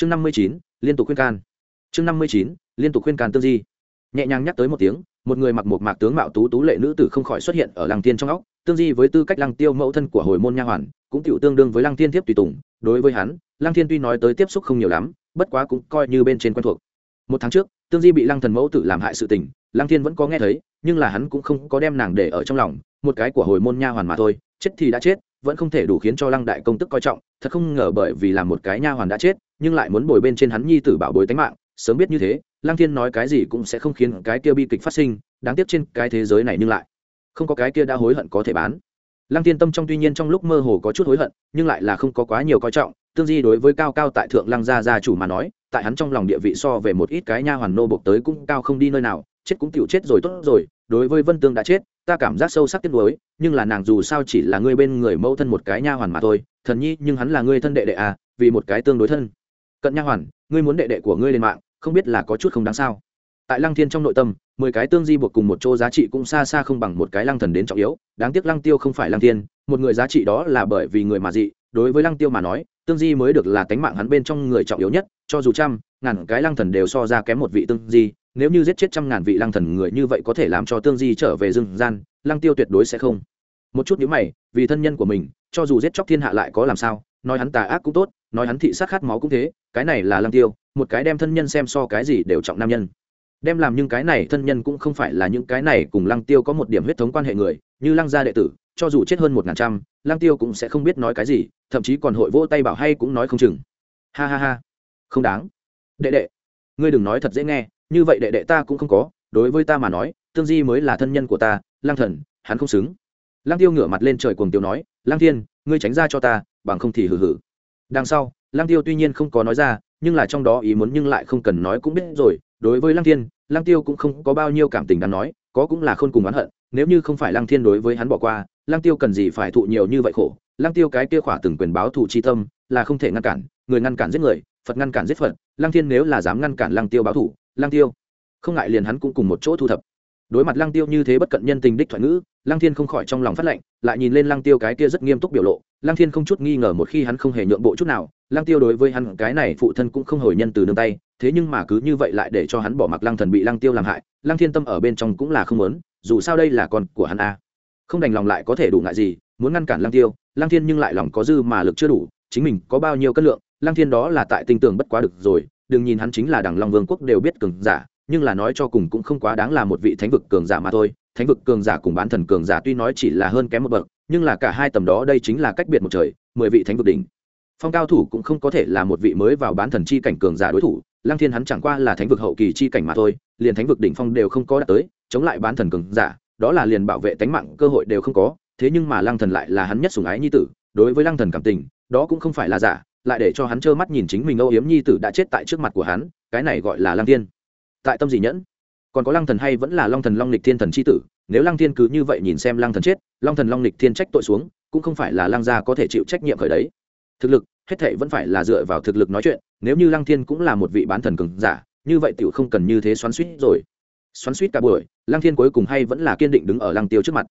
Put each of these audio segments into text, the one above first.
chương năm mươi chín, liên tục khuyên can. Chương năm mươi chín, liên tục khuyên can tương di nhẹ nhàng nhắc tới một tiếng, một người mặc một mạc tướng mạo tú tú lệ nữ tử không khỏi xuất hiện ở lăng tiên trong óc. Tương di với tư cách lăng tiêu mẫu thân của hồi môn nha hoàn, cũng tiểu tương đương với lăng tiên tiếp tùy tùng. Đối với hắn, lăng thiên tuy nói tới tiếp xúc không nhiều lắm, bất quá cũng coi như bên trên quen thuộc. Một tháng trước tương di bị lăng thần mẫu tử làm hại sự tình, lăng thiên vẫn có nghe thấy, nhưng là hắn cũng không có đem nàng để ở trong lòng. Một cái của hồi môn nha hoàn mà thôi, chết thì đã chết, vẫn không thể đủ khiến cho lăng đại công tức coi trọng. Thật không ngờ bởi vì làm một cái nha hoàn đã chết nhưng lại muốn bồi bên trên hắn nhi tử bảo bồi tánh mạng, sớm biết như thế, lăng thiên nói cái gì cũng sẽ không khiến cái kia bi kịch phát sinh, đáng tiếc trên cái thế giới này nhưng lại không có cái kia đã hối hận có thể bán. Lăng thiên tâm trong tuy nhiên trong lúc mơ hồ có chút hối hận, nhưng lại là không có quá nhiều coi trọng, tương di đối với cao cao tại thượng lăng gia gia chủ mà nói, tại hắn trong lòng địa vị so về một ít cái nha hoàn nô bộc tới cũng cao không đi nơi nào, chết cũng chịu chết rồi tốt rồi, đối với vân tương đã chết, ta cảm giác sâu sắc tiếc nuối, nhưng là nàng dù sao chỉ là người bên người mẫu thân một cái nha hoàn mà thôi, thần nhi, nhưng hắn là người thân đệ đệ à vì một cái tương đối thân cận nha hoàn, ngươi muốn đệ đệ của ngươi lên mạng, không biết là có chút không đáng sao? Tại lăng thiên trong nội tâm, mười cái tương di buộc cùng một chỗ giá trị cũng xa xa không bằng một cái lăng thần đến trọng yếu. Đáng tiếc lăng tiêu không phải lăng thiên, một người giá trị đó là bởi vì người mà dị. Đối với lăng tiêu mà nói, tương di mới được là tánh mạng hắn bên trong người trọng yếu nhất, cho dù trăm, ngàn cái lăng thần đều so ra kém một vị tương di. Nếu như giết chết trăm ngàn vị lăng thần người như vậy có thể làm cho tương di trở về rừng gian, lăng tiêu tuyệt đối sẽ không. Một chút nhíu mày, vì thân nhân của mình, cho dù giết chóc thiên hạ lại có làm sao? Nói hắn tà ác cũng tốt, nói hắn thị sát khát máu cũng thế cái này là lăng tiêu, một cái đem thân nhân xem so cái gì đều trọng nam nhân. Đem làm nhưng cái này thân nhân cũng không phải là những cái này cùng lăng tiêu có một điểm huyết thống quan hệ người, như lăng gia đệ tử, cho dù chết hơn một ngàn trăm, lăng tiêu cũng sẽ không biết nói cái gì, thậm chí còn hội vỗ tay bảo hay cũng nói không chừng. Ha ha ha. Không đáng. Đệ đệ. Ngươi đừng nói thật dễ nghe, như vậy đệ đệ ta cũng không có, đối với ta mà nói, tương di mới là thân nhân của ta lang thần, hắn không xứng. Lang tiêu ngửa mặt lên trời cuồng tiêu nói lang thiên, ngươi tránh ra cho ta, bằng không thì hử hử đằng sau lang tiêu tuy nhiên không có nói ra, nhưng là trong đó ý muốn nhưng lại không cần nói cũng biết rồi. Đối với lang thiên lang tiêu cũng không có bao nhiêu cảm tình đáng nói, có cũng là khôn cùng oán hận. Nếu như không phải lang thiên đối với hắn bỏ qua lang tiêu cần gì phải thụ nhiều như vậy khổ? Lang tiêu cái kia khỏa từng quyền báo thù chi tâm, là không thể ngăn cản. Người ngăn cản giết người, phật ngăn cản giết phật. Lang thiên nếu là dám ngăn cản lang tiêu báo thù lang tiêu không ngại liền hắn cũng cùng một chỗ thu thập đối mặt lang tiêu như thế bất cận nhân tình đích thoại ngữ lang thiên không khỏi trong lòng phát lệnh, lại nhìn lên lang tiêu cái kia rất nghiêm túc biểu lộ. Lang thiên không chút nghi ngờ một khi hắn không hề nhượng bộ chút nào lang tiêu đối với hắn cái này phụ thân cũng không hồi nhân từ nương tay, thế nhưng mà cứ như vậy lại để cho hắn bỏ mặc lang thần bị lang tiêu làm hại lang thiên tâm ở bên trong cũng là không muốn, dù sao đây là con của hắn a. Không đành lòng lại có thể đủ ngại gì, muốn ngăn cản lang tiêu lang thiên nhưng lại lòng có dư mà lực chưa đủ, chính mình có bao nhiêu cân lượng lang thiên đó là tại tinh tường bất quá được rồi, đừng nhìn hắn chính là đằng long vương quốc đều biết cường giả nhưng là nói cho cùng cũng không quá đáng là một vị thánh vực cường giả mà thôi. Thánh vực cường giả cùng bán thần cường giả tuy nói chỉ là hơn kém một bậc, nhưng là cả hai tầm đó đây chính là cách biệt một trời, mười vị thánh vực đỉnh. Phong cao thủ cũng không có thể là một vị mới vào bán thần chi cảnh cường giả đối thủ, lăng thiên hắn chẳng qua là thánh vực hậu kỳ chi cảnh mà thôi, liền thánh vực đỉnh phong đều không có đạt tới, chống lại bán thần cường giả, đó là liền bảo vệ tánh mạng cơ hội đều không có, thế nhưng mà lăng thần lại là hắn nhất sủng ái nhi tử, đối với lăng thần cảm tình, đó cũng không phải là giả, lại để cho hắn trơ mắt nhìn chính mình âu yếm nhi tử đã chết tại trước mặt của hắn, cái này gọi là lăng thiên tại tâm gì nhẫn. Còn có lăng thần hay vẫn là long thần long lịch thiên thần c h i tử, nếu lăng thiên cứ như vậy nhìn xem lăng thần chết, long thần long lịch thiên trách tội xuống, cũng không phải là lăng gia có thể chịu trách nhiệm khởi đấy. Thực lực, hết thệ vẫn phải là dựa vào thực lực nói chuyện, nếu như lăng thiên cũng là một vị bán thần cường giả, như vậy tiểu không cần như thế xoắn suýt rồi. Xoắn suýt cả buổi, lăng thiên cuối cùng hay vẫn là kiên định đứng ở lăng tiêu trước mặt.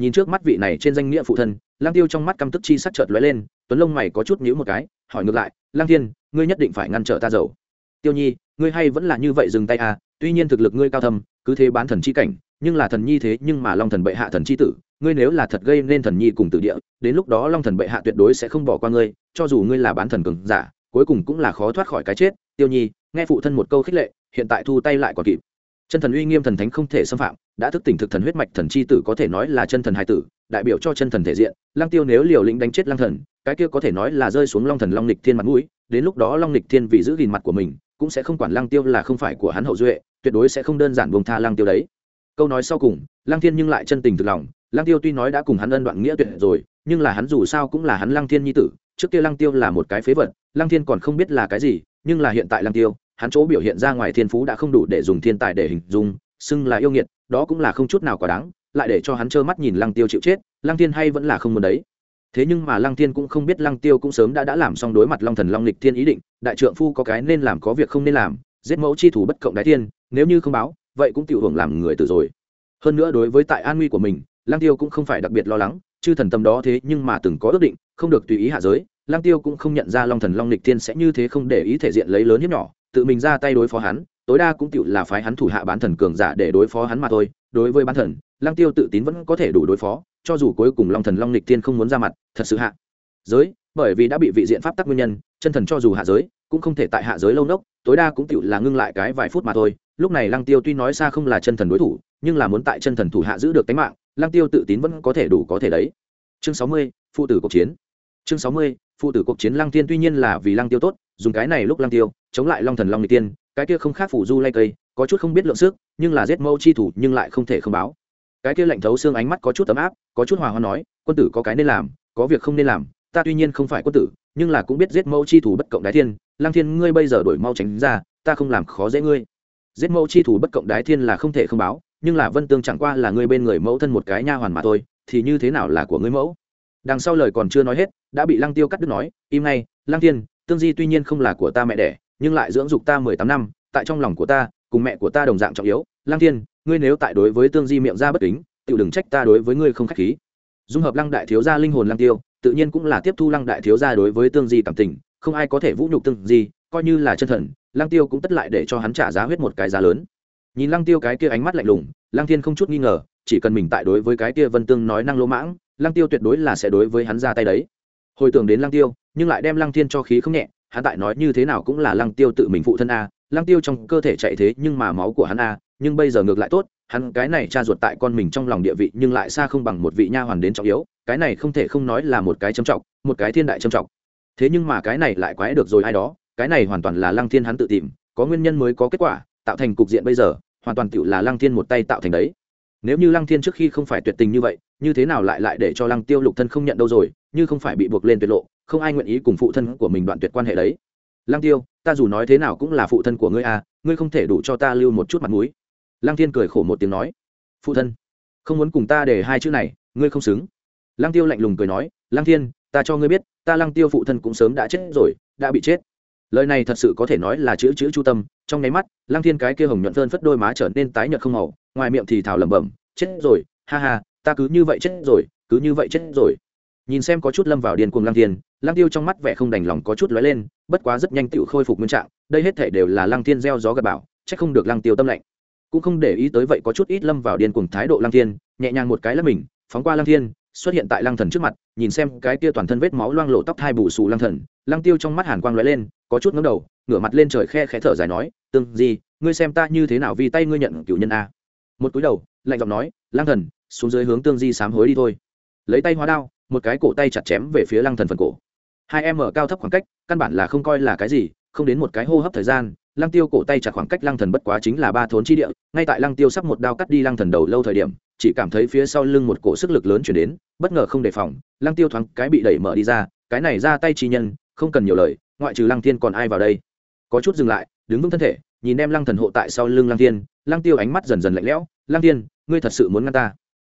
Nhìn trước mắt vị này trên danh nghĩa phụ thân, lăng tiêu trong mắt căm tức chi sắc chợt lóe lên, tuấn lông mày có chút nhíu một cái, hỏi ngược lại, lăng thiên, ngươi nhất định phải ngăn trở ta giàu tiêu nhi, ngươi hay vẫn là như vậy dừng tay à tuy nhiên thực lực ngươi cao thâm, cứ thế bán thần chi cảnh, nhưng là thần nhi thế nhưng mà long thần bệ hạ thần chi tử, ngươi nếu là thật gây nên thần nhi cùng tử địa, đến lúc đó long thần bệ hạ tuyệt đối sẽ không bỏ qua ngươi, cho dù ngươi là bán thần cường giả, cuối cùng cũng là khó thoát khỏi cái chết. Tiêu nhi, nghe phụ thân một câu khích lệ, hiện tại thu tay lại còn kịp. Chân thần uy nghiêm thần thánh không thể xâm phạm, đã thức tỉnh thực thần huyết mạch thần chi tử có thể nói là chân thần hai tử, đại biểu cho chân thần thể diện. Lang tiêu nếu liều lĩnh đánh chết Lang thần, cái kia có thể nói là rơi xuống long thần long lịch thiên mặt mũi, đến lúc đó long lịch thiên vì giữ gìn mặt của mình cũng sẽ không quản lăng tiêu là không phải của hắn hậu duệ, tuyệt đối sẽ không đơn giản buông tha lăng tiêu đấy. Câu nói sau cùng, lăng thiên nhưng lại chân tình thực lòng. Lăng tiêu tuy nói đã cùng hắn ân đoạn nghĩa tuyệt rồi, nhưng là hắn dù sao cũng là hắn lăng thiên nhi tử, trước kia lăng tiêu là một cái phế vật, lăng thiên còn không biết là cái gì, nhưng là hiện tại lăng tiêu, hắn chỗ biểu hiện ra ngoài thiên phú đã không đủ để dùng thiên tài để hình dung, xưng là yêu nghiệt, đó cũng là không chút nào quá đáng, lại để cho hắn trơ mắt nhìn lăng tiêu chịu chết, lăng thiên hay vẫn là không muốn đấy thế nhưng mà lăng thiên cũng không biết lăng tiêu cũng sớm đã đã làm xong đối mặt long thần long lịch thiên ý định, đại trượng phu có cái nên làm có việc không nên làm, giết mẫu chi thủ bất cộng đái thiên, nếu như không báo, vậy cũng tự hưởng làm người tử rồi. Hơn nữa đối với tại an nguy của mình, lăng tiêu cũng không phải đặc biệt lo lắng, chư thần tâm đó thế nhưng mà từng có ước định, không được tùy ý hạ giới, lăng tiêu cũng không nhận ra long thần long lịch tiên sẽ như thế không để ý thể diện lấy lớn hiếp nhỏ, tự mình ra tay đối phó hắn tối đa cũng tựu là phái hắn thủ hạ bán thần cường giả để đối phó hắn mà thôi, đối với bán thần lang tiêu tự tín vẫn có thể đủ đối phó, cho dù cuối cùng long thần long lịch tiên không muốn ra mặt, thật sự hạ giới, bởi vì đã bị vị diện pháp tắc nguyên nhân, chân thần cho dù hạ giới, cũng không thể tại hạ giới lâu nốc, tối đa cũng tựu là ngưng lại cái vài phút mà thôi. Lúc này lăng tiêu tuy nói xa không là chân thần đối thủ, nhưng là muốn tại chân thần thủ hạ giữ được tính mạng, lăng tiêu tự tín vẫn có thể đủ có thể đấy. Chương sáu mươi, phụ tử cuộc chiến. Chương sáu mươi, phụ tử cuộc chiến lăng tiên tuy nhiên là vì lăng tiêu tốt, dùng cái này lúc lăng tiêu, chống lại long thần long lịch tiên cái kia không khác phủ du lay cây, có chút không biết lượng sức, nhưng là giết mâu chi thủ nhưng lại không thể không báo. Cái kia lạnh thấu xương ánh mắt có chút ấm áp, có chút hòa hoa nói, quân tử có cái nên làm, có việc không nên làm, ta tuy nhiên không phải quân tử, nhưng là cũng biết giết mâu chi thủ bất cộng đái thiên lang thiên, ngươi bây giờ đổi mau tránh ra, ta không làm khó dễ ngươi. Giết mâu chi thủ bất cộng đái thiên là không thể không báo, nhưng là vân tương chẳng qua là ngươi bên người mẫu thân một cái nha hoàn mà thôi, thì như thế nào là của ngươi mẫu? Đằng sau lời còn chưa nói hết, đã bị lăng tiêu cắt đứt nói, im ngay, lăng thiên, tương di tuy nhiên không là của ta mẹ đẻ nhưng lại dưỡng dục ta mười tám năm, tại trong lòng của ta, cùng mẹ của ta đồng dạng trọng yếu. Lăng thiên, ngươi nếu tại đối với tương di miệng ra bất kính tự đừng trách ta đối với ngươi không k h á c h khí. Dung hợp lăng đại thiếu gia linh hồn lăng tiêu, tự nhiên cũng là tiếp thu lăng đại thiếu gia đối với tương di cảm tình, không ai có thể vũ nhục tương di, coi như là chân thần, lăng tiêu cũng tất lại để cho hắn trả giá huyết một cái giá lớn. Nhìn lăng tiêu cái kia ánh mắt lạnh lùng, lăng thiên không chút nghi ngờ, chỉ cần mình tại đối với cái kia vân tương nói năng lỗ mãng, lăng tiêu tuyệt đối là sẽ đối với hắn ra tay đấy. Hồi tưởng đến lăng tiêu, nhưng lại đem lăng thiên cho khí không nhẹ hắn tại nói như thế nào cũng là lăng tiêu tự mình phụ thân a, lăng tiêu trong cơ thể chạy thế nhưng mà máu của hắn a, nhưng bây giờ ngược lại tốt, hắn cái này cha ruột tại con mình trong lòng địa vị nhưng lại xa không bằng một vị nha hoàn đến trọng yếu, cái này không thể không nói là một cái châm trọng, một cái thiên đại châm trọng. Thế nhưng mà cái này lại quái được rồi ai đó, cái này hoàn toàn là lăng thiên hắn tự tìm, có nguyên nhân mới có kết quả, tạo thành cục diện bây giờ, hoàn toàn tự là lăng thiên một tay tạo thành đấy. Nếu như lăng thiên trước khi không phải tuyệt tình như vậy, như thế nào lại lại để cho lăng tiêu lục thân không nhận đâu rồi, như không phải bị buộc lên tuyệt lộ không ai nguyện ý cùng phụ thân của mình đoạn tuyệt quan hệ đấy. Lăng tiêu, ta dù nói thế nào cũng là phụ thân của ngươi à ngươi không thể đủ cho ta lưu một chút mặt mũi. Lăng thiên cười khổ một tiếng nói. Phụ thân, không muốn cùng ta để hai chữ này, ngươi không xứng. Lăng tiêu lạnh lùng cười nói. Lăng thiên, ta cho ngươi biết, ta lăng tiêu phụ thân cũng sớm đã chết rồi, đã bị chết. Lời này thật sự có thể nói là chữ chữ chu tâm. Trong nháy mắt, lăng thiên cái kia hồng nhuận phơn phất đôi má trở nên tái nhợt không màu, ngoài miệng thì thào lẩm bẩm, chết rồi, ha ha, ta cứ như vậy chết rồi, cứ như vậy chết rồi. Nhìn xem có chút lâm vào điên cuồng lăng thiên lăng tiêu trong mắt vẻ không đành lòng có chút lóe lên, bất quá rất nhanh tựu khôi phục nguyên trạng, đây hết thể đều là lăng thiên gieo gió gật bảo chắc không được lăng tiêu tâm lạnh cũng không để ý tới vậy có chút ít lâm vào điên cuồng thái độ lăng thiên, nhẹ nhàng một cái lấp mình, phóng qua lăng thiên, xuất hiện tại lăng thần trước mặt, nhìn xem cái kia toàn thân vết máu loang lộ tóc hai bù xù lăng thần. Lăng tiêu trong mắt hàn quang lóe lên, có chút ngấm đầu, ngửa mặt lên trời khe khẽ thở dài nói, tương gì ngươi xem ta như thế nào vì tay ngươi nhận cửu nhân a? Một túi đầu, lạnh giọng nói, lăng thần, xuống dưới hướng tương di sám hối đi thôi. Lấy tay hóa đao, một cái cổ tay chặt chém về phía lăng thần phần cổ hai em ở cao thấp khoảng cách, căn bản là không coi là cái gì, không đến một cái hô hấp thời gian, lăng tiêu cổ tay chặt khoảng cách lăng thần bất quá chính là ba thốn chi địa, ngay tại lăng tiêu sắp một đao cắt đi lăng thần đầu lâu thời điểm, chỉ cảm thấy phía sau lưng một cổ sức lực lớn chuyển đến, bất ngờ không đề phòng, lăng tiêu thoáng cái bị đẩy mở đi ra, cái này ra tay chi nhân, không cần nhiều lời, ngoại trừ lăng thiên còn ai vào đây? Có chút dừng lại, đứng vững thân thể, nhìn đem lăng thần hộ tại sau lưng lăng thiên, lăng tiêu ánh mắt dần dần lạnh lẽo, lăng thiên, ngươi thật sự muốn ngăn ta?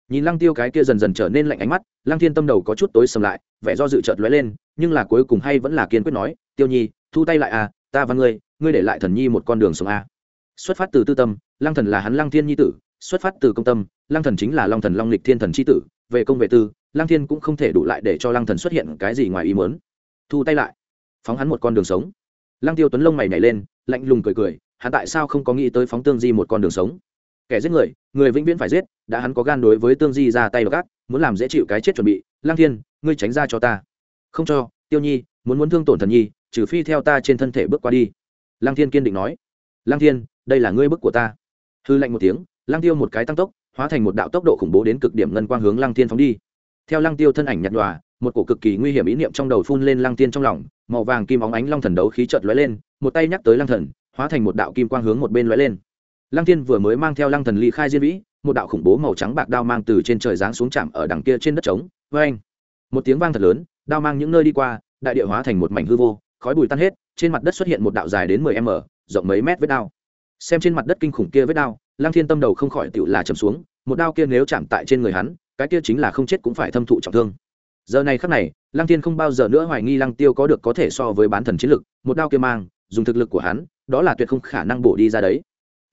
Nhìn lăng tiêu cái kia dần dần trở nên lạnh ánh mắt, lăng thiên tâm đầu có chút tối sầm lại, vẻ do dự chợt lóe lên, nhưng là cuối cùng hay vẫn là kiên quyết nói, tiêu nhi, thu tay lại à ta và ngươi ngươi để lại thần nhi một con đường sống a xuất phát từ tư tâm, lăng thần là hắn lăng thiên nhi tử, xuất phát từ công tâm, lăng thần chính là long thần long lịch thiên thần c h i tử, về công về tư, lăng thiên cũng không thể đủ lại để cho lăng thần xuất hiện cái gì ngoài ý muốn. Thu tay lại, phóng hắn một con đường sống. Lăng tiêu tuấn lông mày nhảy lên, lạnh lùng cười cười, hắn tại sao không có nghĩ tới phóng tương di một con đường sống? Kẻ giết người người vĩnh viễn phải giết, đã hắn có gan đối với tương di ra tay và gác muốn làm dễ chịu cái chết chuẩn bị Lang thiên, ngươi tránh ra cho ta. Không cho, tiêu nhi, muốn muốn thương tổn thần nhi, trừ phi theo ta trên thân thể bước qua đi. Lang thiên kiên định nói. Lang thiên, đây là ngươi bức của ta. Hư lạnh một tiếng Lang tiêu một cái tăng tốc, hóa thành một đạo tốc độ khủng bố đến cực điểm ngân quang hướng Lang thiên phóng đi. Theo Lang tiêu thân ảnh nhạt nhòa, một cổ cực kỳ nguy hiểm ý niệm trong đầu phun lên Lang tiên trong lòng, màu vàng kim óng ánh long thần đấu khí chợt lóe lên, một tay nhắc tới lang thần, hóa thành một đạo kim quang hướng một bên lóe lên lăng Thiên vừa mới mang theo lăng thần ly khai diên vĩ, một đạo khủng bố màu trắng bạc đao mang từ trên trời giáng xuống chạm ở đằng kia trên đất trống. Với anh một tiếng vang thật lớn, đao mang những nơi đi qua, đại địa hóa thành một mảnh hư vô, khói bụi tan hết, trên mặt đất xuất hiện một đạo dài đến mười m, rộng mấy mét vết đao. Xem trên mặt đất kinh khủng kia vết đao, lăng thiên tâm đầu không khỏi tựu là chầm xuống, một đao kia nếu chạm tại trên người hắn, cái kia chính là không chết cũng phải thâm thụ trọng thương. Giờ này khắc này, lăng thiên không bao giờ nữa hoài nghi lăng tiêu có được có thể so với bán thần chiến lực, một đao kia mang, dùng thực lực của hắn, đó là tuyệt không khả năng bổ đi ra đấy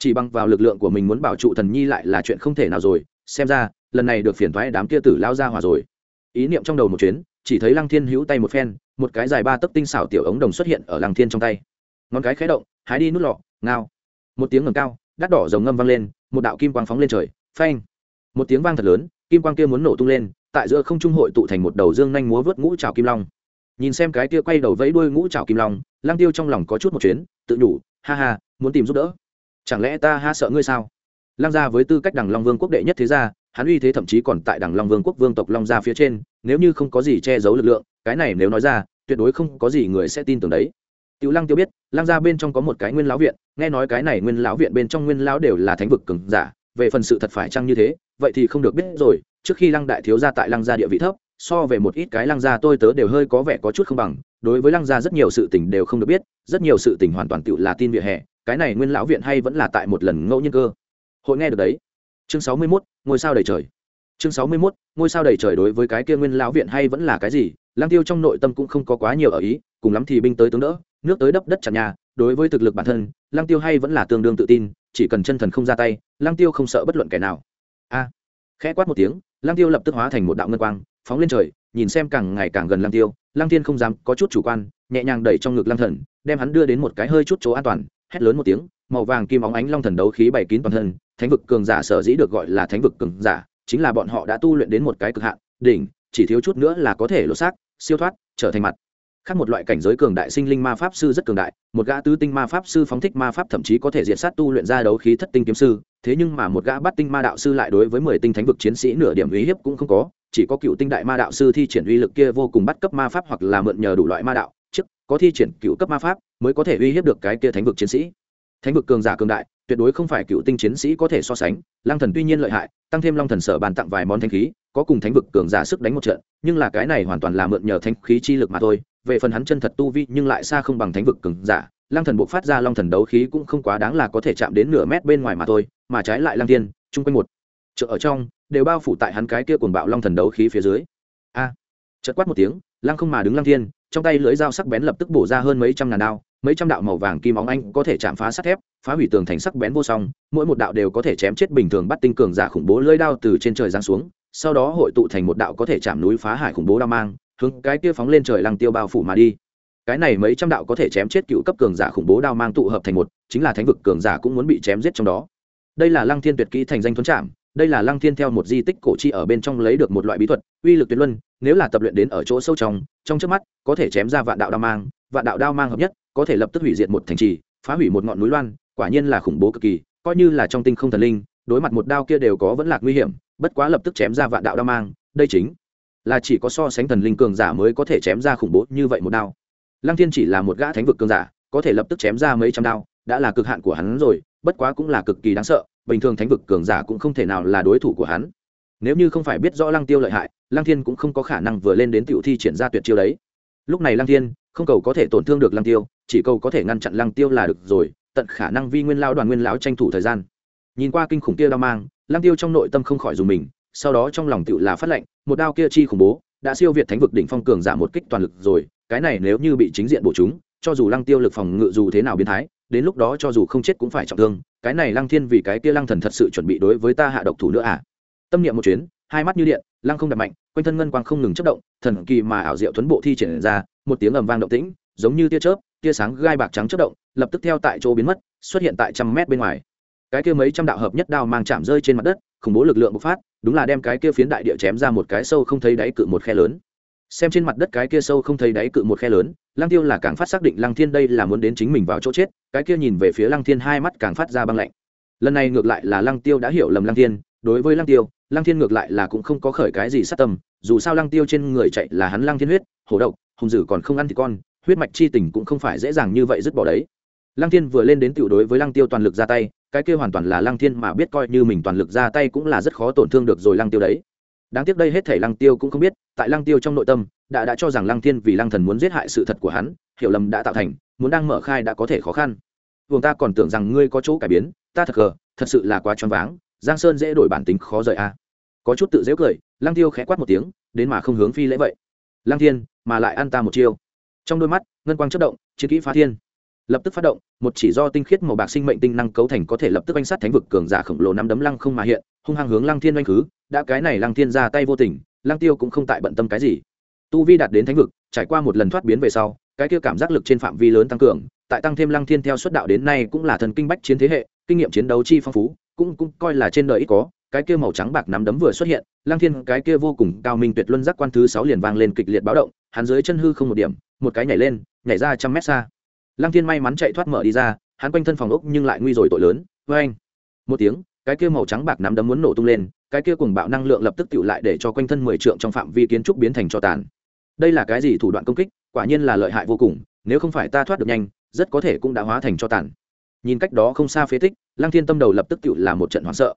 chỉ bằng vào lực lượng của mình muốn bảo trụ thần nhi lại là chuyện không thể nào rồi. Xem ra, lần này được phiền thoái đám kia tử lao ra hòa rồi. Ý niệm trong đầu một chuyến, chỉ thấy lăng thiên hữu tay một phen, một cái dài ba tấc tinh xảo tiểu ống đồng xuất hiện ở lăng thiên trong tay. Ngón cái khé động, hái đi nút lọ, ngao. Một tiếng ngầm cao, đắt đỏ dòng ngâm vang lên, một đạo kim quang phóng lên trời, phanh. Một tiếng vang thật lớn, kim quang kia muốn nổ tung lên, tại giữa không trung hội tụ thành một đầu dương nhanh múa vớt ngũ trào kim long. Nhìn xem cái kia quay đầu vẫy đuôi ngũ trào kim long, lăng tiêu trong lòng có chút một chuyến, tự nhủ, ha ha, muốn tìm giúp đỡ chẳng lẽ ta ha sợ ngươi sao? Lăng gia với tư cách đằng long vương quốc đệ nhất thế gia hắn uy thế thậm chí còn tại đằng long vương quốc vương tộc long gia phía trên nếu như không có gì che giấu lực lượng cái này nếu nói ra tuyệt đối không có gì người sẽ tin tưởng đấy. Tiểu Lăng Tiêu biết, Lăng gia bên trong có một cái Nguyên lão viện, nghe nói cái này Nguyên lão viện bên trong Nguyên lão đều là thánh vực cường giả, về phần sự thật phải chăng như thế, vậy thì không được biết rồi, trước khi Lăng đại thiếu gia tại Lăng gia địa vị thấp, so về một ít cái Lăng gia tôi tớ đều hơi có vẻ có chút không bằng, đối với Lăng gia rất nhiều sự tình đều không được biết, rất nhiều sự tình hoàn toàn tự là tin vỉa hè, cái này Nguyên lão viện hay vẫn là tại một lần ngẫu nhiên cơ. Hội nghe được đấy. Chương sáu mươi 61, ngôi sao đầy trời. Chương sáu mươi 61, ngôi sao đầy trời đối với cái kia Nguyên lão viện hay vẫn là cái gì, lang Tiêu trong nội tâm cũng không có quá nhiều ở ý, cùng lắm thì binh tới tướng đỡ, nước tới đắp đất chặt nhà đối với thực lực bản thân lang tiêu hay vẫn là tương đương tự tin chỉ cần chân thần không ra tay lang tiêu không sợ bất luận kẻ nào a à, khẽ quát một tiếng lang tiêu lập tức hóa thành một đạo ngân quang phóng lên trời nhìn xem càng ngày càng gần lang tiêu lang thiên không dám có chút chủ quan nhẹ nhàng đẩy trong ngực lang thần đem hắn đưa đến một cái hơi chút chỗ an toàn hét lớn một tiếng, màu vàng kim óng ánh long thần đấu khí bày kín toàn thân, thánh vực cường giả sở dĩ được gọi là thánh vực cường giả, chính là bọn họ đã tu luyện đến một cái cực hạn, đỉnh, chỉ thiếu chút nữa là có thể lột xác, siêu thoát, trở thành mặt. Khác một loại cảnh giới cường đại sinh linh ma pháp sư rất cường đại, một gã tứ tinh ma pháp sư phóng thích ma pháp thậm chí có thể diện sát tu luyện ra đấu khí thất tinh kiếm sư, thế nhưng mà một gã bắt tinh ma đạo sư lại đối với mười tinh thánh vực chiến sĩ nửa điểm uy hiếp cũng không có, chỉ có cựu tinh đại ma đạo sư thi triển uy lực kia vô cùng bắt cấp ma pháp hoặc là mượn nhờ đủ loại ma đạo có thi triển cựu cấp ma pháp mới có thể uy hiếp được cái kia thánh vực chiến sĩ. Thánh vực cường giả cường đại tuyệt đối không phải cựu tinh chiến sĩ có thể so sánh. Lang thần tuy nhiên lợi hại tăng thêm long thần sở bàn tặng vài món thanh khí có cùng thánh vực cường giả sức đánh một trận nhưng là cái này hoàn toàn là mượn nhờ thanh khí chi lực mà thôi. Về phần hắn chân thật tu vi nhưng lại xa không bằng thánh vực cường giả. Lang thần buộc phát ra long thần đấu khí cũng không quá đáng là có thể chạm đến nửa mét bên ngoài mà thôi mà trái lại lang tiên chung quanh một chợ ở trong đều bao phủ tại hắn cái kia cuồng bạo long thần đấu khí phía dưới. A! À, chợt quát một tiếng lang không mà đứng lang thiên trong tay lưới dao sắc bén lập tức bổ ra hơn mấy trăm ngàn đao, mấy trăm đạo màu vàng kim óng anh có thể chạm phá sắt thép, phá hủy tường thành sắc bén vô song, mỗi một đạo đều có thể chém chết bình thường bắt tinh cường giả khủng bố lưới đao từ trên trời giáng xuống, sau đó hội tụ thành một đạo có thể chạm núi phá hải khủng bố đao mang, hướng cái kia phóng lên trời lăng tiêu bao phủ mà đi. Cái này mấy trăm đạo có thể chém chết cựu cấp cường giả khủng bố đao mang tụ hợp thành một, chính là thánh vực cường giả cũng muốn bị chém giết trong đó. Đây là lăng thiên tuyệt kỹ thành danh thuấn trạm đây là lăng thiên theo một di tích cổ chi ở bên trong lấy được một loại bí thuật, uy lực tuyệt luân, nếu là tập luyện đến ở chỗ sâu trong trong trước mắt, có thể chém ra vạn đạo đao mang, vạn đạo đao mang hợp nhất, có thể lập tức hủy diệt một thành trì, phá hủy một ngọn núi loan, quả nhiên là khủng bố cực kỳ, coi như là trong tinh không thần linh, đối mặt một đao kia đều có vẫn lạc nguy hiểm, bất quá lập tức chém ra vạn đạo đao mang, đây chính là chỉ có so sánh thần linh cường giả mới có thể chém ra khủng bố như vậy một đao. Lăng thiên chỉ là một gã thánh vực cường giả, có thể lập tức chém ra mấy trăm đao, đã là cực hạn của hắn rồi, bất quá cũng là cực kỳ đáng sợ bình thường thánh vực cường giả cũng không thể nào là đối thủ của hắn. Nếu như không phải biết rõ lăng tiêu lợi hại, lăng thiên cũng không có khả năng vừa lên đến tiểu thi triển ra tuyệt chiêu đấy. Lúc này lăng thiên, không cầu có thể tổn thương được lăng tiêu, chỉ cầu có thể ngăn chặn lăng tiêu là được rồi, tận khả năng vi nguyên lao đoàn nguyên lão tranh thủ thời gian. Nhìn qua kinh khủng kia đao mang, lăng tiêu trong nội tâm không khỏi dùng mình, sau đó trong lòng tựu là phát lệnh, một đao kia chi khủng bố, đã siêu việt thánh vực đỉnh phong cường giả một kích toàn lực rồi, cái này nếu như bị chính diện bổ chúng, cho dù lăng tiêu lực phòng ngự dù thế nào biến thái đến lúc đó cho dù không chết cũng phải trọng thương, cái này lăng thiên vì cái kia lăng thần thật sự chuẩn bị đối với ta hạ độc thủ nữa à? Tâm niệm một chuyến, hai mắt như điện, lăng không đập mạnh, quanh thân ngân quang không ngừng chất động, thần kỳ mà ảo diệu tuấn bộ thi triển ra, một tiếng ầm vang động tĩnh, giống như tia chớp, tia sáng gai bạc trắng chất động, lập tức theo tại chỗ biến mất, xuất hiện tại trăm mét bên ngoài. Cái kia mấy trăm đạo hợp nhất đao mang chạm rơi trên mặt đất, khủng bố lực lượng bộc phát, đúng là đem cái kia phiến đại địa chém ra một cái sâu không thấy đáy cự một khe lớn xem trên mặt đất cái kia sâu không thấy đáy cự một khe lớn, lăng tiêu là càng phát xác định lăng thiên đây là muốn đến chính mình vào chỗ chết, cái kia nhìn về phía lăng thiên hai mắt càng phát ra băng lạnh. Lần này ngược lại là lăng tiêu đã hiểu lầm lăng thiên, đối với lăng tiêu, lăng thiên ngược lại là cũng không có khởi cái gì sát tâm, dù sao lăng tiêu trên người chạy là hắn lăng thiên huyết, hổ độc hùng dữ còn không ăn thì con, huyết mạch chi tình cũng không phải dễ dàng như vậy dứt bỏ đấy. Lăng thiên vừa lên đến tiểu đối với lăng tiêu toàn lực ra tay, cái kia hoàn toàn là lăng thiên mà biết coi như mình toàn lực ra tay cũng là rất khó tổn thương được rồi lăng tiêu đấy đáng tiếc đây hết thể lăng tiêu cũng không biết, tại lăng tiêu trong nội tâm, đã đã cho rằng lăng thiên vì lăng thần muốn giết hại sự thật của hắn, hiểu lầm đã tạo thành, muốn đang mở khai đã có thể khó khăn. Vùng ta còn tưởng rằng ngươi có chỗ cải biến, ta thật gờ, thật sự là quá choáng váng, giang sơn dễ đổi bản tính khó rời a. Có chút tự dễ cười, lăng tiêu khẽ quát một tiếng, đến mà không hướng phi lễ vậy. Lăng thiên, mà lại ăn ta một chiêu. Trong đôi mắt, ngân quang chất động, chiến kỹ phá thiên lập tức phát động, một chỉ do tinh khiết màu bạc sinh mệnh tinh năng cấu thành có thể lập tức oanh sát thánh vực cường giả khổng lồ năm đấm lăng không mà hiện, hung hăng hướng lăng thiên oanh khứ, đã cái này lăng thiên ra tay vô tình, lăng tiêu cũng không tại bận tâm cái gì. Tu vi đạt đến thánh vực, trải qua một lần thoát biến về sau, cái kia cảm giác lực trên phạm vi lớn tăng cường, tại tăng thêm lăng thiên theo xuất đạo đến nay cũng là thần kinh bách chiến thế hệ, kinh nghiệm chiến đấu chi phong phú, cũng cũng coi là trên đời ít có, cái kia màu trắng bạc nắm đấm vừa xuất hiện, lăng thiên cái kia vô cùng cao minh tuyệt luân giác quan thứ sáu liền vang lên kịch liệt báo động, hắn dưới chân hư không một điểm, một cái nhảy lên, nhảy ra trăm mét xa lăng thiên may mắn chạy thoát mở đi ra, hắn quanh thân phòng ốc nhưng lại nguy rồi tội lớn. Vê anh, một tiếng, cái kia màu trắng bạc nắm đấm muốn nổ tung lên, cái kia cùng bạo năng lượng lập tức tựu lại để cho quanh thân mười trượng trong phạm vi kiến trúc biến thành cho tàn. Đây là cái gì thủ đoạn công kích? Quả nhiên là lợi hại vô cùng, nếu không phải ta thoát được nhanh, rất có thể cũng đã hóa thành cho tàn. Nhìn cách đó không xa phế tích, lăng thiên tâm đầu lập tức tụ là một trận hoảng sợ.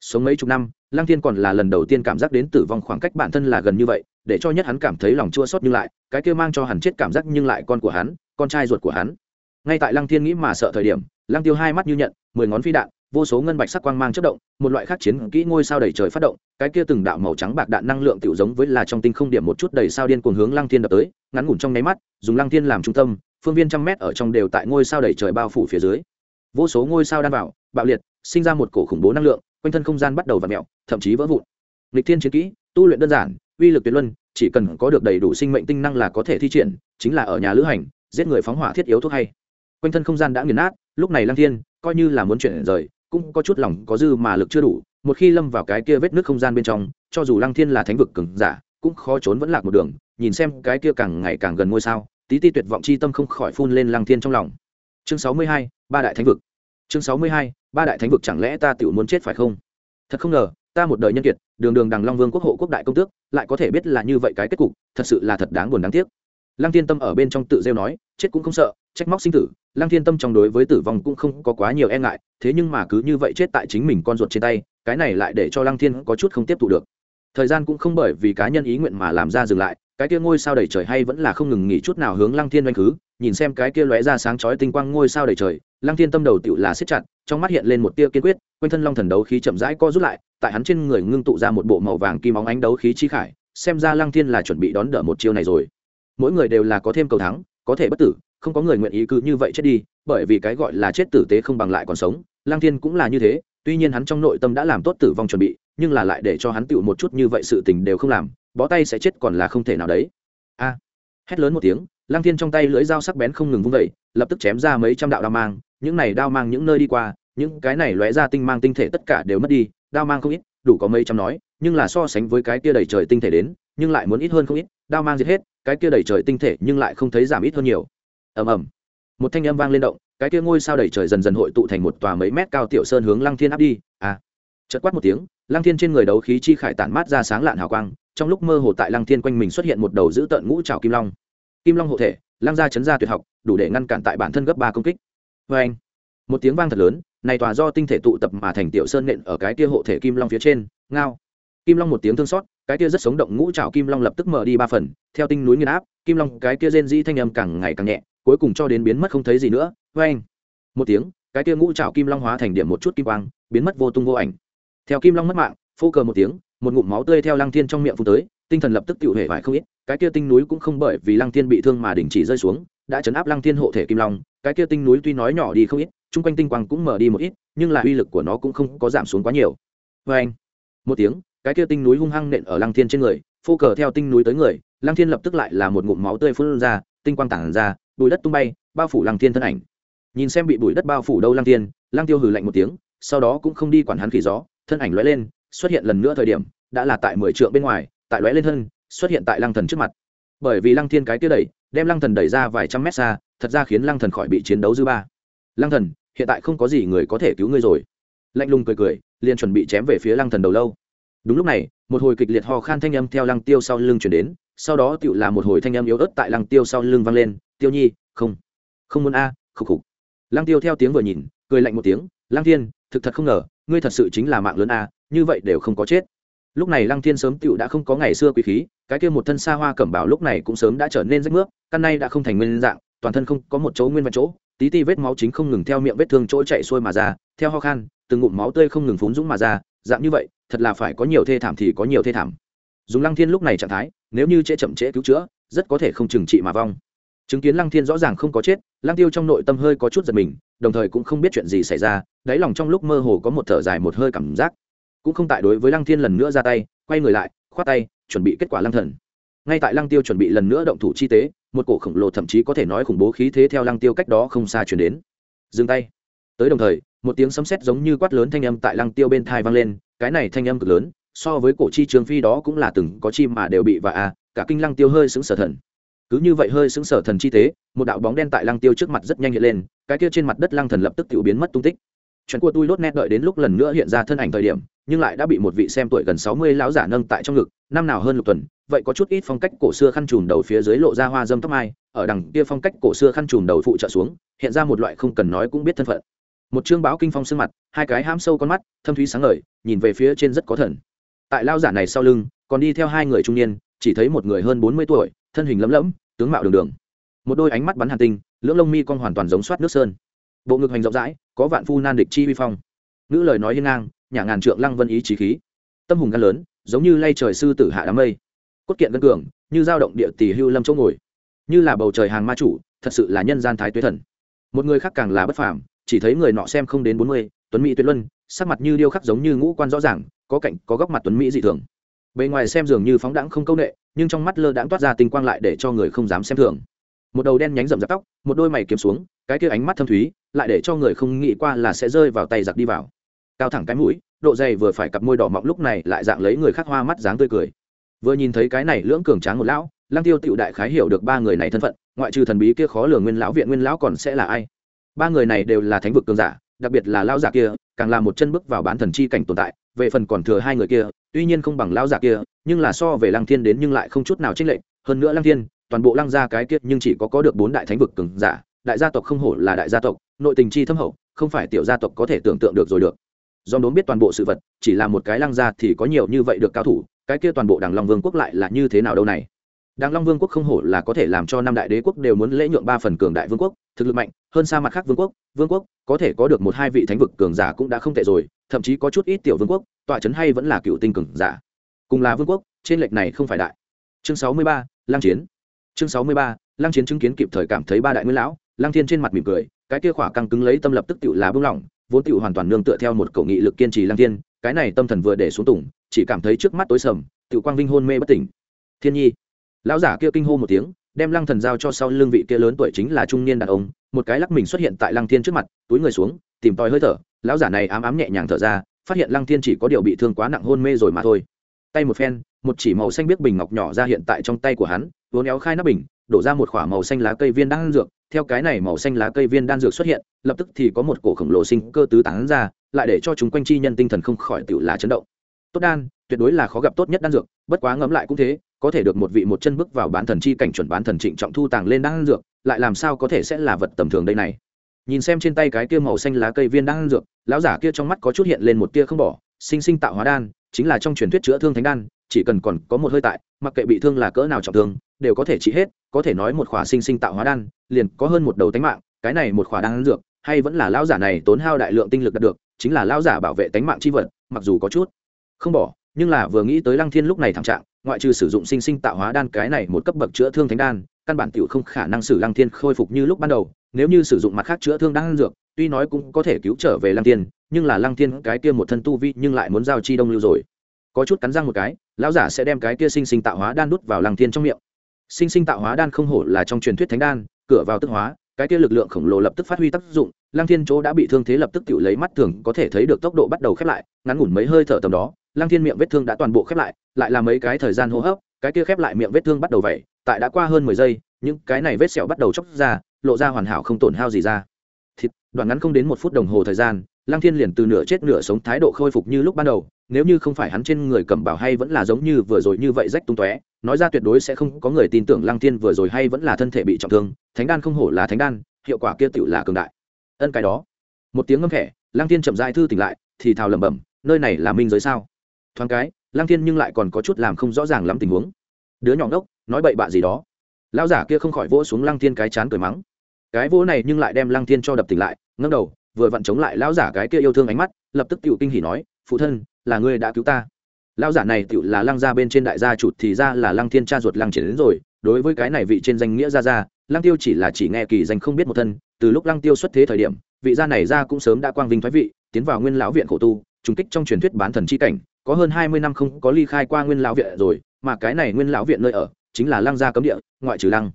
Sống mấy chục năm, lăng thiên còn là lần đầu tiên cảm giác đến tử vong khoảng cách bản thân là gần như vậy, để cho nhất hắn cảm thấy lòng chua xót nhưng lại, cái kia mang cho hắn chết cảm giác nhưng lại con của hắn, con trai ruột của hắn ngay tại lăng thiên nghĩ mà sợ thời điểm, lăng tiêu hai mắt như nhận, mười ngón phi đạn, vô số ngân bạch sắc quang mang chất động, một loại khác chiến kỹ ngôi sao đầy trời phát động, cái kia từng đạo màu trắng bạc đạn năng lượng tiểu giống với là trong tinh không điểm một chút đầy sao điên cuồng hướng lăng thiên đập tới, ngắn ngủn trong nháy mắt, dùng lăng thiên làm trung tâm, phương viên trăm mét ở trong đều tại ngôi sao đầy trời bao phủ phía dưới. Vô số ngôi sao đan vào, bạo liệt, sinh ra một cổ khủng bố năng lượng, quanh thân không gian bắt đầu v ặ mẹo thậm chí vỡ vụn. Lịch thiên chiến kỹ, tu luyện đơn giản, uy lực tuyệt luân, chỉ cần có được đầy đủ sinh mệnh tinh năng là có thể thi triển, chính là ở nhà lữ hành, giết người phóng hỏa thiết yếu thuốc hay quanh thân không gian đã nghiền nát, lúc này lăng thiên coi như là muốn chuyển rời, cũng có chút lòng có dư mà lực chưa đủ, một khi lâm vào cái kia vết nước không gian bên trong, cho dù lăng thiên là thánh vực cứng giả, cũng khó trốn vẫn lạc một đường, nhìn xem cái kia càng ngày càng gần ngôi sao, tí ti tuyệt vọng chi tâm không khỏi phun lên lăng thiên trong lòng. Chương sáu mươi hai, ba đại thánh vực. Chương sáu mươi hai, ba đại thánh vực chẳng lẽ ta tự muốn chết phải không? Thật không ngờ, ta một đời nhân kiệt, đường đường đằng long vương quốc hộ quốc đại công tước, lại có thể biết là như vậy cái kết cục, thật sự là thật đáng buồn đáng tiếc lăng thiên tâm ở bên trong tự rêu nói, chết cũng không sợ, trách móc sinh tử, lăng thiên tâm trong đối với tử vong cũng không có quá nhiều e ngại, thế nhưng mà cứ như vậy chết tại chính mình con ruột trên tay, cái này lại để cho lăng thiên có chút không tiếp thu được. Thời gian cũng không bởi vì cá nhân ý nguyện mà làm ra dừng lại, cái kia ngôi sao đầy trời hay vẫn là không ngừng nghỉ chút nào hướng lăng thiên oanh khứ, nhìn xem cái kia lóe ra sáng chói tinh quang ngôi sao đầy trời, lăng thiên tâm đầu tựu là siết chặt, trong mắt hiện lên một tia kiên quyết, quanh thân long thần đấu khí chậm rãi co rút lại, tại hắn trên người ngưng tụ ra một bộ màu vàng kim óng ánh đấu khí chi khải, xem ra lăng thiên là chuẩn bị đón đỡ một chiêu này rồi mỗi người đều là có thêm cầu thắng, có thể bất tử, không có người nguyện ý cứ như vậy chết đi, bởi vì cái gọi là chết tử tế không bằng lại còn sống. Lang thiên cũng là như thế, tuy nhiên hắn trong nội tâm đã làm tốt tử vong chuẩn bị, nhưng là lại để cho hắn tựu một chút như vậy sự tình đều không làm, bó tay sẽ chết còn là không thể nào đấy. A! Hét lớn một tiếng Lang thiên trong tay lưỡi dao sắc bén không ngừng vung vẩy lập tức chém ra mấy trăm đạo đao mang, những này đao mang những nơi đi qua, những cái này lóe ra tinh mang tinh thể tất cả đều mất đi, đao mang không ít, đủ có mấy trăm nói, nhưng là so sánh với cái kia đầy trời tinh thể đến, nhưng lại muốn ít hơn không ít, đao mang giết hết cái kia đầy trời tinh thể nhưng lại không thấy giảm ít hơn nhiều. Ầm ầm. Một thanh âm vang lên động, cái kia ngôi sao đầy trời dần dần hội tụ thành một tòa mấy mét cao tiểu sơn hướng lăng thiên áp đi. À. Chợt quát một tiếng, lăng thiên trên người đấu khí chi khải tản mát ra sáng lạn hào quang, trong lúc mơ hồ tại lăng thiên quanh mình xuất hiện một đầu dữ tợn ngũ trào kim long. Kim long hộ thể, lăng gia chấn gia tuyệt học, đủ để ngăn cản tại bản thân gấp ba công kích. Vê anh, một tiếng vang thật lớn, này tòa do tinh thể tụ tập mà thành tiểu sơn nện ở cái kia hộ thể kim long phía trên. Ngao. Kim long một tiếng thương xót cái kia rất sống động ngũ trảo kim long lập tức mở đi ba phần, theo tinh núi nghiền áp, kim long cái kia rên di thanh âm càng ngày càng nhẹ, cuối cùng cho đến biến mất không thấy gì nữa. Vê anh một tiếng, cái kia ngũ trảo kim long hóa thành điểm một chút kim quang, biến mất vô tung vô ảnh. Theo kim long mất mạng, phô cờ một tiếng, một ngụm máu tươi theo lăng thiên trong miệng phun tới, tinh thần lập tức tự hể vải không ít, cái kia tinh núi cũng không bởi vì lăng thiên bị thương mà đình chỉ rơi xuống, đã chấn áp lăng thiên hộ thể kim long, cái kia tinh núi tuy nói nhỏ đi không ít, chung quanh tinh quang cũng mở đi một ít, nhưng là uy lực của nó cũng không có giảm xuống quá nhiều. Vê anh một tiếng cái kia tinh núi hung hăng nện ở lăng thiên trên người, phô cờ theo tinh núi tới người, lăng thiên lập tức lại là một ngụm máu tươi phun ra, tinh quang tản ra, bụi đất tung bay, bao phủ lăng thiên thân ảnh. Nhìn xem bị bụi đất bao phủ đâu lăng thiên, lăng tiêu hừ lạnh một tiếng, sau đó cũng không đi quản hắn khỉ gió, thân ảnh lóe lên, xuất hiện lần nữa thời điểm, đã là tại mười trượng bên ngoài, tại lóe lên thân, xuất hiện tại lăng thần trước mặt. Bởi vì lăng thiên cái kia đẩy, đem lăng thần đẩy ra vài trăm mét xa, thật ra khiến lăng thần khỏi bị chiến đấu dư ba. Lăng thần, hiện tại không có gì người có thể cứu ngươi rồi. Lạnh lùng cười cười, liền chuẩn bị chém về phía lăng thần đầu lâu đúng lúc này một hồi kịch liệt ho khan thanh âm theo lăng tiêu sau lưng chuyển đến sau đó tựu là một hồi thanh âm yếu ớt tại lăng tiêu sau lưng vang lên tiêu nhi không không muốn a à, khục khục. Lăng tiêu theo tiếng vừa nhìn cười lạnh một tiếng lăng thiên thực thật không ngờ ngươi thật sự chính là mạng lớn a như vậy đều không có chết. Lúc này lăng thiên sớm tựu đã không có ngày xưa quý khí cái kia một thân xa hoa cẩm bảo lúc này cũng sớm đã trở nên rách nước căn nay đã không thành nguyên dạng toàn thân không có một chỗ nguyên vẹn chỗ tí ti vết máu chính không ngừng theo miệng vết thương chỗ chạy xuôi mà ra theo ho khan từng ngụm máu tươi không ngừng phúng dũng mà ra dạng như vậy, thật là phải có nhiều thê thảm thì có nhiều thê thảm. Dùng lăng thiên lúc này trạng thái, nếu như trễ chậm trễ cứu chữa, rất có thể không trừng trị mà vong. Chứng kiến lăng thiên rõ ràng không có chết, lăng tiêu trong nội tâm hơi có chút giật mình, đồng thời cũng không biết chuyện gì xảy ra, đáy lòng trong lúc mơ hồ có một thở dài một hơi cảm giác. Cũng không tại đối với lăng thiên lần nữa ra tay, quay người lại, khoát tay, chuẩn bị kết quả lăng thần. Ngay tại lăng tiêu chuẩn bị lần nữa động thủ chi tế, một cổ khổng lồ thậm chí có thể nói khủng bố khí thế theo lăng tiêu cách đó không xa chuyển đến. Dừng tay tới đồng thời, một tiếng sấm sét giống như quát lớn thanh âm tại lăng tiêu bên thai vang lên, cái này thanh âm cực lớn, so với cổ chi trường phi đó cũng là từng có chim mà đều bị và a, cả kinh lăng tiêu hơi sững sở thần. Cứ như vậy hơi sững sở thần chi tế, một đạo bóng đen tại lăng tiêu trước mặt rất nhanh hiện lên, cái kia trên mặt đất lăng thần lập tức tự biến mất tung tích. Chuyện của tôi lốt nét đợi đến lúc lần nữa hiện ra thân ảnh thời điểm, nhưng lại đã bị một vị xem tuổi gần sáu mươi lão giả nâng tại trong ngực, năm nào hơn lục tuần, vậy có chút ít phong cách cổ xưa khăn trùm đầu phía dưới lộ ra hoa dâm tóc mai, ở đằng kia phong cách cổ xưa khăn trùm đầu phụ trợ xuống, hiện ra một loại không cần nói cũng biết thân phận một chương báo kinh phong sương mặt, hai cái ham sâu con mắt, thâm thúy sáng ngời, nhìn về phía trên rất có thần. Tại lao giả này sau lưng, còn đi theo hai người trung niên, chỉ thấy một người hơn bốn mươi tuổi, thân hình lấm lẫm, tướng mạo đường đường. Một đôi ánh mắt bắn hàn tinh, lưỡng lông mi con hoàn toàn giống soát nước sơn. Bộ ngực hành rộng rãi, có vạn phu nan địch chi vi phong. Nữ lời nói hiên ngang nhà ngàn trượng lăng vân ý trí khí. Tâm hùng gan lớn, giống như lay trời sư tử hạ đám mây. Cốt kiện vân cường, như dao động địa tỷ hưu lâm chỗ ngồi. Như là bầu trời hàng ma chủ, thật sự là nhân gian thái tuế thần. Một người khác càng là bất phàm chỉ thấy người nọ xem không đến bốn mươi, tuấn mỹ tuyệt luân, sắc mặt như điêu khắc giống như ngũ quan rõ ràng, có cạnh, có góc mặt tuấn mỹ dị thường. Bề ngoài xem dường như phóng đãng không công nghệ nhưng trong mắt lơ đãng toát ra tinh quang lại để cho người không dám xem thường. Một đầu đen nhánh rậm rạp tóc, một đôi mày kiếm xuống, cái kia ánh mắt thâm thúy, lại để cho người không nghĩ qua là sẽ rơi vào tay giặc đi vào. Cao thẳng cái mũi, độ dày vừa phải cặp môi đỏ mọng lúc này lại dạng lấy người khác hoa mắt dáng tươi cười. Vừa nhìn thấy cái này lưỡng cường tráng một lão, lăng tiêu tựu đại khái hiểu được ba người này thân phận, ngoại trừ thần bí kia khó lường nguyên lão viện nguyên lão còn sẽ là ai? Ba người này đều là thánh vực cường giả, đặc biệt là lão giả kia, càng là một chân bước vào bán thần chi cảnh tồn tại, về phần còn thừa hai người kia, tuy nhiên không bằng lão giả kia, nhưng là so về lăng thiên đến nhưng lại không chút nào trích lệ hơn nữa lăng thiên, toàn bộ lăng gia cái kiết nhưng chỉ có có được bốn đại thánh vực cường giả, đại gia tộc không hổ là đại gia tộc, nội tình chi thâm hậu, không phải tiểu gia tộc có thể tưởng tượng được rồi được. Do đốn biết toàn bộ sự vật, chỉ là một cái lăng gia thì có nhiều như vậy được cao thủ, cái kia toàn bộ đảng long vương quốc lại là như thế nào đâu này? Đảng long vương quốc không hổ là có thể làm cho năm đại đế quốc đều muốn lễ nhượng ba phần cường đại vương quốc, thực lực mạnh hơn xa mặt khác vương quốc vương quốc, có thể có được một hai vị thánh vực cường giả cũng đã không tệ rồi, thậm chí có chút ít tiểu vương quốc, tọa trấn hay vẫn là cựu tinh cường giả. Cùng là vương quốc, trên lệch này không phải đại. Chương sáu mươi ba, lăng chiến. Chương sáu mươi ba, lăng chiến chứng kiến kịp thời cảm thấy ba đại nguyên lão, lăng thiên trên mặt mỉm cười, cái kia khỏa căng cứng lấy tâm lập tức tự là bưng lỏng vốn tự hoàn toàn nương tựa theo một cầu nghị lực kiên trì lăng thiên, cái này tâm thần vừa để xuống tùng, chỉ cảm thấy trước mắt tối sầm tự quang vinh hôn mê bất tỉnh. Thiên nhi, lão giả kia kinh hô một tiếng đem lăng thần giao cho sau lưng vị kia lớn tuổi chính là trung niên đàn ông, một cái lắc mình xuất hiện tại lăng thiên trước mặt, túi người xuống, tìm tòi hơi thở, lão giả này ám ám nhẹ nhàng thở ra, phát hiện lăng thiên chỉ có điều bị thương quá nặng hôn mê rồi mà thôi. Tay một phen, một chỉ màu xanh biết bình ngọc nhỏ ra hiện tại trong tay của hắn, vốn éo khai nắp bình, đổ ra một k h ỏ a màu xanh lá cây viên đan dược, theo cái này màu xanh lá cây viên đan dược xuất hiện, lập tức thì có một cổ khổng lồ sinh cơ tứ tán ra, lại để cho chúng quanh chi nhân tinh thần không khỏi tự là chấn động. Tốt đan, tuyệt đối là khó gặp tốt nhất đan dược, bất quá ngẫm lại cũng thế có thể được một vị một chân bước vào bán thần chi cảnh chuẩn bán thần trịnh trọng thu tàng lên đan dược, lại làm sao có thể sẽ là vật tầm thường đây này? Nhìn xem trên tay cái kia màu xanh lá cây viên đan dược, lão giả kia trong mắt có chút hiện lên một tia không bỏ, sinh sinh tạo hóa đan, chính là trong truyền thuyết chữa thương thánh đan, chỉ cần còn có một hơi tại, mặc kệ bị thương là cỡ nào trọng thương, đều có thể trị hết, có thể nói một khỏa sinh sinh tạo hóa đan, liền có hơn một đầu tánh mạng, cái này một khỏa đan dược, hay vẫn là lão giả này tốn hao đại lượng tinh lực đạt được, chính là lão giả bảo vệ tánh mạng chi vật, mặc dù có chút không bỏ, nhưng là vừa nghĩ tới lăng thiên lúc này thảm trạng ngoại trừ sử dụng sinh sinh tạo hóa đan cái này một cấp bậc chữa thương thánh đan, căn bản tiểu không khả năng sử lăng thiên khôi phục như lúc ban đầu. Nếu như sử dụng mặt khác chữa thương đan dược, tuy nói cũng có thể cứu trở về lăng thiên, nhưng là lăng thiên cái kia một thân tu vi nhưng lại muốn giao chi đông lưu rồi. Có chút cắn răng một cái, lão giả sẽ đem cái kia sinh sinh tạo hóa đan đút vào lăng thiên trong miệng. Sinh sinh tạo hóa đan không hổ là trong truyền thuyết thánh đan, cửa vào tức hóa, cái kia lực lượng khổng lồ lập tức phát huy tác dụng, lăng thiên chỗ đã bị thương thế lập tức tự lấy mắt thường có thể thấy được tốc độ bắt đầu khép lại, ngắn ngủn mấy hơi thở tầm đó lăng thiên miệng vết thương đã toàn bộ khép lại lại là mấy cái thời gian hô hấp, cái kia khép lại miệng vết thương bắt đầu vậy tại đã qua hơn mười giây, những cái này vết sẹo bắt đầu chóc ra, lộ ra hoàn hảo không tổn hao gì ra. Thịt, đoạn ngắn không đến một phút đồng hồ thời gian, lăng thiên liền từ nửa chết nửa sống thái độ khôi phục như lúc ban đầu, nếu như không phải hắn trên người cầm bảo hay vẫn là giống như vừa rồi như vậy rách tung tóe, nói ra tuyệt đối sẽ không có người tin tưởng lăng thiên vừa rồi hay vẫn là thân thể bị trọng thương, thánh đan không hổ là thánh đan, hiệu quả kia tựu là cường đại. Ân cái đó. Một tiếng ngâm khẽ, lăng thiên chậm rãi thư tỉnh lại, thì thào lẩm bẩm, nơi này là minh giới sao? Thoáng cái lang thiên nhưng lại còn có chút làm không rõ ràng lắm tình huống. Đứa nhỏ ngốc, nói bậy bạ gì đó. Lão giả kia không khỏi vỗ xuống lăng thiên cái chán cười mắng. Cái vỗ này nhưng lại đem lăng thiên cho đập tỉnh lại ngâm đầu, vừa vặn chống lại lão giả cái kia yêu thương ánh mắt, lập tức tựu kinh hỉ nói, phụ thân, là ngươi đã cứu ta. Lão giả này tựu là lăng gia bên trên đại gia chủ thì ra là lăng thiên cha ruột lăng triển đến rồi, đối với cái này vị trên danh nghĩa gia gia, lăng tiêu chỉ là chỉ nghe kỳ danh không biết một thân, từ lúc lăng tiêu xuất thế thời điểm, vị gia này gia cũng sớm đã quang vinh thoái vị, tiến vào nguyên lão viện khổ tu, trùng kích trong truyền thuyết bán thần chi cảnh có hơn hai mươi năm không có ly khai qua nguyên lão viện rồi, mà cái này nguyên lão viện nơi ở chính là lăng gia cấm địa, ngoại trừ lăng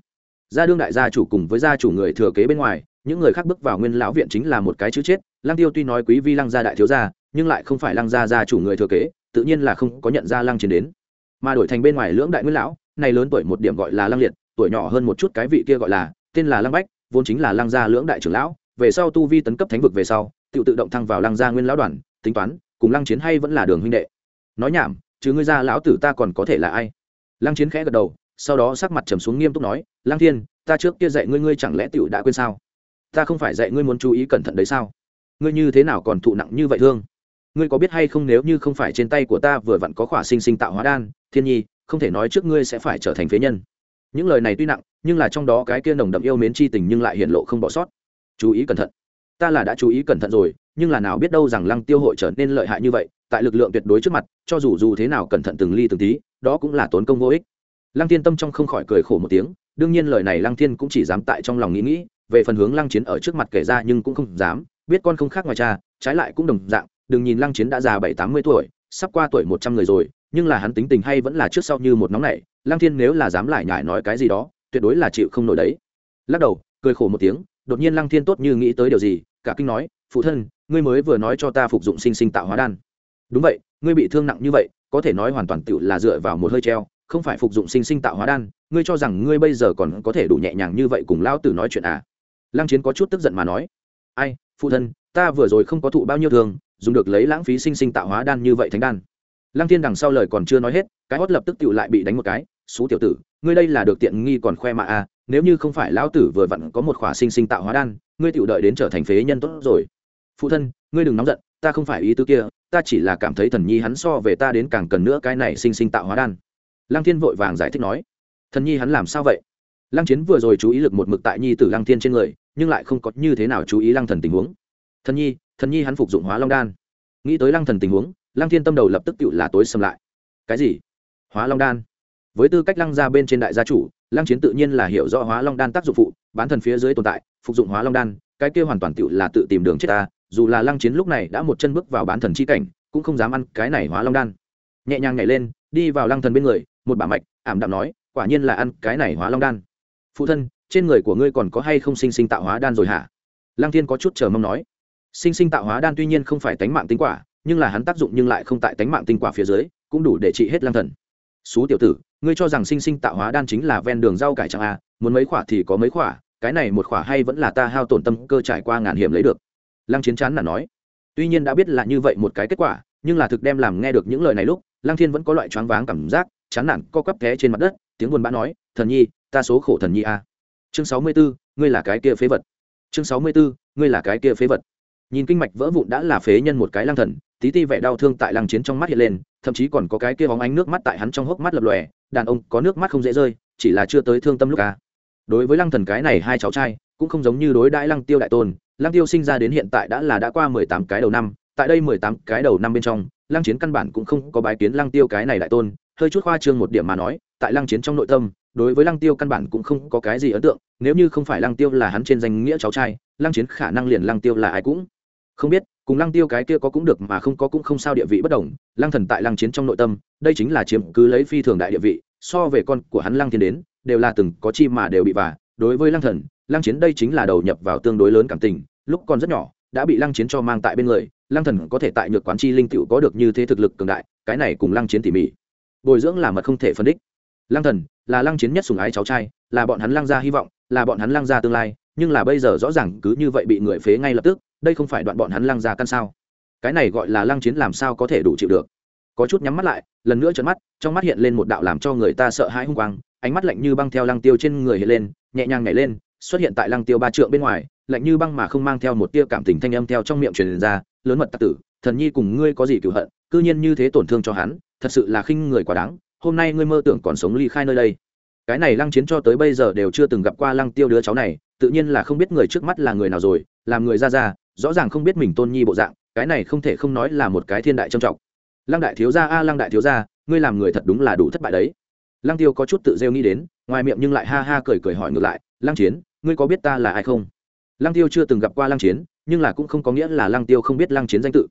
gia đương đại gia chủ cùng với gia chủ người thừa kế bên ngoài, những người khác bước vào nguyên lão viện chính là một cái chữ chết. Lăng tiêu tuy nói quý vi lăng gia đại thiếu gia, nhưng lại không phải lăng gia gia chủ người thừa kế, tự nhiên là không có nhận ra lăng chiến đến. Mà đổi thành bên ngoài lưỡng đại nguyên lão, này lớn tuổi một điểm gọi là lăng liệt, tuổi nhỏ hơn một chút cái vị kia gọi là, tên là lăng bách, vốn chính là lăng gia lưỡng đại trưởng lão, về sau tu vi tấn cấp thánh vực về sau tự tự động thăng vào lăng gia nguyên lão đoàn, tính toán, cùng lăng chiến hay vẫn là đường huynh đệ nói nhảm, chứ ngươi ra lão tử ta còn có thể là ai? Lăng chiến khẽ gật đầu, sau đó sắc mặt trầm xuống nghiêm túc nói, lăng thiên, ta trước kia dạy ngươi ngươi chẳng lẽ tiểu đã quên sao? Ta không phải dạy ngươi muốn chú ý cẩn thận đấy sao? Ngươi như thế nào còn thụ nặng như vậy thương? Ngươi có biết hay không nếu như không phải trên tay của ta vừa vặn có khỏa sinh sinh tạo hóa đan, thiên nhi, không thể nói trước ngươi sẽ phải trở thành phế nhân. Những lời này tuy nặng, nhưng là trong đó cái kia nồng đậm yêu mến chi tình nhưng lại hiện lộ không bỏ sót. Chú ý cẩn thận. Ta là đã chú ý cẩn thận rồi, nhưng là nào biết đâu rằng lăng tiêu hội trở nên lợi hại như vậy tại lực lượng tuyệt đối trước mặt, cho dù dù thế nào cẩn thận từng ly từng tí, đó cũng là tốn công vô ích. Lăng Thiên tâm trong không khỏi cười khổ một tiếng, đương nhiên lời này lăng thiên cũng chỉ dám tại trong lòng nghĩ nghĩ, về phần hướng lăng chiến ở trước mặt kể ra nhưng cũng không dám, biết con không khác ngoài cha, trái lại cũng đồng dạng, đừng nhìn lăng chiến đã già bảy tám mươi tuổi, sắp qua tuổi một trăm người rồi, nhưng là hắn tính tình hay vẫn là trước sau như một nóng này lăng thiên nếu là dám lại nhải nói cái gì đó, tuyệt đối là chịu không nổi đấy. Lắc đầu, cười khổ một tiếng, đột nhiên lăng thiên tốt như nghĩ tới điều gì, cả kinh nói, phụ thân, ngươi mới vừa nói cho ta phục dụng sinh sinh tạo hóa đan đúng vậy ngươi bị thương nặng như vậy có thể nói hoàn toàn tự là dựa vào một hơi treo không phải phục dụng sinh sinh tạo hóa đan ngươi cho rằng ngươi bây giờ còn có thể đủ nhẹ nhàng như vậy cùng lao tử nói chuyện à? Lăng chiến có chút tức giận mà nói. Ai phụ thân ta vừa rồi không có thụ bao nhiêu thương, dùng được lấy lãng phí sinh sinh tạo hóa đan như vậy thánh đan. Lăng thiên đằng sau lời còn chưa nói hết cái hót lập tức tự lại bị đánh một cái xú tiểu tử ngươi đây là được tiện nghi còn khoe mà à nếu như không phải lão tử vừa vặn có một khỏa sinh sinh tạo hóa đan ngươi tiểu đợi đến trở thành phế nhân tốt rồi. Phụ thân ngươi đừng nóng giận ta không phải ý tứ kia ta chỉ là cảm thấy thần nhi hắn so về ta đến càng cần nữa cái này sinh sinh tạo hóa đan. Lăng thiên vội vàng giải thích nói, thần nhi hắn làm sao vậy? Lăng chiến vừa rồi chú ý lực một mực tại nhi tử lăng thiên trên người, nhưng lại không có như thế nào chú ý lăng thần tình huống. Thần nhi thần nhi hắn phục dụng hóa long đan. Nghĩ tới lăng thần tình huống, lăng thiên tâm đầu lập tức tự là tối xâm lại. Cái gì? Hóa long đan? Với tư cách lăng ra bên trên đại gia chủ, lăng chiến tự nhiên là hiểu rõ hóa long đan tác dụng phụ, bán thần phía dưới tồn tại, phục dụng hóa long đan, cái kia hoàn toàn tự là tự tìm đường chết ta dù là lăng chiến lúc này đã một chân bước vào bán thần chi cảnh cũng không dám ăn cái này hóa long đan. Nhẹ nhàng nhảy lên đi vào lăng thần bên người một bả mạch ảm đạm nói quả nhiên là ăn cái này hóa long đan. Phụ thân trên người của ngươi còn có hay không sinh sinh tạo hóa đan rồi hả? Lăng thiên có chút chờ mong nói. Sinh sinh tạo hóa đan tuy nhiên không phải tánh mạng tinh quả nhưng là hắn tác dụng nhưng lại không tại tánh mạng tinh quả phía dưới cũng đủ để trị hết lăng thần. Xú tiểu tử ngươi cho rằng sinh sinh tạo hóa đan chính là ven đường rau cải chẳng a à, muốn mấy khỏa thì có mấy khỏa cái này một khỏa hay vẫn là ta hao tổn tâm cơ trải qua ngàn hiểm lấy được lăng chiến chán là nói. Tuy nhiên đã biết là như vậy một cái kết quả nhưng là thực đem làm nghe được những lời này lúc lăng thiên vẫn có loại choáng váng cảm giác chán nản co quắp té trên mặt đất tiếng buồn bã nói thần nhi ta số khổ thần nhi a. Chương sáu mươi 64, ngươi là cái kia phế vật. Chương sáu mươi 64, ngươi là cái kia phế vật. Nhìn kinh mạch vỡ vụn đã là phế nhân một cái lăng thần tí ti vẻ đau thương tại lăng chiến trong mắt hiện lên thậm chí còn có cái kia bóng ánh nước mắt tại hắn trong hốc mắt lập lòe đàn ông có nước mắt không dễ rơi chỉ là chưa tới thương tâm lúc ca đối với lăng thần cái này hai cháu trai cũng không giống như đối đãi lăng tiêu đại tôn, lăng tiêu sinh ra đến hiện tại đã là đã qua mười tám cái đầu năm, tại đây mười tám cái đầu năm bên trong, lăng chiến căn bản cũng không có bái kiến lăng tiêu cái này đại tôn, hơi chút khoa trương một điểm mà nói, tại lăng chiến trong nội tâm, đối với lăng tiêu căn bản cũng không có cái gì ấn tượng, nếu như không phải lăng tiêu là hắn trên danh nghĩa cháu trai, lăng chiến khả năng liền lăng tiêu là ai cũng không biết, cùng lăng tiêu cái kia có cũng được mà không có cũng không sao địa vị bất đồng, lăng thần tại lăng chiến trong nội tâm, đây chính là chiếm cứ lấy phi thường đại địa vị, so về con của hắn lăng thiên đến, đều là từng có chi mà đều bị vả, đối với lăng thần lăng chiến đây chính là đầu nhập vào tương đối lớn cảm tình, lúc còn rất nhỏ, đã bị lăng chiến cho mang tại bên người, lăng thần có thể tại nhược quán chi linh tựu có được như thế thực lực cường đại, cái này cùng lăng chiến tỉ mỉ. Bồi dưỡng là mật không thể phân đích. Lăng thần, là lăng chiến nhất sùng ái cháu trai, là bọn hắn lăng gia hy vọng, là bọn hắn lăng gia tương lai, nhưng là bây giờ rõ ràng cứ như vậy bị người phế ngay lập tức, đây không phải đoạn bọn hắn lăng gia căn sao. Cái này gọi là lăng chiến làm sao có thể đủ chịu được? Có chút nhắm mắt lại, lần nữa trợn mắt, trong mắt hiện lên một đạo làm cho người ta sợ hãi hung quang, ánh mắt lạnh như băng theo lăng tiêu trên người hiện lên, nhẹ nhàng nhảy lên xuất hiện tại lăng tiêu ba trượng bên ngoài, lạnh như băng mà không mang theo một tia cảm tình thanh âm theo trong miệng truyền ra, lớn mật tặc tử, thần nhi cùng ngươi có gì cựu hận, cư nhiên như thế tổn thương cho hắn, thật sự là khinh người quá đáng, hôm nay ngươi mơ tưởng còn sống ly khai nơi đây. Cái này lăng chiến cho tới bây giờ đều chưa từng gặp qua lăng tiêu đứa cháu này, tự nhiên là không biết người trước mắt là người nào rồi, làm người ra ra, rõ ràng không biết mình tôn nhi bộ dạng, cái này không thể không nói là một cái thiên đại trầm trọng. Lăng đại thiếu gia, a, lăng đại thiếu gia, ngươi làm người thật đúng là đủ thất bại đấy. Lăng tiêu có chút tự rêu nghĩ đến, ngoài miệng nhưng lại ha ha cười cười hỏi ngược lại, lăng chiến ngươi có biết ta là ai không? Lăng tiêu chưa từng gặp qua lăng chiến, nhưng là cũng không có nghĩa là lăng tiêu không biết lăng chiến danh tự.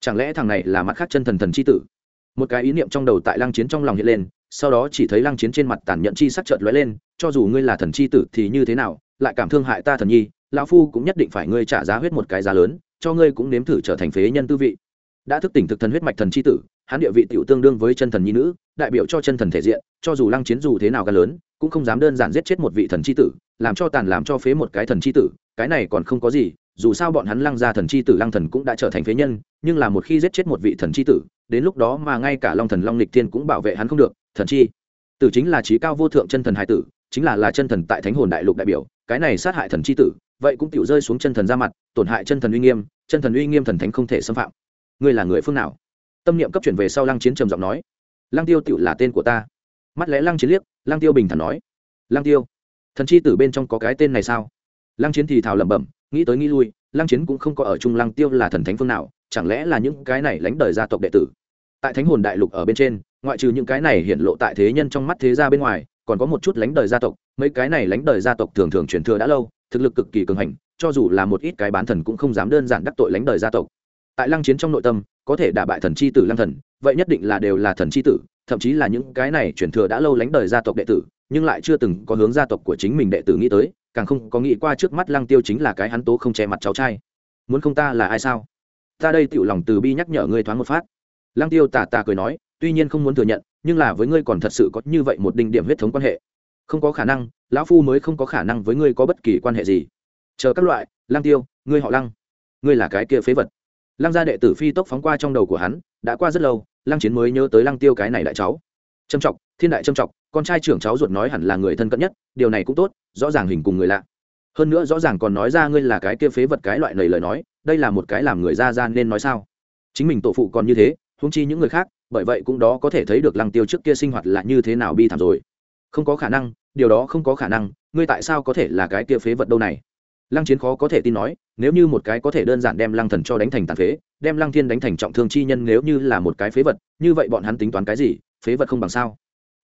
Chẳng lẽ thằng này là mặt khác chân thần thần c h i tử? Một cái ý niệm trong đầu tại lăng chiến trong lòng hiện lên, sau đó chỉ thấy lăng chiến trên mặt tàn nhẫn chi sắc chợt lóe lên, cho dù ngươi là thần chi tử thì như thế nào, lại cảm thương hại ta thần nhi, lão phu cũng nhất định phải ngươi trả giá huyết một cái giá lớn, cho ngươi cũng nếm thử trở thành phế nhân tư vị. Đã thức tỉnh thực thần huyết mạch thần chi tử, hắn địa vị tiểu tương đương với chân thần nhi nữ, đại biểu cho chân thần thể diện, cho dù lăng chiến dù thế nào gan lớn cũng không dám đơn giản giết chết một vị thần chi tử, làm cho tàn làm cho phế một cái thần chi tử, cái này còn không có gì, dù sao bọn hắn lăng ra thần chi tử, lăng thần cũng đã trở thành phế nhân, nhưng là một khi giết chết một vị thần chi tử, đến lúc đó mà ngay cả long thần long lịch thiên cũng bảo vệ hắn không được, thần chi. Tử chính là trí cao vô thượng chân thần hải tử, chính là là chân thần tại thánh hồn đại lục đại biểu, cái này sát hại thần chi tử, vậy cũng tiểu rơi xuống chân thần ra mặt, tổn hại chân thần uy nghiêm, chân thần uy nghiêm thần thánh không thể xâm phạm. Ngươi là người phương nào? Tâm niệm cấp chuyển về sau lăng chiến trầm giọng nói. Lăng tiêu tiểu là tên của ta mắt lẽ lăng chiến liếc, lăng tiêu bình thản nói. Lăng tiêu, thần chi tử bên trong có cái tên này sao? Lăng chiến thì thào lẩm bẩm, nghĩ tới nghĩ lui, lăng chiến cũng không có ở chung lăng tiêu là thần thánh phương nào, chẳng lẽ là những cái này lánh đời gia tộc đệ tử? Tại thánh hồn đại lục ở bên trên, ngoại trừ những cái này hiện lộ tại thế nhân trong mắt thế gia bên ngoài, còn có một chút lánh đời gia tộc, mấy cái này lánh đời gia tộc thường thường truyền thừa đã lâu, thực lực cực kỳ cường hành, cho dù là một ít cái bán thần cũng không dám đơn giản đắc tội lánh đời gia tộc. Tại lăng chiến trong nội tâm, có thể đả bại thần chi tử lăng thần, vậy nhất định là đều là thần chi tử thậm chí là những cái này truyền thừa đã lâu lánh đời gia tộc đệ tử, nhưng lại chưa từng có hướng gia tộc của chính mình đệ tử nghĩ tới, càng không có nghĩ qua trước mắt lăng tiêu chính là cái hắn tố không che mặt cháu trai. Muốn không ta là ai sao? Ta đây tựu lòng từ bi nhắc nhở ngươi thoáng một phát. Lăng tiêu tà tà cười nói, tuy nhiên không muốn thừa nhận, nhưng là với ngươi còn thật sự có như vậy một đỉnh điểm huyết thống quan hệ. Không có khả năng, lão phu mới không có khả năng với ngươi có bất kỳ quan hệ gì. Chờ các loại, lăng tiêu, ngươi họ lăng. Ngươi là cái kia phế vật. Lăng gia đệ tử phi tốc phóng qua trong đầu của hắn đã qua rất lâu, lăng chiến mới nhớ tới lăng tiêu cái này đại cháu. Trâm trọng, thiên đại trâm trọng, con trai trưởng cháu ruột nói hẳn là người thân cận nhất, điều này cũng tốt, rõ ràng hình cùng người lạ. Hơn nữa rõ ràng còn nói ra ngươi là cái kia phế vật cái loại lầy lời nói, đây là một cái làm người ra ra nên nói sao? Chính mình tổ phụ còn như thế húng chi những người khác, bởi vậy cũng đó có thể thấy được lăng tiêu trước kia sinh hoạt là như thế nào bi thảm rồi. Không có khả năng, điều đó không có khả năng, ngươi tại sao có thể là cái kia phế vật đâu này? Lăng chiến khó có thể tin nói, nếu như một cái có thể đơn giản đem lăng thần cho đánh thành tàn phế, đem lăng thiên đánh thành trọng thương chi nhân nếu như là một cái phế vật, như vậy bọn hắn tính toán cái gì, phế vật không bằng sao?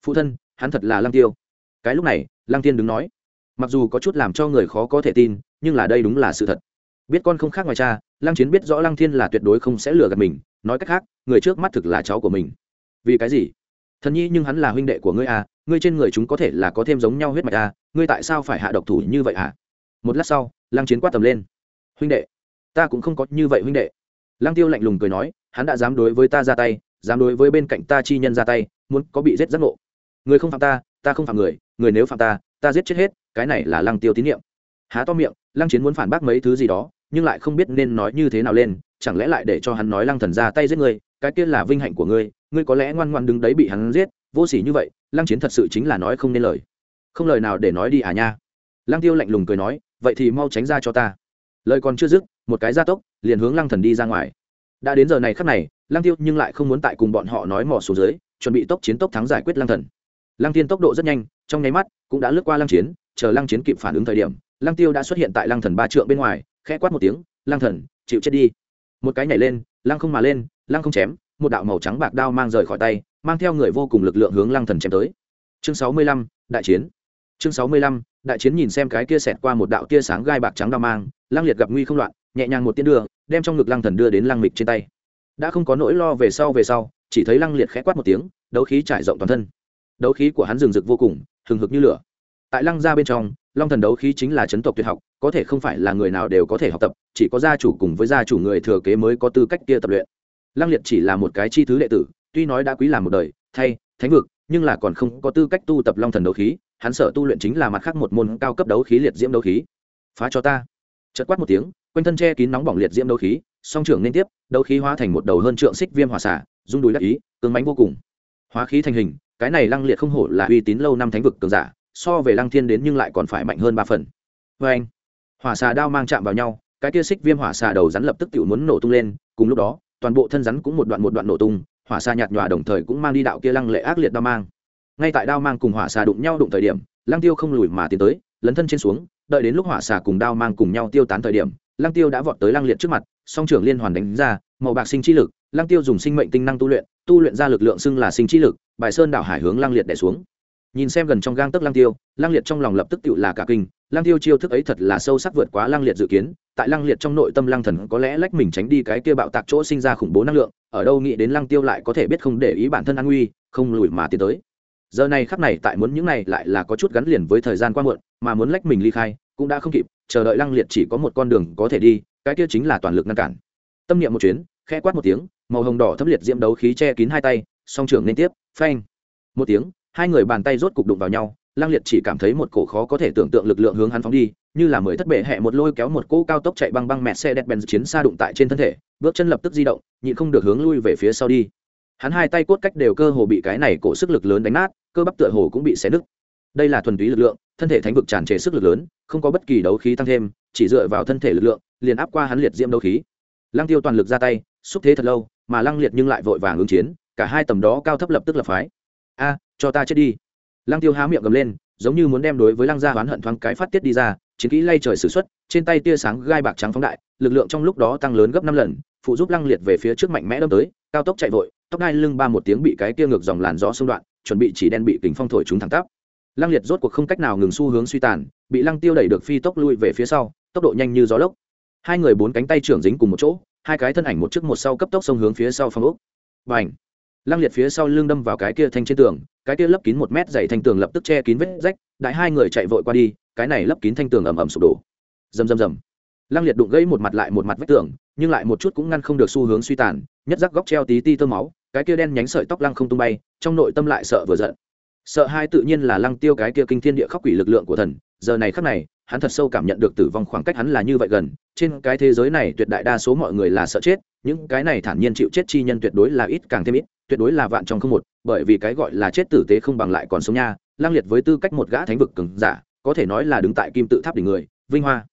Phụ thân, hắn thật là lăng tiêu. Cái lúc này, lăng thiên đứng nói, mặc dù có chút làm cho người khó có thể tin, nhưng là đây đúng là sự thật. Biết con không khác ngoài cha, lăng chiến biết rõ lăng thiên là tuyệt đối không sẽ lừa gạt mình, nói cách khác, người trước mắt thực là cháu của mình. Vì cái gì? Thần nhi, nhưng hắn là huynh đệ của ngươi à ngươi trên người chúng có thể là có thêm giống nhau huyết mạch à ngươi tại sao phải hạ độc thủ như vậy à? Một lát sau lăng chiến quát tầm lên. Huynh đệ ta cũng không có như vậy huynh đệ. Lăng tiêu lạnh lùng cười nói hắn đã dám đối với ta ra tay dám đối với bên cạnh ta chi nhân ra tay muốn có bị giết giác ngộ. Người không phạm ta ta không phạm người người nếu phạm ta ta giết chết hết cái này là lăng tiêu tín nhiệm. Há to miệng lăng chiến muốn phản bác mấy thứ gì đó nhưng lại không biết nên nói như thế nào lên chẳng lẽ lại để cho hắn nói lăng thần ra tay giết người, cái kia là vinh hạnh của ngươi ngươi có lẽ ngoan ngoan đứng đấy bị hắn giết vô s ỉ như vậy lăng chiến thật sự chính là nói không nên lời. Không lời nào để nói đi à nha. Lăng tiêu lạnh lùng cười nói vậy thì mau tránh ra cho ta. Lời còn chưa dứt, một cái gia tốc, liền hướng lăng thần đi ra ngoài. Đã đến giờ này khắc này, lăng tiêu nhưng lại không muốn tại cùng bọn họ nói mỏ xuống dưới, chuẩn bị tốc chiến tốc thắng giải quyết lăng thần. Lăng tiên tốc độ rất nhanh, trong nháy mắt, cũng đã lướt qua lăng chiến, chờ lăng chiến kịp phản ứng thời điểm, lăng tiêu đã xuất hiện tại lăng thần ba trượng bên ngoài, khẽ quát một tiếng, lăng thần, chịu chết đi. Một cái nhảy lên, lăng không mà lên, lăng không chém, một đạo màu trắng bạc đao mang rời khỏi tay, mang theo người vô cùng lực lượng hướng lăng thần chém tới. Chương sáu mươi lăm, đại chiến. Chương sáu mươi lăm đại chiến nhìn xem cái kia xẹt qua một đạo tia sáng gai bạc trắng đao mang, lăng liệt gặp nguy không loạn, nhẹ nhàng một tiến đưa, đem trong ngực lăng thần đưa đến lăng mịch trên tay. Đã không có nỗi lo về sau về sau, chỉ thấy lăng liệt khẽ quát một tiếng, đấu khí trải rộng toàn thân. Đấu khí của hắn rừng rực vô cùng, hừng hực như lửa. Tại lăng gia bên trong, long thần đấu khí chính là chấn tộc tuyệt học, có thể không phải là người nào đều có thể học tập, chỉ có gia chủ cùng với gia chủ người thừa kế mới có tư cách kia tập luyện. Lăng liệt chỉ là một cái chi thứ đệ tử, tuy nói đã quý làm một đời, thay, thánh vực, nhưng là còn không có tư cách tu tập long thần đấu khí hắn sở tu luyện chính là mặt khác một môn cao cấp đấu khí liệt diễm đấu khí. Phá cho ta. Chật quát một tiếng, quanh thân che kín nóng bỏng liệt diễm đấu khí, song trưởng liên tiếp, đấu khí hóa thành một đầu hơn trượng xích viêm hỏa xả rung đùi đắc ý, cứng mánh vô cùng. Hóa khí thành hình, cái này lăng liệt không hổ là uy tín lâu năm thánh vực cường giả, so về lăng thiên đến nhưng lại còn phải mạnh hơn ba phần. Vê anh. Hỏa xà đao mang chạm vào nhau, cái kia xích viêm hỏa xà đầu rắn lập tức tự muốn nổ tung lên, cùng lúc đó, toàn bộ thân rắn cũng một đoạn một đoạn nổ tung, hỏa xà nhạt nhòa đồng thời cũng mang đi đạo kia lăng lệ ác liệt đao mang ngay tại đao mang cùng hỏa xà đụng nhau đụng thời điểm, lăng tiêu không lùi mà tiến tới, lấn thân trên xuống, đợi đến lúc hỏa xà cùng đao mang cùng nhau tiêu tán thời điểm, lăng tiêu đã vọt tới lăng liệt trước mặt, song trưởng liên hoàn đánh ra, màu bạc sinh chi lực, lăng tiêu dùng sinh mệnh tinh năng tu luyện tu luyện ra lực lượng xưng là sinh chi lực, bài sơn đảo hải hướng lăng liệt đẻ xuống. Nhìn xem gần trong gang tấc lăng tiêu, lăng liệt trong lòng lập tức tự là cả kinh, lăng tiêu chiêu thức ấy thật là sâu sắc vượt quá lăng liệt dự kiến, tại lăng liệt trong nội tâm lăng thần có lẽ lách mình tránh đi cái kia bạo tạc chỗ sinh ra khủng bố năng lượng, ở đâu nghĩ đến lăng tiêu lại có thể biết không để ý bản thân an nguy, không lùi mà tiến tới giờ này khắc này tại muốn những này lại là có chút gắn liền với thời gian qua muộn, mà muốn lách mình ly khai, cũng đã không kịp, chờ đợi lăng liệt chỉ có một con đường có thể đi, cái kia chính là toàn lực ngăn cản. Tâm niệm một chuyến, khẽ quát một tiếng, màu hồng đỏ thấm liệt diễm đấu khí che kín hai tay, song trưởng liên tiếp, phanh. Một tiếng, hai người bàn tay rốt cục đụng vào nhau, lăng liệt chỉ cảm thấy một cổ khó có thể tưởng tượng lực lượng hướng hắn phóng đi, như là mới thất bệ hẹ một lôi kéo một cỗ cao tốc chạy băng băng mẹ xe đẹp bèn chiến xa đụng tại trên thân thể, bước chân lập tức di động, nhịn không được hướng lui về phía sau đi. Hắn hai tay cốt cách đều cơ hồ bị cái này cổ sức lực lớn đánh nát cơ bắp tựa hồ cũng bị xé nứt. Đây là thuần túy lực lượng, thân thể thánh vực tràn trề sức lực lớn, không có bất kỳ đấu khí tăng thêm, chỉ dựa vào thân thể lực lượng, liền áp qua hắn liệt diễm đấu khí. Lăng tiêu toàn lực ra tay, xúc thế thật lâu, mà lăng liệt nhưng lại vội vàng ứng chiến, cả hai tầm đó cao thấp lập tức lập phái. A, cho ta chết đi. Lăng tiêu há miệng gầm lên, giống như muốn đem đối với lăng gia oán hận thoáng cái phát tiết đi ra, chiến kỹ lay trời s ử x u ấ t trên tay tia sáng gai bạc trắng phóng đại, lực lượng trong lúc đó tăng lớn gấp năm lần, phụ giúp lăng liệt về phía trước mạnh mẽ đâm tới, cao tốc chạy vội, tóc đai lưng ba một tiếng bị cái tia ngược dòng làn gió xung đoạn chuẩn bị chỉ đen bị kính phong thổi chúng thẳng tắp. Lăng liệt rốt cuộc không cách nào ngừng xu hướng suy tàn, bị lăng tiêu đẩy được phi tốc lui về phía sau, tốc độ nhanh như gió lốc. Hai người bốn cánh tay trưởng dính cùng một chỗ, hai cái thân ảnh một trước một sau cấp tốc sông hướng phía sau phong ốc. Và ảnh lăng liệt phía sau lưng đâm vào cái kia thanh trên tường, cái kia lấp kín một mét dày thanh tường lập tức che kín vết rách, đại hai người chạy vội qua đi, cái này lấp kín thanh tường ầm ầm sụp đổ. Rầm rầm rầm. Lăng liệt đụng gãy một mặt lại một mặt vách tường, nhưng lại một chút cũng ngăn không được xu hướng suy tàn, nhất giác góc treo tí ti tơ máu cái kia đen nhánh sợi tóc lăng không tung bay, trong nội tâm lại sợ vừa giận. Sợ hai tự nhiên là lăng tiêu cái kia kinh thiên địa khóc quỷ lực lượng của thần, giờ này khắc này, hắn thật sâu cảm nhận được tử vong khoảng cách hắn là như vậy gần, trên cái thế giới này tuyệt đại đa số mọi người là sợ chết, những cái này thản nhiên chịu chết chi nhân tuyệt đối là ít càng thêm ít, tuyệt đối là vạn trong không một, bởi vì cái gọi là chết tử tế không bằng lại còn sống nha lang liệt với tư cách một gã thánh vực cường giả, có thể nói là đứng tại kim tự tháp đỉnh người, vinh hoa.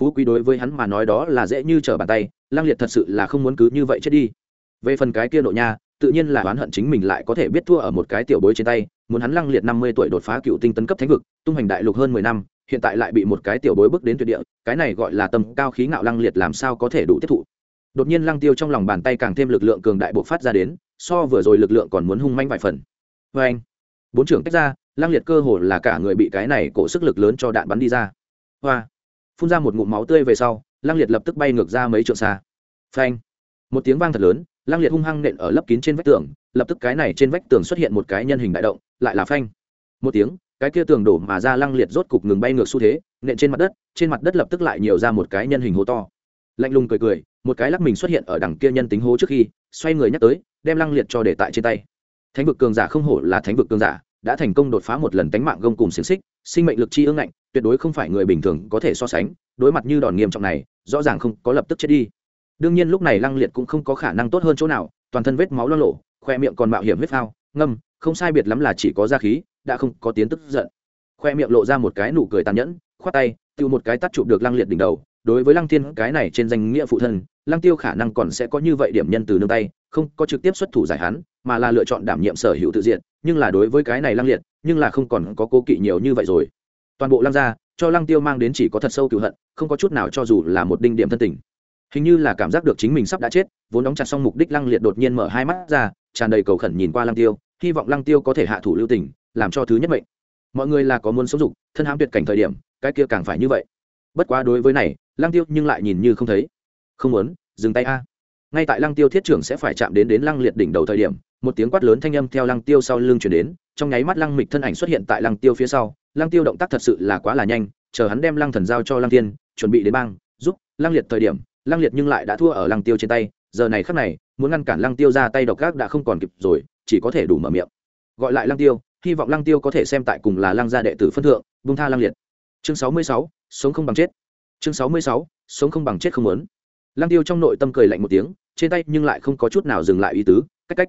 Phú quý đối với hắn mà nói đó là dễ như trở bàn tay lang liệt thật sự là không muốn cứ như vậy chết đi. Về phần cái kia nội nha tự nhiên là oán hận chính mình lại có thể biết thua ở một cái tiểu bối trên tay, muốn hắn lăng liệt năm mươi tuổi đột phá cựu tinh tấn cấp thánh vực, tung hành đại lục hơn mười năm, hiện tại lại bị một cái tiểu bối bước đến tuyệt địa, cái này gọi là tầm cao khí ngạo lăng liệt làm sao có thể đủ tiếp thụ. Đột nhiên lăng tiêu trong lòng bàn tay càng thêm lực lượng cường đại bộc phát ra đến, so vừa rồi lực lượng còn muốn hung manh vài phần. Vê anh, bốn trưởng tách ra, lăng liệt cơ hồ là cả người bị cái này cổ sức lực lớn cho đạn bắn đi ra. Hoa, phun ra một ngụm máu tươi về sau, lăng liệt lập tức bay ngược ra mấy trượng xa. Phanh, một tiếng vang thật lớn lăng liệt hung hăng nện ở lấp kín trên vách tường, lập tức cái này trên vách tường xuất hiện một cái nhân hình đại động, lại là phanh. Một tiếng, cái kia tường đổ mà ra lăng liệt rốt cục ngừng bay ngược xu thế, nện trên mặt đất, trên mặt đất lập tức lại nhiều ra một cái nhân hình hố to. Lạnh lùng cười cười, một cái lắc mình xuất hiện ở đằng kia nhân tính hố trước khi, xoay người nhắc tới, đem lăng liệt cho để tại trên tay. Thánh vực cường giả không hổ là thánh vực cường giả, đã thành công đột phá một lần tánh mạng gông cùng xiềng xích, sinh mệnh lực chi ương ngạnh, tuyệt đối không phải người bình thường có thể so sánh, đối mặt như đòn nghiêm trọng này, rõ ràng không có lập tức chết đi đương nhiên lúc này lăng liệt cũng không có khả năng tốt hơn chỗ nào, toàn thân vết máu lo lộ khoe miệng còn mạo hiểm huyết phao, ngâm, không sai biệt lắm là chỉ có da khí, đã không có tiến tức giận. Khoe miệng lộ ra một cái nụ cười tàn nhẫn, khoát tay, tiêu một cái tắt chụp được lăng liệt đỉnh đầu. Đối với lăng thiên, cái này trên danh nghĩa phụ thân, lăng tiêu khả năng còn sẽ có như vậy điểm nhân từ nương tay, không có trực tiếp xuất thủ giải hắn, mà là lựa chọn đảm nhiệm sở hữu tự diện. Nhưng là đối với cái này lăng liệt, nhưng là không còn có cố kỵ nhiều như vậy rồi. Toàn bộ lăng gia, cho lăng tiêu mang đến chỉ có thật sâu cựu hận, không có chút nào cho dù là một đinh điểm thân tình hình như là cảm giác được chính mình sắp đã chết, vốn đóng chặt xong mục đích lăng liệt đột nhiên mở hai mắt ra, tràn đầy cầu khẩn nhìn qua lăng tiêu, hy vọng lăng tiêu có thể hạ thủ lưu tình, làm cho thứ nhất mệnh. Mọi người là có muốn sống dục, thân hãm tuyệt cảnh thời điểm, cái kia càng phải như vậy. Bất quá đối với này, lăng tiêu nhưng lại nhìn như không thấy. Không muốn, dừng tay a. Ngay tại lăng tiêu thiết trưởng sẽ phải chạm đến đến lăng liệt đỉnh đầu thời điểm, một tiếng quát lớn thanh âm theo lăng tiêu sau lưng chuyển đến, trong nháy mắt lăng mịch thân ảnh xuất hiện tại lăng tiêu phía sau. Lăng tiêu động tác thật sự là quá là nhanh, chờ hắn đem lăng thần giao cho lăng tiên chuẩn bị đến bang, giúp lăng liệt thời điểm lăng liệt nhưng lại đã thua ở lăng tiêu trên tay, giờ này khắc này, muốn ngăn cản lăng tiêu ra tay độc gác đã không còn kịp rồi, chỉ có thể đủ mở miệng. Gọi lại lăng tiêu, hy vọng lăng tiêu có thể xem tại cùng là lăng gia đệ tử phân thượng bung tha lăng liệt. Chương sáu mươi sáu, sống không bằng chết. Chương sáu mươi sáu, sống không bằng chết không muốn. Lăng tiêu trong nội tâm cười lạnh một tiếng, trên tay nhưng lại không có chút nào dừng lại ý tứ, cách cách.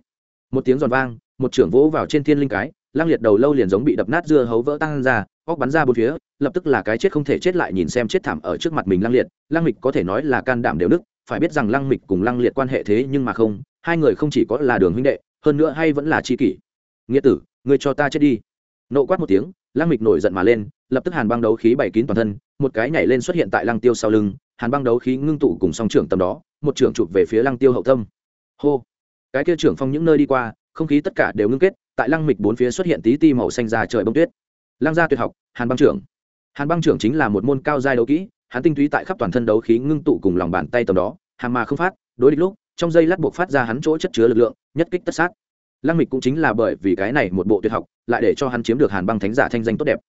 Một tiếng giòn vang, một trưởng vỗ vào trên thiên linh cái Lang liệt đầu lâu liền giống bị đập nát dưa hấu vỡ tăng ra, óc bắn ra bốn phía, lập tức là cái chết không thể chết lại nhìn xem chết thảm ở trước mặt mình Lang liệt. Lang mịch có thể nói là can đảm đều đức phải biết rằng Lang mịch cùng Lang liệt quan hệ thế nhưng mà không, hai người không chỉ có là đường huynh đệ, hơn nữa hay vẫn là tri kỷ. Nghĩa tử người cho ta chết đi. Nộ quát một tiếng Lang mịch nổi giận mà lên, lập tức hàn băng đấu khí bày kín toàn thân, một cái nhảy lên xuất hiện tại lăng tiêu sau lưng, hàn băng đấu khí ngưng tụ cùng song trưởng tầm đó, một trưởng chụp về phía lăng tiêu hậu tâm. Hô! Cái kia trưởng phong những nơi đi qua không khí tất cả đều ngưng kết, tại lăng mịch bốn phía xuất hiện tí ti màu xanh ra trời bông tuyết. Lăng gia tuyệt học, hàn băng trưởng. Hàn băng trưởng chính là một môn cao giai đấu kỹ, hắn tinh túy tại khắp toàn thân đấu khí ngưng tụ cùng lòng bàn tay tầm đó hàn mà không phát, đối địch lúc, trong dây lát buộc phát ra hắn chỗ chất chứa lực lượng, nhất kích tất sát. Lăng mịch cũng chính là bởi vì cái này một bộ tuyệt học, lại để cho hắn chiếm được hàn băng thánh giả thanh danh tốt đẹp.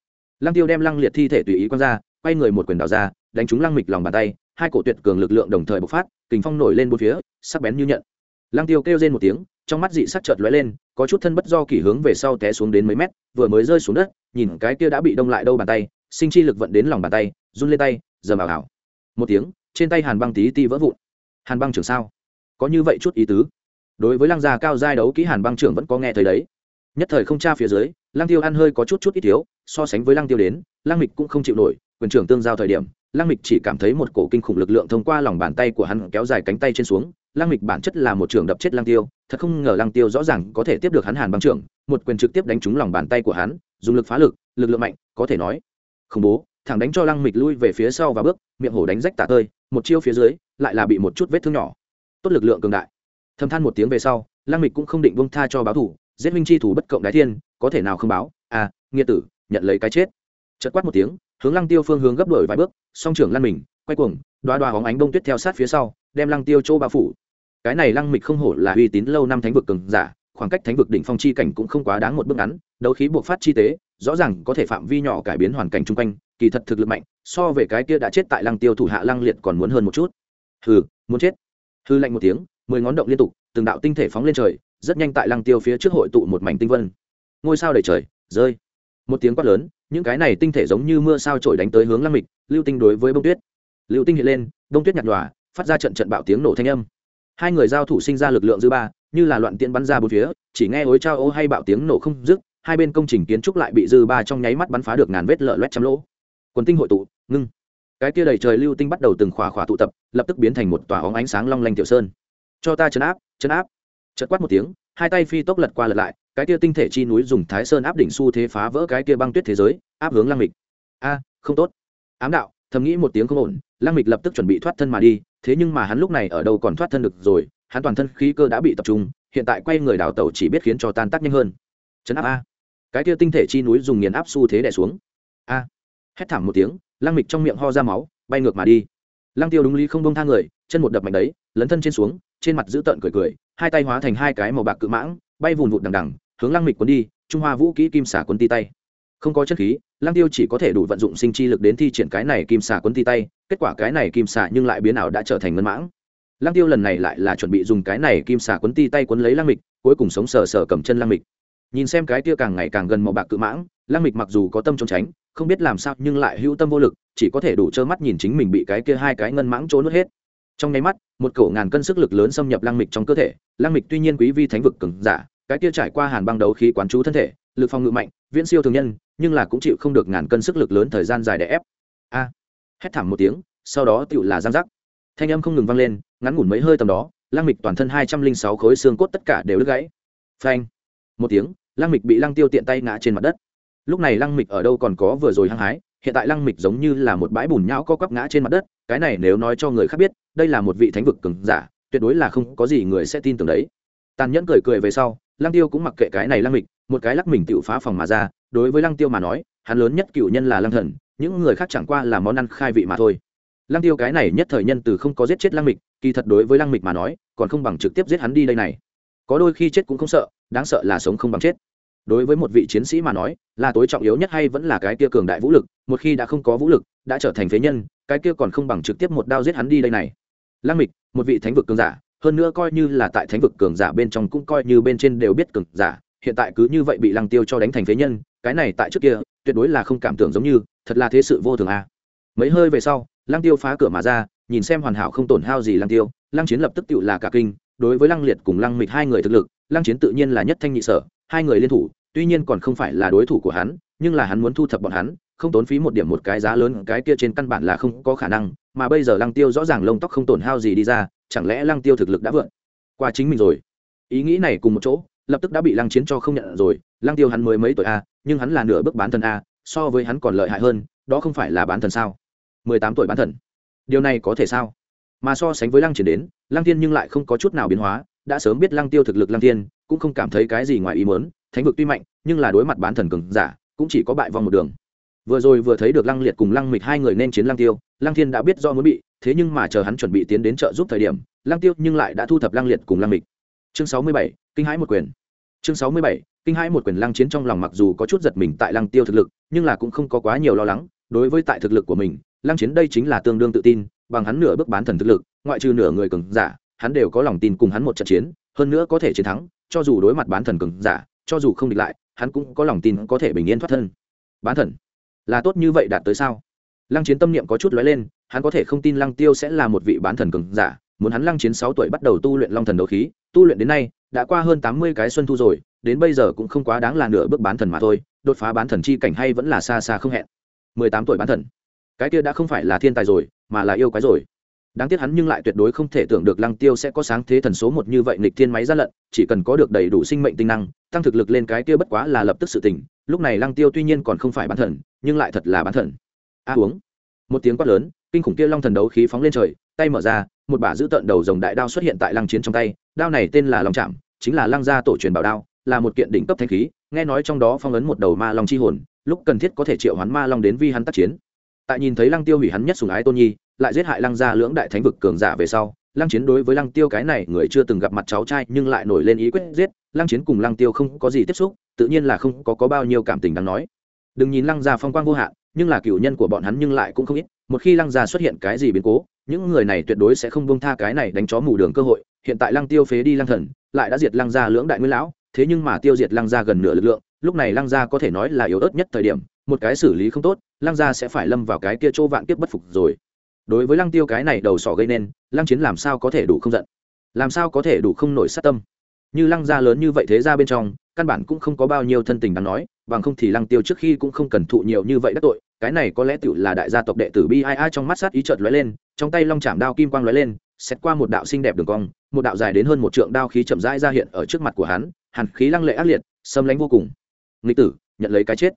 Lăng tiêu đem lăng liệt thi thể tùy ý quan ra, quay người một quyền đào ra, đánh trúng lăng mịch lòng bàn tay, hai cổ tuyệt cường lực lượng đồng thời bộc phát, kình phong nổi lên bốn phía, sắc bén như nhận. Lăng tiêu kêu lên một tiếng trong mắt dị sắc chợt lóe lên, có chút thân bất do kỷ hướng về sau té xuống đến mấy mét, vừa mới rơi xuống đất, nhìn cái kia đã bị đông lại đâu bàn tay, sinh chi lực vận đến lòng bàn tay, run lên tay giờ ảo ảo một tiếng, trên tay hàn băng tí ti vỡ vụn. Hàn băng trưởng sao? Có như vậy chút ý tứ. Đối với lăng gia cao giai đấu kỹ hàn băng trưởng vẫn có nghe thấy đấy. Nhất thời không tra phía dưới, lăng tiêu ăn hơi có chút chút ít thiếu, so sánh với lăng tiêu đến, lăng mịch cũng không chịu nổi, quyền trưởng tương giao thời điểm, lăng mịch chỉ cảm thấy một cổ kinh khủng lực lượng thông qua lòng bàn tay của hắn kéo dài cánh tay trên xuống, lăng mịch bản chất là một trường đập chết lăng tiêu thật không ngờ lăng tiêu rõ ràng có thể tiếp được hắn hàn băng trưởng, một quyền trực tiếp đánh trúng lòng bàn tay của hắn, dùng lực phá lực lực lượng mạnh, có thể nói. Khủng bố, thẳng đánh cho lăng mịch lui về phía sau và bước, miệng hổ đánh rách tả tơi, một chiêu phía dưới, lại là bị một chút vết thương nhỏ. Tốt lực lượng cường đại. Thâm than một tiếng về sau, lăng mịch cũng không định bông tha cho báo thủ, giết minh chi thủ bất cộng đái thiên, có thể nào không báo? À nghĩa tử, nhận lấy cái chết. Chật quát một tiếng, hướng lăng tiêu phương hướng gấp đổi vài bước, song trưởng lăn mình quay cuồng đoa đoa hóng ánh bông tuyết theo sát phía sau, đem lăng tiêu chỗ bao phủ cái này lăng mịch không hổ là uy tín lâu năm thánh vực cường giả, khoảng cách thánh vực đỉnh phong chi cảnh cũng không quá đáng một bước ngắn, đấu khí buộc phát chi tế, rõ ràng có thể phạm vi nhỏ cải biến hoàn cảnh chung quanh, kỳ thật thực lực mạnh, so về cái kia đã chết tại lăng tiêu thủ hạ lăng liệt còn muốn hơn một chút. Hừ, muốn chết. Hư lạnh một tiếng, mười ngón động liên tục, từng đạo tinh thể phóng lên trời, rất nhanh tại lăng tiêu phía trước hội tụ một mảnh tinh vân. Ngôi sao đầy trời, rơi. Một tiếng quát lớn, những cái này tinh thể giống như mưa sao trổi đánh tới hướng lăng mịch, lưu tinh đối với bông tuyết. Lưu tinh hiện lên, bông tuyết nhạt nhòa, phát ra trận trận bạo tiếng nổ thanh âm hai người giao thủ sinh ra lực lượng dư ba, như là loạn tiện bắn ra bốn phía, chỉ nghe ối trao ô hay bạo tiếng nổ không dứt, hai bên công trình kiến trúc lại bị dư ba trong nháy mắt bắn phá được ngàn vết lợ loét trăm lỗ. Quần tinh hội tụ, ngưng. Cái kia đầy trời lưu tinh bắt đầu từng khỏa khỏa tụ tập, lập tức biến thành một tòa óng ánh sáng long lanh tiểu sơn. Cho ta chấn áp chấn áp. Chật quát một tiếng, hai tay phi tốc lật qua lật lại, cái kia tinh thể chi núi dùng thái sơn áp đỉnh xu thế phá vỡ cái kia băng tuyết thế giới, áp hướng lăng mịch. A, không tốt. Ám đạo, thầm nghĩ một tiếng không ổn lăng mịch lập tức chuẩn bị thoát thân mà đi, thế nhưng mà hắn lúc này ở đâu còn thoát thân được rồi, hắn toàn thân khí cơ đã bị tập trung, hiện tại quay người đào tẩu chỉ biết khiến cho tan tác nhanh hơn. Chấn áp a. Cái kia tinh thể chi núi dùng nghiền áp xu thế đè xuống. A. Hét thảm một tiếng, lăng mịch trong miệng ho ra máu, bay ngược mà đi. Lăng tiêu đúng lý không bông tha người, chân một đập mạnh đấy, lấn thân trên xuống, trên mặt giữ tợn cười cười, hai tay hóa thành hai cái màu bạc cự mãng, bay vùn vụt đằng đằng, hướng lăng mịch cuốn đi, trung hoa vũ kỹ kim xả cuốn ti tay không có chân khí, lăng tiêu chỉ có thể đủ vận dụng sinh chi lực đến thi triển cái này kim xà cuốn thi tay, kết quả cái này kim xà nhưng lại biến ảo đã trở thành ngân mãng. Lăng tiêu lần này lại là chuẩn bị dùng cái này kim xà cuốn ti tay cuốn lấy lăng mịch, cuối cùng sống sờ sờ cầm chân lăng mịch. Nhìn xem cái tia càng ngày càng gần màu bạc cự mãng, lăng mịch mặc dù có tâm trốn tránh, không biết làm sao nhưng lại hữu tâm vô lực, chỉ có thể đủ trơ mắt nhìn chính mình bị cái kia hai cái ngân mãng trốn hết. Trong nháy mắt, một cổ ngàn cân sức lực lớn xâm nhập lăng mịch trong cơ thể. Lăng mịch tuy nhiên quý vi thánh vực cứng giả, cái kia trải qua hàn băng đấu khí quán chú thân thể lực phòng ngự mạnh, viễn siêu thường nhân, nhưng là cũng chịu không được ngàn cân sức lực lớn thời gian dài để ép. A. Hét thảm một tiếng, sau đó tựu là giang giác thanh âm không ngừng vang lên, ngắn ngủn mấy hơi tầm đó, lăng mịch toàn thân hai trăm linh sáu khối xương cốt tất cả đều đứt gãy. Phanh. Một tiếng, lăng mịch bị lăng tiêu tiện tay ngã trên mặt đất. Lúc này lăng mịch ở đâu còn có vừa rồi hăng hái, hiện tại lăng mịch giống như là một bãi bùn nhão co quắp ngã trên mặt đất, cái này nếu nói cho người khác biết, đây là một vị thánh vực cứng giả, tuyệt đối là không có gì người sẽ tin tưởng đấy. Tàn nhẫn cười cười về sau, lăng tiêu cũng mặc kệ cái này lăng mịch một cái lắc mình tự phá phòng mà ra, đối với lăng tiêu mà nói, hắn lớn nhất cựu nhân là lăng thần, những người khác chẳng qua là món ăn khai vị mà thôi. Lăng tiêu cái này nhất thời nhân từ không có giết chết lăng mịch, kỳ thật đối với lăng mịch mà nói, còn không bằng trực tiếp giết hắn đi đây này. Có đôi khi chết cũng không sợ, đáng sợ là sống không bằng chết. Đối với một vị chiến sĩ mà nói, là tối trọng yếu nhất hay vẫn là cái kia cường đại vũ lực, một khi đã không có vũ lực, đã trở thành phế nhân, cái kia còn không bằng trực tiếp một đao giết hắn đi đây này. Lăng mịch, một vị thánh vực cường giả, hơn nữa coi như là tại thánh vực cường giả bên trong cũng coi như bên trên đều biết cường giả hiện tại cứ như vậy bị lăng tiêu cho đánh thành phế nhân, cái này tại trước kia, tuyệt đối là không cảm tưởng giống như, thật là thế sự vô thường a à. mấy hơi về sau, lăng tiêu phá cửa mà ra, nhìn xem hoàn hảo không tổn hao gì lăng tiêu, lăng chiến lập tức tự là cả kinh, đối với lăng liệt cùng lăng mịch hai người thực lực, lăng chiến tự nhiên là nhất thanh nhị sở, hai người liên thủ, tuy nhiên còn không phải là đối thủ của hắn, nhưng là hắn muốn thu thập bọn hắn, không tốn phí một điểm một cái giá lớn, cái kia trên căn bản là không có khả năng, mà bây giờ lăng tiêu rõ ràng lông tóc không tổn hao gì đi ra, chẳng lẽ lăng tiêu thực lực đã vượt qua chính mình rồi ý nghĩ này cùng một chỗ lập tức đã bị lăng chiến cho không nhận rồi. Lăng tiêu hắn mới mấy tuổi a nhưng hắn là nửa bước bán thần a so với hắn còn lợi hại hơn, đó không phải là bán thần sao? Mười tám tuổi bán thần. Điều này có thể sao? Mà so sánh với lăng triển đến, lăng tiên nhưng lại không có chút nào biến hóa, đã sớm biết lăng tiêu thực lực lăng tiên cũng không cảm thấy cái gì ngoài ý muốn. Thánh vực tuy mạnh, nhưng là đối mặt bán thần cường giả, cũng chỉ có bại vòng một đường. Vừa rồi vừa thấy được lăng liệt cùng lăng mịch hai người nên chiến lăng tiêu, lăng thiên đã biết do muốn bị, thế nhưng mà chờ hắn chuẩn bị tiến đến trợ giúp thời điểm, lăng tiêu nhưng lại đã thu thập lăng liệt cùng lăng mịch. Chương sáu mươi bảy kinh hãi một quyền. Chương sáu mươi bảy, kinh hãi một quyền lăng chiến trong lòng mặc dù có chút giật mình tại lăng tiêu thực lực, nhưng là cũng không có quá nhiều lo lắng. Đối với tại thực lực của mình, lăng chiến đây chính là tương đương tự tin, bằng hắn nửa bước bán thần thực lực, ngoại trừ nửa người cường giả, hắn đều có lòng tin cùng hắn một trận chiến, hơn nữa có thể chiến thắng, cho dù đối mặt bán thần cường giả, cho dù không địch lại, hắn cũng có lòng tin có thể bình yên thoát thân. Bán thần, là tốt như vậy đạt tới sao? Lăng chiến tâm niệm có chút lóe lên, hắn có thể không tin lăng tiêu sẽ là một vị bán thần cường giả muốn hắn lăng chiến sáu tuổi bắt đầu tu luyện long thần đấu khí, tu luyện đến nay, đã qua hơn tám mươi cái xuân thu rồi, đến bây giờ cũng không quá đáng là nửa bước bán thần mà thôi, đột phá bán thần chi cảnh hay vẫn là xa xa không hẹn. Mười tám tuổi bán thần. Cái kia đã không phải là thiên tài rồi, mà là yêu quái rồi. Đáng tiếc hắn nhưng lại tuyệt đối không thể tưởng được lăng tiêu sẽ có sáng thế thần số một như vậy nghịch thiên máy gian lận, chỉ cần có được đầy đủ sinh mệnh tinh năng, tăng thực lực lên cái kia bất quá là lập tức sự tỉnh lúc này lăng tiêu tuy nhiên còn không phải bán thần, nhưng lại thật là bán thần. A uống. Một tiếng quát lớn, kinh khủng kia long thần đấu khí phóng lên trời tay mở ra một bả giữ tận đầu rồng đại đao xuất hiện tại lăng chiến trong tay đao này tên là long chạm, chính là lăng gia tổ truyền bảo đao là một kiện đỉnh cấp thanh khí nghe nói trong đó phong ấn một đầu ma long chi hồn lúc cần thiết có thể triệu hoán ma long đến vi hắn tác chiến. Tại nhìn thấy lăng tiêu hủy hắn nhất sùng ái tôn nhi lại giết hại lăng gia lưỡng đại thánh vực cường giả về sau lăng chiến đối với lăng tiêu cái này người chưa từng gặp mặt cháu trai nhưng lại nổi lên ý quyết giết lăng chiến cùng lăng tiêu không có gì tiếp xúc tự nhiên là không có, có bao nhiêu cảm tình đáng nói. Đừng nhìn lăng gia phong quang vô hạn nhưng là cựu nhân của bọn hắn nhưng lại cũng không ít một khi lăng gia xuất hiện cái gì biến cố những người này tuyệt đối sẽ không bông tha cái này đánh chó mù đường cơ hội, hiện tại lăng tiêu phế đi lăng thần, lại đã diệt lăng gia lưỡng đại nguyên lão, thế nhưng mà tiêu diệt lăng gia gần nửa lực lượng, lúc này lăng gia có thể nói là yếu ớt nhất thời điểm, một cái xử lý không tốt, lăng gia sẽ phải lâm vào cái kia chỗ vạn kiếp bất phục rồi. Đối với lăng tiêu cái này đầu sỏ gây nên, lăng chiến làm sao có thể đủ không giận? Làm sao có thể đủ không nổi sát tâm? Như lăng gia lớn như vậy thế ra bên trong, căn bản cũng không có bao nhiêu thân tình đáng nói, bằng không thì lăng tiêu trước khi cũng không cần thụ nhiều như vậy đắc tội cái này có lẽ tựu là đại gia tộc đệ tử bi ai ai trong mắt sát ý chợt lóe lên, trong tay long chạm đao kim quang lóe lên xét qua một đạo xinh đẹp đường cong, một đạo dài đến hơn một trượng đao khí chậm rãi ra hiện ở trước mặt của hắn, hàn khí lăng lệ ác liệt xâm lánh vô cùng. Nghịch tử, nhận lấy cái chết.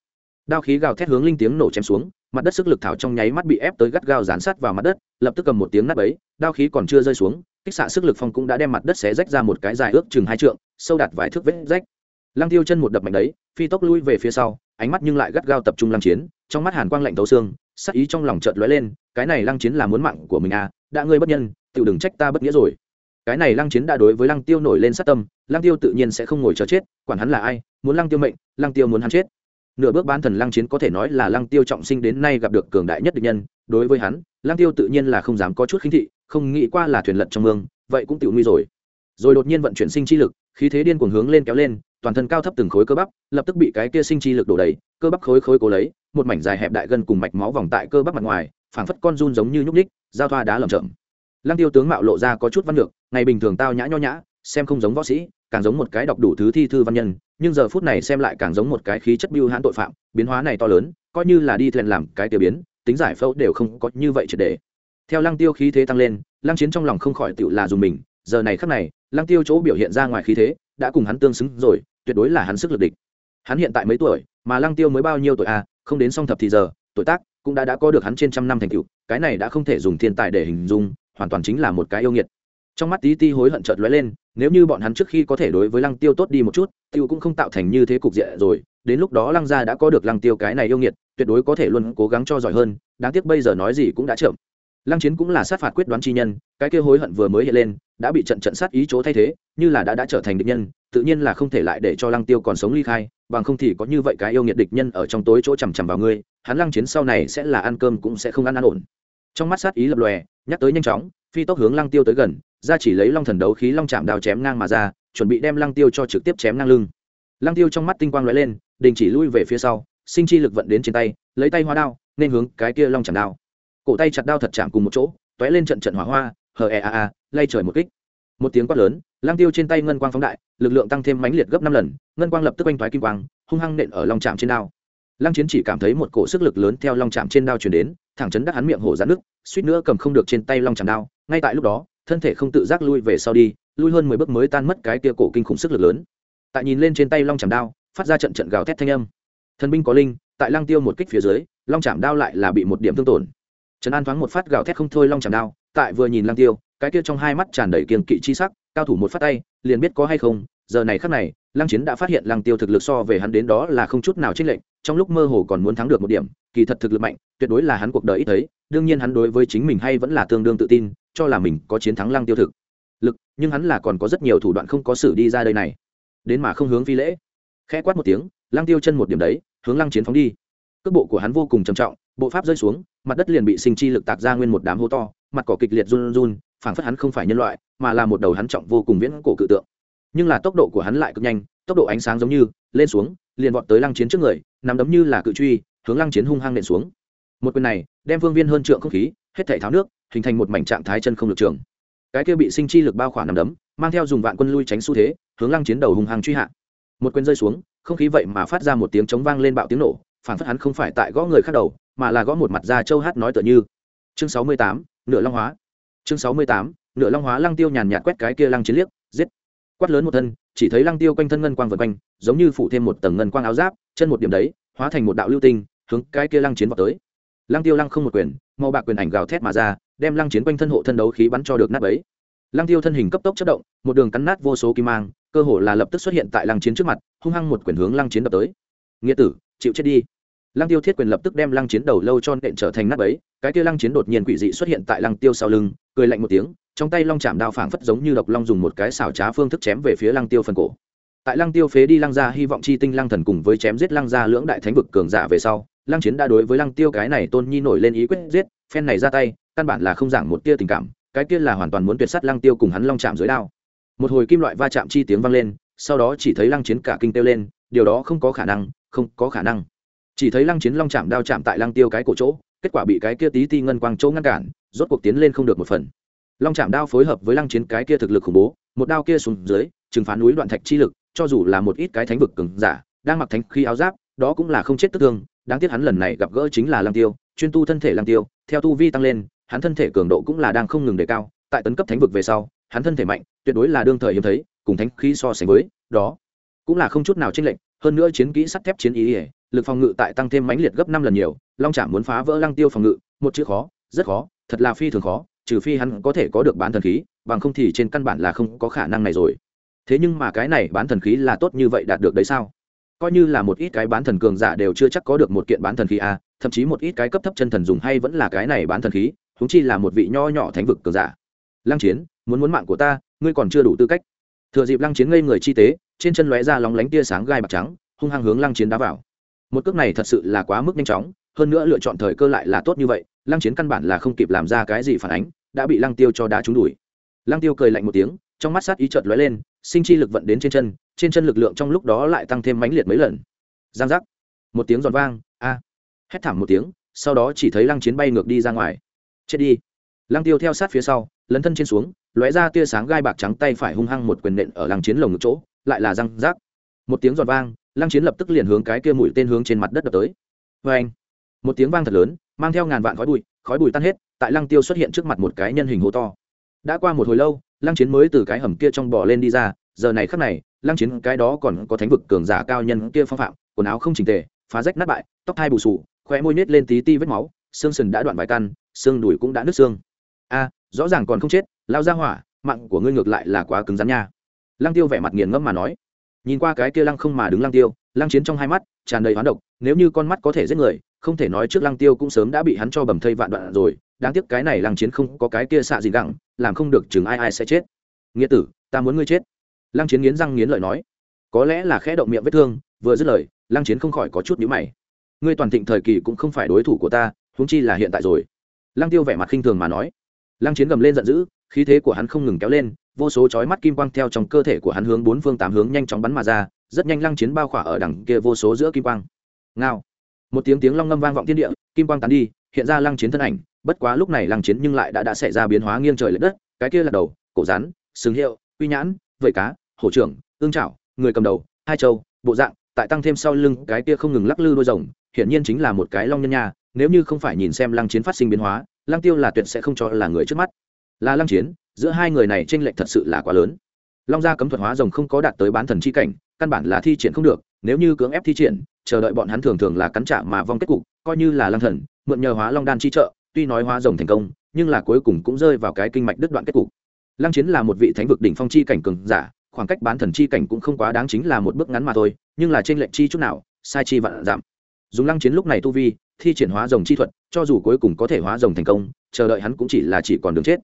Đao khí gào thét hướng linh tiếng nổ chém xuống, mặt đất sức lực thảo trong nháy mắt bị ép tới gắt gao dán sát vào mặt đất, lập tức cầm một tiếng nắp ấy đao khí còn chưa rơi xuống, kích xạ sức lực phong cũng đã đem mặt đất xé rách ra một cái dài ước chừng hai trượng, sâu đạt vài thước vết rách. Lăng tiêu chân một đập mạnh đấy, phi tốc lui về phía sau, ánh mắt nhưng lại gắt gao tập trung lăng chiến trong mắt hàn quang lạnh tấu xương, sắc ý trong lòng chợt lóe lên, cái này lăng chiến là muốn mạng của mình à đã ngươi bất nhân tự đừng trách ta bất nghĩa rồi. Cái này lăng chiến đã đối với lăng tiêu nổi lên sát tâm, lăng tiêu tự nhiên sẽ không ngồi chờ chết, quản hắn là ai, muốn lăng tiêu mệnh, lăng tiêu muốn hắn chết. Nửa bước bán thần lăng chiến có thể nói là lăng tiêu trọng sinh đến nay gặp được cường đại nhất địch nhân, đối với hắn, lăng tiêu tự nhiên là không dám có chút khinh thị, không nghĩ qua là thuyền lật trong mương, vậy cũng tự nguy rồi. Rồi đột nhiên vận chuyển sinh chi lực, khí thế điên cuồng hướng lên kéo lên toàn thân cao thấp từng khối cơ bắp, lập tức bị cái kia sinh chi lực đổ đầy, cơ bắp khối khối cố lấy, một mảnh dài hẹp đại gân cùng mạch máu vòng tại cơ bắp mặt ngoài, phảng phất con run giống như nhúc ních giao thoa đá lầm chậm lăng tiêu tướng mạo lộ ra có chút văn lược ngày bình thường tao nhã nho nhã, xem không giống võ sĩ, càng giống một cái đọc đủ thứ thi thư văn nhân, nhưng giờ phút này xem lại càng giống một cái khí chất biêu hãn tội phạm, biến hóa này to lớn, coi như là đi thuyền làm cái tiểu biến, tính giải phẫu đều không có như vậy triệt để. Theo lăng tiêu khí thế tăng lên, lăng chiến trong lòng không khỏi tựu là dùng mình, giờ này khắc này, lăng tiêu chỗ biểu hiện ra ngoài khí thế đã cùng hắn tương xứng rồi, tuyệt đối là hắn sức lực địch. Hắn hiện tại mấy tuổi, mà lăng tiêu mới bao nhiêu tuổi à không đến song thập thì giờ, tuổi tác cũng đã đã có được hắn trên trăm năm thành tựu, cái này đã không thể dùng thiên tài để hình dung, hoàn toàn chính là một cái yêu nghiệt. Trong mắt tí ti hối hận chợt lóe lên, nếu như bọn hắn trước khi có thể đối với lăng tiêu tốt đi một chút, tiêu cũng không tạo thành như thế cục diện rồi, đến lúc đó lăng gia đã có được lăng tiêu cái này yêu nghiệt, tuyệt đối có thể luôn cố gắng cho giỏi hơn, đáng tiếc bây giờ nói gì cũng đã chậm lăng chiến cũng là sát phạt quyết đoán chi nhân, cái kia hối hận vừa mới hiện lên, đã bị trận trận sát ý chỗ thay thế, như là đã đã trở thành địch nhân, tự nhiên là không thể lại để cho lăng tiêu còn sống ly khai, bằng không thì có như vậy cái yêu nghiệt địch nhân ở trong tối chỗ chằm chằm vào ngươi, hắn lăng chiến sau này sẽ là ăn cơm cũng sẽ không ăn ăn ổn. Trong mắt sát ý lập lòe, nhắc tới nhanh chóng, phi tốc hướng lăng tiêu tới gần, ra chỉ lấy long thần đấu khí long chạm đào chém ngang mà ra, chuẩn bị đem lăng tiêu cho trực tiếp chém ngang lưng. Lăng tiêu trong mắt tinh quang lóe lên, đình chỉ lui về phía sau, sinh chi lực vận đến trên tay, lấy tay hoa đao, nên hướng cái kia long chạm đao cổ tay chặt đao thật chạm cùng một chỗ t lên trận trận hỏa hoa, hờ e a a, lay trời một kích. Một tiếng quát lớn, lang tiêu trên tay ngân quang phóng đại, lực lượng tăng thêm mãnh liệt gấp năm lần, ngân quang lập tức oanh thoái kim quang, hung hăng nện ở lòng chạm trên đao. Lang chiến chỉ cảm thấy một cổ sức lực lớn theo long chạm trên đao chuyển đến, thẳng chấn đắc hắn miệng hổ dán nước, suýt nữa cầm không được trên tay long chạm đao, ngay tại lúc đó, thân thể không tự giác lui về sau đi, lui hơn mười bước mới tan mất cái tia cổ kinh khủng sức lực lớn. Tại nhìn lên trên tay long chạm đao, phát ra trận trận gào thét thanh âm. Thần binh có linh, tại Lang tiêu một kích phía dưới, long chạm đao lại là bị một điểm thương tổn trấn an thoáng một phát gào thét không thôi long chạm đao, tại vừa nhìn lăng tiêu, cái kia trong hai mắt tràn đầy kiên kỵ chi sắc, cao thủ một phát tay, liền biết có hay không, giờ này khắc này, lăng chiến đã phát hiện lăng tiêu thực lực so về hắn đến đó là không chút nào chênh lệch, trong lúc mơ hồ còn muốn thắng được một điểm, kỳ thật thực lực mạnh, tuyệt đối là hắn cuộc đời ít thấy, đương nhiên hắn đối với chính mình hay vẫn là tương đương tự tin, cho là mình có chiến thắng lăng tiêu thực lực, nhưng hắn là còn có rất nhiều thủ đoạn không có xử đi ra đây này. Đến mà không hướng phi lễ. Khẽ quát một tiếng, lăng tiêu chân một điểm đấy, hướng lăng chiến phóng đi. Cước bộ của hắn vô cùng trầm trọng bộ pháp rơi xuống, mặt đất liền bị sinh chi lực tạc ra nguyên một đám hố to, mặt cỏ kịch liệt run run, phảng phất hắn không phải nhân loại, mà là một đầu hắn trọng vô cùng viễn cổ cự tượng. Nhưng là tốc độ của hắn lại cực nhanh, tốc độ ánh sáng giống như lên xuống, liền vọt tới lăng chiến trước người nằm đấm như là cự truy, hướng lăng chiến hung hăng nện xuống. Một quyền này, đem vương viên hơn trượng không khí, hết thể tháo nước, hình thành một mảnh trạng thái chân không lực trường. Cái kia bị sinh chi lực bao khỏa nằm đấm, mang theo dùng vạn quân lui tránh xu thế, hướng lăng chiến đầu hung hăng truy hạ. Một quyền rơi xuống, không khí vậy mà phát ra một tiếng chống vang lên bạo tiếng nổ phản phất hắn không phải tại gõ người khác đầu mà là gõ một mặt ra châu hát nói tựa như. Chương sáu mươi tám, nửa long hóa. Chương sáu mươi tám, nửa long hóa, lăng tiêu nhàn nhạt quét cái kia lăng chiến liếc, giết. Quát lớn một thân, chỉ thấy lăng tiêu quanh thân ngân quang vượt quanh, giống như phủ thêm một tầng ngân quang áo giáp, chân một điểm đấy, hóa thành một đạo lưu tinh, hướng cái kia lăng chiến vào tới. Lăng tiêu lăng không một quyền, màu bạc quyền ảnh gào thét mà ra, đem lăng chiến quanh thân hộ thân đấu khí bắn cho được nát ấy lăng tiêu thân hình cấp tốc chất động, một đường cắn nát vô số kim mang, cơ hồ là lập tức xuất hiện tại lăng chiến trước mặt, hung hăng một quyền hướng lăng chiến đập tới. Nghĩa tử, chịu chết đi lăng tiêu thiết quyền lập tức đem lăng chiến đầu lâu cho nện trở thành nát ấy cái kia lăng chiến đột nhiên quỷ dị xuất hiện tại lăng tiêu sau lưng, cười lạnh một tiếng, trong tay long chạm đao phảng phất giống như độc long dùng một cái xảo trá phương thức chém về phía lăng tiêu phần cổ. Tại lăng tiêu phế đi lăng gia hy vọng chi tinh lăng thần cùng với chém giết lăng gia lưỡng đại thánh vực cường giả về sau, lăng chiến đã đối với lăng tiêu cái này tôn nhi nổi lên ý quyết giết, phen này ra tay, căn bản là không giảng một tia tình cảm, cái kia là hoàn toàn muốn tuyệt sát lăng tiêu cùng hắn long chạm dưới đao. Một hồi kim loại va chạm chi tiếng vang lên, sau đó chỉ thấy lăng chiến cả kinh tiêu lên, điều đó không có khả năng, không có khả năng chỉ thấy lăng chiến long chạm đao chạm tại lăng tiêu cái cổ chỗ, kết quả bị cái kia tí ti ngân quang chỗ ngăn cản, rốt cuộc tiến lên không được một phần. Long chạm đao phối hợp với lăng chiến cái kia thực lực khủng bố, một đao kia xuống dưới, trừng phá núi đoạn thạch chi lực, cho dù là một ít cái thánh vực cường giả, đang mặc thánh khi áo giáp, đó cũng là không chết tức thương. Đáng tiếc hắn lần này gặp gỡ chính là lăng tiêu, chuyên tu thân thể lăng tiêu, theo tu vi tăng lên, hắn thân thể cường độ cũng là đang không ngừng đề cao. Tại tấn cấp thánh vực về sau, hắn thân thể mạnh, tuyệt đối là đương thời hiếm thấy, cùng thánh khí so sánh với, đó cũng là không chút nào chênh lệch. Hơn nữa chiến kỹ sắt thép chiến ý ỉa lực phòng ngự tại tăng thêm mãnh liệt gấp năm lần nhiều, long trạm muốn phá vỡ lăng tiêu phòng ngự, một chữ khó, rất khó, thật là phi thường khó, trừ phi hắn có thể có được bán thần khí, bằng không thì trên căn bản là không có khả năng này rồi. Thế nhưng mà cái này bán thần khí là tốt như vậy đạt được đấy sao? Coi như là một ít cái bán thần cường giả đều chưa chắc có được một kiện bán thần khí a, thậm chí một ít cái cấp thấp chân thần dùng hay vẫn là cái này bán thần khí húng chi là một vị nho nhỏ thánh vực cường giả. Lăng chiến, muốn muốn mạng của ta, ngươi còn chưa đủ tư cách. Thừa dịp lăng chiến ngây người chi tế, trên chân lóe ra lóng lánh tia sáng gai bạc trắng, hung hăng hướng lăng chiến đá vào một cước này thật sự là quá mức nhanh chóng, hơn nữa lựa chọn thời cơ lại là tốt như vậy, lăng chiến căn bản là không kịp làm ra cái gì phản ánh, đã bị lăng tiêu cho đá trúng đuổi lăng tiêu cười lạnh một tiếng, trong mắt sát ý chợt lóe lên, sinh chi lực vận đến trên chân trên chân lực lượng trong lúc đó lại tăng thêm mãnh liệt mấy lần. Giang giác. Một tiếng giòn vang, a. Hét thảm một tiếng, sau đó chỉ thấy lăng chiến bay ngược đi ra ngoài. Chết đi. Lăng tiêu theo sát phía sau, lấn thân trên xuống, lóe ra tia sáng gai bạc trắng tay phải hung hăng một quyền nện ở lăng chiến lồng ngực chỗ, lại là răng rác một tiếng giòn vang lăng chiến lập tức liền hướng cái kia mũi tên hướng trên mặt đất đập tới. Vê anh, một tiếng vang thật lớn, mang theo ngàn vạn khói bụi khói bụi tan hết, tại lăng tiêu xuất hiện trước mặt một cái nhân hình hố to. Đã qua một hồi lâu, lăng chiến mới từ cái hầm kia trong bò lên đi ra, giờ này khắc này, lăng chiến cái đó còn có thánh vực cường giả cao nhân kia phong phạm, quần áo không chỉnh tề, phá rách nát bại, tóc hai bù sù, khóe môi nhếch lên tí ti vết máu, xương sườn đã đoạn vài căn, xương đùi cũng đã nứt xương. A, rõ ràng còn không chết, lao ra hỏa, mạng của ngươi ngược lại là quá cứng rắn nha. Lăng tiêu vẻ mặt nghiền ngẫm mà nói nhìn qua cái kia lăng không mà đứng lăng tiêu, lăng chiến trong hai mắt tràn đầy hoán độc, nếu như con mắt có thể giết người, không thể nói trước lăng tiêu cũng sớm đã bị hắn cho bầm thây vạn đoạn rồi, đáng tiếc cái này lăng chiến không có cái kia xạ gì gặng, làm không được chừng ai ai sẽ chết. Nghĩa tử, ta muốn ngươi chết. Lăng chiến nghiến răng nghiến lợi nói. Có lẽ là khẽ động miệng vết thương, vừa dứt lời, lăng chiến không khỏi có chút nhíu mày. Ngươi toàn thịnh thời kỳ cũng không phải đối thủ của ta, huống chi là hiện tại rồi. Lăng tiêu vẻ mặt khinh thường mà nói. Lăng chiến gầm lên giận dữ, khí thế của hắn không ngừng kéo lên vô số chói mắt kim quang theo trong cơ thể của hắn hướng bốn phương tám hướng nhanh chóng bắn mà ra, rất nhanh lăng chiến bao khỏa ở đằng kia vô số giữa kim quang. Ngao. Một tiếng tiếng long ngâm vang vọng thiên địa, kim quang tán đi, hiện ra lăng chiến thân ảnh, bất quá lúc này lăng chiến nhưng lại đã đã xảy ra biến hóa nghiêng trời l ệ đất, cái kia là đầu, cổ rắn, sừng hiệu, uy nhãn vẩy cá, hổ trưởng, ương trảo người cầm đầu, hai châu bộ dạng, tại tăng thêm sau lưng, cái kia không ngừng lắc lư đôi rồng, hiển nhiên chính là một cái long nhân nha, nếu như không phải nhìn xem lăng chiến phát sinh biến hóa, lăng tiêu là tuyệt sẽ không cho là người trước mắt. Là lăng chiến giữa hai người này tranh lệch thật sự là quá lớn. Long gia cấm thuật hóa rồng không có đạt tới bán thần chi cảnh, căn bản là thi triển không được, nếu như cưỡng ép thi triển, chờ đợi bọn hắn thường thường là cắn trả mà vong kết cục, coi như là lăng thần, mượn nhờ hóa long đan chi trợ, tuy nói hóa rồng thành công, nhưng là cuối cùng cũng rơi vào cái kinh mạch đứt đoạn kết cục. Lăng chiến là một vị thánh vực đỉnh phong chi cảnh cường giả, khoảng cách bán thần chi cảnh cũng không quá đáng chính là một bước ngắn mà thôi, nhưng là trên lệnh chi chút nào, sai chi vạn giảm. Dùng lăng chiến lúc này tu vi, thi triển hóa rồng chi thuật, cho dù cuối cùng có thể hóa rồng thành công, chờ đợi hắn cũng chỉ là chỉ còn đường chết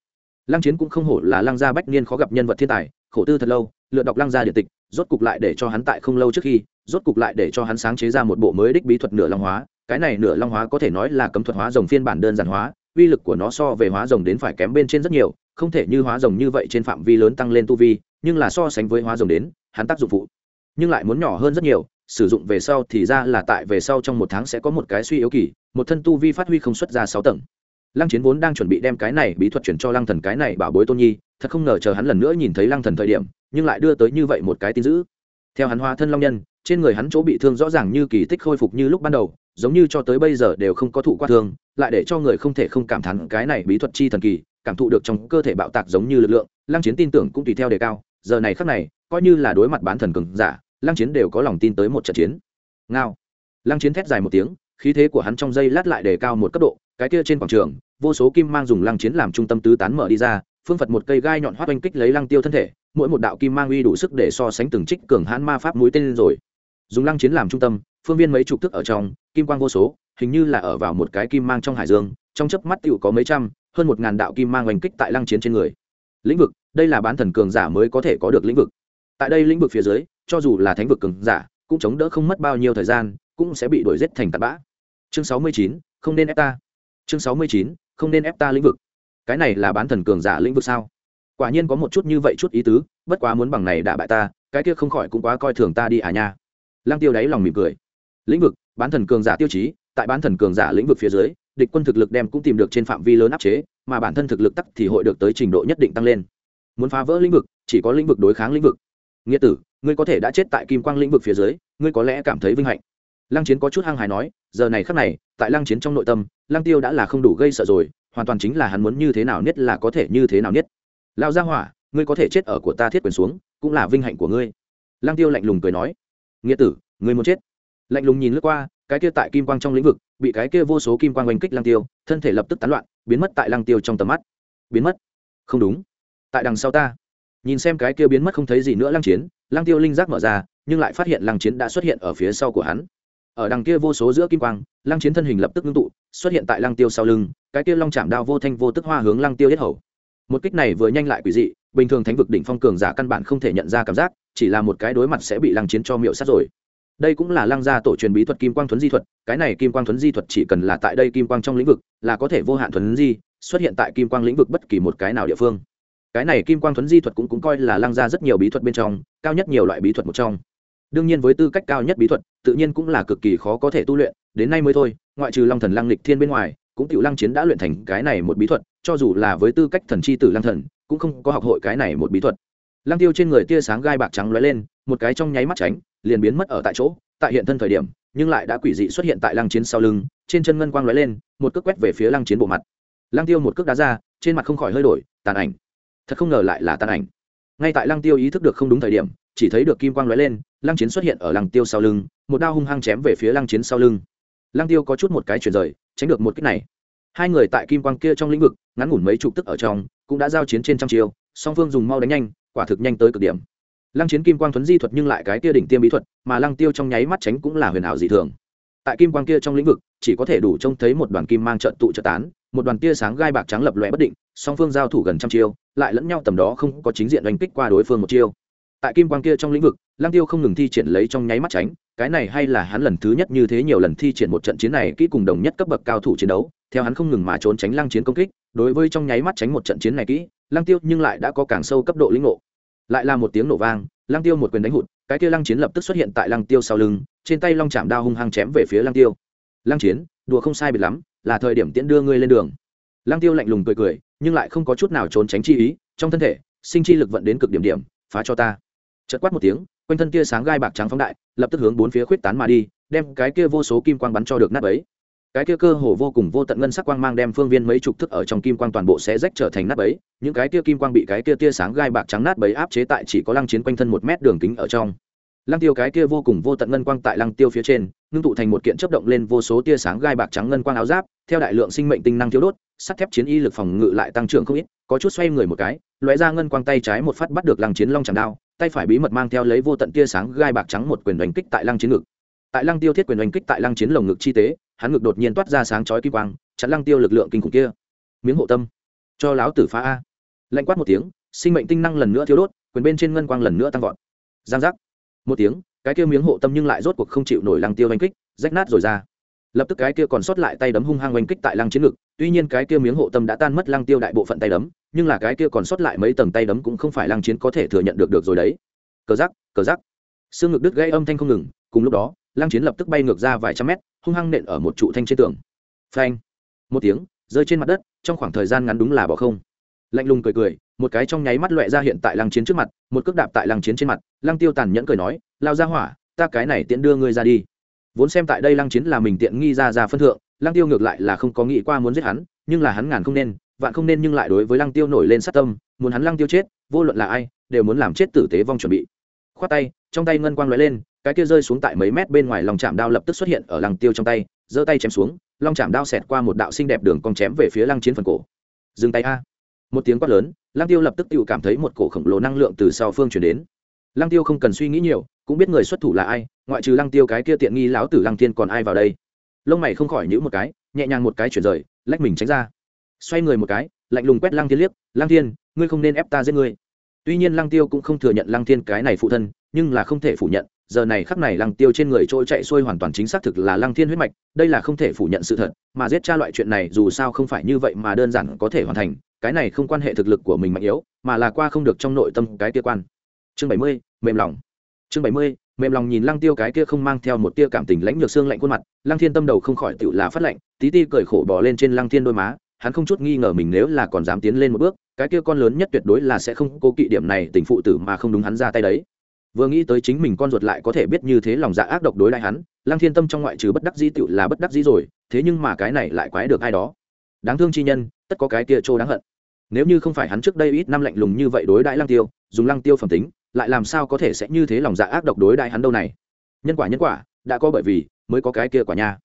lăng chiến cũng không hổ là lăng gia bách niên khó gặp nhân vật thiên tài, khổ tư thật lâu, lựa đọc lăng gia điện tịch, rốt cục lại để cho hắn tại không lâu trước khi, rốt cục lại để cho hắn sáng chế ra một bộ mới đích bí thuật nửa long hóa. Cái này nửa long hóa có thể nói là cấm thuật hóa rồng phiên bản đơn giản hóa, uy lực của nó so về hóa rồng đến phải kém bên trên rất nhiều, không thể như hóa rồng như vậy trên phạm vi lớn tăng lên tu vi, nhưng là so sánh với hóa rồng đến, hắn tác dụng phụ, nhưng lại muốn nhỏ hơn rất nhiều, sử dụng về sau thì ra là tại về sau trong một tháng sẽ có một cái suy yếu kỳ, một thân tu vi phát huy không xuất ra sáu tầng lăng chiến vốn đang chuẩn bị đem cái này bí thuật chuyển cho lăng thần cái này bảo bối tôn nhi, thật không ngờ chờ hắn lần nữa nhìn thấy lăng thần thời điểm, nhưng lại đưa tới như vậy một cái tin dữ. Theo hắn hóa thân long nhân, trên người hắn chỗ bị thương rõ ràng như kỳ tích khôi phục như lúc ban đầu, giống như cho tới bây giờ đều không có thụ qua thương, lại để cho người không thể không cảm thán cái này bí thuật chi thần kỳ, cảm thụ được trong cơ thể bạo tạc giống như lực lượng, lăng chiến tin tưởng cũng tùy theo đề cao, giờ này khắc này, coi như là đối mặt bán thần cường giả, lăng chiến đều có lòng tin tới một trận chiến. Ngao. Lăng chiến thét dài một tiếng, khí thế của hắn trong dây lát lại đề cao một cấp độ cái kia trên quảng trường, vô số kim mang dùng lăng chiến làm trung tâm tứ tán mở đi ra, phương phật một cây gai nhọn hoắt oanh kích lấy lăng tiêu thân thể, mỗi một đạo kim mang uy đủ sức để so sánh từng trích cường hãn ma pháp mũi tên rồi. Dùng lăng chiến làm trung tâm, phương viên mấy chục thức ở trong, kim quang vô số, hình như là ở vào một cái kim mang trong hải dương, trong chớp mắt tựu có mấy trăm, hơn một ngàn đạo kim mang oanh kích tại lăng chiến trên người. Lĩnh vực, đây là bán thần cường giả mới có thể có được lĩnh vực. Tại đây lĩnh vực phía dưới, cho dù là thánh vực cường giả, cũng chống đỡ không mất bao nhiêu thời gian, cũng sẽ bị đuổi giết thành tạt bã. Chương sáu mươi chín, không nên ép ta chương sáu mươi chín, không nên ép ta lĩnh vực. Cái này là bán thần cường giả lĩnh vực sao? Quả nhiên có một chút như vậy chút ý tứ, bất quá muốn bằng này đả bại ta, cái kia không khỏi cũng quá coi thường ta đi à nha. Lăng tiêu đáy lòng mỉm cười. Lĩnh vực, bán thần cường giả tiêu chí, tại bán thần cường giả lĩnh vực phía dưới, địch quân thực lực đem cũng tìm được trên phạm vi lớn áp chế, mà bản thân thực lực tắc thì hội được tới trình độ nhất định tăng lên. Muốn phá vỡ lĩnh vực, chỉ có lĩnh vực đối kháng lĩnh vực. Nghĩa tử, ngươi có thể đã chết tại kim quang lĩnh vực phía dưới, ngươi có lẽ cảm thấy vinh hạnh lăng chiến có chút hăng hài nói, giờ này khắc này, tại lăng chiến trong nội tâm, lăng tiêu đã là không đủ gây sợ rồi, hoàn toàn chính là hắn muốn như thế nào nhất là có thể như thế nào nhất lao ra hỏa, ngươi có thể chết ở của ta thiết quyền xuống, cũng là vinh hạnh của ngươi. Lăng tiêu lạnh lùng cười nói, nghĩa tử, ngươi muốn chết. Lạnh lùng nhìn lướt qua, cái kia tại kim quang trong lĩnh vực, bị cái kia vô số kim quang oanh kích lăng tiêu, thân thể lập tức tán loạn, biến mất tại lăng tiêu trong tầm mắt. Biến mất? Không đúng. Tại đằng sau ta. Nhìn xem cái kia biến mất không thấy gì nữa lăng chiến, lăng tiêu linh giác mở ra, nhưng lại phát hiện lăng chiến đã xuất hiện ở phía sau của hắn ở đằng kia vô số giữa kim quang lăng chiến thân hình lập tức ngưng tụ xuất hiện tại lăng tiêu sau lưng cái kia long chạm đao vô thanh vô tức hoa hướng lăng tiêu yết hầu. Một kích này vừa nhanh lại quỷ dị bình thường thánh vực đỉnh phong cường giả căn bản không thể nhận ra cảm giác chỉ là một cái đối mặt sẽ bị lăng chiến cho miệu sát rồi. Đây cũng là lăng gia tổ truyền bí thuật kim quang thuấn di thuật cái này kim quang thuấn di thuật chỉ cần là tại đây kim quang trong lĩnh vực là có thể vô hạn thuấn di xuất hiện tại kim quang lĩnh vực bất kỳ một cái nào địa phương. Cái này kim quang thuấn di thuật cũng, cũng coi là lăng gia rất nhiều bí thuật bên trong cao nhất nhiều loại bí thuật một trong đương nhiên với tư cách cao nhất bí thuật, tự nhiên cũng là cực kỳ khó có thể tu luyện, đến nay mới thôi, ngoại trừ long thần lăng lịch thiên bên ngoài, cũng tiểu lăng chiến đã luyện thành cái này một bí thuật, cho dù là với tư cách thần chi tử lăng thần, cũng không có học hội cái này một bí thuật. Lăng tiêu trên người tia sáng gai bạc trắng lóe lên, một cái trong nháy mắt tránh, liền biến mất ở tại chỗ, tại hiện thân thời điểm, nhưng lại đã quỷ dị xuất hiện tại lăng chiến sau lưng, trên chân ngân quang lóe lên, một cước quét về phía lăng chiến bộ mặt. Lăng tiêu một cước đá ra, trên mặt không khỏi hơi đổi, tàn ảnh. Thật không ngờ lại là tàn ảnh. Ngay tại lăng tiêu ý thức được không đúng thời điểm, chỉ thấy được kim quang lóe lên lăng chiến xuất hiện ở lăng tiêu sau lưng, một đao hung hăng chém về phía lăng chiến sau lưng. Lăng tiêu có chút một cái chuyển rời, tránh được một kích này. Hai người tại kim quang kia trong lĩnh vực, ngắn ngủn mấy chục tức ở trong, cũng đã giao chiến trên trăm chiều song phương dùng mau đánh nhanh, quả thực nhanh tới cực điểm. Lăng chiến kim quang thuấn di thuật nhưng lại cái kia đỉnh tiêm bí thuật, mà lăng tiêu trong nháy mắt tránh cũng là huyền ảo dị thường. Tại kim quang kia trong lĩnh vực, chỉ có thể đủ trông thấy một đoàn kim mang trận tụ trợ tán, một đoàn tia sáng gai bạc trắng lập lòe bất định, song phương giao thủ gần trăm chiêu, lại lẫn nhau tầm đó không có chính diện đánh kích qua đối phương một chiêu tại kim quang kia trong lĩnh vực Lang tiêu không ngừng thi triển lấy trong nháy mắt tránh, cái này hay là hắn lần thứ nhất như thế nhiều lần thi triển một trận chiến này kỹ cùng đồng nhất cấp bậc cao thủ chiến đấu, theo hắn không ngừng mà trốn tránh Lang chiến công kích, đối với trong nháy mắt tránh một trận chiến này kỹ Lang tiêu nhưng lại đã có càng sâu cấp độ lĩnh ngộ. Lại là một tiếng nổ vang Lang tiêu một quyền đánh hụt, cái kia Lang chiến lập tức xuất hiện tại Lang tiêu sau lưng, trên tay long chạm đao hung hăng chém về phía Lang tiêu. Lang chiến, đùa không sai biệt lắm, là thời điểm tiễn đưa ngươi lên đường. Lang tiêu lạnh lùng cười cười, nhưng lại không có chút nào trốn tránh chi ý, trong thân thể, sinh chi lực vận đến cực điểm điểm, phá cho ta chợt quát một tiếng, quanh thân kia sáng gai bạc trắng phóng đại, lập tức hướng bốn phía khuyết tán mà đi, đem cái kia vô số kim quang bắn cho được nát ấy cái kia cơ hồ vô cùng vô tận ngân sắc quang mang đem phương viên mấy chục thức ở trong kim quang toàn bộ sẽ rách trở thành nát bấy, những cái kia kim quang bị cái kia tia sáng gai bạc trắng nát bấy áp chế tại chỉ có lăng chiến quanh thân một mét đường kính ở trong. Lăng tiêu cái kia vô cùng vô tận ngân quang tại lăng tiêu phía trên, ngưng tụ thành một kiện chấp động lên vô số tia sáng gai bạc trắng ngân quang áo giáp, theo đại lượng sinh mệnh tinh năng thiếu đốt, sắt thép chiến y lực phòng ngự lại tăng trưởng không ít, có chút xoay người một cái, lóe ra ngân quang tay trái một phát bắt được lăng chiến long chẳng đao tay phải bí mật mang theo lấy vô tận tia sáng gai bạc trắng một quyền đánh kích tại lăng chiến ngực. Tại lăng tiêu thiết quyền đánh kích tại lăng chiến lồng ngực chi tế, hắn ngực đột nhiên toát ra sáng chói kim quang, chặn lăng tiêu lực lượng kinh khủng kia. Miếng hộ tâm. Cho láo tử phá a. Lạnh quát một tiếng, sinh mệnh tinh năng lần nữa thiếu đốt, quyền bên trên ngân quang lần nữa tăng vọt. Giang giác. Một tiếng, cái kia miếng hộ tâm nhưng lại rốt cuộc không chịu nổi lăng tiêu đánh kích, rách nát rồi ra. Lập tức cái kia còn sót lại tay đấm hung hăng oanh kích tại lăng chiến ngực, tuy nhiên cái kia miếng hộ tâm đã tan mất lăng tiêu đại bộ phận tay đấm nhưng là cái kia còn sót lại mấy tầng tay đấm cũng không phải lăng chiến có thể thừa nhận được được rồi đấy. Cờ rắc cờ rắc. Xương ngực đứt gây âm thanh không ngừng, cùng lúc đó, lăng chiến lập tức bay ngược ra vài trăm mét, hung hăng nện ở một trụ thanh trên tường. Phanh. Một tiếng, rơi trên mặt đất, trong khoảng thời gian ngắn đúng là bỏ không. Lạnh lùng cười cười, một cái trong nháy mắt loẹ ra hiện tại lăng chiến trước mặt, một cước đạp tại lăng chiến trên mặt, lăng tiêu tàn nhẫn cười nói, lao ra hỏa, ta cái này tiện đưa ngươi ra đi. Vốn xem tại đây lăng chiến là mình tiện nghi ra ra phân thượng, lăng tiêu ngược lại là không có nghĩ qua muốn giết hắn, nhưng là hắn ngàn không nên vạn không nên nhưng lại đối với lăng tiêu nổi lên sát tâm, muốn hắn lăng tiêu chết, vô luận là ai, đều muốn làm chết tử tế vong chuẩn bị. Khoát tay, trong tay ngân quang lóe lên, cái kia rơi xuống tại mấy mét bên ngoài lòng chạm đao lập tức xuất hiện ở lăng tiêu trong tay, giơ tay chém xuống, long chạm đao xẹt qua một đạo xinh đẹp đường cong chém về phía lăng chiến phần cổ. Dừng tay a. Một tiếng quát lớn, lăng tiêu lập tức tự cảm thấy một cổ khổng lồ năng lượng từ sau phương chuyển đến. Lăng tiêu không cần suy nghĩ nhiều, cũng biết người xuất thủ là ai, ngoại trừ lăng tiêu cái kia tiện nghi lão tử lăng tiên còn ai vào đây. Lông mày không khỏi nhữ một cái, nhẹ nhàng một cái chuyển rời, lách mình tránh ra xoay người một cái lạnh lùng quét lăng Thiên liếc lăng Thiên, ngươi không nên ép ta giết ngươi. Tuy nhiên lăng tiêu cũng không thừa nhận lăng Thiên cái này phụ thân nhưng là không thể phủ nhận giờ này khắc này lăng tiêu trên người trôi chạy xuôi hoàn toàn chính xác thực là lăng thiên huyết mạch đây là không thể phủ nhận sự thật mà giết cha loại chuyện này dù sao không phải như vậy mà đơn giản có thể hoàn thành cái này không quan hệ thực lực của mình mạnh yếu mà là qua không được trong nội tâm cái kia quan. Chương bảy mươi mềm lòng. Chương bảy mươi mềm lòng nhìn lăng tiêu cái kia không mang theo một tia cảm tình lãnh nhược xương lạnh khuôn mặt lăng thiên tâm đầu không khỏi tựu là phát lạnh tí ti cười khổ bỏ lên trên lăng thiên đôi má hắn không chút nghi ngờ mình nếu là còn dám tiến lên một bước, cái kia con lớn nhất tuyệt đối là sẽ không cố kỵ điểm này tình phụ tử mà không đúng hắn ra tay đấy. Vừa nghĩ tới chính mình con ruột lại có thể biết như thế lòng dạ ác độc đối lại hắn, lăng thiên tâm trong ngoại trừ bất đắc dĩ tựu là bất đắc dĩ rồi, thế nhưng mà cái này lại quái được ai đó. Đáng thương chi nhân, tất có cái kia trô đáng hận. Nếu như không phải hắn trước đây ít năm lạnh lùng như vậy đối đãi lăng tiêu, dùng lăng tiêu phẩm tính, lại làm sao có thể sẽ như thế lòng dạ ác độc đối đãi hắn đâu này? Nhân quả nhân quả, đã có bởi vì mới có cái kia quả nha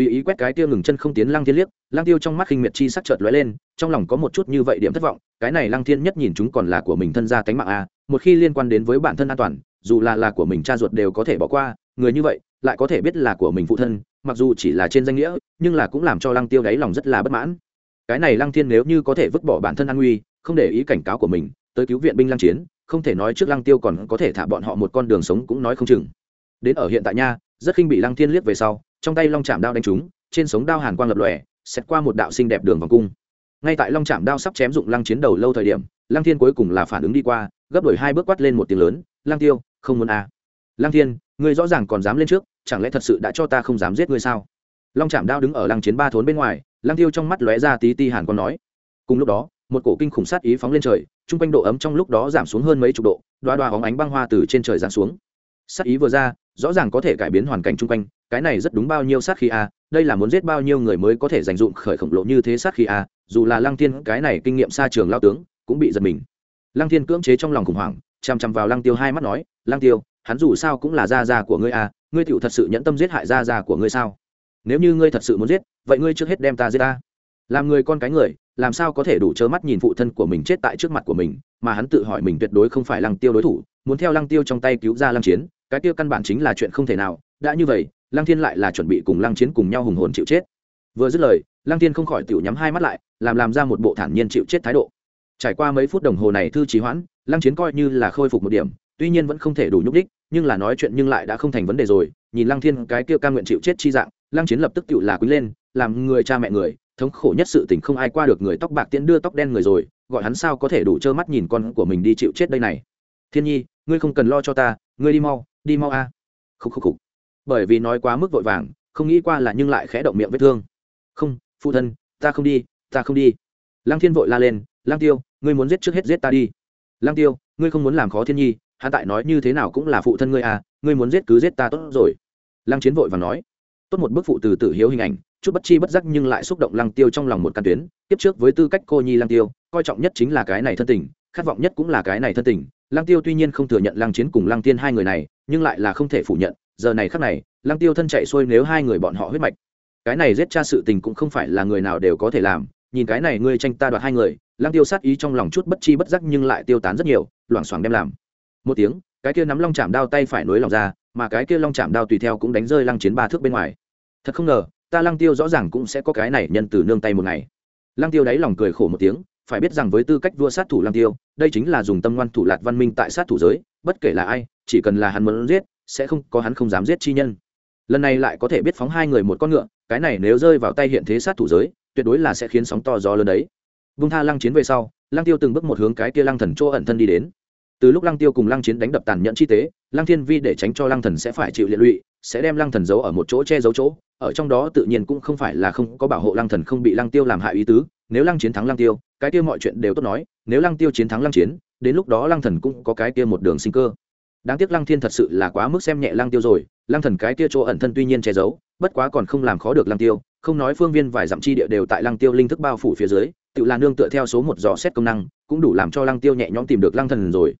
tùy ý quét cái tiêu ngừng chân không tiến lăng thiên liếc, lăng tiêu trong mắt khinh miệt chi sắc chợt lóe lên, trong lòng có một chút như vậy điểm thất vọng, cái này lăng thiên nhất nhìn chúng còn là của mình thân gia cánh mạng a, một khi liên quan đến với bản thân an toàn, dù là là của mình cha ruột đều có thể bỏ qua, người như vậy lại có thể biết là của mình phụ thân, mặc dù chỉ là trên danh nghĩa, nhưng là cũng làm cho lăng tiêu đáy lòng rất là bất mãn. Cái này lăng thiên nếu như có thể vứt bỏ bản thân an nguy, không để ý cảnh cáo của mình, tới cứu viện binh lăng chiến, không thể nói trước lăng tiêu còn có thể thả bọn họ một con đường sống cũng nói không chừng. Đến ở hiện tại nha, rất khinh bị lăng thiên liếc về sau trong tay long chạm đao đánh trúng, trên sống đao hàn quang lập lòe xét qua một đạo xinh đẹp đường vòng cung. Ngay tại long chạm đao sắp chém dụng lăng chiến đầu lâu thời điểm, lăng thiên cuối cùng là phản ứng đi qua, gấp đổi hai bước quát lên một tiếng lớn, lăng tiêu, không muốn à. lăng thiên, ngươi rõ ràng còn dám lên trước, chẳng lẽ thật sự đã cho ta không dám giết ngươi sao? Long chạm đao đứng ở lăng chiến ba thốn bên ngoài, lăng tiêu trong mắt lóe ra tí ti hàn còn nói. Cùng lúc đó, một cổ kinh khủng sát ý phóng lên trời trung quanh độ ấm trong lúc đó giảm xuống hơn mấy chục độ đoa đoa hóng ánh băng hoa từ trên trời giáng xuống. Sát ý vừa ra, rõ ràng có thể cải biến hoàn cảnh chung quanh cái này rất đúng bao nhiêu sát khí a, đây là muốn giết bao nhiêu người mới có thể dành dụng khởi khổng lồ như thế sát khí a, dù là lăng thiên, cái này kinh nghiệm xa trường lao tướng, cũng bị giật mình. Lăng thiên cưỡng chế trong lòng khủng hoảng chằm chằm vào lăng tiêu hai mắt nói, lăng tiêu, hắn dù sao cũng là gia gia của ngươi a, ngươi tựu thật sự nhẫn tâm giết hại gia gia của ngươi sao? Nếu như ngươi thật sự muốn giết, vậy ngươi trước hết đem ta giết ta làm người con cái người, làm sao có thể đủ trơ mắt nhìn phụ thân của mình chết tại trước mặt của mình, mà hắn tự hỏi mình tuyệt đối không phải lăng tiêu đối thủ, muốn theo lăng tiêu trong tay cứu ra lăng chiến, cái tiêu căn bản chính là chuyện không thể nào, đã như vậy lăng thiên lại là chuẩn bị cùng lăng chiến cùng nhau hùng hồn chịu chết. Vừa dứt lời, lăng thiên không khỏi tiểu nhắm hai mắt lại, làm làm ra một bộ thản nhiên chịu chết thái độ. Trải qua mấy phút đồng hồ này thư trì hoãn, lăng chiến coi như là khôi phục một điểm, tuy nhiên vẫn không thể đủ nhúc đích nhưng là nói chuyện nhưng lại đã không thành vấn đề rồi. Nhìn lăng thiên cái kia ca nguyện chịu chết chi dạng, lăng chiến lập tức tự là quý lên, làm người cha mẹ người, thống khổ nhất sự tình không ai qua được người tóc bạc tiễn đưa tóc đen người rồi, gọi hắn sao có thể đủ trơ mắt nhìn con của mình đi chịu chết đây này. Thiên nhi, ngươi không cần lo cho ta, ngươi đi mau đi mau a. À. khúc khúc khúc bởi vì nói quá mức vội vàng, không nghĩ qua là nhưng lại khẽ động miệng vết thương. Không, phụ thân, ta không đi, ta không đi. Lăng thiên vội la lên, lăng tiêu, ngươi muốn giết trước hết giết ta đi. Lăng tiêu, ngươi không muốn làm khó thiên nhi hắn tại nói như thế nào cũng là phụ thân ngươi à ngươi muốn giết cứ giết ta tốt rồi. Lăng chiến vội và nói. Tốt một bức phụ từ tử hiếu hình ảnh, chút bất chi bất giác nhưng lại xúc động lăng tiêu trong lòng một căn tuyến, tiếp trước với tư cách cô nhi lăng tiêu, coi trọng nhất chính là cái này thân tình, khát vọng nhất cũng là cái này thân tình. Lăng tiêu tuy nhiên không thừa nhận lăng chiến cùng lăng tiên hai người này, nhưng lại là không thể phủ nhận giờ này khắc này, lăng tiêu thân chạy xuôi nếu hai người bọn họ huyết mạch. Cái này giết cha sự tình cũng không phải là người nào đều có thể làm, nhìn cái này ngươi tranh ta đoạt hai người, lăng tiêu sát ý trong lòng chút bất chi bất giác nhưng lại tiêu tán rất nhiều, loảng xoảng đem làm. Một tiếng, cái kia nắm long chạm đao tay phải nối lòng ra, mà cái kia long chạm đao tùy theo cũng đánh rơi lăng chiến ba thước bên ngoài. Thật không ngờ, ta lăng tiêu rõ ràng cũng sẽ có cái này nhân từ nương tay một ngày. Lăng tiêu đáy lòng cười khổ một tiếng, phải biết rằng với tư cách vua sát thủ lăng tiêu, đây chính là dùng tâm ngoan thủ lạt văn minh tại sát thủ giới, bất kể là ai, chỉ cần là hắn muốn giết sẽ không có hắn không dám giết chi nhân. Lần này lại có thể biết phóng hai người một con ngựa, cái này nếu rơi vào tay hiện thế sát thủ giới, tuyệt đối là sẽ khiến sóng to gió lớn đấy. Vung tha lăng chiến về sau, lăng tiêu từng bước một hướng cái kia lăng thần chỗ ẩn thân đi đến. Từ lúc lăng tiêu cùng lăng chiến đánh đập tàn nhẫn chi tế, lăng thiên vi để tránh cho lăng thần sẽ phải chịu liệt lụy, sẽ đem lăng thần giấu ở một chỗ che giấu chỗ, ở trong đó tự nhiên cũng không phải là không có bảo hộ lăng thần không bị lăng tiêu làm hại ý tứ, nếu lăng chiến thắng lăng tiêu, cái kia mọi chuyện đều tốt nói, nếu lăng tiêu chiến thắng lăng chiến, đến lúc đó lăng thần cũng có cái kia một đường sinh cơ đáng tiếc lăng thiên thật sự là quá mức xem nhẹ lăng tiêu rồi, lăng thần cái kia chỗ ẩn thân tuy nhiên che giấu, bất quá còn không làm khó được lăng tiêu, không nói phương viên vài dặm chi địa đều tại lăng tiêu linh thức bao phủ phía dưới, tự là nương tựa theo số một dò xét công năng, cũng đủ làm cho lăng tiêu nhẹ nhõm tìm được lăng thần rồi.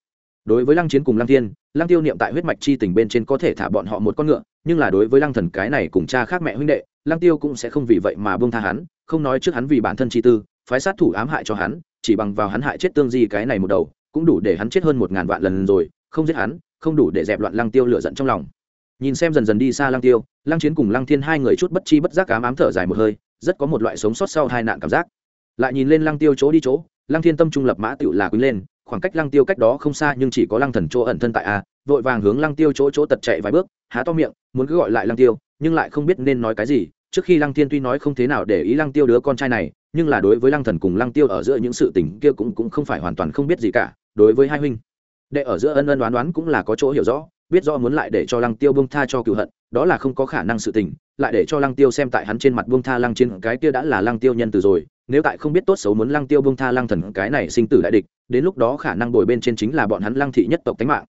Đối với lăng chiến cùng lăng thiên, lăng tiêu niệm tại huyết mạch chi tình bên trên có thể thả bọn họ một con ngựa, nhưng là đối với lăng thần cái này cùng cha khác mẹ huynh đệ, lăng tiêu cũng sẽ không vì vậy mà buông tha hắn, không nói trước hắn vì bản thân chi tư, phái sát thủ ám hại cho hắn, chỉ bằng vào hắn hại chết tương di cái này một đầu, cũng đủ để hắn chết hơn một ngàn vạn lần rồi, không giết hắn không đủ để dẹp loạn lăng tiêu lửa giận trong lòng. Nhìn xem dần dần đi xa lăng tiêu, lăng chiến cùng lăng thiên hai người chút bất chi bất giác ám ám thở dài một hơi, rất có một loại sống sót sau hai nạn cảm giác. Lại nhìn lên lăng tiêu chỗ đi chỗ, lăng thiên tâm trung lập mã tựu là quý lên, khoảng cách lăng tiêu cách đó không xa nhưng chỉ có lăng thần chỗ ẩn thân tại a, vội vàng hướng lăng tiêu chỗ chỗ tật chạy vài bước, há to miệng, muốn cứ gọi lại lăng tiêu, nhưng lại không biết nên nói cái gì. Trước khi lăng thiên tuy nói không thế nào để ý lăng tiêu đứa con trai này, nhưng là đối với lăng thần cùng lăng tiêu ở giữa những sự tình kia cũng cũng không phải hoàn toàn không biết gì cả, đối với hai huynh đệ ở giữa ân ân đoán đoán cũng là có chỗ hiểu rõ biết rõ muốn lại để cho lăng tiêu bông tha cho cựu hận đó là không có khả năng sự tình lại để cho lăng tiêu xem tại hắn trên mặt bông tha lăng trên cái kia đã là lăng tiêu nhân từ rồi nếu tại không biết tốt xấu muốn lăng tiêu bông tha lăng thần cái này sinh tử đại địch đến lúc đó khả năng bồi bên trên chính là bọn hắn lăng thị nhất tộc tánh mạng.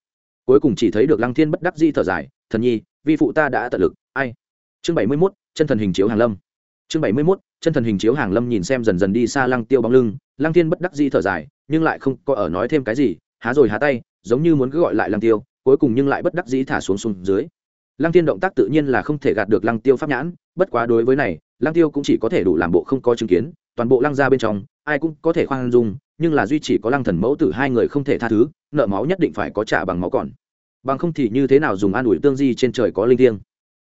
Cuối cùng chỉ thấy được lăng thiên bất đắc di thở dài thần nhi vi phụ ta đã tận lực ai? Chương bảy mươi 71, chân thần hình chiếu hàng lâm. Chương bảy mươi 71, chân thần hình chiếu hàng lâm nhìn xem dần dần đi xa lăng tiêu bóng lưng lăng thiên bất đắc di thở dài nhưng lại không có ở nói thêm cái gì há rồi há tay giống như muốn cứ gọi lại lăng tiêu, cuối cùng nhưng lại bất đắc dĩ thả xuống xuống dưới. Lăng tiên động tác tự nhiên là không thể gạt được lăng tiêu pháp nhãn, bất quá đối với này, lăng tiêu cũng chỉ có thể đủ làm bộ không có chứng kiến, toàn bộ lăng ra bên trong, ai cũng có thể khoan dung, nhưng là duy chỉ có lăng thần mẫu tử hai người không thể tha thứ, nợ máu nhất định phải có trả bằng máu còn. Bằng không thì như thế nào dùng an ủi tương di trên trời có linh thiêng?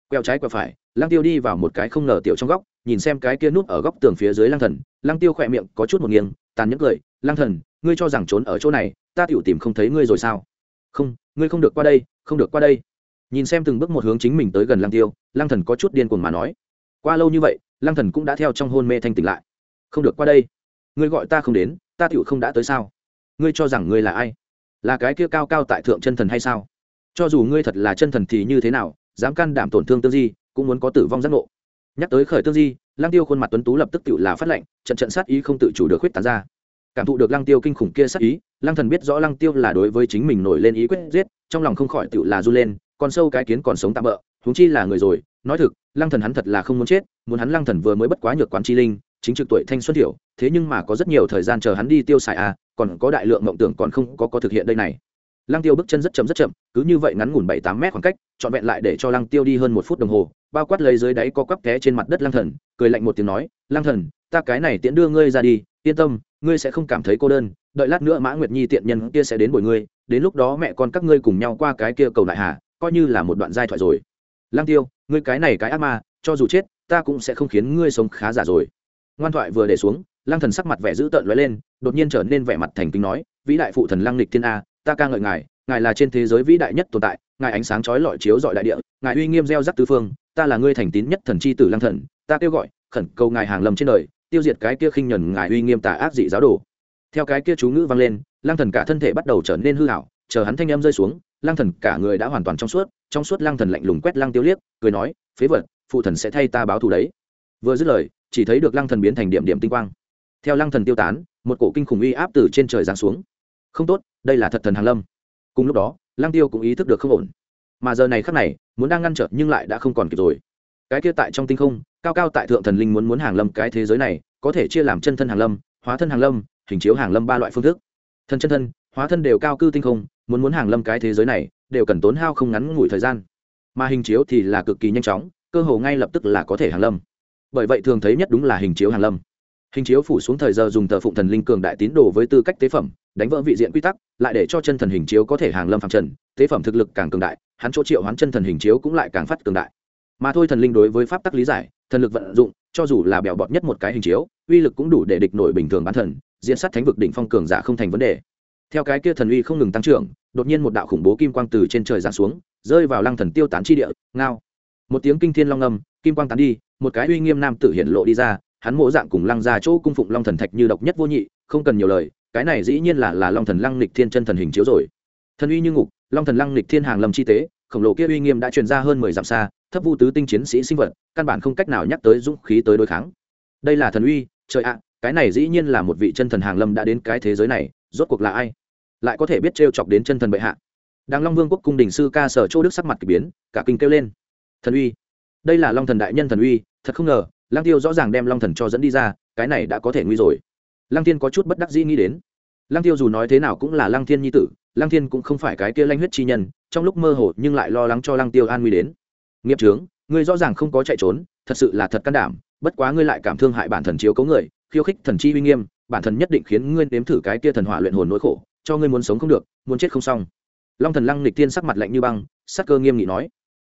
Quẹo trái quẹo phải, lăng tiêu đi vào một cái không ngờ tiểu trong góc, nhìn xem cái kia nút ở góc tường phía dưới lăng thần, lăng tiêu khỏe miệng có chút một nghiêng, tàn nhẫn cười, lăng thần, ngươi cho rằng trốn ở chỗ này ta tiểu tìm không thấy ngươi rồi sao? Không, ngươi không được qua đây, không được qua đây. Nhìn xem từng bước một hướng chính mình tới gần lăng tiêu, lăng thần có chút điên cuồng mà nói. Qua lâu như vậy, lăng thần cũng đã theo trong hôn mê thanh tỉnh lại. Không được qua đây. Ngươi gọi ta không đến, ta tựu không đã tới sao? Ngươi cho rằng ngươi là ai? Là cái kia cao cao tại thượng chân thần hay sao? Cho dù ngươi thật là chân thần thì như thế nào, dám can đảm tổn thương tương di, cũng muốn có tử vong giác ngộ. Nhắc tới khởi tương di, lăng tiêu khuôn mặt tuấn tú lập tức tựu là phát lệnh, trận trận sát ý không tự chủ được khuyết tán ra cảm thụ được lăng tiêu kinh khủng kia sát ý, lăng thần biết rõ lăng tiêu là đối với chính mình nổi lên ý quyết giết, trong lòng không khỏi tự là du lên, con sâu cái kiến còn sống tạm bỡ huống chi là người rồi. Nói thực, lăng thần hắn thật là không muốn chết, muốn hắn lăng thần vừa mới bất quá nhược quán chi linh, chính trực tuổi thanh xuân thiểu, thế nhưng mà có rất nhiều thời gian chờ hắn đi tiêu xài à còn có đại lượng mộng tưởng còn không có có thực hiện đây này. Lăng tiêu bước chân rất chậm rất chậm, cứ như vậy ngắn ngủn bảy tám mét khoảng cách, trọn vẹn lại để cho lăng tiêu đi hơn một phút đồng hồ, bao quát lấy dưới đáy có quắp té trên mặt đất lăng thần, cười lạnh một tiếng nói, lăng thần, ta cái này tiễn đưa ngươi ra đi, yên tâm ngươi sẽ không cảm thấy cô đơn, đợi lát nữa mã nguyệt nhi tiện nhân kia sẽ đến bồi ngươi, đến lúc đó mẹ con các ngươi cùng nhau qua cái kia cầu đại hà, coi như là một đoạn giai thoại rồi. Lang tiêu, ngươi cái này cái ác ma, cho dù chết, ta cũng sẽ không khiến ngươi sống khá giả rồi. Ngoan thoại vừa để xuống lang thần sắc mặt vẻ dữ tợn lóe lên, đột nhiên trở nên vẻ mặt thành kính nói, vĩ đại phụ thần lang lịch thiên a, ta ca ngợi ngài ngài là trên thế giới vĩ đại nhất tồn tại, ngài ánh sáng chói lọi chiếu dọi đại địa, ngài uy nghiêm gieo rắc tứ phương, ta là ngươi thành tín nhất thần chi tử lang thần, ta kêu gọi, khẩn cầu ngài hàng lầm trên đời tiêu diệt cái kia khinh nhẫn ngài uy nghiêm tà ác dị giáo đồ. Theo cái kia chú ngữ vang lên lang thần cả thân thể bắt đầu trở nên hư hảo chờ hắn thanh em rơi xuống lang thần cả người đã hoàn toàn trong suốt trong suốt lang thần lạnh lùng quét lang tiêu liếc, cười nói, phế vật, phụ thần sẽ thay ta báo thù đấy. Vừa dứt lời, chỉ thấy được lang thần biến thành điểm điểm tinh quang. Theo lang thần tiêu tán, một cổ kinh khủng uy áp từ trên trời giáng xuống. Không tốt, đây là thật thần hàng lâm. Cùng lúc đó lang tiêu cũng ý thức được không ổn. Mà giờ này khắc này, muốn đang ngăn trở nhưng lại đã không còn kịp rồi cái kia tại trong tinh không, cao cao tại thượng thần linh muốn muốn hàng lâm cái thế giới này, có thể chia làm chân thân hàng lâm, hóa thân hàng lâm, hình chiếu hàng lâm ba loại phương thức. Thân chân thân, hóa thân đều cao cư tinh không, muốn muốn hàng lâm cái thế giới này, đều cần tốn hao không ngắn ngủi thời gian. Mà hình chiếu thì là cực kỳ nhanh chóng, cơ hồ ngay lập tức là có thể hàng lâm. Bởi vậy thường thấy nhất đúng là hình chiếu hàng lâm. Hình chiếu phủ xuống thời giờ dùng thờ phụng thần linh cường đại tín đồ với tư cách tế phẩm, đánh vỡ vị diện quy tắc, lại để cho chân thần hình chiếu có thể hàng lâm phạm trần, tế phẩm thực lực càng cường đại, hắn chỗ triệu hoán chân thần hình chiếu cũng lại càng phát cường đại mà thôi thần linh đối với pháp tắc lý giải, thần lực vận dụng, cho dù là bèo bọt nhất một cái hình chiếu, uy lực cũng đủ để địch nổi bình thường bán thần, diễn sát thánh vực đỉnh phong cường giả không thành vấn đề. Theo cái kia thần uy không ngừng tăng trưởng, đột nhiên một đạo khủng bố kim quang từ trên trời giáng xuống, rơi vào lăng thần tiêu tán chi địa, ngao. Một tiếng kinh thiên long âm, kim quang tán đi, một cái uy nghiêm nam tử hiện lộ đi ra, hắn mộ dạng cùng lăng ra chỗ cung phụng long thần thạch như độc nhất vô nhị, không cần nhiều lời, cái này dĩ nhiên là là long thần lăng lịch thiên chân thần hình chiếu rồi. Thần uy như ngục, long thần lăng lịch thiên hàng lâm chi tế, khổng lồ kia uy nghiêm đã truyền ra hơn mười dặm xa thấp vu tứ tinh chiến sĩ sinh vật, căn bản không cách nào nhắc tới dũng khí tới đối kháng. Đây là thần uy, trời ạ, cái này dĩ nhiên là một vị chân thần hàng lâm đã đến cái thế giới này, rốt cuộc là ai? Lại có thể biết trêu chọc đến chân thần bệ hạ. Đàng long vương quốc cung đình sư ca sở châu đức sắc mặt k ỳ biến, cả kinh kêu lên. Thần uy. Đây là long thần đại nhân thần uy, thật không ngờ Lang tiêu rõ ràng đem long thần cho dẫn đi ra, cái này đã có thể nguy rồi. Lang thiên có chút bất đắc dĩ nghĩ đến. Lang tiêu dù nói thế nào cũng là Lang thiên nhi tử Lang thiên cũng không phải cái kia lanh huyết chi nhân, trong lúc mơ hồ nhưng lại lo lắng cho Lang tiêu an nguy đến nghiệp trướng ngươi rõ ràng không có chạy trốn, thật sự là thật can đảm, bất quá ngươi lại cảm thương hại bản thần chiếu cấu người, khiêu khích thần chi uy nghiêm, bản thần nhất định khiến ngươi nếm thử cái kia thần hỏa luyện hồn nỗi khổ, cho ngươi muốn sống không được, muốn chết không xong. Long thần lăng lịch thiên sắc mặt lạnh như băng, sắc cơ nghiêm nghị nói.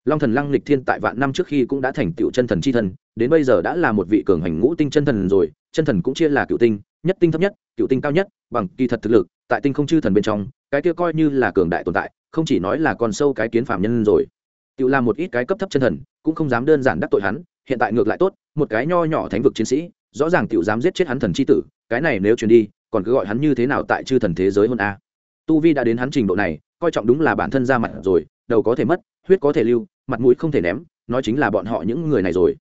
Long thần lăng lịch thiên tại vạn năm trước khi cũng đã thành tựu chân thần c h i thần, đến bây giờ đã là một vị cường hành ngũ tinh chân thần rồi, chân thần cũng chia là cựu tinh, nhất tinh thấp nhất, cựu tinh cao nhất, bằng kỳ thật thực lực, tại tinh không chư thần bên trong, cái kia coi như là cường đại tồn tại, không chỉ nói là con sâu cái kiến phạm nhân rồi tự làm một ít cái cấp thấp chân thần, cũng không dám đơn giản đắc tội hắn, hiện tại ngược lại tốt, một cái nho nhỏ thánh vực chiến sĩ, rõ ràng tự dám giết chết hắn thần c h i tử, cái này nếu truyền đi, còn cứ gọi hắn như thế nào tại chư thần thế giới hơn a. Tu vi đã đến hắn trình độ này, coi trọng đúng là bản thân ra mặt rồi, đầu có thể mất, huyết có thể lưu, mặt mũi không thể ném, nói chính là bọn họ những người này rồi.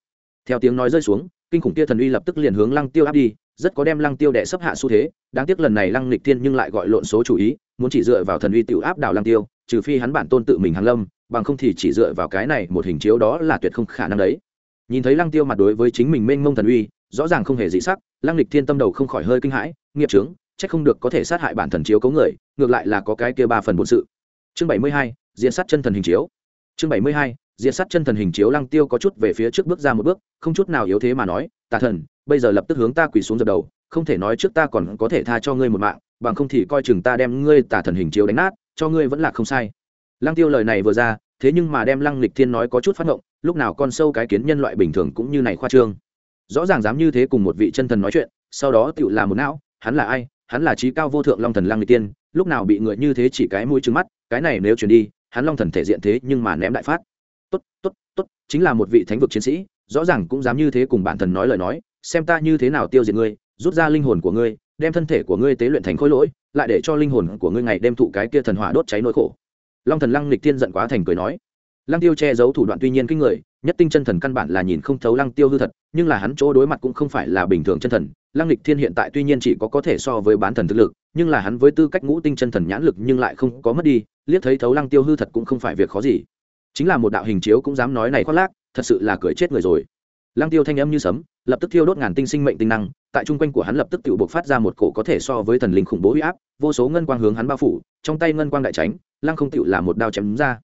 Theo tiếng nói rơi xuống, kinh khủng kia thần uy lập tức liền hướng lăng tiêu áp đi, rất có đem lăng tiêu đệ sấp hạ xu thế, đáng tiếc lần này lăng lịch thiên nhưng lại gọi lộn số chủ ý, muốn chỉ dựa vào thần uy tiểu áp đảo lăng tiêu, trừ phi hắn bản tôn tự mình hàng lâm bằng không thì chỉ dựa vào cái này một hình chiếu đó là tuyệt không khả năng đấy. Nhìn thấy lăng tiêu mặt đối với chính mình mênh mông thần uy, rõ ràng không hề dị sắc, lăng lịch thiên tâm đầu không khỏi hơi kinh hãi, nghiệp trướng trách không được có thể sát hại bản thần chiếu cấu người, ngược lại là có cái kia ba phần bổn sự. Chương bảy mươi hai, diễn sát chân thần hình chiếu. Chương bảy mươi hai, diễn sát chân thần hình chiếu lăng tiêu có chút về phía trước bước ra một bước, không chút nào yếu thế mà nói, tà thần, bây giờ lập tức hướng ta quỳ xuống dập đầu, không thể nói trước ta còn có thể tha cho ngươi một mạng, bằng không thì coi chừng ta đem ngươi tà thần hình chiếu đánh nát, cho ngươi vẫn là không sai lăng tiêu lời này vừa ra, thế nhưng mà đem lăng lịch thiên nói có chút phát ngộng, lúc nào con sâu cái kiến nhân loại bình thường cũng như này khoa trương. Rõ ràng dám như thế cùng một vị chân thần nói chuyện, sau đó tựu là một não, hắn là ai? Hắn là trí cao vô thượng long thần lăng lịch tiên lúc nào bị người như thế chỉ cái mũi trứng mắt, cái này nếu chuyển đi, hắn long thần thể diện thế nhưng mà ném đại phát. Tốt tốt tốt, chính là một vị thánh vực chiến sĩ, rõ ràng cũng dám như thế cùng bản thần nói lời nói, xem ta như thế nào tiêu diệt ngươi, rút ra linh hồn của ngươi, đem thân thể của ngươi tế luyện thành khối lỗi, lại để cho linh hồn của ngươi ngày đem thụ cái kia thần hỏa đốt cháy nỗi khổ long thần lăng lịch tiên giận quá thành cười nói. Lăng tiêu che giấu thủ đoạn tuy nhiên kinh người, nhất tinh chân thần căn bản là nhìn không thấu lăng tiêu hư thật, nhưng là hắn chỗ đối mặt cũng không phải là bình thường chân thần. Lăng lịch thiên hiện tại tuy nhiên chỉ có có thể so với bán thần thực lực, nhưng là hắn với tư cách ngũ tinh chân thần nhãn lực nhưng lại không có mất đi, liếc thấy thấu lăng tiêu hư thật cũng không phải việc khó gì. Chính là một đạo hình chiếu cũng dám nói này khoác lác, thật sự là cười chết người rồi. Lăng tiêu thanh âm như sấm, lập tức thiêu đốt ngàn tinh sinh mệnh tinh năng, tại trung quanh của hắn lập tức tự buộc phát ra một cổ có thể so với thần linh khủng bố huy áp, vô số ngân quang hướng hắn bao phủ, trong tay ngân quang đại tránh lăng không tựu là một đao chém ra.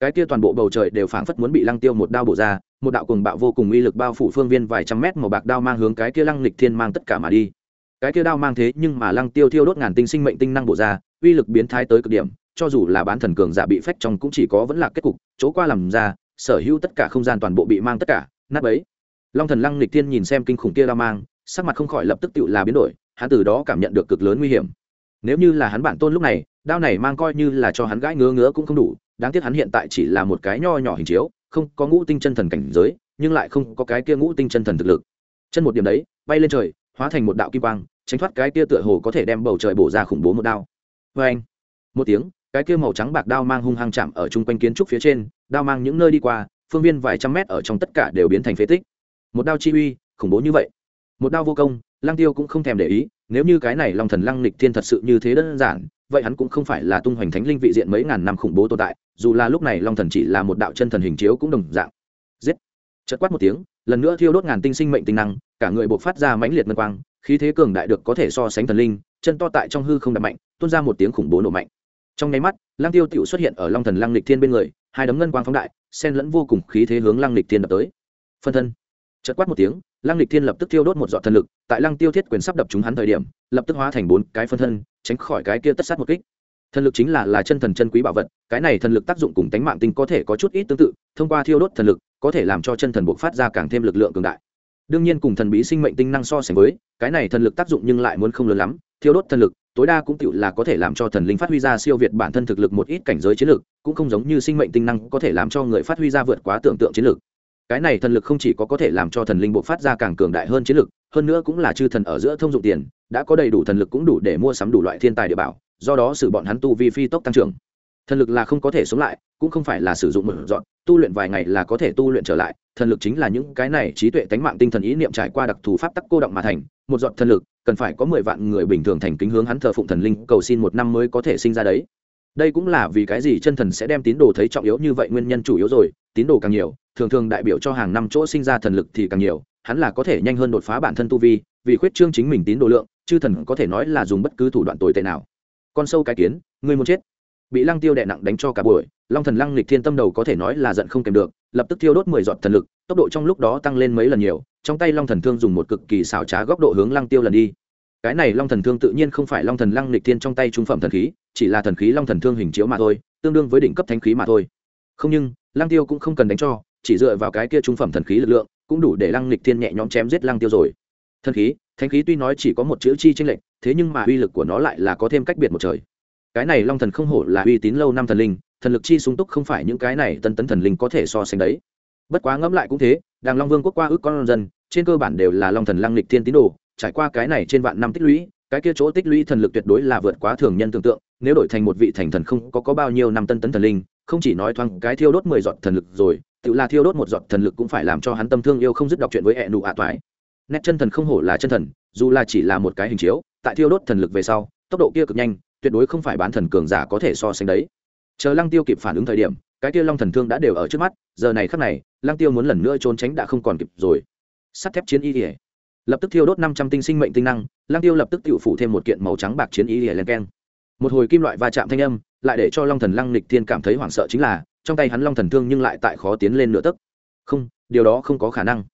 Cái kia toàn bộ bầu trời đều phảng phất muốn bị lăng tiêu một đao bổ ra, một đạo cùng bạo vô cùng uy lực bao phủ phương viên vài trăm mét màu bạc đao mang hướng cái kia lăng lịch thiên mang tất cả mà đi. Cái kia đao mang thế nhưng mà lăng tiêu thiêu đốt ngàn tinh sinh mệnh tinh năng bổ ra, uy lực biến thái tới cực điểm, cho dù là bán thần cường giả bị phách trong cũng chỉ có vẫn là kết cục, chỗ qua làm ra, sở hữu tất cả không gian toàn bộ bị mang tất cả, nát bấy. long thần lăng lịch thiên nhìn xem kinh khủng kia đao mang, sắc mặt không khỏi lập tức tựu là biến đổi, hắn từ đó cảm nhận được cực lớn nguy hiểm. Nếu như là hắn bản tôn lúc này đao này mang coi như là cho hắn gãi ngứa ngứa cũng không đủ, đáng tiếc hắn hiện tại chỉ là một cái nho nhỏ hình chiếu, không có ngũ tinh chân thần cảnh giới, nhưng lại không có cái kia ngũ tinh chân thần thực lực. Chân một điểm đấy, bay lên trời, hóa thành một đạo kim quang, tránh thoát cái kia tựa hồ có thể đem bầu trời bổ ra khủng bố một đao. Vê anh, một tiếng, cái kia màu trắng bạc đao mang hung hăng chạm ở chung quanh kiến trúc phía trên, đao mang những nơi đi qua, phương viên vài trăm mét ở trong tất cả đều biến thành phế tích. Một đao chi uy, khủng bố như vậy. Một đao vô công lăng tiêu cũng không thèm để ý, nếu như cái này long thần lăng Lịch thiên thật sự như thế đơn giản, vậy hắn cũng không phải là tung hoành thánh linh vị diện mấy ngàn năm khủng bố tồn tại, dù là lúc này long thần chỉ là một đạo chân thần hình chiếu cũng đồng dạng. Giết! Chật quát một tiếng, lần nữa thiêu đốt ngàn tinh sinh mệnh tinh năng, cả người buộc phát ra mãnh liệt ngân quang, khí thế cường đại được có thể so sánh thần linh, chân to tại trong hư không đập mạnh, tuôn ra một tiếng khủng bố nổ mạnh. Trong nháy mắt, lăng tiêu tiểu xuất hiện ở long thần lăng lịch thiên bên người, hai đấm ngân quang phóng đại, xen lẫn vô cùng khí thế hướng lăng lịch thiên đập tới. Phân thân! Chật quát một tiếng lăng lịch thiên lập tức tiêu đốt một giọt thần lực, tại lăng tiêu thiết quyền sắp đập chúng hắn thời điểm, lập tức hóa thành bốn cái phân thân, tránh khỏi cái kia tất sát một kích. Thần lực chính là là chân thần chân quý bảo vật, cái này thần lực tác dụng cùng tánh mạng tinh có thể có chút ít tương tự, thông qua thiêu đốt thần lực, có thể làm cho chân thần buộc phát ra càng thêm lực lượng cường đại. Đương nhiên cùng thần bí sinh mệnh tinh năng so sánh với, cái này thần lực tác dụng nhưng lại muốn không lớn lắm, thiêu đốt thần lực, tối đa cũng tựu là có thể làm cho thần linh phát huy ra siêu việt bản thân thực lực một ít cảnh giới chiến lực, cũng không giống như sinh mệnh tinh năng có thể làm cho người phát huy ra vượt quá tưởng tượng chiến lực cái này thần lực không chỉ có có thể làm cho thần linh buộc phát ra càng cường đại hơn chiến lực, hơn nữa cũng là chư thần ở giữa thông dụng tiền, đã có đầy đủ thần lực cũng đủ để mua sắm đủ loại thiên tài địa bảo, do đó xử bọn hắn tu vi phi tốc tăng trưởng. Thần lực là không có thể sống lại, cũng không phải là sử dụng một dọn, tu luyện vài ngày là có thể tu luyện trở lại, thần lực chính là những cái này trí tuệ tánh mạng tinh thần ý niệm trải qua đặc thù pháp tắc cô động mà thành, một dọn thần lực, cần phải có mười vạn người bình thường thành kính hướng hắn thờ phụng thần linh, cầu xin một năm mới có thể sinh ra đấy đây cũng là vì cái gì chân thần sẽ đem tín đồ thấy trọng yếu như vậy nguyên nhân chủ yếu rồi, tín đồ càng nhiều, thường thường đại biểu cho hàng năm chỗ sinh ra thần lực thì càng nhiều, hắn là có thể nhanh hơn đột phá bản thân tu vi, vì khuyết trương chính mình tín đồ lượng, chư thần có thể nói là dùng bất cứ thủ đoạn tồi tệ nào. Con sâu cái kiến người muốn chết. Bị lăng tiêu đè nặng đánh cho cả buổi, long thần lăng lịch thiên tâm đầu có thể nói là giận không kèm được, lập tức thiêu đốt mười giọt thần lực, tốc độ trong lúc đó tăng lên mấy lần nhiều, trong tay long thần thương dùng một cực kỳ xảo trá góc độ hướng lăng tiêu lần đi cái này long thần thương tự nhiên không phải long thần lăng lịch thiên trong tay trung phẩm thần khí, chỉ là thần khí long thần thương hình chiếu mà thôi, tương đương với đỉnh cấp thánh khí mà thôi. Không nhưng, lăng tiêu cũng không cần đánh cho, chỉ dựa vào cái kia trung phẩm thần khí lực lượng, cũng đủ để lăng lịch thiên nhẹ nhõm chém giết lăng tiêu rồi. Thần khí, thánh khí tuy nói chỉ có một chữ chi tranh lệch, thế nhưng mà uy lực của nó lại là có thêm cách biệt một trời. Cái này long thần không hổ là uy tín lâu năm thần linh, thần lực chi sung túc không phải những cái này tân tấn thần linh có thể so sánh đấy. Bất quá ngẫm lại cũng thế, đàng long vương quốc qua ước con dân, trên cơ bản đều là long thần lăng lịch thiên tín đồ trải qua cái này trên vạn năm tích lũy, cái kia chỗ tích lũy thần lực tuyệt đối là vượt quá thường nhân tưởng tượng, nếu đổi thành một vị thành thần không có có bao nhiêu năm tân tấn thần linh, không chỉ nói thoáng cái thiêu đốt mười giọt thần lực rồi, tự là thiêu đốt một giọt thần lực cũng phải làm cho hắn tâm thương yêu không dứt đọc chuyện với hẹ nụ ạ toái nét chân thần không hổ là chân thần, dù là chỉ là một cái hình chiếu, tại thiêu đốt thần lực về sau, tốc độ kia cực nhanh, tuyệt đối không phải bán thần cường giả có thể so sánh đấy. Chờ lăng tiêu kịp phản ứng thời điểm, cái kia long thần thương đã đều ở trước mắt, giờ này khắc này, lăng tiêu muốn lần nữa trốn tránh đã không còn kịp rồi. Sắt thép chiến y ỉa lập tức thiêu đốt năm trăm tinh sinh mệnh tinh năng, lăng tiêu lập tức tự phủ thêm một kiện màu trắng bạc chiến ý ỉa len keng. Một hồi kim loại va chạm thanh âm, lại để cho long thần lăng nịch thiên cảm thấy hoảng sợ chính là, trong tay hắn long thần thương nhưng lại tại khó tiến lên nửa tấc. Không, điều đó không có khả năng.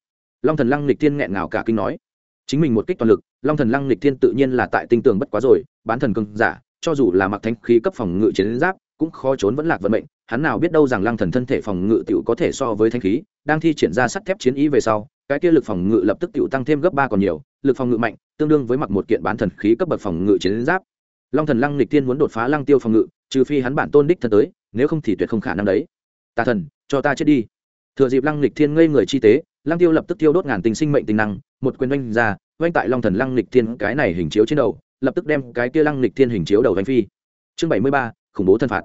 Long thần lăng nịch thiên nghẹn ngào cả kinh nói. Chính mình một kích toàn lực, long thần lăng nịch thiên tự nhiên là tại tinh tường bất quá rồi, bán thần cương giả, cho dù là mặc thanh khí cấp phòng ngự chiến giáp, cũng khó trốn vẫn lạc vận mệnh. Hắn nào biết đâu rằng lăng thần thân thể phòng ngự tiểu có thể so với thanh khí, đang thi triển ra sắt thép chiến ý về sau cái kia lực phòng ngự lập tức tự tăng thêm gấp ba còn nhiều, lực phòng ngự mạnh, tương đương với mặc một kiện bán thần khí cấp bậc phòng ngự chiến giáp. Long thần lăng lịch tiên muốn đột phá lăng tiêu phòng ngự, trừ phi hắn bản tôn đích thân tới, nếu không thì tuyệt không khả năng đấy. Tà thần, cho ta chết đi. Thừa dịp lăng lịch thiên ngây người chi tế, lăng tiêu lập tức tiêu đốt ngàn tình sinh mệnh tình năng, một quyền oanh ra, oanh tại long thần lăng lịch thiên cái này hình chiếu trên đầu, lập tức đem cái kia lăng lịch thiên hình chiếu đầu oanh phi. Chương bảy mươi ba, khủng bố thân phạt.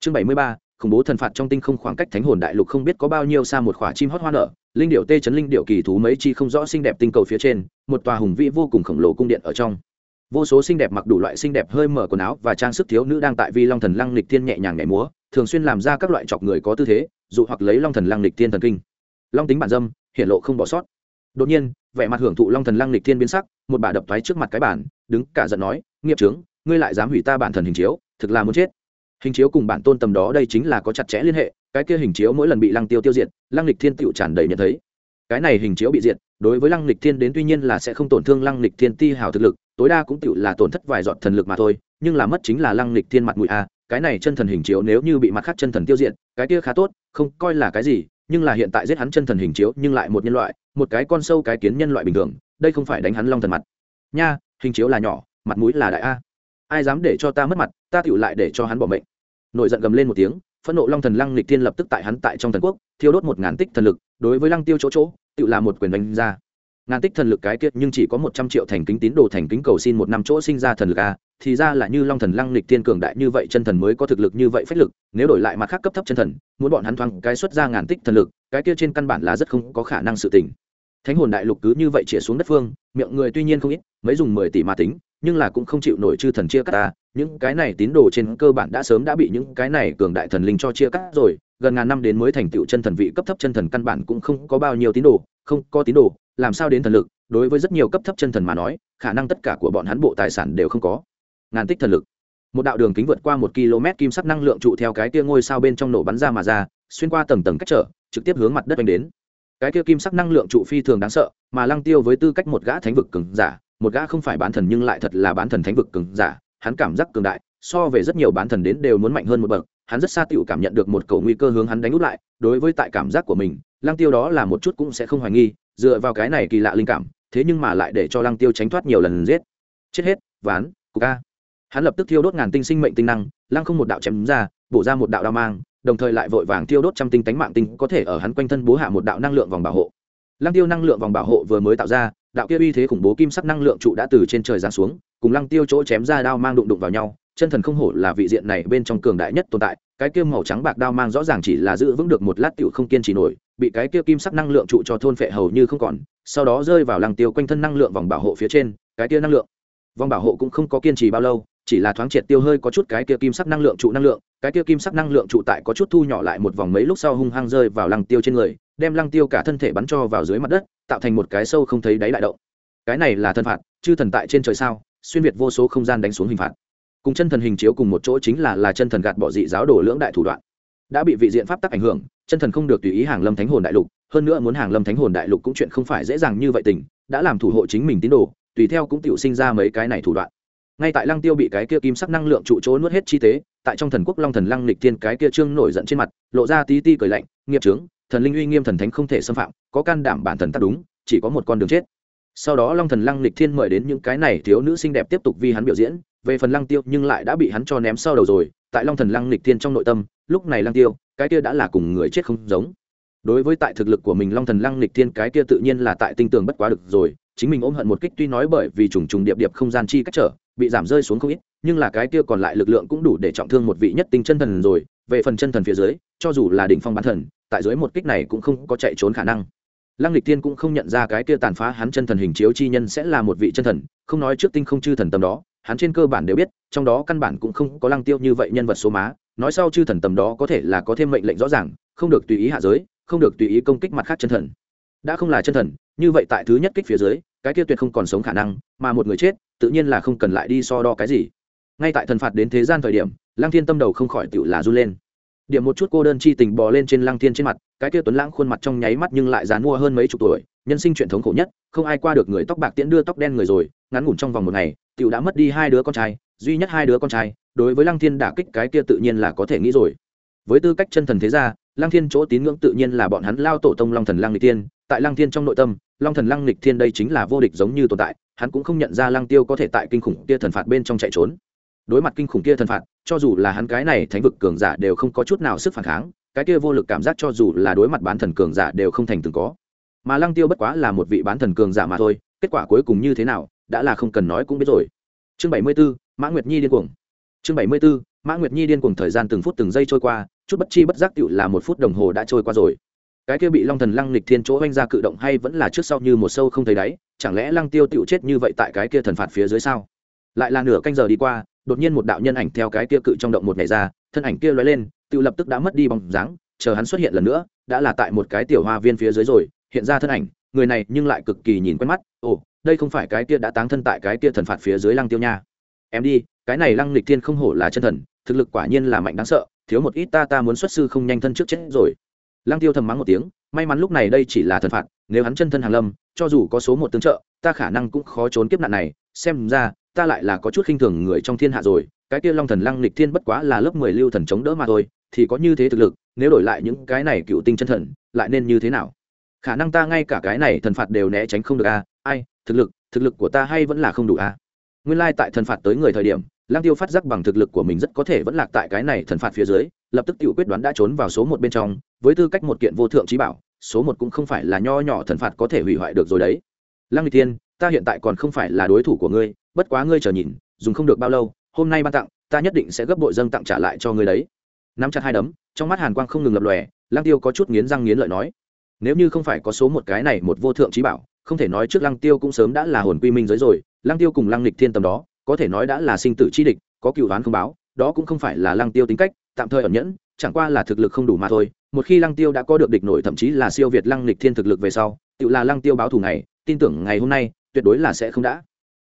Chương bảy mươi ba, khủng bố thần phạt trong tinh không khoảng cách thánh hồn đại lục không biết có bao nhiêu xa một khỏa chim hót hoa nở linh điệu tê chấn linh điệu kỳ thú mấy chi không rõ xinh đẹp tinh cầu phía trên, một tòa hùng vĩ vô cùng khổng lồ cung điện ở trong. Vô số xinh đẹp mặc đủ loại xinh đẹp hơi mở quần áo và trang sức thiếu nữ đang tại vi long thần lăng lịch thiên nhẹ nhàng nhảy múa, thường xuyên làm ra các loại chọc người có tư thế, dụ hoặc lấy long thần lăng lịch thiên thần kinh. Long tính bản dâm hiện lộ không bỏ sót. Đột nhiên, vẻ mặt hưởng thụ long thần lăng lịch thiên biến sắc, một bà đập thoái trước mặt cái bản đứng cả giận nói, nghiệp trướng ngươi lại dám hủy ta bản thần hình chiếu, thực là muốn chết hình chiếu cùng bản tôn tầm đó đây chính là có chặt chẽ liên hệ, cái kia hình chiếu mỗi lần bị lăng tiêu tiêu diệt, lăng lịch thiên tựu tràn đầy nhận thấy. Cái này hình chiếu bị diệt, đối với lăng lịch thiên đến tuy nhiên là sẽ không tổn thương lăng lịch thiên ti hào thực lực, tối đa cũng tựu là tổn thất vài dọn thần lực mà thôi, nhưng là mất chính là lăng lịch thiên mặt mũi a, cái này chân thần hình chiếu nếu như bị mặt khác chân thần tiêu diệt, cái kia khá tốt, không coi là cái gì, nhưng là hiện tại giết hắn chân thần hình chiếu nhưng lại một nhân loại, một cái con sâu cái kiến nhân loại bình thường, đây không phải đánh hắn long thần mặt. Nha, hình chiếu là nhỏ, mặt mũi là đại a ai dám để cho ta mất mặt, ta tựu lại để cho hắn bỏ mệnh. Nổi giận gầm lên một tiếng, phẫn nộ long thần lăng lịch thiên lập tức tại hắn tại trong thần quốc, thiêu đốt một ngàn tích thần lực, đối với lăng tiêu chỗ chỗ tự là một quyền đánh ra. Ngàn tích thần lực cái kiệt nhưng chỉ có một trăm triệu thành kính tín đồ thành kính cầu xin một năm chỗ sinh ra thần lực a thì ra là như long thần lăng lịch thiên cường đại như vậy chân thần mới có thực lực như vậy phách lực, nếu đổi lại mặt khác cấp thấp chân thần, muốn bọn hắn thoáng cái xuất ra ngàn tích thần lực, cái kia trên căn bản là rất không có khả năng sự tình. Thánh hồn đại lục cứ như vậy chĩa xuống đất phương, miệng người tuy nhiên không ít, mấy dùng mười tỷ ma tính nhưng là cũng không chịu nổi chư thần chia cắt ta, những cái này tín đồ trên cơ bản đã sớm đã bị những cái này cường đại thần linh cho chia cắt rồi, gần ngàn năm đến mới thành tựu chân thần vị cấp thấp chân thần căn bản cũng không có bao nhiêu tín đồ, không có tín đồ, làm sao đến thần lực, đối với rất nhiều cấp thấp chân thần mà nói, khả năng tất cả của bọn hắn bộ tài sản đều không có. Ngàn tích thần lực. Một đạo đường kính vượt qua một km kim sắc năng lượng trụ theo cái kia ngôi sao bên trong nổ bắn ra mà ra, xuyên qua tầng tầng cách trở, trực tiếp hướng mặt đất đánh đến. Cái kia kim sắc năng lượng trụ phi thường đáng sợ, mà lăng tiêu với tư cách một gã thánh vực cường giả một gã không phải bán thần nhưng lại thật là bán thần thánh vực cường giả, hắn cảm giác cường đại, so về rất nhiều bán thần đến đều muốn mạnh hơn một bậc, hắn rất xa tựu cảm nhận được một cầu nguy cơ hướng hắn đánh út lại, đối với tại cảm giác của mình, lăng tiêu đó là một chút cũng sẽ không hoài nghi, dựa vào cái này kỳ lạ linh cảm, thế nhưng mà lại để cho lăng tiêu tránh thoát nhiều lần giết. Chết hết, ván, cục ca hắn lập tức thiêu đốt ngàn tinh sinh mệnh tinh năng, lăng không một đạo chém ra, bổ ra một đạo đao mang, đồng thời lại vội vàng thiêu đốt trăm tinh tánh mạng tinh có thể ở hắn quanh thân bố hạ một đạo năng lượng vòng bảo hộ. Lăng tiêu năng lượng vòng bảo hộ vừa mới tạo ra đạo kia uy thế khủng bố kim sắc năng lượng trụ đã từ trên trời giáng xuống, cùng lăng tiêu chỗ chém ra đao mang đụng đụng vào nhau, chân thần không hổ là vị diện này bên trong cường đại nhất tồn tại, cái kia màu trắng bạc đao mang rõ ràng chỉ là giữ vững được một lát tiểu không kiên trì nổi, bị cái kia kim sắc năng lượng trụ cho thôn phệ hầu như không còn, sau đó rơi vào lăng tiêu quanh thân năng lượng vòng bảo hộ phía trên, cái kia năng lượng vòng bảo hộ cũng không có kiên trì bao lâu, chỉ là thoáng triệt tiêu hơi có chút cái kia kim sắc năng lượng trụ năng lượng, cái kia kim sắc năng lượng trụ tại có chút thu nhỏ lại một vòng mấy lúc sau hung hăng rơi vào lăng tiêu trên người, đem lăng tiêu cả thân thể bắn cho vào dưới mặt đất tạo thành một cái sâu không thấy đáy đại động. Cái này là thân phạt, chư thần tại trên trời sao, xuyên việt vô số không gian đánh xuống hình phạt. Cùng chân thần hình chiếu cùng một chỗ chính là là chân thần gạt bỏ dị giáo đổ lưỡng đại thủ đoạn. Đã bị vị diện pháp tắc ảnh hưởng, chân thần không được tùy ý hàng lâm thánh hồn đại lục, hơn nữa muốn hàng lâm thánh hồn đại lục cũng chuyện không phải dễ dàng như vậy tình, đã làm thủ hộ chính mình tín đồ, tùy theo cũng tự sinh ra mấy cái này thủ đoạn. Ngay tại lăng tiêu bị cái kia kim sắc năng lượng trụ chỗ nuốt hết chi tế, tại trong thần quốc long thần lăng lịch thiên cái kia trương nổi giận trên mặt, lộ ra tí ti cười lạnh, nghiệp trướng thần linh uy nghiêm thần thánh không thể xâm phạm, có can đảm bản thần tắc đúng, chỉ có một con đường chết. Sau đó long thần lăng lịch thiên mời đến những cái này thiếu nữ xinh đẹp tiếp tục vi hắn biểu diễn, về phần lăng tiêu nhưng lại đã bị hắn cho ném sau đầu rồi, tại long thần lăng lịch thiên trong nội tâm, lúc này lăng tiêu, cái kia đã là cùng người chết không giống. Đối với tại thực lực của mình long thần lăng lịch thiên cái kia tự nhiên là tại tinh tường bất quá được rồi, chính mình ôm hận một kích tuy nói bởi vì trùng trùng điệp điệp không gian chi cách trở, bị giảm rơi xuống không ít, nhưng là cái kia còn lại lực lượng cũng đủ để trọng thương một vị nhất tinh chân thần rồi, về phần chân thần phía dưới, cho dù là đỉnh phong bán thần tại dưới một kích này cũng không có chạy trốn khả năng. Lăng lịch tiên cũng không nhận ra cái kia tàn phá hắn chân thần hình chiếu chi nhân sẽ là một vị chân thần, không nói trước tinh không chư thần tầm đó, hắn trên cơ bản đều biết, trong đó căn bản cũng không có lăng tiêu như vậy nhân vật số má, nói sau chư thần tầm đó có thể là có thêm mệnh lệnh rõ ràng, không được tùy ý hạ giới, không được tùy ý công kích mặt khác chân thần. Đã không là chân thần, như vậy tại thứ nhất kích phía dưới, cái kia tuyệt không còn sống khả năng, mà một người chết, tự nhiên là không cần lại đi so đo cái gì. Ngay tại thần phạt đến thế gian thời điểm, lăng thiên tâm đầu không khỏi tựu là run lên điểm một chút cô đơn chi tình bò lên trên lăng thiên trên mặt, cái kia tuấn lãng khuôn mặt trong nháy mắt nhưng lại dán mua hơn mấy chục tuổi, nhân sinh truyền thống khổ nhất, không ai qua được người tóc bạc tiễn đưa tóc đen người rồi, ngắn ngủn trong vòng một ngày, Tiểu đã mất đi hai đứa con trai, duy nhất hai đứa con trai, đối với lăng thiên đả kích cái kia tự nhiên là có thể nghĩ rồi. Với tư cách chân thần thế gia, lăng thiên chỗ tín ngưỡng tự nhiên là bọn hắn lao tổ tông long thần lăng lịch tiên tại lăng thiên trong nội tâm, long thần lăng lịch thiên đây chính là vô địch giống như tồn tại, hắn cũng không nhận ra lăng tiêu có thể tại kinh khủng kia thần phạt bên trong chạy trốn đối mặt kinh khủng kia thần phạt cho dù là hắn cái này thánh vực cường giả đều không có chút nào sức phản kháng cái kia vô lực cảm giác cho dù là đối mặt bán thần cường giả đều không thành từng có. Mà lăng tiêu bất quá là một vị bán thần cường giả mà thôi kết quả cuối cùng như thế nào đã là không cần nói cũng biết rồi. Chương bảy mươi 74, mã nguyệt nhi điên cuồng. Chương bảy mươi 74, mã nguyệt nhi điên cuồng thời gian từng phút từng giây trôi qua chút bất chi bất giác tựu là một phút đồng hồ đã trôi qua rồi. Cái kia bị long thần lăng lịch thiên chỗ oanh ra cự động hay vẫn là trước sau như một sâu không thấy đáy chẳng lẽ lăng tiêu tựu chết như vậy tại cái kia thần phạt phía dưới sao? Lại là nửa canh giờ đi qua đột nhiên một đạo nhân ảnh theo cái kia cự trong động một ngày ra, thân ảnh kia lóe lên, tự lập tức đã mất đi bóng dáng, chờ hắn xuất hiện lần nữa, đã là tại một cái tiểu hoa viên phía dưới rồi, hiện ra thân ảnh, người này nhưng lại cực kỳ nhìn quen mắt, ồ, đây không phải cái kia đã táng thân tại cái kia thần phạt phía dưới lăng tiêu nha. Em đi, cái này lăng lịch thiên không hổ là chân thần, thực lực quả nhiên là mạnh đáng sợ, thiếu một ít ta ta muốn xuất sư không nhanh thân trước chết rồi. Lăng tiêu thầm mắng một tiếng, may mắn lúc này đây chỉ là thần phạt, nếu hắn chân thân hàng lâm, cho dù có số một tướng trợ, ta khả năng cũng khó trốn kiếp nạn này, xem ra ta lại là có chút khinh thường người trong thiên hạ rồi, cái kia long thần lăng lịch thiên bất quá là lớp mười lưu thần chống đỡ mà thôi, thì có như thế thực lực, nếu đổi lại những cái này cựu tinh chân thần, lại nên như thế nào? Khả năng ta ngay cả cái này thần phạt đều né tránh không được a, ai, thực lực thực lực của ta hay vẫn là không đủ a? Nguyên lai tại thần phạt tới người thời điểm, lăng tiêu phát giác bằng thực lực của mình rất có thể vẫn lạc tại cái này thần phạt phía dưới, lập tức tự quyết đoán đã trốn vào số một bên trong, với tư cách một kiện vô thượng trí bảo, số một cũng không phải là nho nhỏ thần phạt có thể hủy hoại được rồi đấy. Lăng lịch thiên, ta hiện tại còn không phải là đối thủ của ngươi bất quá ngươi chờ nhìn, dùng không được bao lâu, hôm nay ban tặng, ta nhất định sẽ gấp bội dâng tặng trả lại cho ngươi đấy. Nắm chặt hai đấm, trong mắt hàn quang không ngừng lập lòe, lăng tiêu có chút nghiến răng nghiến lợi nói, nếu như không phải có số một cái này một vô thượng trí bảo, không thể nói trước lăng tiêu cũng sớm đã là hồn quy minh giới rồi, lăng tiêu cùng lăng lịch thiên tầm đó, có thể nói đã là sinh tử chi địch, có cựu đoán không báo, đó cũng không phải là lăng tiêu tính cách, tạm thời ẩn nhẫn, chẳng qua là thực lực không đủ mà thôi. Một khi lăng tiêu đã có được địch nổi, thậm chí là siêu việt lăng lịch thiên thực lực về sau, tự là lăng tiêu báo thù này tin tưởng ngày hôm nay, tuyệt đối là sẽ không đã.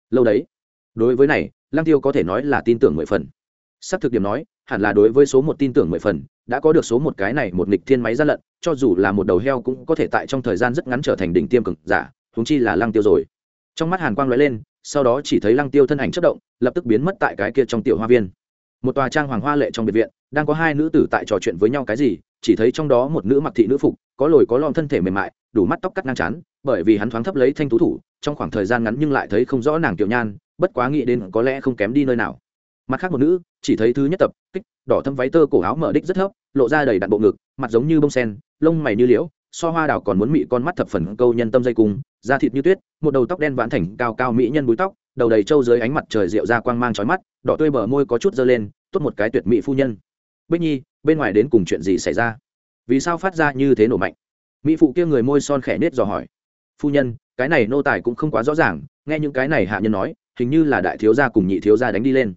Lâu đấy đối với này, lăng tiêu có thể nói là tin tưởng mười phần. Xác thực điểm nói, hẳn là đối với số một tin tưởng mười phần, đã có được số một cái này một nghịch thiên máy gian lận, cho dù là một đầu heo cũng có thể tại trong thời gian rất ngắn trở thành đỉnh tiêm cực giả thúng chi là lăng tiêu rồi. Trong mắt hàn quang nói lên, sau đó chỉ thấy lăng tiêu thân ảnh chất động, lập tức biến mất tại cái kia trong tiểu hoa viên. Một tòa trang hoàng hoa lệ trong biệt viện, đang có hai nữ tử tại trò chuyện với nhau cái gì, chỉ thấy trong đó một nữ mặc thị nữ phục, có lồi có lon thân thể mềm mại, đủ mắt tóc cắt ngang chán, bởi vì hắn thoáng thấp lấy thanh tú thủ, trong khoảng thời gian ngắn nhưng lại thấy không rõ nàng tiểu nhan bất quá nghĩ đến có lẽ không kém đi nơi nào. Mặt khác một nữ, chỉ thấy thứ nhất tập, kích, đỏ thâm váy tơ, cổ áo mở đích rất thấp, lộ ra đầy đặn bộ ngực, mặt giống như bông sen, lông mày như liễu, so hoa đào còn muốn mị con mắt thập phần câu nhân tâm dây cung, da thịt như tuyết, một đầu tóc đen vãn thành cao cao mỹ nhân búi tóc, đầu đầy trâu dưới ánh mặt trời rượu ra quang mang trói mắt, đỏ tươi bờ môi có chút dơ lên, tốt một cái tuyệt mỹ phu nhân. Bích nhi, bên ngoài đến cùng chuyện gì xảy ra? Vì sao phát ra như thế nổ mạnh? Mỹ phụ kia người môi son khẽ nết dò hỏi. Phu nhân, cái này nô tài cũng không quá rõ ràng, nghe những cái này hạ nhân nói hình như là đại thiếu gia cùng nhị thiếu gia đánh đi lên.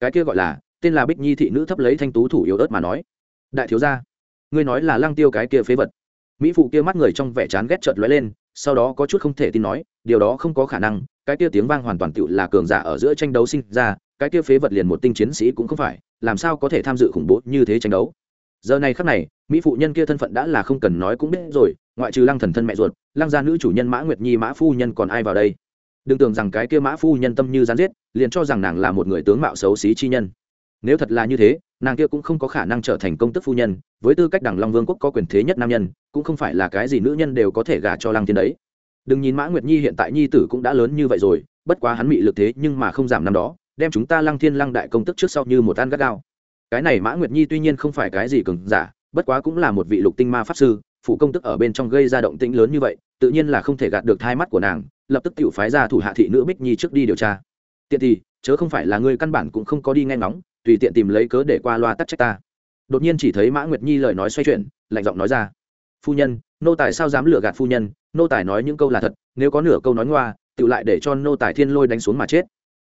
Cái kia gọi là, tên là bích nhi thị nữ thấp lấy thanh tú thủ yếu ớt mà nói. Đại thiếu gia, ngươi nói là lăng tiêu cái kia phế vật. Mỹ phụ kia mắt người trong vẻ chán ghét chợt lóe lên, sau đó có chút không thể tin nói, điều đó không có khả năng, cái kia tiếng vang hoàn toàn tựu là cường giả ở giữa tranh đấu sinh ra, cái kia phế vật liền một tinh chiến sĩ cũng không phải, làm sao có thể tham dự khủng bố như thế tranh đấu? Giờ này khắc này, mỹ phụ nhân kia thân phận đã là không cần nói cũng biết rồi, ngoại trừ lăng thần thân mẹ ruột, lăng gia nữ chủ nhân mã nguyệt nhi, mã phu nhân còn ai vào đây? Đừng tưởng rằng cái kia mã phu nhân tâm như gián giết, liền cho rằng nàng là một người tướng mạo xấu xí chi nhân. Nếu thật là như thế, nàng kia cũng không có khả năng trở thành công tức phu nhân, với tư cách đảng long vương quốc có quyền thế nhất nam nhân, cũng không phải là cái gì nữ nhân đều có thể gả cho lăng thiên đấy. Đừng nhìn mã nguyệt nhi hiện tại nhi tử cũng đã lớn như vậy rồi, bất quá hắn bị lực thế nhưng mà không giảm năm đó, đem chúng ta lăng thiên lăng đại công tức trước sau như một ăn gắt gao. Cái này mã nguyệt nhi tuy nhiên không phải cái gì cường giả, bất quá cũng là một vị lục tinh ma pháp sư, phụ công tức ở bên trong gây ra động tĩnh lớn như vậy, tự nhiên là không thể gạt được thai mắt của nàng lập tức tiểu phái ra thủ hạ thị nữ bích nhi trước đi điều tra. Tiện thì, chớ không phải là ngươi căn bản cũng không có đi nghe ngóng, tùy tiện tìm lấy cớ để qua loa tắc trách ta. Đột nhiên chỉ thấy mã nguyệt nhi lời nói xoay chuyển, lạnh giọng nói ra. Phu nhân, nô tài sao dám lừa gạt phu nhân? Nô tài nói những câu là thật, nếu có nửa câu nói ngoa tự lại để cho nô tài thiên lôi đánh xuống mà chết.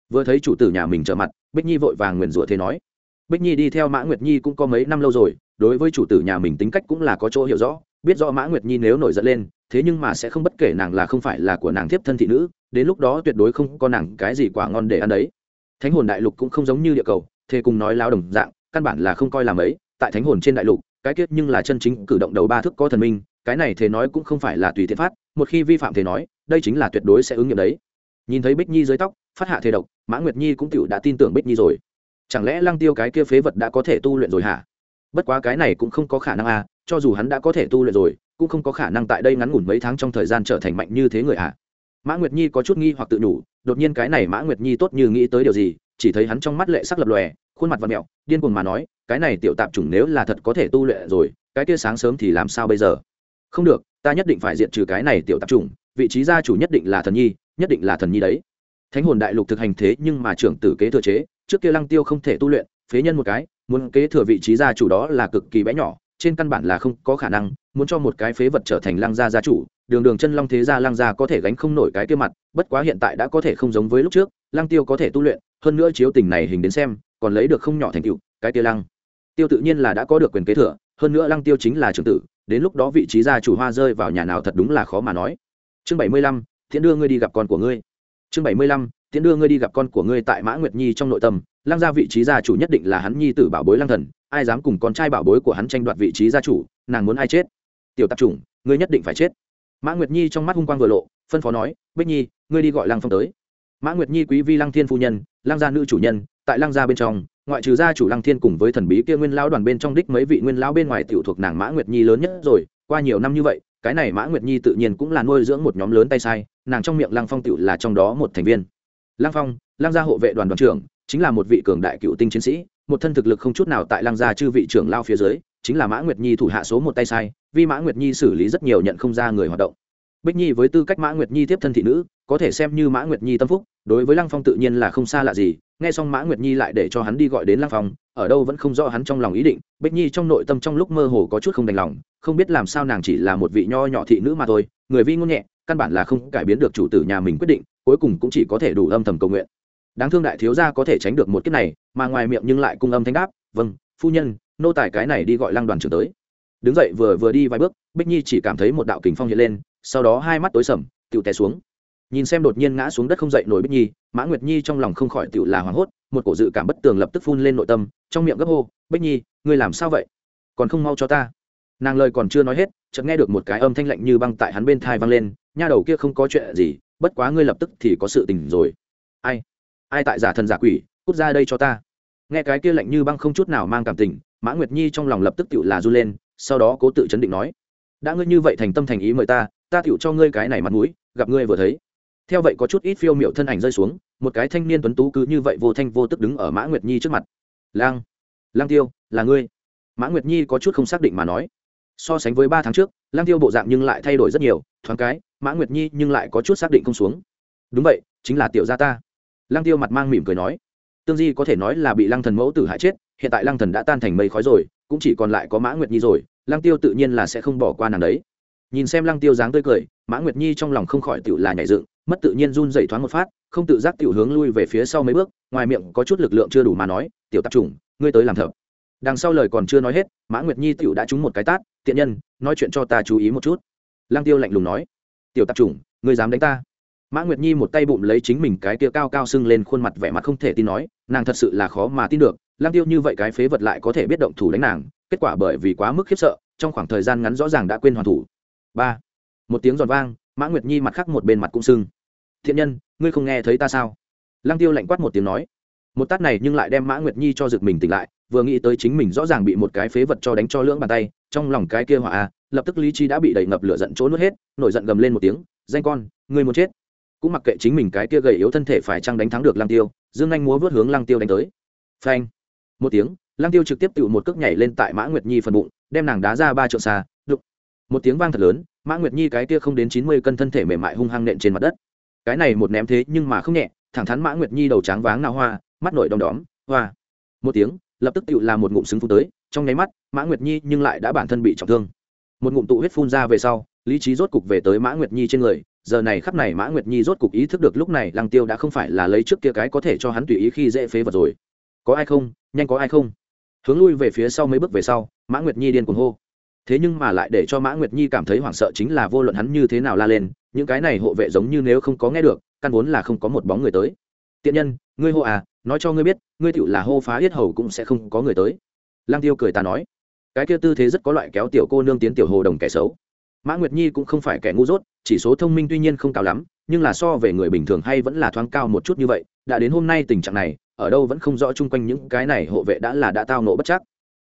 Vừa thấy chủ tử nhà mình trở mặt, bích nhi vội vàng nguyền rủa thế nói. Bích nhi đi theo mã nguyệt nhi cũng có mấy năm lâu rồi, đối với chủ tử nhà mình tính cách cũng là có chỗ hiểu rõ, biết rõ mã nguyệt nhi nếu nổi giận lên thế nhưng mà sẽ không bất kể nàng là không phải là của nàng thiếp thân thị nữ, đến lúc đó tuyệt đối không có nàng cái gì quả ngon để ăn đấy. Thánh hồn đại lục cũng không giống như địa cầu thế cùng nói lao đồng dạng, căn bản là không coi làm ấy. Tại thánh hồn trên đại lục, cái kết nhưng là chân chính cử động đầu ba thức có thần minh, cái này thế nói cũng không phải là tùy tiện phát, một khi vi phạm thế nói, đây chính là tuyệt đối sẽ ứng nghiệm đấy. Nhìn thấy bích nhi dưới tóc, phát hạ thế độc, mã nguyệt nhi cũng tựu đã tin tưởng bích nhi rồi. Chẳng lẽ lăng tiêu cái kia phế vật đã có thể tu luyện rồi hả? Bất quá cái này cũng không có khả năng à cho dù hắn đã có thể tu luyện rồi cũng không có khả năng tại đây ngắn ngủn mấy tháng trong thời gian trở thành mạnh như thế người à mã nguyệt nhi có chút nghi hoặc tự nhủ, đột nhiên cái này mã nguyệt nhi tốt như nghĩ tới điều gì, chỉ thấy hắn trong mắt lệ sắc lập lòe, khuôn mặt và mẹo, điên cuồng mà nói, cái này tiểu tạp chủng nếu là thật có thể tu luyện rồi, cái kia sáng sớm thì làm sao bây giờ? Không được, ta nhất định phải diệt trừ cái này tiểu tạp chủng, vị trí gia chủ nhất định là thần nhi, nhất định là thần nhi đấy. Thánh hồn đại lục thực hành thế nhưng mà trưởng tử kế thừa chế, trước kia lăng tiêu không thể tu luyện, phế nhân một cái, muốn kế thừa vị trí gia chủ đó là cực kỳ bé nhỏ trên căn bản là không có khả năng, muốn cho một cái phế vật trở thành lăng gia gia chủ, đường đường chân long thế gia lăng gia có thể gánh không nổi cái kia mặt, bất quá hiện tại đã có thể không giống với lúc trước, lăng tiêu có thể tu luyện, hơn nữa chiếu tình này hình đến xem, còn lấy được không nhỏ thành tựu, cái kia lăng. Tiêu tự nhiên là đã có được quyền kế thừa, hơn nữa lăng tiêu chính là trưởng tử, đến lúc đó vị trí gia chủ hoa rơi vào nhà nào thật đúng là khó mà nói. Chương bảy mươi lăm, thiện đưa ngươi đi gặp con của ngươi. Chương bảy mươi lăm tiễn đưa ngươi đi gặp con của ngươi tại mã nguyệt nhi trong nội tâm lăng gia vị trí gia chủ nhất định là hắn nhi tử bảo bối lăng thần, ai dám cùng con trai bảo bối của hắn tranh đoạt vị trí gia chủ, nàng muốn ai chết? Tiểu tạp chủng, ngươi nhất định phải chết. Mã nguyệt nhi trong mắt hung quang vừa lộ, phân phó nói, bích nhi, ngươi đi gọi lăng phong tới. Mã nguyệt nhi quý vi lăng thiên phu nhân, lăng gia nữ chủ nhân, tại lăng gia bên trong, ngoại trừ gia chủ lăng thiên cùng với thần bí kia nguyên lão đoàn bên trong đích mấy vị nguyên lão bên ngoài tiểu thuộc nàng mã nguyệt nhi lớn nhất rồi, qua nhiều năm như vậy, cái này mã nguyệt nhi tự nhiên cũng là nuôi dưỡng một nhóm lớn tay sai, nàng trong miệng lăng phong tiểu là trong đó một thành viên. Lăng phong, lăng gia hộ vệ đoàn đoàn trưởng chính là một vị cường đại cựu tinh chiến sĩ, một thân thực lực không chút nào tại lăng gia chư vị trưởng lao phía dưới, chính là mã nguyệt nhi thủ hạ số một tay sai, vì mã nguyệt nhi xử lý rất nhiều nhận không ra người hoạt động. Bích nhi với tư cách mã nguyệt nhi tiếp thân thị nữ, có thể xem như mã nguyệt nhi tâm phúc, đối với lăng phong tự nhiên là không xa lạ gì, nghe xong mã nguyệt nhi lại để cho hắn đi gọi đến lăng phong, ở đâu vẫn không rõ hắn trong lòng ý định, bích nhi trong nội tâm trong lúc mơ hồ có chút không đành lòng, không biết làm sao nàng chỉ là một vị nho nhỏ thị nữ mà thôi, người vi ngôn nhẹ, căn bản là không cải biến được chủ tử nhà mình quyết định, cuối cùng cũng chỉ có thể đủ âm thầm cầu nguyện đáng thương đại thiếu gia có thể tránh được một kiếp này, mà ngoài miệng nhưng lại cung âm thanh đáp vâng phu nhân, nô tài cái này đi gọi lăng đoàn trưởng tới. Đứng dậy vừa vừa đi vài bước, bích nhi chỉ cảm thấy một đạo kình phong hiện lên, sau đó hai mắt tối sầm tựu té xuống. Nhìn xem đột nhiên ngã xuống đất không dậy nổi bích nhi, mã nguyệt nhi trong lòng không khỏi tựu là hoảng hốt, một cổ dự cảm bất tường lập tức phun lên nội tâm, trong miệng gấp hô, bích nhi, ngươi làm sao vậy? Còn không mau cho ta. Nàng lời còn chưa nói hết, chợt nghe được một cái âm thanh lạnh như băng tại hắn bên thai vang lên, nha đầu kia không có chuyện gì, bất quá ngươi lập tức thì có sự tình rồi. Ai? Ai tại giả thần giả quỷ, cút ra đây cho ta. Nghe cái kia lạnh như băng không chút nào mang cảm tình, mã nguyệt nhi trong lòng lập tức tự là r u lên, sau đó cố tự chấn định nói, đã ngươi như vậy thành tâm thành ý mời ta ta tựu cho ngươi cái này mặt mũi, gặp ngươi vừa thấy. Theo vậy có chút ít phiêu miệu thân ảnh rơi xuống, một cái thanh niên tuấn tú cứ như vậy vô thanh vô tức đứng ở mã nguyệt nhi trước mặt. Lang lang tiêu, là ngươi? Mã nguyệt nhi có chút không xác định mà nói. So sánh với ba tháng trước, lang tiêu bộ dạng nhưng lại thay đổi rất nhiều, thoáng cái, mã nguyệt nhi nhưng lại có chút xác định không xuống. Đúng vậy, chính là tiểu gia ta lang tiêu mặt mang mỉm cười nói, tương di có thể nói là bị lăng thần mẫu tử hại chết, hiện tại lăng thần đã tan thành mây khói rồi, cũng chỉ còn lại có mã nguyệt nhi rồi, lăng tiêu tự nhiên là sẽ không bỏ qua nàng đấy. Nhìn xem lăng tiêu dáng tươi cười, mã nguyệt nhi trong lòng không khỏi tiểu là nhảy dựng, mất tự nhiên run dậy thoáng một phát, không tự giác tiểu hướng lui về phía sau mấy bước, ngoài miệng có chút lực lượng chưa đủ mà nói, tiểu tạp chủng, ngươi tới làm thợ. Đằng sau lời còn chưa nói hết, mã nguyệt nhi tiểu đã trúng một cái tát, tiện nhân, nói chuyện cho ta chú ý một chút. Lăng tiêu lạnh lùng nói, tiểu tạp chủng, ngươi dám đánh ta? Mã nguyệt nhi một tay bụng lấy chính mình cái kia cao cao sưng lên khuôn mặt vẻ mặt không thể tin nói, nàng thật sự là khó mà tin được Lang tiêu như vậy cái phế vật lại có thể biết động thủ đánh nàng, kết quả bởi vì quá mức khiếp sợ, trong khoảng thời gian ngắn rõ ràng đã quên hoàn thủ. Ba, một tiếng giòn vang, mã nguyệt nhi mặt khác một bên mặt cũng sưng. Thiện nhân, ngươi không nghe thấy ta sao? Lang tiêu lạnh quát một tiếng nói. Một tát này nhưng lại đem mã nguyệt nhi cho giựt mình tỉnh lại, vừa nghĩ tới chính mình rõ ràng bị một cái phế vật cho đánh cho lưỡng bàn tay, trong lòng cái kia hỏa a lập tức lý trí đã bị đẩy ngập lửa giận chỗ nuốt hết, nổi giận gầm lên một tiếng, danh con, ngươi muốn chết cũng mặc kệ chính mình cái kia gầy yếu thân thể phải chăng đánh thắng được lăng tiêu, dương anh múa vớt hướng lăng tiêu đánh tới. Phanh. Một tiếng, lăng tiêu trực tiếp tự một cước nhảy lên tại mã nguyệt nhi phần bụng, đem nàng đá ra ba trượng xa đục một tiếng vang thật lớn, mã nguyệt nhi cái kia không đến chín mươi cân thân thể mềm mại hung hăng nện trên mặt đất. Cái này một ném thế nhưng mà không nhẹ, thẳng thắn mã nguyệt nhi đầu tráng váng nào hoa, mắt nổi đom đóm, hoa. Một tiếng, lập tức tự làm một ngụm xứng phun tới, trong nháy mắt, mã nguyệt nhi nhưng lại đã bản thân bị trọng thương. Một ngụm tụ huyết phun ra về sau, lý trí rốt cục về tới mã nguyệt nhi trên người giờ này khắp này mã nguyệt nhi rốt cục ý thức được lúc này lăng tiêu đã không phải là lấy trước kia cái có thể cho hắn tùy ý khi dễ phế vật rồi. Có ai không? Nhanh có ai không? Hướng lui về phía sau mấy bước về sau, mã nguyệt nhi điên cuồng hô. Thế nhưng mà lại để cho mã nguyệt nhi cảm thấy hoảng sợ chính là vô luận hắn như thế nào la lên, những cái này hộ vệ giống như nếu không có nghe được, căn vốn là không có một bóng người tới. Tiện nhân, ngươi hô à nói cho ngươi biết, ngươi tựu là hô phá yết hầu cũng sẽ không có người tới. Lang tiêu cười ta nói, cái kia tư thế rất có loại kéo tiểu cô nương tiến tiểu hồ đồng kẻ xấu mã nguyệt nhi cũng không phải kẻ ngu dốt, chỉ số thông minh tuy nhiên không cao lắm, nhưng là so về người bình thường hay vẫn là thoáng cao một chút như vậy, đã đến hôm nay tình trạng này, ở đâu vẫn không rõ chung quanh những cái này hộ vệ đã là đã tao nộ bất chắc.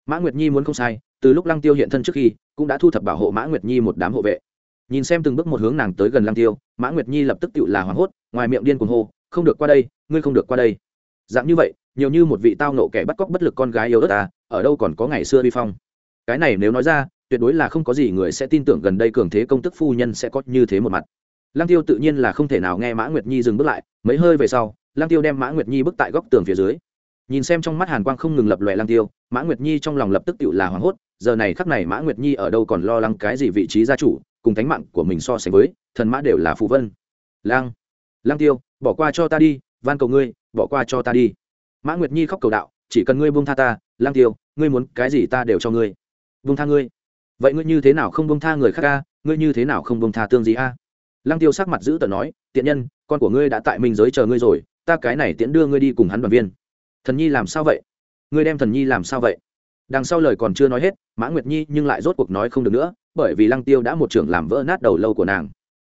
Mã nguyệt nhi muốn không sai, từ lúc lăng tiêu hiện thân trước khi, cũng đã thu thập bảo hộ mã nguyệt nhi một đám hộ vệ. Nhìn xem từng bước một hướng nàng tới gần lăng tiêu, mã nguyệt nhi lập tức tự là hoảng hốt, ngoài miệng điên cuồng hô, không được qua đây, ngươi không được qua đây. Dạng như vậy, nhiều như một vị tao nộ kẻ bắt cóc bất lực con gái yêu đất ta, ở đâu còn có ngày xưa vi phong. Cái này nếu nói ra tuyệt đối là không có gì người sẽ tin tưởng gần đây cường thế công tức phu nhân sẽ có như thế một mặt. Lăng tiêu tự nhiên là không thể nào nghe mã nguyệt nhi dừng bước lại, mấy hơi về sau, lăng tiêu đem mã nguyệt nhi bước tại góc tường phía dưới. Nhìn xem trong mắt hàn quang không ngừng lập lòe lăng tiêu, mã nguyệt nhi trong lòng lập tức tự là hoảng hốt, giờ này khắc này mã nguyệt nhi ở đâu còn lo lắng cái gì vị trí gia chủ, cùng thánh mạng của mình so sánh với, thần mã đều là phù vân. Lang lang tiêu, bỏ qua cho ta đi, van cầu ngươi, bỏ qua cho ta đi. Mã nguyệt nhi khóc cầu đạo, chỉ cần ngươi buông tha ta lang tiêu, ngươi muốn cái gì ta đều cho ngươi. Buông tha ngươi vậy ngươi như thế nào không bông tha người khác ca ngươi như thế nào không bông tha tương gì a? Lăng tiêu sắc mặt giữ tờ nói, tiện nhân, con của ngươi đã tại minh giới chờ ngươi rồi, ta cái này tiễn đưa ngươi đi cùng hắn đoàn viên. Thần nhi làm sao vậy? Ngươi đem thần nhi làm sao vậy? Đằng sau lời còn chưa nói hết, mã nguyệt nhi nhưng lại rốt cuộc nói không được nữa, bởi vì lăng tiêu đã một trưởng làm vỡ nát đầu lâu của nàng.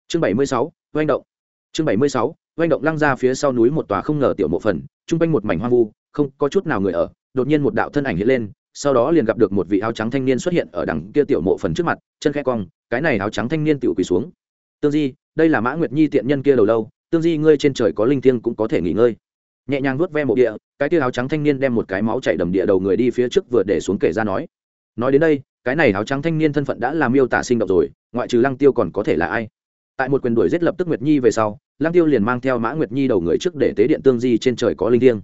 Chương bảy mươi sáu doanh động. Chương bảy mươi sáu doanh động lăng ra phía sau núi một tòa không ngờ tiểu mộ phần, chung quanh một mảnh hoang vu, không có chút nào người ở, đột nhiên một đạo thân ảnh hiện lên sau đó liền gặp được một vị áo trắng thanh niên xuất hiện ở đằng kia tiểu mộ phần trước mặt, chân khẽ cong, cái này áo trắng thanh niên tự quỳ xuống. Tương di, đây là mã nguyệt nhi tiện nhân kia đầu lâu, tương di ngươi trên trời có linh thiêng cũng có thể nghỉ ngơi. Nhẹ nhàng vuốt ve mộ địa, cái kia áo trắng thanh niên đem một cái máu chảy đầm địa đầu người đi phía trước vừa để xuống kể ra nói. Nói đến đây, cái này áo trắng thanh niên thân phận đã làm miêu tả sinh động rồi, ngoại trừ lăng tiêu còn có thể là ai? Tại một quyền đuổi giết lập tức nguyệt nhi về sau, lăng tiêu liền mang theo mã nguyệt nhi đầu người trước để tế điện tương di trên trời có linh thiêng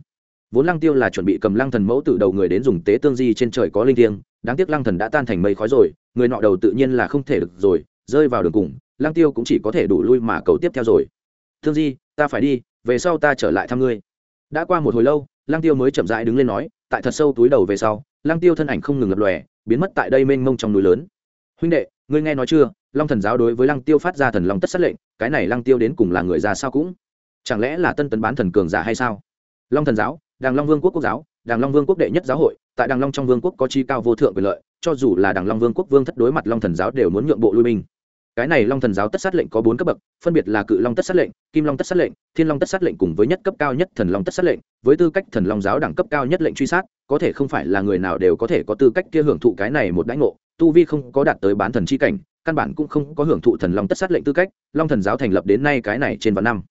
vốn lăng tiêu là chuẩn bị cầm lăng thần mẫu từ đầu người đến dùng tế tương di trên trời có linh thiêng, đáng tiếc lăng thần đã tan thành mây khói rồi, người nọ đầu tự nhiên là không thể được rồi, rơi vào đường cùng, lăng tiêu cũng chỉ có thể đủ lui mà cầu tiếp theo rồi. Thương di, ta phải đi, về sau ta trở lại thăm ngươi. Đã qua một hồi lâu, lăng tiêu mới chậm rãi đứng lên nói, tại thật sâu túi đầu về sau, lăng tiêu thân ảnh không ngừng lập lòe, biến mất tại đây mênh mông trong núi lớn. Huynh đệ, ngươi nghe nói chưa, long thần giáo đối với lăng tiêu phát ra thần long tất sát lệnh, cái này lăng tiêu đến cùng là người ra sao cũng? Chẳng lẽ là tân tấn bán thần cường giả hay sao? Long thần giáo đàng long vương quốc quốc giáo, đàng long vương quốc đệ nhất giáo hội, tại đàng long trong vương quốc có chi cao vô thượng quyền lợi, cho dù là đàng long vương quốc vương thất đối mặt long thần giáo đều muốn nhượng bộ lui binh. Cái này long thần giáo tất sát lệnh có bốn cấp bậc, phân biệt là cự long tất sát lệnh, kim long tất sát lệnh, thiên long tất sát lệnh cùng với nhất cấp cao nhất thần long tất sát lệnh, với tư cách thần long giáo đẳng cấp cao nhất lệnh truy sát, có thể không phải là người nào đều có thể có tư cách kia hưởng thụ cái này một đãi ngộ, tu vi không có đạt tới bán thần chi cảnh, căn bản cũng không có hưởng thụ thần long tất sát lệnh tư cách, long thần giáo thành lập đến nay cái này trên vạn năm.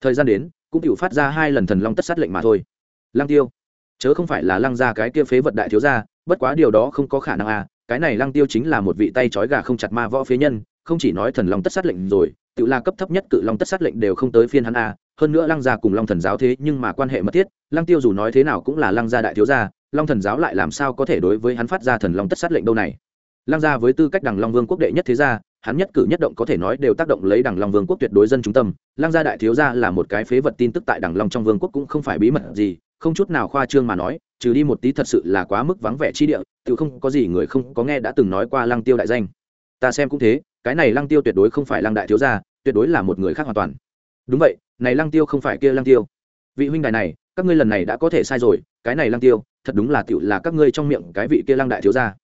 Thời gian đến, cũng tự phát ra hai lần thần long tất sát lệnh mà thôi lăng tiêu. Chớ không phải là lăng ra cái kia phế vật đại thiếu gia, bất quá điều đó không có khả năng à cái này lăng tiêu chính là một vị tay trói gà không chặt ma võ phế nhân, không chỉ nói thần long tất sát lệnh rồi, tự là cấp thấp nhất cự long tất sát lệnh đều không tới phiên hắn à hơn nữa lăng gia cùng long thần giáo thế nhưng mà quan hệ mật thiết, lăng tiêu dù nói thế nào cũng là lăng gia đại thiếu gia, long thần giáo lại làm sao có thể đối với hắn phát ra thần long tất sát lệnh đâu này. Lăng gia với tư cách đằng long vương quốc đệ nhất thế gia, hắn nhất cử nhất động có thể nói đều tác động lấy đằng long vương quốc tuyệt đối dân trung tâm, lăng gia đại thiếu gia là một cái phế vật tin tức tại đằng long trong vương quốc cũng không phải bí mật gì không chút nào khoa trương mà nói, trừ đi một tí thật sự là quá mức vắng vẻ chi địa, tự không có gì người không có nghe đã từng nói qua lăng tiêu đại danh. Ta xem cũng thế, cái này lăng tiêu tuyệt đối không phải lăng đại thiếu gia, tuyệt đối là một người khác hoàn toàn. Đúng vậy, này lăng tiêu không phải kia lăng tiêu. Vị huynh đài này, các ngươi lần này đã có thể sai rồi, cái này lăng tiêu, thật đúng là tiểu là các ngươi trong miệng cái vị kia lăng đại thiếu gia.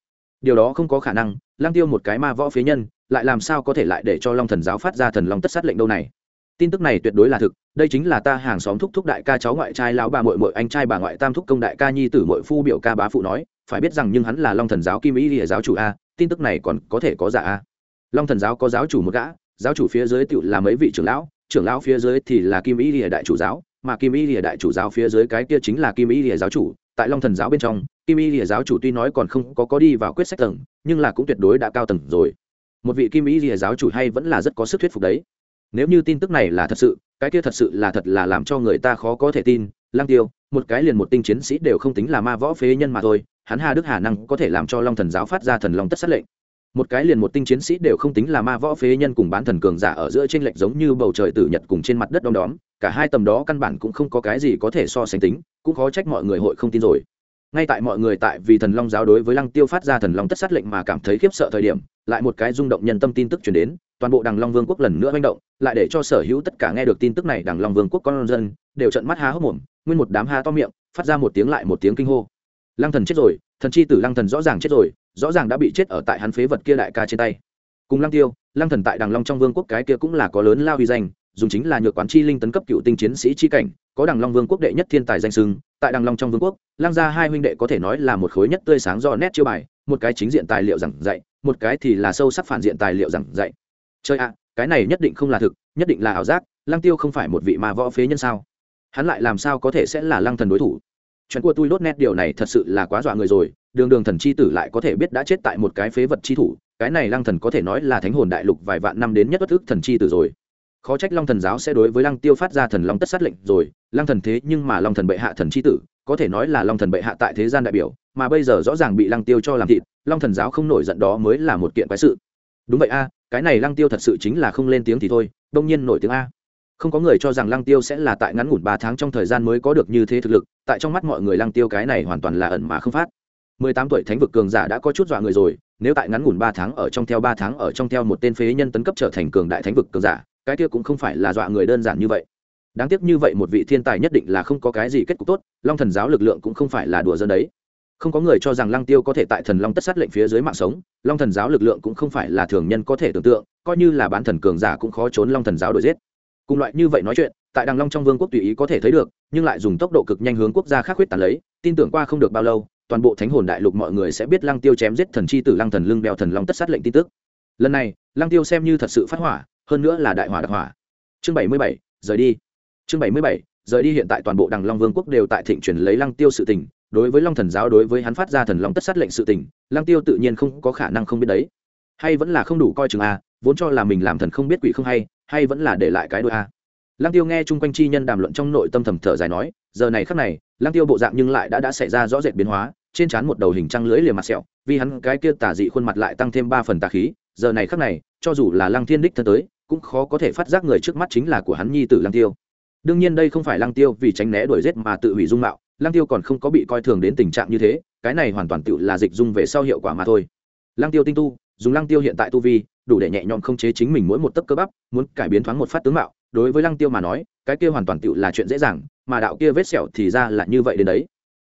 Điều đó không có khả năng, lăng tiêu một cái ma võ phế nhân, lại làm sao có thể lại để cho long thần giáo phát ra thần long tất sát lệnh đâu này? Tin tức này tuyệt đối là thực, đây chính là ta hàng xóm thúc thúc đại ca cháu ngoại trai lão bà mội mội anh trai bà ngoại tam thúc công đại ca nhi tử mội phu biểu ca bá phụ nói, phải biết rằng nhưng hắn là long thần giáo kim ý địa giáo chủ a, tin tức này còn có thể có giả a. Long thần giáo có giáo chủ một gã, giáo chủ phía dưới tựu là mấy vị trưởng lão trưởng lão phía dưới thì là kim ý địa đại chủ giáo, mà kim ý địa đại chủ giáo phía dưới cái kia chính là kim ý địa giáo chủ, tại long thần giáo bên trong, kim ý địa giáo chủ tuy nói còn không có có đi vào quyết sách tầng, nhưng là cũng tuyệt đối đã cao tầng rồi. Một vị kim ý địa giáo chủ hay vẫn là rất có sức thuyết phục đấy nếu như tin tức này là thật sự, cái kia thật sự là thật là làm cho người ta khó có thể tin. Lang tiêu, một cái liền một tinh chiến sĩ đều không tính là ma võ phế nhân mà thôi, hắn hà đức hà năng có thể làm cho long thần giáo phát ra thần long tất sát lệnh. Một cái liền một tinh chiến sĩ đều không tính là ma võ phế nhân cùng bán thần cường giả ở giữa trên lệnh giống như bầu trời tử nhật cùng trên mặt đất đom đóm, cả hai tầm đó căn bản cũng không có cái gì có thể so sánh tính, cũng khó trách mọi người hội không tin rồi ngay tại mọi người tại vì thần long giáo đối với lăng tiêu phát ra thần long tất sát lệnh mà cảm thấy khiếp sợ thời điểm, lại một cái rung động nhân tâm tin tức chuyển đến, toàn bộ đằng long vương quốc lần nữa manh động, lại để cho sở hữu tất cả nghe được tin tức này đằng long vương quốc con dân đều trận mắt há hốc mồm, nguyên một đám há to miệng, phát ra một tiếng lại một tiếng kinh hô. Lăng thần chết rồi, thần chi tử lăng thần rõ ràng chết rồi, rõ ràng đã bị chết ở tại hắn phế vật kia đại ca trên tay. Cùng lăng tiêu, lăng thần tại đằng long trong vương quốc cái kia cũng là có lớn lao uy danh, dùng chính là nhược quán chi linh tấn cấp cựu tinh chiến sĩ chi cảnh, có đằng long vương quốc đệ nhất thiên tài danh sưng tại đằng long trong vương quốc, Lang gia hai huynh đệ có thể nói là một khối nhất tươi sáng do nét chiêu bài, một cái chính diện tài liệu giảng dạy, một cái thì là sâu sắc phản diện tài liệu giảng dạy. Chơi ạ, cái này nhất định không là thực, nhất định là ảo giác, Lang tiêu không phải một vị mà võ phế nhân sao? Hắn lại làm sao có thể sẽ là Lang thần đối thủ? Chuyện của tôi đốt nét điều này thật sự là quá dọa người rồi, đường đường thần chi tử lại có thể biết đã chết tại một cái phế vật chi thủ, cái này Lang thần có thể nói là thánh hồn đại lục vài vạn năm đến nhất bất thức thần chi tử rồi khó trách long thần giáo sẽ đối với lăng tiêu phát ra thần long tất sát lệnh rồi. Lăng thần thế nhưng mà long thần bệ hạ thần chi tử, có thể nói là long thần bệ hạ tại thế gian đại biểu, mà bây giờ rõ ràng bị lăng tiêu cho làm thịt, long thần giáo không nổi giận đó mới là một kiện quái sự. Đúng vậy a, cái này lăng tiêu thật sự chính là không lên tiếng thì thôi, đông nhiên nổi tiếng a. Không có người cho rằng lăng tiêu sẽ là tại ngắn ngủn ba tháng trong thời gian mới có được như thế thực lực, tại trong mắt mọi người lăng tiêu cái này hoàn toàn là ẩn mà không phát. Mười tám tuổi thánh vực cường giả đã có chút dọa người rồi nếu tại ngắn ngủn ba tháng ở trong theo ba tháng ở trong theo một tên phế nhân tấn cấp trở thành cường đại thánh vực cường giả, cái kia cũng không phải là dọa người đơn giản như vậy. Đáng tiếc như vậy một vị thiên tài nhất định là không có cái gì kết cục tốt, long thần giáo lực lượng cũng không phải là đùa dân đấy. Không có người cho rằng lăng tiêu có thể tại thần long tất sát lệnh phía dưới mạng sống, long thần giáo lực lượng cũng không phải là thường nhân có thể tưởng tượng, coi như là bán thần cường giả cũng khó trốn long thần giáo đổi giết. Cùng loại như vậy nói chuyện, tại đằng long trong vương quốc tùy ý có thể thấy được, nhưng lại dùng tốc độ cực nhanh hướng quốc gia khác huyết tàn lấy, tin tưởng qua không được bao lâu toàn bộ thánh hồn đại lục mọi người sẽ biết lăng tiêu chém giết thần chi tử, lăng thần lưng đeo thần long tất sát lệnh tin tức. Lần này, lăng tiêu xem như thật sự phát hỏa, hơn nữa là đại hỏa đặc hỏa. Chương bảy mươi bảy, rời đi. Chương bảy mươi bảy, rời đi hiện tại toàn bộ đằng long vương quốc đều tại thịnh truyền lấy lăng tiêu sự tình. Đối với long thần giáo, đối với hắn phát ra thần long tất sát lệnh sự tình, lăng tiêu tự nhiên không có khả năng không biết đấy. Hay vẫn là không đủ coi chừng a, vốn cho là mình làm thần không biết quỷ không hay hay vẫn là để lại cái đôi a. Lăng tiêu nghe chung quanh chi nhân đàm luận trong nội tâm thầm thở dài nói, giờ này khắc này, lăng tiêu bộ dạng nhưng lại đã đã xảy ra rõ rệt biến hóa trên trán một đầu hình trăng lưỡi liềm mặt sẹo, vì hắn cái kia tả dị khuôn mặt lại tăng thêm ba phần tà khí, giờ này khắc này, cho dù là lăng thiên đích thân tới, cũng khó có thể phát giác người trước mắt chính là của hắn nhi tử lăng tiêu. Đương nhiên đây không phải lăng tiêu vì tránh né đuổi giết mà tự hủy dung mạo, lăng tiêu còn không có bị coi thường đến tình trạng như thế, cái này hoàn toàn tự là dịch dung về sau hiệu quả mà thôi. Lăng tiêu tinh tu, dùng lăng tiêu hiện tại tu vi, đủ để nhẹ nhõm không chế chính mình mỗi một tấc cơ bắp, muốn cải biến thoáng một phát tướng mạo, đối với lăng tiêu mà nói, cái kia hoàn toàn tự là chuyện dễ dàng, mà đạo kia vết sẹo thì ra là như vậy đến đấy.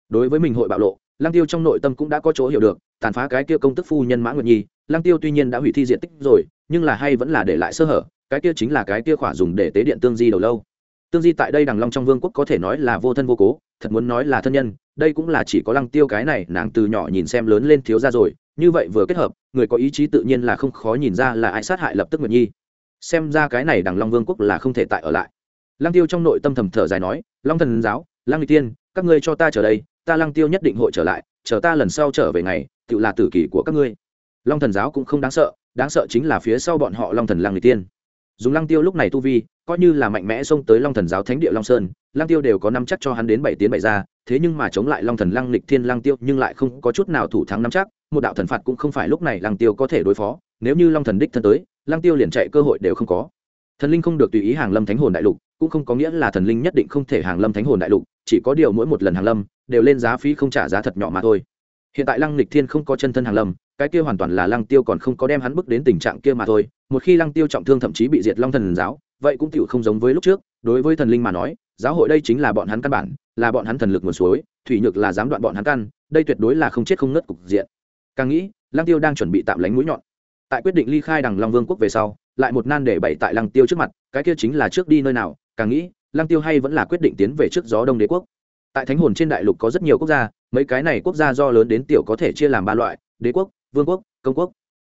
Đối với mình hội bạo lộ lăng tiêu trong nội tâm cũng đã có chỗ hiểu được, tàn phá cái kia công tức phu nhân mã nguyệt nhi, lăng tiêu tuy nhiên đã hủy thi diện tích rồi, nhưng là hay vẫn là để lại sơ hở, cái kia chính là cái kia khỏa dùng để tế điện tương di đầu lâu. Tương di tại đây đằng long trong vương quốc có thể nói là vô thân vô cố, thật muốn nói là thân nhân, đây cũng là chỉ có lăng tiêu cái này, nàng từ nhỏ nhìn xem lớn lên thiếu ra rồi, như vậy vừa kết hợp, người có ý chí tự nhiên là không khó nhìn ra là ai sát hại lập tức nguyệt nhi. Xem ra cái này đằng long vương quốc là không thể tại ở lại. Lăng tiêu trong nội tâm thầm thở dài nói, long thần giáo, lăng n tiên các ngươi cho ta trở đây, ta lăng tiêu nhất định hội trở lại, chờ ta lần sau trở về ngày, tự là tử kỷ của các ngươi. Long thần giáo cũng không đáng sợ đáng sợ chính là phía sau bọn họ long thần lăng n tiên. Dùng lăng tiêu lúc này tu vi, coi như là mạnh mẽ xông tới long thần giáo thánh địa long sơn, lăng tiêu đều có năm chắc cho hắn đến bảy tiến bảy ra, thế nhưng mà chống lại long thần lăng lịch thiên lăng tiêu nhưng lại không có chút nào thủ thắng năm chắc, một đạo thần phạt cũng không phải lúc này lăng tiêu có thể đối phó, nếu như long thần đích thân tới, lăng tiêu liền chạy cơ hội đều không có. Thần linh không được tùy ý hàng lâm thánh hồn đại lục, cũng không có nghĩa là thần linh nhất định không thể hàng lâm thánh hồn đại lục chỉ có điều mỗi một lần hàng lâm đều lên giá phí không trả giá thật nhỏ mà thôi. Hiện tại lăng lịch thiên không có chân thân hàng lâm, cái kia hoàn toàn là lăng tiêu còn không có đem hắn bước đến tình trạng kia mà thôi. Một khi lăng tiêu trọng thương thậm chí bị diệt long thần giáo, vậy cũng tựu không giống với lúc trước. Đối với thần linh mà nói, giáo hội đây chính là bọn hắn căn bản, là bọn hắn thần lực nguồn suối, thủy nhược là dám đoạn bọn hắn căn, đây tuyệt đối là không chết không ngất cục diện. Càng nghĩ, lăng tiêu đang chuẩn bị tạm lánh mũi nhọn. Tại quyết định ly khai đằng long vương quốc về sau, lại một nan để bày tại lăng tiêu trước mặt, cái kia chính là trước đi nơi nào, càng nghĩ lăng tiêu hay vẫn là quyết định tiến về trước gió đông đế quốc. Tại thánh hồn trên đại lục có rất nhiều quốc gia, mấy cái này quốc gia do lớn đến tiểu có thể chia làm ba loại, đế quốc, vương quốc, công quốc.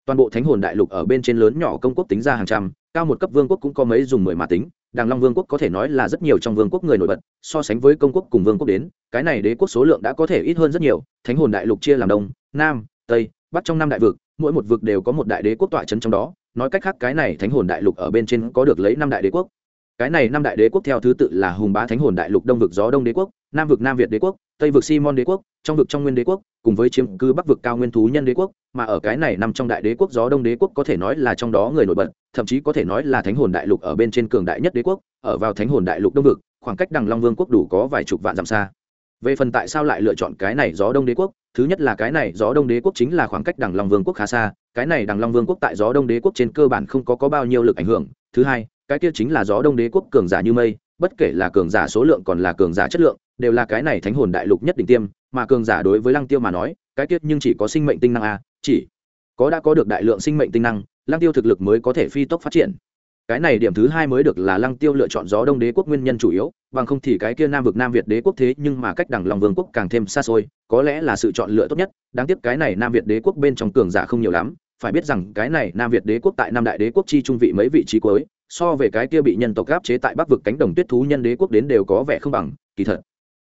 Toàn bộ thánh hồn đại lục ở bên trên lớn nhỏ công quốc tính ra hàng trăm, cao một cấp vương quốc cũng có mấy dùng mười mà tính, đàng long vương quốc có thể nói là rất nhiều trong vương quốc người nổi bật, so sánh với công quốc cùng vương quốc đến, cái này đế quốc số lượng đã có thể ít hơn rất nhiều, thánh hồn đại lục chia làm đông, nam, tây, bắc trong năm đại vực, mỗi một vực đều có một đại đế quốc tọa trấn trong đó, nói cách khác cái này thánh hồn đại lục ở bên trên có được lấy năm đại đế quốc cái này năm đại đế quốc theo thứ tự là hùng bá thánh hồn đại lục, đông vực gió đông đế quốc, nam vực nam việt đế quốc, tây vực simon đế quốc, trong vực trong nguyên đế quốc, cùng với chiếm cư bắc vực cao nguyên thú nhân đế quốc, mà ở cái này nằm trong đại đế quốc gió đông đế quốc có thể nói là trong đó người nổi bật, thậm chí có thể nói là thánh hồn đại lục ở bên trên cường đại nhất đế quốc, ở vào thánh hồn đại lục đông vực, khoảng cách đằng long vương quốc đủ có vài chục vạn dặm xa. Về phần tại sao lại lựa chọn cái này gió đông đế quốc, thứ nhất là cái này gió đông đế quốc chính là khoảng cách đằng long vương quốc khá xa, cái này đằng long vương quốc tại gió đông đế quốc trên cơ bản không có có bao nhiêu lực ảnh hưởng, thứ hai cái kia chính là gió đông đế quốc cường giả như mây, bất kể là cường giả số lượng còn là cường giả chất lượng, đều là cái này thánh hồn đại lục nhất định tiêm, mà cường giả đối với lăng tiêu mà nói, cái tiết nhưng chỉ có sinh mệnh tinh năng a, chỉ có đã có được đại lượng sinh mệnh tinh năng, lăng tiêu thực lực mới có thể phi tốc phát triển. Cái này điểm thứ hai mới được là lăng tiêu lựa chọn gió đông đế quốc nguyên nhân chủ yếu, bằng không thì cái kia nam vực nam việt đế quốc thế nhưng mà cách đẳng lòng vương quốc càng thêm xa xôi, có lẽ là sự chọn lựa tốt nhất, đáng tiếc cái này nam việt đế quốc bên trong cường giả không nhiều lắm, phải biết rằng cái này nam việt đế quốc tại nam đại đế quốc chi trung vị mấy vị trí cuối so về cái kia bị nhân tộc gáp chế tại bắc vực cánh đồng tuyết thú nhân đế quốc đến đều có vẻ không bằng, kỳ thật.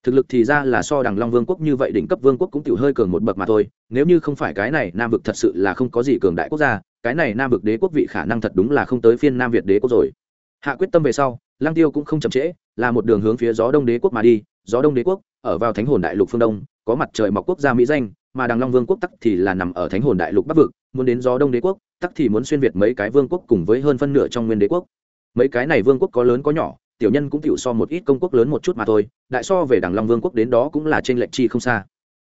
Thực lực thì ra là so đằng long vương quốc như vậy đỉnh cấp vương quốc cũng tiểu hơi cường một bậc mà thôi, nếu như không phải cái này nam vực thật sự là không có gì cường đại quốc gia, cái này nam vực đế quốc vị khả năng thật đúng là không tới phiên nam việt đế quốc rồi. Hạ quyết tâm về sau lang tiêu cũng không chậm trễ, là một đường hướng phía gió đông đế quốc mà đi. Gió đông đế quốc, ở vào thánh hồn đại lục phương đông, có mặt trời mọc quốc gia mỹ danh, mà đằng long vương quốc tắc thì là nằm ở thánh hồn đại lục bắc vực, muốn đến gió đông đế quốc tắc thì muốn xuyên việt mấy cái vương quốc cùng với hơn phân nửa trong nguyên đế quốc. Mấy cái này vương quốc có lớn có nhỏ, tiểu nhân cũng tiểu so một ít công quốc lớn một chút mà thôi, đại so về đảng long vương quốc đến đó cũng là trên lệnh chi không xa.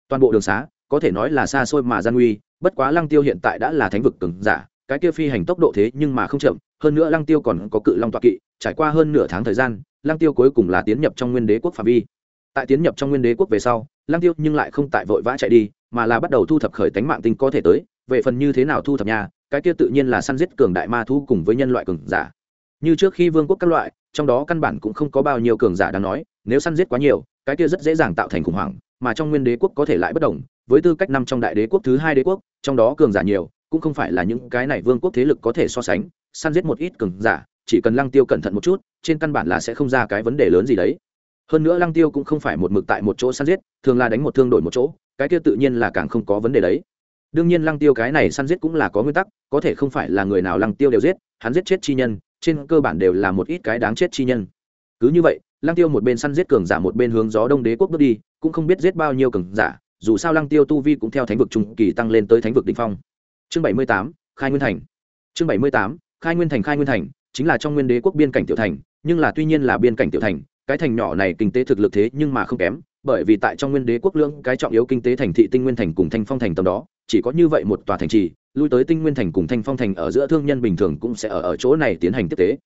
Toàn bộ đường xá, có thể nói là xa xôi mà gian nguy, bất quá lăng tiêu hiện tại đã là thánh vực cường giả, cái kia phi hành tốc độ thế nhưng mà không chậm, hơn nữa lăng tiêu còn có cự long tọa kỵ, trải qua hơn nửa tháng thời gian, lăng tiêu cuối cùng là tiến nhập trong nguyên đế quốc phạm vi. Tại tiến nhập trong nguyên đế quốc về sau, lăng tiêu nhưng lại không tại vội vã chạy đi, mà là bắt đầu thu thập khởi tánh mạng tinh có thể tới, về phần như thế nào thu thập nhà cái kia tự nhiên là săn giết cường đại ma thu cùng với nhân loại cường giả. Như trước khi vương quốc các loại, trong đó căn bản cũng không có bao nhiêu cường giả đáng nói, nếu săn giết quá nhiều, cái kia rất dễ dàng tạo thành khủng hoảng, mà trong nguyên đế quốc có thể lại bất đồng, với tư cách năm trong đại đế quốc thứ hai đế quốc, trong đó cường giả nhiều, cũng không phải là những cái này vương quốc thế lực có thể so sánh, săn giết một ít cường giả, chỉ cần lăng tiêu cẩn thận một chút, trên căn bản là sẽ không ra cái vấn đề lớn gì đấy. Hơn nữa lăng tiêu cũng không phải một mực tại một chỗ săn giết, thường là đánh một thương đổi một chỗ, cái kia tự nhiên là càng không có vấn đề đấy đương nhiên lăng tiêu cái này săn giết cũng là có nguyên tắc, có thể không phải là người nào lăng tiêu đều giết, hắn giết chết chi nhân, trên cơ bản đều là một ít cái đáng chết chi nhân. Cứ như vậy, lăng tiêu một bên săn giết cường giả một bên hướng gió đông đế quốc bước đi, cũng không biết giết bao nhiêu cường giả, dù sao lăng tiêu tu vi cũng theo thánh vực trung kỳ tăng lên tới thánh vực đỉnh phong. Chương bảy mươi tám, khai nguyên thành. Chương bảy mươi tám, khai nguyên thành, khai nguyên thành, chính là trong nguyên đế quốc biên cảnh tiểu thành, nhưng là tuy nhiên là biên cảnh tiểu thành, cái thành nhỏ này kinh tế thực lực thế nhưng mà không kém, bởi vì tại trong nguyên đế quốc lưỡng cái trọng yếu kinh tế thành thị tinh nguyên thành cùng thanh phong thành tầm đó chỉ có như vậy một tòa thành trì, lui tới tinh nguyên thành cùng thanh phong thành ở giữa thương nhân bình thường cũng sẽ ở ở chỗ này tiến hành tiếp tế.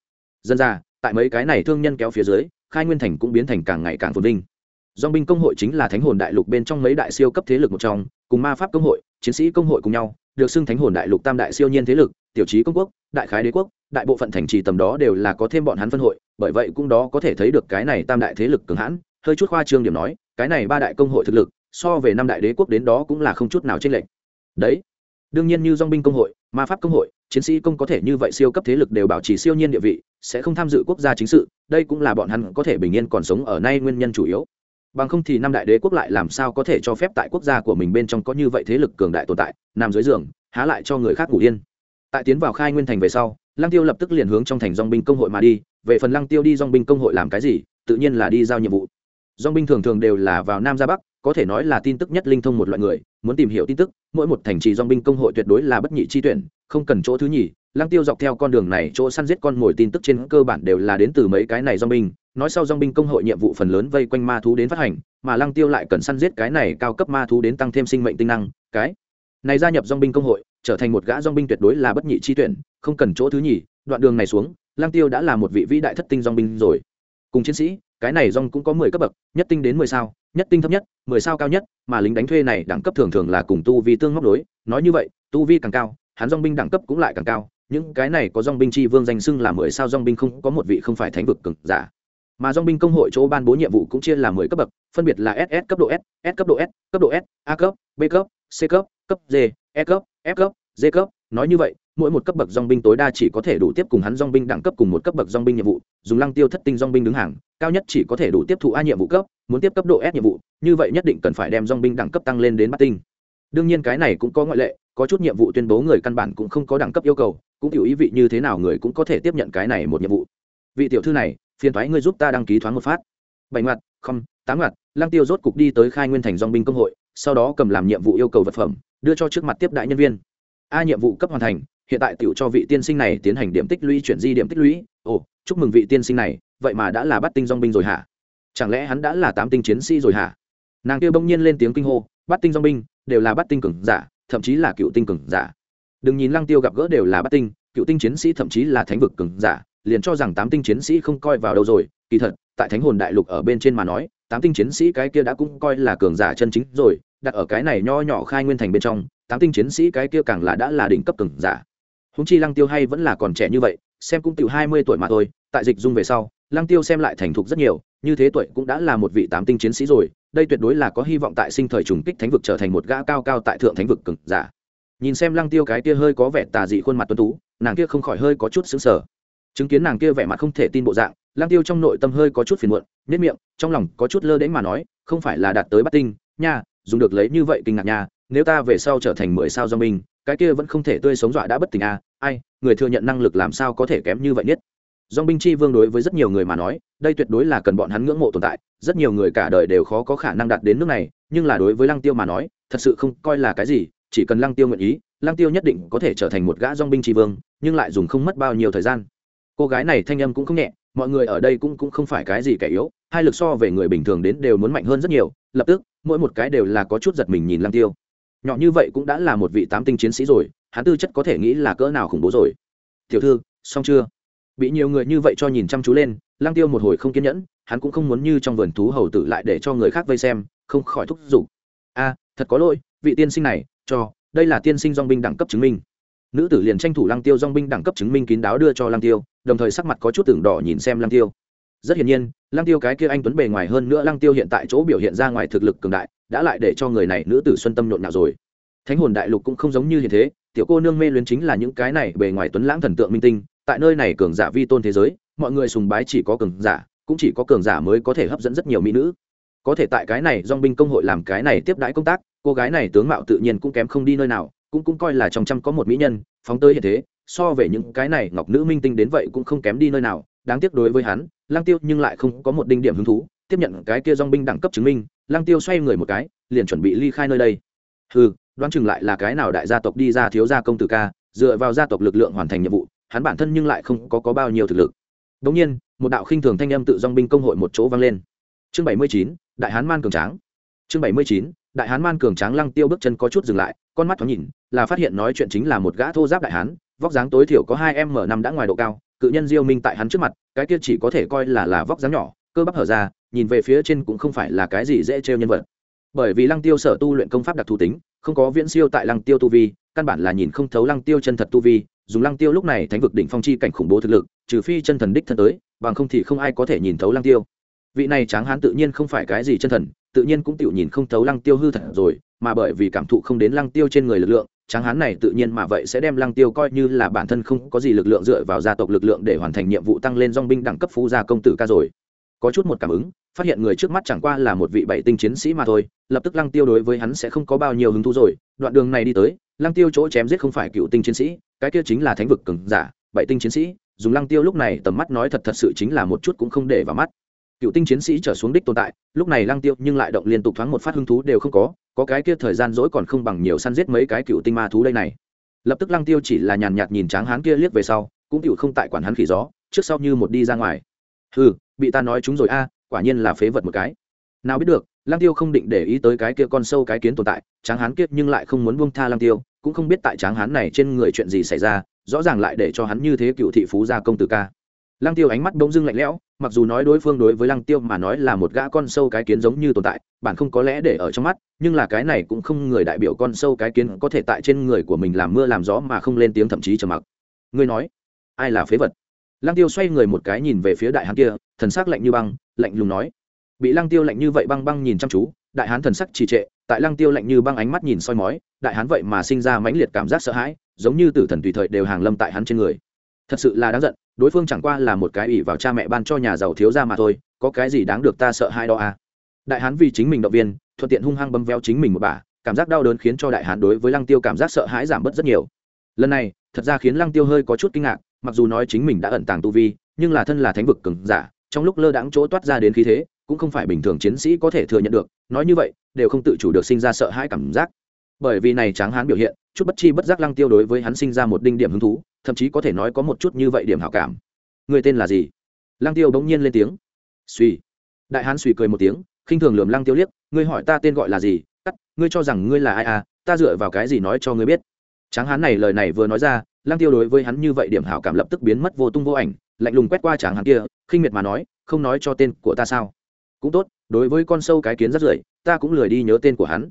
Dân ra, tại mấy cái này thương nhân kéo phía dưới, khai nguyên thành cũng biến thành càng ngày càng phồn vinh. Dong binh công hội chính là thánh hồn đại lục bên trong mấy đại siêu cấp thế lực một trong, cùng ma pháp công hội, chiến sĩ công hội cùng nhau, được xưng thánh hồn đại lục tam đại siêu nhiên thế lực, tiểu trí công quốc, đại khái đế quốc, đại bộ phận thành trì tầm đó đều là có thêm bọn hắn phân hội, bởi vậy cũng đó có thể thấy được cái này tam đại thế lực cường hãn. Hơi chút khoa trương điểm nói, cái này ba đại công hội thực lực, so về năm đại đế quốc đến đó cũng là không chút nào trên lệch đấy. Đương nhiên như dong binh công hội, ma pháp công hội, chiến sĩ công có thể như vậy siêu cấp thế lực đều bảo trì siêu nhiên địa vị, sẽ không tham dự quốc gia chính sự, đây cũng là bọn hắn có thể bình yên còn sống ở nay nguyên nhân chủ yếu. Bằng không thì năm đại đế quốc lại làm sao có thể cho phép tại quốc gia của mình bên trong có như vậy thế lực cường đại tồn tại, nằm dưới giường, há lại cho người khác ngủ yên. Tại tiến vào khai nguyên thành về sau, lăng tiêu lập tức liền hướng trong thành dong binh công hội mà đi, về phần lăng tiêu đi dong binh công hội làm cái gì, tự nhiên là đi giao nhiệm vụ. Dong binh thường thường đều là vào nam ra bắc, có thể nói là tin tức nhất linh thông một loại người muốn tìm hiểu tin tức, mỗi một thành trì dong binh công hội tuyệt đối là bất nhị chi tuyển, không cần chỗ thứ nhì. Lăng tiêu dọc theo con đường này, chỗ săn giết con mồi tin tức trên cơ bản đều là đến từ mấy cái này dong binh. Nói sau dong binh công hội nhiệm vụ phần lớn vây quanh ma thú đến phát hành, mà lăng tiêu lại cần săn giết cái này cao cấp ma thú đến tăng thêm sinh mệnh tinh năng. Cái này gia nhập dong binh công hội, trở thành một gã dong binh tuyệt đối là bất nhị chi tuyển, không cần chỗ thứ nhì. Đoạn đường này xuống, lăng tiêu đã là một vị vĩ đại thất tinh dong binh rồi. Cùng chiến sĩ, cái này dong cũng có mười cấp bậc, nhất tinh đến mười sao nhất tinh thấp nhất, mười sao cao nhất, mà lính đánh thuê này đẳng cấp thường thường là cùng tu vi tương móc đối. Nói như vậy, tu vi càng cao, hắn dong binh đẳng cấp cũng lại càng cao. Những cái này có dong binh chi vương danh xưng là mười sao dong binh không có một vị không phải thánh vực cực giả. Mà dong binh công hội chỗ ban bố nhiệm vụ cũng chia là mười cấp bậc, phân biệt là ss cấp độ s s cấp độ s, cấp độ s, a cấp, b cấp, c cấp cấp d e cấp, f cấp d cấp. Nói như vậy, mỗi một cấp bậc dong binh tối đa chỉ có thể đủ tiếp cùng hắn dong binh đẳng cấp cùng một cấp bậc dong binh nhiệm vụ, dùng lăng tiêu thất tinh dong binh đứng hàng cao nhất chỉ có thể đủ tiếp thụ a nhiệm vụ cấp, muốn tiếp cấp độ s nhiệm vụ, như vậy nhất định cần phải đem dong binh đẳng cấp tăng lên đến bát tinh. Đương nhiên cái này cũng có ngoại lệ, có chút nhiệm vụ tuyên bố người căn bản cũng không có đẳng cấp yêu cầu, cũng hiểu ý vị như thế nào người cũng có thể tiếp nhận cái này một nhiệm vụ. Vị tiểu thư này, phiền thoái ngươi giúp ta đăng ký thoáng một phát. Bảy ngoặt, không, tám ngoặt, lăng tiêu rốt cục đi tới khai nguyên thành dong binh công hội, sau đó cầm làm nhiệm vụ yêu cầu vật phẩm, đưa cho trước mặt tiếp đại nhân viên. A nhiệm vụ cấp hoàn thành, hiện tại tiểu cho vị tiên sinh này tiến hành điểm tích lũy chuyển di điểm tích lũy. Ồ, chúc mừng vị tiên sinh này vậy mà đã là bắt tinh dong binh rồi hả? Chẳng lẽ hắn đã là tám tinh chiến sĩ rồi hả? Nàng kia bỗng nhiên lên tiếng kinh hô, bắt tinh dong binh, đều là bắt tinh cường giả, thậm chí là cựu tinh cường giả. Đừng nhìn lăng tiêu gặp gỡ đều là bắt tinh, cựu tinh chiến sĩ thậm chí là thánh vực cường giả, liền cho rằng tám tinh chiến sĩ không coi vào đâu rồi. Kỳ thật, tại thánh hồn đại lục ở bên trên mà nói, tám tinh chiến sĩ cái kia đã cũng coi là cường giả chân chính rồi, đặt ở cái này nho nhỏ khai nguyên thành bên trong, tám tinh chiến sĩ cái kia càng là đã là đỉnh cấp cường giả. Húng chi lăng tiêu hay vẫn là còn trẻ như vậy, xem cũng tiểu hai mươi tuổi mà thôi, tại dịch dung về sau lăng tiêu xem lại thành thục rất nhiều, như thế tuổi cũng đã là một vị tám tinh chiến sĩ rồi, đây tuyệt đối là có hy vọng tại sinh thời trùng kích thánh vực trở thành một gã cao cao tại thượng thánh vực cường giả. Nhìn xem lăng tiêu cái kia hơi có vẻ tà dị khuôn mặt tuấn tú, nàng kia không khỏi hơi có chút xứng sở chứng kiến nàng kia vẻ mặt không thể tin bộ dạng, lăng tiêu trong nội tâm hơi có chút phiền muộn nhất miệng, trong lòng có chút lơ đễnh mà nói, không phải là đạt tới bắt tinh, nha, dùng được lấy như vậy kinh ngạc nha, nếu ta về sau trở thành mười sao do mình, cái kia vẫn không thể tươi sống dọa đã bất tỉnh à ai, người thừa nhận năng lực làm sao có thể kém như vậy nhất? Dong binh chi vương đối với rất nhiều người mà nói, đây tuyệt đối là cần bọn hắn ngưỡng mộ tồn tại, rất nhiều người cả đời đều khó có khả năng đạt đến nước này, nhưng là đối với lăng tiêu mà nói, thật sự không coi là cái gì, chỉ cần lăng tiêu nguyện ý, lăng tiêu nhất định có thể trở thành một gã dong binh chi vương, nhưng lại dùng không mất bao nhiêu thời gian. Cô gái này thanh âm cũng không nhẹ, mọi người ở đây cũng cũng không phải cái gì kẻ yếu, hai lực so về người bình thường đến đều muốn mạnh hơn rất nhiều, lập tức, mỗi một cái đều là có chút giật mình nhìn lăng tiêu. Nhỏ như vậy cũng đã là một vị tám tinh chiến sĩ rồi, hắn tư chất có thể nghĩ là cỡ nào khủng bố rồi. Tiểu thư, xong chưa? Bị nhiều người như vậy cho nhìn chăm chú lên, lăng tiêu một hồi không kiên nhẫn, hắn cũng không muốn như trong vườn thú hầu tử lại để cho người khác vây xem, không khỏi thúc giục. A, thật có lỗi, vị tiên sinh này, cho, đây là tiên sinh dong binh đẳng cấp chứng minh. Nữ tử liền tranh thủ lăng tiêu dong binh đẳng cấp chứng minh kín đáo đưa cho lăng tiêu, đồng thời sắc mặt có chút tưởng đỏ nhìn xem lăng tiêu. Rất hiển nhiên, lăng tiêu cái kia anh tuấn bề ngoài hơn nữa lăng tiêu hiện tại chỗ biểu hiện ra ngoài thực lực cường đại, đã lại để cho người này nữ tử xuân tâm nhộn nhạo rồi. Thánh hồn đại lục cũng không giống như hiện thế, tiểu cô nương mê luyến chính là những cái này bề ngoài tuấn lãng thần tượng minh tinh tại nơi này cường giả vi tôn thế giới, mọi người sùng bái chỉ có cường giả, cũng chỉ có cường giả mới có thể hấp dẫn rất nhiều mỹ nữ. Có thể tại cái này dong binh công hội làm cái này tiếp đãi công tác, cô gái này tướng mạo tự nhiên cũng kém không đi nơi nào, cũng cũng coi là trong trăm có một mỹ nhân, phóng tới hiện thế, so về những cái này ngọc nữ minh tinh đến vậy cũng không kém đi nơi nào. Đáng tiếc đối với hắn lang tiêu nhưng lại không có một đinh điểm hứng thú, tiếp nhận cái kia dong binh đẳng cấp chứng minh lang tiêu xoay người một cái, liền chuẩn bị ly khai nơi đây. Ừ đoán chừng lại là cái nào đại gia tộc đi ra thiếu gia công tử ca, dựa vào gia tộc lực lượng hoàn thành nhiệm vụ hắn bản thân nhưng lại không có, có bao nhiêu thực lực. Đống nhiên một đạo khinh thường thanh âm tự dong binh công hội một chỗ vang lên. Chương bảy mươi chín đại hán man cường tráng. Chương bảy mươi chín đại hán man cường tráng lăng tiêu bước chân có chút dừng lại con mắt thoáng nhìn là phát hiện nói chuyện chính là một gã thô giáp đại hán vóc dáng tối thiểu có hai m năm đã ngoài độ cao cự nhân diêu minh tại hắn trước mặt cái kia chỉ có thể coi là là vóc dáng nhỏ cơ bắp hở ra nhìn về phía trên cũng không phải là cái gì dễ trêu nhân vật. Bởi vì lăng tiêu sở tu luyện công pháp đặc thù tính không có viễn siêu tại lăng tiêu tu vi căn bản là nhìn không thấu lăng tiêu chân thật tu vi dùng lăng tiêu lúc này thánh vực đỉnh phong chi cảnh khủng bố thực lực, trừ phi chân thần đích thân tới, bằng không thì không ai có thể nhìn thấu lăng tiêu. Vị này tráng hán tự nhiên không phải cái gì chân thần, tự nhiên cũng tiểu nhìn không thấu lăng tiêu hư thật rồi, mà bởi vì cảm thụ không đến lăng tiêu trên người lực lượng, tráng hán này tự nhiên mà vậy sẽ đem lăng tiêu coi như là bản thân không có gì lực lượng dựa vào gia tộc lực lượng để hoàn thành nhiệm vụ tăng lên dong binh đẳng cấp phú gia công tử ca rồi. Có chút một cảm ứng, phát hiện người trước mắt chẳng qua là một vị bảy tinh chiến sĩ mà thôi, lập tức lăng tiêu đối với hắn sẽ không có bao nhiêu hứng thú rồi, đoạn đường này đi tới lăng tiêu chỗ chém giết không phải cựu tinh chiến sĩ, cái kia chính là thánh vực cường giả, bảy tinh chiến sĩ, dùng lăng tiêu lúc này tầm mắt nói thật thật sự chính là một chút cũng không để vào mắt. Cựu tinh chiến sĩ trở xuống đích tồn tại, lúc này lăng tiêu nhưng lại động liên tục thoáng một phát hứng thú đều không có có cái kia thời gian dỗi còn không bằng nhiều săn giết mấy cái cựu tinh ma thú đây này. Lập tức lăng tiêu chỉ là nhàn nhạt nhìn tráng hán kia liếc về sau, cũng cựu không tại quản hắn khỉ gió, trước sau như một đi ra ngoài. Ừ bị ta nói chúng rồi a, quả nhiên là phế vật một cái. Nào biết được lăng tiêu không định để ý tới cái kia con sâu cái kiến tồn tại, tráng hán kiết nhưng lại không muốn buông tha lăng tiêu, cũng không biết tại tráng hán này trên người chuyện gì xảy ra, rõ ràng lại để cho hắn như thế cựu thị phú gia công tử ca. Lăng tiêu ánh mắt bỗng dưng lạnh lẽo, mặc dù nói đối phương đối với lăng tiêu mà nói là một gã con sâu cái kiến giống như tồn tại, bản không có lẽ để ở trong mắt, nhưng là cái này cũng không người đại biểu con sâu cái kiến có thể tại trên người của mình làm mưa làm gió mà không lên tiếng thậm chí trầm mặc. Ngươi nói, ai là phế vật? Lăng tiêu xoay người một cái nhìn về phía đại hán kia, thần sắc lạnh như băng, lạnh lùng nói bị lăng tiêu lạnh như vậy băng băng nhìn chăm chú, đại hán thần sắc trì trệ, tại lăng tiêu lạnh như băng ánh mắt nhìn soi mói, đại hán vậy mà sinh ra mãnh liệt cảm giác sợ hãi, giống như tử thần tùy thời đều hàng lâm tại hắn trên người. Thật sự là đáng giận, đối phương chẳng qua là một cái ủy vào cha mẹ ban cho nhà giàu thiếu ra mà thôi, có cái gì đáng được ta sợ hãi đó à? Đại hán vì chính mình động viên, thuận tiện hung hăng bấm véo chính mình một bà cảm giác đau đớn khiến cho đại hán đối với lăng tiêu cảm giác sợ hãi giảm bớt rất nhiều. Lần này, thật ra khiến lăng tiêu hơi có chút kinh ngạc, mặc dù nói chính mình đã ẩn tàng tu vi, nhưng là thân là thánh vực cường giả, trong lúc lơ đãng chỗ toát ra đến khí thế cũng không phải bình thường chiến sĩ có thể thừa nhận được, nói như vậy, đều không tự chủ được sinh ra sợ hãi cảm giác. Bởi vì này tráng hán biểu hiện, chút bất chi bất giác lăng tiêu đối với hắn sinh ra một đinh điểm hứng thú, thậm chí có thể nói có một chút như vậy điểm hảo cảm. Người tên là gì? Lăng tiêu bỗng nhiên lên tiếng. Suy đại hán suy cười một tiếng, khinh thường lườm lăng tiêu liếc, ngươi hỏi ta tên gọi là gì? Cắt, ngươi cho rằng ngươi là ai à? Ta dựa vào cái gì nói cho ngươi biết? Tráng hán này lời này vừa nói ra, lăng tiêu đối với hắn như vậy điểm hảo cảm lập tức biến mất vô tung vô ảnh, lạnh lùng quét qua tráng hán kia, khinh miệt mà nói, không nói cho tên của ta sao? Cũng tốt, đối với con sâu cái kiến rất rưởi, ta cũng lười đi nhớ tên của hắn.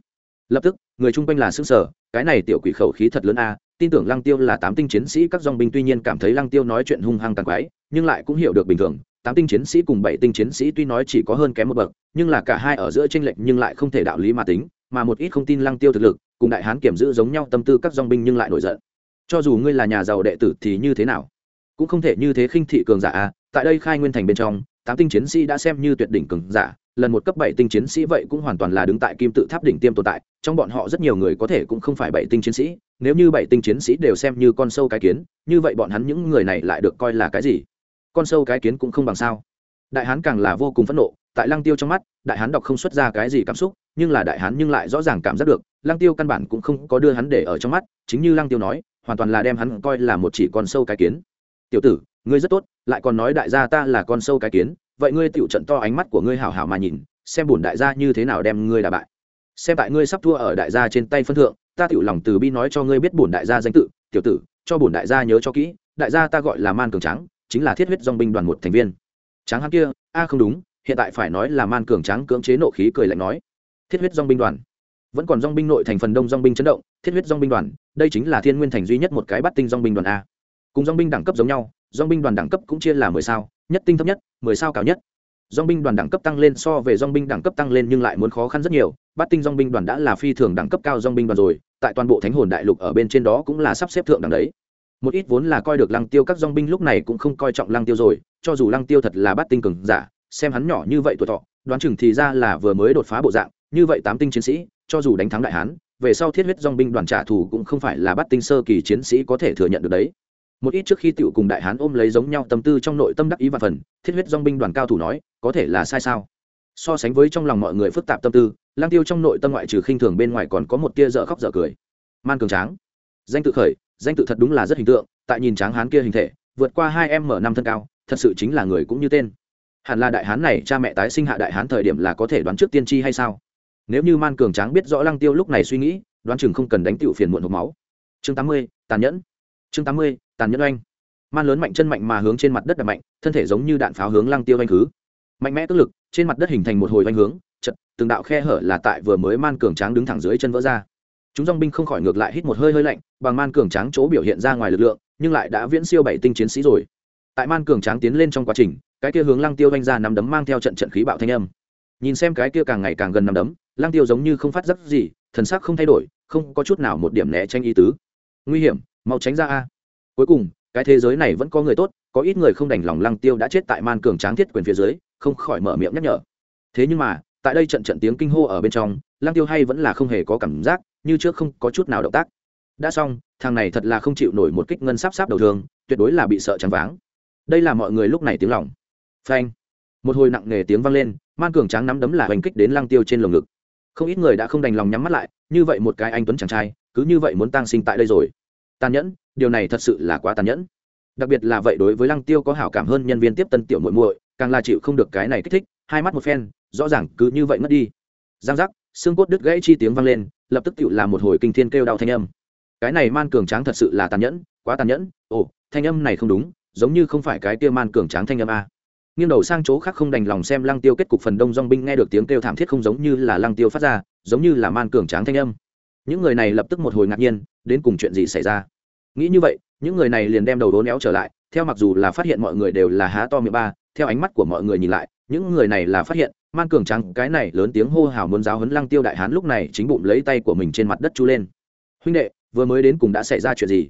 Lập tức, người chung quanh là xương sở cái này tiểu quỷ khẩu khí thật lớn a, tin tưởng lăng tiêu là tám tinh chiến sĩ các dòng binh tuy nhiên cảm thấy lăng tiêu nói chuyện hung hăng tàn quái, nhưng lại cũng hiểu được bình thường. Tám tinh chiến sĩ cùng bảy tinh chiến sĩ tuy nói chỉ có hơn kém một bậc, nhưng là cả hai ở giữa tranh lệch nhưng lại không thể đạo lý mà tính, mà một ít không tin lăng tiêu thực lực, cùng đại hán kiểm giữ giống nhau tâm tư các dòng binh nhưng lại nổi giận. Cho dù ngươi là nhà giàu đệ tử thì như thế nào? Cũng không thể như thế khinh thị cường giả a, tại đây khai nguyên thành bên trong tám tinh chiến sĩ đã xem như tuyệt đỉnh cường giả, lần một cấp bảy tinh chiến sĩ vậy cũng hoàn toàn là đứng tại kim tự tháp đỉnh tiêm tồn tại, trong bọn họ rất nhiều người có thể cũng không phải bảy tinh chiến sĩ, nếu như bảy tinh chiến sĩ đều xem như con sâu cái kiến, như vậy bọn hắn những người này lại được coi là cái gì? Con sâu cái kiến cũng không bằng sao? Đại hán càng là vô cùng phẫn nộ, tại lăng tiêu trong mắt, đại hán đọc không xuất ra cái gì cảm xúc, nhưng là đại hán nhưng lại rõ ràng cảm giác được, lăng tiêu căn bản cũng không có đưa hắn để ở trong mắt, chính như lăng tiêu nói, hoàn toàn là đem hắn coi là một chỉ con sâu cái kiến. Tiểu tử ngươi rất tốt, lại còn nói đại gia ta là con sâu cái kiến, vậy ngươi tựu trận to ánh mắt của ngươi hảo hảo mà nhìn, xem bổn đại gia như thế nào đem ngươi đà bại. Xem tại ngươi sắp thua ở đại gia trên tay phân thượng, ta tựu lòng từ bi nói cho ngươi biết bổn đại gia danh tự, tiểu tử, cho bổn đại gia nhớ cho kỹ, đại gia ta gọi là man cường trắng chính là thiết huyết dong binh đoàn một thành viên. Tráng hắn kia, a, không đúng, hiện tại phải nói là man cường trắng cưỡng chế nộ khí cười lạnh nói. Thiết huyết dong binh đoàn. Vẫn còn dong binh nội thành phần đông dong binh chấn động, thiết huyết dong binh đoàn, đây chính là thiên nguyên thành duy nhất một cái bắt tinh dong binh đoàn a. Cùng dong binh đẳng cấp giống nhau dong binh đoàn đẳng cấp cũng chia là mười sao, nhất tinh thấp nhất, mười sao cao nhất. Dong binh đoàn đẳng cấp tăng lên so về dong binh đẳng cấp tăng lên nhưng lại muốn khó khăn rất nhiều. Bát tinh dong binh đoàn đã là phi thường đẳng cấp cao dong binh đoàn rồi, tại toàn bộ thánh hồn đại lục ở bên trên đó cũng là sắp xếp thượng đẳng đấy. Một ít vốn là coi được lăng tiêu các dong binh lúc này cũng không coi trọng lăng tiêu rồi, cho dù lăng tiêu thật là bát tinh cường giả, xem hắn nhỏ như vậy tuổi thọ, đoán chừng thì ra là vừa mới đột phá bộ dạng, như vậy tám tinh chiến sĩ, cho dù đánh thắng đại hán, về sau thiết huyết dong binh đoàn trả thù cũng không phải là bát tinh sơ kỳ chiến sĩ có thể thừa nhận được đấy một ít trước khi tiểu cùng đại hán ôm lấy giống nhau tâm tư trong nội tâm đắc ý và phần, thiết huyết dong binh đoàn cao thủ nói, có thể là sai sao? So sánh với trong lòng mọi người phức tạp tâm tư, lang tiêu trong nội tâm ngoại trừ khinh thường bên ngoài còn có một tia dở khóc dở cười. Man cường tráng. Danh tự khởi, danh tự thật đúng là rất hình tượng, tại nhìn tráng hán kia hình thể, vượt qua hai em mở năm thân cao, thật sự chính là người cũng như tên. Hẳn là đại hán này cha mẹ tái sinh hạ đại hán thời điểm là có thể đoán trước tiên tri hay sao? Nếu như man cường tráng biết rõ lăng tiêu lúc này suy nghĩ, đoán chừng không cần đánh tiểu phiền muộn hộp máu. Chương tám mươi, tàn nhẫn chương tám mươi, tàn nhẫn oanh. Man lớn mạnh chân mạnh mà hướng trên mặt đất đập mạnh, thân thể giống như đạn pháo hướng lăng tiêu oanh khứ. Mạnh mẽ tức lực, trên mặt đất hình thành một hồi oanh hướng, chật, từng đạo khe hở là tại vừa mới man cường tráng đứng thẳng dưới chân vỡ ra. Chúng dong binh không khỏi ngược lại hít một hơi hơi lạnh, bằng man cường tráng chỗ biểu hiện ra ngoài lực lượng, nhưng lại đã viễn siêu bảy tinh chiến sĩ rồi. Tại man cường tráng tiến lên trong quá trình, cái kia hướng lăng tiêu oanh ra nắm đấm mang theo trận trận khí bạo thanh âm. Nhìn xem cái kia càng ngày càng gần nắm đấm, lăng tiêu giống như không phát giác gì, thần sắc không thay đổi, không có chút nào một điểm né tranh ý tứ. Nguy hiểm mau tránh ra a. Cuối cùng, cái thế giới này vẫn có người tốt, có ít người không đành lòng lăng tiêu đã chết tại man cường tráng thiết quyền phía dưới, không khỏi mở miệng nhắc nhở. Thế nhưng mà, tại đây trận trận tiếng kinh hô ở bên trong, lăng tiêu hay vẫn là không hề có cảm giác, như trước không có chút nào động tác. Đã xong, thằng này thật là không chịu nổi một kích ngân sáp sáp đầu thường tuyệt đối là bị sợ trắng váng. Đây là mọi người lúc này tiếng lòng. Phanh. Một hồi nặng nề tiếng vang lên, man cường tráng nắm đấm là hành kích đến lăng tiêu trên lồng ngực. Không ít người đã không đành lòng nhắm mắt lại, như vậy một cái anh tuấn chàng trai, cứ như vậy muốn tang sinh tại đây rồi tàn nhẫn, điều này thật sự là quá tàn nhẫn. Đặc biệt là vậy đối với lăng tiêu có hảo cảm hơn nhân viên tiếp tân tiểu muội muội, càng là chịu không được cái này kích thích, hai mắt một phen, rõ ràng cứ như vậy mất đi. Giang giác, xương cốt đứt gãy chi tiếng vang lên, lập tức tựu là một hồi kinh thiên kêu đau thanh âm. Cái này man cường tráng thật sự là tàn nhẫn, quá tàn nhẫn. Ồ, thanh âm này không đúng, giống như không phải cái kia man cường tráng thanh âm a. Nghiêng đầu sang chỗ khác không đành lòng xem lăng tiêu kết cục phần đông dong binh nghe được tiếng kêu thảm thiết không giống như là lăng tiêu phát ra, giống như là man cường tráng thanh âm những người này lập tức một hồi ngạc nhiên, đến cùng chuyện gì xảy ra? Nghĩ như vậy, những người này liền đem đầu đố néo trở lại, theo mặc dù là phát hiện mọi người đều là há to miệng ba, theo ánh mắt của mọi người nhìn lại, những người này là phát hiện, man cường trắng, cái này lớn tiếng hô hào muốn giáo hấn lăng tiêu đại hán lúc này chính bụng lấy tay của mình trên mặt đất chu lên. Huynh đệ, vừa mới đến cùng đã xảy ra chuyện gì?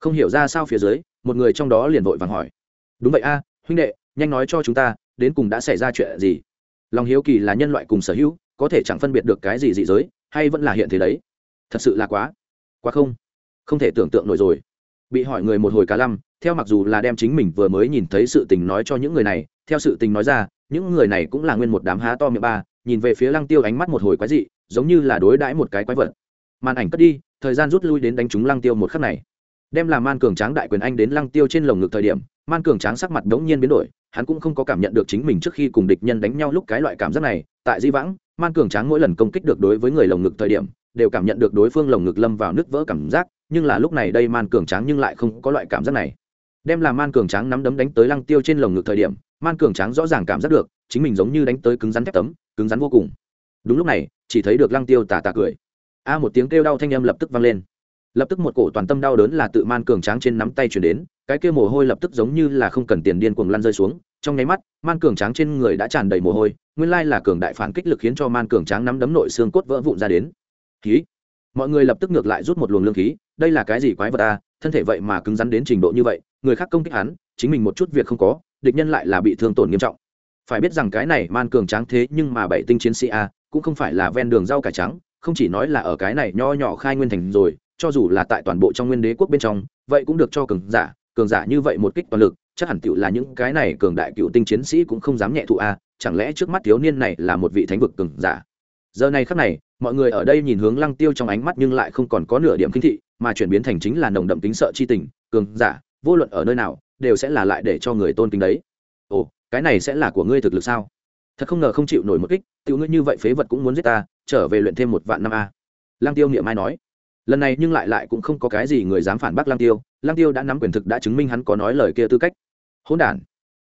Không hiểu ra sao phía dưới, một người trong đó liền vội vàng hỏi. Đúng vậy a, huynh đệ, nhanh nói cho chúng ta, đến cùng đã xảy ra chuyện gì? Lòng hiếu kỳ là nhân loại cùng sở hữu, có thể chẳng phân biệt được cái gì dị giới, hay vẫn là hiện thế đấy? Thật sự là quá quá không không thể tưởng tượng nổi rồi. Bị hỏi người một hồi cá lăm, theo mặc dù là đem chính mình vừa mới nhìn thấy sự tình nói cho những người này, theo sự tình nói ra, những người này cũng là nguyên một đám há to miệng ba, nhìn về phía lăng tiêu ánh mắt một hồi quái dị, giống như là đối đãi một cái quái vật. Màn ảnh cất đi, thời gian rút lui đến đánh trúng lăng tiêu một khắc này. Đem làm man cường tráng đại quyền anh đến lăng tiêu trên lồng ngực thời điểm man cường tráng sắc mặt đống nhiên biến đổi, hắn cũng không có cảm nhận được chính mình trước khi cùng địch nhân đánh nhau lúc cái loại cảm giác này, tại di vãng man cường tráng mỗi lần công kích được đối với người lồng ngực thời điểm đều cảm nhận được đối phương lồng ngực lâm vào nứt vỡ cảm giác, nhưng là lúc này đây man cường tráng nhưng lại không có loại cảm giác này. Đem làm man cường tráng nắm đấm đánh tới lăng tiêu trên lồng ngực thời điểm, man cường tráng rõ ràng cảm giác được, chính mình giống như đánh tới cứng rắn thép tấm, cứng rắn vô cùng. Đúng lúc này, chỉ thấy được lăng tiêu tà tà cười. A một tiếng kêu đau thanh âm lập tức vang lên. Lập tức một cổ toàn tâm đau đớn là tự man cường tráng trên nắm tay chuyển đến, cái kia mồ hôi lập tức giống như là không cần tiền điên cuồng lăn rơi xuống. Trong nháy mắt, man cường tráng trên người đã tràn đầy mồ hôi, nguyên lai là cường đại phản kích lực khiến cho man cường tráng nắm đấm nội xương cốt vỡ vụn ra đến khí. Mọi người lập tức ngược lại rút một luồng lương khí, đây là cái gì quái vật ta thân thể vậy mà cứng rắn đến trình độ như vậy, người khác công kích hắn, chính mình một chút việc không có, địch nhân lại là bị thương tổn nghiêm trọng. Phải biết rằng cái này man cường tráng thế nhưng mà bảy tinh chiến sĩ a, cũng không phải là ven đường rau cải trắng, không chỉ nói là ở cái này nho nhỏ khai nguyên thành rồi, cho dù là tại toàn bộ trong nguyên đế quốc bên trong, vậy cũng được cho cường giả cường giả như vậy một kích toàn lực, chắc hẳn tựu là những cái này cường đại cựu tinh chiến sĩ cũng không dám nhẹ thụ a, chẳng lẽ trước mắt thiếu niên này là một vị thánh vực cường giả? Giờ này khắc này, mọi người ở đây nhìn hướng lăng tiêu trong ánh mắt nhưng lại không còn có nửa điểm kinh thị, mà chuyển biến thành chính là nồng đậm tính sợ chi tình, cường giả, vô luận ở nơi nào, đều sẽ là lại để cho người tôn kính đấy. Ồ, cái này sẽ là của ngươi thực lực sao? Thật không ngờ không chịu nổi một kích, tiểu ngươi như vậy phế vật cũng muốn giết ta, trở về luyện thêm một vạn năm a. Lăng tiêu niệm ai nói. Lần này nhưng lại lại cũng không có cái gì người dám phản bác lăng tiêu lăng tiêu đã nắm quyền thực đã chứng minh hắn có nói lời kia tư cách. Hỗn đản.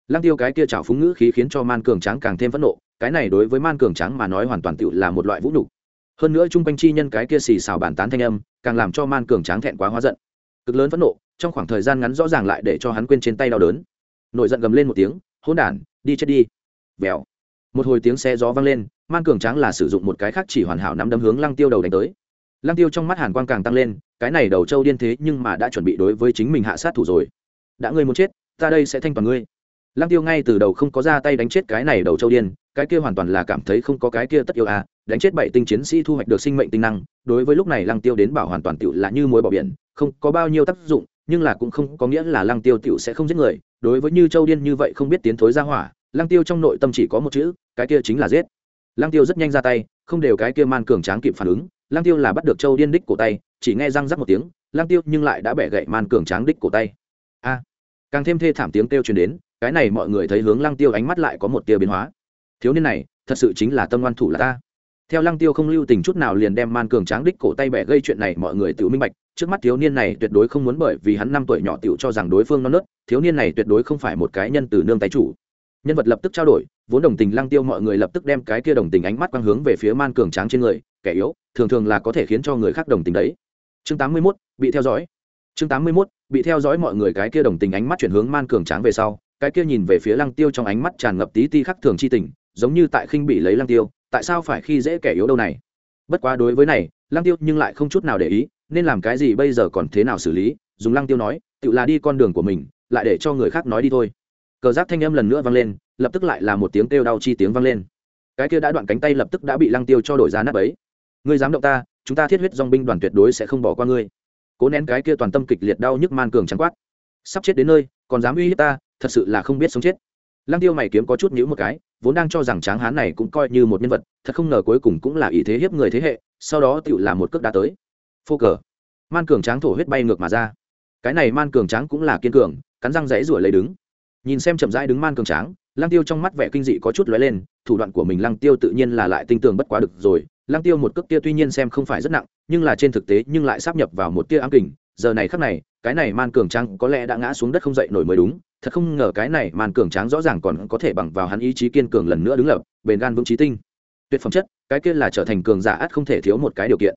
Lăng tiêu cái kia trào phúng ngữ khí khiến cho man cường tráng càng thêm phẫn nộ cái này đối với man cường tráng mà nói hoàn toàn tựu là một loại vũ nhục. Hơn nữa chung quanh chi nhân cái kia xì xào bàn tán thanh âm, càng làm cho man cường tráng thẹn quá hóa giận. Cực lớn phẫn nộ, trong khoảng thời gian ngắn rõ ràng lại để cho hắn quên trên tay đau đớn. Nổi giận gầm lên một tiếng, hỗn đản, đi chết đi. Vèo. Một hồi tiếng xe gió vang lên, man cường tráng là sử dụng một cái khác chỉ hoàn hảo nắm đấm hướng lăng tiêu đầu đánh tới. Lăng tiêu trong mắt hàn quang càng tăng lên, cái này đầu trâu điên thế nhưng mà đã chuẩn bị đối với chính mình hạ sát thủ rồi. Đã ngươi muốn chết, ta đây sẽ thanh toàn ngươi. Lăng tiêu ngay từ đầu không có ra tay đánh chết cái này đầu trâu điên cái kia hoàn toàn là cảm thấy không có cái kia tất yêu à đánh chết bảy tinh chiến sĩ thu hoạch được sinh mệnh tinh năng, đối với lúc này lăng tiêu đến bảo hoàn toàn tựu là như muối bỏ biển, không có bao nhiêu tác dụng, nhưng là cũng không có nghĩa là lăng tiêu tựu sẽ không giết người, đối với như châu điên như vậy không biết tiến thối ra hỏa, lăng tiêu trong nội tâm chỉ có một chữ, cái kia chính là giết. Lăng tiêu rất nhanh ra tay, không đều cái kia man cường tráng kịp phản ứng, lăng tiêu là bắt được châu điên đích cổ tay, chỉ nghe răng rắc một tiếng, lăng tiêu nhưng lại đã bẻ gậy man cường tráng đích cổ tay. A. Càng thêm thê thảm tiếng kêu truyền đến, cái này mọi người thấy hướng lăng tiêu ánh mắt lại có một tia biến hóa thiếu niên này thật sự chính là tâm ngoan thủ là ta. Theo lăng tiêu không lưu tình chút nào liền đem man cường tráng đích cổ tay bẻ gây chuyện này mọi người tự minh bạch trước mắt thiếu niên này tuyệt đối không muốn bởi vì hắn năm tuổi nhỏ tiểu cho rằng đối phương non nớt thiếu niên này tuyệt đối không phải một cái nhân từ nương tay chủ. Nhân vật lập tức trao đổi vốn đồng tình lăng tiêu mọi người lập tức đem cái kia đồng tình ánh mắt quang hướng về phía man cường tráng trên người kẻ yếu thường thường là có thể khiến cho người khác đồng tình đấy. Chương 81, bị theo dõi. Chương 81, bị theo dõi mọi người cái kia đồng tình ánh mắt chuyển hướng man cường tráng về sau cái kia nhìn về phía lăng tiêu trong ánh mắt tràn ngập tí ti khắc thường chi tình giống như tại khinh bị lấy lăng tiêu, tại sao phải khi dễ kẻ yếu đâu này? Bất quá đối với này, lăng tiêu nhưng lại không chút nào để ý, nên làm cái gì bây giờ còn thế nào xử lý, dùng lăng tiêu nói, tự là đi con đường của mình, lại để cho người khác nói đi thôi. Cờ giáp thanh âm lần nữa vang lên, lập tức lại là một tiếng kêu đau chi tiếng vang lên. Cái kia đã đoạn cánh tay lập tức đã bị lăng tiêu cho đổi ra nắp ấy. Ngươi dám động ta, chúng ta thiết huyết dong binh đoàn tuyệt đối sẽ không bỏ qua ngươi. Cố nén cái kia toàn tâm kịch liệt đau nhức man cường trắng quát. Sắp chết đến nơi, còn dám uy hiếp ta, thật sự là không biết sống chết. Lăng tiêu mày kiếm có chút nhữ một cái vốn đang cho rằng tráng hán này cũng coi như một nhân vật, thật không ngờ cuối cùng cũng là ý thế hiếp người thế hệ, sau đó tựu là một cước đá tới. Phô cờ. Man cường tráng thổ huyết bay ngược mà ra. Cái này man cường tráng cũng là kiên cường, cắn răng rẫy ruổi lấy đứng. Nhìn xem chậm rãi đứng man cường tráng, lăng tiêu trong mắt vẻ kinh dị có chút lóe lên, thủ đoạn của mình lăng tiêu tự nhiên là lại tinh tường bất quá được rồi. Lăng tiêu một cước tia tuy nhiên xem không phải rất nặng, nhưng là trên thực tế nhưng lại sắp nhập vào một tia ám kình giờ này khắc này, cái này man cường tráng có lẽ đã ngã xuống đất không dậy nổi mới đúng. Thật không ngờ cái này man cường tráng rõ ràng còn có thể bằng vào hắn ý chí kiên cường lần nữa đứng lập, bền gan vững trí tinh. Tuyệt phẩm chất, cái kia là trở thành cường giả ắt không thể thiếu một cái điều kiện.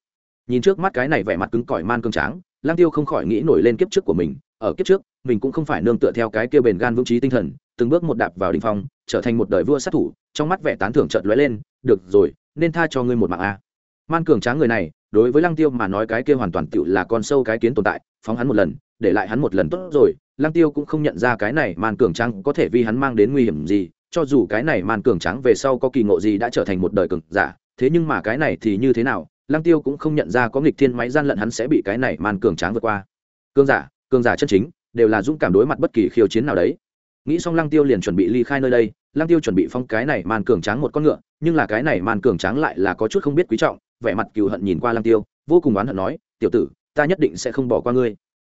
Nhìn trước mắt cái này vẻ mặt cứng cỏi man cường tráng lang tiêu không khỏi nghĩ nổi lên kiếp trước của mình. Ở kiếp trước, mình cũng không phải nương tựa theo cái kia bền gan vững trí tinh thần, từng bước một đạp vào đỉnh phong, trở thành một đời vua sát thủ, trong mắt vẻ tán thưởng chợt lóe lên. Được rồi, nên tha cho ngươi một mạng a. Man cường tráng người này đối với lăng tiêu mà nói cái kia hoàn toàn tựu là con sâu cái kiến tồn tại, phóng hắn một lần, để lại hắn một lần tốt rồi, lăng tiêu cũng không nhận ra cái này màn cường tráng có thể vì hắn mang đến nguy hiểm gì, cho dù cái này màn cường tráng về sau có kỳ ngộ gì đã trở thành một đời cường giả, thế nhưng mà cái này thì như thế nào, lăng tiêu cũng không nhận ra có nghịch thiên máy gian lận hắn sẽ bị cái này màn cường tráng vượt qua. Cường giả cường giả chân chính, đều là dũng cảm đối mặt bất kỳ khiêu chiến nào đấy. Nghĩ xong lăng tiêu liền chuẩn bị ly khai nơi đây, lăng tiêu chuẩn bị phong cái này màn cường tráng một con ngựa, nhưng là cái này màn cường tráng lại là có chút không biết quý trọng vẻ mặt cừu hận nhìn qua lăng tiêu, vô cùng oán hận nói, tiểu tử, ta nhất định sẽ không bỏ qua ngươi.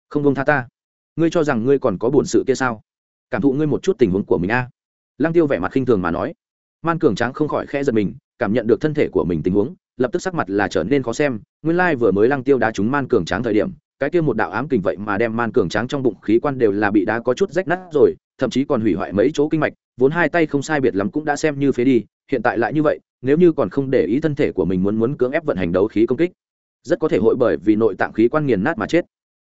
Không bông tha ta. Ngươi cho rằng ngươi còn có bổn sự kia sao? Cảm thụ ngươi một chút tình huống của mình a. À. lăng tiêu vẻ mặt khinh thường mà nói. Man cường tráng không khỏi khẽ giật mình, cảm nhận được thân thể của mình tình huống, lập tức sắc mặt là trở nên khó xem. Nguyên lai vừa mới lăng tiêu đá trúng man cường tráng thời điểm, cái kia một đạo ám kình vậy mà đem man cường tráng trong bụng khí quan đều là bị đá có chút rách nát rồi, thậm chí còn hủy hoại mấy chỗ kinh mạch, vốn hai tay không sai biệt lắm cũng đã xem như phế đi hiện tại lại như vậy, nếu như còn không để ý thân thể của mình muốn muốn cưỡng ép vận hành đấu khí công kích, rất có thể hội bởi vì nội tạng khí quan nghiền nát mà chết.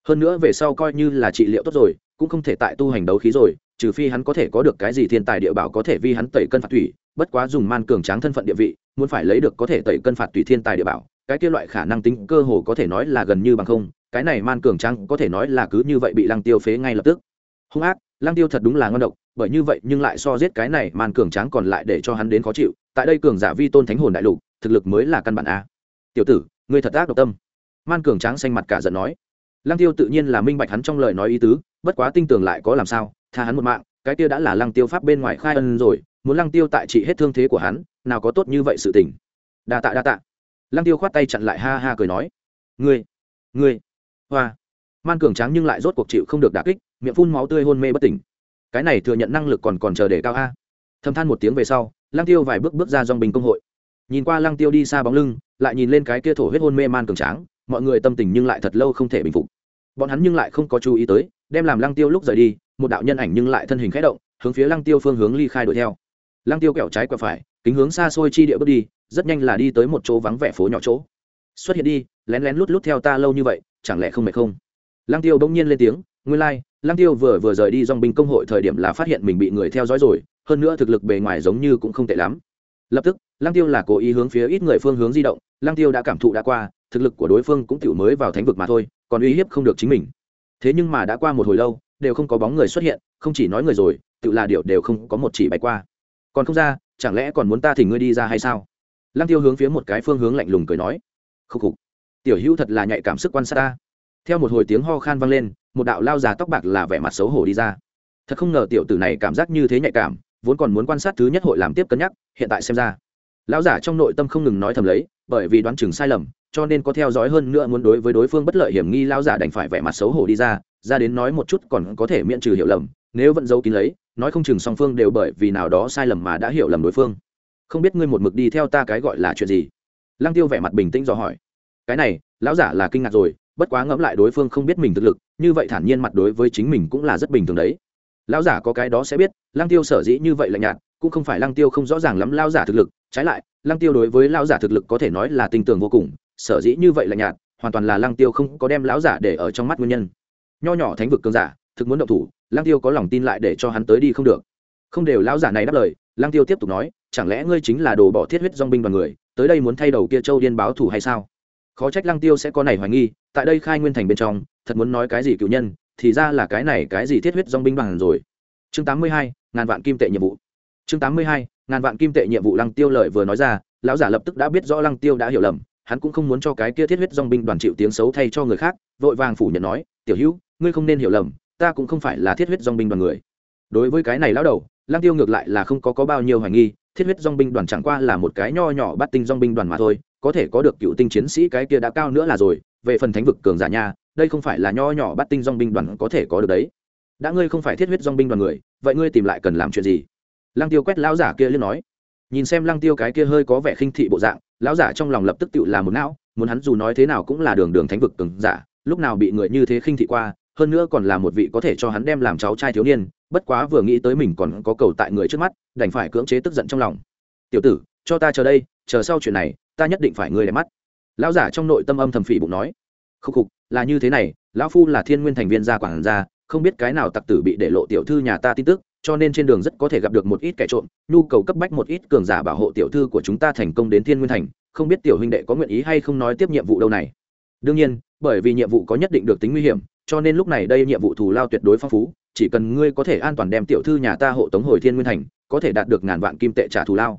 Hơn nữa về sau coi như là trị liệu tốt rồi, cũng không thể tại tu hành đấu khí rồi, trừ phi hắn có thể có được cái gì thiên tài địa bảo có thể vi hắn tẩy cân phạt thủy, bất quá dùng man cường tráng thân phận địa vị, muốn phải lấy được có thể tẩy cân phạt thủy thiên tài địa bảo, cái kia loại khả năng tính cơ hồ có thể nói là gần như bằng không, cái này man cường tráng có thể nói là cứ như vậy bị lăng tiêu phế ngay lập tức. Hung ác, lăng tiêu thật đúng là ngon độc bởi như vậy nhưng lại so giết cái này man cường tráng còn lại để cho hắn đến khó chịu, tại đây cường giả vi tôn thánh hồn đại lục, thực lực mới là căn bản a. Tiểu tử, ngươi thật ác độc tâm. Man cường tráng xanh mặt cả giận nói. Lăng tiêu tự nhiên là minh bạch hắn trong lời nói ý tứ, bất quá tinh tường lại có làm sao, tha hắn một mạng, cái kia đã là lăng tiêu pháp bên ngoài khai ân rồi, muốn lăng tiêu tại trị hết thương thế của hắn, nào có tốt như vậy sự tình. Đa tạ đa tạ. Lăng tiêu khoát tay chặn lại ha ha cười nói. Ngươi ngươi, hoa. Man cường tráng nhưng lại rốt cuộc chịu không được đả kích, miệng phun máu tươi hôn mê bất tỉnh cái này thừa nhận năng lực còn còn chờ để cao a. Thâm than một tiếng về sau lăng tiêu vài bước bước ra dòng bình công hội. Nhìn qua lăng tiêu đi xa bóng lưng lại nhìn lên cái kia thổ huyết hôn mê man cường tráng mọi người tâm tình nhưng lại thật lâu không thể bình phục. Bọn hắn nhưng lại không có chú ý tới đem làm lăng tiêu lúc rời đi một đạo nhân ảnh nhưng lại thân hình khẽ động hướng phía lăng tiêu phương hướng ly khai đuổi theo. Lăng tiêu kẹo trái quẹo phải kính hướng xa xôi chi địa bước đi rất nhanh là đi tới một chỗ vắng vẻ phố nhỏ chỗ. Xuất hiện đi lén lén lút lút theo ta lâu như vậy chẳng lẽ không mệt không? Lăng tiêu bỗng nhiên lên tiếng nguyên lai like, lăng tiêu vừa vừa rời đi dòng binh công hội thời điểm là phát hiện mình bị người theo dõi rồi, hơn nữa thực lực bề ngoài giống như cũng không tệ lắm. Lập tức, lăng tiêu là cố ý hướng phía ít người phương hướng di động, lăng tiêu đã cảm thụ đã qua, thực lực của đối phương cũng tiểu mới vào thánh vực mà thôi, còn uy hiếp không được chính mình. Thế nhưng mà đã qua một hồi lâu, đều không có bóng người xuất hiện, không chỉ nói người rồi tự là điều đều không có một chỉ bay qua. Còn không ra, chẳng lẽ còn muốn ta thỉnh ngươi đi ra hay sao? Lăng tiêu hướng phía một cái phương hướng lạnh lùng cười nói. Khúc khục. Tiểu hữu thật là nhạy cảm sức quan sát ta theo một hồi tiếng ho khan vang lên, một đạo lao già tóc bạc là vẻ mặt xấu hổ đi ra. Thật không ngờ tiểu tử này cảm giác như thế nhạy cảm, vốn còn muốn quan sát thứ nhất hội làm tiếp cân nhắc, hiện tại xem ra. Lão giả trong nội tâm không ngừng nói thầm lấy, bởi vì đoán chừng sai lầm, cho nên có theo dõi hơn nữa muốn đối với đối phương bất lợi hiểm nghi, lão giả đành phải vẻ mặt xấu hổ đi ra ra đến nói một chút còn có thể miễn trừ hiểu lầm, nếu vẫn giấu kín lấy, nói không chừng song phương đều bởi vì nào đó sai lầm mà đã hiểu lầm đối phương. Không biết ngươi một mực đi theo ta cái gọi là chuyện gì? Lăng tiêu vẻ mặt bình tĩnh dò hỏi. Cái này, lão giả là kinh ngạc rồi bất quá ngẫm lại đối phương không biết mình thực lực, như vậy thản nhiên mặt đối với chính mình cũng là rất bình thường đấy. Lão giả có cái đó sẽ biết, lăng tiêu sở dĩ như vậy lạnh nhạt, cũng không phải lăng tiêu không rõ ràng lắm lao giả thực lực, trái lại, lăng tiêu đối với lao giả thực lực có thể nói là tinh tường vô cùng, sở dĩ như vậy lạnh nhạt, hoàn toàn là lăng tiêu không có đem lão giả để ở trong mắt nguyên nhân. Nho nhỏ thánh vực cường giả, thực muốn động thủ, lăng tiêu có lòng tin lại để cho hắn tới đi không được. Không đều lão giả này đáp lời, lăng tiêu tiếp tục nói, chẳng lẽ ngươi chính là đồ bỏ thiết huyết dong binh đoàn người, tới đây muốn thay đầu kia châu điên báo thủ hay sao? Khó trách lăng tiêu sẽ có này hoài nghi tại đây khai nguyên thành bên trong thật muốn nói cái gì cựu nhân thì ra là cái này cái gì thiết huyết dong binh bằng rồi. Chương 82, ngàn vạn kim tệ nhiệm vụ. Chương 82, ngàn vạn kim tệ nhiệm vụ lăng tiêu lợi vừa nói ra lão giả lập tức đã biết rõ lăng tiêu đã hiểu lầm hắn cũng không muốn cho cái kia thiết huyết dong binh đoàn chịu tiếng xấu thay cho người khác vội vàng phủ nhận nói tiểu hữu ngươi không nên hiểu lầm ta cũng không phải là thiết huyết dong binh đoàn người. Đối với cái này lão đầu lăng tiêu ngược lại là không có, có bao nhiêu hoài nghi thiết huyết dong binh đoàn chẳng qua là một cái nho nhỏ bắt tinh dong binh đoàn mà thôi, có thể có được cựu tinh chiến sĩ cái kia đã cao nữa là rồi, về phần thánh vực cường giả nha, đây không phải là nho nhỏ bắt tinh dong binh đoàn có thể có được đấy. Đã ngươi không phải thiết huyết dong binh đoàn người, vậy ngươi tìm lại cần làm chuyện gì? Lăng tiêu quét lão giả kia liên nói. Nhìn xem lăng tiêu cái kia hơi có vẻ khinh thị bộ dạng, lão giả trong lòng lập tức tự làm một não, muốn hắn dù nói thế nào cũng là đường đường thánh vực cường giả, lúc nào bị người như thế khinh thị qua, hơn nữa còn là một vị có thể cho hắn đem làm cháu trai thiếu niên bất quá vừa nghĩ tới mình còn có cầu tại người trước mắt, đành phải cưỡng chế tức giận trong lòng. Tiểu tử, cho ta chờ đây, chờ sau chuyện này, ta nhất định phải ngươi đẹp mắt. Lão giả trong nội tâm âm thầm phỉ bụng nói. Khúc khục, là như thế này, lão phu là thiên nguyên thành viên gia quản gia, không biết cái nào tặc tử bị để lộ tiểu thư nhà ta tin tức, cho nên trên đường rất có thể gặp được một ít kẻ trộm, nhu cầu cấp bách một ít cường giả bảo hộ tiểu thư của chúng ta thành công đến thiên nguyên thành, không biết tiểu huynh đệ có nguyện ý hay không nói tiếp nhiệm vụ đâu này. Đương nhiên, bởi vì nhiệm vụ có nhất định được tính nguy hiểm, cho nên lúc này đây nhiệm vụ thù lao tuyệt đối phong phú chỉ cần ngươi có thể an toàn đem tiểu thư nhà ta hộ tống hồi thiên nguyên thành, có thể đạt được ngàn vạn kim tệ trả thù lao.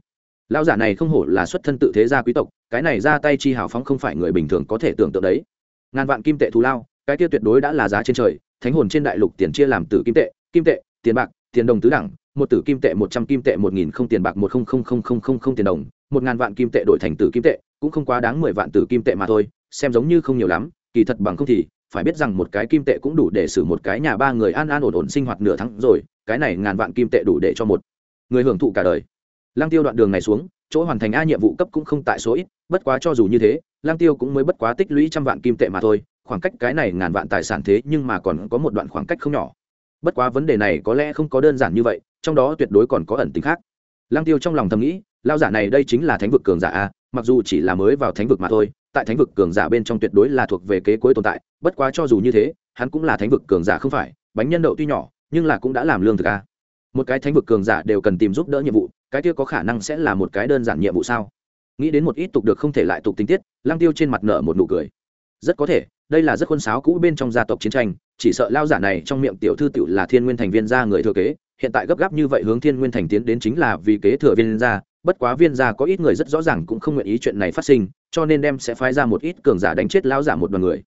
Lao giả này không hổ là xuất thân tự thế gia quý tộc, cái này ra tay chi hào phóng không phải người bình thường có thể tưởng tượng đấy. Ngàn vạn kim tệ thù lao, cái kia tuyệt đối đã là giá trên trời, thánh hồn trên đại lục tiền chia làm từ kim tệ kim tệ, tiền bạc, tiền đồng tứ đẳng, một tử kim tệ một trăm kim tệ một nghìn không tiền bạc một không không không không không không tiền đồng, một ngàn vạn kim tệ đổi thành tử kim tệ, cũng không quá đáng mười vạn tử kim tệ mà thôi, xem giống như không nhiều lắm, kỳ thật bằng không thì phải biết rằng một cái kim tệ cũng đủ để xử một cái nhà ba người an an ổn ổn sinh hoạt nửa tháng rồi, cái này ngàn vạn kim tệ đủ để cho một người hưởng thụ cả đời. Lăng tiêu đoạn đường này xuống, chỗ hoàn thành a nhiệm vụ cấp cũng không tại số ít, bất quá cho dù như thế, lăng tiêu cũng mới bất quá tích lũy trăm vạn kim tệ mà thôi, khoảng cách cái này ngàn vạn tài sản thế nhưng mà còn có một đoạn khoảng cách không nhỏ. Bất quá vấn đề này có lẽ không có đơn giản như vậy, trong đó tuyệt đối còn có ẩn tính khác. Lăng tiêu trong lòng thầm nghĩ lao giả này đây chính là thánh vực cường giả a, mặc dù chỉ là mới vào thánh vực mà thôi tại thánh vực cường giả bên trong tuyệt đối là thuộc về kế cuối tồn tại, bất quá cho dù như thế, hắn cũng là thánh vực cường giả không phải, bánh nhân đậu tuy nhỏ, nhưng là cũng đã làm lương thực a. Một cái thánh vực cường giả đều cần tìm giúp đỡ nhiệm vụ, cái kia có khả năng sẽ là một cái đơn giản nhiệm vụ sao? Nghĩ đến một ít tục được không thể lại tục tình tiết lang tiêu trên mặt nở một nụ cười. Rất có thể, đây là rất khuôn sáo cũ bên trong gia tộc chiến tranh, chỉ sợ lao giả này trong miệng tiểu thư tiểu là thiên nguyên thành viên gia người thừa kế, hiện tại gấp gáp như vậy hướng thiên nguyên thành tiến đến chính là vì kế thừa viên gia bất quá viên gia có ít người rất rõ ràng cũng không nguyện ý chuyện này phát sinh, cho nên đem sẽ phái ra một ít cường giả đánh chết lao giả một đoàn người.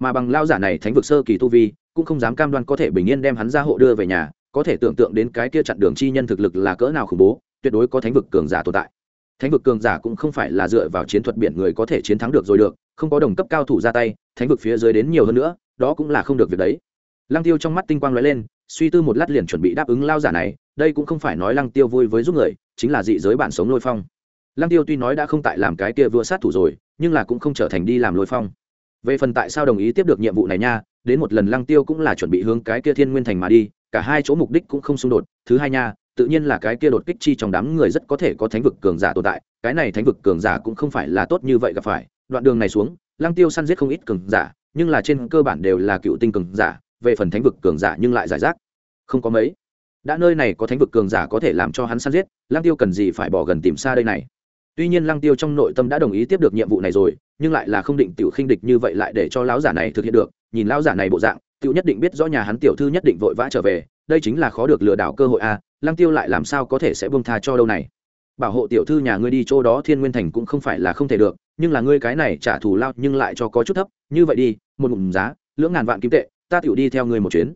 Mà bằng lao giả này thánh vực sơ kỳ tu vi, cũng không dám cam đoan có thể bình yên đem hắn ra hộ đưa về nhà, có thể tưởng tượng đến cái kia chặn đường chi nhân thực lực là cỡ nào khủng bố, tuyệt đối có thánh vực cường giả tồn tại. Thánh vực cường giả cũng không phải là dựa vào chiến thuật biển người có thể chiến thắng được rồi được, không có đồng cấp cao thủ ra tay, thánh vực phía dưới đến nhiều hơn nữa, đó cũng là không được việc đấy. Lăng tiêu trong mắt tinh quang lóe lên, suy tư một lát liền chuẩn bị đáp ứng lao giả này, đây cũng không phải nói lăng tiêu vui với giúp người chính là dị giới bản sống lôi phong. Lăng tiêu tuy nói đã không tại làm cái kia vua sát thủ rồi, nhưng là cũng không trở thành đi làm lôi phong. Về phần tại sao đồng ý tiếp được nhiệm vụ này nha, đến một lần lăng tiêu cũng là chuẩn bị hướng cái kia thiên nguyên thành mà đi, cả hai chỗ mục đích cũng không xung đột. Thứ hai nha, tự nhiên là cái kia đột kích chi trong đám người rất có thể có thánh vực cường giả tồn tại, cái này thánh vực cường giả cũng không phải là tốt như vậy gặp phải. Đoạn đường này xuống, lăng tiêu săn giết không ít cường giả, nhưng là trên cơ bản đều là cựu tinh cường giả, về phần thánh vực cường giả nhưng lại giải rác. Không có mấy đã nơi này có thánh vực cường giả có thể làm cho hắn săn giết, lăng tiêu cần gì phải bỏ gần tìm xa đây này? Tuy nhiên lăng tiêu trong nội tâm đã đồng ý tiếp được nhiệm vụ này rồi, nhưng lại là không định tiểu khinh địch như vậy lại để cho lão giả này thực hiện được. Nhìn lão giả này bộ dạng, tiểu nhất định biết rõ nhà hắn tiểu thư nhất định vội vã trở về, đây chính là khó được lừa đảo cơ hội a lăng tiêu lại làm sao có thể sẽ buông tha cho đâu này? Bảo hộ tiểu thư nhà ngươi đi chỗ đó thiên nguyên thành cũng không phải là không thể được, nhưng là ngươi cái này trả thù lao nhưng lại cho có chút thấp, như vậy đi, một ngụm giá, lưỡng ngàn vạn kim tệ, ta tiểu đi theo ngươi một chuyến.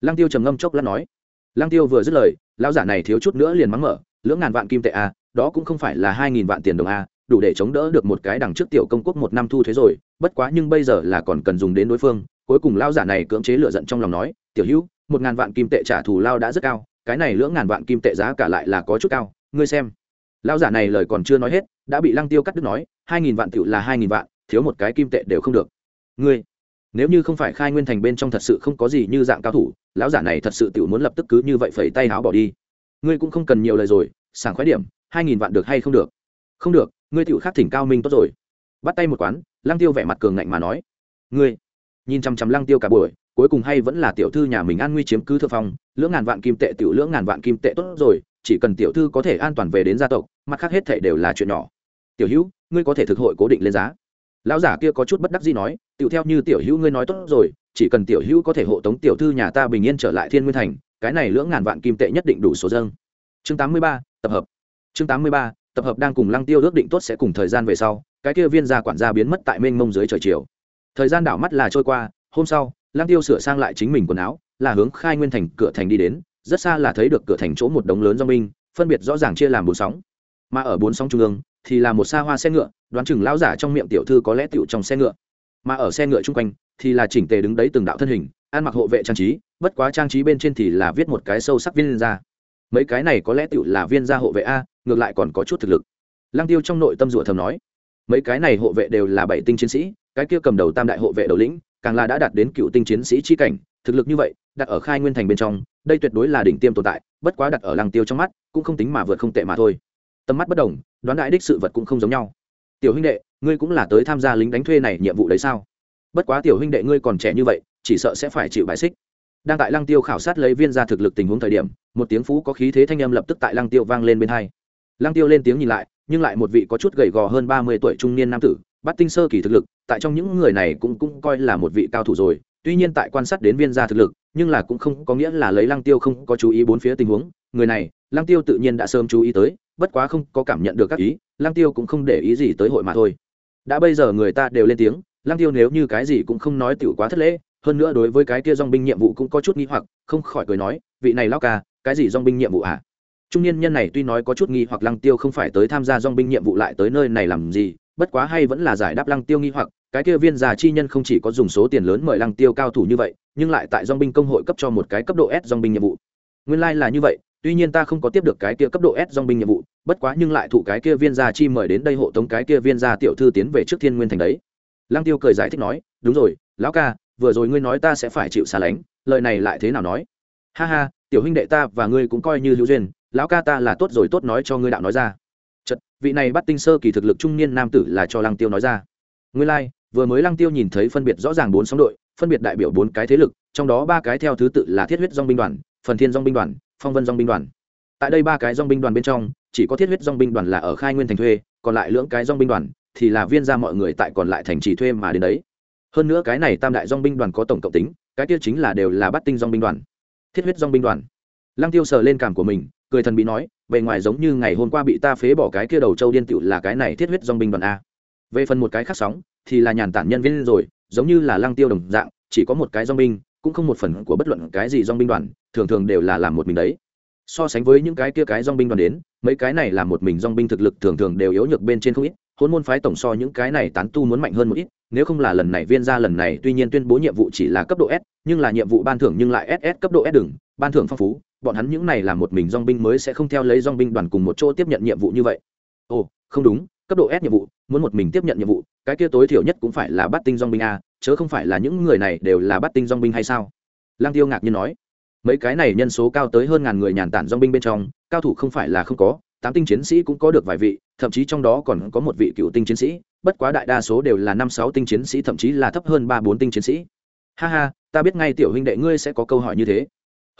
Lăng tiêu trầm ngâm chốc lát nói lăng tiêu vừa dứt lời, lão giả này thiếu chút nữa liền mắng mở, lưỡng ngàn vạn kim tệ a đó cũng không phải là hai nghìn vạn tiền đồng a đủ để chống đỡ được một cái đằng trước tiểu công quốc một năm thu thuế rồi, bất quá nhưng bây giờ là còn cần dùng đến đối phương. Cuối cùng lão giả này cưỡng chế lựa giận trong lòng nói, tiểu hữu, một ngàn vạn kim tệ trả thù lao đã rất cao, cái này lưỡng ngàn vạn kim tệ giá cả lại là có chút cao, ngươi xem. Lão giả này lời còn chưa nói hết, đã bị lăng tiêu cắt đứt nói, hai nghìn vạn tiểu là hai nghìn vạn, thiếu một cái kim tệ đều không được. Ngươi nếu như không phải khai nguyên thành bên trong thật sự không có gì như dạng cao thủ, lão giả này thật sự tiểu muốn lập tức cứ như vậy phẩy tay áo bỏ đi. Ngươi cũng không cần nhiều lời rồi, sảng khoái điểm, hai nghìn vạn được hay không được? Không được, ngươi tiểu khắc thỉnh cao minh tốt rồi. Bắt tay một quán, lăng tiêu vẻ mặt cường ngạnh mà nói. Ngươi, nhìn chăm chăm lăng tiêu cả buổi, cuối cùng hay vẫn là tiểu thư nhà mình an nguy chiếm cứ thượng phong, lưỡng ngàn vạn kim tệ tiểu lưỡng ngàn vạn kim tệ tốt rồi, chỉ cần tiểu thư có thể an toàn về đến gia tộc, mặt khác hết thể đều là chuyện nhỏ. Tiểu hữu, ngươi có thể thực hội cố định lên giá lão giả kia có chút bất đắc gì nói tựu theo như tiểu hữu ngươi nói tốt rồi, chỉ cần tiểu hữu có thể hộ tống tiểu thư nhà ta bình yên trở lại thiên nguyên thành, cái này lưỡng ngàn vạn kim tệ nhất định đủ số dâng. Chương tám mươi ba, tập hợp. Chương tám mươi ba, tập hợp đang cùng lăng tiêu ước định tốt sẽ cùng thời gian về sau, cái kia viên gia quản gia biến mất tại mênh mông dưới trời chiều. Thời gian đảo mắt là trôi qua, hôm sau, lăng tiêu sửa sang lại chính mình quần áo, là hướng khai nguyên thành cửa thành đi đến, rất xa là thấy được cửa thành chỗ một đống lớn do binh, phân biệt rõ ràng chia làm bốn sóng. Mà ở bốn sóng trung ương thì là một xa hoa xe ngựa, đoán chừng lão giả trong miệng tiểu thư có lẽ tiểu trong xe ngựa. Mà ở xe ngựa chung quanh, thì là chỉnh tề đứng đấy từng đạo thân hình, ăn mặc hộ vệ trang trí, bất quá trang trí bên trên thì là viết một cái sâu sắc viên ra. Mấy cái này có lẽ tiểu là viên gia hộ vệ a, ngược lại còn có chút thực lực. Lăng tiêu trong nội tâm rủa thầm nói, mấy cái này hộ vệ đều là bảy tinh chiến sĩ, cái kia cầm đầu tam đại hộ vệ đầu lĩnh, càng là đã đạt đến cựu tinh chiến sĩ chi cảnh, thực lực như vậy, đặt ở khai nguyên thành bên trong, đây tuyệt đối là đỉnh tiêm tồn tại, bất quá đặt ở lăng tiêu trong mắt, cũng không tính mà vượt không tệ mà thôi. Tầm mắt bất đồng đoán đại đích sự vật cũng không giống nhau. Tiểu huynh đệ, ngươi cũng là tới tham gia lính đánh thuê này nhiệm vụ đấy sao? Bất quá tiểu huynh đệ ngươi còn trẻ như vậy, chỉ sợ sẽ phải chịu bài xích. Đang tại lăng tiêu khảo sát lấy viên ra thực lực tình huống thời điểm, một tiếng phú có khí thế thanh âm lập tức tại lăng tiêu vang lên bên hai. Lăng tiêu lên tiếng nhìn lại, nhưng lại một vị có chút gầy gò hơn ba mươi tuổi trung niên nam tử, bắt tinh sơ kỳ thực lực, tại trong những người này cũng cũng coi là một vị cao thủ rồi. Tuy nhiên tại quan sát đến viên gia thực lực, nhưng là cũng không có nghĩa là lấy lăng tiêu không có chú ý bốn phía tình huống. Người này, lăng tiêu tự nhiên đã sớm chú ý tới bất quá không có cảm nhận được các ý lang tiêu cũng không để ý gì tới hội mà thôi. Đã bây giờ người ta đều lên tiếng lang tiêu nếu như cái gì cũng không nói tiểu quá thất lễ, hơn nữa đối với cái kia dong binh nhiệm vụ cũng có chút nghi hoặc, không khỏi cười nói, vị này lao ca, cái gì dong binh nhiệm vụ à? Trung niên nhân này tuy nói có chút nghi hoặc lăng tiêu không phải tới tham gia dong binh nhiệm vụ lại tới nơi này làm gì, bất quá hay vẫn là giải đáp lăng tiêu nghi hoặc, cái kia viên già chi nhân không chỉ có dùng số tiền lớn mời lăng tiêu cao thủ như vậy, nhưng lại tại dong binh công hội cấp cho một cái cấp độ s dong binh nhiệm vụ. Nguyên lai like là như vậy tuy nhiên ta không có tiếp được cái kia cấp độ s dong binh nhiệm vụ bất quá nhưng lại thụ cái kia viên gia chi mời đến đây hộ tống cái kia viên gia tiểu thư tiến về trước thiên nguyên thành đấy. Lăng tiêu cười giải thích nói đúng rồi lão ca vừa rồi ngươi nói ta sẽ phải chịu xa lánh lời này lại thế nào nói? Ha ha tiểu huynh đệ ta và ngươi cũng coi như hữu duyên lão ca ta là tốt rồi tốt nói cho ngươi đạo nói ra. Chật vị này bắt tinh sơ kỳ thực lực trung niên nam tử là cho lăng tiêu nói ra. Ngươi lai、like, vừa mới lăng tiêu nhìn thấy phân biệt rõ ràng bốn sóng đội phân biệt đại biểu bốn cái thế lực trong đó ba cái theo thứ tự là thiết huyết dong binh đoàn phần thiên dong binh đoàn phong vân dong binh đoàn. Tại đây ba cái dong binh đoàn bên trong, chỉ có thiết huyết dong binh đoàn là ở khai nguyên thành thuê, còn lại lưỡng cái dong binh đoàn thì là viên ra mọi người tại còn lại thành trì thuê mà đến đấy. Hơn nữa cái này tam đại dong binh đoàn có tổng cộng tính, cái kia chính là đều là bắt tinh dong binh đoàn. Thiết huyết dong binh đoàn. Lăng tiêu sờ lên cảm của mình, cười thần bí nói, bề ngoài giống như ngày hôm qua bị ta phế bỏ cái kia đầu châu điên tựu là cái này thiết huyết dong binh đoàn a. Về phần một cái khác sóng, thì là nhàn tản nhân viên rồi, giống như là lăng tiêu đồng dạng, chỉ có một cái dong binh cũng không một phần của bất luận cái gì dong binh đoàn, thường thường đều là làm một mình đấy. So sánh với những cái kia cái dong binh đoàn đến, mấy cái này là một mình dong binh thực lực thường thường đều yếu nhược bên trên không ít hôn môn phái tổng so những cái này tán tu muốn mạnh hơn một ít, nếu không là lần này viên ra lần này tuy nhiên tuyên bố nhiệm vụ chỉ là cấp độ s, nhưng là nhiệm vụ ban thưởng nhưng lại ss cấp độ s đừng, ban thưởng phong phú, bọn hắn những này là một mình dong binh mới sẽ không theo lấy dong binh đoàn cùng một chỗ tiếp nhận nhiệm vụ như vậy. Ồ, không đúng cấp độ s nhiệm vụ, muốn một mình tiếp nhận nhiệm vụ, cái kia tối thiểu nhất cũng phải là bắt tinh dong binh a, chớ không phải là những người này đều là bắt tinh dong binh hay sao? Lang tiêu ngạc nhiên nói. Mấy cái này nhân số cao tới hơn ngàn người nhàn tản dong binh bên trong, cao thủ không phải là không có, tám tinh chiến sĩ cũng có được vài vị, thậm chí trong đó còn có một vị cựu tinh chiến sĩ, bất quá đại đa số đều là năm, sáu tinh chiến sĩ, thậm chí là thấp hơn ba, bốn tinh chiến sĩ. Ha ha, ta biết ngay tiểu huynh đệ ngươi sẽ có câu hỏi như thế.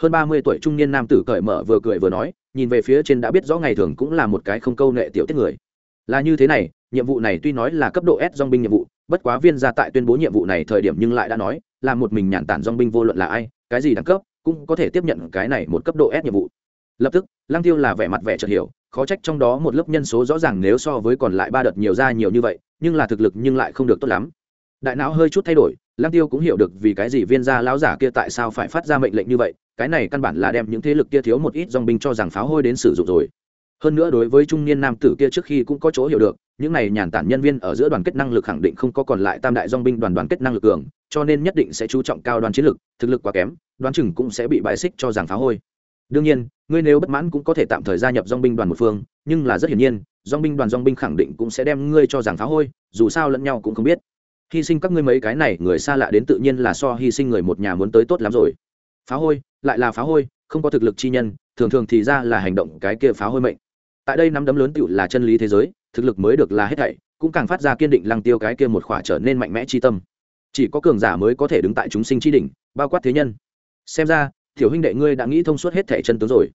Hơn ba mươi tuổi trung niên nam tử cởi mở vừa cười vừa nói, nhìn về phía trên đã biết rõ ngày thường cũng là một cái không câu nệ tiểu tiết người là như thế này, nhiệm vụ này tuy nói là cấp độ s dong binh nhiệm vụ, bất quá viên gia tại tuyên bố nhiệm vụ này thời điểm nhưng lại đã nói, là một mình nhàn tản dong binh vô luận là ai, cái gì đẳng cấp, cũng có thể tiếp nhận cái này một cấp độ s nhiệm vụ. Lập tức, lăng tiêu là vẻ mặt vẻ chợt hiểu, khó trách trong đó một lớp nhân số rõ ràng nếu so với còn lại ba đợt nhiều ra nhiều như vậy, nhưng là thực lực nhưng lại không được tốt lắm. Đại não hơi chút thay đổi, lăng tiêu cũng hiểu được vì cái gì viên gia lão giả kia tại sao phải phát ra mệnh lệnh như vậy, cái này căn bản là đem những thế lực kia thiếu một ít dòng binh cho rằng pháo hôi đến sử dụng rồi hơn nữa đối với trung niên nam tử kia trước khi cũng có chỗ hiểu được, những này nhàn tản nhân viên ở giữa đoàn kết năng lực khẳng định không có còn lại tam đại dong binh đoàn đoàn kết năng lực cường, cho nên nhất định sẽ chú trọng cao đoàn chiến lực, thực lực quá kém, đoán chừng cũng sẽ bị bãi xích cho rằng phá hôi. Đương nhiên, ngươi nếu bất mãn cũng có thể tạm thời gia nhập dong binh đoàn một phương, nhưng là rất hiển nhiên dong binh đoàn dong binh khẳng định cũng sẽ đem ngươi cho rằng phá hôi, dù sao lẫn nhau cũng không biết. Hy sinh các ngươi mấy cái này, người xa lạ đến tự nhiên là so hy sinh người một nhà muốn tới tốt lắm rồi. Phá hôi, lại là phá hôi, không có thực lực chi nhân, thường thường thì ra là hành động cái kia phá hôi mệnh tại đây nắm đấm lớn tựu là chân lý thế giới, thực lực mới được là hết thảy, cũng càng phát ra kiên định lăng tiêu cái kia một khỏa trở nên mạnh mẽ chi tâm. Chỉ có cường giả mới có thể đứng tại chúng sinh chi đỉnh, bao quát thế nhân. Xem ra, tiểu huynh đệ ngươi đã nghĩ thông suốt hết thảy chân tướng rồi.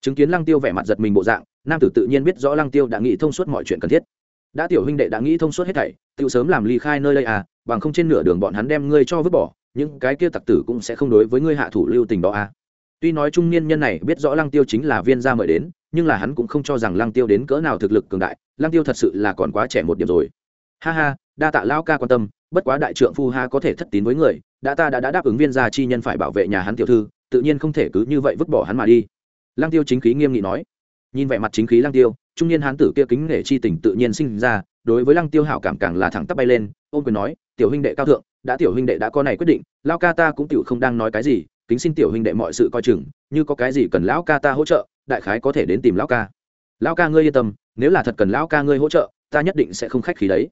Chứng kiến lăng tiêu vẻ mặt giật mình bộ dạng, nam tử tự nhiên biết rõ lăng tiêu đã nghĩ thông suốt mọi chuyện cần thiết. Đã tiểu huynh đệ đã nghĩ thông suốt hết thảy tự sớm làm ly khai nơi đây à bằng không trên nửa đường bọn hắn đem ngươi cho vứt bỏ, những cái kia tặc tử cũng sẽ không đối với ngươi hạ thủ lưu tình đó à tuy nói trung niên nhân này biết rõ lăng tiêu chính là viên gia mời đến nhưng là hắn cũng không cho rằng lăng tiêu đến cỡ nào thực lực cường đại lăng tiêu thật sự là còn quá trẻ một điểm rồi. Ha ha đa tạ lao ca quan tâm bất quá đại trượng phu ha có thể thất tín với người đã ta đã, đã đáp ứng viên gia chi nhân phải bảo vệ nhà hắn tiểu thư tự nhiên không thể cứ như vậy vứt bỏ hắn mà đi. Lăng tiêu chính khí nghiêm nghị nói. Nhìn vẻ mặt chính khí lăng tiêu trung niên hán tử kia kính nể chi tình tự nhiên sinh ra đối với lăng tiêu hảo cảm càng là thẳng tắp bay lên ôm quyền nói tiểu huynh đệ cao thượng đã tiểu huynh đệ đã có này quyết định lao ca ta cũng tiểu không đang nói cái gì kính xin tiểu huynh đệ mọi sự coi chừng như có cái gì cần lão ca ta hỗ trợ đại khái có thể đến tìm lão ca. Lão ca ngươi yên tâm nếu là thật cần lão ca ngươi hỗ trợ ta nhất định sẽ không khách khí đấy.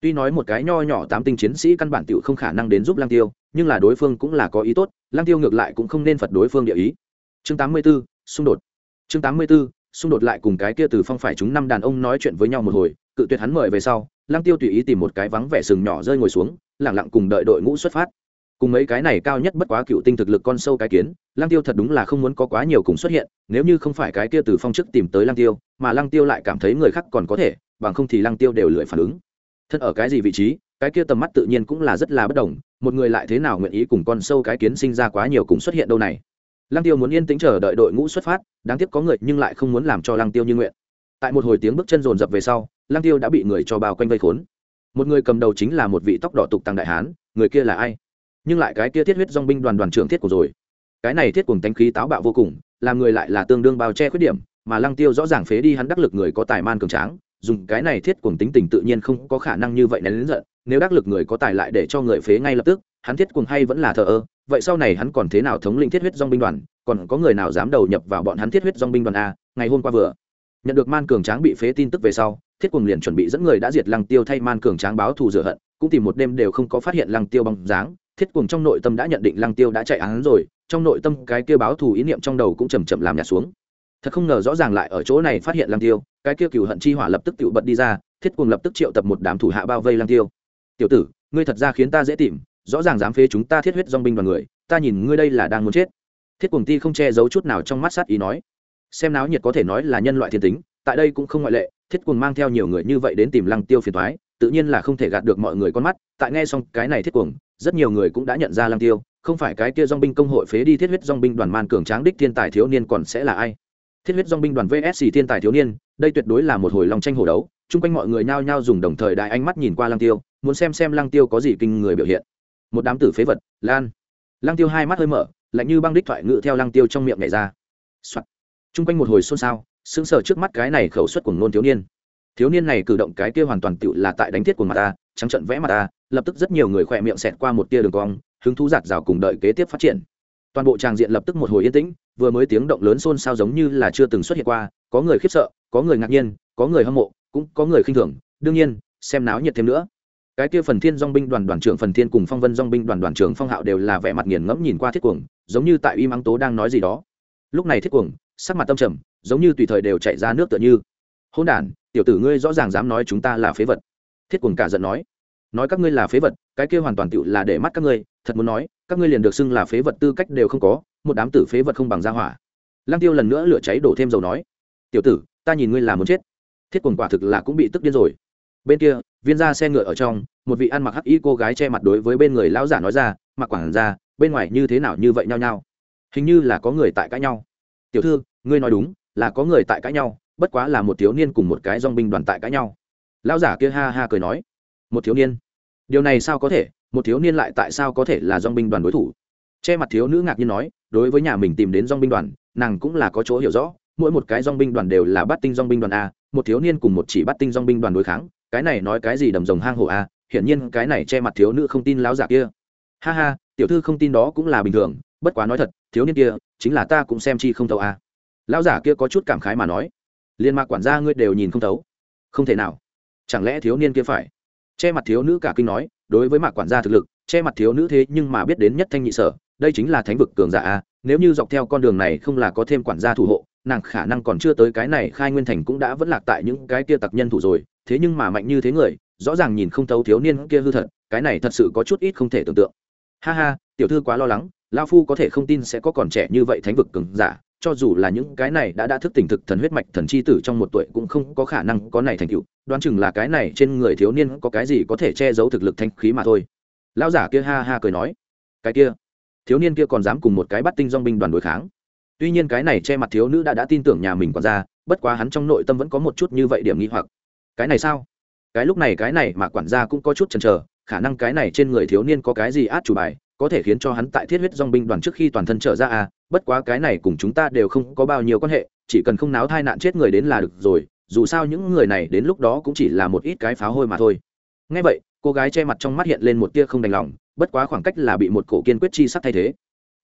Tuy nói một cái nho nhỏ tám tinh chiến sĩ căn bản tiểu không khả năng đến giúp lang tiêu nhưng là đối phương cũng là có ý tốt lang tiêu ngược lại cũng không nên phật đối phương địa ý. Chương tám mươi 84, xung đột. Chương tám mươi 84, xung đột lại cùng cái kia từ phong phải chúng năm đàn ông nói chuyện với nhau một hồi cự tuyệt hắn mời về sau lang tiêu tùy ý tìm một cái vắng vẻ sừng nhỏ rơi ngồi xuống lẳng lặng cùng đợi đội ngũ xuất phát cùng mấy cái này cao nhất bất quá cựu tinh thực lực con sâu cái kiến, lăng tiêu thật đúng là không muốn có quá nhiều cùng xuất hiện, nếu như không phải cái kia từ phong chức tìm tới lăng tiêu, mà lăng tiêu lại cảm thấy người khác còn có thể, bằng không thì lăng tiêu đều lười phản ứng. Thân ở cái gì vị trí, cái kia tầm mắt tự nhiên cũng là rất là bất đồng, một người lại thế nào nguyện ý cùng con sâu cái kiến sinh ra quá nhiều cùng xuất hiện đâu này. Lăng tiêu muốn yên tĩnh chờ đợi đội ngũ xuất phát, đáng tiếc có người nhưng lại không muốn làm cho lăng tiêu như nguyện. Tại một hồi tiếng bước chân rồn rập về sau, lăng tiêu đã bị người cho bao quanh vây khốn. Một người cầm đầu chính là một vị tóc đỏ tục tăng đại hán, người kia là ai? Nhưng lại cái kia thiết huyết dong binh đoàn đoàn trưởng thiết của rồi. Cái này thiết cùng tánh khí táo bạo vô cùng, làm người lại là tương đương bao che khuyết điểm, mà lăng tiêu rõ ràng phế đi hắn đắc lực người có tài man cường tráng, dùng cái này thiết cuồng tính tình tự nhiên không có khả năng như vậy nén lớn giận, nếu đắc lực người có tài lại để cho người phế ngay lập tức, hắn thiết cuồng hay vẫn là thờ ơ, vậy sau này hắn còn thế nào thống lĩnh thiết huyết dong binh đoàn, còn có người nào dám đầu nhập vào bọn hắn thiết huyết dong binh đoàn a, ngày hôm qua vừa nhận được man cường tráng bị phế tin tức về sau, thiết cuồng liền chuẩn bị dẫn người đã diệt lăng tiêu thay man cường tráng báo thù rửa hận, cũng tìm một đêm đều không có phát hiện lăng tiêu bóng dáng thiết cuồng trong nội tâm đã nhận định lăng tiêu đã chạy án rồi, trong nội tâm cái kia báo thù ý niệm trong đầu cũng chầm chậm làm nhạt xuống. Thật không ngờ rõ ràng lại ở chỗ này phát hiện lăng tiêu, cái kia cừu hận chi hỏa lập tức tự bật đi ra, thiết cuồng lập tức triệu tập một đám thủ hạ bao vây lăng tiêu. Tiểu tử, ngươi thật ra khiến ta dễ tìm, rõ ràng dám phế chúng ta thiết huyết dong binh đoàn người, ta nhìn ngươi đây là đang muốn chết. Thiết cuồng ti không che giấu chút nào trong mắt sát ý nói. Xem náo nhiệt có thể nói là nhân loại thiên tính, tại đây cũng không ngoại lệ, thiết cuồng mang theo nhiều người như vậy đến tìm lăng tiêu phiền thoái tự nhiên là không thể gạt được mọi người con mắt, tại nghe xong cái này thiết cuồng, rất nhiều người cũng đã nhận ra lăng tiêu, không phải cái kia dong binh công hội phế đi thiết huyết dong binh đoàn man cường tráng đích thiên tài thiếu niên còn sẽ là ai. Thiết huyết dong binh đoàn vsc thiên tài thiếu niên, đây tuyệt đối là một hồi lòng tranh hổ đấu, chung quanh mọi người nhao nhao dùng đồng thời đại ánh mắt nhìn qua lăng tiêu, muốn xem xem lăng tiêu có gì kinh người biểu hiện. Một đám tử phế vật, lan. Lăng tiêu hai mắt hơi mở, lạnh như băng đích thoại ngự theo lăng tiêu trong miệng nhảy ra、Soạn. chung quanh một hồi xôn xao, sững sờ trước mắt cái này khẩu suất của ngôn thiếu niên thiếu niên này cử động cái kia hoàn toàn tựu là tại đánh thiết của mặt ta, trắng trận vẽ mặt ta, lập tức rất nhiều người khỏe miệng xẹt qua một tia đường cong, hứng thú giạt rào cùng đợi kế tiếp phát triển. Toàn bộ tràng diện lập tức một hồi yên tĩnh, vừa mới tiếng động lớn xôn xao giống như là chưa từng xuất hiện qua, có người khiếp sợ, có người ngạc nhiên, có người hâm mộ, cũng có người khinh thường. Đương nhiên, xem náo nhiệt thêm nữa. Cái kia phần thiên dong binh đoàn đoàn trưởng phần thiên cùng phong vân dong binh đoàn đoàn trưởng phong hạo đều là vẻ mặt nghiền ngẫm nhìn qua thiết cuồng, giống như tại im mắng tố đang nói gì đó. Lúc này thiết cuồng, sắc mặt tâm trầm, giống như tùy thời đều chạy ra nước tựa như hôn đản, tiểu tử ngươi rõ ràng dám nói chúng ta là phế vật. Thiết quần cả giận nói. Nói các ngươi là phế vật, cái kia hoàn toàn tựu là để mắt các ngươi, thật muốn nói, các ngươi liền được xưng là phế vật tư cách đều không có, một đám tử phế vật không bằng ra hỏa. Lăng tiêu lần nữa lửa cháy đổ thêm dầu nói. Tiểu tử, ta nhìn ngươi là muốn chết. Thiết quần quả thực là cũng bị tức điên rồi. Bên kia, viên ra xe ngựa ở trong, một vị ăn mặc hắc y cô gái che mặt đối với bên người lão giả nói ra, mặc quảng ra bên ngoài như thế nào như vậy nhau nhau hình như là có người tại cãi nhau. Tiểu thư, ngươi nói đúng, là có người tại cãi nhau bất quá là một thiếu niên cùng một cái dong binh đoàn tại cãi nhau. Lão giả kia ha ha cười nói, một thiếu niên? Điều này sao có thể? Một thiếu niên lại tại sao có thể là dong binh đoàn đối thủ? Che mặt thiếu nữ ngạc nhiên nói, đối với nhà mình tìm đến dong binh đoàn, nàng cũng là có chỗ hiểu rõ, mỗi một cái dong binh đoàn đều là bắt tinh dong binh đoàn a, một thiếu niên cùng một chỉ bắt tinh dong binh đoàn đối kháng, cái này nói cái gì đầm rồng hang hổ a, hiển nhiên cái này che mặt thiếu nữ không tin lão giả kia. Ha ha, tiểu thư không tin đó cũng là bình thường, bất quá nói thật, thiếu niên kia chính là ta cũng xem chi không thấu a. Lão giả kia có chút cảm khái mà nói liên mạc quản gia ngươi đều nhìn không thấu. Không thể nào. Chẳng lẽ thiếu niên kia phải? Che mặt thiếu nữ cả kinh nói, đối với mạc quản gia thực lực, che mặt thiếu nữ thế nhưng mà biết đến nhất thanh nhị sở, đây chính là thánh vực cường giả a, nếu như dọc theo con đường này không là có thêm quản gia thủ hộ, nàng khả năng còn chưa tới cái này khai nguyên thành cũng đã vẫn lạc tại những cái kia tặc nhân thủ rồi, thế nhưng mà mạnh như thế người, rõ ràng nhìn không thấu thiếu niên kia hư thật, cái này thật sự có chút ít không thể tưởng tượng. Ha ha, tiểu thư quá lo lắng lao phu có thể không tin sẽ có còn trẻ như vậy thánh vực cường giả cho dù là những cái này đã đã thức tỉnh thực thần huyết mạch thần chi tử trong một tuổi cũng không có khả năng có này thành tựu, đoán chừng là cái này trên người thiếu niên có cái gì có thể che giấu thực lực thanh khí mà thôi. Lão giả kia ha ha cười nói, cái kia, thiếu niên kia còn dám cùng một cái bắt tinh dong binh đoàn đối kháng. Tuy nhiên cái này che mặt thiếu nữ đã đã tin tưởng nhà mình còn ra bất quá hắn trong nội tâm vẫn có một chút như vậy điểm nghi hoặc. Cái này sao? Cái lúc này cái này mà quản gia cũng có chút chần chờ, khả năng cái này trên người thiếu niên có cái gì át chủ bài có thể khiến cho hắn tại thiết huyết dong binh đoàn trước khi toàn thân trở ra à bất quá cái này cùng chúng ta đều không có bao nhiêu quan hệ, chỉ cần không náo thai nạn chết người đến là được rồi, dù sao những người này đến lúc đó cũng chỉ là một ít cái pháo hôi mà thôi. Ngay vậy, cô gái che mặt trong mắt hiện lên một tia không đành lòng, bất quá khoảng cách là bị một cổ kiên quyết chi sắc thay thế.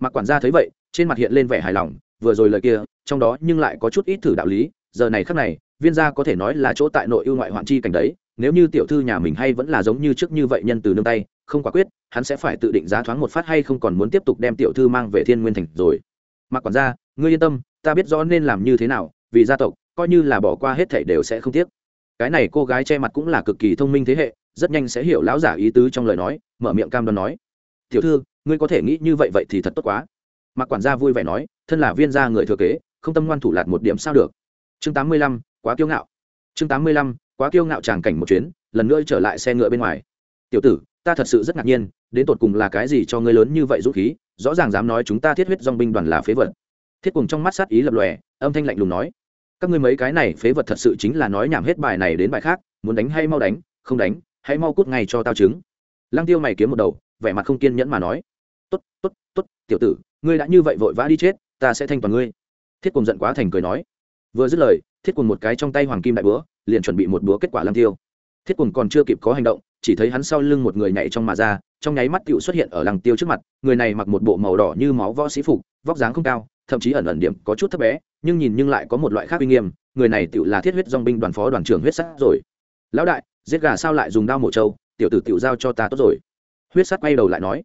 Mặc quản gia thấy vậy, trên mặt hiện lên vẻ hài lòng, vừa rồi lời kia, trong đó nhưng lại có chút ít thử đạo lý, giờ này khắc này, viên gia có thể nói là chỗ tại nội ưu ngoại hoạn chi cảnh đấy, nếu như tiểu thư nhà mình hay vẫn là giống như trước như vậy nhân từ nương tay không quả quyết, hắn sẽ phải tự định giá thoáng một phát hay không còn muốn tiếp tục đem tiểu thư mang về thiên nguyên thành rồi. Mặc quản gia, ngươi yên tâm, ta biết rõ nên làm như thế nào, vì gia tộc, coi như là bỏ qua hết thảy đều sẽ không tiếc. Cái này cô gái che mặt cũng là cực kỳ thông minh thế hệ, rất nhanh sẽ hiểu lão giả ý tứ trong lời nói, mở miệng cam đoan nói. Tiểu thư, ngươi có thể nghĩ như vậy vậy thì thật tốt quá. Mặc quản gia vui vẻ nói, thân là viên gia người thừa kế, không tâm ngoan thủ lạt một điểm sao được. Chương tám mươi lăm, quá kiêu ngạo. Chương tám mươi lăm, quá kiêu ngạo tràng cảnh một chuyến, lần nữa trở lại xe ngựa bên ngoài. Tiểu tử ta thật sự rất ngạc nhiên, đến tột cùng là cái gì cho ngươi lớn như vậy dũng khí, rõ ràng dám nói chúng ta thiết huyết dong binh đoàn là phế vật. Thiết cùng trong mắt sát ý lập lòe, âm thanh lạnh lùng nói, các ngươi mấy cái này phế vật thật sự chính là nói nhảm hết bài này đến bài khác, muốn đánh hay mau đánh, không đánh, hãy mau cút ngay cho tao chứng lăng tiêu mày kiếm một đầu, vẻ mặt không kiên nhẫn mà nói, tốt tốt tốt, tiểu tử, ngươi đã như vậy vội vã đi chết, ta sẽ thanh toàn ngươi. Thiết cùng giận quá thành cười nói. Vừa dứt lời, thiết cùng một cái trong tay hoàng kim đại búa, liền chuẩn bị một búa kết quả lăng tiêu thiết quần còn chưa kịp có hành động, chỉ thấy hắn sau lưng một người nhảy trong mà ra, trong nháy mắt tựu xuất hiện ở lăng tiêu trước mặt, người này mặc một bộ màu đỏ như máu võ sĩ phục, vóc dáng không cao, thậm chí ẩn ẩn điểm có chút thấp bé, nhưng nhìn nhưng lại có một loại khác uy nghiêm, người này tựu là thiết huyết dong binh đoàn phó đoàn trưởng huyết sắt rồi. Lão đại, giết gà sao lại dùng đao mổ trâu, tiểu tử tựu giao cho ta tốt rồi. Huyết sắt quay đầu lại nói.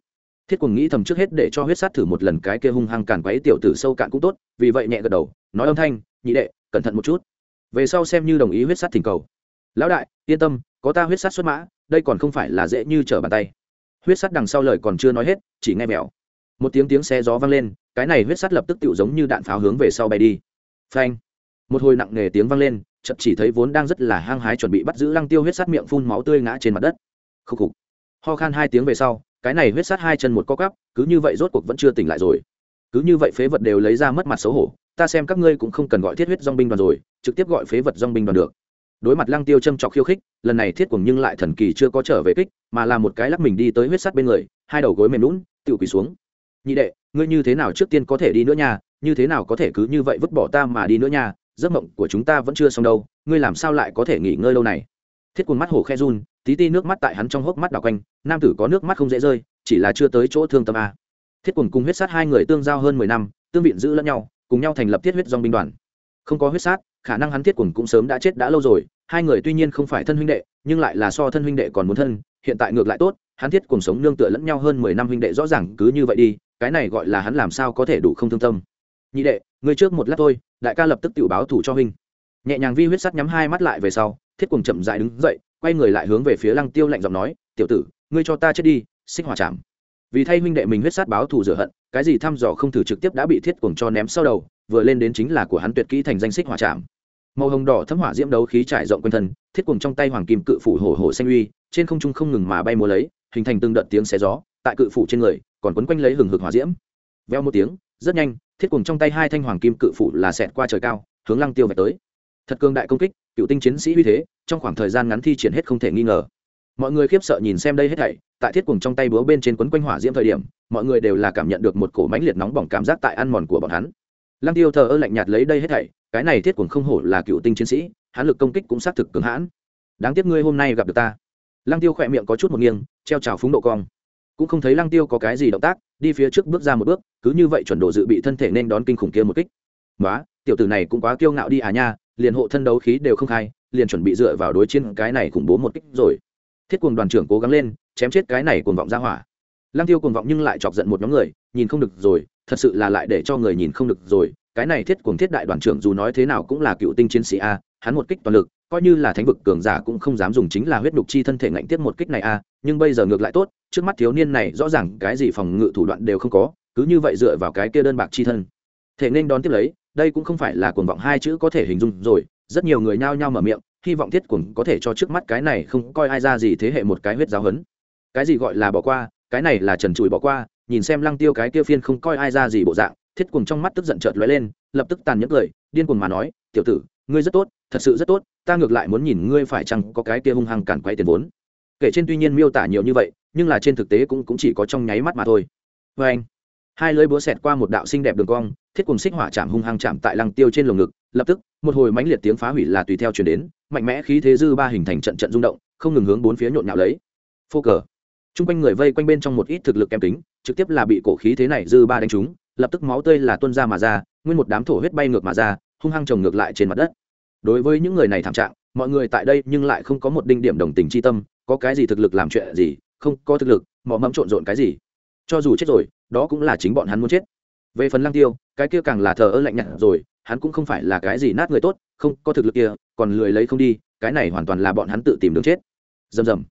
Thiết quần nghĩ thầm trước hết để cho huyết sắt thử một lần cái kia hung hăng càn quấy tiểu tử sâu cạn cũng tốt, vì vậy nhẹ gật đầu, nói âm thanh, nhị đệ, cẩn thận một chút. Về sau xem như đồng ý huyết sắt thỉnh cầu lão đại, yên tâm, có ta huyết sắt xuất mã, đây còn không phải là dễ như trở bàn tay. Huyết sắt đằng sau lời còn chưa nói hết, chỉ nghe mèo. Một tiếng tiếng xe gió vang lên, cái này huyết sắt lập tức tựu giống như đạn pháo hướng về sau bay đi. Phanh. Một hồi nặng nề tiếng vang lên chậm chỉ thấy vốn đang rất là hăng hái chuẩn bị bắt giữ lăng tiêu huyết sắt miệng phun máu tươi ngã trên mặt đất. Khúc khục. Ho khan hai tiếng về sau, cái này huyết sắt hai chân một co cắp cứ như vậy rốt cuộc vẫn chưa tỉnh lại rồi. Cứ như vậy phế vật đều lấy ra mất mặt xấu hổ, ta xem các ngươi cũng không cần gọi thiết huyết dong binh đoàn rồi, trực tiếp gọi phế vật dong binh đoàn được đối mặt lăng tiêu châm trọc khiêu khích, lần này thiết cùng nhưng lại thần kỳ chưa có trở về kích, mà là một cái lắc mình đi tới huyết sắt bên người, hai đầu gối mềm lún tự quỳ xuống. Nhị đệ, ngươi như thế nào trước tiên có thể đi nữa nha, như thế nào có thể cứ như vậy vứt bỏ ta mà đi nữa nha, giấc mộng của chúng ta vẫn chưa xong đâu, ngươi làm sao lại có thể nghỉ ngơi lâu này? Thiết cùng mắt hổ khe run, tí ti nước mắt tại hắn trong hốc mắt đào quanh, nam tử có nước mắt không dễ rơi, chỉ là chưa tới chỗ thương tâm a. Thiết cùng cùng huyết sát hai người tương giao hơn mười năm, tương viện giữ lẫn nhau, cùng nhau thành lập thiết huyết dòng binh đoàn. Không có huyết sát khả năng hắn thiết quần cũng sớm đã chết đã lâu rồi, hai người tuy nhiên không phải thân huynh đệ, nhưng lại là so thân huynh đệ còn muốn thân, hiện tại ngược lại tốt, hắn thiết cùng sống nương tựa lẫn nhau hơn mười năm huynh đệ rõ ràng cứ như vậy đi, cái này gọi là hắn làm sao có thể đủ không thương tâm. Nhị đệ, ngươi trước một lát thôi, đại ca lập tức tự báo thủ cho huynh. Nhẹ nhàng vi huyết sắt nhắm hai mắt lại về sau, thiết cùng chậm dại đứng dậy, quay người lại hướng về phía lăng tiêu lạnh giọng nói, tiểu tử, ngươi cho ta chết đi, xích hỏa chạm. Vì thay huynh đệ mình huyết sát báo thù rửa hận, cái gì thăm dò không thử trực tiếp đã bị thiết cuồng cho ném sau đầu, vừa lên đến chính là của hắn tuyệt kỹ thành danh xích hỏa chạm màu hồng đỏ thấm hỏa diễm đấu khí trải rộng quanh thân, thiết cùng trong tay hoàng kim cự phủ hổ hổ xanh uy, trên không trung không ngừng mà bay múa lấy, hình thành từng đợt tiếng xé gió, tại cự phủ trên người, còn quấn quanh lấy hừng hực hỏa diễm. Veo một tiếng, rất nhanh, thiết cùng trong tay hai thanh hoàng kim cự phủ là xẹt qua trời cao, hướng lăng tiêu về tới. Thật cường đại công kích, cựu tinh chiến sĩ uy thế, trong khoảng thời gian ngắn thi triển hết không thể nghi ngờ. Mọi người khiếp sợ nhìn xem đây hết thảy, tại thiết cùng trong tay búa bên trên quấn quanh hỏa diễm thời điểm, mọi người đều là cảm nhận được một cổ mãnh liệt nóng bỏng cảm giác tại ăn mòn của bọn hắn. Lăng tiêu thờ ơ lạnh nhạt lấy đây hết thảy cái này thiết quần không hổ là cựu tinh chiến sĩ, hán lực công kích cũng xác thực cường hãn. Đáng tiếc ngươi hôm nay gặp được ta. Lăng tiêu khỏe miệng có chút một nghiêng, treo trào phúng độ cong. Cũng không thấy lăng tiêu có cái gì động tác, đi phía trước bước ra một bước, cứ như vậy chuẩn đồ dự bị thân thể nên đón kinh khủng kia một kích. Nói tiểu tử này cũng quá kiêu ngạo đi à nha, liền hộ thân đấu khí đều không khai, liền chuẩn bị dựa vào đối chiến cái này khủng bố một kích rồi. Thiết cuồng đoàn trưởng cố gắng lên, chém chết cái này cuồng vọng ra hỏa. Lăng tiêu cuồng vọng nhưng lại chọc giận một nhóm người, nhìn không được rồi, thật sự là lại để cho người nhìn không được rồi cái này thiết cuồng thiết đại đoàn trưởng dù nói thế nào cũng là cựu tinh chiến sĩ a, hắn một kích toàn lực, coi như là thánh vực cường giả cũng không dám dùng chính là huyết nhục chi thân thể ngạnh tiếp một kích này a, nhưng bây giờ ngược lại tốt, trước mắt thiếu niên này rõ ràng cái gì phòng ngự thủ đoạn đều không có, cứ như vậy dựa vào cái kia đơn bạc chi thân. Thể nên đón tiếp lấy, đây cũng không phải là cuồng vọng hai chữ có thể hình dung rồi, rất nhiều người nhao nhao mở miệng, hy vọng thiết cuồng có thể cho trước mắt cái này không coi ai ra gì thế hệ một cái huyết giáo hấn cái gì gọi là bỏ qua, cái này là trần trụi bỏ qua, nhìn xem lăng tiêu cái kia phiên không coi ai ra gì bộ dạng thiết cuồng trong mắt tức giận chợt lóe lên lập tức tàn nhẫn cười điên cuồng mà nói tiểu tử ngươi rất tốt thật sự rất tốt ta ngược lại muốn nhìn ngươi phải chăng có cái kia hung hăng cản quay tiền vốn. Kể trên tuy nhiên miêu tả nhiều như vậy nhưng là trên thực tế cũng, cũng chỉ có trong nháy mắt mà thôi. Vê anh hai lưỡi búa xẹt qua một đạo xinh đẹp đường cong thiết cùng xích hỏa chạm hung hăng chạm tại lăng tiêu trên lồng ngực lập tức một hồi mãnh liệt tiếng phá hủy là tùy theo chuyển đến mạnh mẽ khí thế dư ba hình thành trận trận rung động không ngừng hướng bốn phía nhộn nhạo lấy. Phô cờ. Chung quanh người vây quanh bên trong một ít thực lực kém tính trực tiếp là bị cổ khí thế này dư ba đánh trúng lập tức máu tươi là tuôn ra mà ra, nguyên một đám thổ huyết bay ngược mà ra, hung hăng trồng ngược lại trên mặt đất. Đối với những người này thảm trạng, mọi người tại đây nhưng lại không có một đinh điểm đồng tình chi tâm, có cái gì thực lực làm chuyện gì, không có thực lực mỏ mẫm trộn rộn cái gì. Cho dù chết rồi, đó cũng là chính bọn hắn muốn chết. Về phần lăng tiêu, cái kia càng là thờ ơ lạnh nhạt rồi, hắn cũng không phải là cái gì nát người tốt, không có thực lực kia, còn lười lấy không đi, cái này hoàn toàn là bọn hắn tự tìm đường chết. Dầm dầm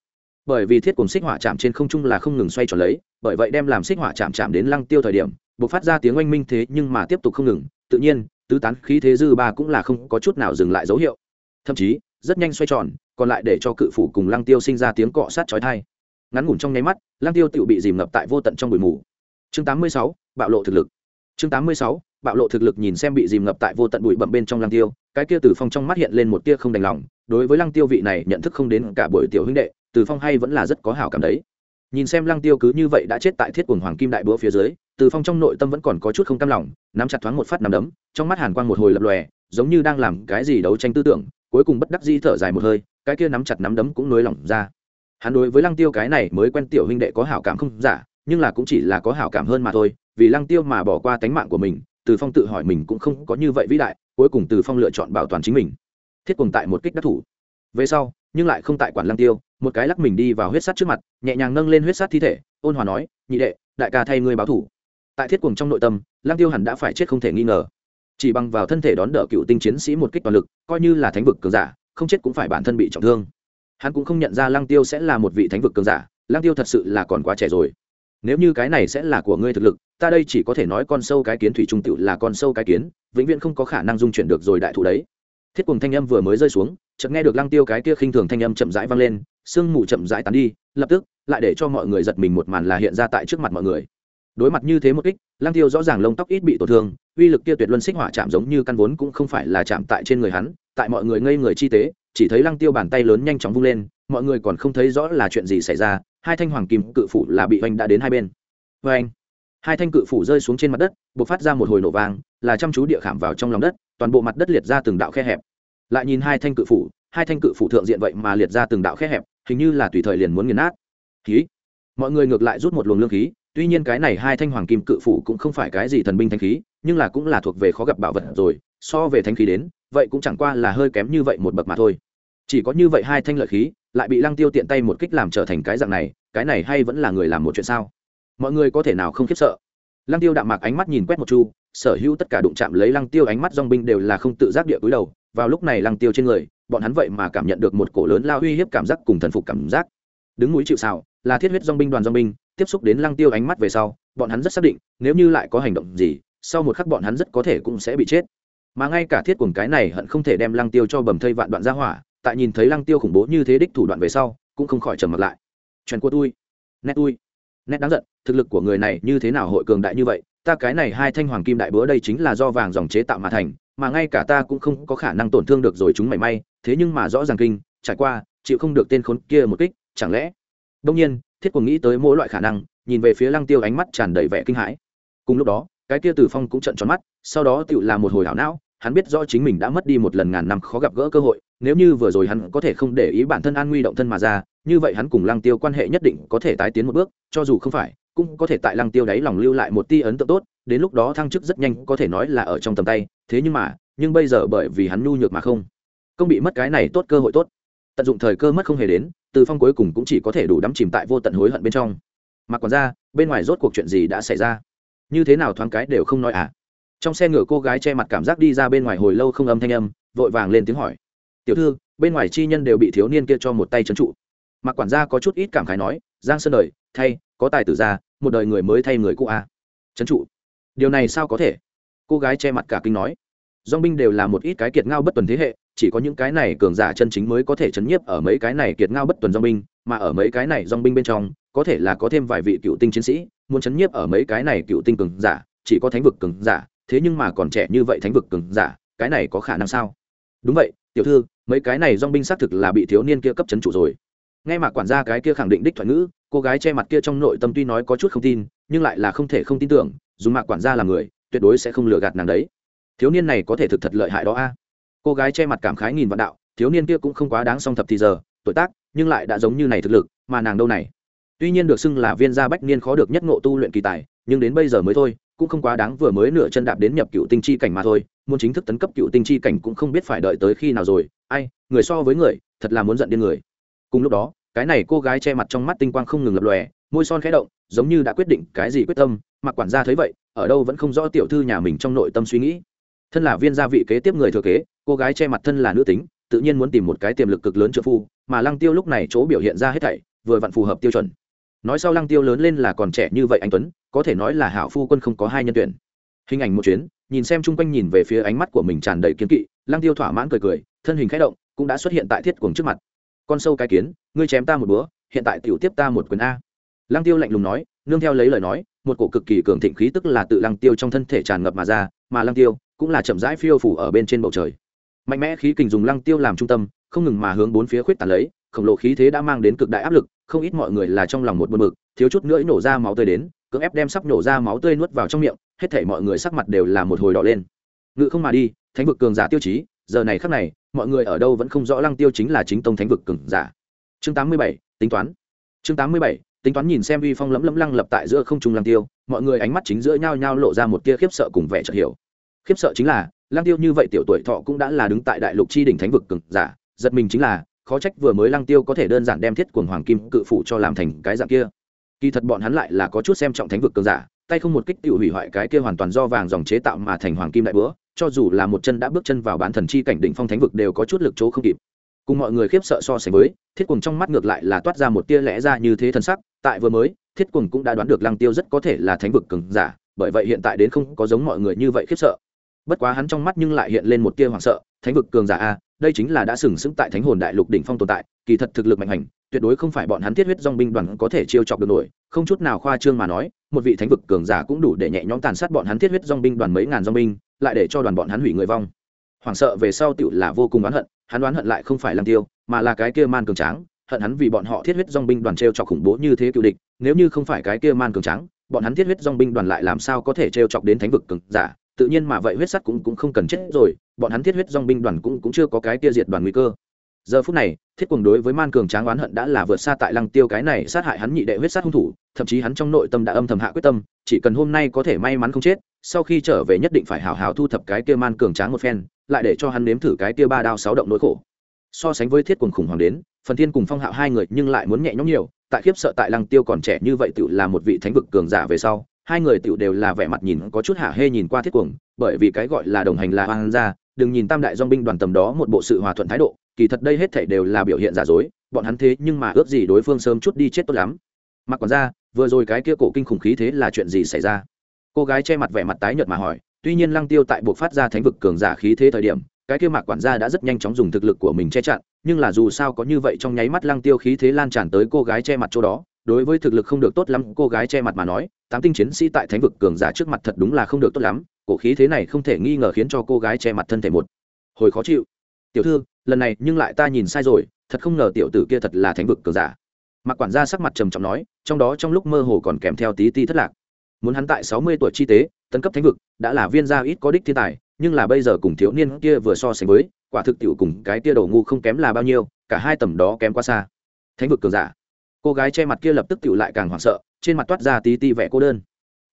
bởi vì thiết cùng xích hỏa chạm trên không trung là không ngừng xoay tròn lấy, bởi vậy đem làm xích hỏa chạm chạm đến lăng tiêu thời điểm bộc phát ra tiếng oanh minh thế nhưng mà tiếp tục không ngừng tự nhiên tứ tán khí thế dư ba cũng là không có chút nào dừng lại dấu hiệu. Thậm chí rất nhanh xoay tròn còn lại để cho cự phủ cùng lăng tiêu sinh ra tiếng cọ sát chói thai ngắn ngủn trong nháy mắt lăng tiêu tự bị dìm ngập tại vô tận trong bụi mù. Chương 86, bạo lộ thực lực. Chương 86, bạo lộ thực lực nhìn xem bị dìm ngập tại vô tận bụi bậm bên trong lăng tiêu cái kia từ phong trong mắt hiện lên một tia không đành lòng đối với lăng tiêu vị này nhận thức không đến cả buổi tiểu huynh đệ từ phong hay vẫn là rất có hảo cảm đấy. Nhìn xem lăng tiêu cứ như vậy đã chết tại thiết quần hoàng kim đại búa phía dưới từ phong trong nội tâm vẫn còn có chút không cam lòng, nắm chặt thoáng một phát nắm đấm, trong mắt hàn quang một hồi lập lòe, giống như đang làm cái gì đấu tranh tư tưởng, cuối cùng bất đắc dĩ thở dài một hơi, cái kia nắm chặt nắm đấm cũng nới lỏng ra. Hắn đối với lăng tiêu cái này mới quen tiểu huynh đệ có hảo cảm không? Giả nhưng là cũng chỉ là có hảo cảm hơn mà thôi, vì lăng tiêu mà bỏ qua tánh mạng của mình, từ phong tự hỏi mình cũng không có như vậy vĩ đại, cuối cùng từ phong lựa chọn bảo toàn chính mình. Thiết cùng tại một kích đắc thủ. Về sau, nhưng lại không tại quản lăng tiêu, một cái lắc mình đi vào huyết sắt trước mặt, nhẹ nhàng nâng lên huyết sắt thi thể, ôn hòa nói, nhị đệ, đại ca thay ngươi báo thủ tại thiết cùng trong nội tâm Lang tiêu hẳn đã phải chết không thể nghi ngờ. Chỉ bằng vào thân thể đón đỡ cựu tinh chiến sĩ một kích toàn lực, coi như là thánh vực cường giả, không chết cũng phải bản thân bị trọng thương. Hắn cũng không nhận ra Lang tiêu sẽ là một vị thánh vực cường giả Lang tiêu thật sự là còn quá trẻ rồi. Nếu như cái này sẽ là của ngươi thực lực, ta đây chỉ có thể nói con sâu cái kiến thủy trung tựu là con sâu cái kiến, vĩnh viễn không có khả năng dung chuyển được rồi đại thụ đấy. Thiết cùng thanh âm vừa mới rơi xuống, chợt nghe được lăng tiêu cái kia khinh thường thanh âm chậm rãi vang lên, sương mù chậm rãi tán đi, lập tức, lại để cho mọi người giật mình một màn là hiện ra tại trước mặt mọi người đối mặt như thế một kích Lang tiêu rõ ràng lông tóc ít bị tổn thương, uy lực kia tuyệt luân xích hỏa chạm giống như căn vốn cũng không phải là chạm tại trên người hắn, tại mọi người ngây người chi tế, chỉ thấy lăng tiêu bàn tay lớn nhanh chóng vung lên, mọi người còn không thấy rõ là chuyện gì xảy ra, hai thanh hoàng kim cự phủ là bị oanh đã đến hai bên. Vê anh hai thanh cự phủ rơi xuống trên mặt đất b ộ c phát ra một hồi nổ vang, là chăm chú địa khảm vào trong lòng đất, toàn bộ mặt đất liệt ra từng đạo khe hẹp. Lại nhìn hai thanh cự phủ, hai thanh cự phủ thượng diện vậy mà liệt ra từng đạo khe hẹp, hình như là tùy thời liền muốn nghiền nát. Khí! Mọi người ngược lại rút một luồng lương khí tuy nhiên cái này hai thanh hoàng kim cự phủ cũng không phải cái gì thần binh thanh khí, nhưng là cũng là thuộc về khó gặp bảo vật rồi, so về thanh khí đến, vậy cũng chẳng qua là hơi kém như vậy một bậc mà thôi. Chỉ có như vậy hai thanh lợi khí, lại bị lăng tiêu tiện tay một kích làm trở thành cái dạng này, cái này hay vẫn là người làm một chuyện sao? Mọi người có thể nào không khiếp sợ? Lăng tiêu đạm mạc ánh mắt nhìn quét một chu, sở hữu tất cả đụng chạm lấy lăng tiêu ánh mắt dong binh đều là không tự giác địa cúi đầu, vào lúc này lăng tiêu trên người, bọn hắn vậy mà cảm nhận được một cổ lớn lao uy hiếp cảm giác cùng thần phục cảm giác. Đứng núi chịu xào là thiết huyết dong binh đoàn dong binh tiếp xúc đến lăng tiêu ánh mắt về sau, bọn hắn rất xác định, nếu như lại có hành động gì, sau một khắc bọn hắn rất có thể cũng sẽ bị chết. Mà ngay cả thiết cùng cái này hận không thể đem lăng tiêu cho bầm thây vạn đoạn ra hỏa, tại nhìn thấy lăng tiêu khủng bố như thế đích thủ đoạn về sau, cũng không khỏi trầm mặt lại. Trần của tôi. Nét tôi. Nét đáng giận, thực lực của người này như thế nào hội cường đại như vậy, ta cái này hai thanh hoàng kim đại búa đây chính là do vàng dòng chế tạo mà thành, mà ngay cả ta cũng không có khả năng tổn thương được rồi chúng mảy may, thế nhưng mà rõ ràng kinh, trải qua, chịu không được tên khốn kia một kích, chẳng lẽ đông nhiên, thiết cuồng nghĩ tới mỗi loại khả năng, nhìn về phía lăng tiêu ánh mắt tràn đầy vẻ kinh hãi. Cùng lúc đó, cái kia tử phong cũng trận tròn mắt, sau đó tự làm một hồi hảo não, hắn biết rõ chính mình đã mất đi một lần ngàn năm khó gặp gỡ cơ hội, nếu như vừa rồi hắn có thể không để ý bản thân an nguy động thân mà ra, như vậy hắn cùng lăng tiêu quan hệ nhất định có thể tái tiến một bước, cho dù không phải, cũng có thể tại lăng tiêu đáy lòng lưu lại một ti ấn tượng tốt, đến lúc đó thăng chức rất nhanh có thể nói là ở trong tầm tay, thế nhưng mà, nhưng bây giờ bởi vì hắn nhu nhược mà không không bị mất cái này tốt cơ hội tốt. Tận dụng thời cơ mất không hề đến từ phong cuối cùng cũng chỉ có thể đủ đắm chìm tại vô tận hối hận bên trong. Mà còn ra bên ngoài rốt cuộc chuyện gì đã xảy ra? Như thế nào thoáng cái đều không nói à? Trong xe ngựa cô gái che mặt cảm giác đi ra bên ngoài hồi lâu không âm thanh âm, vội vàng lên tiếng hỏi. Tiểu thư, bên ngoài chi nhân đều bị thiếu niên kia cho một tay trấn trụ. Mặc quản gia có chút ít cảm khái nói, giang sơn đời, thay, có tài tử ra, một đời người mới thay người cũ à. trấn trụ? Điều này sao có thể? Cô gái che mặt cả kinh nói. Dong binh đều là một ít cái kiệt ngao bất tuần thế hệ chỉ có những cái này cường giả chân chính mới có thể chấn nhiếp ở mấy cái này kiệt ngao bất tuần dong binh, mà ở mấy cái này dong binh bên trong, có thể là có thêm vài vị cựu tinh chiến sĩ, muốn chấn nhiếp ở mấy cái này cựu tinh cường giả, chỉ có thánh vực cường giả, thế nhưng mà còn trẻ như vậy thánh vực cường giả, cái này có khả năng sao? Đúng vậy, tiểu thư, mấy cái này dong binh xác thực là bị thiếu niên kia cấp chấn trụ rồi. Nghe mà quản gia cái kia khẳng định đích thoại ngữ, cô gái che mặt kia trong nội tâm tuy nói có chút không tin, nhưng lại là không thể không tin tưởng dùng mạc quản gia là người, tuyệt đối sẽ không lừa gạt nàng đấy. Thiếu niên này có thể thực thật lợi hại đó a cô gái che mặt cảm khái nghìn vạn đạo, thiếu niên kia cũng không quá đáng song thập thì giờ, tuổi tác, nhưng lại đã giống như này thực lực, mà nàng đâu này. Tuy nhiên được xưng là viên gia bách niên khó được nhất ngộ tu luyện kỳ tài, nhưng đến bây giờ mới thôi, cũng không quá đáng vừa mới nửa chân đạp đến nhập cựu tinh chi cảnh mà thôi, muốn chính thức tấn cấp cựu tinh chi cảnh cũng không biết phải đợi tới khi nào rồi. Ai, người so với người, thật là muốn giận điên người. Cùng lúc đó, cái này cô gái che mặt trong mắt tinh quang không ngừng lập lòe, môi son khẽ động, giống như đã quyết định cái gì quyết tâm mặc quản gia thấy vậy, ở đâu vẫn không rõ tiểu thư nhà mình trong nội tâm suy nghĩ thân là viên gia vị kế tiếp người thừa kế, cô gái che mặt thân là nữ tính, tự nhiên muốn tìm một cái tiềm lực cực lớn trợ phu, mà lăng tiêu lúc này chỗ biểu hiện ra hết thảy, vừa vặn phù hợp tiêu chuẩn. Nói sau lăng tiêu lớn lên là còn trẻ như vậy anh tuấn, có thể nói là hảo phu quân không có hai nhân tuyển. Hình ảnh một chuyến, nhìn xem chung quanh nhìn về phía ánh mắt của mình tràn đầy kiến kỵ, lăng tiêu thỏa mãn cười cười, thân hình khẽ động, cũng đã xuất hiện tại thiết cuồng trước mặt. Con sâu cái kiến, ngươi chém ta một búa hiện tại tiểu tiếp ta một quyền a. Lăng tiêu lạnh lùng nói, nương theo lấy lời nói, một cổ cực kỳ cường thịnh khí tức là tự lăng tiêu trong thân thể tràn ngập mà ra, mà lăng tiêu cũng là chậm rãi phiêu phủ ở bên trên bầu trời. Mạnh mẽ khí kình dùng lăng tiêu làm trung tâm không ngừng mà hướng bốn phía khuyết tàn lấy khổng lồ khí thế đã mang đến cực đại áp lực không ít mọi người là trong lòng một buồn mực thiếu chút nữa nổ ra máu tươi đến cưỡng ép đem sắp nổ ra máu tươi nuốt vào trong miệng hết thảy mọi người sắc mặt đều là một hồi đỏ lên. Ngự không mà đi thánh vực cường giả tiêu chí giờ này khắc này mọi người ở đâu vẫn không rõ lăng tiêu chính là chính tông thánh vực cường giả. Chương 87, tính toán. Chương 87, tính toán nhìn xem uy phong lẫm lẫm lăng lập tại giữa không trung lăng tiêu mọi người ánh mắt chính giữa nhau nhau lộ ra một tia khiếp sợ cùng vẻ chợt hiểu khiếp sợ chính là, lăng tiêu như vậy tiểu tuổi thọ cũng đã là đứng tại đại lục chi đỉnh thánh vực cường giả, giật mình chính là, khó trách vừa mới lăng tiêu có thể đơn giản đem thiết cuồng hoàng kim cự phủ cho làm thành cái dạng kia. Kỳ thật bọn hắn lại là có chút xem trọng thánh vực cường giả, tay không một kích tự hủy hoại cái kia hoàn toàn do vàng dòng chế tạo mà thành hoàng kim đại bữa cho dù là một chân đã bước chân vào bán thần chi cảnh đỉnh phong thánh vực đều có chút lực chỗ không kịp. Cùng mọi người khiếp sợ so sánh với, thiết quần trong mắt ngược lại là toát ra một tia lẽ ra như thế thần sắc, tại vừa mới, thiết quần cũng đã đoán được lăng tiêu rất có thể là thánh vực cường giả, bởi vậy hiện tại đến không có giống mọi người như vậy khiếp sợ bất quá hắn trong mắt nhưng lại hiện lên một tia hoảng sợ, thánh vực cường giả a, đây chính là đã sừng sững tại thánh hồn đại lục đỉnh phong tồn tại, kỳ thật thực lực mạnh hành, tuyệt đối không phải bọn hắn thiết huyết dong binh đoàn có thể chiêu chọc được nổi, không chút nào khoa trương mà nói, một vị thánh vực cường giả cũng đủ để nhẹ nhõm tàn sát bọn hắn thiết huyết dong binh đoàn mấy ngàn dong binh, lại để cho đoàn bọn hắn hủy người vong. Hoảng sợ về sau tựu là vô cùng oán hận, hắn oán hận lại không phải làm tiêu, mà là cái kia man cường tráng, hận hắn vì bọn họ thiết huyết dong binh đoàn trêu chọc khủng bố như thế cựu địch, nếu như không phải cái kia man cường tráng, bọn hắn thiết huyết dong binh đoàn lại làm sao có thể trêu chọc đến thánh vực cường giả? Tự nhiên mà vậy huyết sắt cũng cũng không cần chết rồi, bọn hắn thiết huyết dong binh đoàn cũng cũng chưa có cái kia diệt đoàn nguy cơ. Giờ phút này, thiết cuồng đối với man cường tráng oán hận đã là vượt xa tại lăng tiêu cái này sát hại hắn nhị đệ huyết sát hung thủ, thậm chí hắn trong nội tâm đã âm thầm hạ quyết tâm, chỉ cần hôm nay có thể may mắn không chết, sau khi trở về nhất định phải hào hào thu thập cái kia man cường tráng một phen, lại để cho hắn nếm thử cái kia ba đao sáu động nỗi khổ. So sánh với thiết cuồng khủng hoảng đến, phần thiên cùng phong hạo hai người nhưng lại muốn nhẹ nhõm nhiều, tại khiếp sợ tại lăng tiêu còn trẻ như vậy tự là một vị thánh vực cường giả về sau hai người tiểu đều là vẻ mặt nhìn có chút hạ hê nhìn qua thiết cuồng, bởi vì cái gọi là đồng hành là hoang gia, đừng nhìn tam đại dong binh đoàn tầm đó một bộ sự hòa thuận thái độ, kỳ thật đây hết thảy đều là biểu hiện giả dối, bọn hắn thế nhưng mà ước gì đối phương sớm chút đi chết tốt lắm. Mặc còn ra vừa rồi cái kia cổ kinh khủng khí thế là chuyện gì xảy ra? Cô gái che mặt vẻ mặt tái nhợt mà hỏi, tuy nhiên lăng tiêu tại buộc phát ra thánh vực cường giả khí thế thời điểm, cái kia mạc quản gia đã rất nhanh chóng dùng thực lực của mình che chặn, nhưng là dù sao có như vậy trong nháy mắt lăng tiêu khí thế lan tràn tới cô gái che mặt chỗ đó đối với thực lực không được tốt lắm, cô gái che mặt mà nói, tám tinh chiến sĩ tại thánh vực cường giả trước mặt thật đúng là không được tốt lắm, cổ khí thế này không thể nghi ngờ khiến cho cô gái che mặt thân thể một hồi khó chịu. Tiểu thư, lần này nhưng lại ta nhìn sai rồi, thật không ngờ tiểu tử kia thật là thánh vực cường giả. Mặc quản gia sắc mặt trầm trọng nói, trong đó trong lúc mơ hồ còn kèm theo tí ti thất lạc. Muốn hắn tại sáu mươi tuổi chi tế, tấn cấp thánh vực, đã là viên gia ít có đích thiên tài, nhưng là bây giờ cùng thiếu niên kia vừa so sánh với, quả thực tiểu cùng cái tia đầu ngu không kém là bao nhiêu, cả hai tầm đó kém quá xa. Thánh vực cường giả cô gái che mặt kia lập tức tiểu lại càng hoảng sợ, trên mặt toát ra tí ti vẻ cô đơn.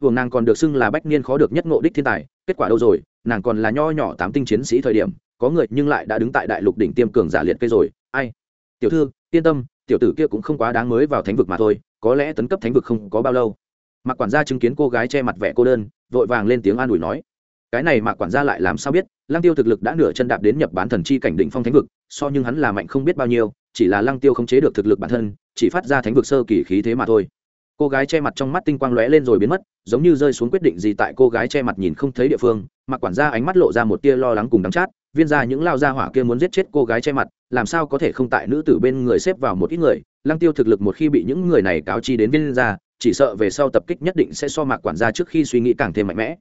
Hưởng nàng còn được xưng là bách niên khó được nhất ngộ đích thiên tài, kết quả đâu rồi, nàng còn là nho nhỏ tám tinh chiến sĩ thời điểm, có người nhưng lại đã đứng tại đại lục đỉnh tiêm cường giả liệt cây rồi, ai? Tiểu thư, yên tâm, tiểu tử kia cũng không quá đáng mới vào thánh vực mà thôi, có lẽ tấn cấp thánh vực không có bao lâu. Mạc quản gia chứng kiến cô gái che mặt vẻ cô đơn, vội vàng lên tiếng an ủi nói, cái này mạc quản gia lại làm sao biết, lăng tiêu thực lực đã nửa chân đạp đến nhập bán thần chi cảnh đỉnh phong thánh vực, so nhưng hắn là mạnh không biết bao nhiêu, chỉ là lăng tiêu không chế được thực lực bản thân chỉ phát ra thánh vực sơ kỳ khí thế mà thôi. Cô gái che mặt trong mắt tinh quang lóe lên rồi biến mất, giống như rơi xuống quyết định gì tại cô gái che mặt nhìn không thấy địa phương, mặc quản gia ánh mắt lộ ra một tia lo lắng cùng đắng chát, viên ra những lao gia hỏa kia muốn giết chết cô gái che mặt, làm sao có thể không tại nữ tử bên người xếp vào một ít người, lăng tiêu thực lực một khi bị những người này cáo chi đến viên ra chỉ sợ về sau tập kích nhất định sẽ so mạc quản gia trước khi suy nghĩ càng thêm mạnh mẽ.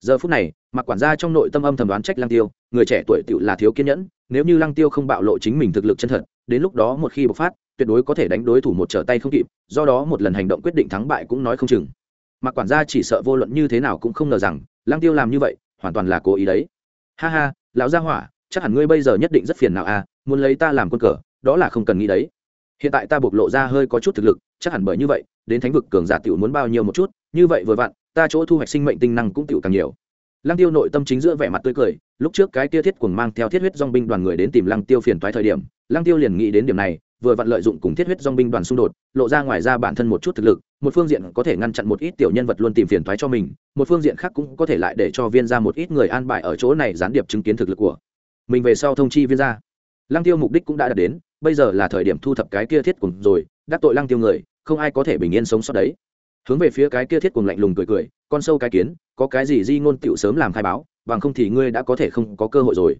Giờ phút này mạc quản gia trong nội tâm âm thầm đoán trách lăng tiêu, người trẻ tuổi tự là thiếu kiên nhẫn, nếu như lăng tiêu không bạo lộ chính mình thực lực chân thật, đến lúc đó một khi bộc phát tuyệt đối có thể đánh đối thủ một trở tay không kịp, do đó một lần hành động quyết định thắng bại cũng nói không chừng. Mạc quản gia chỉ sợ vô luận như thế nào cũng không ngờ rằng, lăng tiêu làm như vậy, hoàn toàn là cố ý đấy. Ha ha, lão gia hỏa, chắc hẳn ngươi bây giờ nhất định rất phiền nào à muốn lấy ta làm quân cờ, đó là không cần nghĩ đấy. Hiện tại ta bộc lộ ra hơi có chút thực lực, chắc hẳn bởi như vậy, đến thánh vực cường giả tiểu muốn bao nhiêu một chút, như vậy vừa vặn, ta chỗ thu hoạch sinh mệnh tinh năng cũng tiểu càng nhiều. Lăng tiêu nội tâm chính giữa vẻ mặt tươi cười, lúc trước cái kia thiết cuồng mang theo thiết huyết dong binh đoàn người đến tìm lăng tiêu phiền toái thời điểm, lăng tiêu liền nghĩ đến điểm này vừa vặn lợi dụng cùng thiết huyết dong binh đoàn xung đột, lộ ra ngoài ra bản thân một chút thực lực, một phương diện có thể ngăn chặn một ít tiểu nhân vật luôn tìm phiền toái cho mình, một phương diện khác cũng có thể lại để cho viên ra một ít người an bài ở chỗ này gián điệp chứng kiến thực lực của mình. Về sau thông chi viên ra lăng tiêu mục đích cũng đã đạt đến, bây giờ là thời điểm thu thập cái kia thiết cùng rồi, đắc tội lăng tiêu người, không ai có thể bình yên sống sót đấy. Hướng về phía cái kia thiết cùng lạnh lùng cười cười, con sâu cái kiến, có cái gì di ngôn tựu sớm làm khai báo, bằng không thì ngươi đã có thể không có cơ hội rồi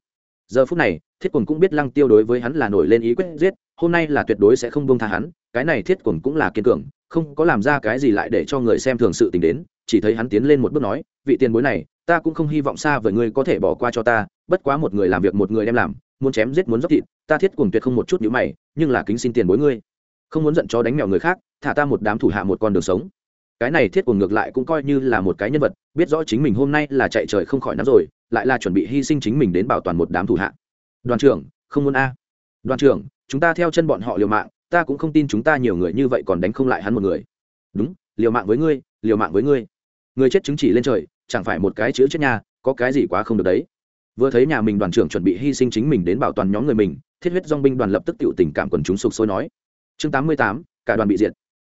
giờ phút này, thiết quần cũng biết lăng tiêu đối với hắn là nổi lên ý quyết giết, hôm nay là tuyệt đối sẽ không buông tha hắn, cái này thiết quần cũng là kiên cường, không có làm ra cái gì lại để cho người xem thường sự tình đến, chỉ thấy hắn tiến lên một bước nói, vị tiền bối này, ta cũng không hy vọng xa với ngươi có thể bỏ qua cho ta, bất quá một người làm việc một người đem làm, muốn chém giết muốn dốc thịt, ta thiết quần tuyệt không một chút nhữ mày, nhưng là kính xin tiền bối ngươi, không muốn giận cho đánh mèo người khác, thả ta một đám thủ hạ một con đường sống. Cái này thiết quần ngược lại cũng coi như là một cái nhân vật, biết rõ chính mình hôm nay là chạy trời không khỏi nắm rồi lại là chuẩn bị hy sinh chính mình đến bảo toàn một đám thủ hạ. Đoàn trưởng không muốn a. Đoàn trưởng chúng ta theo chân bọn họ liều mạng ta cũng không tin chúng ta nhiều người như vậy còn đánh không lại hắn một người. Đúng liều mạng với ngươi liều mạng với ngươi. Người chết chứng chỉ lên trời chẳng phải một cái chữ chết nhà, có cái gì quá không được đấy. Vừa thấy nhà mình đoàn trưởng chuẩn bị hy sinh chính mình đến bảo toàn nhóm người mình thiết huyết dong binh đoàn lập tức tự tình cảm quần chúng sục sôi nói. Chương 88, cả đoàn bị diệt.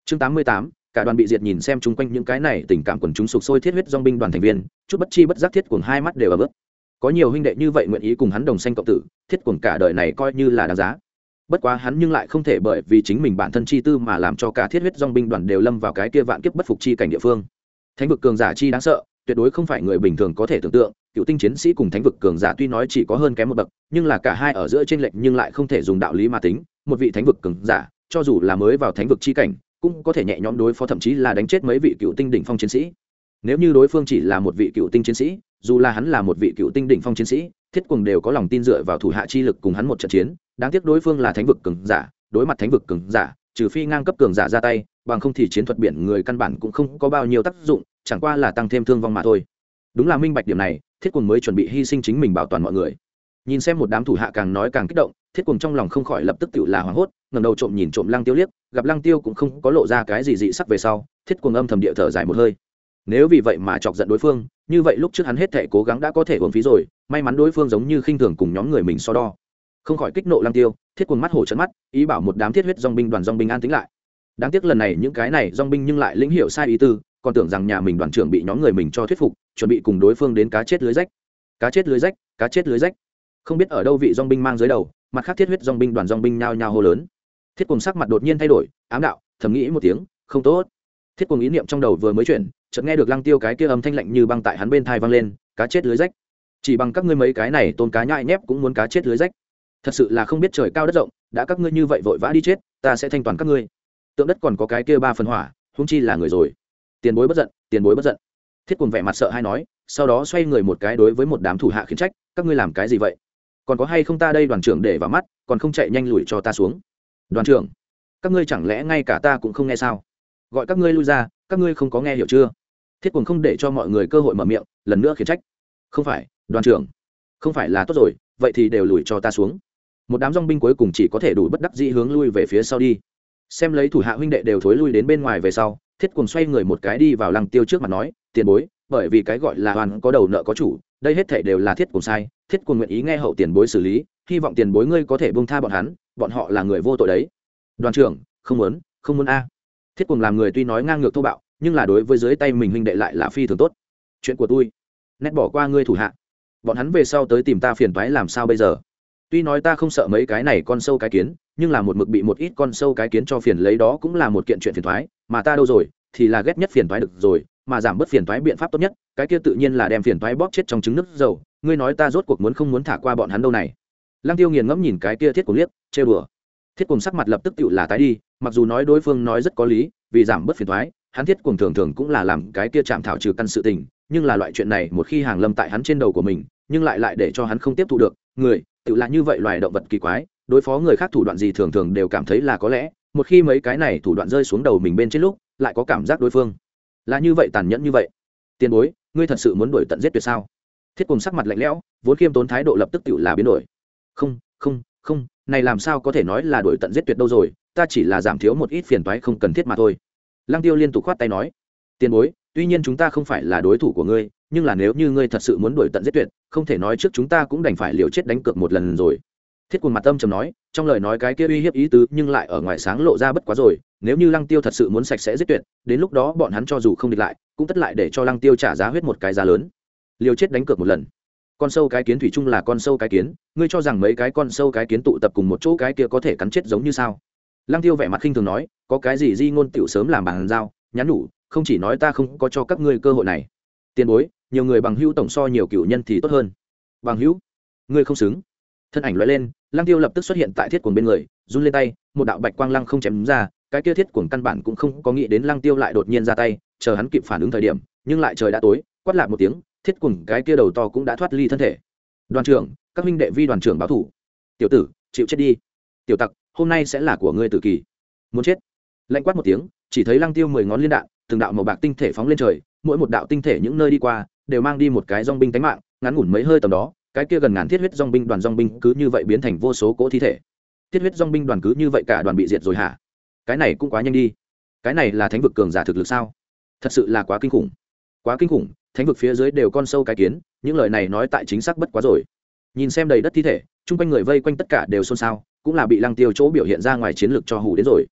Chương 88, cả đoàn bị diệt nhìn xem chung quanh những cái này, tình cảm quần chúng sục sôi thiết huyết dong binh đoàn thành viên, chút bất chi bất giác thiết cuồng hai mắt đều ở bước có nhiều huynh đệ như vậy nguyện ý cùng hắn đồng sanh cộng tử, thiết cuồng cả đời này coi như là đáng giá. Bất quá hắn nhưng lại không thể bởi vì chính mình bản thân chi tư mà làm cho cả thiết huyết dong binh đoàn đều lâm vào cái kia vạn kiếp bất phục chi cảnh địa phương. Thánh vực cường giả chi đáng sợ, tuyệt đối không phải người bình thường có thể tưởng tượng, cựu tinh chiến sĩ cùng thánh vực cường giả tuy nói chỉ có hơn kém một bậc, nhưng là cả hai ở giữa t r ê n lệch nhưng lại không thể dùng đạo lý mà tính, một vị thánh vực cường giả, cho dù là mới vào thánh vực chi cảnh cũng có thể nhẹ nhõm đối phó, thậm chí là đánh chết mấy vị cựu tinh đỉnh phong chiến sĩ. Nếu như đối phương chỉ là một vị cựu tinh chiến sĩ, dù là hắn là một vị cựu tinh đỉnh phong chiến sĩ, thiết cùng đều có lòng tin dựa vào thủ hạ chi lực cùng hắn một trận chiến. Đáng tiếc đối phương là thánh vực cường giả, đối mặt thánh vực cường giả, trừ phi ngang cấp cường giả ra tay, bằng không thì chiến thuật biển người căn bản cũng không có bao nhiêu tác dụng, chẳng qua là tăng thêm thương vong mà thôi. Đúng là minh bạch điểm này, thiết cùng mới chuẩn bị hy sinh chính mình bảo toàn mọi người. Nhìn xem một đám thủ hạ càng nói càng kích động, thiết cùng trong lòng không khỏi lập tức tự là hoảng hốt ngẩng đầu trộm nhìn trộm lăng tiêu liếc, gặp lăng tiêu cũng không có lộ ra cái gì dị sắc về sau, thiết cuồng âm thầm địa thở dài một hơi. Nếu vì vậy mà chọc giận đối phương, như vậy lúc trước hắn hết thể cố gắng đã có thể uống phí rồi, may mắn đối phương giống như khinh thường cùng nhóm người mình so đo. Không khỏi kích nộ lăng tiêu, thiết quần mắt hổ trận mắt, ý bảo một đám thiết huyết dong binh đoàn dong binh an tính lại. Đáng tiếc lần này những cái này dong binh nhưng lại lĩnh hiểu sai ý tư, còn tưởng rằng nhà mình đoàn trưởng bị nhóm người mình cho thuyết phục, chuẩn bị cùng đối phương đến cá chết lưới rách. Cá chết lưới rách, cá chết lưới rách. Không biết ở đâu vị dong binh mang dưới đầu, mặt khác thiết huyết dong binh đoàn dong binh nhao nhao hô lớn thiết cùng sắc mặt đột nhiên thay đổi, ám đạo, thầm nghĩ một tiếng, không tốt. Thiết cùng ý niệm trong đầu vừa mới chuyển, chợt nghe được lăng tiêu cái kia âm thanh lạnh như băng tại hắn bên thai vang lên, cá chết lưới rách. Chỉ bằng các ngươi mấy cái này tôn cá nhại nhép cũng muốn cá chết lưới rách. Thật sự là không biết trời cao đất rộng, đã các ngươi như vậy vội vã đi chết, ta sẽ thanh toàn các ngươi. Tượng đất còn có cái kia ba phần hỏa húng chi là người rồi. Tiền bối bất giận, tiền bối bất giận. Thiết cùng vẻ mặt sợ hay nói, sau đó xoay người một cái đối với một đám thủ hạ khiến trách, các ngươi làm cái gì vậy? Còn có hay không ta đây đoàn trưởng để vào mắt, còn không chạy nhanh lùi cho ta xuống đoàn trưởng, các ngươi chẳng lẽ ngay cả ta cũng không nghe sao? Gọi các ngươi lui ra, các ngươi không có nghe hiểu chưa? Thiết quần không để cho mọi người cơ hội mở miệng, lần nữa khiển trách. Không phải, đoàn trưởng, không phải là tốt rồi, vậy thì đều lùi cho ta xuống. Một đám dong binh cuối cùng chỉ có thể đủ bất đắc dĩ hướng lui về phía sau đi. Xem lấy thủ hạ huynh đệ đều thối lui đến bên ngoài về sau, thiết cùng xoay người một cái đi vào lăng tiêu trước mặt nói, tiền bối, bởi vì cái gọi là hoàn có đầu nợ có chủ, đây hết thể đều là thiết cùng sai, thiết cùng nguyện ý nghe hậu tiền bối xử lý hy vọng tiền bối ngươi có thể buông tha bọn hắn bọn họ là người vô tội đấy. Đoàn trưởng không muốn không muốn a. Thiết cùng làm người tuy nói ngang ngược thô bạo nhưng là đối với dưới tay mình huynh đệ lại là phi thường tốt. Chuyện của tôi nét bỏ qua ngươi thủ hạ. Bọn hắn về sau tới tìm ta phiền toái làm sao bây giờ? Tuy nói ta không sợ mấy cái này con sâu cái kiến nhưng là một mực bị một ít con sâu cái kiến cho phiền lấy đó cũng là một kiện chuyện phiền toái, mà ta đâu rồi thì là ghét nhất phiền toái được rồi mà giảm bớt phiền toái biện pháp tốt nhất cái kia tự nhiên là đem phiền toái bóp chết trong trứng nước dầu. Ngươi nói ta rốt cuộc muốn không muốn thả qua bọn hắn đâu này? Lăng tiêu nghiền ngẫm nhìn cái kia thiết cùng liếc chê bừa thiết cùng sắc mặt lập tức tự là tái đi, mặc dù nói đối phương nói rất có lý, vì giảm bớt phiền toái, hắn thiết cùng thường thường cũng là làm cái kia chạm thảo trừ căn sự tình, nhưng là loại chuyện này một khi hàng lâm tại hắn trên đầu của mình, nhưng lại lại để cho hắn không tiếp thu được, người tự là như vậy loài động vật kỳ quái, đối phó người khác thủ đoạn gì thường thường đều cảm thấy là có lẽ, một khi mấy cái này thủ đoạn rơi xuống đầu mình bên trên lúc, lại có cảm giác đối phương. Là như vậy tàn nhẫn như vậy. Tiền bối, ngươi thật sự muốn đuổi tận giết tuyệt sao? Thiết cùng sắc mặt lạnh lẽo, vốn khiêm tốn thái độ lập tức tự là biến đổi không không không, này làm sao có thể nói là đuổi tận giết tuyệt đâu rồi, ta chỉ là giảm thiếu một ít phiền toái không cần thiết mà thôi. Lăng tiêu liên tục khoát tay nói, tiền bối, tuy nhiên chúng ta không phải là đối thủ của ngươi, nhưng là nếu như ngươi thật sự muốn đuổi tận giết tuyệt, không thể nói trước chúng ta cũng đành phải liều chết đánh cược một lần rồi. Thiết quần mặt tâm trầm nói, trong lời nói cái kia uy hiếp ý tứ nhưng lại ở ngoài sáng lộ ra bất quá rồi, nếu như lăng tiêu thật sự muốn sạch sẽ giết tuyệt, đến lúc đó bọn hắn cho dù không địch lại, cũng tất lại để cho lăng tiêu trả giá huyết một cái giá lớn. Liều chết đánh cược một lần con sâu cái kiến thủy chung là con sâu cái kiến, ngươi cho rằng mấy cái con sâu cái kiến tụ tập cùng một chỗ cái kia có thể cắn chết giống như sao? Lăng tiêu vẻ mặt khinh thường nói, có cái gì di ngôn tiểu sớm làm bàn giao, nhắn nhủ, không chỉ nói ta không có cho các ngươi cơ hội này. Tiền bối, nhiều người bằng hữu tổng so nhiều cựu nhân thì tốt hơn. Bằng hữu, ngươi không xứng. Thân ảnh loại lên, lăng tiêu lập tức xuất hiện tại thiết cuồng bên người, run lên tay, một đạo bạch quang lăng không chém ra, cái kia thiết cuồng căn bản cũng không có nghĩ đến lăng tiêu lại đột nhiên ra tay, chờ hắn kịp phản ứng thời điểm, nhưng lại trời đã tối, quát lại một tiếng thiết cùng cái kia đầu to cũng đã thoát ly thân thể. Đoàn trưởng, các minh đệ vi đoàn trưởng báo thủ. Tiểu tử, chịu chết đi. Tiểu tặc, hôm nay sẽ là của ngươi tử kỳ. Muốn chết. Lạnh quát một tiếng, chỉ thấy lăng tiêu mười ngón liên đạn, từng đạo màu bạc tinh thể phóng lên trời, mỗi một đạo tinh thể những nơi đi qua, đều mang đi một cái dong binh tánh mạng, ngắn ngủn mấy hơi tầm đó, cái kia gần ngàn thiết huyết dong binh đoàn dong binh cứ như vậy biến thành vô số cỗ thi thể. Thiết huyết dong binh đoàn cứ như vậy cả đoàn bị diệt rồi hả? Cái này cũng quá nhanh đi. Cái này là thánh vực cường giả thực lực sao? Thật sự là quá kinh khủng. Quá kinh khủng thánh vực phía dưới đều con sâu cái kiến, những lời này nói tại chính xác bất quá rồi. Nhìn xem đầy đất thi thể, chung quanh người vây quanh tất cả đều xôn xao, cũng là bị lăng tiêu chỗ biểu hiện ra ngoài chiến lược cho hủ đến rồi.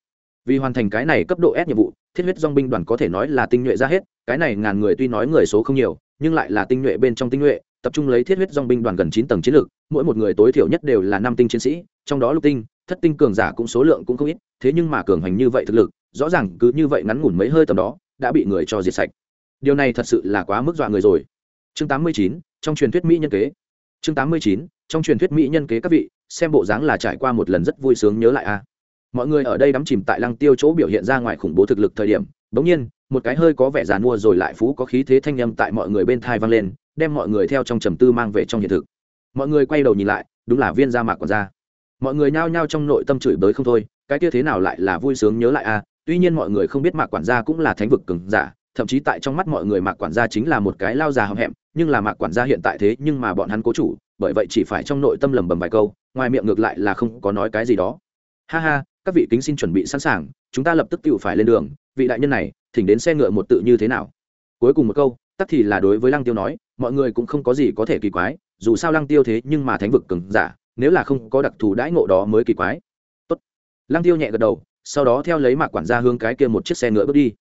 Vì hoàn thành cái này cấp độ S nhiệm vụ, thiết huyết dong binh đoàn có thể nói là tinh nhuệ ra hết, cái này ngàn người tuy nói người số không nhiều, nhưng lại là tinh nhuệ bên trong tinh nhuệ, tập trung lấy thiết huyết dong binh đoàn gần chín tầng chiến lược, mỗi một người tối thiểu nhất đều là năm tinh chiến sĩ, trong đó lục tinh, thất tinh cường giả cũng số lượng cũng không ít, thế nhưng mà cường hành như vậy thực lực, rõ ràng cứ như vậy ngắn ngủn mấy hơi tầm đó, đã bị người cho diệt sạch điều này thật sự là quá mức dọa người rồi. Chương 89, trong truyền thuyết mỹ nhân kế. Chương 89, trong truyền thuyết mỹ nhân kế các vị xem bộ dáng là trải qua một lần rất vui sướng nhớ lại a. Mọi người ở đây đắm chìm tại lăng tiêu chỗ biểu hiện ra ngoài khủng bố thực lực thời điểm bỗng nhiên một cái hơi có vẻ giàn mua rồi lại phú có khí thế thanh âm tại mọi người bên thai vang lên đem mọi người theo trong trầm tư mang về trong hiện thực. Mọi người quay đầu nhìn lại đúng là viên gia mạc còn ra mọi người nhao nhao trong nội tâm chửi bới không thôi cái kia thế nào lại là vui sướng nhớ lại a? Tuy nhiên mọi người không biết mạc quản gia cũng là thánh vực cường giả thậm chí tại trong mắt mọi người mạc quản gia chính là một cái lao già hậm hẹm, nhưng là mạc quản gia hiện tại thế nhưng mà bọn hắn cố chủ, bởi vậy chỉ phải trong nội tâm lầm bầm vài câu, ngoài miệng ngược lại là không có nói cái gì đó. Ha ha, các vị kính xin chuẩn bị sẵn sàng, chúng ta lập tức tự phải lên đường, vị đại nhân này, thỉnh đến xe ngựa một tự như thế nào? Cuối cùng một câu, tắc thì là đối với lăng tiêu nói, mọi người cũng không có gì có thể kỳ quái, dù sao lăng tiêu thế nhưng mà thánh vực cường giả, nếu là không có đặc thù đãi ngộ đó mới kỳ quái. Tốt. lăng tiêu nhẹ gật đầu, sau đó theo lấy mạc quản gia hướng cái kia một chiếc xe ngựa bước đi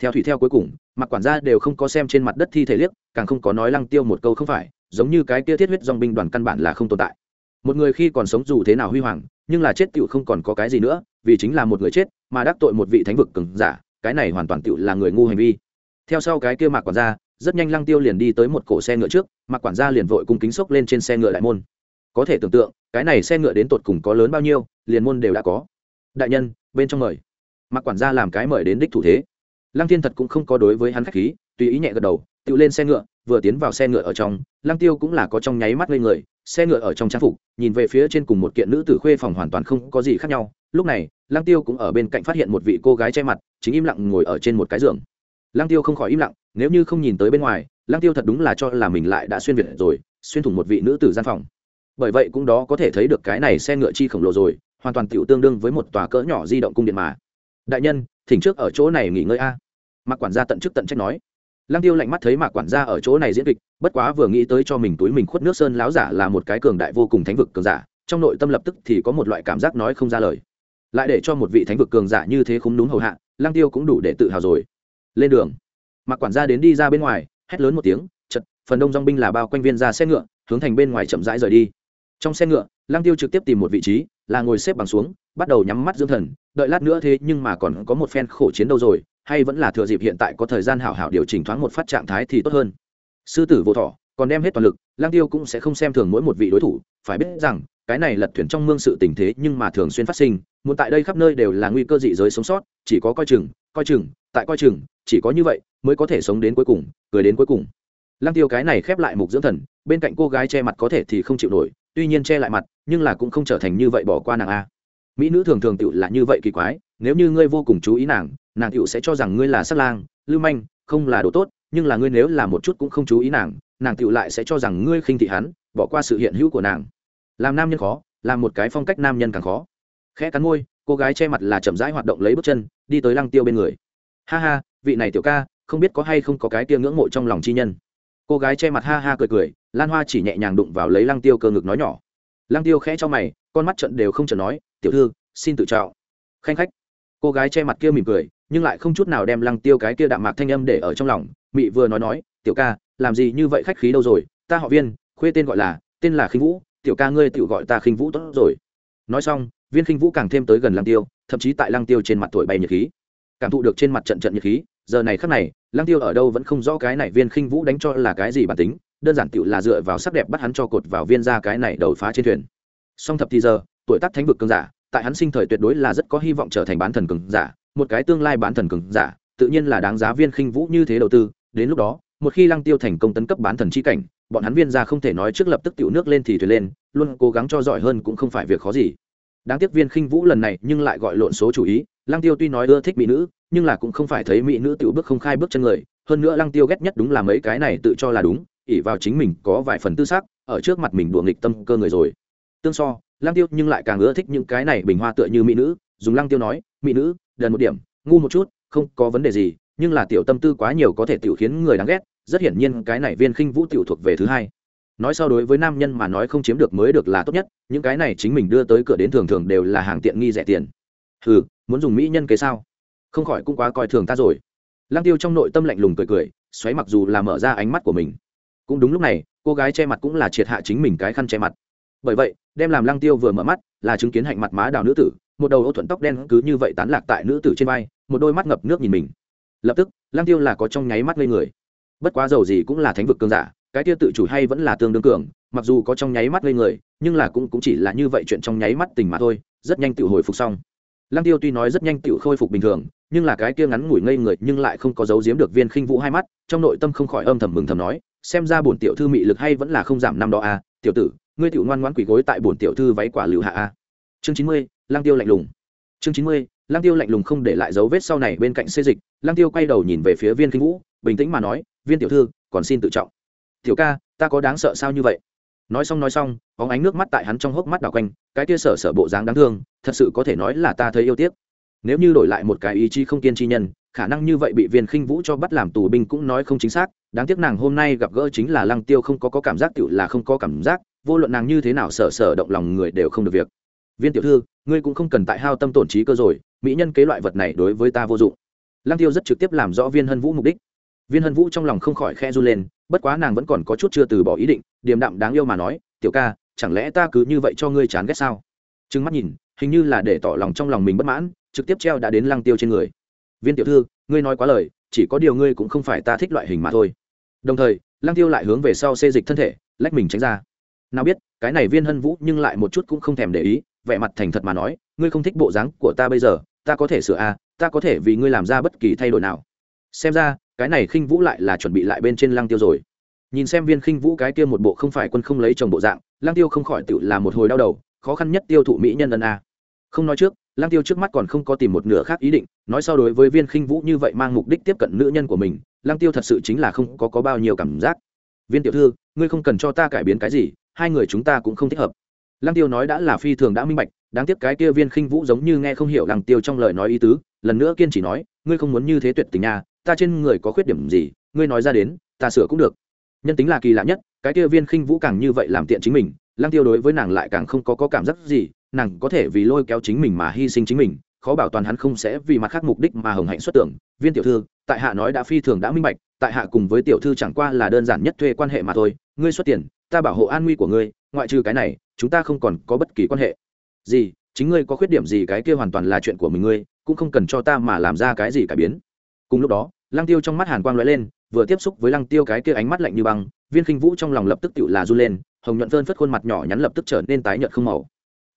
theo thủy theo cuối cùng, mặc quản gia đều không có xem trên mặt đất thi thể liếc, càng không có nói lăng tiêu một câu không phải, giống như cái kia thiết huyết dòng binh đoàn căn bản là không tồn tại. Một người khi còn sống dù thế nào huy hoàng, nhưng là chết tựu không còn có cái gì nữa, vì chính là một người chết, mà đắc tội một vị thánh vực cường giả, cái này hoàn toàn tựu là người ngu hành vi. Theo sau cái kia mạc quản gia, rất nhanh lăng tiêu liền đi tới một cổ xe ngựa trước, mạc quản gia liền vội cung kính xốc lên trên xe ngựa đại môn. Có thể tưởng tượng, cái này xe ngựa đến tột cùng có lớn bao nhiêu, liền môn đều đã có. Đại nhân, bên trong mời. Mạc quản gia làm cái mời đến đích thủ thế lăng thiên thật cũng không có đối với hắn khách khí, tùy ý nhẹ gật đầu, tự lên xe ngựa, vừa tiến vào xe ngựa ở trong, lăng tiêu cũng là có trong nháy mắt lên người, xe ngựa ở trong trang phục, nhìn về phía trên cùng một kiện nữ tử khuê phòng hoàn toàn không có gì khác nhau. Lúc này, lăng tiêu cũng ở bên cạnh phát hiện một vị cô gái che mặt, chính im lặng ngồi ở trên một cái giường. Lăng tiêu không khỏi im lặng, nếu như không nhìn tới bên ngoài, lăng tiêu thật đúng là cho là mình lại đã xuyên việt rồi, xuyên thủng một vị nữ tử gian phòng. Bởi vậy cũng đó có thể thấy được cái này xe ngựa chi khổng lồ rồi, hoàn toàn tiểu tương đương với một tòa cỡ nhỏ di động cung điện mà. Đại nhân thỉnh trước ở chỗ này nghỉ ngơi a. Mạc quản gia tận chức tận trách nói. Lăng tiêu lạnh mắt thấy mạc quản gia ở chỗ này diễn kịch, bất quá vừa nghĩ tới cho mình túi mình khuất nước sơn láo giả là một cái cường đại vô cùng thánh vực cường giả, trong nội tâm lập tức thì có một loại cảm giác nói không ra lời. Lại để cho một vị thánh vực cường giả như thế không đúng hầu hạ, lăng tiêu cũng đủ để tự hào rồi. Lên đường, mạc quản gia đến đi ra bên ngoài, hét lớn một tiếng, chật, phần đông dong binh là bao quanh viên ra xe ngựa, hướng thành bên ngoài chậm rãi rời đi. Trong xe ngựa, lăng tiêu trực tiếp tìm một vị trí, là ngồi xếp bằng xuống bắt đầu nhắm mắt dưỡng thần, đợi lát nữa thế nhưng mà còn có một phen khổ chiến đâu rồi, hay vẫn là thừa dịp hiện tại có thời gian hảo hảo điều chỉnh thoáng một phát trạng thái thì tốt hơn. Sư tử vô thọ, còn đem hết toàn lực, lang tiêu cũng sẽ không xem thường mỗi một vị đối thủ, phải biết rằng, cái này lật thuyền trong mương sự tình thế nhưng mà thường xuyên phát sinh, muốn tại đây khắp nơi đều là nguy cơ dị giới sống sót, chỉ có coi chừng coi chừng, tại coi chừng, chỉ có như vậy mới có thể sống đến cuối cùng, cười đến cuối cùng. Lăng tiêu cái này khép lại mục dưỡng thần, bên cạnh cô gái che mặt có thể thì không chịu nổi, tuy nhiên che lại mặt, nhưng là cũng không trở thành như vậy bỏ qua nàng a mỹ nữ thường thường tựu là như vậy kỳ quái, nếu như ngươi vô cùng chú ý nàng nàng tựu sẽ cho rằng ngươi là sát lang, lưu manh, không là đồ tốt, nhưng là ngươi nếu là một chút cũng không chú ý nàng nàng tựu lại sẽ cho rằng ngươi khinh thị hắn, bỏ qua sự hiện hữu của nàng. Làm nam nhân khó, làm một cái phong cách nam nhân càng khó. Khẽ cắn môi, cô gái che mặt là chậm rãi hoạt động lấy bước chân, đi tới lăng tiêu bên người. Ha ha, vị này tiểu ca, không biết có hay không có cái tia ngưỡng mộ trong lòng chi nhân. Cô gái che mặt ha ha cười cười, lan hoa chỉ nhẹ nhàng đụng vào lấy lăng tiêu cơ ngực nói nhỏ lăng tiêu khẽ cho mày, con mắt trận đều không trận nói, tiểu thư, xin tự trao khanh khách, cô gái che mặt kia mỉm cười, nhưng lại không chút nào đem lăng tiêu cái kia đạm mạc thanh âm để ở trong lòng. Mị vừa nói nói, tiểu ca, làm gì như vậy khách khí đâu rồi? Ta họ viên, khuê tên gọi là, tên là khinh vũ, tiểu ca ngươi tự gọi ta khinh vũ tốt rồi. Nói xong, viên khinh vũ càng thêm tới gần lăng tiêu, thậm chí tại lăng tiêu trên mặt tuổi bay nhiệt khí. Cảm thụ được trên mặt trận trận nhiệt khí, giờ này khắc này lăng tiêu ở đâu vẫn không rõ cái này viên khinh vũ đánh cho là cái gì bản tính đơn giản tựu là dựa vào sắc đẹp bắt hắn cho cột vào viên ra cái này đầu phá trên thuyền. Song thập thì giờ, tuổi tác thánh vực cường giả, tại hắn sinh thời tuyệt đối là rất có hy vọng trở thành bán thần cường giả, một cái tương lai bán thần cường giả, tự nhiên là đáng giá viên khinh vũ như thế đầu tư. Đến lúc đó, một khi lăng tiêu thành công tấn cấp bán thần chi cảnh, bọn hắn viên ra không thể nói trước lập tức tiểu nước lên thì thuyền lên, luôn cố gắng cho giỏi hơn cũng không phải việc khó gì. Đáng tiếc viên khinh vũ lần này nhưng lại gọi lộn số chủ ý, lăng tiêu tuy nói ưa thích mỹ nữ, nhưng là cũng không phải thấy mỹ nữ tiểu bước không khai bước chân người, hơn nữa lăng tiêu ghét nhất đúng là mấy cái này tự cho là đúng ỉ vào chính mình có vài phần tư sắc, ở trước mặt mình đùa nghịch tâm cơ người rồi. Tương so, lăng tiêu nhưng lại càng ưa thích những cái này bình hoa tựa như mỹ nữ, dùng lăng tiêu nói, mỹ nữ, đần một điểm, ngu một chút, không có vấn đề gì, nhưng là tiểu tâm tư quá nhiều có thể tiểu khiến người đáng ghét, rất hiển nhiên cái này viên khinh vũ tiểu thuộc về thứ hai. Nói sau đối với nam nhân mà nói không chiếm được mới được là tốt nhất, những cái này chính mình đưa tới cửa đến thường thường đều là hàng tiện nghi rẻ tiền. Ừ muốn dùng mỹ nhân kế sao? Không khỏi cũng quá coi thường ta rồi. Lăng tiêu trong nội tâm lạnh lùng cười cười, xoáy mặc dù là mở ra ánh mắt của mình cũng đúng lúc này, cô gái che mặt cũng là triệt hạ chính mình cái khăn che mặt. Bởi vậy, đem làm lăng tiêu vừa mở mắt, là chứng kiến hạnh mặt má đào nữ tử, một đầu ô thuận tóc đen cứ như vậy tán lạc tại nữ tử trên vai, một đôi mắt ngập nước nhìn mình. Lập tức, lăng tiêu là có trong nháy mắt lên người. Bất quá dầu gì cũng là thánh vực cường giả, cái tiêu tự chủ hay vẫn là tương đương cường, mặc dù có trong nháy mắt lên người, nhưng là cũng cũng chỉ là như vậy chuyện trong nháy mắt tình mà thôi, rất nhanh tự hồi phục xong. Lăng tiêu tuy nói rất nhanh tự khôi phục bình thường, nhưng là cái kia ngắn ngủi ngây người nhưng lại không có giấu giếm được viên khinh vũ hai mắt, trong nội tâm không khỏi âm thầm mừng thầm nói xem ra bổn tiểu thư mị lực hay vẫn là không giảm năm đó a à, tiểu tử ngươi tiểu ngoan ngoãn quỳ gối tại bổn tiểu thư váy quả lựu hạ a chương chín mươi lăng tiêu lạnh lùng. Chương chín mươi lăng tiêu lạnh lùng không để lại dấu vết sau này bên cạnh xê dịch lăng tiêu quay đầu nhìn về phía viên kinh vũ bình tĩnh mà nói viên tiểu thư còn xin tự trọng. Tiểu ca ta có đáng sợ sao như vậy? Nói xong nói xong có ánh nước mắt tại hắn trong hốc mắt đảo quanh cái kia sở sở bộ dáng đáng thương thật sự có thể nói là ta thấy yêu tiếc. Nếu như đổi lại một cái ý chí không kiên chi nhân khả năng như vậy bị viên khinh vũ cho bắt làm tù binh cũng nói không chính xác đáng tiếc nàng hôm nay gặp gỡ chính là lăng tiêu không có, có cảm giác tựu là không có cảm giác vô luận nàng như thế nào sở sở động lòng người đều không được việc. Viên tiểu thư ngươi cũng không cần tại hao tâm tổn trí cơ rồi mỹ nhân kế loại vật này đối với ta vô dụng. Lăng tiêu rất trực tiếp làm rõ viên hân vũ mục đích. Viên hân vũ trong lòng không khỏi khe run lên bất quá nàng vẫn còn có chút chưa từ bỏ ý định điềm đạm đáng yêu mà nói tiểu ca chẳng lẽ ta cứ như vậy cho ngươi chán ghét sao? Trừng mắt nhìn hình như là để tỏ lòng trong lòng mình bất mãn trực tiếp treo đã đến lăng tiêu trên người viên tiểu thư ngươi nói quá lời chỉ có điều ngươi cũng không phải ta thích loại hình mà thôi. Đồng thời lăng tiêu lại hướng về sau xê dịch thân thể lách mình tránh ra. Nào biết cái này viên hân vũ nhưng lại một chút cũng không thèm để ý vẻ mặt thành thật mà nói ngươi không thích bộ dáng của ta bây giờ ta có thể sửa a à, ta có thể vì ngươi làm ra bất kỳ thay đổi nào. Xem ra cái này khinh vũ lại là chuẩn bị lại bên trên lăng tiêu rồi. Nhìn xem viên khinh vũ cái kia một bộ không phải quân không lấy chồng bộ dạng lăng tiêu không khỏi tự là một hồi đau đầu khó khăn nhất tiêu thụ mỹ nhân ân a. Không nói trước lăng tiêu trước mắt còn không có tìm một nửa khác ý định nói sau đối với viên khinh vũ như vậy mang mục đích tiếp cận nữ nhân của mình lăng tiêu thật sự chính là không có, có bao nhiêu cảm giác. Viên tiểu thư ngươi không cần cho ta cải biến cái gì hai người chúng ta cũng không thích hợp. Lăng tiêu nói đã là phi thường đã minh bạch đáng tiếc cái kia viên khinh vũ giống như nghe không hiểu lăng tiêu trong lời nói ý tứ lần nữa kiên chỉ nói ngươi không muốn như thế tuyệt tình nha ta trên người có khuyết điểm gì ngươi nói ra đến ta sửa cũng được. Nhân tính là kỳ lạ nhất cái kia viên khinh vũ càng như vậy làm tiện chính mình lăng tiêu đối với nàng lại càng không có, có cảm giác gì nàng có thể vì lôi kéo chính mình mà hy sinh chính mình, khó bảo toàn hắn không sẽ vì mặt khác mục đích mà hồng hạnh xuất tưởng. Viên tiểu thư, tại hạ nói đã phi thường đã minh bạch, tại hạ cùng với tiểu thư chẳng qua là đơn giản nhất thuê quan hệ mà thôi. Ngươi xuất tiền, ta bảo hộ an nguy của ngươi, ngoại trừ cái này, chúng ta không còn có bất kỳ quan hệ. Gì? Chính ngươi có khuyết điểm gì cái kia hoàn toàn là chuyện của mình ngươi, cũng không cần cho ta mà làm ra cái gì cả biến. Cùng lúc đó, lăng tiêu trong mắt hàn quang lóe lên, vừa tiếp xúc với lăng tiêu cái kia ánh mắt lạnh như băng, viên khinh vũ trong lòng lập tức tựu là run lên, hồng nhuận phơn phất khuôn mặt nhỏ nhắn lập tức trở nên tái nhợt không màu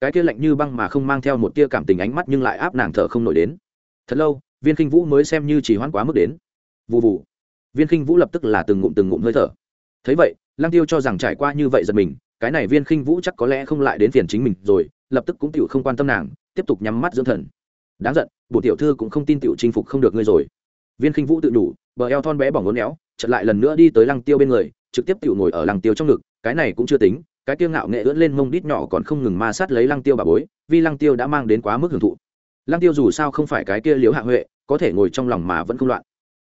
cái kia lạnh như băng mà không mang theo một tia cảm tình ánh mắt nhưng lại áp nàng thở không nổi đến. Thật lâu, viên khinh vũ mới xem như chỉ hoãn quá mức đến. Vụ vụ viên khinh vũ lập tức là từng ngụm từng ngụm hơi thở. Thấy vậy, lăng tiêu cho rằng trải qua như vậy giật mình, cái này viên khinh vũ chắc có lẽ không lại đến phiền chính mình rồi, lập tức cũng tiểu không quan tâm nàng, tiếp tục nhắm mắt dưỡng thần. Đáng giận bộ tiểu thư cũng không tin tiểu chinh phục không được ngươi rồi. Viên khinh vũ tự đủ, bờ eo thon bé bỏng ngốn éo, chợt lại lần nữa đi tới lăng tiêu bên người, trực tiếp tiểu ngồi ở lăng tiêu trong ngực, cái này cũng chưa tính cái tiêu ngạo nghệ ưỡn lên mông đít nhỏ còn không ngừng ma sát lấy lăng tiêu bà bối, vì lăng tiêu đã mang đến quá mức hưởng thụ. Lăng tiêu dù sao không phải cái kia liếu hạ huệ, có thể ngồi trong lòng mà vẫn không loạn.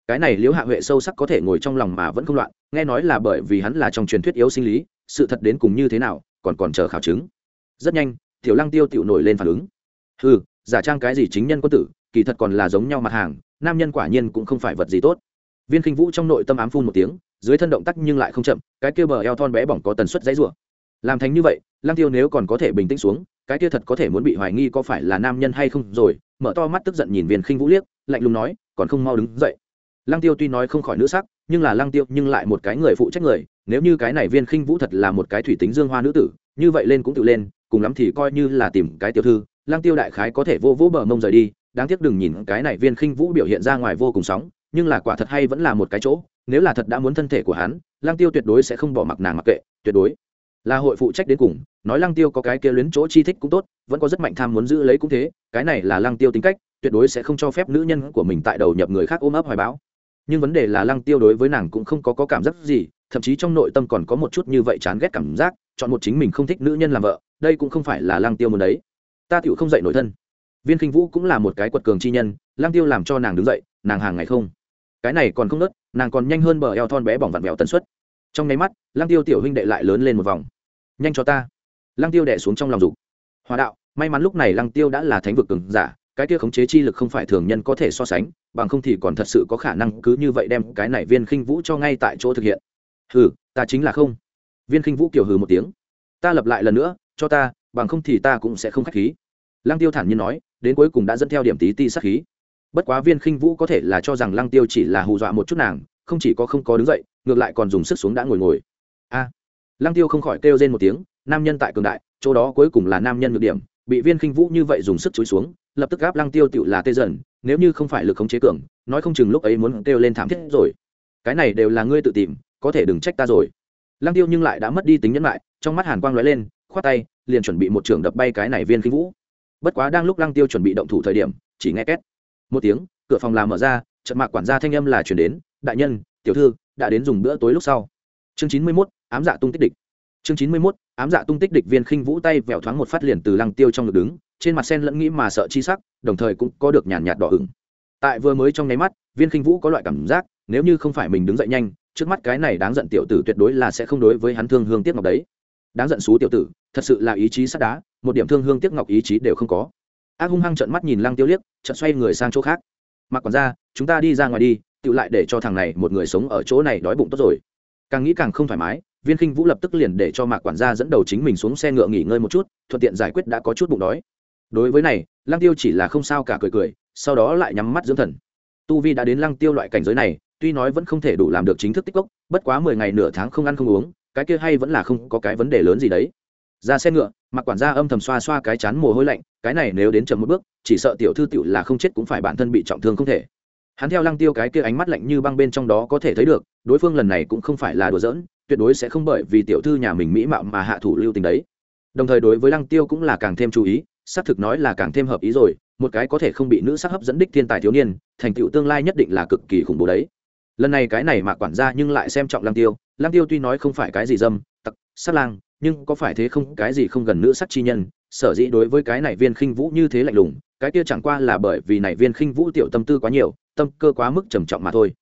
Cái này liếu hạ huệ sâu sắc có thể ngồi trong lòng mà vẫn không loạn, nghe nói là bởi vì hắn là trong truyền thuyết yếu sinh lý, sự thật đến cùng như thế nào, còn còn chờ khảo chứng. Rất nhanh, tiểu lăng tiêu tiểu nổi lên phản ứng. Ừ giả trang cái gì chính nhân quân tử, kỳ thật còn là giống nhau mặt hàng, nam nhân quả nhiên cũng không phải vật gì tốt. Viên khinh vũ trong nội tâm ám phun một tiếng, dưới thân động tác nhưng lại không chậm, cái kia bờ eo thon bé bỏng có tần suất dãy rủa làm thành như vậy, lăng tiêu nếu còn có thể bình tĩnh xuống, cái kia thật có thể muốn bị hoài nghi có phải là nam nhân hay không rồi, mở to mắt tức giận nhìn viên khinh vũ liếc, lạnh lùng nói, còn không mau đứng dậy. Lăng tiêu tuy nói không khỏi nữ sắc, nhưng là lăng tiêu nhưng lại một cái người phụ trách người, nếu như cái này viên khinh vũ thật là một cái thủy tính dương hoa nữ tử, như vậy lên cũng tự lên, cùng lắm thì coi như là tìm cái tiểu thư, lăng tiêu đại khái có thể vô vỗ bờ mông rời đi, đáng tiếc đừng nhìn cái này viên khinh vũ biểu hiện ra ngoài vô cùng sóng, nhưng là quả thật hay vẫn là một cái chỗ, nếu là thật đã muốn thân thể của hắn, lăng tiêu tuyệt đối sẽ không bỏ mặc nàng mặc kệ, tuyệt đối là hội phụ trách đến cùng nói lăng tiêu có cái kia luyến chỗ chi thích cũng tốt vẫn có rất mạnh tham muốn giữ lấy cũng thế cái này là lăng tiêu tính cách tuyệt đối sẽ không cho phép nữ nhân của mình tại đầu nhập người khác ôm ấp hoài báo nhưng vấn đề là lăng tiêu đối với nàng cũng không có, có cảm giác gì thậm chí trong nội tâm còn có một chút như vậy chán ghét cảm giác chọn một chính mình không thích nữ nhân làm vợ đây cũng không phải là lăng tiêu muốn đấy. Ta tựu không dậy nổi thân. Viên khinh vũ cũng là một cái quật cường chi nhân lăng tiêu làm cho nàng đứng dậy nàng hàng ngày không. Cái này còn không nớt nàng còn nhanh hơn bờ eo thon bé bỏng vặn vẹo tần suất trong nháy mắt, lăng tiêu tiểu huynh đệ lại lớn lên một vòng. Nhanh cho ta. Lăng tiêu đẻ xuống trong lòng dục. Hòa đạo, may mắn lúc này lăng tiêu đã là thánh vực cứng giả, cái kia khống chế chi lực không phải thường nhân có thể so sánh, bằng không thì còn thật sự có khả năng cứ như vậy đem cái này viên khinh vũ cho ngay tại chỗ thực hiện. Hừ, ta chính là không. Viên khinh vũ kiểu hừ một tiếng. Ta lập lại lần nữa, cho ta, bằng không thì ta cũng sẽ không khách khí. Lăng tiêu thản nhiên nói, đến cuối cùng đã dẫn theo điểm tí ti sát khí. Bất quá viên khinh vũ có thể là cho rằng lăng tiêu chỉ là hù dọa một chút nàng không chỉ có không có đứng dậy, ngược lại còn dùng sức xuống đã ngồi ngồi. A. Lăng tiêu không khỏi kêu rên một tiếng, nam nhân tại cường đại, chỗ đó cuối cùng là nam nhân ngược điểm, bị viên khinh vũ như vậy dùng sức chúi xuống, lập tức gáp lăng tiêu tựu là tê dần, nếu như không phải lực khống chế cường, nói không chừng lúc ấy muốn kêu lên thảm thiết rồi. Cái này đều là ngươi tự tìm, có thể đừng trách ta rồi. Lăng tiêu nhưng lại đã mất đi tính nhẫn lại trong mắt hàn quang lóe lên, khoát tay, liền chuẩn bị một trường đập bay cái này viên khinh vũ. Bất quá đang lúc lăng tiêu chuẩn bị động thủ thời điểm, chỉ nghe két. Một tiếng, cửa phòng làm mở ra, trận mạc quản gia thanh âm là chuyển đến đại nhân, tiểu thư, đã đến dùng bữa tối lúc sau. Chương chín mươi mốt, ám dạ tung tích địch. Chương chín mươi mốt, ám dạ tung tích địch viên khinh vũ tay vẹo thoáng một phát liền từ lăng tiêu trong ngực đứng, trên mặt sen lẫn nghĩ mà sợ chi sắc, đồng thời cũng có được nhàn nhạt đỏ ửng. Tại vừa mới trong nháy mắt, viên khinh vũ có loại cảm giác, nếu như không phải mình đứng dậy nhanh, trước mắt cái này đáng giận tiểu tử tuyệt đối là sẽ không đối với hắn thương hương tiếc ngọc đấy. Đáng giận xú tiểu tử, thật sự là ý chí sắt đá, một điểm thương hương tiếc ngọc ý chí đều không có. Ác hung hăng trợn mắt nhìn lăng tiêu liếc, chợt xoay người sang chỗ khác. Mặc còn ra chúng ta đi ra ngoài đi tự lại để cho thằng này một người sống ở chỗ này đói bụng tốt rồi. Càng nghĩ càng không thoải mái, viên khinh vũ lập tức liền để cho mạc quản gia dẫn đầu chính mình xuống xe ngựa nghỉ ngơi một chút, thuận tiện giải quyết đã có chút bụng đói. Đối với này, lăng tiêu chỉ là không sao cả cười cười, sau đó lại nhắm mắt dưỡng thần. Tu vi đã đến lăng tiêu loại cảnh giới này, tuy nói vẫn không thể đủ làm được chính thức tích cốc, bất quá mười ngày nửa tháng không ăn không uống, cái kia hay vẫn là không có cái vấn đề lớn gì đấy. Ra xe ngựa mặc quản gia âm thầm xoa xoa cái chán mồ hôi lạnh, cái này nếu đến chậm một bước, chỉ sợ tiểu thư tiểu là không chết cũng phải bản thân bị trọng thương không thể hắn theo lăng tiêu cái kia ánh mắt lạnh như băng bên trong đó có thể thấy được, đối phương lần này cũng không phải là đùa giỡn, tuyệt đối sẽ không bởi vì tiểu thư nhà mình mỹ mạo mà hạ thủ lưu tình đấy. Đồng thời đối với lăng tiêu cũng là càng thêm chú ý, xác thực nói là càng thêm hợp ý rồi, một cái có thể không bị nữ sắc hấp dẫn đích thiên tài thiếu niên, thành tựu tương lai nhất định là cực kỳ khủng bố đấy. Lần này cái này mà quản gia nhưng lại xem trọng lăng tiêu lăng tiêu tuy nói không phải cái gì dâm, tặc, sát lang, nhưng có phải thế không, cái gì không gần nữ sắc chi nhân, sở dĩ đối với cái này viên khinh vũ như thế lạnh lùng, cái kia chẳng qua là bởi vì này viên khinh vũ tiểu tâm tư quá nhiều tâm cơ quá mức trầm trọng mà thôi.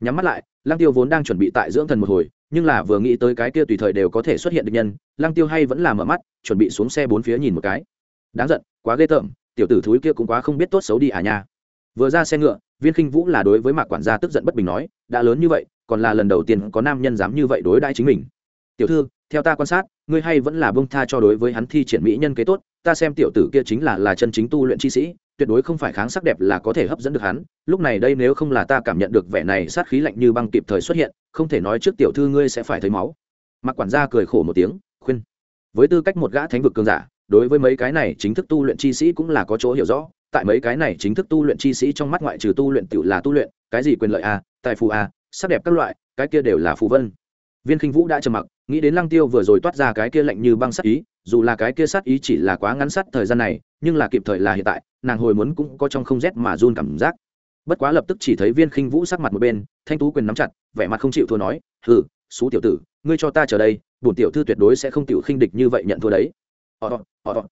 Nhắm mắt lại, lăng tiêu vốn đang chuẩn bị tại dưỡng thần một hồi, nhưng là vừa nghĩ tới cái kia tùy thời đều có thể xuất hiện được nhân, lăng tiêu hay vẫn là mở mắt, chuẩn bị xuống xe bốn phía nhìn một cái. Đáng giận, quá ghê tởm, tiểu tử thúi kia cũng quá không biết tốt xấu đi à nha. Vừa ra xe ngựa, viên khinh vũ là đối với mạc quản gia tức giận bất bình nói, đã lớn như vậy, còn là lần đầu tiên có nam nhân dám như vậy đối đãi chính mình. Tiểu thư, theo ta quan sát, ngươi hay vẫn là bông tha cho đối với hắn thi triển mỹ nhân kế tốt, ta xem tiểu tử kia chính là là chân chính tu luyện chi sĩ tuyệt đối không phải kháng sắc đẹp là có thể hấp dẫn được hắn. Lúc này đây nếu không là ta cảm nhận được vẻ này sát khí lạnh như băng kịp thời xuất hiện, không thể nói trước tiểu thư ngươi sẽ phải thấy máu. Mặc quản gia cười khổ một tiếng, khuyên. Với tư cách một gã thánh vực cường giả, đối với mấy cái này chính thức tu luyện chi sĩ cũng là có chỗ hiểu rõ. Tại mấy cái này chính thức tu luyện chi sĩ trong mắt ngoại trừ tu luyện tự là tu luyện, cái gì quyền lợi a tài phù a à, sắc đẹp các loại, cái kia đều là phù vân. Viên khinh vũ đã trầm mặc, nghĩ đến lăng tiêu vừa rồi toát ra cái kia lạnh như băng sát ý, dù là cái kia sát ý chỉ là quá ngắn sát thời gian này, nhưng là kịp thời là hiện tại nàng hồi muốn cũng có trong không rét mà run cảm giác. Bất quá lập tức chỉ thấy viên khinh vũ sắc mặt một bên thanh tú quyền nắm chặt vẻ mặt không chịu thua nói hừ xú tiểu tử ngươi cho ta chờ đây bổn tiểu thư tuyệt đối sẽ không tiểu khinh địch như vậy nhận thua đấy. Ọ, ọ,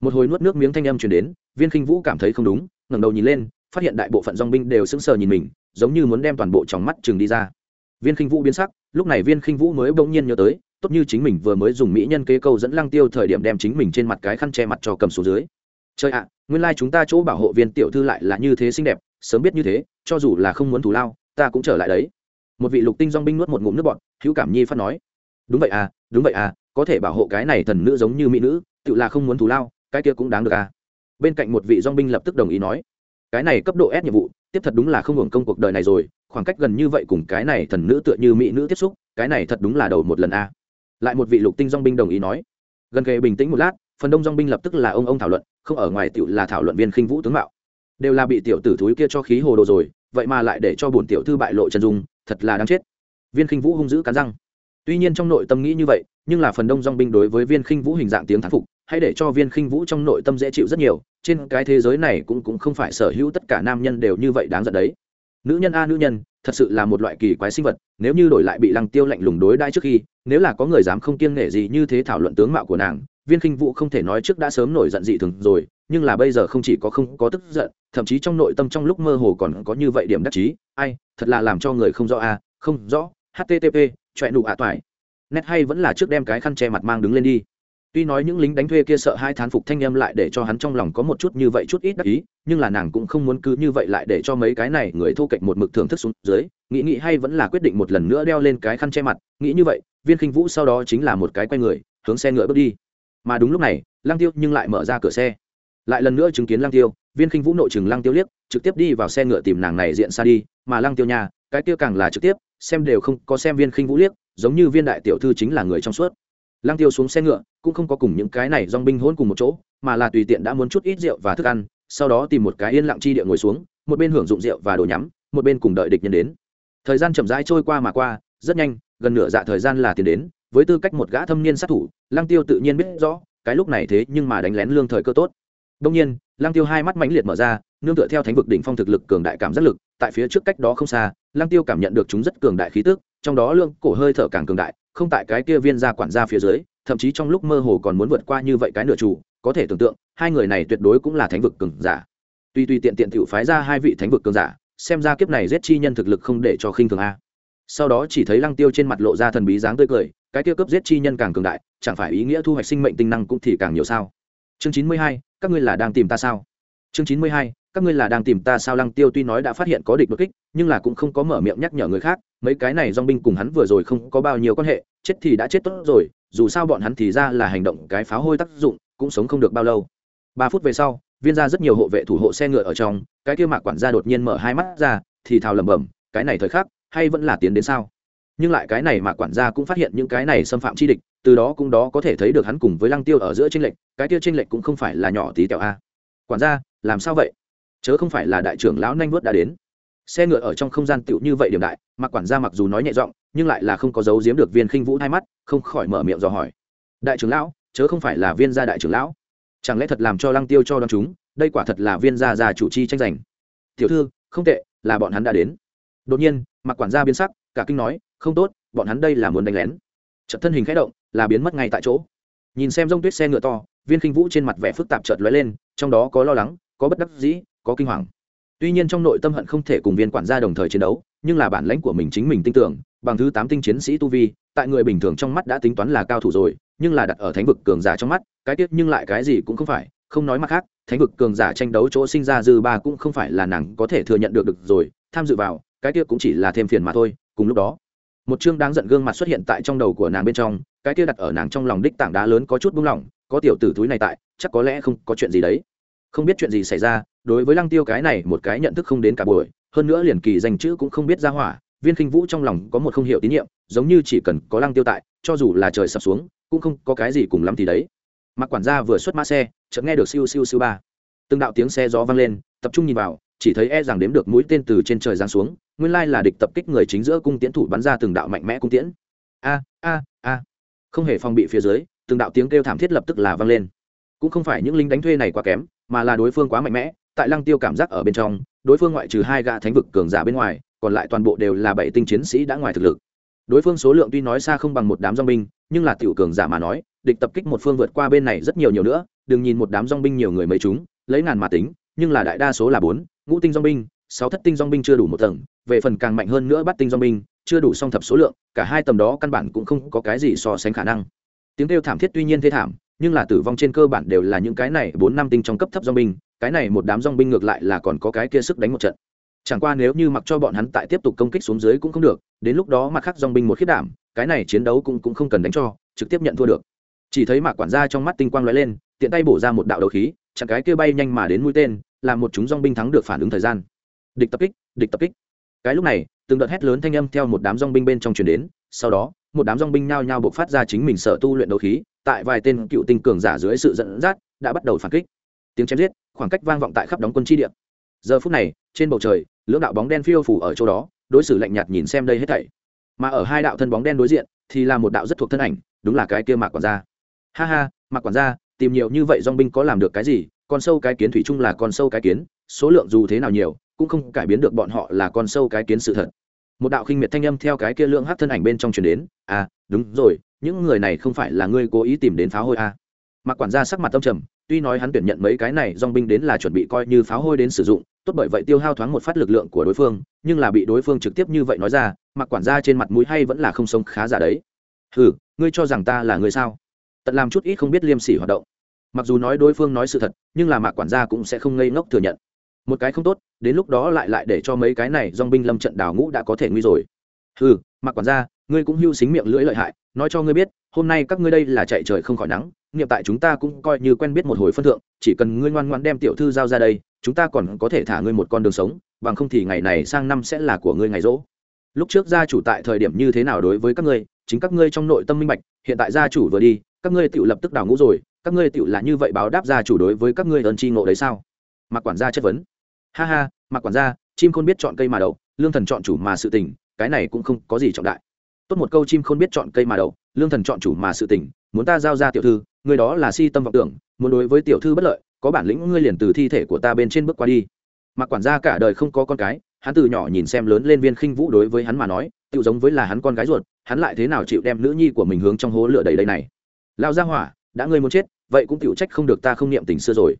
một hồi nuốt nước miếng thanh âm truyền đến viên khinh vũ cảm thấy không đúng ngẩng đầu nhìn lên phát hiện đại bộ phận dong binh đều sững sờ nhìn mình giống như muốn đem toàn bộ trong mắt chừng đi ra. Viên khinh vũ biến sắc lúc này viên khinh vũ mới bỗng nhiên nhớ tới tốt như chính mình vừa mới dùng mỹ nhân kế câu dẫn lăng tiêu thời điểm đem chính mình trên mặt cái khăn che mặt cho cầm xuống dưới. Chơi ạ nguyên lai chúng ta chỗ bảo hộ viên tiểu thư lại là như thế xinh đẹp, sớm biết như thế, cho dù là không muốn thù lao, ta cũng trở lại đấy. Một vị lục tinh dong binh nuốt một ngụm nước bọn hữu cảm nhi phát nói. Đúng vậy à đúng vậy à có thể bảo hộ cái này thần nữ giống như mỹ nữ, tự là không muốn thù lao, cái kia cũng đáng được à. Bên cạnh một vị dong binh lập tức đồng ý nói. Cái này cấp độ s nhiệm vụ, tiếp thật đúng là không hưởng công cuộc đời này rồi, khoảng cách gần như vậy cùng cái này thần nữ tựa như mỹ nữ tiếp xúc, cái này thật đúng là đầu một lần a à. lại một vị lục tinh dong binh đồng ý nói. Gần kề bình tĩnh một lát, phần đông dong binh lập tức là ông ông thảo luận không ở ngoài tiểu là thảo luận viên khinh vũ tướng mạo. Đều là bị tiểu tử thúi kia cho khí hồ đồ rồi, vậy mà lại để cho bổn tiểu thư bại lộ chân dung, thật là đáng chết. Viên khinh vũ hung dữ cắn răng. Tuy nhiên trong nội tâm nghĩ như vậy, nhưng là phần đông dong binh đối với viên khinh vũ hình dạng tiếng thán phục hãy để cho viên khinh vũ trong nội tâm dễ chịu rất nhiều, trên cái thế giới này cũng cũng không phải sở hữu tất cả nam nhân đều như vậy đáng giận đấy. Nữ nhân a nữ nhân, thật sự là một loại kỳ quái sinh vật, nếu như đổi lại bị lăng tiêu lạnh lùng đối đãi trước khi, nếu là có người dám không kiêng nể gì như thế thảo luận tướng mạo của nàng viên khinh vũ không thể nói trước đã sớm nổi giận dị thường rồi, nhưng là bây giờ không chỉ có không có tức giận, thậm chí trong nội tâm trong lúc mơ hồ còn có như vậy điểm đắc chí. Ai, thật là làm cho người không rõ a không rõ. Http chọe nụ ạ toải nét hay vẫn là trước đem cái khăn che mặt mang đứng lên đi. Tuy nói những lính đánh thuê kia sợ hai thán phục thanh em lại để cho hắn trong lòng có một chút như vậy chút ít đắc ý, nhưng là nàng cũng không muốn cứ như vậy lại để cho mấy cái này người thô kệch một mực thưởng thức xuống dưới, nghĩ nghĩ hay vẫn là quyết định một lần nữa đeo lên cái khăn che mặt. Nghĩ như vậy, viên khinh vũ sau đó chính là một cái quay người, hướng xe ngựa bước đi mà đúng lúc này lang tiêu nhưng lại mở ra cửa xe. Lại lần nữa chứng kiến lang tiêu, viên khinh vũ nội chừng lang tiêu liếc, trực tiếp đi vào xe ngựa tìm nàng này diện xa đi, mà lang tiêu nhà cái tiêu càng là trực tiếp, xem đều không có xem viên khinh vũ liếc, giống như viên đại tiểu thư chính là người trong suốt. Lang tiêu xuống xe ngựa, cũng không có cùng những cái này dong binh hôn cùng một chỗ, mà là tùy tiện đã muốn chút ít rượu và thức ăn, sau đó tìm một cái yên lặng chi địa ngồi xuống, một bên hưởng dụng rượu và đồ nhắm, một bên cùng đợi địch nhân đến. Thời gian chậm rãi trôi qua mà qua, rất nhanh, gần nửa dạ thời gian là tiền đến với tư cách một gã thâm niên sát thủ, lăng tiêu tự nhiên biết rõ, cái lúc này thế nhưng mà đánh lén lương thời cơ tốt. Đông nhiên, lăng tiêu hai mắt mãnh liệt mở ra, nương tựa theo thánh vực đỉnh phong thực lực cường đại cảm giác lực, tại phía trước cách đó không xa, lăng tiêu cảm nhận được chúng rất cường đại khí tức, trong đó lương cổ hơi thở càng cường đại, không tại cái kia viên gia quản gia phía dưới, thậm chí trong lúc mơ hồ còn muốn vượt qua như vậy cái nửa chủ, có thể tưởng tượng, hai người này tuyệt đối cũng là thánh vực cường giả. Tuy tuy tiện tiện tiểu phái ra hai vị thánh vực cường giả, xem ra kiếp này giết chi nhân thực lực không để cho khinh thường a. Sau đó chỉ thấy lăng tiêu trên mặt lộ ra thần bí dáng tươi cười cái tiêu cấp giết chi nhân càng cường đại, chẳng phải ý nghĩa thu hoạch sinh mệnh tinh năng cũng thì càng nhiều sao? Chương chín mươi hai, các ngươi là đang tìm ta sao? Chương chín mươi hai, các ngươi là đang tìm ta sao? Lăng tiêu tuy nói đã phát hiện có địch đột kích, nhưng là cũng không có mở miệng nhắc nhở người khác, mấy cái này dong binh cùng hắn vừa rồi không có bao nhiêu quan hệ, chết thì đã chết tốt rồi, dù sao bọn hắn thì ra là hành động cái pháo hôi tác dụng, cũng sống không được bao lâu. Ba phút về sau, viên ra rất nhiều hộ vệ thủ hộ xe ngựa ở trong, cái kia mạc quản gia đột nhiên mở hai mắt ra, thì thào lẩm bẩm, cái này thời khắc, hay vẫn là tiến đến sao? Nhưng lại cái này mà quản gia cũng phát hiện những cái này xâm phạm chi địch, từ đó cũng đó có thể thấy được hắn cùng với lăng tiêu ở giữa tranh lệch, cái tiêu tranh lệch cũng không phải là nhỏ tí tẹo a. Quản gia, làm sao vậy? Chớ không phải là đại trưởng lão nanh vuốt đã đến. Xe ngựa ở trong không gian tựu như vậy điểm đại, mà quản gia mặc dù nói nhẹ giọng, nhưng lại là không có dấu giếm được viên khinh vũ hai mắt, không khỏi mở miệng dò hỏi. Đại trưởng lão, chớ không phải là viên gia đại trưởng lão. Chẳng lẽ thật làm cho lăng tiêu cho đón chúng, đây quả thật là viên gia già chủ chi tranh giành. Tiểu thư, không tệ, là bọn hắn đã đến. Đột nhiên mặc quản gia biến sắc, cả kinh nói không tốt, bọn hắn đây là muốn đánh lén. Trận thân hình khẽ động, là biến mất ngay tại chỗ. Nhìn xem rông tuyết xe ngựa to, viên kinh vũ trên mặt vẻ phức tạp chợt lóe lên, trong đó có lo lắng, có bất đắc dĩ, có kinh hoàng. Tuy nhiên trong nội tâm hận không thể cùng viên quản gia đồng thời chiến đấu, nhưng là bản lãnh của mình chính mình tin tưởng, bằng thứ tám tinh chiến sĩ tu vi, tại người bình thường trong mắt đã tính toán là cao thủ rồi, nhưng là đặt ở thánh vực cường giả trong mắt, cái tiết nhưng lại cái gì cũng không phải, không nói mặt khác, thánh vực cường giả tranh đấu chỗ sinh ra dư ba cũng không phải là nàng có thể thừa nhận được được rồi, tham dự vào, cái tiết cũng chỉ là thêm phiền mà thôi, cùng lúc đó một chương đáng giận gương mặt xuất hiện tại trong đầu của nàng bên trong, cái kia đặt ở nàng trong lòng đích tảng đá lớn có chút buông lỏng, có tiểu tử túi này tại, chắc có lẽ không có chuyện gì đấy. Không biết chuyện gì xảy ra, đối với lăng tiêu cái này một cái nhận thức không đến cả buổi, hơn nữa liền kỳ danh chữ cũng không biết ra hỏa, viên khinh vũ trong lòng có một không hiểu tín nhiệm, giống như chỉ cần có lăng tiêu tại, cho dù là trời sập xuống, cũng không có cái gì cùng lắm thì đấy. Mặc quản gia vừa xuất mã xe, chợt nghe được siêu siêu siêu ba. Từng đạo tiếng xe gió vang lên, tập trung nhìn vào, chỉ thấy e rằng đếm được mũi tên từ trên trời giáng xuống nguyên lai là địch tập kích người chính giữa cung tiễn thủ bắn ra từng đạo mạnh mẽ cung tiễn. A a a. Không hề phòng bị phía dưới, từng đạo tiếng kêu thảm thiết lập tức là vang lên. Cũng không phải những lính đánh thuê này quá kém, mà là đối phương quá mạnh mẽ, tại lăng tiêu cảm giác ở bên trong, đối phương ngoại trừ hai gã thánh vực cường giả bên ngoài, còn lại toàn bộ đều là bảy tinh chiến sĩ đã ngoài thực lực. Đối phương số lượng tuy nói xa không bằng một đám dong binh, nhưng là tiểu cường giả mà nói, địch tập kích một phương vượt qua bên này rất nhiều nhiều nữa, đừng nhìn một đám dong binh nhiều người mấy chúng, lấy ngàn mà tính, nhưng là đại đa số là bốn, ngũ tinh dong binh sáu thất tinh dong binh chưa đủ một tầng, về phần càng mạnh hơn nữa bắt tinh dong binh, chưa đủ song thập số lượng, cả hai tầm đó căn bản cũng không có cái gì so sánh khả năng. Tiếng kêu thảm thiết tuy nhiên thế thảm, nhưng là tử vong trên cơ bản đều là những cái này bốn năm tinh trong cấp thấp dong binh, cái này một đám dong binh ngược lại là còn có cái kia sức đánh một trận. Chẳng qua nếu như mặc cho bọn hắn tại tiếp tục công kích xuống dưới cũng không được, đến lúc đó mặt khác dong binh một khiết đảm, cái này chiến đấu cũng cũng không cần đánh cho, trực tiếp nhận thua được. Chỉ thấy mạc quản gia trong mắt tinh quang lóe lên, tiện tay bổ ra một đạo đấu khí, chặn cái kia bay nhanh mà đến mũi tên, làm một chúng dong binh thắng được phản ứng thời gian địch tập kích, địch tập kích. Cái lúc này, từng đợt hét lớn thanh âm theo một đám dong binh bên trong truyền đến, sau đó, một đám dong binh nhao nhao buộc phát ra chính mình sở tu luyện đấu khí, tại vài tên cựu tinh cường giả dưới sự dẫn dắt, đã bắt đầu phản kích. Tiếng chém giết, khoảng cách vang vọng tại khắp đóng quân chi địa. Giờ phút này, trên bầu trời, lưỡng đạo bóng đen phiêu phủ ở chỗ đó, đối xử lạnh nhạt nhìn xem đây hết thảy. Mà ở hai đạo thân bóng đen đối diện, thì là một đạo rất thuộc thân ảnh, đúng là cái kia mạc quản gia. Ha ha, mạc quản gia, tìm nhiều như vậy dong binh có làm được cái gì? Con sâu cái kiến thủy chung là con sâu cái kiến, số lượng dù thế nào nhiều cũng không cải biến được bọn họ là con sâu cái kiến sự thật. Một đạo khinh miệt thanh âm theo cái kia lượng hát thân ảnh bên trong truyền đến à đúng rồi, những người này không phải là ngươi cố ý tìm đến pháo hôi à. mặc quản gia sắc mặt tâm trầm, tuy nói hắn tuyển nhận mấy cái này dong binh đến là chuẩn bị coi như pháo hôi đến sử dụng, tốt bởi vậy tiêu hao thoáng một phát lực lượng của đối phương, nhưng là bị đối phương trực tiếp như vậy nói ra mặc quản gia trên mặt mũi hay vẫn là không sống khá giả đấy. Hừ, ngươi cho rằng ta là người sao? Tận làm chút ít không biết liêm sỉ hoạt động. Mặc dù nói đối phương nói sự thật, nhưng là mạc quản gia cũng sẽ không ngây ngốc thừa nhận một cái không tốt, đến lúc đó lại lại để cho mấy cái này dong binh lâm trận đào ngũ đã có thể nguy rồi. Ừ mặc quản gia, ngươi cũng hưu xính miệng lưỡi lợi hại, nói cho ngươi biết, hôm nay các ngươi đây là chạy trời không khỏi nắng nghiệm tại chúng ta cũng coi như quen biết một hồi phân thượng, chỉ cần ngươi ngoan ngoan đem tiểu thư giao ra đây, chúng ta còn có thể thả ngươi một con đường sống, bằng không thì ngày này sang năm sẽ là của ngươi ngày rỗ. Lúc trước gia chủ tại thời điểm như thế nào đối với các ngươi, chính các ngươi trong nội tâm minh bạch, hiện tại gia chủ vừa đi, các ngươi tự lập tức đào ngũ rồi, các ngươi tự là như vậy báo đáp gia chủ đối với các ngươi ơn tri ngộ đấy sao? Mặc quản gia chất vấn ha ha, mặc quản gia, chim khôn biết chọn cây mà đậu, lương thần chọn chủ mà sự tình, cái này cũng không có gì trọng đại. Tốt một câu chim khôn biết chọn cây mà đậu, lương thần chọn chủ mà sự tình, muốn ta giao ra tiểu thư, người đó là si tâm vọng tưởng, muốn đối với tiểu thư bất lợi, có bản lĩnh ngươi liền từ thi thể của ta bên trên bước qua đi. Mặc quản gia cả đời không có con cái, hắn từ nhỏ nhìn xem lớn lên viên khinh vũ đối với hắn mà nói tự giống với là hắn con gái ruột, hắn lại thế nào chịu đem nữ nhi của mình hướng trong hố lửa đầy đây này? Lao ra hỏa, đã ngươi muốn chết, vậy cũng chịu trách không được ta không niệm tình xưa rồi.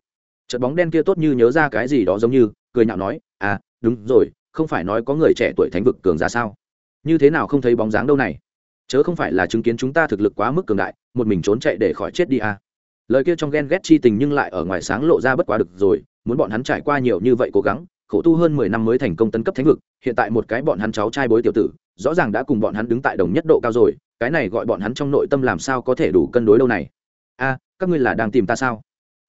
Trận bóng đen kia tốt như nhớ ra cái gì đó giống như cười nhạo nói à đúng rồi, không phải nói có người trẻ tuổi thánh vực cường giả sao? Như thế nào không thấy bóng dáng đâu này? Chớ không phải là chứng kiến chúng ta thực lực quá mức cường đại, một mình trốn chạy để khỏi chết đi à? Lời kia trong ghen ghét chi tình nhưng lại ở ngoài sáng lộ ra bất quá được rồi, muốn bọn hắn trải qua nhiều như vậy cố gắng, khổ tu hơn mười năm mới thành công tấn cấp thánh vực, hiện tại một cái bọn hắn cháu trai bối tiểu tử, rõ ràng đã cùng bọn hắn đứng tại đồng nhất độ cao rồi, cái này gọi bọn hắn trong nội tâm làm sao có thể đủ cân đối đâu này? A các ngươi là đang tìm ta sao?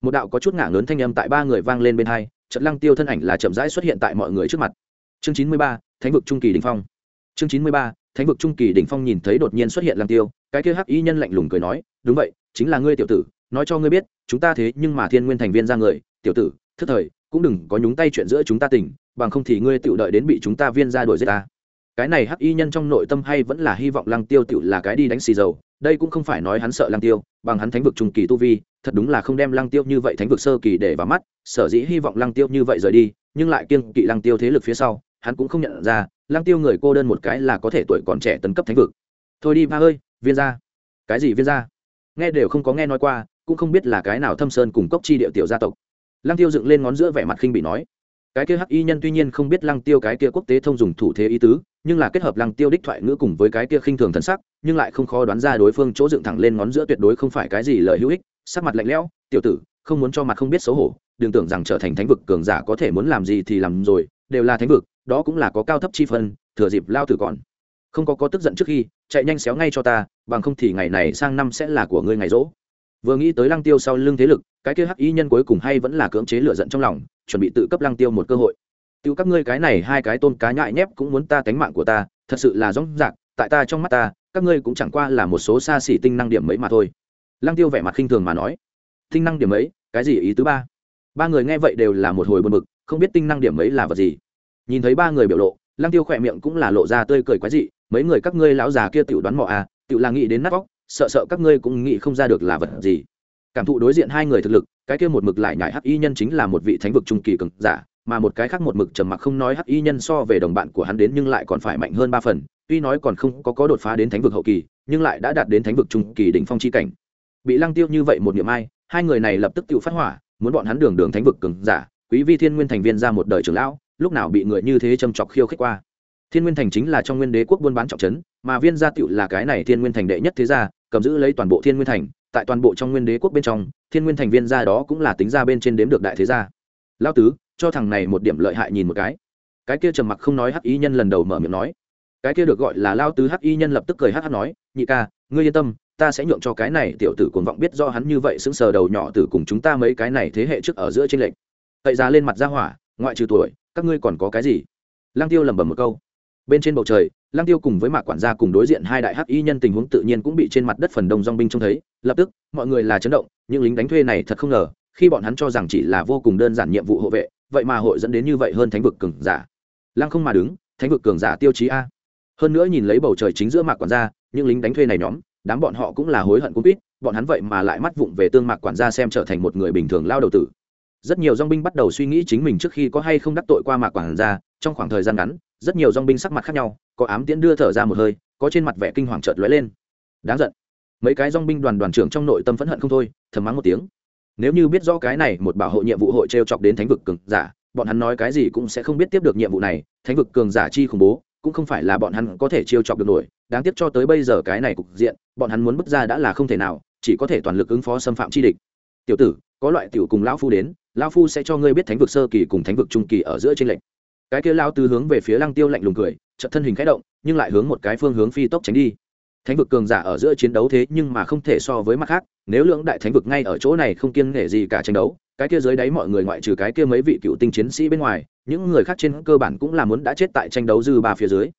Một đạo có chút ngả lớn thanh âm tại ba người vang lên bên hai trận lăng tiêu thân ảnh là chậm rãi xuất hiện tại mọi người trước mặt. Chương chín mươi ba, thánh vực trung kỳ đình phong. Chương chín mươi ba, thánh vực trung kỳ đỉnh phong nhìn thấy đột nhiên xuất hiện lăng tiêu, cái kia hắc y nhân lạnh lùng cười nói, đúng vậy, chính là ngươi tiểu tử, nói cho ngươi biết, chúng ta thế nhưng mà thiên nguyên thành viên ra người, tiểu tử, thức thời, cũng đừng có nhúng tay chuyện giữa chúng ta tỉnh bằng không thì ngươi tự đợi đến bị chúng ta viên ra đuổi giết ta cái này hắc y nhân trong nội tâm hay vẫn là hy vọng lăng tiêu tự là cái đi đánh xì dầu, đây cũng không phải nói hắn sợ lăng tiêu, bằng hắn thánh vực trung kỳ tu vi, thật đúng là không đem lăng tiêu như vậy thánh vực sơ kỳ để vào mắt, sở dĩ hy vọng lăng tiêu như vậy rời đi, nhưng lại kiêng kỵ lăng tiêu thế lực phía sau, hắn cũng không nhận ra, lăng tiêu người cô đơn một cái là có thể tuổi còn trẻ tấn cấp thánh vực. Thôi đi ba ơi, viên gia. Cái gì viên gia? Nghe đều không có nghe nói qua, cũng không biết là cái nào thâm sơn cùng cốc chi địa tiểu gia tộc. Lăng tiêu dựng lên ngón giữa vẻ mặt khinh bị nói. Cái kia hắc y nhân tuy nhiên không biết lăng tiêu cái kia quốc tế thông dùng thủ thế ý tứ nhưng là kết hợp lăng tiêu đích thoại ngữ cùng với cái kia khinh thường thân sắc, nhưng lại không khó đoán ra đối phương chỗ dựng thẳng lên ngón giữa tuyệt đối không phải cái gì lời hữu ích, sắc mặt lạnh lẽo, tiểu tử, không muốn cho mặt không biết xấu hổ, đừng tưởng rằng trở thành thánh vực cường giả có thể muốn làm gì thì làm rồi, đều là thánh vực, đó cũng là có cao thấp chi phân, thừa dịp lao tử còn không có có tức giận trước khi, chạy nhanh xéo ngay cho ta, bằng không thì ngày này sang năm sẽ là của ngươi ngày rỗ. Vừa nghĩ tới lăng tiêu sau lưng thế lực, cái kia hắc y nhân cuối cùng hay vẫn là cưỡng chế lựa giận trong lòng, chuẩn bị tự cấp lăng tiêu một cơ hội tiêu các ngươi cái này hai cái tôn cá nhại nhép cũng muốn ta tánh mạng của ta, thật sự là rõ rạc, tại ta trong mắt ta, các ngươi cũng chẳng qua là một số xa xỉ tinh năng điểm mấy mà thôi. Lăng tiêu vẻ mặt khinh thường mà nói. Tinh năng điểm mấy? Cái gì ý thứ ba? Ba người nghe vậy đều là một hồi buồn bực, không biết tinh năng điểm mấy là vật gì. Nhìn thấy ba người biểu lộ, lăng tiêu khỏe miệng cũng là lộ ra tươi cười quái dị, mấy người các ngươi lão già kia tự đoán mọ à tự là nghĩ đến nát vóc, sợ sợ các ngươi cũng nghĩ không ra được là vật gì. Cảm thụ đối diện hai người thực lực, cái kia một mực lại nhải hắc y nhân chính là một vị thánh vực trung kỳ cường giả mà một cái khác một mực trầm mặc không nói hắc y nhân so về đồng bạn của hắn đến nhưng lại còn phải mạnh hơn ba phần, tuy nói còn không có có đột phá đến thánh vực hậu kỳ, nhưng lại đã đạt đến thánh vực trung kỳ đỉnh phong chi cảnh. Bị lăng tiêu như vậy một niệm ai, hai người này lập tức tự phát hỏa, muốn bọn hắn đường đường thánh vực cường giả, quý vi thiên nguyên thành viên ra một đời trưởng lão, lúc nào bị người như thế châm chọc khiêu khích qua. Thiên nguyên thành chính là trong nguyên đế quốc buôn bán trọng trấn, mà viên gia tựu là cái này thiên nguyên thành đệ nhất thế gia, cầm giữ lấy toàn bộ thiên nguyên thành, tại toàn bộ trong nguyên đế quốc bên trong, thiên nguyên thành viên gia đó cũng là tính ra bên trên đếm được đại thế gia. Lao tứ cho thằng này một điểm lợi hại nhìn một cái. Cái kia trầm mặc không nói hắc y nhân lần đầu mở miệng nói. Cái kia được gọi là lao tứ hắc y nhân lập tức cười hắc hắc nói, nhị ca, ngươi yên tâm, ta sẽ nhượng cho cái này tiểu tử cuồng vọng biết do hắn như vậy sững sờ đầu nhỏ tử cùng chúng ta mấy cái này thế hệ trước ở giữa trên lệnh tậy ra lên mặt ra hỏa, ngoại trừ tuổi, các ngươi còn có cái gì? Lang tiêu lẩm bẩm một câu. Bên trên bầu trời Lang tiêu cùng với mạc quản gia cùng đối diện hai đại hắc y nhân tình huống tự nhiên cũng bị trên mặt đất phần đông dong binh trông thấy, lập tức, mọi người là chấn động, những lính đánh thuê này thật không ngờ, khi bọn hắn cho rằng chỉ là vô cùng đơn giản nhiệm vụ hộ vệ vậy mà hội dẫn đến như vậy hơn thánh vực cường giả. Lăng không mà đứng, thánh vực cường giả tiêu chí a. Hơn nữa nhìn lấy bầu trời chính giữa mạc quản gia, những lính đánh thuê này nhóm, đám bọn họ cũng là hối hận cũng biết bọn hắn vậy mà lại mắt vụng về tương mạc quản gia xem trở thành một người bình thường lao đầu tử. Rất nhiều dong binh bắt đầu suy nghĩ chính mình trước khi có hay không đắc tội qua mạc quản gia, trong khoảng thời gian ngắn, rất nhiều dong binh sắc mặt khác nhau, có ám tiễn đưa thở ra một hơi, có trên mặt vẻ kinh hoàng chợt lóe lên. Đáng giận. Mấy cái dong binh đoàn đoàn trưởng trong nội tâm phẫn hận không thôi, thầm mắng một tiếng nếu như biết rõ cái này một bảo hộ nhiệm vụ hội t chọc đến thánh vực cường giả, bọn hắn nói cái gì cũng sẽ không biết tiếp được nhiệm vụ này. Thánh vực cường giả chi khủng bố, cũng không phải là bọn hắn có thể chiêu chọc được nổi. Đáng tiếc cho tới bây giờ cái này cục diện, bọn hắn muốn bước ra đã là không thể nào, chỉ có thể toàn lực ứng phó xâm phạm chi địch. Tiểu tử, có loại tiểu cùng lão phu đến, lão phu sẽ cho ngươi biết thánh vực sơ kỳ cùng thánh vực trung kỳ ở giữa trên lệnh cái kia lao tứ hướng về phía lăng tiêu lạnh lùng cười, chợt thân hình khẽ động, nhưng lại hướng một cái phương hướng phi tốc tránh đi thánh vực cường giả ở giữa chiến đấu thế nhưng mà không thể so với mặt khác, nếu lưỡng đại thánh vực ngay ở chỗ này không kiêng nể gì cả tranh đấu, cái kia dưới đáy mọi người ngoại trừ cái kia mấy vị cựu tinh chiến sĩ bên ngoài, những người khác trên cơ bản cũng là muốn đã chết tại tranh đấu dư ba phía dưới.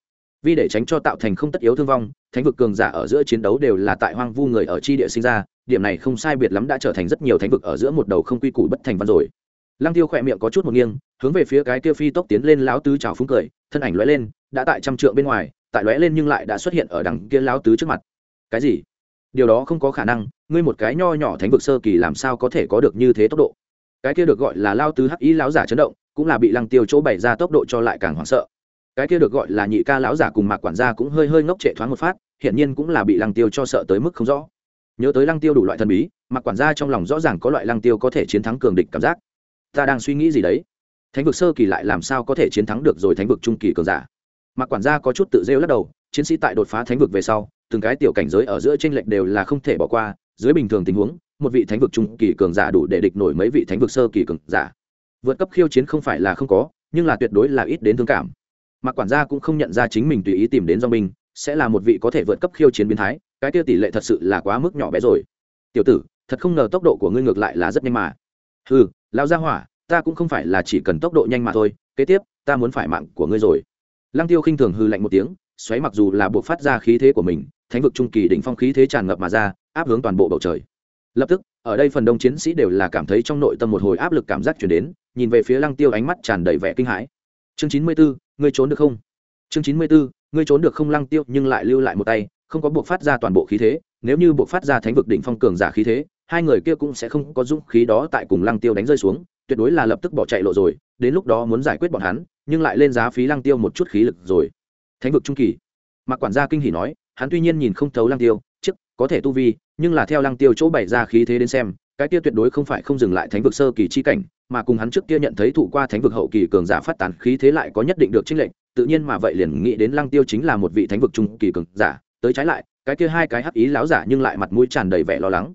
Vì để tránh cho tạo thành không tất yếu thương vong, thánh vực cường giả ở giữa chiến đấu đều là tại hoang vu người ở chi địa sinh ra, điểm này không sai biệt lắm đã trở thành rất nhiều thánh vực ở giữa một đầu không quy củ bất thành văn rồi. Lăng tiêu khỏe miệng có chút một nghiêng, hướng về phía cái kia phi tốc tiến lên lão tứ chào phúng cười, thân ảnh lóe lên, đã tại trăm trượng bên ngoài tại lóe lên nhưng lại đã xuất hiện ở đằng kia lão tứ trước mặt. Cái gì? Điều đó không có khả năng, ngươi một cái nho nhỏ thánh vực sơ kỳ làm sao có thể có được như thế tốc độ? Cái kia được gọi là lao tứ hắc ý lão giả chấn động, cũng là bị lăng tiêu chỗ bày ra tốc độ cho lại càng hoảng sợ. Cái kia được gọi là nhị ca lão giả cùng mạc quản gia cũng hơi hơi ngốc trệ thoáng một phát, hiển nhiên cũng là bị lăng tiêu cho sợ tới mức không rõ. Nhớ tới lăng tiêu đủ loại thần bí, mạc quản gia trong lòng rõ ràng có loại lăng tiêu có thể chiến thắng cường địch cảm giác. Ta đang suy nghĩ gì đấy? Thánh vực sơ kỳ lại làm sao có thể chiến thắng được rồi thánh vực trung kỳ cường giả? Mạc quản gia có chút tự rêu lắc đầu, chiến sĩ tại đột phá thánh vực về sau, từng cái tiểu cảnh giới ở giữa tranh lệch đều là không thể bỏ qua. Dưới bình thường tình huống, một vị thánh vực trung kỳ cường giả đủ để địch nổi mấy vị thánh vực sơ kỳ cường giả. Vượt cấp khiêu chiến không phải là không có, nhưng là tuyệt đối là ít đến thương cảm. Mạc quản gia cũng không nhận ra chính mình tùy ý tìm đến do mình sẽ là một vị có thể vượt cấp khiêu chiến biến thái, cái tiêu tỷ lệ thật sự là quá mức nhỏ bé rồi. Tiểu tử, thật không ngờ tốc độ của ngươi ngược lại là rất nhanh mà. Ừ lao ra hỏa, ta cũng không phải là chỉ cần tốc độ nhanh mà thôi, kế tiếp, ta muốn phải mạng của ngươi rồi lăng tiêu khinh thường hư lạnh một tiếng, xoáy mặc dù là buộc phát ra khí thế của mình, thánh vực trung kỳ đỉnh phong khí thế tràn ngập mà ra, áp hướng toàn bộ bầu trời. Lập tức, ở đây phần đông chiến sĩ đều là cảm thấy trong nội tâm một hồi áp lực cảm giác chuyển đến, nhìn về phía lăng tiêu ánh mắt tràn đầy vẻ kinh hãi. Chương chín mươi bốn ngươi trốn được không? Chương chín mươi bốn ngươi trốn được không, lăng tiêu? Nhưng lại lưu lại một tay, không có buộc phát ra toàn bộ khí thế, nếu như buộc phát ra thánh vực đỉnh phong cường giả khí thế, hai người kia cũng sẽ không có dũng khí đó tại cùng lăng tiêu đánh rơi xuống, tuyệt đối là lập tức bỏ chạy lộ rồi, đến lúc đó muốn giải quyết bọn hắn nhưng lại lên giá phí lăng tiêu một chút khí lực rồi. Thánh vực trung kỳ. Mạc quản gia kinh hỉ nói, hắn tuy nhiên nhìn không thấu lăng tiêu chức có thể tu vi, nhưng là theo lăng tiêu chỗ bày ra khí thế đến xem, cái kia tuyệt đối không phải không dừng lại thánh vực sơ kỳ chi cảnh, mà cùng hắn trước kia nhận thấy thụ qua thánh vực hậu kỳ cường giả phát tán khí thế lại có nhất định được trinh lệnh tự nhiên mà vậy liền nghĩ đến lăng tiêu chính là một vị thánh vực trung kỳ cường giả, tới trái lại, cái kia hai cái hắc ý láo giả nhưng lại mặt mũi tràn đầy vẻ lo lắng.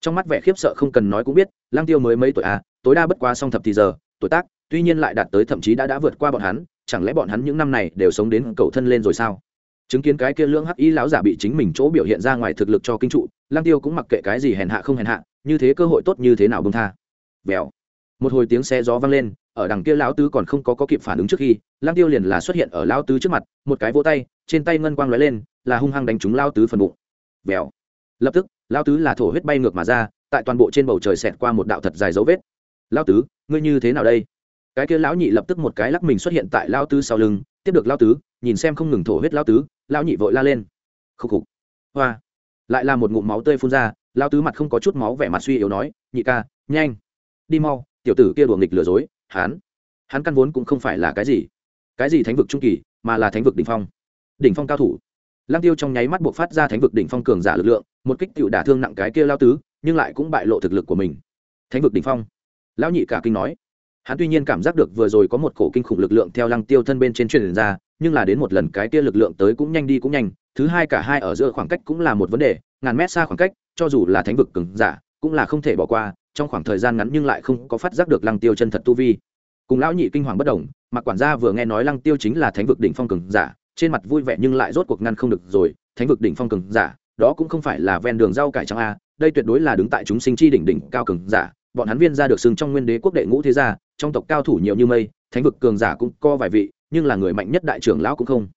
Trong mắt vẻ khiếp sợ không cần nói cũng biết, lăng tiêu mới mấy tuổi à tối đa bất quá song thập thì giờ, tuổi tác tuy nhiên lại đạt tới thậm chí đã đã vượt qua bọn hắn chẳng lẽ bọn hắn những năm này đều sống đến cầu thân lên rồi sao? Chứng kiến cái kia lưỡng hắc y lão giả bị chính mình chỗ biểu hiện ra ngoài thực lực cho kinh trụ lang tiêu cũng mặc kệ cái gì hèn hạ không hèn hạ như thế cơ hội tốt như thế nào bông tha. Vèo. Một hồi tiếng xe gió vang lên ở đằng kia lão tứ còn không có, có kịp phản ứng trước khi lang tiêu liền là xuất hiện ở lão tứ trước mặt một cái vỗ tay trên tay ngân quang lóe lên là hung hăng đánh trúng lão tứ phần bụng. Vèo. Lập tức lão tứ là thổ huyết bay ngược mà ra tại toàn bộ trên bầu trời xẹt qua một đạo thật dài dấu vết. Lão tứ ngươi như thế nào đây? Cái kia lão nhị lập tức một cái lắc mình xuất hiện tại lao tứ sau lưng, tiếp được lao tứ, nhìn xem không ngừng thổ huyết lao tứ, lão nhị vội la lên. Khúc khục. Hoa. Lại là một ngụm máu tươi phun ra lao tứ mặt không có chút máu vẻ mặt suy yếu nói, nhị ca, nhanh. Đi mau, tiểu tử kia đùa nghịch lừa dối, hắn hắn căn vốn cũng không phải là cái gì. Cái gì thánh vực trung kỳ, mà là thánh vực đỉnh phong. Đỉnh phong cao thủ. Lăng tiêu trong nháy mắt buộc phát ra thánh vực đỉnh phong cường giả lực lượng, một kích tựu đả thương nặng cái kia lao tứ, nhưng lại cũng bại lộ thực lực của mình. Thánh vực đỉnh phong. Lão nhị cả kinh nói hắn tuy nhiên cảm giác được vừa rồi có một cổ kinh khủng lực lượng theo lăng tiêu thân bên trên truyền ra, nhưng là đến một lần cái kia lực lượng tới cũng nhanh đi cũng nhanh, thứ hai cả hai ở giữa khoảng cách cũng là một vấn đề, ngàn mét xa khoảng cách, cho dù là thánh vực cường giả, cũng là không thể bỏ qua, trong khoảng thời gian ngắn nhưng lại không có phát giác được lăng tiêu chân thật tu vi. Cùng lão nhị kinh hoàng bất đồng mặc quản gia vừa nghe nói lăng tiêu chính là thánh vực đỉnh phong cường giả, trên mặt vui vẻ nhưng lại rốt cuộc ngăn không được rồi, thánh vực đỉnh phong cường giả, đó cũng không phải là ven đường rau cải trắng a, đây tuyệt đối là đứng tại chúng sinh chi đỉnh đỉnh cao cường giả bọn hắn viên gia được xưng trong nguyên đế quốc đệ ngũ thế gia, trong tộc cao thủ nhiều như mây, thánh vực cường giả cũng có vài vị, nhưng là người mạnh nhất đại trưởng lão cũng không.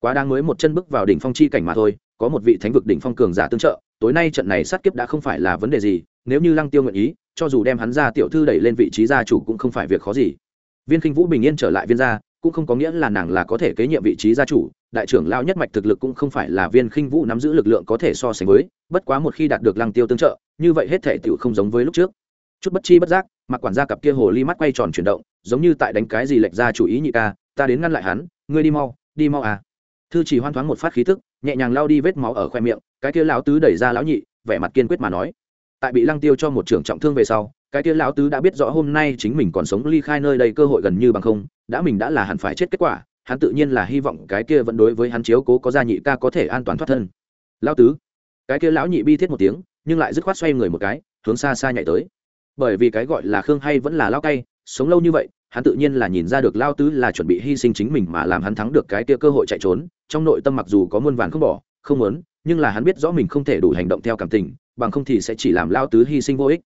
Quá đang mới một chân bước vào đỉnh phong chi cảnh mà thôi, có một vị thánh vực đỉnh phong cường giả tương trợ, tối nay trận này sát kiếp đã không phải là vấn đề gì, nếu như lăng tiêu nguyện ý, cho dù đem hắn ra tiểu thư đẩy lên vị trí gia chủ cũng không phải việc khó gì. Viên kinh vũ bình yên trở lại viên gia, cũng không có nghĩa là nàng là có thể kế nhiệm vị trí gia chủ, đại trưởng lao nhất mạch thực lực cũng không phải là viên khinh vũ nắm giữ lực lượng có thể so sánh với, bất quá một khi đạt được lăng tiêu tương trợ, như vậy hết thể tựu không giống với lúc trước chút bất chi bất giác mặc quản gia cặp kia hồ ly mắt quay tròn chuyển động, giống như tại đánh cái gì lệch ra chủ ý nhị ca, ta đến ngăn lại hắn, ngươi đi mau đi mau à. Thư chỉ hoan thoáng một phát khí thức nhẹ nhàng lao đi vết máu ở khoe miệng, cái kia lão tứ đẩy ra lão nhị, vẻ mặt kiên quyết mà nói. Tại bị lăng tiêu cho một trưởng trọng thương về sau, cái kia lão tứ đã biết rõ hôm nay chính mình còn sống ly khai nơi đây cơ hội gần như bằng không, đã mình đã là hẳn phải chết kết quả, hắn tự nhiên là hy vọng cái kia vẫn đối với hắn chiếu cố có gia nhị ca có thể an toàn thoát thân. Lão tứ, cái kia lão nhị bi thiết một tiếng, nhưng lại dứt khoát xoay người một cái, hướng xa xa nhảy tới bởi vì cái gọi là khương hay vẫn là lao cay, sống lâu như vậy, hắn tự nhiên là nhìn ra được lao tứ là chuẩn bị hy sinh chính mình mà làm hắn thắng được cái kia cơ hội chạy trốn, trong nội tâm mặc dù có muôn vàn không bỏ, không muốn, nhưng là hắn biết rõ mình không thể đủ hành động theo cảm tình, bằng không thì sẽ chỉ làm lao tứ hy sinh vô ích.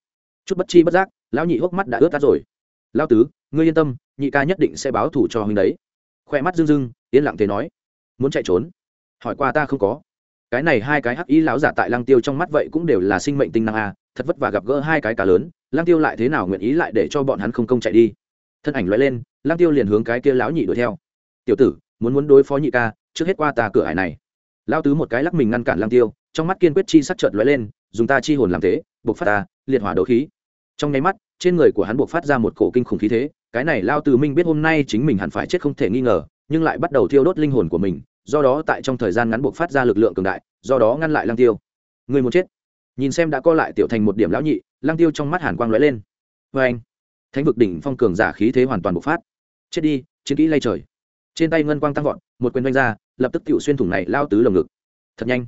Chút bất chi bất giác, lão nhị hốc mắt đã ướt tắt rồi. Lao tứ, ngươi yên tâm, nhị ca nhất định sẽ báo thù cho huynh đấy. Khoe mắt rưng rưng, yên lặng thế nói. Muốn chạy trốn? Hỏi qua ta không có cái này hai cái hắc ý lão giả tại lăng tiêu trong mắt vậy cũng đều là sinh mệnh tinh năng a, thật vất vả gặp gỡ hai cái cá lớn, lăng tiêu lại thế nào nguyện ý lại để cho bọn hắn không công chạy đi? Thân ảnh loại lên, lăng tiêu liền hướng cái kia lão nhị đuổi theo. Tiểu tử, muốn muốn đối phó nhị ca, trước hết qua ta cửa hải này. Lao tứ một cái lắc mình ngăn cản lăng tiêu, trong mắt kiên quyết chi sắc chợt lóe lên, dùng ta chi hồn làm thế, buộc phát ta, liệt hỏa đấu khí. Trong nháy mắt, trên người của hắn buộc phát ra một cổ kinh khủng khí thế, cái này lao từ minh biết hôm nay chính mình hẳn phải chết không thể nghi ngờ, nhưng lại bắt đầu thiêu đốt linh hồn của mình do đó tại trong thời gian ngắn buộc phát ra lực lượng cường đại, do đó ngăn lại lăng tiêu. Người muốn chết. Nhìn xem đã co lại tiểu thành một điểm lão nhị, lăng tiêu trong mắt hàn quang lóe lên. Vê anh, thánh vực đỉnh phong cường giả khí thế hoàn toàn bộc phát. Chết đi, chiến kỹ lay trời. Trên tay ngân quang tăng vọt, một quyền đánh ra, lập tức tiểu xuyên thủng này lao tứ lồng ngực. Thật nhanh.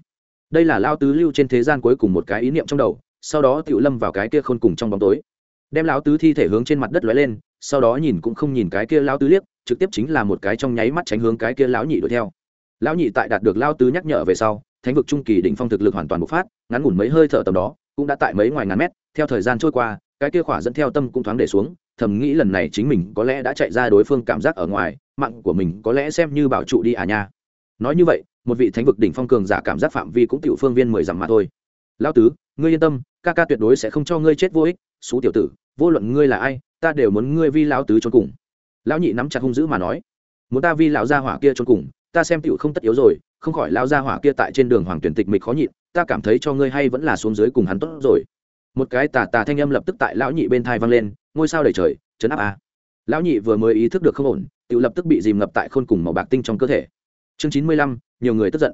Đây là lao tứ lưu trên thế gian cuối cùng một cái ý niệm trong đầu, sau đó tiểu lâm vào cái kia khôn cùng trong bóng tối. Đem lão tứ thi thể hướng trên mặt đất lóe lên, sau đó nhìn cũng không nhìn cái kia lão tứ liếc, trực tiếp chính là một cái trong nháy mắt tránh hướng cái kia lão nhị đuổi theo lão nhị tại đạt được lao tứ nhắc nhở về sau, thánh vực trung kỳ đỉnh phong thực lực hoàn toàn bộc phát, ngắn ngủn mấy hơi thở tầm đó, cũng đã tại mấy ngoài ngàn mét, theo thời gian trôi qua, cái kia khỏa dẫn theo tâm cũng thoáng để xuống, thầm nghĩ lần này chính mình có lẽ đã chạy ra đối phương cảm giác ở ngoài, mạng của mình có lẽ xem như bảo trụ đi à nha. Nói như vậy, một vị thánh vực đỉnh phong cường giả cảm giác phạm vi cũng tiểu phương viên mười dặm mà thôi. Lão tứ, ngươi yên tâm, ca ca tuyệt đối sẽ không cho ngươi chết vô ích, xú tiểu tử, vô luận ngươi là ai, ta đều muốn ngươi vi lão tứ trốn cùng. Lão nhị nắm chặt hung dữ mà nói, muốn ta vi lão gia hỏa kia trốn cùng ta xem tiểu không tất yếu rồi, không khỏi lão gia hỏa kia tại trên đường hoàng tuyển tịch mịch khó nhịn, ta cảm thấy cho ngươi hay vẫn là xuống dưới cùng hắn tốt rồi. Một cái tà tà thanh âm lập tức tại lão nhị bên thai vang lên, ngôi sao đầy trời chấn áp a. Lão nhị vừa mới ý thức được không ổn tự lập tức bị dìm ngập tại khôn cùng màu bạc tinh trong cơ thể. Chương chín mươi lăm, nhiều người tức giận.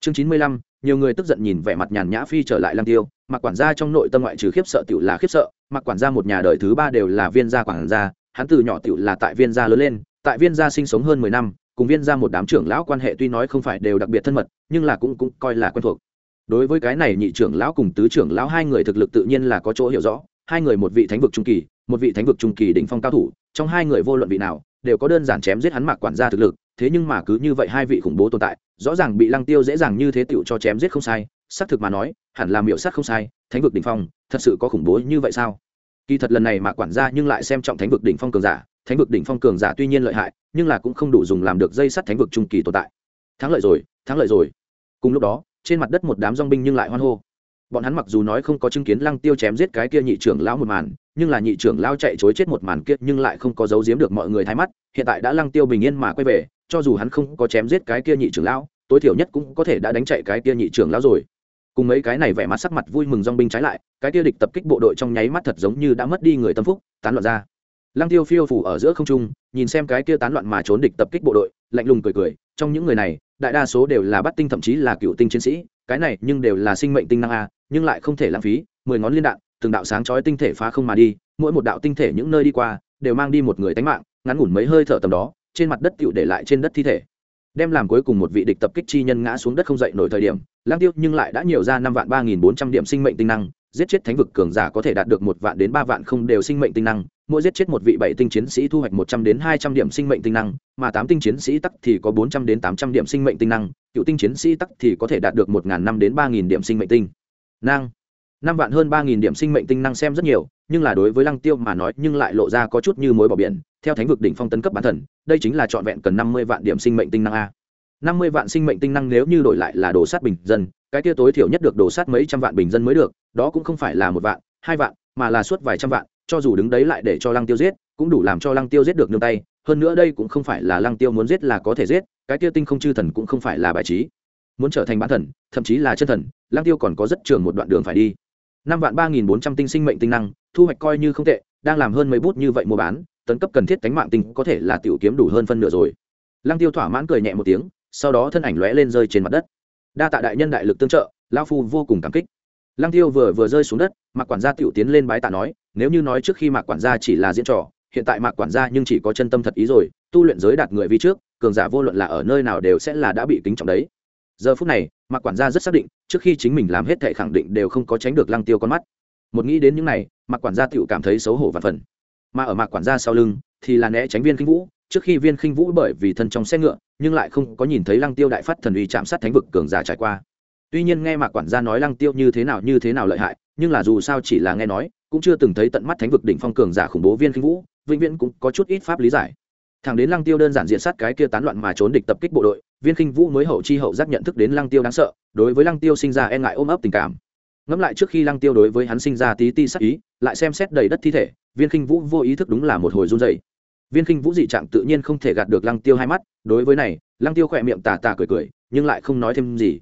Chương chín mươi lăm, nhiều người tức giận nhìn vẻ mặt nhàn nhã phi trở lại Lam tiêu, mặc quản gia trong nội tâm ngoại trừ khiếp sợ tiểu là khiếp sợ, mặc quản gia một nhà đời thứ ba đều là viên gia quản gia, hắn từ nhỏ tiểu là tại viên gia lớn lên, tại viên gia sinh sống hơn mười năm cùng viên ra một đám trưởng lão quan hệ tuy nói không phải đều đặc biệt thân mật, nhưng là cũng cũng coi là quen thuộc. Đối với cái này nhị trưởng lão cùng tứ trưởng lão hai người thực lực tự nhiên là có chỗ hiểu rõ, hai người một vị thánh vực trung kỳ, một vị thánh vực trung kỳ đỉnh phong cao thủ, trong hai người vô luận vị nào, đều có đơn giản chém giết hắn mạc quản gia thực lực, thế nhưng mà cứ như vậy hai vị khủng bố tồn tại, rõ ràng bị lăng tiêu dễ dàng như thế tựu cho chém giết không sai, xác thực mà nói, hẳn là miểu sát không sai, thánh vực đỉnh phong, thật sự có khủng bố như vậy sao? Kỳ thật lần này mạc quản gia nhưng lại xem trọng thánh vực đỉnh phong cường giả thánh vực đỉnh phong cường giả tuy nhiên lợi hại, nhưng là cũng không đủ dùng làm được dây sắt thánh vực trung kỳ tồn tại. Thắng lợi rồi, thắng lợi rồi. Cùng lúc đó, trên mặt đất một đám dong binh nhưng lại hoan hô. Bọn hắn mặc dù nói không có chứng kiến lăng tiêu chém giết cái kia nhị trưởng lão một màn, nhưng là nhị trưởng lão chạy chối chết một màn kia nhưng lại không có giấu giếm được mọi người thay mắt, hiện tại đã lăng tiêu bình yên mà quay về, cho dù hắn không có chém giết cái kia nhị trưởng lão, tối thiểu nhất cũng có thể đã đánh chạy cái kia nhị trưởng lão rồi. Cùng mấy cái này vẻ mặt sắc mặt vui mừng dong binh trái lại, cái kia địch tập kích bộ đội trong nháy mắt thật giống như đã mất đi người tâm phúc, tán loạn ra lăng tiêu phiêu phủ ở giữa không trung, nhìn xem cái kia tán loạn mà trốn địch tập kích bộ đội, lạnh lùng cười cười, trong những người này, đại đa số đều là bắt tinh thậm chí là cựu tinh chiến sĩ, cái này nhưng đều là sinh mệnh tinh năng a, nhưng lại không thể lãng phí, mười ngón liên đạn, từng đạo sáng chói tinh thể phá không mà đi, mỗi một đạo tinh thể những nơi đi qua, đều mang đi một người tánh mạng, ngắn ngủn mấy hơi thở tầm đó, trên mặt đất tựu để lại trên đất thi thể. Đem làm cuối cùng một vị địch tập kích chi nhân ngã xuống đất không dậy nổi thời điểm lang tiêu nhưng lại đã nhiều ra năm vạn ba nghìn bốn trăm điểm sinh mệnh tinh năng giết chết thánh vực cường giả có thể đạt được một vạn đến ba vạn không đều sinh mệnh tinh năng, mỗi giết chết một vị bảy tinh chiến sĩ thu hoạch một trăm đến hai trăm điểm sinh mệnh tinh năng, mà tám tinh chiến sĩ tắc thì có bốn trăm đến tám trăm điểm sinh mệnh tinh năng, cựu tinh chiến sĩ tắc thì có thể đạt được một năm đến ba nghìn điểm sinh mệnh tinh năng. Năm vạn hơn ba nghìn điểm sinh mệnh tinh năng xem rất nhiều, nhưng là đối với lăng tiêu mà nói nhưng lại lộ ra có chút như mối bỏ biển, theo thánh vực đỉnh phong tấn cấp bản thần, đây chính là trọn vẹn cần năm mươi vạn điểm sinh mệnh tinh năng a. Năm mươi vạn sinh mệnh tinh năng nếu như đổi lại là đồ sát bình dân cái kia tối thiểu nhất được đổ sát mấy trăm vạn bình dân mới được, đó cũng không phải là một vạn, hai vạn, mà là suốt vài trăm vạn, cho dù đứng đấy lại để cho lăng tiêu giết, cũng đủ làm cho lăng tiêu giết được nương tay, hơn nữa đây cũng không phải là lăng tiêu muốn giết là có thể giết, cái kia tinh không chư thần cũng không phải là bài trí. Muốn trở thành bán thần, thậm chí là chân thần, lăng tiêu còn có rất trường một đoạn đường phải đi. Năm vạn ba nghìn bốn trăm tinh sinh mệnh tinh năng, thu hoạch coi như không tệ, đang làm hơn mấy bút như vậy mua bán, tấn cấp cần thiết cánh mạng tinh có thể là tiểu kiếm đủ hơn phân nửa rồi. Lăng tiêu thỏa mãn cười nhẹ một tiếng, sau đó thân ảnh lóe lên rơi trên mặt đất đa tạ đại nhân đại lực tương trợ lao phu vô cùng cảm kích. Lăng tiêu vừa vừa rơi xuống đất, mạc quản gia tiểu tiến lên bái tạ nói, nếu như nói trước khi mạc quản gia chỉ là diễn trò, hiện tại mạc quản gia nhưng chỉ có chân tâm thật ý rồi, tu luyện giới đạt người vi trước, cường giả vô luận là ở nơi nào đều sẽ là đã bị kính trọng đấy. Giờ phút này, mạc quản gia rất xác định, trước khi chính mình làm hết thệ khẳng định đều không có tránh được lăng tiêu con mắt. Một nghĩ đến những này, mạc quản gia tiểu cảm thấy xấu hổ và phần. Mà ở mạc quản gia sau lưng, thì là né tránh viên kinh vũ trước khi viên khinh vũ bởi vì thân trong xe ngựa, nhưng lại không có nhìn thấy lăng tiêu đại phát thần uy chạm sát thánh vực cường giả trải qua. Tuy nhiên nghe mạc quản gia nói lăng tiêu như thế nào như thế nào lợi hại, nhưng là dù sao chỉ là nghe nói, cũng chưa từng thấy tận mắt thánh vực đỉnh phong cường giả khủng bố viên khinh vũ, vĩnh viễn cũng có chút ít pháp lý giải. Thẳng đến lăng tiêu đơn giản diện sát cái kia tán loạn mà trốn địch tập kích bộ đội, viên khinh vũ mới hậu chi hậu giác nhận thức đến lăng tiêu đáng sợ, đối với lăng tiêu sinh ra e ngại ôm ấp tình cảm. Ngẫm lại trước khi lăng tiêu đối với hắn sinh ra tí ti sắc ý, lại xem xét đầy đất thi thể, viên khinh vũ vô ý thức đúng là một hồi run dày viên khinh vũ dị trạng tự nhiên không thể gạt được lăng tiêu hai mắt, đối với này, lăng tiêu khỏe miệng tà tà cười cười, nhưng lại không nói thêm gì.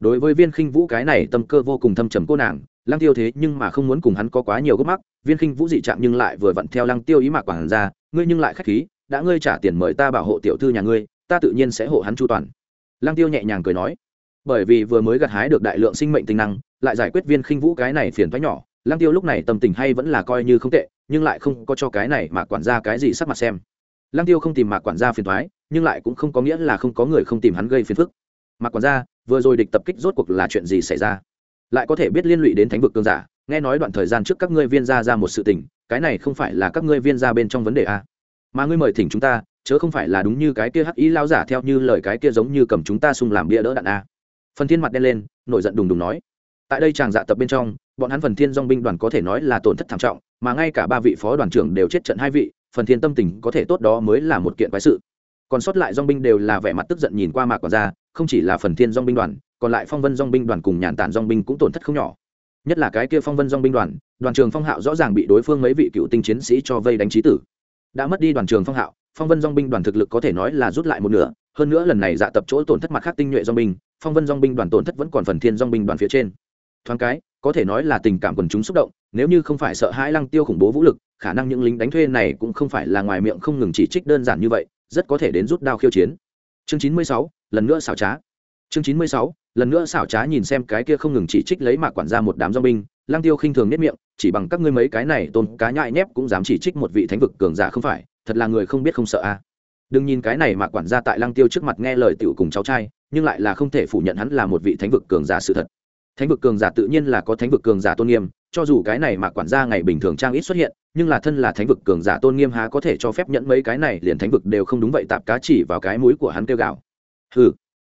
Đối với viên khinh vũ cái này tâm cơ vô cùng thâm trầm cô nàng, lăng tiêu thế nhưng mà không muốn cùng hắn có quá nhiều gốc mắc, viên khinh vũ dị trạng nhưng lại vừa vặn theo lăng tiêu ý mạc quản ra, ngươi nhưng lại khách khí, đã ngươi trả tiền mời ta bảo hộ tiểu thư nhà ngươi, ta tự nhiên sẽ hộ hắn chu toàn. Lăng tiêu nhẹ nhàng cười nói. Bởi vì vừa mới gặt hái được đại lượng sinh mệnh tinh năng, lại giải quyết viên khinh vũ cái này phiền thoái nhỏ lăng tiêu lúc này tâm tình hay vẫn là coi như không tệ, nhưng lại không có cho cái này mà quản gia cái gì sắc mặt xem lăng tiêu không tìm mạc quản gia phiền thoái nhưng lại cũng không có nghĩa là không có người không tìm hắn gây phiền phức mạc quản gia, vừa rồi địch tập kích rốt cuộc là chuyện gì xảy ra lại có thể biết liên lụy đến thánh vực cương giả, nghe nói đoạn thời gian trước các ngươi viên gia ra một sự tình, cái này không phải là các ngươi viên gia bên trong vấn đề a à. mà ngươi mời thỉnh chúng ta, chớ không phải là đúng như cái kia hắc ý lao giả theo như lời cái kia giống như cầm chúng ta xung làm bia đỡ đạn a à. phần thiên mặt đen lên, nổi giận đùng đùng nói tại đây chàng dạ tập bên trong bọn hắn phần thiên dong binh đoàn có thể nói là tổn thất thảm trọng, mà ngay cả ba vị phó đoàn trưởng đều chết trận hai vị, phần thiên tâm tình có thể tốt đó mới là một kiện quái sự. Còn sót lại dong binh đều là vẻ mặt tức giận nhìn qua mạc quản gia, không chỉ là phần thiên dong binh đoàn, còn lại phong vân dong binh đoàn cùng nhàn tản dong binh cũng tổn thất không nhỏ. Nhất là cái kia phong vân dong binh đoàn đoàn trường phong hạo rõ ràng bị đối phương mấy vị cựu tinh chiến sĩ cho vây đánh trí tử. Đã mất đi đoàn trường phong hạo, phong vân dong binh đoàn thực lực có thể nói là rút lại một nửa, hơn nữa lần này dạ tập chỗ tổn thất mặt khác tinh nhuệ dong binh, phong vân dong binh đoàn tổn thất vẫn còn phần thiên dong binh đoàn phía trên thoáng cái, có thể nói là tình cảm quần chúng xúc động, nếu như không phải sợ hãi lăng tiêu khủng bố vũ lực, khả năng những lính đánh thuê này cũng không phải là ngoài miệng không ngừng chỉ trích đơn giản như vậy, rất có thể đến rút đao khiêu chiến. Chương chín mươi sáu, lần nữa xảo trá. Chương chín mươi sáu, lần nữa xảo trá nhìn xem cái kia không ngừng chỉ trích lấy mạc quản ra một đám do binh lăng tiêu khinh thường nhất miệng, chỉ bằng các ngươi mấy cái này tôn cá nhại nhép cũng dám chỉ trích một vị thánh vực cường giả không phải, thật là người không biết không sợ a. Đừng nhìn cái này mạc quản gia tại lăng tiêu trước mặt nghe lời tiểu cùng cháu trai, nhưng lại là không thể phủ nhận hắn là một vị thánh vực cường giả sự thật thánh vực cường giả tự nhiên là có thánh vực cường giả tôn nghiêm, cho dù cái này mà quản gia ngày bình thường trang ít xuất hiện, nhưng là thân là thánh vực cường giả tôn nghiêm há có thể cho phép nhận mấy cái này liền thánh vực đều không đúng vậy tạp cá chỉ vào cái mũi của hắn kêu gào. Hừ.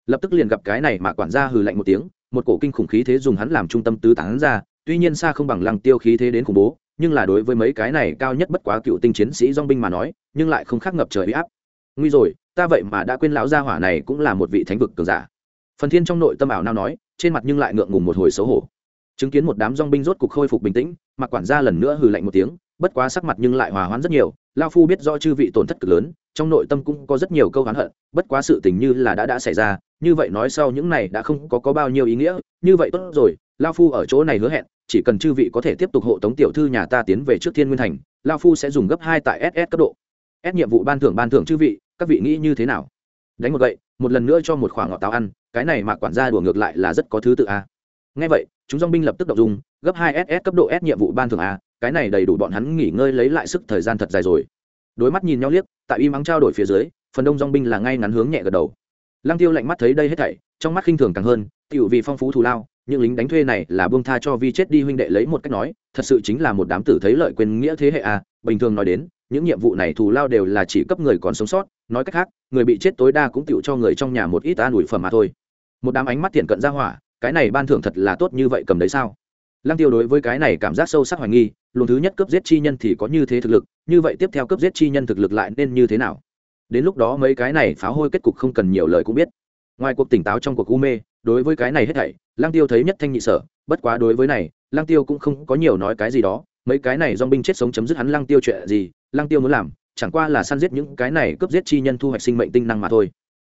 Lập tức liền gặp cái này mà quản gia hừ lạnh một tiếng, một cổ kinh khủng khí thế dùng hắn làm trung tâm tứ tán ra, tuy nhiên xa không bằng lăng tiêu khí thế đến khủng bố, nhưng là đối với mấy cái này cao nhất bất quá cựu tinh chiến sĩ dong binh mà nói, nhưng lại không khác ngập trời uy áp. Nguy rồi, ta vậy mà đã quên lão gia hỏa này cũng là một vị thánh vực cường giả. Phần thiên trong nội tâm ảo nao nói trên mặt nhưng lại ngượng ngùng một hồi xấu hổ. Chứng kiến một đám dong binh rốt cục khôi phục bình tĩnh mặc quản gia lần nữa hừ lạnh một tiếng bất quá sắc mặt nhưng lại hòa hoãn rất nhiều lao phu biết do chư vị tổn thất cực lớn trong nội tâm cũng có rất nhiều câu hoán hận bất quá sự tình như là đã đã xảy ra như vậy nói sau những này đã không có, có bao nhiêu ý nghĩa như vậy tốt rồi lao phu ở chỗ này hứa hẹn chỉ cần chư vị có thể tiếp tục hộ tống tiểu thư nhà ta tiến về trước thiên nguyên thành lao phu sẽ dùng gấp hai tại ss cấp độ. S nhiệm vụ ban thưởng ban thưởng chư vị các vị nghĩ như thế nào? Đánh một gậy một lần nữa cho một khoảng ngọt táo ăn cái này mà quản gia đùa ngược lại là rất có thứ tự a. Ngay vậy, chúng dong binh lập tức đọc dùng gấp hai ss cấp độ s nhiệm vụ ban thường a, cái này đầy đủ bọn hắn nghỉ ngơi lấy lại sức thời gian thật dài rồi. Đối mắt nhìn nhau liếc, tại y mắng trao đổi phía dưới, phần đông dong binh là ngay ngắn hướng nhẹ gật đầu. Lăng tiêu lạnh mắt thấy đây hết thảy, trong mắt khinh thường càng hơn, tiểu vì phong phú thù lao, những lính đánh thuê này là buông tha cho vi chết đi huynh đệ lấy một cách nói, thật sự chính là một đám tử thấy lợi quyền nghĩa thế hệ a, bình thường nói đến những nhiệm vụ này thù lao đều là chỉ cấp người còn sống sót, nói cách khác, người bị chết tối đa cũng tựu cho người trong nhà một ít an ủi phẩm mà thôi. Một đám ánh mắt thiện cận ra hỏa, cái này ban thưởng thật là tốt như vậy cầm đấy sao? Lăng tiêu đối với cái này cảm giác sâu sắc hoài nghi, luồng thứ nhất cấp giết chi nhân thì có như thế thực lực, như vậy tiếp theo cấp giết chi nhân thực lực lại nên như thế nào? Đến lúc đó mấy cái này phá hôi kết cục không cần nhiều lời cũng biết. Ngoài cuộc tỉnh táo trong cuộc u mê, đối với cái này hết thảy, lăng tiêu thấy nhất thanh nhị sở, bất quá đối với này, lăng tiêu cũng không có nhiều nói cái gì đó, mấy cái này dong binh chết sống chấm dứt hắn lăng tiêu chuyện gì lăng tiêu muốn làm chẳng qua là săn giết những cái này cướp giết chi nhân thu hoạch sinh mệnh tinh năng mà thôi.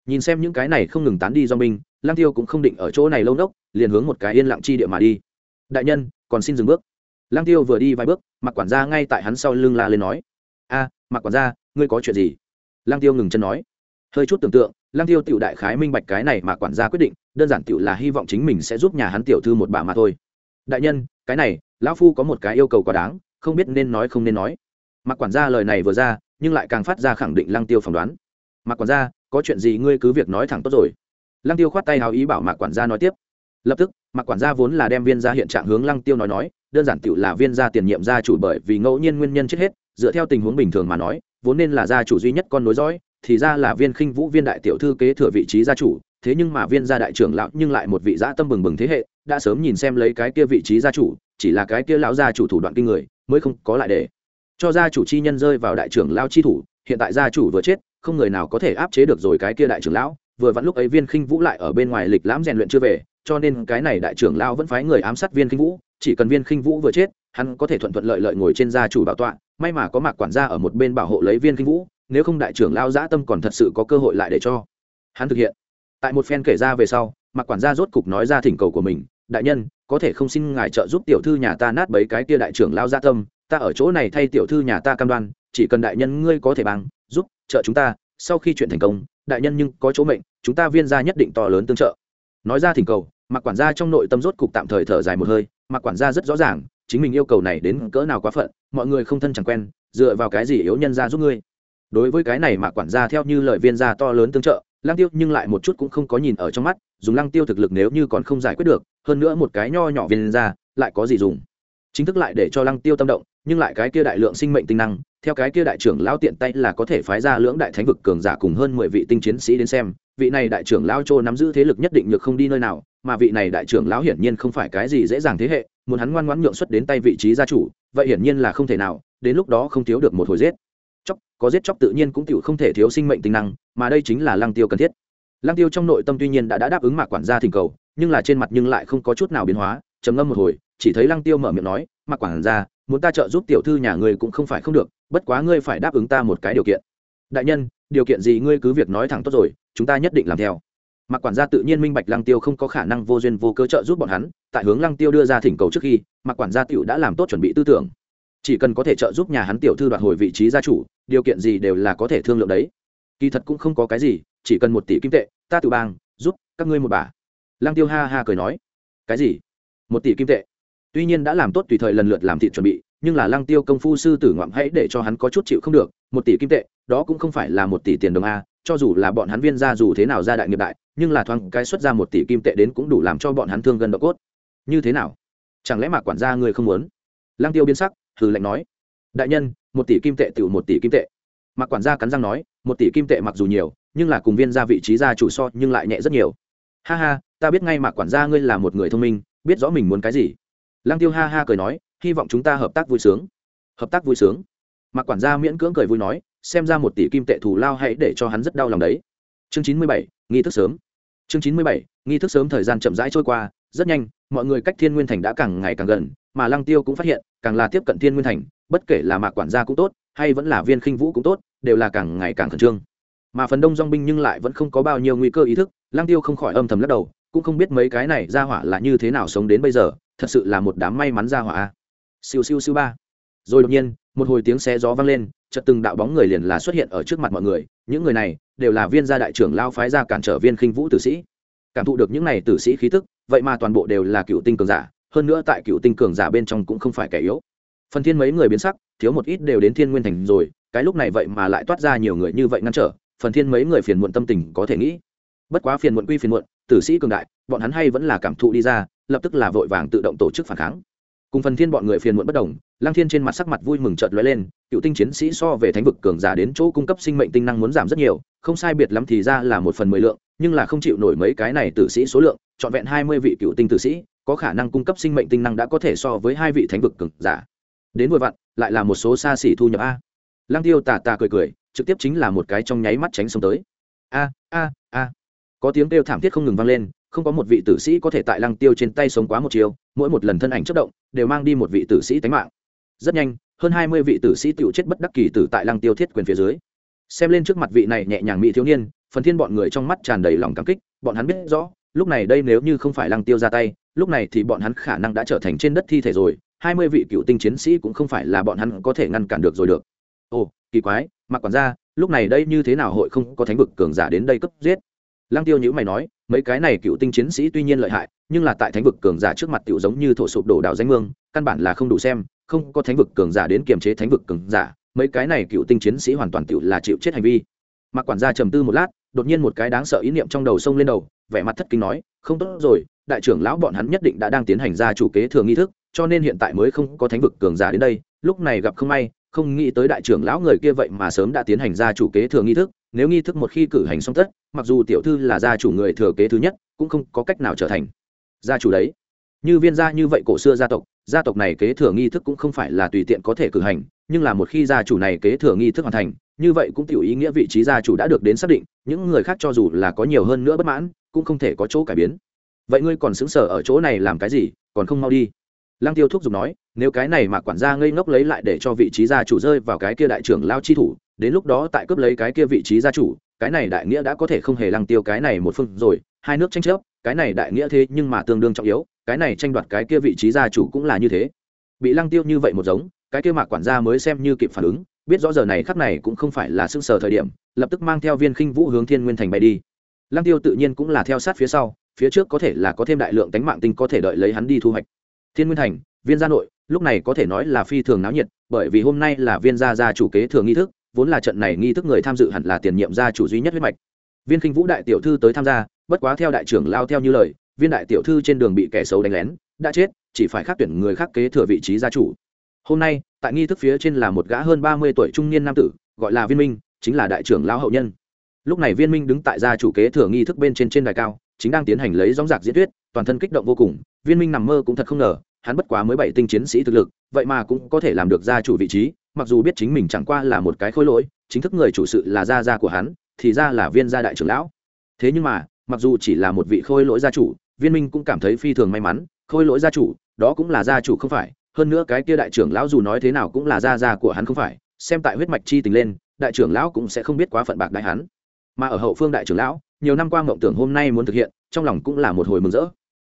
Nhìn xem những cái này không ngừng tán đi do mình, lăng tiêu cũng không định ở chỗ này lâu nốc liền hướng một cái yên lặng chi địa mà đi. Đại nhân còn xin dừng bước. Lăng tiêu vừa đi vài bước mặc quản gia ngay tại hắn sau lưng la lên nói a mặc quản gia ngươi có chuyện gì? Lăng tiêu ngừng chân nói hơi chút tưởng tượng lăng tiêu tiểu đại khái minh bạch cái này mà quản gia quyết định đơn giản tiểu là hy vọng chính mình sẽ giúp nhà hắn tiểu thư một bà mà thôi. Đại nhân cái này lão phu có một cái yêu cầu quá đáng không biết nên nói không nên nói. Mạc quản gia lời này vừa ra, nhưng lại càng phát ra khẳng định lăng tiêu phỏng đoán. Mạc quản gia, có chuyện gì ngươi cứ việc nói thẳng tốt rồi. Lăng tiêu khoát tay hào ý bảo mạc quản gia nói tiếp. Lập tức, mạc quản gia vốn là đem viên gia hiện trạng hướng lăng tiêu nói nói, đơn giản tiểu là viên gia tiền nhiệm gia chủ bởi vì ngẫu nhiên nguyên nhân chết hết, dựa theo tình huống bình thường mà nói, vốn nên là gia chủ duy nhất con nối dõi, thì ra là viên khinh vũ viên đại tiểu thư kế thừa vị trí gia chủ, thế nhưng mà viên gia đại trưởng lão nhưng lại một vị dã tâm bừng bừng thế hệ, đã sớm nhìn xem lấy cái kia vị trí gia chủ, chỉ là cái kia lão gia chủ thủ đoạn kinh người, mới không có lại để cho gia chủ chi nhân rơi vào đại trưởng lão chi thủ, hiện tại gia chủ vừa chết, không người nào có thể áp chế được rồi cái kia đại trưởng lão, vừa vặn lúc ấy viên khinh vũ lại ở bên ngoài lịch lãm rèn luyện chưa về, cho nên cái này đại trưởng lão vẫn phái người ám sát viên khinh vũ, chỉ cần viên khinh vũ vừa chết, hắn có thể thuận thuận lợi lợi ngồi trên gia chủ bảo tọa, may mà có mạc quản gia ở một bên bảo hộ lấy viên khinh vũ, nếu không đại trưởng lão dã tâm còn thật sự có cơ hội lại để cho hắn thực hiện. Tại một phen kể ra về sau, mạc quản gia rốt cục nói ra thỉnh cầu của mình, đại nhân, có thể không xin ngài trợ giúp tiểu thư nhà ta nát bấy cái kia đại trưởng lão dã tâm ta ở chỗ này thay tiểu thư nhà ta cam đoan, chỉ cần đại nhân ngươi có thể bằng, giúp, trợ chúng ta, sau khi chuyện thành công, đại nhân nhưng có chỗ mệnh, chúng ta viên gia nhất định to lớn tương trợ. Nói ra thỉnh cầu mặc quản gia trong nội tâm rốt cục tạm thời thở dài một hơi mặc quản gia rất rõ ràng, chính mình yêu cầu này đến cỡ nào quá phận, mọi người không thân chẳng quen, dựa vào cái gì yếu nhân ra giúp ngươi. Đối với cái này mà quản gia theo như lời viên gia to lớn tương trợ, lăng tiêu nhưng lại một chút cũng không có nhìn ở trong mắt, dùng lăng tiêu thực lực nếu như còn không giải quyết được, hơn nữa một cái nho nhỏ viên gia, lại có gì dùng? Chính thức lại để cho lăng tiêu tâm động nhưng lại cái kia đại lượng sinh mệnh tinh năng theo cái kia đại trưởng lão tiện tay là có thể phái ra lưỡng đại thánh vực cường giả cùng hơn mười vị tinh chiến sĩ đến xem vị này đại trưởng lão châu nắm giữ thế lực nhất định nhược không đi nơi nào mà vị này đại trưởng lão hiển nhiên không phải cái gì dễ dàng thế hệ muốn hắn ngoan ngoãn nhượng xuất đến tay vị trí gia chủ vậy hiển nhiên là không thể nào đến lúc đó không thiếu được một hồi giết. Chóc có giết chóc tự nhiên cũng tiểu không thể thiếu sinh mệnh tinh năng mà đây chính là lăng tiêu cần thiết. Lăng tiêu trong nội tâm tuy nhiên đã, đã đáp ứng mạc quản gia thỉnh cầu nhưng là trên mặt nhưng lại không có chút nào biến hóa trầm ngâm một hồi chỉ thấy lăng tiêu mở miệng nói mạc quản gia muốn ta trợ giúp tiểu thư nhà ngươi cũng không phải không được, bất quá ngươi phải đáp ứng ta một cái điều kiện. Đại nhân, điều kiện gì ngươi cứ việc nói thẳng tốt rồi, chúng ta nhất định làm theo. Mạc quản gia tự nhiên minh bạch lăng tiêu không có khả năng vô duyên vô cớ trợ giúp bọn hắn, tại hướng lăng tiêu đưa ra thỉnh cầu trước khi, mạc quản gia tiểu đã làm tốt chuẩn bị tư tưởng. Chỉ cần có thể trợ giúp nhà hắn tiểu thư đoạt hồi vị trí gia chủ, điều kiện gì đều là có thể thương lượng đấy. Kỳ thật cũng không có cái gì, chỉ cần một tỷ kim tệ, ta tự bang, giúp các ngươi một bà. Lăng tiêu ha ha cười nói. Cái gì? Một tỷ kim tệ? Tuy nhiên đã làm tốt tùy thời lần lượt làm thịt chuẩn bị, nhưng là lăng tiêu công phu sư tử ngoạm hãy để cho hắn có chút chịu không được, một tỷ kim tệ, đó cũng không phải là một tỷ tiền đồng a, cho dù là bọn hắn viên ra dù thế nào ra đại nghiệp đại, nhưng là thoáng cái xuất ra một tỷ kim tệ đến cũng đủ làm cho bọn hắn thương gần độ cốt. Như thế nào? Chẳng lẽ mà quản gia người không muốn? Lăng tiêu biến sắc, hừ lạnh nói. Đại nhân, một tỷ kim tệ tự một tỷ kim tệ. Mặc quản gia cắn răng nói, một tỷ kim tệ mặc dù nhiều, nhưng là cùng viên ra vị trí gia chủ so, nhưng lại nhẹ rất nhiều. Ha ha, ta biết ngay mà quản gia ngươi là một người thông minh, biết rõ mình muốn cái gì lăng tiêu ha ha cười nói, hy vọng chúng ta hợp tác vui sướng. Hợp tác vui sướng. Mạc quản gia miễn cưỡng cười vui nói, xem ra một tỷ kim tệ thù lao hãy để cho hắn rất đau lòng đấy. Chương chín mươi bảy, nghi thức sớm. Chương chín mươi bảy, nghi thức sớm thời gian chậm rãi trôi qua, rất nhanh, mọi người cách thiên nguyên thành đã càng ngày càng gần, mà lăng tiêu cũng phát hiện, càng là tiếp cận thiên nguyên thành, bất kể là mạc quản gia cũng tốt, hay vẫn là viên khinh vũ cũng tốt, đều là càng ngày càng khẩn trương. Mà phần đông dong binh nhưng lại vẫn không có bao nhiêu nguy cơ ý thức, lăng tiêu không khỏi âm thầm lắc đầu, cũng không biết mấy cái này ra hỏa là như thế nào sống đến bây giờ thật sự là một đám may mắn ra hỏa. Siêu siêu siêu ba. Rồi đột nhiên, một hồi tiếng xé gió vang lên, chợt từng đạo bóng người liền là xuất hiện ở trước mặt mọi người. Những người này đều là viên gia đại trưởng lao phái ra cản trở viên khinh vũ tử sĩ. Cảm thụ được những này tử sĩ khí tức, vậy mà toàn bộ đều là cựu tinh cường giả, hơn nữa tại cựu tinh cường giả bên trong cũng không phải kẻ yếu. Phần thiên mấy người biến sắc, thiếu một ít đều đến thiên nguyên thành rồi, cái lúc này vậy mà lại toát ra nhiều người như vậy ngăn trở, phần thiên mấy người phiền muộn tâm tình có thể nghĩ. Bất quá phiền muộn quy phiền muộn, tử sĩ cường đại, bọn hắn hay vẫn là cảm thụ đi ra lập tức là vội vàng tự động tổ chức phản kháng. Cùng phần thiên bọn người phiền muộn bất đồng lang thiên trên mặt sắc mặt vui mừng chợt lóe lên, cựu tinh chiến sĩ so về thánh vực cường giả đến chỗ cung cấp sinh mệnh tinh năng muốn giảm rất nhiều, không sai biệt lắm thì ra là một phần mười lượng, nhưng là không chịu nổi mấy cái này tử sĩ số lượng, trọn vẹn hai mươi vị cựu tinh tử sĩ, có khả năng cung cấp sinh mệnh tinh năng đã có thể so với hai vị thánh vực cường giả. Đến vội vặn, lại là một số xa xỉ thu nhập a. Lang tiêu tà tà cười cười, trực tiếp chính là một cái trong nháy mắt tránh sống tới. A a a. Có tiếng kêu thảm thiết không ngừng vang lên không có một vị tử sĩ có thể tại lăng tiêu trên tay sống quá một chiều, mỗi một lần thân ảnh chất động, đều mang đi một vị tử sĩ tánh mạng. Rất nhanh, hơn hai mươi vị tử sĩ tự chết bất đắc kỳ tử tại lăng tiêu thiết quyền phía dưới. Xem lên trước mặt vị này nhẹ nhàng mỹ thiếu niên, phần thiên bọn người trong mắt tràn đầy lòng cảm kích, bọn hắn biết rõ, lúc này đây nếu như không phải lăng tiêu ra tay, lúc này thì bọn hắn khả năng đã trở thành trên đất thi thể rồi, hai mươi vị cựu tinh chiến sĩ cũng không phải là bọn hắn có thể ngăn cản được rồi được. Ồ, kỳ quái mặc quản gia, lúc này đây như thế nào hội không có thánh vực cường giả đến đây cấp giết? Lăng tiêu nhữ mày nói mấy cái này cựu tinh chiến sĩ tuy nhiên lợi hại, nhưng là tại thánh vực cường giả trước mặt tiểu giống như thổ sụp đổ đảo danh mương, căn bản là không đủ xem, không có thánh vực cường giả đến kiềm chế thánh vực cường giả. Mấy cái này cựu tinh chiến sĩ hoàn toàn tiểu là chịu chết hành vi. Mặc quản gia trầm tư một lát, đột nhiên một cái đáng sợ ý niệm trong đầu sông lên đầu, vẻ mặt thất kinh nói, không tốt rồi, đại trưởng lão bọn hắn nhất định đã đang tiến hành ra chủ kế thường nghi thức, cho nên hiện tại mới không có thánh vực cường giả đến đây, lúc này gặp không may, không nghĩ tới đại trưởng lão người kia vậy mà sớm đã tiến hành ra chủ kế thường nghi thức nếu nghi thức một khi cử hành xong tất, mặc dù tiểu thư là gia chủ người thừa kế thứ nhất, cũng không có cách nào trở thành gia chủ đấy. Như viên gia như vậy cổ xưa gia tộc gia tộc này kế thừa nghi thức cũng không phải là tùy tiện có thể cử hành, nhưng là một khi gia chủ này kế thừa nghi thức hoàn thành, như vậy cũng tiểu ý nghĩa vị trí gia chủ đã được đến xác định, những người khác cho dù là có nhiều hơn nữa bất mãn, cũng không thể có chỗ cải biến. Vậy ngươi còn xứng sở ở chỗ này làm cái gì, còn không mau đi lăng tiêu thúc giục nói, nếu cái này mà quản gia ngây ngốc lấy lại để cho vị trí gia chủ rơi vào cái kia đại trưởng lao chi thủ, đến lúc đó tại cướp lấy cái kia vị trí gia chủ, cái này đại nghĩa đã có thể không hề lăng tiêu cái này một phương rồi, hai nước tranh chấp, cái này đại nghĩa thế nhưng mà tương đương trọng yếu, cái này tranh đoạt cái kia vị trí gia chủ cũng là như thế. Bị lăng tiêu như vậy một giống, cái kia mạc quản gia mới xem như kịp phản ứng, biết rõ giờ này khắc này cũng không phải là sưng sờ thời điểm, lập tức mang theo viên khinh vũ hướng thiên nguyên thành bay đi. Lăng tiêu tự nhiên cũng là theo sát phía sau, phía trước có thể là có thêm đại lượng tánh mạng tinh có thể đợi lấy hắn đi thu hoạch thiên nguyên thành, viên gia nội, lúc này có thể nói là phi thường náo nhiệt, bởi vì hôm nay là viên gia gia chủ kế thừa nghi thức, vốn là trận này nghi thức người tham dự hẳn là tiền nhiệm gia chủ duy nhất huyết mạch. Viên khinh vũ đại tiểu thư tới tham gia, bất quá theo đại trưởng lao theo như lời, viên đại tiểu thư trên đường bị kẻ xấu đánh lén, đã chết, chỉ phải khác tuyển người khác kế thừa vị trí gia chủ. Hôm nay, tại nghi thức phía trên là một gã hơn ba mươi tuổi trung niên nam tử, gọi là viên minh, chính là đại trưởng lão hậu nhân. Lúc này viên minh đứng tại gia chủ kế thừa nghi thức bên trên trên đài cao, chính đang tiến hành lấy dóng dạc diễn thuyết toàn thân kích động vô cùng, viên minh nằm mơ cũng thật không ngờ, hắn bất quá mới bảy tinh chiến sĩ thực lực, vậy mà cũng có thể làm được gia chủ vị trí, mặc dù biết chính mình chẳng qua là một cái khối lỗi, chính thức người chủ sự là gia gia của hắn, thì ra là viên gia đại trưởng lão. Thế nhưng mà, mặc dù chỉ là một vị khôi lỗi gia chủ, viên minh cũng cảm thấy phi thường may mắn, khôi lỗi gia chủ, đó cũng là gia chủ không phải, hơn nữa cái kia đại trưởng lão dù nói thế nào cũng là gia gia của hắn không phải, xem tại huyết mạch chi tình lên, đại trưởng lão cũng sẽ không biết quá phận bạc đại hắn. Mà ở hậu phương đại trưởng lão, nhiều năm qua mộng tưởng hôm nay muốn thực hiện, trong lòng cũng là một hồi mừng rỡ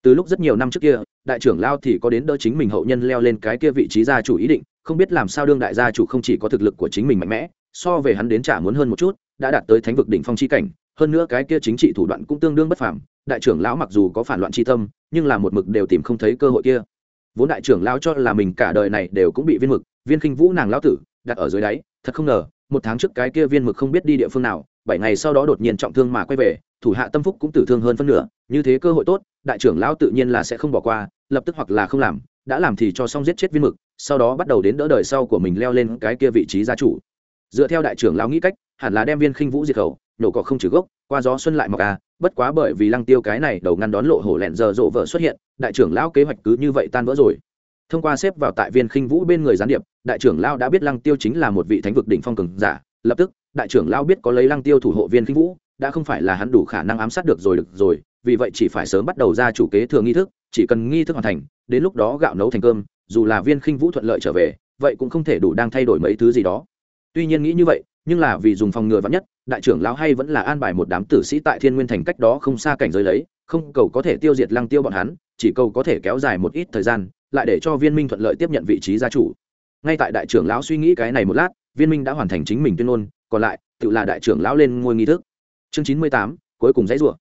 từ lúc rất nhiều năm trước kia, đại trưởng lao thì có đến đỡ chính mình hậu nhân leo lên cái kia vị trí gia chủ ý định, không biết làm sao đương đại gia chủ không chỉ có thực lực của chính mình mạnh mẽ, so về hắn đến trả muốn hơn một chút, đã đạt tới thánh vực đỉnh phong chi cảnh, hơn nữa cái kia chính trị thủ đoạn cũng tương đương bất phàm, đại trưởng lão mặc dù có phản loạn chi tâm, nhưng là một mực đều tìm không thấy cơ hội kia. Vốn đại trưởng lão cho là mình cả đời này đều cũng bị viên mực, viên khinh vũ nàng lão tử đặt ở dưới đáy, thật không ngờ, một tháng trước cái kia viên mực không biết đi địa phương nào bảy ngày sau đó đột nhiên trọng thương mà quay về, thủ hạ tâm phúc cũng tử thương hơn phân nửa, như thế cơ hội tốt, đại trưởng lão tự nhiên là sẽ không bỏ qua, lập tức hoặc là không làm, đã làm thì cho xong giết chết viên mực, sau đó bắt đầu đến đỡ đời sau của mình leo lên cái kia vị trí gia chủ. Dựa theo đại trưởng lão nghĩ cách, hẳn là đem viên khinh vũ diệt khẩu, nổ cỏ không trừ gốc, qua gió xuân lại mọc à bất quá bởi vì lăng tiêu cái này đầu ngăn đón lộ hổ lẹn giờ rộ vợ xuất hiện, đại trưởng lão kế hoạch cứ như vậy tan vỡ rồi. Thông qua xếp vào tại viên khinh vũ bên người gián điệp, đại trưởng lão đã biết lăng tiêu chính là một vị thánh vực đỉnh phong cường giả lập tức, đại trưởng lão biết có lấy lăng tiêu thủ hộ viên khinh vũ, đã không phải là hắn đủ khả năng ám sát được rồi được rồi, vì vậy chỉ phải sớm bắt đầu ra chủ kế thừa nghi thức, chỉ cần nghi thức hoàn thành, đến lúc đó gạo nấu thành cơm, dù là viên khinh vũ thuận lợi trở về, vậy cũng không thể đủ đang thay đổi mấy thứ gì đó. Tuy nhiên nghĩ như vậy, nhưng là vì dùng phòng ngừa vắn nhất, đại trưởng lão hay vẫn là an bài một đám tử sĩ tại thiên nguyên thành cách đó không xa cảnh giới lấy, không cầu có thể tiêu diệt lăng tiêu bọn hắn, chỉ cầu có thể kéo dài một ít thời gian, lại để cho viên minh thuận lợi tiếp nhận vị trí gia chủ. Ngay tại đại trưởng lão suy nghĩ cái này một lát viên minh đã hoàn thành chính mình tuyên ngôn, còn lại, tự là đại trưởng lão lên ngôi nghi thức. Chương chín mươi tám, cuối cùng dãy rủa.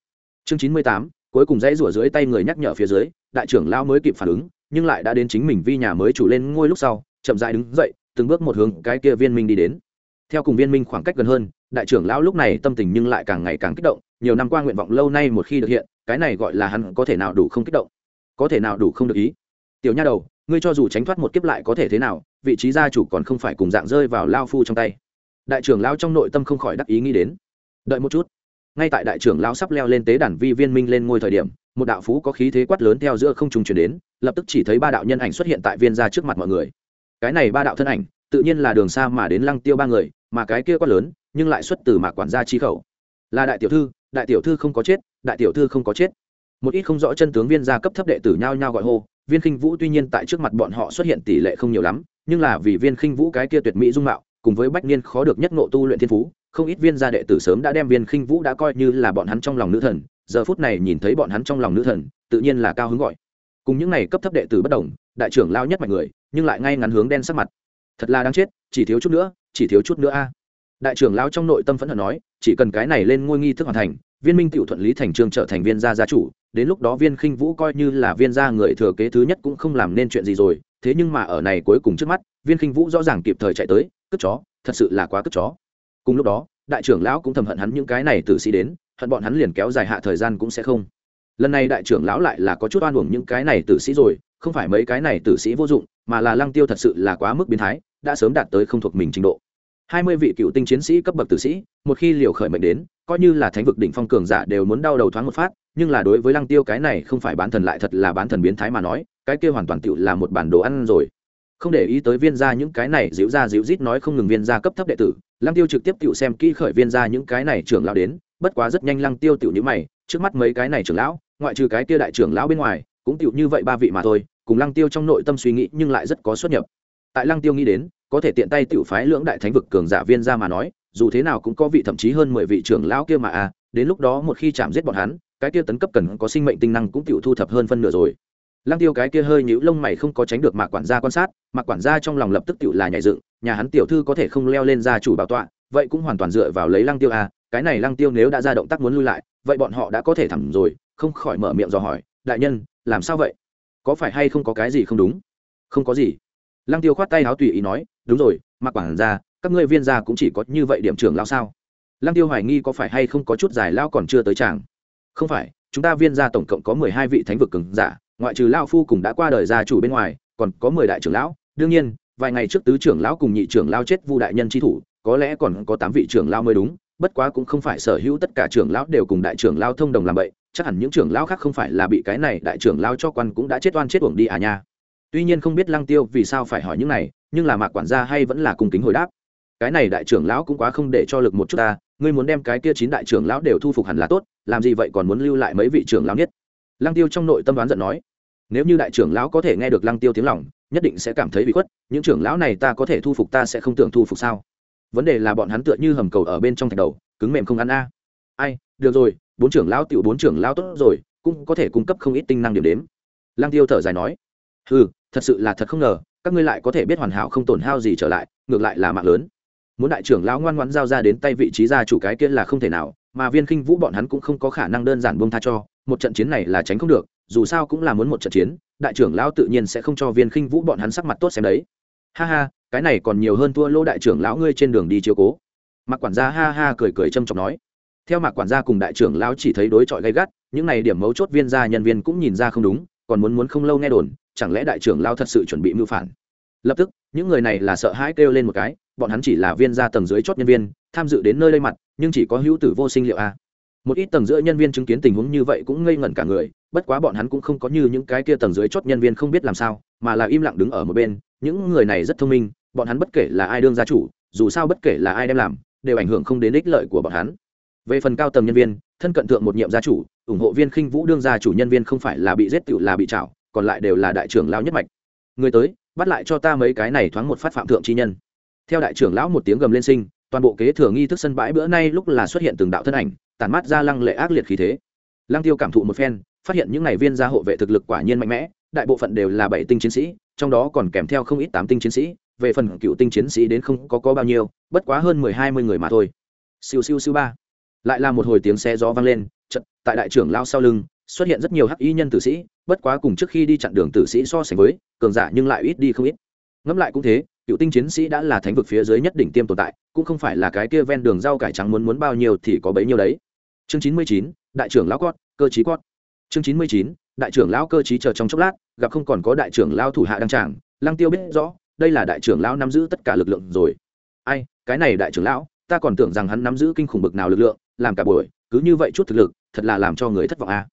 Chương chín mươi tám, cuối cùng dãy rủa dưới tay người nhắc nhở phía dưới, đại trưởng lão mới kịp phản ứng, nhưng lại đã đến chính mình vi nhà mới chủ lên ngôi lúc sau, chậm dại đứng dậy, từng bước một hướng cái kia viên minh đi đến. Theo cùng viên minh khoảng cách gần hơn, đại trưởng lão lúc này tâm tình nhưng lại càng ngày càng kích động, nhiều năm qua nguyện vọng lâu nay một khi được hiện, cái này gọi là hắn có thể nào đủ không kích động? Có thể nào đủ không được ý? Tiểu nha đầu, ngươi cho dù tránh thoát một kiếp lại có thể thế nào? Vị trí gia chủ còn không phải cùng dạng rơi vào lao phu trong tay. Đại trưởng lão trong nội tâm không khỏi đắc ý nghĩ đến. Đợi một chút. Ngay tại đại trưởng lão sắp leo lên tế đàn vi viên minh lên ngôi thời điểm, một đạo phú có khí thế quát lớn theo giữa không trùng chuyển đến, lập tức chỉ thấy ba đạo nhân ảnh xuất hiện tại viên gia trước mặt mọi người. Cái này ba đạo thân ảnh, tự nhiên là đường xa mà đến lăng tiêu ba người, mà cái kia quát lớn, nhưng lại xuất từ mạc quản gia chi khẩu. Là đại tiểu thư, đại tiểu thư không có chết, đại tiểu thư không có chết. Một ít không rõ chân tướng viên gia cấp thấp đệ tử nhao nhao gọi hô, viên khinh vũ tuy nhiên tại trước mặt bọn họ xuất hiện tỷ lệ không nhiều lắm nhưng là vì viên khinh vũ cái kia tuyệt mỹ dung mạo, cùng với bách niên khó được nhất ngộ tu luyện thiên phú, không ít viên gia đệ tử sớm đã đem viên khinh vũ đã coi như là bọn hắn trong lòng nữ thần, giờ phút này nhìn thấy bọn hắn trong lòng nữ thần, tự nhiên là cao hứng gọi. Cùng những này cấp thấp đệ tử bất đồng, đại trưởng lao nhất mạnh người, nhưng lại ngay ngắn hướng đen sắc mặt. Thật là đáng chết, chỉ thiếu chút nữa, chỉ thiếu chút nữa a. Đại trưởng lao trong nội tâm phẫn hận nói, chỉ cần cái này lên ngôi nghi thức hoàn thành, viên minh tiểu thuận lý thành trường trở thành viên gia gia chủ đến lúc đó viên khinh vũ coi như là viên gia người thừa kế thứ nhất cũng không làm nên chuyện gì rồi, thế nhưng mà ở này cuối cùng trước mắt, viên khinh vũ rõ ràng kịp thời chạy tới, cất chó, thật sự là quá cất chó. Cùng lúc đó, đại trưởng lão cũng thầm hận hắn những cái này tử sĩ đến, hận bọn hắn liền kéo dài hạ thời gian cũng sẽ không. Lần này đại trưởng lão lại là có chút oan uổng những cái này tử sĩ rồi, không phải mấy cái này tử sĩ vô dụng, mà là lăng tiêu thật sự là quá mức biến thái, đã sớm đạt tới không thuộc mình trình độ. Hai mươi vị cựu tinh chiến sĩ cấp bậc tử sĩ, một khi liều khởi mệnh đến coi như là thánh vực đỉnh phong cường giả đều muốn đau đầu thoáng một phát, nhưng là đối với lăng tiêu cái này không phải bán thần lại thật là bán thần biến thái mà nói, cái kia hoàn toàn tựu là một bản đồ ăn rồi. Không để ý tới viên gia những cái này, dịu ra dịu rít nói không ngừng viên gia cấp thấp đệ tử, lăng tiêu trực tiếp tựu xem kỹ khởi viên gia những cái này trưởng lão đến, bất quá rất nhanh lăng tiêu tựu như mày, trước mắt mấy cái này trưởng lão, ngoại trừ cái kia đại trưởng lão bên ngoài, cũng tựu như vậy ba vị mà thôi, cùng lăng tiêu trong nội tâm suy nghĩ nhưng lại rất có xuất nhập. Tại lăng tiêu nghĩ đến, có thể tiện tay tựu phái lưỡng đại thánh vực cường giả viên gia mà nói dù thế nào cũng có vị thậm chí hơn mười vị trưởng lão kia mà à đến lúc đó một khi chạm giết bọn hắn, cái kia tấn cấp cần có sinh mệnh tinh năng cũng tiểu thu thập hơn phân nửa rồi. Lăng tiêu cái kia hơi nhíu lông mày không có tránh được mạc quản gia quan sát, mạc quản gia trong lòng lập tức tiểu là nhảy dựng, nhà hắn tiểu thư có thể không leo lên gia chủ bảo tọa, vậy cũng hoàn toàn dựa vào lấy lăng tiêu à cái này lăng tiêu nếu đã ra động tác muốn lui lại, vậy bọn họ đã có thể thẳng rồi, không khỏi mở miệng dò hỏi, đại nhân, làm sao vậy? Có phải hay không có cái gì không đúng? Không có gì. Lăng tiêu khoát tay áo tùy ý nói, đúng rồi, mạc quản gia các ngươi viên gia cũng chỉ có như vậy điểm trưởng lão sao? Lăng tiêu hoài nghi có phải hay không có chút giải lão còn chưa tới chàng không phải, chúng ta viên gia tổng cộng có mười hai vị thánh vực cường giả, ngoại trừ lao phu cùng đã qua đời gia chủ bên ngoài, còn có mười đại trưởng lão. Đương nhiên, vài ngày trước tứ trưởng lão cùng nhị trưởng lao chết vu đại nhân tri thủ, có lẽ còn có tám vị trưởng lao mới đúng, bất quá cũng không phải sở hữu tất cả trưởng lão đều cùng đại trưởng lao thông đồng làm vậy chắc hẳn những trưởng lão khác không phải là bị cái này đại trưởng lao cho quan cũng đã chết oan chết uổng đi à nha. Tuy nhiên không biết lăng tiêu vì sao phải hỏi những này, nhưng là mạc quản gia hay vẫn là cung kính hồi đáp cái này đại trưởng lão cũng quá không để cho lực một chút ta, ngươi muốn đem cái kia chín đại trưởng lão đều thu phục hẳn là tốt, làm gì vậy còn muốn lưu lại mấy vị trưởng lão nhất lăng tiêu trong nội tâm đoán giận nói, nếu như đại trưởng lão có thể nghe được lăng tiêu tiếng lòng, nhất định sẽ cảm thấy bị khuất, những trưởng lão này ta có thể thu phục ta sẽ không tưởng thu phục sao? Vấn đề là bọn hắn tựa như hầm cầu ở bên trong thạch đầu, cứng mềm không ăn a. Ai, được rồi, bốn trưởng lão tiểu bốn trưởng lão tốt rồi, cũng có thể cung cấp không ít tinh năng điểm đến lăng tiêu thở dài nói ừ thật sự là thật không ngờ, các ngươi lại có thể biết hoàn hảo không tổn hao gì trở lại, ngược lại là mạng lớn muốn đại trưởng lão ngoan ngoãn giao ra đến tay vị trí gia chủ cái kia là không thể nào, mà viên khinh vũ bọn hắn cũng không có khả năng đơn giản buông tha cho, một trận chiến này là tránh không được, dù sao cũng là muốn một trận chiến, đại trưởng lão tự nhiên sẽ không cho viên khinh vũ bọn hắn sắc mặt tốt xem đấy. Ha ha, cái này còn nhiều hơn thua lô đại trưởng lão ngươi trên đường đi chiếu cố. Mạc quản gia ha ha cười cười châm trọng nói. Theo mạc quản gia cùng đại trưởng lão chỉ thấy đối chọi gay gắt, những này điểm mấu chốt viên gia nhân viên cũng nhìn ra không đúng, còn muốn muốn không lâu nghe đồn, chẳng lẽ đại trưởng lão thật sự chuẩn bị mưu phản? Lập tức, những người này là sợ hãi kêu lên một cái bọn hắn chỉ là viên gia tầng dưới chót nhân viên, tham dự đến nơi đây mặt, nhưng chỉ có hữu tử vô sinh liệu a. Một ít tầng giữa nhân viên chứng kiến tình huống như vậy cũng ngây ngẩn cả người, bất quá bọn hắn cũng không có như những cái kia tầng dưới chót nhân viên không biết làm sao, mà là im lặng đứng ở một bên. Những người này rất thông minh, bọn hắn bất kể là ai đương gia chủ, dù sao bất kể là ai đem làm, đều ảnh hưởng không đến ích lợi của bọn hắn. Về phần cao tầng nhân viên, thân cận thượng một nhiệm gia chủ, ủng hộ viên khinh vũ đương gia chủ nhân viên không phải là bị giết tựu là bị trảo, còn lại đều là đại trưởng lão nhất mạch. Người tới, bắt lại cho ta mấy cái này thoáng một phát phạm thượng chi nhân theo đại trưởng lão một tiếng gầm lên sinh, toàn bộ kế thừa nghi thức sân bãi bữa nay lúc là xuất hiện từng đạo thân ảnh tàn mắt ra lăng lệ ác liệt khí thế. Lăng tiêu cảm thụ một phen, phát hiện những này viên gia hộ vệ thực lực quả nhiên mạnh mẽ, đại bộ phận đều là bảy tinh chiến sĩ, trong đó còn kèm theo không ít tám tinh chiến sĩ, về phần cựu tinh chiến sĩ đến không có có bao nhiêu, bất quá hơn mười hai mươi người mà thôi. Siêu siêu siêu ba. Lại là một hồi tiếng xe gió vang lên trận tại đại trưởng lao sau lưng, xuất hiện rất nhiều hắc y nhân tử sĩ, bất quá cùng trước khi đi chặn đường tử sĩ so sánh với, cường giả nhưng lại ít đi không ít. Ngẫm lại cũng thế cựu tinh chiến sĩ đã là thánh vực phía dưới nhất đỉnh tiêm tồn tại, cũng không phải là cái kia ven đường rau cải trắng muốn muốn bao nhiêu thì có bấy nhiêu đấy. Chương chín mươi chín, đại trưởng lão quát, cơ chí quát. Chương chín mươi chín, đại trưởng lão cơ chí chờ trong chốc lát, gặp không còn có đại trưởng lão thủ hạ đăng tràng, lăng tiêu biết rõ, đây là đại trưởng lão nắm giữ tất cả lực lượng rồi. Ai, cái này đại trưởng lão, ta còn tưởng rằng hắn nắm giữ kinh khủng bực nào lực lượng, làm cả buổi, cứ như vậy chút thực lực, thật là làm cho người thất vọng à.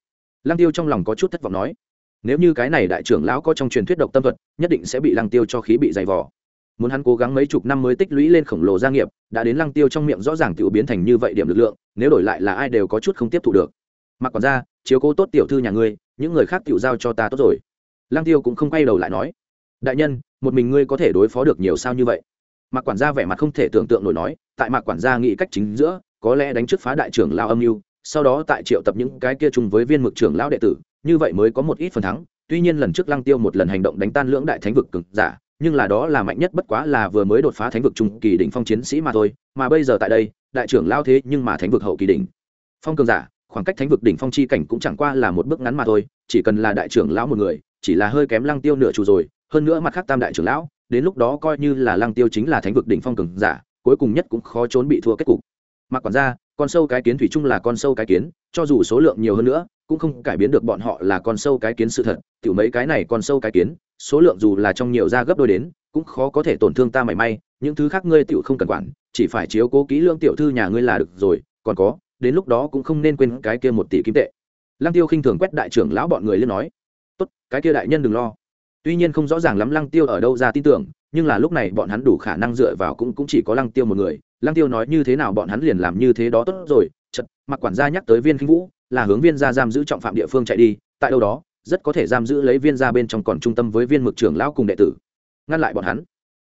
lăng tiêu trong lòng có chút thất vọng nói, nếu như cái này đại trưởng lão có trong truyền thuyết độc tâm thuật, nhất định sẽ bị lăng tiêu cho khí bị dày vò muốn hắn cố gắng mấy chục năm mới tích lũy lên khổng lồ gia nghiệp, đã đến lăng tiêu trong miệng rõ ràng tiểu biến thành như vậy điểm lực lượng, nếu đổi lại là ai đều có chút không tiếp thu được. Mặc còn ra chiếu cố tốt tiểu thư nhà ngươi, những người khác tiểu giao cho ta tốt rồi. Lăng tiêu cũng không quay đầu lại nói. Đại nhân, một mình ngươi có thể đối phó được nhiều sao như vậy? Mặc quản gia vẻ mặt không thể tưởng tượng nổi nói, tại mặc quản gia nghĩ cách chính giữa, có lẽ đánh trước phá đại trưởng lao âm mưu, sau đó tại triệu tập những cái kia chung với viên mực trưởng lão đệ tử, như vậy mới có một ít phần thắng. Tuy nhiên lần trước lăng tiêu một lần hành động đánh tan lưỡng đại thánh vực cực giả nhưng là đó là mạnh nhất bất quá là vừa mới đột phá thánh vực trung kỳ đỉnh phong chiến sĩ mà thôi, mà bây giờ tại đây, đại trưởng lao thế nhưng mà thánh vực hậu kỳ đỉnh. Phong cường giả, khoảng cách thánh vực đỉnh phong chi cảnh cũng chẳng qua là một bước ngắn mà thôi, chỉ cần là đại trưởng lão một người, chỉ là hơi kém lăng tiêu nửa chủ rồi, hơn nữa mặt khác tam đại trưởng lão, đến lúc đó coi như là lăng tiêu chính là thánh vực đỉnh phong cường giả, cuối cùng nhất cũng khó trốn bị thua kết cục. Mặc quản gia, con sâu cái kiến thủy chung là con sâu cái kiến, cho dù số lượng nhiều hơn nữa, cũng không cải biến được bọn họ là con sâu cái kiến sự thật, tiểu mấy cái này con sâu cái kiến số lượng dù là trong nhiều da gấp đôi đến, cũng khó có thể tổn thương ta mảy may, những thứ khác ngươi tựu không cần quản, chỉ phải chiếu cố kỹ lương tiểu thư nhà ngươi là được rồi, còn có, đến lúc đó cũng không nên quên cái kia một tỷ kim tệ. Lăng tiêu khinh thường quét đại trưởng lão bọn người lên nói. Tốt, cái kia đại nhân đừng lo. Tuy nhiên không rõ ràng lắm lăng tiêu ở đâu ra tin tưởng, nhưng là lúc này bọn hắn đủ khả năng dựa vào cũng cũng chỉ có lăng tiêu một người. Lăng tiêu nói như thế nào bọn hắn liền làm như thế đó tốt rồi. Chật mặc quản gia nhắc tới viên khinh vũ, là hướng viên gia giam giữ trọng phạm địa phương chạy đi, tại đâu đó rất có thể giam giữ lấy viên gia bên trong còn trung tâm với viên mực trưởng lão cùng đệ tử. Ngăn lại bọn hắn.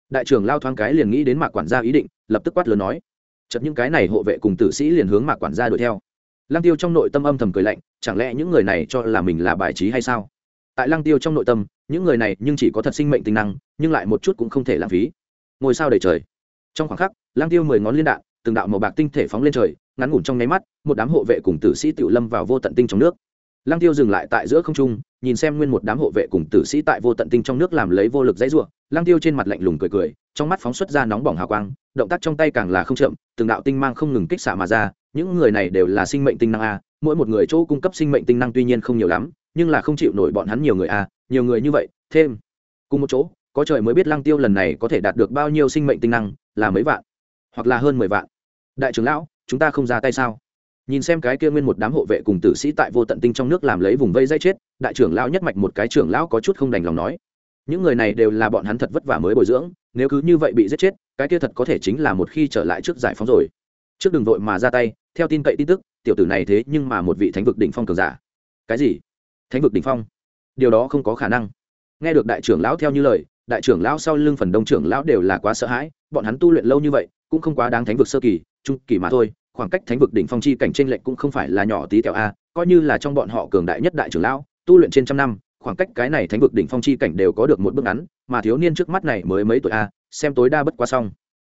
Đại trưởng lao thoáng cái liền nghĩ đến mạc quản gia ý định, lập tức quát lớn nói. Chật những cái này hộ vệ cùng tử sĩ liền hướng mạc quản gia đuổi theo. Lăng tiêu trong nội tâm âm thầm cười lạnh, chẳng lẽ những người này cho là mình là bài trí hay sao? Tại lăng tiêu trong nội tâm, những người này nhưng chỉ có thật sinh mệnh tính năng, nhưng lại một chút cũng không thể lãng phí. Ngôi sao đầy trời. Trong khoảng khắc, lăng tiêu mười ngón liên đạn, từng đạo màu bạc tinh thể phóng lên trời, ngắn ngủn trong nháy mắt, một đám hộ vệ cùng tử sĩ tiểu lâm vào vô tận tinh trong nước lăng tiêu dừng lại tại giữa không trung, nhìn xem nguyên một đám hộ vệ cùng tử sĩ tại vô tận tinh trong nước làm lấy vô lực dãy ruộng lăng tiêu trên mặt lạnh lùng cười cười, trong mắt phóng xuất ra nóng bỏng hào quang, động tác trong tay càng là không chậm, từng đạo tinh mang không ngừng kích xạ mà ra, những người này đều là sinh mệnh tinh năng a, mỗi một người chỗ cung cấp sinh mệnh tinh năng tuy nhiên không nhiều lắm, nhưng là không chịu nổi bọn hắn nhiều người a, nhiều người như vậy, thêm, cùng một chỗ, có trời mới biết lăng tiêu lần này có thể đạt được bao nhiêu sinh mệnh tinh năng, là mấy vạn, hoặc là hơn mười vạn. Đại trưởng lão, chúng ta không ra tay sao? Nhìn xem cái kia nguyên một đám hộ vệ cùng tử sĩ tại vô tận tinh trong nước làm lấy vùng vây dây chết, đại trưởng lão nhất mạch một cái trưởng lão có chút không đành lòng nói. Những người này đều là bọn hắn thật vất vả mới bồi dưỡng, nếu cứ như vậy bị giết chết, cái kia thật có thể chính là một khi trở lại trước giải phóng rồi. Trước đường vội mà ra tay, theo tin cậy tin tức, tiểu tử này thế nhưng mà một vị thánh vực đỉnh phong cường giả. Cái gì? Thánh vực đỉnh phong? Điều đó không có khả năng. Nghe được đại trưởng lão theo như lời, đại trưởng lão sau lưng phần đông trưởng lão đều là quá sợ hãi, bọn hắn tu luyện lâu như vậy, cũng không quá đáng thánh vực sơ kỳ, trung kỳ mà thôi khoảng cách thánh vực đỉnh phong chi cảnh trên lệnh cũng không phải là nhỏ tí tẹo a, coi như là trong bọn họ cường đại nhất đại trưởng lão, tu luyện trên trăm năm, khoảng cách cái này thánh vực đỉnh phong chi cảnh đều có được một bước ngắn, mà thiếu niên trước mắt này mới mấy tuổi a, xem tối đa bất quá xong.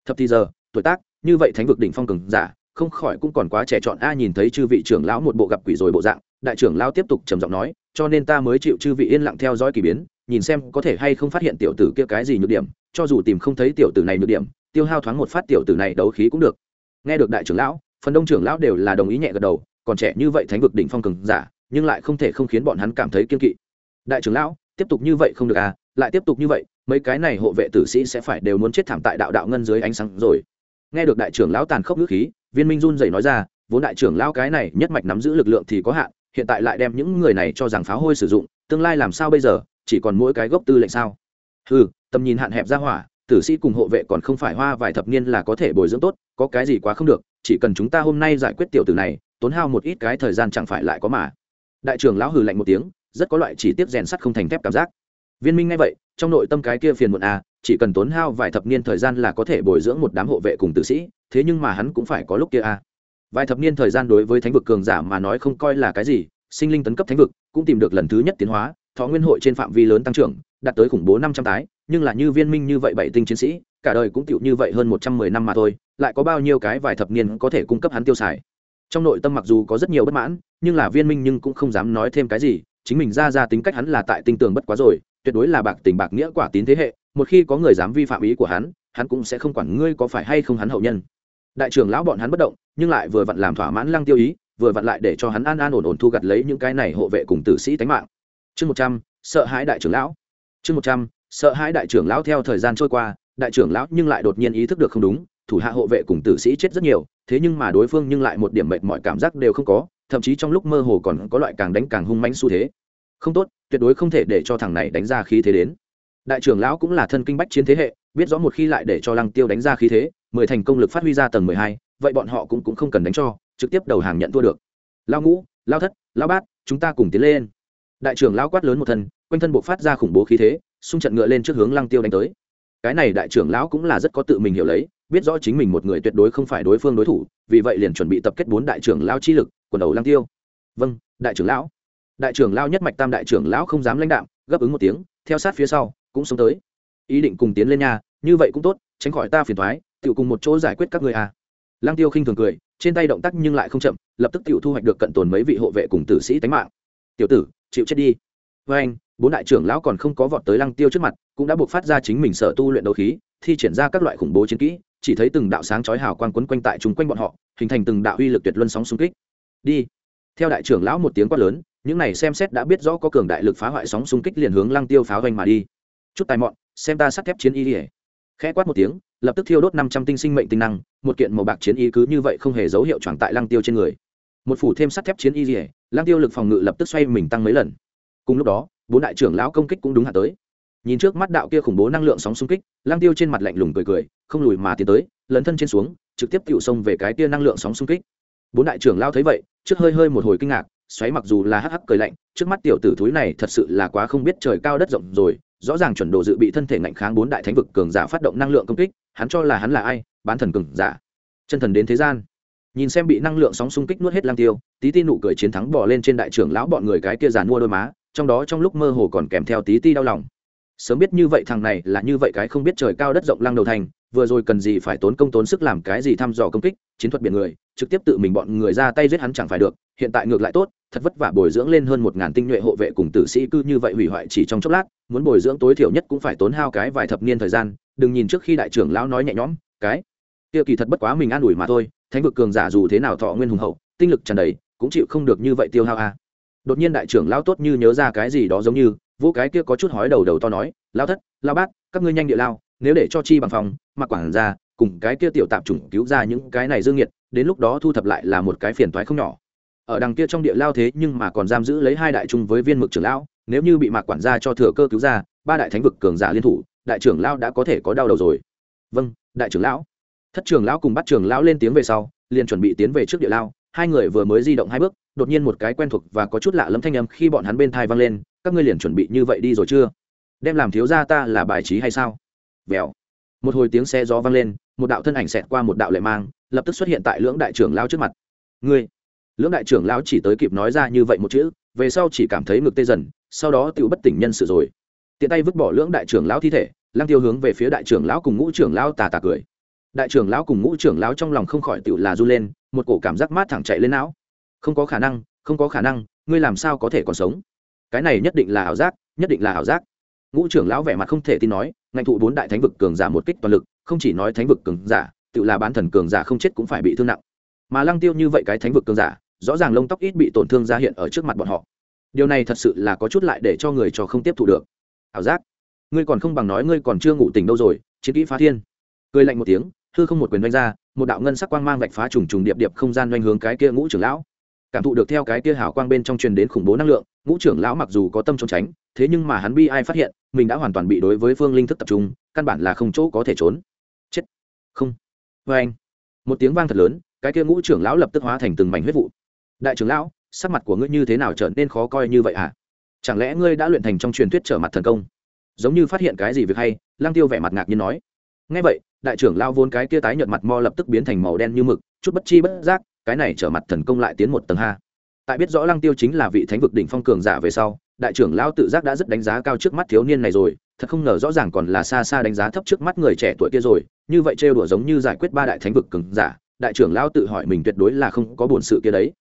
Thập thì giờ, tuổi tác, như vậy thánh vực đỉnh phong cường giả, không khỏi cũng còn quá trẻ chọn a, nhìn thấy chư vị trưởng lão một bộ gặp quỷ rồi bộ dạng, đại trưởng lão tiếp tục trầm giọng nói, cho nên ta mới chịu chư vị yên lặng theo dõi kỳ biến, nhìn xem có thể hay không phát hiện tiểu tử kia cái gì nhược điểm, cho dù tìm không thấy tiểu tử này nhược điểm, tiêu hao thoáng một phát tiểu tử này đấu khí cũng được nghe được đại trưởng lão, phần đông trưởng lão đều là đồng ý nhẹ gật đầu, còn trẻ như vậy thánh vực đỉnh phong cường giả, nhưng lại không thể không khiến bọn hắn cảm thấy kiên kỵ. Đại trưởng lão, tiếp tục như vậy không được à? Lại tiếp tục như vậy, mấy cái này hộ vệ tử sĩ sẽ phải đều muốn chết thảm tại đạo đạo ngân dưới ánh sáng rồi. Nghe được đại trưởng lão tàn khốc ngữ khí, viên minh run dậy nói ra, vốn đại trưởng lão cái này nhất mạch nắm giữ lực lượng thì có hạn, hiện tại lại đem những người này cho rằng pháo hôi sử dụng, tương lai làm sao bây giờ, chỉ còn mỗi cái gốc tư lệnh sao? Ừ tầm nhìn hạn hẹp ra hỏa tử sĩ cùng hộ vệ còn không phải hoa vài thập niên là có thể bồi dưỡng tốt, có cái gì quá không được, chỉ cần chúng ta hôm nay giải quyết tiểu tử này, tốn hao một ít cái thời gian chẳng phải lại có mà. Đại trưởng lão hừ lạnh một tiếng, rất có loại chỉ tiếp rèn sắt không thành thép cảm giác. Viên minh ngay vậy, trong nội tâm cái kia phiền muộn à chỉ cần tốn hao vài thập niên thời gian là có thể bồi dưỡng một đám hộ vệ cùng tử sĩ, thế nhưng mà hắn cũng phải có lúc kia à. Vài thập niên thời gian đối với thánh vực cường giả mà nói không coi là cái gì, sinh linh tấn cấp thánh vực cũng tìm được lần thứ nhất tiến hóa, thọ nguyên hội trên phạm vi lớn tăng trưởng, đạt tới khủng bố năm trăm tái nhưng là như viên minh như vậy bảy tinh chiến sĩ, cả đời cũng tựu như vậy hơn một trăm mười năm mà thôi, lại có bao nhiêu cái vài thập niên có thể cung cấp hắn tiêu xài. Trong nội tâm mặc dù có rất nhiều bất mãn, nhưng là viên minh nhưng cũng không dám nói thêm cái gì, chính mình ra ra tính cách hắn là tại tinh tường bất quá rồi, tuyệt đối là bạc tình bạc nghĩa quả tín thế hệ, một khi có người dám vi phạm ý của hắn hắn cũng sẽ không quản ngươi có phải hay không hắn hậu nhân. Đại trưởng lão bọn hắn bất động, nhưng lại vừa vặn làm thỏa mãn lăng tiêu ý, vừa vặn lại để cho hắn an an ổn ổn thu gặt lấy những cái này hộ vệ cùng tử sĩ tánh mạng. Chương một trăm, sợ hãi đại trưởng lão. Chương một trăm sợ hãi đại trưởng lão theo thời gian trôi qua đại trưởng lão nhưng lại đột nhiên ý thức được không đúng thủ hạ hộ vệ cùng tử sĩ chết rất nhiều thế nhưng mà đối phương nhưng lại một điểm mệt mọi cảm giác đều không có thậm chí trong lúc mơ hồ còn có loại càng đánh càng hung mãnh xu thế. Không tốt tuyệt đối không thể để cho thằng này đánh ra khí thế đến. Đại trưởng lão cũng là thân kinh bách chiến thế hệ biết rõ một khi lại để cho lăng tiêu đánh ra khí thế mười thành công lực phát huy ra tầng mười hai vậy bọn họ cũng, cũng không cần đánh cho trực tiếp đầu hàng nhận thua được. Lao ngũ lao thất lao bát chúng ta cùng tiến lên. Đại trưởng lão quát lớn một thân quanh thân buộc phát ra khủng bố khí thế xung trận ngựa lên trước hướng lăng tiêu đánh tới. Cái này đại trưởng lão cũng là rất có tự mình hiểu lấy, biết rõ chính mình một người tuyệt đối không phải đối phương đối thủ, vì vậy liền chuẩn bị tập kết bốn đại trưởng lão chi lực, quần đầu lăng tiêu. Vâng đại trưởng lão. Đại trưởng lão nhất mạch tam đại trưởng lão không dám lãnh đạm, gấp ứng một tiếng, theo sát phía sau, cũng sống tới. Ý định cùng tiến lên nhà như vậy cũng tốt, tránh khỏi ta phiền thoái tự cùng một chỗ giải quyết các người à. Lăng tiêu khinh thường cười, trên tay động tác nhưng lại không chậm, lập tức tự thu hoạch được cận tồn mấy vị hộ vệ cùng tử sĩ tánh mạng. Tiểu tử, chịu chết đi. Với anh bốn đại trưởng lão còn không có vọt tới lăng tiêu trước mặt, cũng đã buộc phát ra chính mình sở tu luyện đấu khí, thi triển ra các loại khủng bố chiến kỹ, chỉ thấy từng đạo sáng chói hào quang quấn quanh tại chúng quanh bọn họ, hình thành từng đạo uy lực tuyệt luân sóng xung kích. Đi. Theo đại trưởng lão một tiếng quát lớn, những này xem xét đã biết rõ có cường đại lực phá hoại sóng xung kích liền hướng lăng tiêu pháo hoành mà đi. Chút tài mọn, xem ta sắt thép chiến y ỉa khẽ quát một tiếng, lập tức thiêu đốt năm trăm tinh sinh mệnh tinh năng, một kiện màu bạc chiến y cứ như vậy không hề dấu hiệu tròn tại lăng tiêu trên người. Một phủ thêm sắt thép chiến y ỉa lăng tiêu lực phòng ngự lập tức xoay mình tăng mấy lần. Cùng lúc đó bốn đại trưởng lão công kích cũng đúng hạ tới. Nhìn trước mắt đạo kia khủng bố năng lượng sóng xung kích lang tiêu trên mặt lạnh lùng cười cười, không lùi mà tiến tới, lấn thân trên xuống, trực tiếp cựu xông về cái kia năng lượng sóng xung kích. Bốn đại trưởng lao thấy vậy, trước hơi hơi một hồi kinh ngạc, xoáy mặc dù là hắc hắc cười lạnh, trước mắt tiểu tử thúi này thật sự là quá không biết trời cao đất rộng rồi, rõ ràng chuẩn độ dự bị thân thể ngạnh kháng bốn đại thánh vực cường giả phát động năng lượng công kích, hắn cho là hắn là ai, bán thần cường giả. Chân thần đến thế gian. Nhìn xem bị năng lượng sóng xung kích nuốt hết lang tiêu, tí ti nụ cười chiến thắng bỏ lên trên đại trưởng lão bọn người cái kia giàn mua đôi má trong đó trong lúc mơ hồ còn kèm theo tí ti đau lòng sớm biết như vậy thằng này là như vậy cái không biết trời cao đất rộng lăng đầu thành, vừa rồi cần gì phải tốn công tốn sức làm cái gì thăm dò công kích, chiến thuật biển người, trực tiếp tự mình bọn người ra tay giết hắn chẳng phải được, hiện tại ngược lại tốt, thật vất vả bồi dưỡng lên hơn một ngàn tinh nhuệ hộ vệ cùng tử sĩ cư như vậy hủy hoại chỉ trong chốc lát, muốn bồi dưỡng tối thiểu nhất cũng phải tốn hao cái vài thập niên thời gian, đừng nhìn trước khi đại trưởng lão nói nhẹ nhõm, cái kia kỳ thật bất quá mình an ủi mà thôi, thánh vực cường giả dù thế nào thọ nguyên hùng hậu, tinh lực tràn đầy, cũng chịu không được như vậy tiêu hao a à đột nhiên đại trưởng lão tốt như nhớ ra cái gì đó giống như vũ cái kia có chút hói đầu đầu to nói lao thất lao bát, các ngươi nhanh địa lao, nếu để cho chi bằng phòng, mặc quản ra cùng cái kia tiểu tạp chủng cứu ra những cái này dương nhiệt đến lúc đó thu thập lại là một cái phiền toái không nhỏ. Ở đằng kia trong địa lao thế nhưng mà còn giam giữ lấy hai đại trung với viên mực trưởng lão, nếu như bị mạc quản gia cho thừa cơ cứu ra, ba đại thánh vực cường giả liên thủ, đại trưởng lão đã có thể có đau đầu rồi. Vâng đại trưởng lão. Thất trưởng lão cùng bắt trưởng lão lên tiếng về sau, liền chuẩn bị tiến về trước địa lao, hai người vừa mới di động hai bước đột nhiên một cái quen thuộc và có chút lạ lẫm thanh âm khi bọn hắn bên thai vang lên, các ngươi liền chuẩn bị như vậy đi rồi chưa? Đem làm thiếu gia ta là bài trí hay sao? Vèo. Một hồi tiếng xe gió vang lên, một đạo thân ảnh xẹt qua một đạo lệ mang, lập tức xuất hiện tại lưỡng đại trưởng lao trước mặt. Ngươi. Lưỡng đại trưởng lão chỉ tới kịp nói ra như vậy một chữ, về sau chỉ cảm thấy ngực tê dần, sau đó tự bất tỉnh nhân sự rồi. Tiện tay vứt bỏ lưỡng đại trưởng lão thi thể, lăng tiêu hướng về phía đại trưởng lão cùng ngũ trưởng lão tà tà cười. Đại trưởng lão cùng ngũ trưởng lão trong lòng không khỏi tự là r u lên, một cổ cảm giác mát thẳng chạy lên não không có khả năng, không có khả năng, ngươi làm sao có thể còn sống? Cái này nhất định là ảo giác, nhất định là ảo giác. Ngũ trưởng lão vẻ mặt không thể tin nói, ngành thụ bốn đại thánh vực cường giả một kích toàn lực, không chỉ nói thánh vực cường giả, tự là bán thần cường giả không chết cũng phải bị thương nặng. Mà lăng tiêu như vậy cái thánh vực cường giả, rõ ràng lông tóc ít bị tổn thương ra hiện ở trước mặt bọn họ. Điều này thật sự là có chút lại để cho người cho không tiếp thu được. Ảo giác. Ngươi còn không bằng nói ngươi còn chưa ngủ tỉnh đâu rồi, chiến kỹ phá thiên. Cười lạnh một tiếng, hư không một quyền đánh ra, một đạo ngân sắc quang mang vạch phá trùng trùng điệp điệp không gian doanh hướng cái kia ngũ trưởng lão cảm thụ được theo cái kia hào quang bên trong truyền đến khủng bố năng lượng, ngũ trưởng lão mặc dù có tâm trốn tránh, thế nhưng mà hắn bi ai phát hiện, mình đã hoàn toàn bị đối với phương linh thức tập trung, căn bản là không chỗ có thể trốn. Chết. Không. Vê anh, một tiếng vang thật lớn, cái kia ngũ trưởng lão lập tức hóa thành từng mảnh huyết vụ. Đại trưởng lão, sắc mặt của ngươi như thế nào trở nên khó coi như vậy hả? Chẳng lẽ ngươi đã luyện thành trong truyền thuyết trở mặt thần công? Giống như phát hiện cái gì việc hay lang tiêu vẻ mặt ngạc nhiên nói. Ngay vậy, đại trưởng lao vốn cái kia tái nhợt mặt mo lập tức biến thành màu đen như mực, chút bất chi bất giác cái này trở mặt thần công lại tiến một tầng ha. Tại biết rõ lăng tiêu chính là vị thánh vực đỉnh phong cường giả về sau, đại trưởng lão tự giác đã rất đánh giá cao trước mắt thiếu niên này rồi, thật không ngờ rõ ràng còn là xa xa đánh giá thấp trước mắt người trẻ tuổi kia rồi, như vậy trêu đùa giống như giải quyết ba đại thánh vực cường giả, đại trưởng lão tự hỏi mình tuyệt đối là không có buồn sự kia đấy.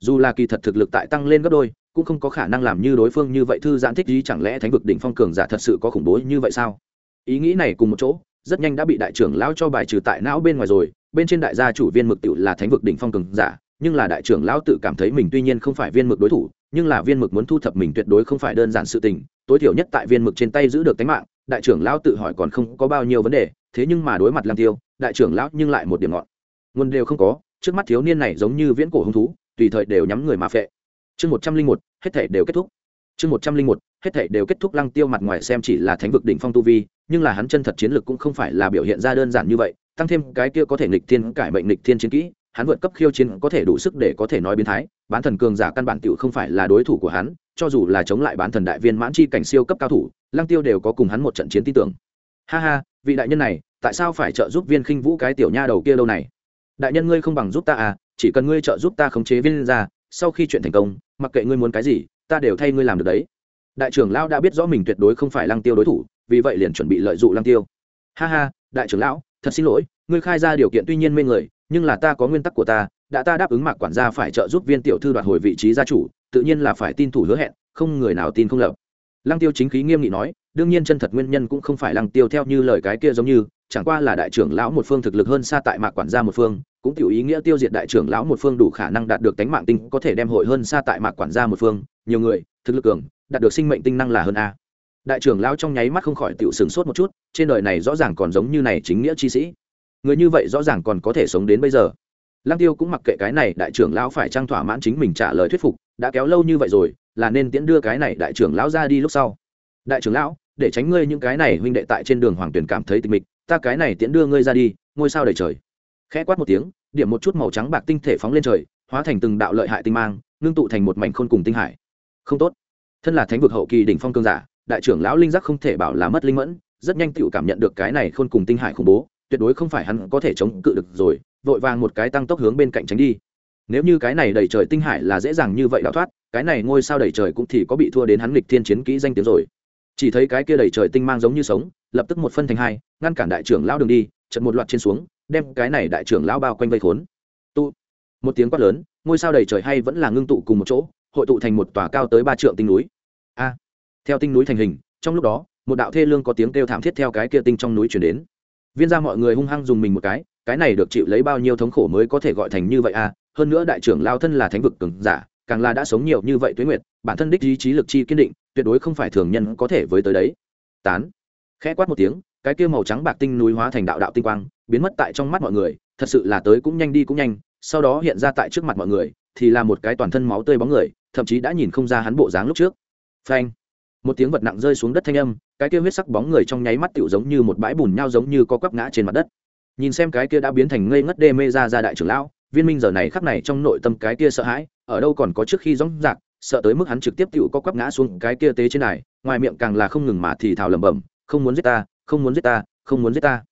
Dù là kỳ thật thực lực tại tăng lên gấp đôi, cũng không có khả năng làm như đối phương như vậy thư giãn thích gì, chẳng lẽ thánh vực đỉnh phong cường giả thật sự có khủng bố như vậy sao? Ý nghĩ này cùng một chỗ, rất nhanh đã bị đại trưởng lão cho bài trừ tại não bên ngoài rồi bên trên đại gia chủ viên mực tự là thánh vực đỉnh phong cường giả, nhưng là đại trưởng lão tự cảm thấy mình tuy nhiên không phải viên mực đối thủ, nhưng là viên mực muốn thu thập mình tuyệt đối không phải đơn giản sự tình, tối thiểu nhất tại viên mực trên tay giữ được tính mạng, đại trưởng lão tự hỏi còn không có bao nhiêu vấn đề, thế nhưng mà đối mặt lang tiêu, đại trưởng lão nhưng lại một điểm ngọn. Nguồn đều không có, trước mắt thiếu niên này giống như viễn cổ hung thú, tùy thời đều nhắm người mà phệ. Chương một trăm linh một, hết thể đều kết thúc. Chương một trăm linh một, hết thể đều kết thúc lăng tiêu mặt ngoài xem chỉ là thánh vực đỉnh phong tu vi, nhưng là hắn chân thật chiến lược cũng không phải là biểu hiện ra đơn giản như vậy tăng thêm cái kia có thể nghịch thiên cải mệnh nghịch thiên chiến kỹ, hắn vượt cấp khiêu chiến có thể đủ sức để có thể nói biến thái. Bán thần cường giả căn bản tiểu không phải là đối thủ của hắn, cho dù là chống lại bán thần đại viên mãn chi cảnh siêu cấp cao thủ, lăng tiêu đều có cùng hắn một trận chiến tin tưởng. Ha ha, vị đại nhân này, tại sao phải trợ giúp viên khinh vũ cái tiểu nha đầu kia lâu này? Đại nhân ngươi không bằng giúp ta à chỉ cần ngươi trợ giúp ta khống chế viên ra sau khi chuyện thành công, mặc kệ ngươi muốn cái gì, ta đều thay ngươi làm được đấy. Đại trưởng lão đã biết rõ mình tuyệt đối không phải lăng tiêu đối thủ, vì vậy liền chuẩn bị lợi dụng lăng tiêu. Ha ha, đại trưởng lão thật xin lỗi, ngươi khai ra điều kiện tuy nhiên mê người, nhưng là ta có nguyên tắc của ta, đã ta đáp ứng mạc quản gia phải trợ giúp viên tiểu thư đoạt hồi vị trí gia chủ, tự nhiên là phải tin thủ hứa hẹn, không người nào tin không lập. Lăng tiêu chính khí nghiêm nghị nói, đương nhiên chân thật nguyên nhân cũng không phải lăng tiêu theo như lời cái kia giống như, chẳng qua là đại trưởng lão một phương thực lực hơn xa tại mạc quản gia một phương, cũng tiểu ý nghĩa tiêu diệt đại trưởng lão một phương đủ khả năng đạt được tánh mạng tinh, có thể đem hội hơn xa tại mạc quản gia một phương, nhiều người, thực lực cường, đạt được sinh mệnh tinh năng là hơn a đại trưởng lão trong nháy mắt không khỏi tiểu sửng sốt một chút, trên đời này rõ ràng còn giống như này chính nghĩa chi sĩ. Người như vậy rõ ràng còn có thể sống đến bây giờ. Lăng tiêu cũng mặc kệ cái này, đại trưởng lão phải trang thỏa mãn chính mình trả lời thuyết phục, đã kéo lâu như vậy rồi, là nên tiễn đưa cái này đại trưởng lão ra đi lúc sau. Đại trưởng lão, để tránh ngươi những cái này huynh đệ tại trên đường hoàng tuyển cảm thấy tịch mịch, ta cái này tiễn đưa ngươi ra đi, ngôi sao đầy trời. Khẽ quát một tiếng, điểm một chút màu trắng bạc tinh thể phóng lên trời, hóa thành từng đạo lợi hại tinh mang, ngưng tụ thành một mảnh khôn cùng tinh hải. Không tốt. Thân là thánh vực hậu kỳ đỉnh phong cương giả đại trưởng lão linh giác không thể bảo là mất linh mẫn, rất nhanh tựu cảm nhận được cái này khôn cùng tinh hải khủng bố, tuyệt đối không phải hắn có thể chống cự được rồi, vội vàng một cái tăng tốc hướng bên cạnh tránh đi. Nếu như cái này đầy trời tinh hải là dễ dàng như vậy đào thoát, cái này ngôi sao đầy trời cũng thì có bị thua đến hắn lịch thiên chiến kỹ danh tiếng rồi. Chỉ thấy cái kia đầy trời tinh mang giống như sống, lập tức một phân thành hai, ngăn cản đại trưởng lão đường đi chật một loạt trên xuống, đem cái này đại trưởng lão bao quanh vây khốn. Tụ. Một tiếng quát lớn, ngôi sao đầy trời hay vẫn là ngưng tụ cùng một chỗ, hội tụ thành một tòa cao tới ba trượng tinh núi. A theo tinh núi thành hình, trong lúc đó, một đạo thê lương có tiếng kêu thảm thiết theo cái kia tinh trong núi chuyển đến. Viên ra mọi người hung hăng dùng mình một cái cái này được chịu lấy bao nhiêu thống khổ mới có thể gọi thành như vậy à? Hơn nữa đại trưởng lao thân là thánh vực cường giả, càng là đã sống nhiều như vậy tuế nguyệt, bản thân đích ý chí lực chi kiên định, tuyệt đối không phải thường nhân có thể với tới đấy. Tán. Khẽ quát một tiếng, cái kia màu trắng bạc tinh núi hóa thành đạo đạo tinh quang, biến mất tại trong mắt mọi người, thật sự là tới cũng nhanh đi cũng nhanh, sau đó hiện ra tại trước mặt mọi người, thì là một cái toàn thân máu tươi bóng người, thậm chí đã nhìn không ra hắn bộ dáng lúc trước. Phanh một tiếng vật nặng rơi xuống đất thanh âm, cái kia huyết sắc bóng người trong nháy mắt tựu giống như một bãi bùn nhau giống như có quắp ngã trên mặt đất. Nhìn xem cái kia đã biến thành ngây ngất đê mê ra ra đại trưởng lão, viên minh giờ này khắc này trong nội tâm cái kia sợ hãi, ở đâu còn có trước khi gióng rạc sợ tới mức hắn trực tiếp tựu có quắp ngã xuống cái kia tế trên này, ngoài miệng càng là không ngừng mà thì thào lẩm bẩm, không muốn giết ta, không muốn giết ta, không muốn giết ta.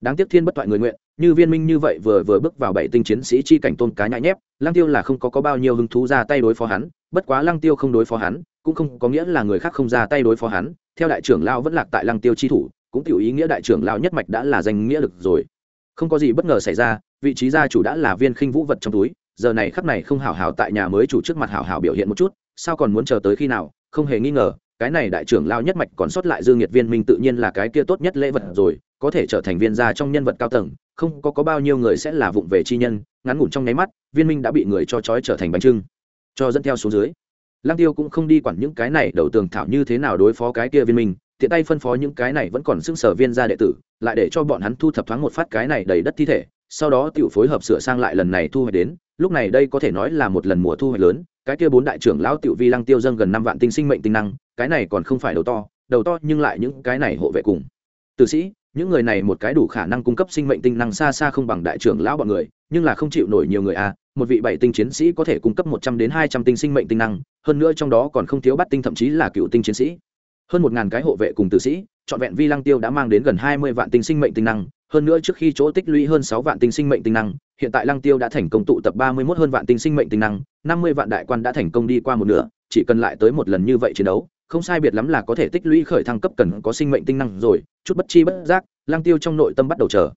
Đáng tiếc thiên bất toại người nguyện như viên minh như vậy vừa vừa bước vào bảy tinh chiến sĩ chi cảnh tôn cá nhãi nhép lăng tiêu là không có, có bao nhiêu hứng thú ra tay đối phó hắn bất quá lăng tiêu không đối phó hắn cũng không có nghĩa là người khác không ra tay đối phó hắn. Theo đại trưởng lao vẫn lạc tại lăng tiêu chi thủ cũng tiểu ý nghĩa đại trưởng lao nhất mạch đã là danh nghĩa lực rồi. Không có gì bất ngờ xảy ra vị trí gia chủ đã là viên khinh vũ vật trong túi giờ này khắp này không hảo hảo tại nhà mới chủ trước mặt hảo hảo biểu hiện một chút sao còn muốn chờ tới khi nào không hề nghi ngờ cái này đại trưởng lao nhất mạch còn sót lại dương nhiệt viên minh tự nhiên là cái kia tốt nhất lễ vật rồi có thể trở thành viên gia trong nhân vật cao tầng không có có bao nhiêu người sẽ là vụng về chi nhân, ngắn ngủn trong nháy mắt, viên minh đã bị người cho trói trở thành bánh trưng, cho dẫn theo xuống dưới. Lăng tiêu cũng không đi quản những cái này, đầu tường thảo như thế nào đối phó cái kia viên minh, tiện tay phân phó những cái này vẫn còn xưng sở viên gia đệ tử, lại để cho bọn hắn thu thập thoáng một phát cái này đầy đất thi thể, sau đó tự phối hợp sửa sang lại lần này thu hoạch đến, lúc này đây có thể nói là một lần mùa thu hoạch lớn, cái kia bốn đại trưởng lão tiểu vi lăng tiêu dâng gần năm vạn tinh sinh mệnh tinh năng, cái này còn không phải đầu to đầu to nhưng lại những cái này hộ vệ cùng. Tử sĩ những người này một cái đủ khả năng cung cấp sinh mệnh tinh năng xa xa không bằng đại trưởng lão bọn người, nhưng là không chịu nổi nhiều người a à. một vị bảy tinh chiến sĩ có thể cung cấp một trăm đến hai trăm tinh sinh mệnh tinh năng, hơn nữa trong đó còn không thiếu bắt tinh thậm chí là cựu tinh chiến sĩ hơn một ngàn cái hộ vệ cùng tử sĩ, trọn vẹn vi lăng tiêu đã mang đến gần hai mươi vạn tinh sinh mệnh tinh năng, hơn nữa trước khi chỗ tích lũy hơn sáu vạn tinh sinh mệnh tinh năng, hiện tại lăng tiêu đã thành công tụ tập ba mươi 31 hơn vạn tinh sinh mệnh tinh năng, năm mươi vạn đại quan đã thành công đi qua một nửa, chỉ cần lại tới một lần như vậy chiến đấu không sai biệt lắm là có thể tích lũy khởi thăng cấp cần có sinh mệnh tinh năng rồi, chút bất chi bất giác, lăng tiêu trong nội tâm bắt đầu chờ.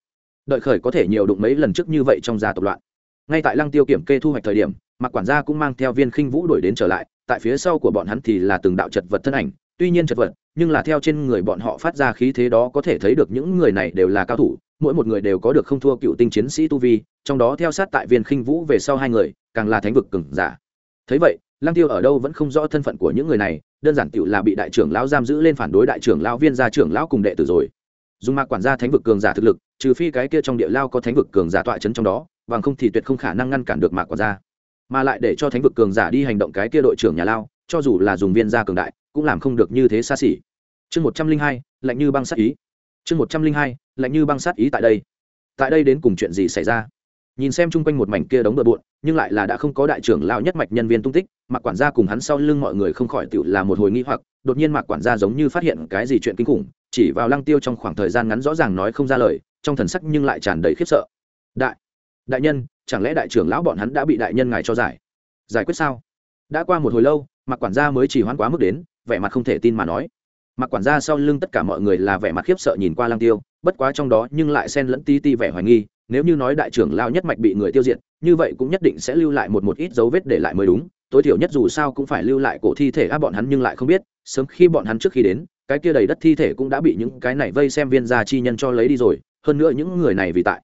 Đợi khởi có thể nhiều đụng mấy lần trước như vậy trong gia tộc loạn. Ngay tại lăng tiêu kiểm kê thu hoạch thời điểm mặc quản gia cũng mang theo viên khinh vũ đuổi đến trở lại, tại phía sau của bọn hắn thì là từng đạo chật vật thân ảnh, tuy nhiên chật vật, nhưng là theo trên người bọn họ phát ra khí thế đó có thể thấy được những người này đều là cao thủ, mỗi một người đều có được không thua cựu tinh chiến sĩ tu vi, trong đó theo sát tại viên khinh vũ về sau hai người, càng là thánh vực cừng giả. Thấy vậy, lăng tiêu ở đâu vẫn không rõ thân phận của những người này đơn giản tiểu là bị đại trưởng lão giam giữ lên phản đối đại trưởng lão viên gia trưởng lão cùng đệ tử rồi. Dùng mạc quản gia thánh vực cường giả thực lực, trừ phi cái kia trong địa lao có thánh vực cường giả tọa chấn trong đó, bằng không thì tuyệt không khả năng ngăn cản được mạc quản gia. Mà lại để cho thánh vực cường giả đi hành động cái kia đội trưởng nhà lao, cho dù là dùng viên gia cường đại, cũng làm không được như thế xa xỉ. Chương một trăm linh hai, lạnh như băng sát ý. Chương một trăm linh hai, lạnh như băng sát ý tại đây. Tại đây đến cùng chuyện gì xảy ra? Nhìn xem chung quanh một mảnh kia đống bừa bộn, nhưng lại là đã không có đại trưởng lao nhất mạch nhân viên tung tích, mạc quản gia cùng hắn sau lưng mọi người không khỏi tự là một hồi nghi hoặc, đột nhiên mạc quản gia giống như phát hiện cái gì chuyện kinh khủng, chỉ vào lăng tiêu trong khoảng thời gian ngắn rõ ràng nói không ra lời, trong thần sắc nhưng lại tràn đầy khiếp sợ. Đại đại nhân, chẳng lẽ đại trưởng lão bọn hắn đã bị đại nhân ngài cho giải? Giải quyết sao? Đã qua một hồi lâu, mạc quản gia mới chỉ hoãn quá mức đến, vẻ mặt không thể tin mà nói. Mạc quản gia sau lưng tất cả mọi người là vẻ mặt khiếp sợ nhìn qua lăng tiêu, bất quá trong đó nhưng lại xen lẫn ti ti vẻ hoài nghi nếu như nói đại trưởng lao nhất mạch bị người tiêu diệt như vậy cũng nhất định sẽ lưu lại một một ít dấu vết để lại mới đúng. Tối thiểu nhất dù sao cũng phải lưu lại cổ thi thể á bọn hắn nhưng lại không biết. Sớm khi bọn hắn trước khi đến cái kia đầy đất thi thể cũng đã bị những cái này vây xem viên gia chi nhân cho lấy đi rồi hơn nữa những người này vì tại.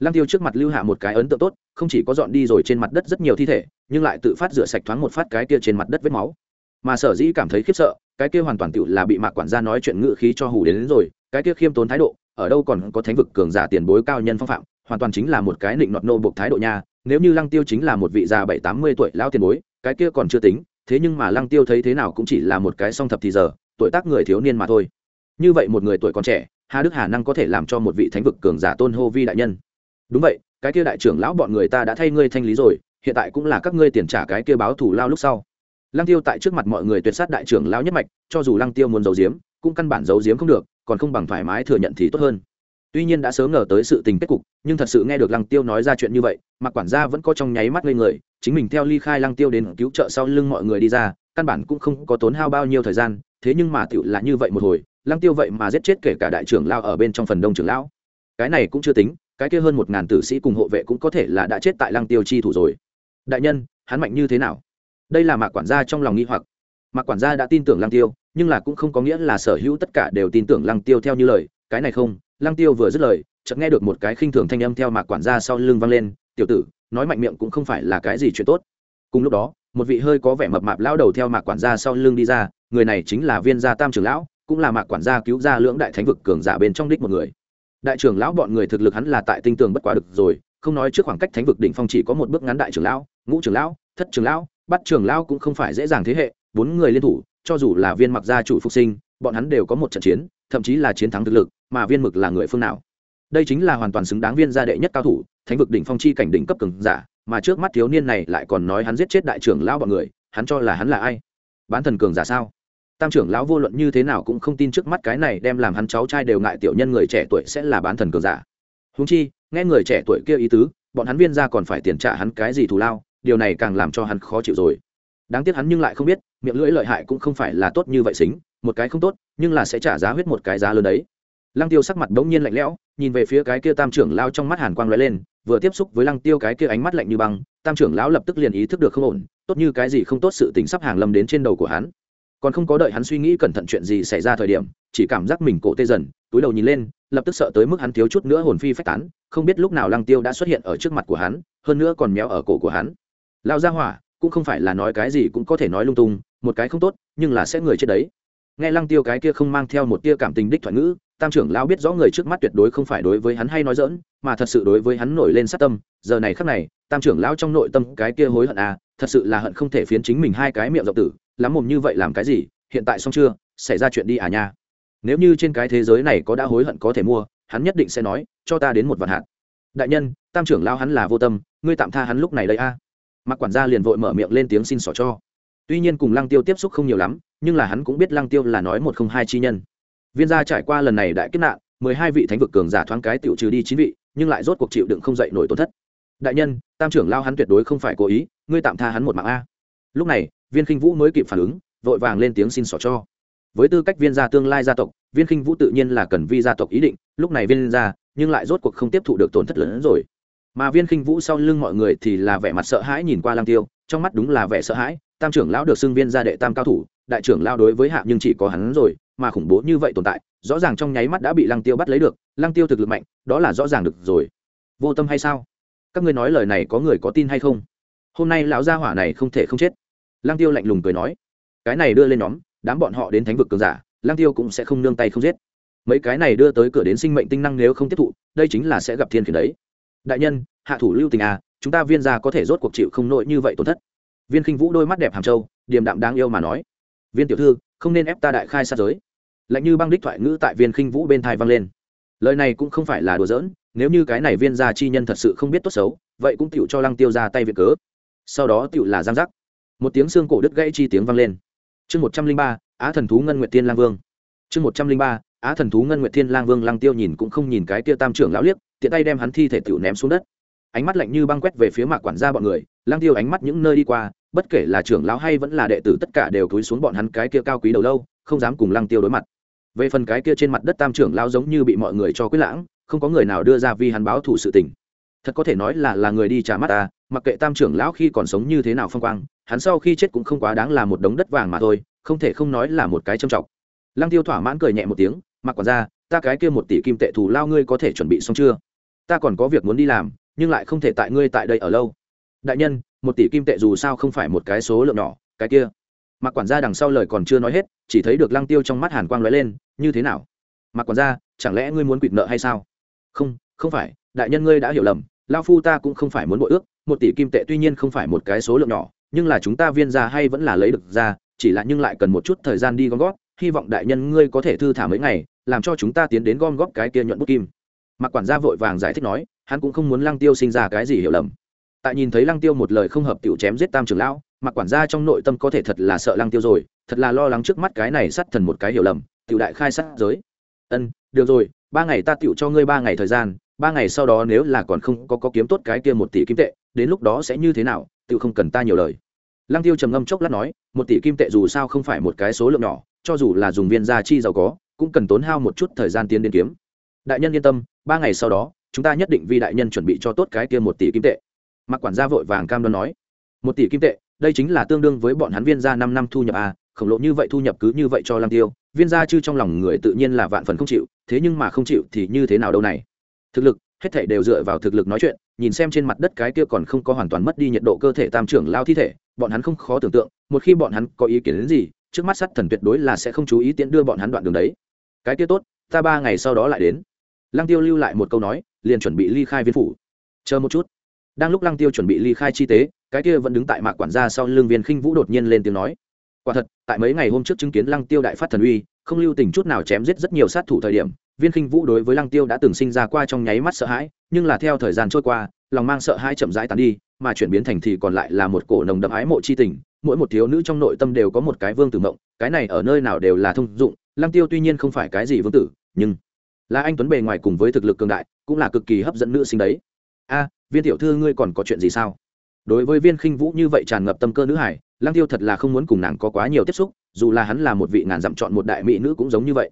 Lăng tiêu trước mặt lưu hạ một cái ấn tượng tốt không chỉ có dọn đi rồi trên mặt đất rất nhiều thi thể nhưng lại tự phát rửa sạch thoáng một phát cái kia trên mặt đất vết máu. Mà sở dĩ cảm thấy khiếp sợ cái kia hoàn toàn tự là bị mạc quản gia nói chuyện ngự khí cho hù đến, đến rồi cái kia khiêm tốn thái độ ở đâu còn có thánh vực cường giả tiền bối cao nhân phong phạm hoàn toàn chính là một cái nịnh nọt nô buộc thái độ nha, nếu như lăng tiêu chính là một vị già bảy tám mươi tuổi lao tiền bối, cái kia còn chưa tính, thế nhưng mà lăng tiêu thấy thế nào cũng chỉ là một cái song thập thì giờ, tuổi tác người thiếu niên mà thôi. Như vậy một người tuổi còn trẻ, hà đức hà năng có thể làm cho một vị thánh vực cường giả tôn hô vi đại nhân. Đúng vậy, cái kia đại trưởng lão bọn người ta đã thay ngươi thanh lý rồi, hiện tại cũng là các ngươi tiền trả cái kia báo thủ lao lúc sau. Lăng tiêu tại trước mặt mọi người tuyệt sát đại trưởng lão nhất mạch, cho dù lăng tiêu muốn giấu giếm, cũng căn bản giấu giếm không được, còn không bằng thoải mái thừa nhận thì tốt hơn tuy nhiên đã sớm ngờ tới sự tình kết cục, nhưng thật sự nghe được lăng tiêu nói ra chuyện như vậy, mà quản gia vẫn có trong nháy mắt lên người, chính mình theo ly khai lăng tiêu đến cứu trợ sau lưng mọi người đi ra, căn bản cũng không có tốn hao bao nhiêu thời gian, thế nhưng mà tựu là như vậy một hồi, lăng tiêu vậy mà giết chết kể cả đại trưởng lao ở bên trong phần đông trưởng lão. Cái này cũng chưa tính, cái kia hơn một ngàn tử sĩ cùng hộ vệ cũng có thể là đã chết tại lăng tiêu chi thủ rồi. Đại nhân, hắn mạnh như thế nào? Đây là mạc quản gia trong lòng nghi hoặc. Mạc quản gia đã tin tưởng lăng tiêu, nhưng là cũng không có nghĩa là sở hữu tất cả đều tin tưởng lăng tiêu theo như lời, cái này không lăng tiêu vừa dứt lời, chợt nghe được một cái khinh thường thanh âm theo mạc quản gia sau lưng vang lên, tiểu tử, nói mạnh miệng cũng không phải là cái gì chuyện tốt. Cùng lúc đó, một vị hơi có vẻ mập mạp lão đầu theo mạc quản gia sau lưng đi ra, người này chính là viên gia tam trưởng lão, cũng là mạc quản gia cứu ra lưỡng đại thánh vực cường giả bên trong đích một người. Đại trưởng lão bọn người thực lực hắn là tại tinh tường bất quá được rồi, không nói trước khoảng cách thánh vực đỉnh phong chỉ có một bước ngắn đại trưởng lão, ngũ trưởng lão, thất trưởng lão bắt trưởng lão cũng không phải dễ dàng thế hệ, bốn người liên thủ, cho dù là viên mặc gia chủ phục sinh, bọn hắn đều có một trận chiến, thậm chí là chiến thắng thực lực mà viên mực là người phương nào. Đây chính là hoàn toàn xứng đáng viên gia đệ nhất cao thủ, thánh vực đỉnh phong chi cảnh đỉnh cấp cường giả, mà trước mắt thiếu niên này lại còn nói hắn giết chết đại trưởng lão bọn người, hắn cho là hắn là ai? Bán thần cường giả sao? Tam trưởng lão vô luận như thế nào cũng không tin trước mắt cái này đem làm hắn cháu trai đều ngại tiểu nhân người trẻ tuổi sẽ là bán thần cường giả. Húng chi, nghe người trẻ tuổi kia ý tứ, bọn hắn viên ra còn phải tiền trả hắn cái gì thù lao, điều này càng làm cho hắn khó chịu rồi. Đáng tiếc hắn nhưng lại không biết, miệng lưỡi lợi hại cũng không phải là tốt như vậy xính, một cái không tốt, nhưng là sẽ trả giá huyết một cái giá lớn đấy lăng tiêu sắc mặt bỗng nhiên lạnh lẽo, nhìn về phía cái kia tam trưởng lao trong mắt hàn quang lóe lên, vừa tiếp xúc với lăng tiêu cái kia ánh mắt lạnh như băng, tam trưởng lão lập tức liền ý thức được không ổn, tốt như cái gì không tốt sự tình sắp hàng lâm đến trên đầu của hắn. Còn không có đợi hắn suy nghĩ cẩn thận chuyện gì xảy ra thời điểm, chỉ cảm giác mình cổ tê dần, túi đầu nhìn lên, lập tức sợ tới mức hắn thiếu chút nữa hồn phi phách tán, không biết lúc nào lăng tiêu đã xuất hiện ở trước mặt của hắn, hơn nữa còn méo ở cổ của hắn. Lao ra hỏa, cũng không phải là nói cái gì cũng có thể nói lung tung, một cái không tốt, nhưng là sẽ người chết đấy. Nghe lăng tiêu cái kia không mang theo một tia cảm tình đích thoại ngữ tam trưởng lão biết rõ người trước mắt tuyệt đối không phải đối với hắn hay nói dỡn mà thật sự đối với hắn nổi lên sát tâm, giờ này khắc này, tam trưởng lão trong nội tâm cái kia hối hận à thật sự là hận không thể phiến chính mình hai cái miệng rộng tử, lắm mồm như vậy làm cái gì, hiện tại xong chưa, xảy ra chuyện đi à nha. Nếu như trên cái thế giới này có đã hối hận có thể mua, hắn nhất định sẽ nói, cho ta đến một vạn hạt. Đại nhân, tam trưởng lao hắn là vô tâm, ngươi tạm tha hắn lúc này đây a. Mặc quản gia liền vội mở miệng lên tiếng xin xỏ cho. Tuy nhiên cùng lăng tiêu tiếp xúc không nhiều lắm, nhưng là hắn cũng biết lăng tiêu là nói một không hai chi nhân viên gia trải qua lần này đại kết nạn, mười hai vị thánh vực cường giả thoáng cái tiểu trừ đi chín vị, nhưng lại rốt cuộc chịu đựng không dậy nổi tổn thất. Đại nhân, tam trưởng lao hắn tuyệt đối không phải cố ý, ngươi tạm tha hắn một mạng a. Lúc này, viên khinh vũ mới kịp phản ứng, vội vàng lên tiếng xin xỏ cho. Với tư cách viên gia tương lai gia tộc, viên khinh vũ tự nhiên là cần vi gia tộc ý định, lúc này viên gia, nhưng lại rốt cuộc không tiếp thụ được tổn thất lớn hơn rồi. Mà viên khinh vũ sau lưng mọi người thì là vẻ mặt sợ hãi nhìn qua lang tiêu, trong mắt đúng là vẻ sợ hãi, tam trưởng lão được xưng viên gia đệ tam cao thủ đại trưởng lao đối với hạ nhưng chỉ có hắn rồi, mà khủng bố như vậy tồn tại, rõ ràng trong nháy mắt đã bị lăng tiêu bắt lấy được, lăng tiêu thực lực mạnh, đó là rõ ràng được rồi. Vô tâm hay sao? Các ngươi nói lời này có người có tin hay không? Hôm nay lão gia hỏa này không thể không chết. Lăng tiêu lạnh lùng cười nói. Cái này đưa lên nhóm, đám bọn họ đến thánh vực cường giả, lăng tiêu cũng sẽ không nương tay không giết. Mấy cái này đưa tới cửa đến sinh mệnh tinh năng nếu không tiếp thụ, đây chính là sẽ gặp thiên khiển đấy. Đại nhân, hạ thủ lưu tình à chúng ta viên gia có thể rốt cuộc chịu không nội như vậy tổn thất. Viên khinh vũ đôi mắt đẹp hàm châu điềm đạm đáng yêu mà nói viên tiểu thư, không nên ép ta đại khai sát giới. Lạnh như băng đích thoại ngữ tại viên khinh vũ bên thai vang lên. Lời này cũng không phải là đùa giỡn, nếu như cái này viên gia chi nhân thật sự không biết tốt xấu, vậy cũng tựu cho lăng tiêu ra tay việc cớ. Sau đó tựu là giang giác. Một tiếng xương cổ đứt gãy chi tiếng vang lên. Chương một trăm linh ba, á thần thú ngân nguyệt tiên lang vương. Chương một trăm linh ba, á thần thú ngân nguyệt thiên lang vương lăng tiêu nhìn cũng không nhìn cái tia tam trưởng lão liếc, tiện tay đem hắn thi thể tựu ném xuống đất. Ánh mắt lạnh như băng quét về phía mạc quản gia bọn người, lăng tiêu ánh mắt những nơi đi qua bất kể là trưởng lão hay vẫn là đệ tử tất cả đều cúi xuống bọn hắn cái kia cao quý đầu lâu không dám cùng lăng tiêu đối mặt. Về phần cái kia trên mặt đất tam trưởng lão giống như bị mọi người cho quyết lãng không có người nào đưa ra vì hắn báo thủ sự tình. Thật có thể nói là là người đi trả mắt ta mặc kệ tam trưởng lão khi còn sống như thế nào phong quang hắn sau khi chết cũng không quá đáng là một đống đất vàng mà thôi không thể không nói là một cái trầm trọng. Lăng tiêu thỏa mãn cười nhẹ một tiếng mặc quản ra, ta cái kia một tỷ kim tệ thù lao ngươi có thể chuẩn bị xong chưa? Ta còn có việc muốn đi làm nhưng lại không thể tại ngươi tại đây ở lâu đại nhân, một tỷ kim tệ dù sao không phải một cái số lượng nhỏ, cái kia. Mặc quản gia đằng sau lời còn chưa nói hết, chỉ thấy được lăng tiêu trong mắt hàn quang lóe lên, như thế nào? Mặc quản gia, chẳng lẽ ngươi muốn quỵt nợ hay sao? Không không phải, đại nhân ngươi đã hiểu lầm lao phu ta cũng không phải muốn bội ước, một tỷ kim tệ tuy nhiên không phải một cái số lượng nhỏ, nhưng là chúng ta viên ra hay vẫn là lấy được ra, chỉ là nhưng lại cần một chút thời gian đi gom góp, hy vọng đại nhân ngươi có thể thư thả mấy ngày, làm cho chúng ta tiến đến gom góp cái kia nhuận bút kim. Mặc quản gia vội vàng giải thích nói, hắn cũng không muốn lăng tiêu sinh ra cái gì hiểu lầm tại nhìn thấy lăng tiêu một lời không hợp tiểu chém giết tam trưởng lão mặc quản gia trong nội tâm có thể thật là sợ lăng tiêu rồi thật là lo lắng trước mắt cái này sát thần một cái hiểu lầm tiểu đại khai sát giới. Ân được rồi ba ngày ta tiểu cho ngươi ba ngày thời gian ba ngày sau đó nếu là còn không có, có kiếm tốt cái kia một tỷ kim tệ đến lúc đó sẽ như thế nào tiểu không cần ta nhiều lời. Lăng tiêu trầm ngâm chốc lát nói một tỷ kim tệ dù sao không phải một cái số lượng nhỏ cho dù là dùng viên gia chi giàu có cũng cần tốn hao một chút thời gian tiến đến kiếm. Đại nhân yên tâm ba ngày sau đó chúng ta nhất định vì đại nhân chuẩn bị cho tốt cái kia một tỷ kim tệ mặc quản gia vội vàng cam đoan nói, một tỷ kim tệ, đây chính là tương đương với bọn hắn viên gia năm năm thu nhập a khổng lồ như vậy thu nhập cứ như vậy cho lăng tiêu, viên gia chư trong lòng người tự nhiên là vạn phần không chịu, thế nhưng mà không chịu thì như thế nào đâu này? Thực lực, hết thảy đều dựa vào thực lực nói chuyện, nhìn xem trên mặt đất cái kia còn không có hoàn toàn mất đi nhiệt độ cơ thể tam trưởng lao thi thể, bọn hắn không khó tưởng tượng, một khi bọn hắn có ý kiến đến gì, trước mắt sắt thần tuyệt đối là sẽ không chú ý tiễn đưa bọn hắn đoạn đường đấy. Cái kia tốt, ta ba ngày sau đó lại đến. Lăng tiêu lưu lại một câu nói, liền chuẩn bị ly khai viên phủ. Chờ một chút đang lúc lăng tiêu chuẩn bị ly khai chi tế, cái kia vẫn đứng tại mạc quản gia sau Lương viên khinh vũ đột nhiên lên tiếng nói. Quả thật, tại mấy ngày hôm trước chứng kiến lăng tiêu đại phát thần uy, không lưu tình chút nào chém giết rất nhiều sát thủ thời điểm, viên khinh vũ đối với lăng tiêu đã từng sinh ra qua trong nháy mắt sợ hãi, nhưng là theo thời gian trôi qua, lòng mang sợ hãi chậm rãi tàn đi, mà chuyển biến thành thì còn lại là một cổ nồng đậm ái mộ chi tình, mỗi một thiếu nữ trong nội tâm đều có một cái vương tử mộng, cái này ở nơi nào đều là thông dụng, lăng tiêu tuy nhiên không phải cái gì vương tử, nhưng là anh tuấn bề ngoài cùng với thực lực cường đại, cũng là cực kỳ hấp dẫn nữ sinh đấy. A viên tiểu thư ngươi còn có chuyện gì sao? Đối với viên khinh vũ như vậy tràn ngập tâm cơ nữ hải Lang tiêu thật là không muốn cùng nàng có quá nhiều tiếp xúc, dù là hắn là một vị ngàn dặm chọn một đại mỹ nữ cũng giống như vậy.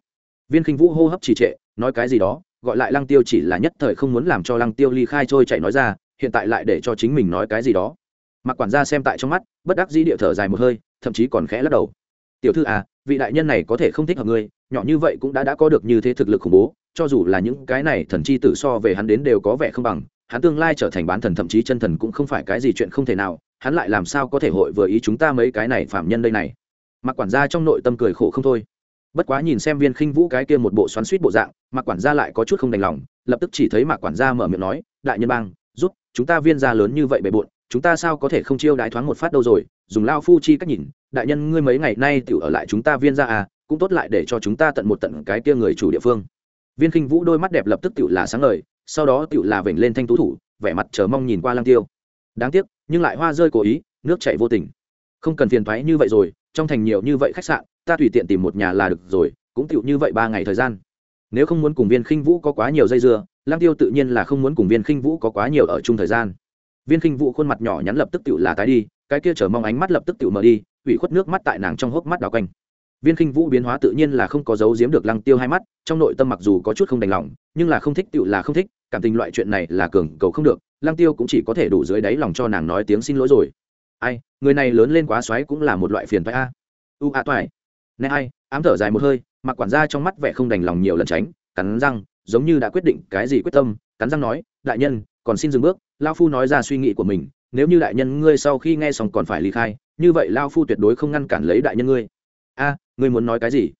Viên khinh vũ hô hấp trì trệ, nói cái gì đó, gọi lại lăng tiêu chỉ là nhất thời không muốn làm cho lăng tiêu ly khai trôi chạy nói ra, hiện tại lại để cho chính mình nói cái gì đó. Mặc quản gia xem tại trong mắt, bất đắc dĩ địa thở dài một hơi, thậm chí còn khẽ lắc đầu. Tiểu thư à vị đại nhân này có thể không thích hợp ngươi, nhỏ như vậy cũng đã đã có được như thế thực lực khủng bố, cho dù là những cái này thần chi tử so về hắn đến đều có vẻ không bằng hắn tương lai trở thành bán thần, thậm chí chân thần cũng không phải cái gì chuyện không thể nào, hắn lại làm sao có thể hội vừa ý chúng ta mấy cái này phạm nhân đây này? Mặc quản gia trong nội tâm cười khổ không thôi. Bất quá nhìn xem viên khinh vũ cái kia một bộ xoắn suýt bộ dạng mặc quản gia lại có chút không đành lòng, lập tức chỉ thấy mặc quản gia mở miệng nói, đại nhân bang, giúp, chúng ta viên gia lớn như vậy bề bộn, chúng ta sao có thể không chiêu đái thoáng một phát đâu rồi, dùng lao phu chi cách nhìn, đại nhân ngươi mấy ngày nay tiểu ở lại chúng ta viên gia à cũng tốt lại để cho chúng ta tận một tận cái kia người chủ địa phương. Viên khinh vũ đôi mắt đẹp lập tức tiểu là sáng ngời sau đó tiểu là vểnh lên thanh tú thủ, vẻ mặt chờ mong nhìn qua lăng tiêu. Đáng tiếc, nhưng lại hoa rơi cố ý, nước chảy vô tình. Không cần phiền thoái như vậy rồi, trong thành nhiều như vậy khách sạn, ta tùy tiện tìm một nhà là được rồi, cũng tựu như vậy ba ngày thời gian. Nếu không muốn cùng viên khinh vũ có quá nhiều dây dưa, lăng tiêu tự nhiên là không muốn cùng viên khinh vũ có quá nhiều ở chung thời gian. Viên khinh vũ khuôn mặt nhỏ nhắn lập tức tiểu là tái đi, cái kia chờ mong ánh mắt lập tức tiểu mở đi, ủy khuất nước mắt tại nàng trong hốc mắt đào quanh. Viên khinh vũ biến hóa tự nhiên là không có dấu giếm được lăng tiêu hai mắt, trong nội tâm mặc dù có chút không đành lòng, nhưng là không thích tiểu là không thích cảm tình loại chuyện này là cường cầu không được, lăng tiêu cũng chỉ có thể đủ dưới đáy lòng cho nàng nói tiếng xin lỗi rồi. Ai, người này lớn lên quá xoáy cũng là một loại phiền phái a. U a toại. Nè ai, ám thở dài một hơi, mặc quản gia trong mắt vẻ không đành lòng nhiều lần tránh, cắn răng, giống như đã quyết định cái gì quyết tâm, cắn răng nói, đại nhân, còn xin dừng bước. Lao phu nói ra suy nghĩ của mình, nếu như đại nhân ngươi sau khi nghe xong còn phải ly khai, như vậy lao phu tuyệt đối không ngăn cản lấy đại nhân ngươi. A, ngươi muốn nói cái gì?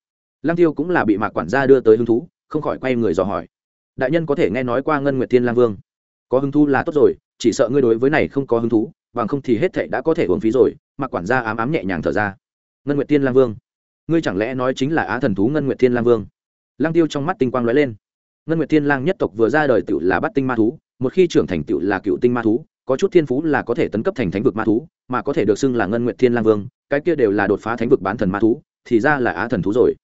Lăng tiêu cũng là bị mạc quản gia đưa tới hứng thú, không khỏi quay người dò hỏi đại nhân có thể nghe nói qua ngân nguyệt thiên lang vương. Có hứng thú là tốt rồi, chỉ sợ ngươi đối với này không có hứng thú, bằng không thì hết thệ đã có thể uống phí rồi Mặc quản gia ám ám nhẹ nhàng thở ra. Ngân nguyệt thiên lang vương. Ngươi chẳng lẽ nói chính là á thần thú ngân nguyệt thiên lang vương? Lang tiêu trong mắt tinh quang lóe lên. Ngân nguyệt thiên lang nhất tộc vừa ra đời tựu là bắt tinh ma thú, một khi trưởng thành tựu là cựu tinh ma thú, có chút thiên phú là có thể tấn cấp thành thánh vực ma thú, mà có thể được xưng là ngân nguyệt thiên lang vương, cái kia đều là đột phá thánh vực bán thần ma thú, thì ra là á thần thú rồi.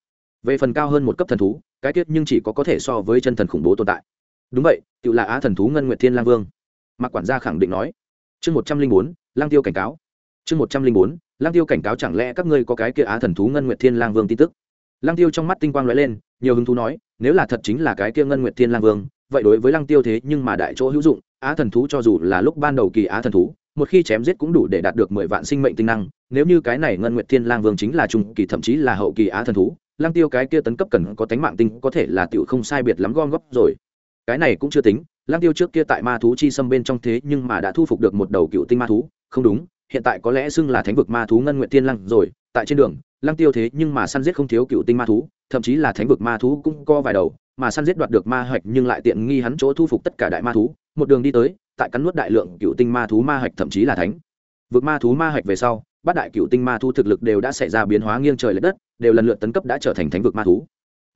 Về phần cao hơn một cấp thần thú cái tiết nhưng chỉ có có thể so với chân thần khủng bố tồn tại. Đúng vậy tự là á thần thú ngân nguyệt thiên lang vương. Mạc quản gia khẳng định nói. Chương một trăm linh bốn, lang tiêu cảnh cáo. Chương một trăm linh bốn, lang tiêu cảnh cáo chẳng lẽ các ngươi có cái kia á thần thú ngân nguyệt thiên lang vương tin tức? Lang tiêu trong mắt tinh quang lóe lên, nhiều hứng thú nói, nếu là thật chính là cái kia ngân nguyệt thiên lang vương, vậy đối với lang tiêu thế nhưng mà đại chỗ hữu dụng, á thần thú cho dù là lúc ban đầu kỳ á thần thú, một khi chém giết cũng đủ để đạt được mười vạn sinh mệnh tinh năng, nếu như cái này ngân nguyệt thiên lang vương chính là trung kỳ thậm chí là hậu kỳ á thần thú lang tiêu cái kia tấn cấp cần có tánh mạng tinh có thể là tiểu không sai biệt lắm gom góp rồi. Cái này cũng chưa tính lang tiêu trước kia tại ma thú chi xâm bên trong thế nhưng mà đã thu phục được một đầu cựu tinh ma thú, không đúng, hiện tại có lẽ xưng là thánh vực ma thú ngân nguyện tiên lăng rồi, tại trên đường lang tiêu thế nhưng mà săn giết không thiếu cựu tinh ma thú, thậm chí là thánh vực ma thú cũng có vài đầu, mà săn giết đoạt được ma hạch nhưng lại tiện nghi hắn chỗ thu phục tất cả đại ma thú, một đường đi tới, tại cắn nuốt đại lượng cựu tinh ma thú ma hạch thậm chí là thánh. Vực ma thú ma hạch về sau bát đại cựu tinh ma thu thực lực đều đã xảy ra biến hóa nghiêng trời l ệ đất, đều lần lượt tấn cấp đã trở thành thánh vực ma thú.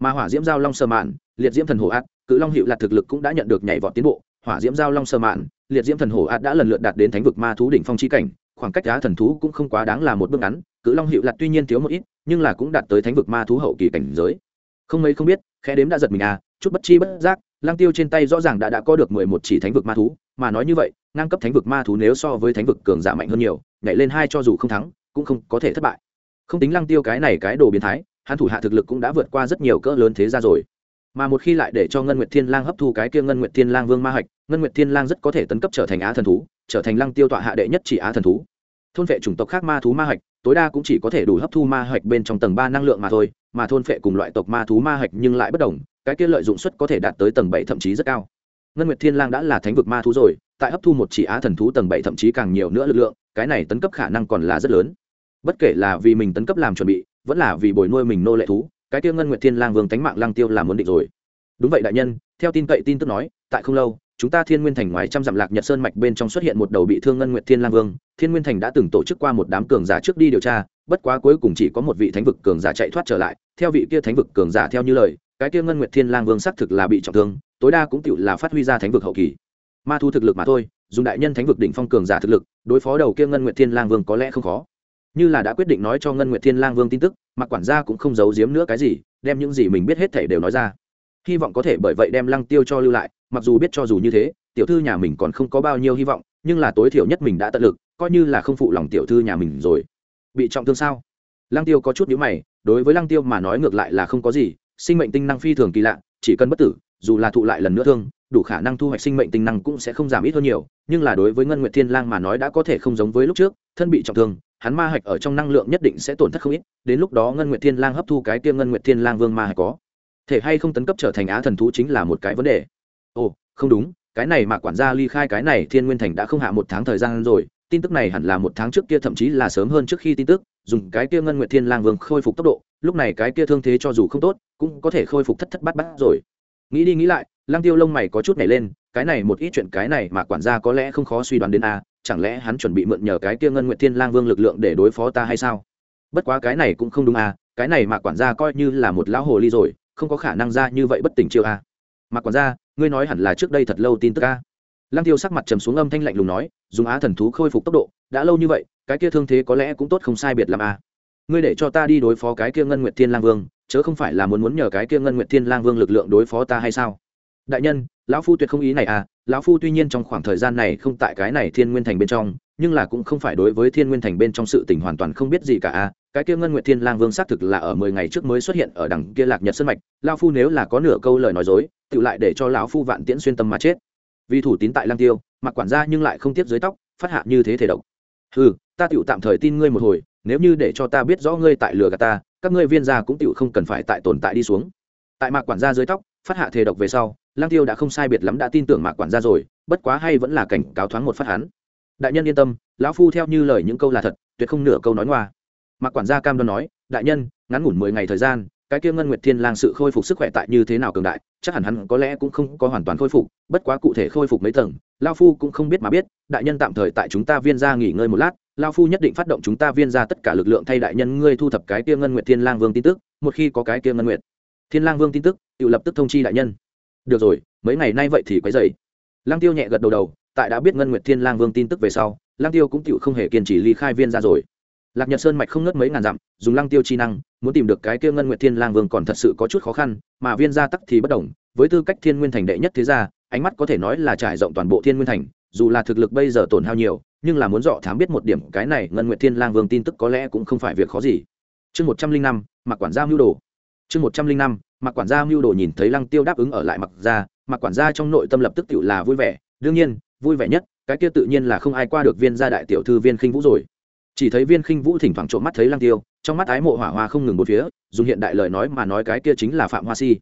Ma hỏa diễm giao long sơ mạn, liệt diễm thần hồ ạt, cự long hiệu lạc thực lực cũng đã nhận được nhảy vọt tiến bộ. Hỏa diễm giao long sơ mạn, liệt diễm thần hồ ạt đã lần lượt đạt đến thánh vực ma thú đỉnh phong chi cảnh, khoảng cách giá thần thú cũng không quá đáng là một bước ngắn, cự long hiệu lạc tuy nhiên thiếu một ít, nhưng là cũng đạt tới thánh vực ma thú hậu kỳ cảnh giới. Không mấy không biết, khẽ đếm đã giật mình à chút bất chi bất giác lang tiêu trên tay rõ ràng đã đã có được mười một chỉ thánh vực ma thú, mà nói như vậy ngang cấp thánh vực ma thú nếu so với thánh vực cường giả mạnh hơn nhiều, nhảy lên hai cho dù không thắng, cũng không có thể thất bại. Không tính lăng tiêu cái này cái đồ biến thái, hắn thủ hạ thực lực cũng đã vượt qua rất nhiều cỡ lớn thế ra rồi. Mà một khi lại để cho ngân nguyệt thiên lang hấp thu cái kia ngân nguyệt thiên lang vương ma hạch, ngân nguyệt thiên lang rất có thể tấn cấp trở thành á thần thú, trở thành lăng tiêu tọa hạ đệ nhất chỉ á thần thú. Thôn vệ chủng tộc khác ma thú ma hạch, tối đa cũng chỉ có thể đủ hấp thu ma hạch bên trong tầng ba năng lượng mà thôi, mà thôn vệ cùng loại tộc ma thú ma hạch nhưng lại bất đồng, cái kia lợi dụng suất có thể đạt tới tầng bảy thậm chí rất cao ngân nguyệt thiên lang đã là thánh vực ma thú rồi, tại hấp thu một chỉ á thần thú tầng bảy thậm chí càng nhiều nữa lực lượng, cái này tấn cấp khả năng còn là rất lớn. Bất kể là vì mình tấn cấp làm chuẩn bị, vẫn là vì bồi nuôi mình nô lệ thú, cái tiêu ngân nguyệt thiên lang vương tánh mạng lang tiêu làm muốn định rồi. Đúng vậy đại nhân, theo tin cậy tin tức nói, tại không lâu, chúng ta thiên nguyên thành ngoài trăm dặm lạc nhật sơn mạch bên trong xuất hiện một đầu bị thương ngân nguyệt thiên lang vương. Thiên nguyên thành đã từng tổ chức qua một đám cường giả trước đi điều tra, bất quá cuối cùng chỉ có một vị thánh vực cường giả chạy thoát trở lại. Theo vị kia thánh vực cường giả theo như lời cái kia ngân nguyệt thiên lang vương xác thực là bị trọng thương, tối đa cũng tựu là phát huy ra thánh vực hậu kỳ. Ma thu thực lực mà thôi, dùng đại nhân thánh vực đỉnh phong cường giả thực lực, đối phó đầu kia ngân nguyệt thiên lang vương có lẽ không khó. Như là đã quyết định nói cho ngân nguyệt thiên lang vương tin tức mặc quản gia cũng không giấu giếm nữa cái gì, đem những gì mình biết hết thảy đều nói ra. Hy vọng có thể bởi vậy đem lăng tiêu cho lưu lại, mặc dù biết cho dù như thế, tiểu thư nhà mình còn không có bao nhiêu hy vọng, nhưng là tối thiểu nhất mình đã tận lực, coi như là không phụ lòng tiểu thư nhà mình rồi. Bị trọng thương sao? Lăng tiêu có chút nhíu mày, đối với lăng tiêu mà nói ngược lại là không có gì sinh mệnh tinh năng phi thường kỳ lạ, chỉ cần bất tử, dù là thụ lại lần nữa thương, đủ khả năng thu hoạch sinh mệnh tinh năng cũng sẽ không giảm ít hơn nhiều, nhưng là đối với ngân nguyệt thiên lang mà nói đã có thể không giống với lúc trước, thân bị trọng thương, hắn ma hạch ở trong năng lượng nhất định sẽ tổn thất không ít, đến lúc đó ngân nguyệt thiên lang hấp thu cái tiêm ngân nguyệt thiên lang vương ma hạch có thể hay không tấn cấp trở thành á thần thú chính là một cái vấn đề. Ồ, không đúng, cái này mà quản gia ly khai cái này thiên nguyên thành đã không hạ một tháng thời gian rồi, tin tức này hẳn là một tháng trước kia thậm chí là sớm hơn trước khi tin tức, dùng cái kia ngân nguyệt thiên lang vương khôi phục tốc độ lúc này cái kia thương thế cho dù không tốt, cũng có thể khôi phục thất thất bát bát rồi. Nghĩ đi nghĩ lại, lăng tiêu lông mày có chút nảy lên, cái này một ít chuyện cái này mà quản gia có lẽ không khó suy đoán đến a chẳng lẽ hắn chuẩn bị mượn nhờ cái kia ngân nguyện thiên lang vương lực lượng để đối phó ta hay sao? Bất quá cái này cũng không đúng a cái này mà quản gia coi như là một lão hồ ly rồi, không có khả năng ra như vậy bất tỉnh chiêu a mà quản gia, ngươi nói hẳn là trước đây thật lâu tin tức a lăng tiêu sắc mặt trầm xuống âm thanh lạnh lùng nói, dùng á thần thú khôi phục tốc độ, đã lâu như vậy, cái kia thương thế có lẽ cũng tốt không sai biệt làm a ngươi để cho ta đi đối phó cái kia ngân nguyệt thiên lang vương, chớ không phải là muốn muốn nhờ cái kia ngân nguyệt thiên lang vương lực lượng đối phó ta hay sao? Đại nhân, lão phu tuyệt không ý này à lão phu tuy nhiên trong khoảng thời gian này không tại cái này thiên nguyên thành bên trong, nhưng là cũng không phải đối với thiên nguyên thành bên trong sự tình hoàn toàn không biết gì cả à cái kia ngân nguyệt thiên lang vương xác thực là ở mười ngày trước mới xuất hiện ở đằng kia lạc nhật sân mạch, lão phu nếu là có nửa câu lời nói dối, tự lại để cho lão phu vạn tiễn xuyên tâm mà chết. Vì thủ tín tại lang tiêu, mặc quản gia nhưng lại không tiếp dưới tóc, phát hạ như thế thể độc. Ừ ta tựu tạm thời tin ngươi một hồi nếu như để cho ta biết rõ ngươi tại lừa gạt ta, các ngươi viên gia cũng tựu không cần phải tại tồn tại đi xuống. Tại mạc quản gia dưới tóc, phát hạ thề độc về sau lang tiêu đã không sai biệt lắm đã tin tưởng mạc quản gia rồi, bất quá hay vẫn là cảnh cáo thoáng một phát hắn. Đại nhân yên tâm, lão phu theo như lời những câu là thật, tuyệt không nửa câu nói ngoa. Mạc quản gia cam đoan nói, đại nhân, ngắn ngủn mười ngày thời gian cái kia ngân nguyệt thiên lang sự khôi phục sức khỏe tại như thế nào cường đại, chắc hẳn hắn có lẽ cũng không có hoàn toàn khôi phục, bất quá cụ thể khôi phục mấy tầng, lao phu cũng không biết mà biết, đại nhân tạm thời tại chúng ta viên gia nghỉ ngơi một lát, lao phu nhất định phát động chúng ta viên ra tất cả lực lượng thay đại nhân ngươi thu thập cái kia ngân nguyệt thiên lang vương tin tức, một khi có cái kia ngân nguyệt thiên lang vương tin tức, tự lập tức thông chi đại nhân. Được rồi, mấy ngày nay vậy thì quấy dậy lang tiêu nhẹ gật đầu đầu, tại đã biết ngân nguyệt thiên lang vương tin tức về sau lang tiêu cũng tự không hề kiên trì ly khai viên ra rồi lạc nhật sơn mạch không ngớt mấy ngàn dặm, dùng lăng tiêu chi năng, muốn tìm được cái kia ngân nguyệt thiên lang vương còn thật sự có chút khó khăn, mà viên gia tắc thì bất đồng, với tư cách thiên nguyên thành đệ nhất thế gia, ánh mắt có thể nói là trải rộng toàn bộ thiên nguyên thành, dù là thực lực bây giờ tổn hao nhiều, nhưng là muốn dọ thám biết một điểm, cái này ngân nguyệt thiên lang vương tin tức có lẽ cũng không phải việc khó gì. Chương một trăm linh năm mặc quản gia mưu đồ. Chương một trăm linh năm mặc quản gia mưu đồ nhìn thấy lăng tiêu đáp ứng ở lại mặc gia mặc quản gia trong nội tâm lập tức tự là vui vẻ. Đương nhiên, vui vẻ nhất, cái kia tự nhiên là không ai qua được viên gia đại tiểu thư viên khinh vũ rồi chỉ thấy viên khinh vũ thỉnh thoảng trộm mắt thấy lăng tiêu, trong mắt ái mộ hỏa hoa không ngừng một phía, dùng hiện đại lời nói mà nói cái kia chính là phạm hoa si.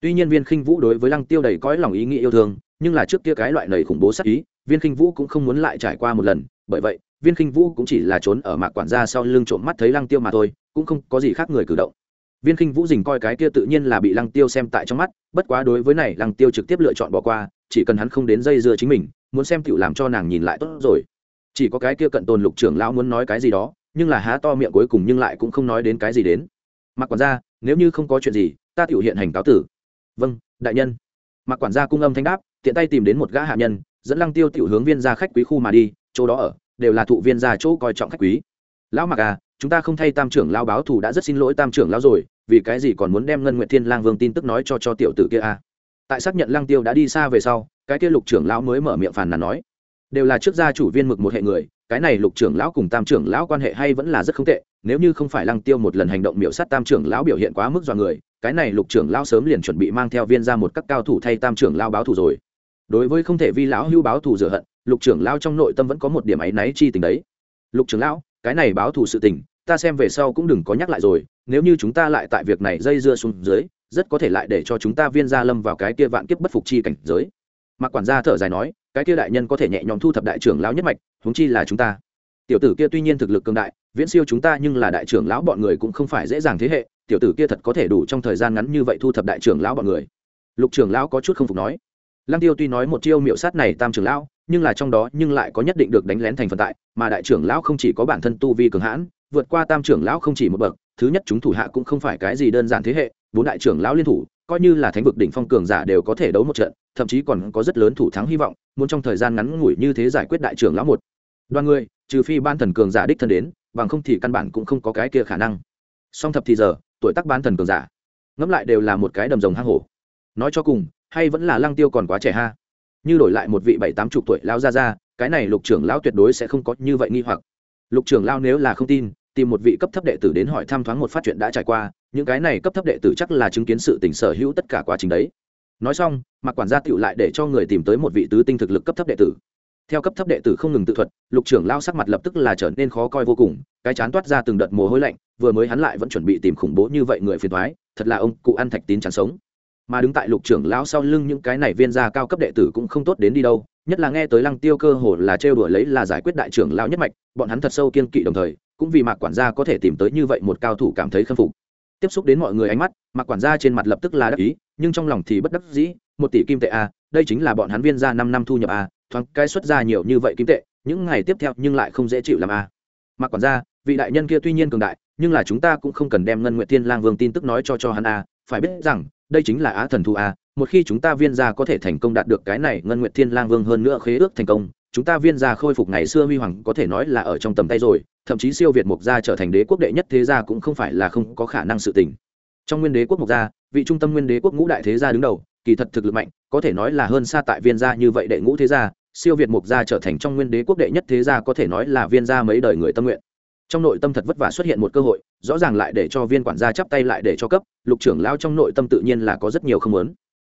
Tuy nhiên viên khinh vũ đối với lăng tiêu đầy cõi lòng ý nghĩa yêu thương, nhưng là trước kia cái loại nầy khủng bố sắc ý, viên khinh vũ cũng không muốn lại trải qua một lần. Bởi vậy, viên khinh vũ cũng chỉ là trốn ở mạc quản gia sau lưng trộm mắt thấy lăng tiêu mà thôi, cũng không có gì khác người cử động. Viên khinh vũ dình coi cái kia tự nhiên là bị lăng tiêu xem tại trong mắt, bất quá đối với này lăng tiêu trực tiếp lựa chọn bỏ qua, chỉ cần hắn không đến dây dưa chính mình, muốn xem tựu làm cho nàng nhìn lại tốt rồi chỉ có cái kia cận tồn lục trưởng lão muốn nói cái gì đó, nhưng là há to miệng cuối cùng nhưng lại cũng không nói đến cái gì đến. Mặc quản gia, nếu như không có chuyện gì, ta tiểu hiện hành cáo tử. Vâng đại nhân. Mặc quản gia cung âm thanh đáp, tiện tay tìm đến một gã hạ nhân, dẫn lăng tiêu tiểu hướng viên gia khách quý khu mà đi, chỗ đó ở, đều là thụ viên gia chỗ coi trọng khách quý. Lão mặc à chúng ta không thay tam trưởng lao báo thù đã rất xin lỗi tam trưởng lao rồi, vì cái gì còn muốn đem ngân nguyện thiên lang vương tin tức nói cho cho tiểu tử kia à? Tại xác nhận lăng tiêu đã đi xa về sau, cái kia lục trưởng lão mới mở miệng phàn nàn nói đều là trước gia chủ viên mực một hệ người, cái này lục trưởng lão cùng tam trưởng lão quan hệ hay vẫn là rất không tệ, nếu như không phải lăng tiêu một lần hành động miểu sát tam trưởng lão biểu hiện quá mức dọa người, cái này lục trưởng lão sớm liền chuẩn bị mang theo viên ra một các cao thủ thay tam trưởng lão báo thù rồi. Đối với không thể vi lão hưu báo thù rửa hận, lục trưởng lão trong nội tâm vẫn có một điểm áy náy chi tình đấy. Lục trưởng lão, cái này báo thù sự tình, ta xem về sau cũng đừng có nhắc lại rồi, nếu như chúng ta lại tại việc này dây dưa xuống dưới, rất có thể lại để cho chúng ta viên gia lâm vào cái kia vạn kiếp bất phục chi cảnh giới. Mạc quản gia thở dài nói cái kia đại nhân có thể nhẹ nhõm thu thập đại trưởng lão nhất mạch, huống chi là chúng ta. Tiểu tử kia tuy nhiên thực lực cường đại, viễn siêu chúng ta nhưng là đại trưởng lão bọn người cũng không phải dễ dàng thế hệ, tiểu tử kia thật có thể đủ trong thời gian ngắn như vậy thu thập đại trưởng lão bọn người. Lục trưởng lão có chút không phục nói. Lăng tiêu tuy nói một chiêu miệu sát này tam trưởng lão, nhưng là trong đó nhưng lại có nhất định được đánh lén thành phần tại, mà đại trưởng lão không chỉ có bản thân tu vi cường hãn, vượt qua tam trưởng lão không chỉ một bậc, thứ nhất chúng thủ hạ cũng không phải cái gì đơn giản thế hệ, bốn đại trưởng lão liên thủ, coi như là thánh vực đỉnh phong cường giả đều có thể đấu một trận, thậm chí còn có rất lớn thủ thắng hy vọng muốn trong thời gian ngắn ngủi như thế giải quyết đại trưởng lão một. Đoàn người, trừ phi ban thần cường giả đích thân đến, bằng không thì căn bản cũng không có cái kia khả năng. Song thập thì giờ, tuổi tác ban thần cường giả, ngẫm lại đều là một cái đầm rồng hang hổ. Nói cho cùng, hay vẫn là lăng tiêu còn quá trẻ ha. Như đổi lại một vị bảy tám chục tuổi lao ra ra cái này lục trưởng lão tuyệt đối sẽ không có như vậy nghi hoặc. Lục trưởng lao nếu là không tin, tìm một vị cấp thấp đệ tử đến hỏi thăm thoáng một phát chuyện đã trải qua, những cái này cấp thấp đệ tử chắc là chứng kiến sự tình sở hữu tất cả quá trình đấy nói xong, mạc quản gia tựu lại để cho người tìm tới một vị tứ tinh thực lực cấp thấp đệ tử. Theo cấp thấp đệ tử không ngừng tự thuật, lục trưởng lao sắc mặt lập tức là trở nên khó coi vô cùng, cái chán toát ra từng đợt mồ hôi lạnh, vừa mới hắn lại vẫn chuẩn bị tìm khủng bố như vậy người phiền thoái thật là ông cụ ăn thạch tín chán sống. Mà đứng tại lục trưởng lão sau lưng những cái này viên gia cao cấp đệ tử cũng không tốt đến đi đâu, nhất là nghe tới lăng tiêu cơ hồ là trêu đuổi lấy là giải quyết đại trưởng lão nhất mạch, bọn hắn thật sâu kiên kỵ đồng thời, cũng vì mạc quản gia có thể tìm tới như vậy một cao thủ cảm thấy khâm phục tiếp xúc đến mọi người ánh mắt mặc quản gia trên mặt lập tức là đắc ý, nhưng trong lòng thì bất đắc dĩ, một tỷ kim tệ a đây chính là bọn hắn viên ra năm năm thu nhập a thoáng cái xuất ra nhiều như vậy kim tệ, những ngày tiếp theo nhưng lại không dễ chịu làm à. a mặc quản gia, vị đại nhân kia tuy nhiên cường đại, nhưng là chúng ta cũng không cần đem ngân nguyện thiên lang vương tin tức nói cho cho hắn a phải biết rằng, đây chính là á thần thu a một khi chúng ta viên gia có thể thành công đạt được cái này, ngân nguyện thiên lang vương hơn nữa khế ước thành công chúng ta viên gia khôi phục ngày xưa huy hoàng có thể nói là ở trong tầm tay rồi, thậm chí siêu việt mục gia trở thành đế quốc đệ nhất thế gia cũng không phải là không có khả năng sự tình. Trong nguyên đế quốc mục gia, vị trung tâm nguyên đế quốc ngũ đại thế gia đứng đầu, kỳ thật thực lực mạnh, có thể nói là hơn xa tại viên gia như vậy đệ ngũ thế gia, siêu việt mục gia trở thành trong nguyên đế quốc đệ nhất thế gia có thể nói là viên gia mấy đời người tâm nguyện. Trong nội tâm thật vất vả xuất hiện một cơ hội, rõ ràng lại để cho viên quản gia chắp tay lại để cho cấp, lục trưởng lão trong nội tâm tự nhiên là có rất nhiều không lớn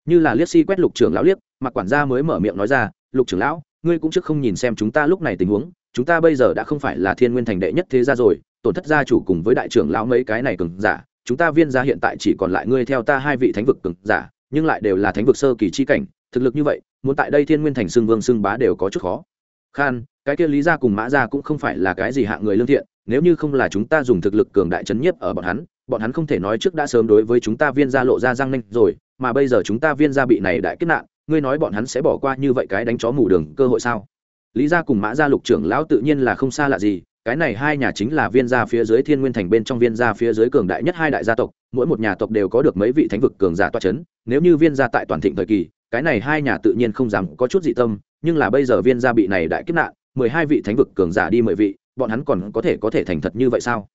như là liếc si quét lục trưởng lão liếc mặc quản gia mới mở miệng nói ra, lục trưởng lão ngươi cũng trước không nhìn xem chúng ta lúc này tình huống, chúng ta bây giờ đã không phải là thiên nguyên thành đệ nhất thế gia rồi, tổn thất gia chủ cùng với đại trưởng lão mấy cái này cường giả, chúng ta viên gia hiện tại chỉ còn lại ngươi theo ta hai vị thánh vực cường giả, nhưng lại đều là thánh vực sơ kỳ chi cảnh, thực lực như vậy, muốn tại đây thiên nguyên thành xưng vương xưng bá đều có chút khó. Khan, cái kia lý gia cùng mã gia cũng không phải là cái gì hạng người lương thiện, nếu như không là chúng ta dùng thực lực cường đại chấn nhiếp ở bọn hắn bọn hắn không thể nói trước đã sớm đối với chúng ta viên gia lộ ra răng nanh rồi, mà bây giờ chúng ta viên gia bị này đại kết nạn ngươi nói bọn hắn sẽ bỏ qua như vậy cái đánh chó mù đường cơ hội sao? Lý gia cùng mã gia lục trưởng lão tự nhiên là không xa lạ gì, cái này hai nhà chính là viên gia phía dưới thiên nguyên thành bên trong viên gia phía dưới cường đại nhất hai đại gia tộc, mỗi một nhà tộc đều có được mấy vị thánh vực cường giả toa c h ấ n nếu như viên gia tại toàn thịnh thời kỳ, cái này hai nhà tự nhiên không dám có chút dị tâm, nhưng là bây giờ viên gia bị này đại kiếp nạn, mười hai vị thánh vực cường giả đi mười vị, bọn hắn còn có thể có thể thành thật như vậy sao?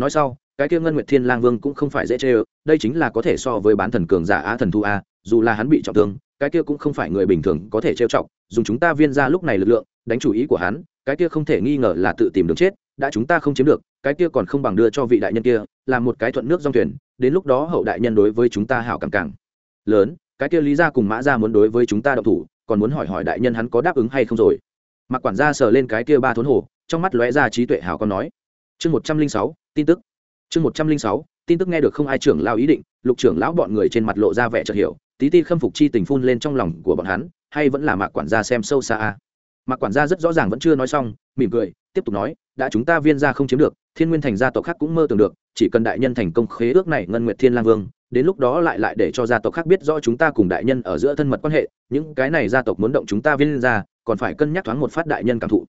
Nói sau, cái kia ngân nguyệt thiên lang vương cũng không phải dễ chê ơ, đây chính là có thể so với bán thần cường giả á thần thu a, dù là hắn bị trọng thương cái kia cũng không phải người bình thường có thể trêu chọc, dùng chúng ta viên ra lúc này lực lượng, đánh chủ ý của hắn, cái kia không thể nghi ngờ là tự tìm đường chết, đã chúng ta không chiếm được, cái kia còn không bằng đưa cho vị đại nhân kia, làm một cái thuận nước dòng thuyền, đến lúc đó hậu đại nhân đối với chúng ta hảo càng càng lớn, cái kia lý ra cùng mã ra muốn đối với chúng ta độc thủ, còn muốn hỏi hỏi đại nhân hắn có đáp ứng hay không rồi. Mặc quản gia sờ lên cái kia ba thốn hồ, trong mắt lóe ra trí tuệ hảo con nói. Chương một trăm linh sáu, tin tức. Chương một trăm linh sáu, tin tức nghe được không ai trưởng lao ý định, lục trưởng lão bọn người trên mặt lộ ra vẻ chợt hiểu tí ti khâm phục chi tình phun lên trong lòng của bọn hắn, hay vẫn là mạc quản gia xem sâu xa a? Mạc quản gia rất rõ ràng vẫn chưa nói xong, mỉm cười, tiếp tục nói, đã chúng ta viên gia không chiếm được, thiên nguyên thành gia tộc khác cũng mơ tưởng được, chỉ cần đại nhân thành công khế ước này ngân nguyệt thiên lang vương, đến lúc đó lại lại để cho gia tộc khác biết rõ chúng ta cùng đại nhân ở giữa thân mật quan hệ, những cái này gia tộc muốn động chúng ta viên gia, còn phải cân nhắc thoáng một phát đại nhân cảm thụ.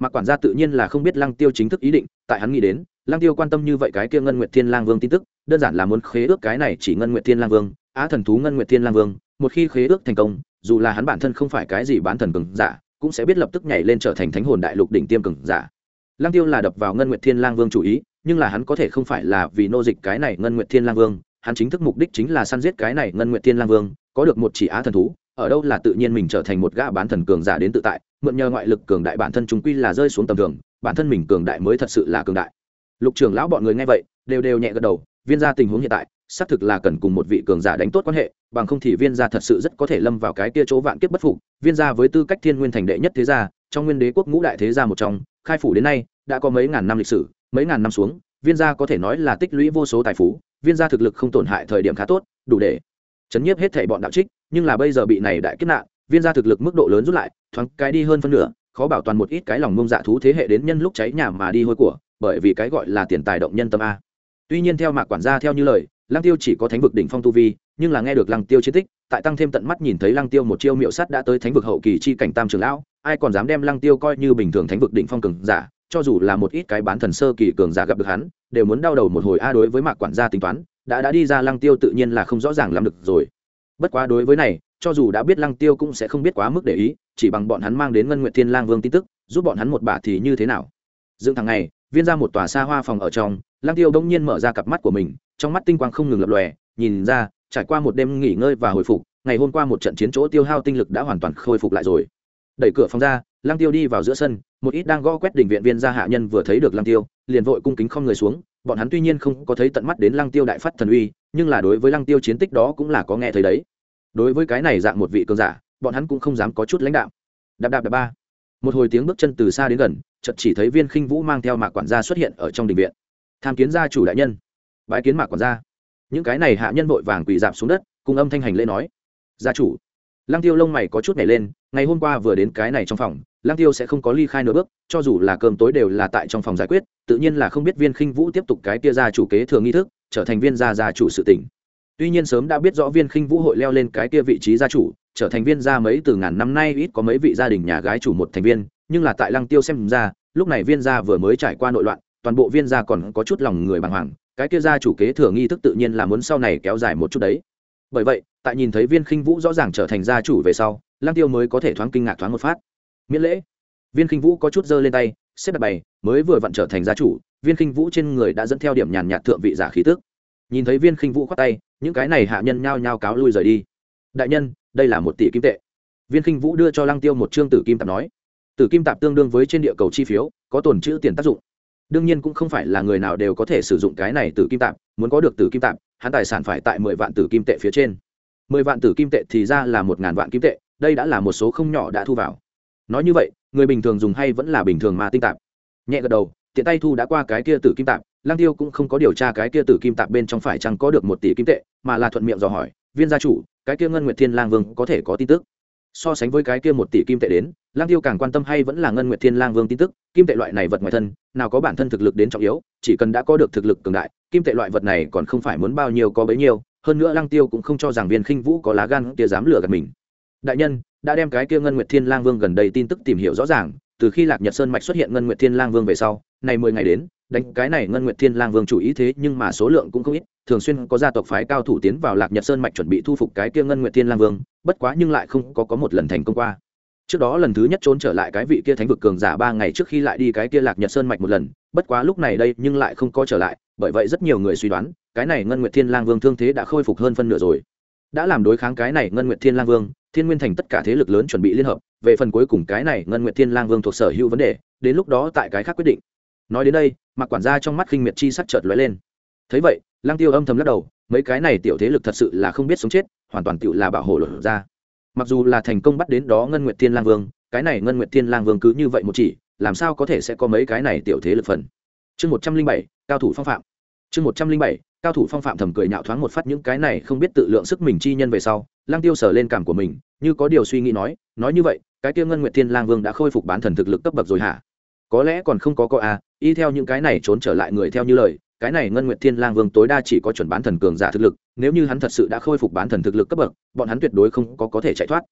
Mạc quản gia tự nhiên là không biết lăng tiêu chính thức ý định, tại hắn nghĩ đến, lăng tiêu quan tâm như vậy cái kia ngân nguyệt thiên lang vương tin tức, đơn giản là muốn khế ước cái này chỉ ngân nguyệt thiên lang vương á thần thú ngân nguyệt thiên lang vương, một khi khế ước thành công, dù là hắn bản thân không phải cái gì bán thần cường giả, cũng sẽ biết lập tức nhảy lên trở thành thánh hồn đại lục đỉnh tiêm cường giả. Lang tiêu là đập vào ngân nguyệt thiên lang vương chủ ý, nhưng là hắn có thể không phải là vì nô dịch cái này ngân nguyệt thiên lang vương, hắn chính thức mục đích chính là săn giết cái này ngân nguyệt thiên lang vương, có được một chỉ á thần thú, ở đâu là tự nhiên mình trở thành một gã bán thần cường giả đến tự tại, mượn nhờ ngoại lực cường đại bản thân chúng quy là rơi xuống tầm thường, bản thân mình cường đại mới thật sự là cường đại. Lục trưởng lão bọn người nghe vậy, đều đều nhẹ gật đầu, viên gia tình huống hiện tại xác thực là cần cùng một vị cường giả đánh tốt quan hệ, bằng không thì viên gia thật sự rất có thể lâm vào cái kia chỗ vạn kiếp bất phục. Viên gia với tư cách thiên nguyên thành đệ nhất thế gia, trong nguyên đế quốc ngũ đại thế gia một trong, khai phủ đến nay đã có mấy ngàn năm lịch sử, mấy ngàn năm xuống, viên gia có thể nói là tích lũy vô số tài phú. Viên gia thực lực không tổn hại thời điểm khá tốt, đủ để chấn nhiếp hết thảy bọn đạo trích, nhưng là bây giờ bị này đại kết nạn, viên gia thực lực mức độ lớn rút lại, thoáng cái đi hơn phân nửa, khó bảo toàn một ít cái lòng mông dạ thú thế hệ đến nhân lúc cháy nhà mà đi hôi của, bởi vì cái gọi là tiền tài động nhân tâm a. Tuy nhiên theo mạc quản gia theo như lời lăng tiêu chỉ có thánh vực đỉnh phong tu vi, nhưng là nghe được lăng tiêu chiến tích, tại tăng thêm tận mắt nhìn thấy lăng tiêu một chiêu miệu sắt đã tới thánh vực hậu kỳ chi cảnh tam trường lão, ai còn dám đem lăng tiêu coi như bình thường thánh vực đỉnh phong cường giả, cho dù là một ít cái bán thần sơ kỳ cường giả gặp được hắn, đều muốn đau đầu một hồi. A, đối với mạc quản gia tính toán, đã đã đi ra lăng tiêu tự nhiên là không rõ ràng làm được rồi. Bất quá đối với này, cho dù đã biết lăng tiêu cũng sẽ không biết quá mức để ý, chỉ bằng bọn hắn mang đến ngân nguyện thiên lang vương tin tức, giúp bọn hắn một bà thì như thế nào? Dựng thằng này, viên ra một tòa xa hoa phòng ở trong lăng tiêu đông nhiên mở ra cặp mắt của mình, trong mắt tinh quang không ngừng lập lòe, nhìn ra, trải qua một đêm nghỉ ngơi và hồi phục, ngày hôm qua một trận chiến chỗ tiêu hao tinh lực đã hoàn toàn khôi phục lại rồi. Đẩy cửa phòng ra, lăng tiêu đi vào giữa sân, một ít đang gõ quét đỉnh viện viên gia hạ nhân vừa thấy được lăng tiêu, liền vội cung kính không người xuống, bọn hắn tuy nhiên không có thấy tận mắt đến lăng tiêu đại phát thần uy, nhưng là đối với lăng tiêu chiến tích đó cũng là có nghe thấy đấy. Đối với cái này dạng một vị cường giả, bọn hắn cũng không dám có chút lãnh đạo đạp đạp đạp ba. Một hồi tiếng bước chân từ xa đến gần, chợt chỉ thấy viên khinh vũ mang theo mạc quản gia xuất hiện ở trong đình viện tham kiến gia chủ đại nhân. Bãi kiến mạc quản gia. Những cái này hạ nhân vội vàng quỳ dạp xuống đất, cùng âm thanh hành lễ nói. Gia chủ. Lăng tiêu lông mày có chút nhảy lên, ngày hôm qua vừa đến cái này trong phòng, lăng tiêu sẽ không có ly khai nửa bước, cho dù là cơm tối đều là tại trong phòng giải quyết, tự nhiên là không biết viên khinh vũ tiếp tục cái tia gia chủ kế thừa nghi thức, trở thành viên gia gia chủ sự tỉnh tuy nhiên sớm đã biết rõ viên khinh vũ hội leo lên cái kia vị trí gia chủ, trở thành viên gia mấy từ ngàn năm nay ít có mấy vị gia đình nhà gái chủ một thành viên, nhưng là tại lăng tiêu xem ra, lúc này viên gia vừa mới trải qua nội loạn toàn bộ viên gia còn có chút lòng người bàng hoàng, cái kia gia chủ kế thừa nghi thức tự nhiên là muốn sau này kéo dài một chút đấy. Bởi vậy, tại nhìn thấy viên khinh vũ rõ ràng trở thành gia chủ về sau lang tiêu mới có thể thoáng kinh ngạc thoáng một phát. Miễn lễ. Viên khinh vũ có chút giơ lên tay, xếp đặt bày, mới vừa vặn trở thành gia chủ, viên khinh vũ trên người đã dẫn theo điểm nhàn nhạt thượng vị giả khí tức. Nhìn thấy viên khinh vũ khoát tay, những cái này hạ nhân nhao nhao cáo lui rời đi. Đại nhân, đây là một tỷ kim tệ. Viên khinh vũ đưa cho lăng tiêu một trương tử kim tạp nói. Tử kim tạp tương đương với trên địa cầu chi phiếu, có tồn chữ tiền tác dụng đương nhiên cũng không phải là người nào đều có thể sử dụng cái này từ kim tạp, muốn có được từ kim tạp, hắn tài sản phải tại mười vạn tử kim tệ phía trên. Mười vạn tử kim tệ thì ra là một ngàn vạn kim tệ, đây đã là một số không nhỏ đã thu vào. Nói như vậy, người bình thường dùng hay vẫn là bình thường mà tinh tạp. Nhẹ gật đầu, tiện tay thu đã qua cái kia tử kim tạp lang tiêu cũng không có điều tra cái kia tử kim tạp bên trong phải chăng có được một tỷ kim tệ, mà là thuận miệng dò hỏi, viên gia chủ, cái kia ngân nguyệt thiên lang vương có thể có tin tức? So sánh với cái kia một tỷ kim tệ đến, lang tiêu càng quan tâm hay vẫn là ngân nguyệt thiên lang vương tin tức, kim tệ loại này vật ngoài thân, nào có bản thân thực lực đến trọng yếu, chỉ cần đã có được thực lực cường đại, kim tệ loại vật này còn không phải muốn bao nhiêu có bấy nhiêu, hơn nữa lang tiêu cũng không cho rằng viên khinh vũ có lá gan kia dám lừa gạt mình. Đại nhân, đã đem cái kia ngân nguyệt thiên lang vương gần đây tin tức tìm hiểu rõ ràng, từ khi lạc nhật sơn mạch xuất hiện ngân nguyệt thiên lang vương về sau này mười ngày đến đánh cái này ngân nguyệt thiên lang vương chủ ý thế, nhưng mà số lượng cũng không ít, thường xuyên có gia tộc phái cao thủ tiến vào lạc nhật sơn mạch chuẩn bị thu phục cái kia ngân nguyệt thiên lang vương, bất quá nhưng lại không có có một lần thành công qua. Trước đó lần thứ nhất trốn trở lại cái vị kia thánh vực cường giả ba ngày trước khi lại đi cái kia lạc nhật sơn mạch một lần, bất quá lúc này đây nhưng lại không có trở lại, bởi vậy rất nhiều người suy đoán, cái này ngân nguyệt thiên lang vương thương thế đã khôi phục hơn phân nửa rồi. Đã làm đối kháng cái này ngân nguyệt thiên lang vương, thiên nguyên thành tất cả thế lực lớn chuẩn bị liên hợp, về phần cuối cùng cái này ngân nguyệt thiên lang vương thuộc sở hữu vấn đề, đến lúc đó tại cái khác quyết định nói đến đây mặc quản gia trong mắt khinh miệt chi sắc chợt lóe lên. Thấy vậy lang tiêu âm thầm lắc đầu mấy cái này tiểu thế lực thật sự là không biết sống chết hoàn toàn tựu là bảo hộ luật ra mặc dù là thành công bắt đến đó ngân nguyệt thiên lang vương cái này ngân nguyệt thiên lang vương cứ như vậy một chỉ làm sao có thể sẽ có mấy cái này tiểu thế lực phần? Chương một trăm linh bảy cao thủ phong phạm. Chương một trăm linh bảy cao thủ phong phạm thầm cười nhạo thoáng một phát những cái này không biết tự lượng sức mình chi nhân về sau lang tiêu sở lên cảm của mình như có điều suy nghĩ nói nói như vậy cái tiêu ngân nguyệt thiên lang vương đã khôi phục bán thần thực lực cấp bậc rồi hả? Có lẽ còn không có có a à, y theo những cái này trốn trở lại người theo như lời, cái này ngân nguyệt thiên lang vương tối đa chỉ có chuẩn bán thần cường giả thực lực, nếu như hắn thật sự đã khôi phục bán thần thực lực cấp bậc, bọn hắn tuyệt đối không có có thể chạy thoát.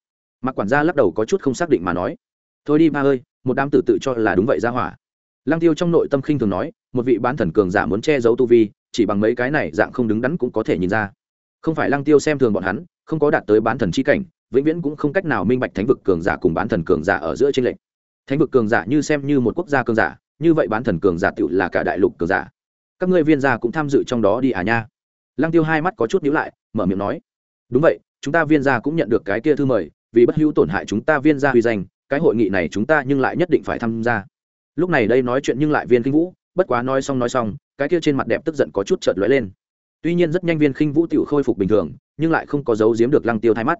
Mặc quản gia lắc đầu có chút không xác định mà nói, thôi đi ba ơi, một đám tử tự cho là đúng vậy ra hỏa. Lang tiêu trong nội tâm khinh thường nói, một vị bán thần cường giả muốn che giấu tu vi, chỉ bằng mấy cái này dạng không đứng đắn cũng có thể nhìn ra. Không phải Lang tiêu xem thường bọn hắn, không có đạt tới bán thần chi cảnh, vĩnh viễn cũng không cách nào minh bạch thánh vực cường giả cùng bán thần cường giả ở giữa trên lệnh thánh vực cường giả như xem như một quốc gia cường giả như vậy bán thần cường giả tựu là cả đại lục cường giả. Các ngươi viên gia cũng tham dự trong đó đi à nha. Lăng tiêu hai mắt có chút nhíu lại, mở miệng nói. Đúng vậy, chúng ta viên gia cũng nhận được cái kia thư mời, vì bất hữu tổn hại chúng ta viên gia huy danh, cái hội nghị này chúng ta nhưng lại nhất định phải tham gia. Lúc này đây nói chuyện nhưng lại viên kinh vũ, bất quá nói xong nói xong, cái kia trên mặt đẹp tức giận có chút chợt lóe lên. Tuy nhiên rất nhanh viên khinh vũ tiểu khôi phục bình thường, nhưng lại không có dấu giếm được lăng tiêu thay mắt.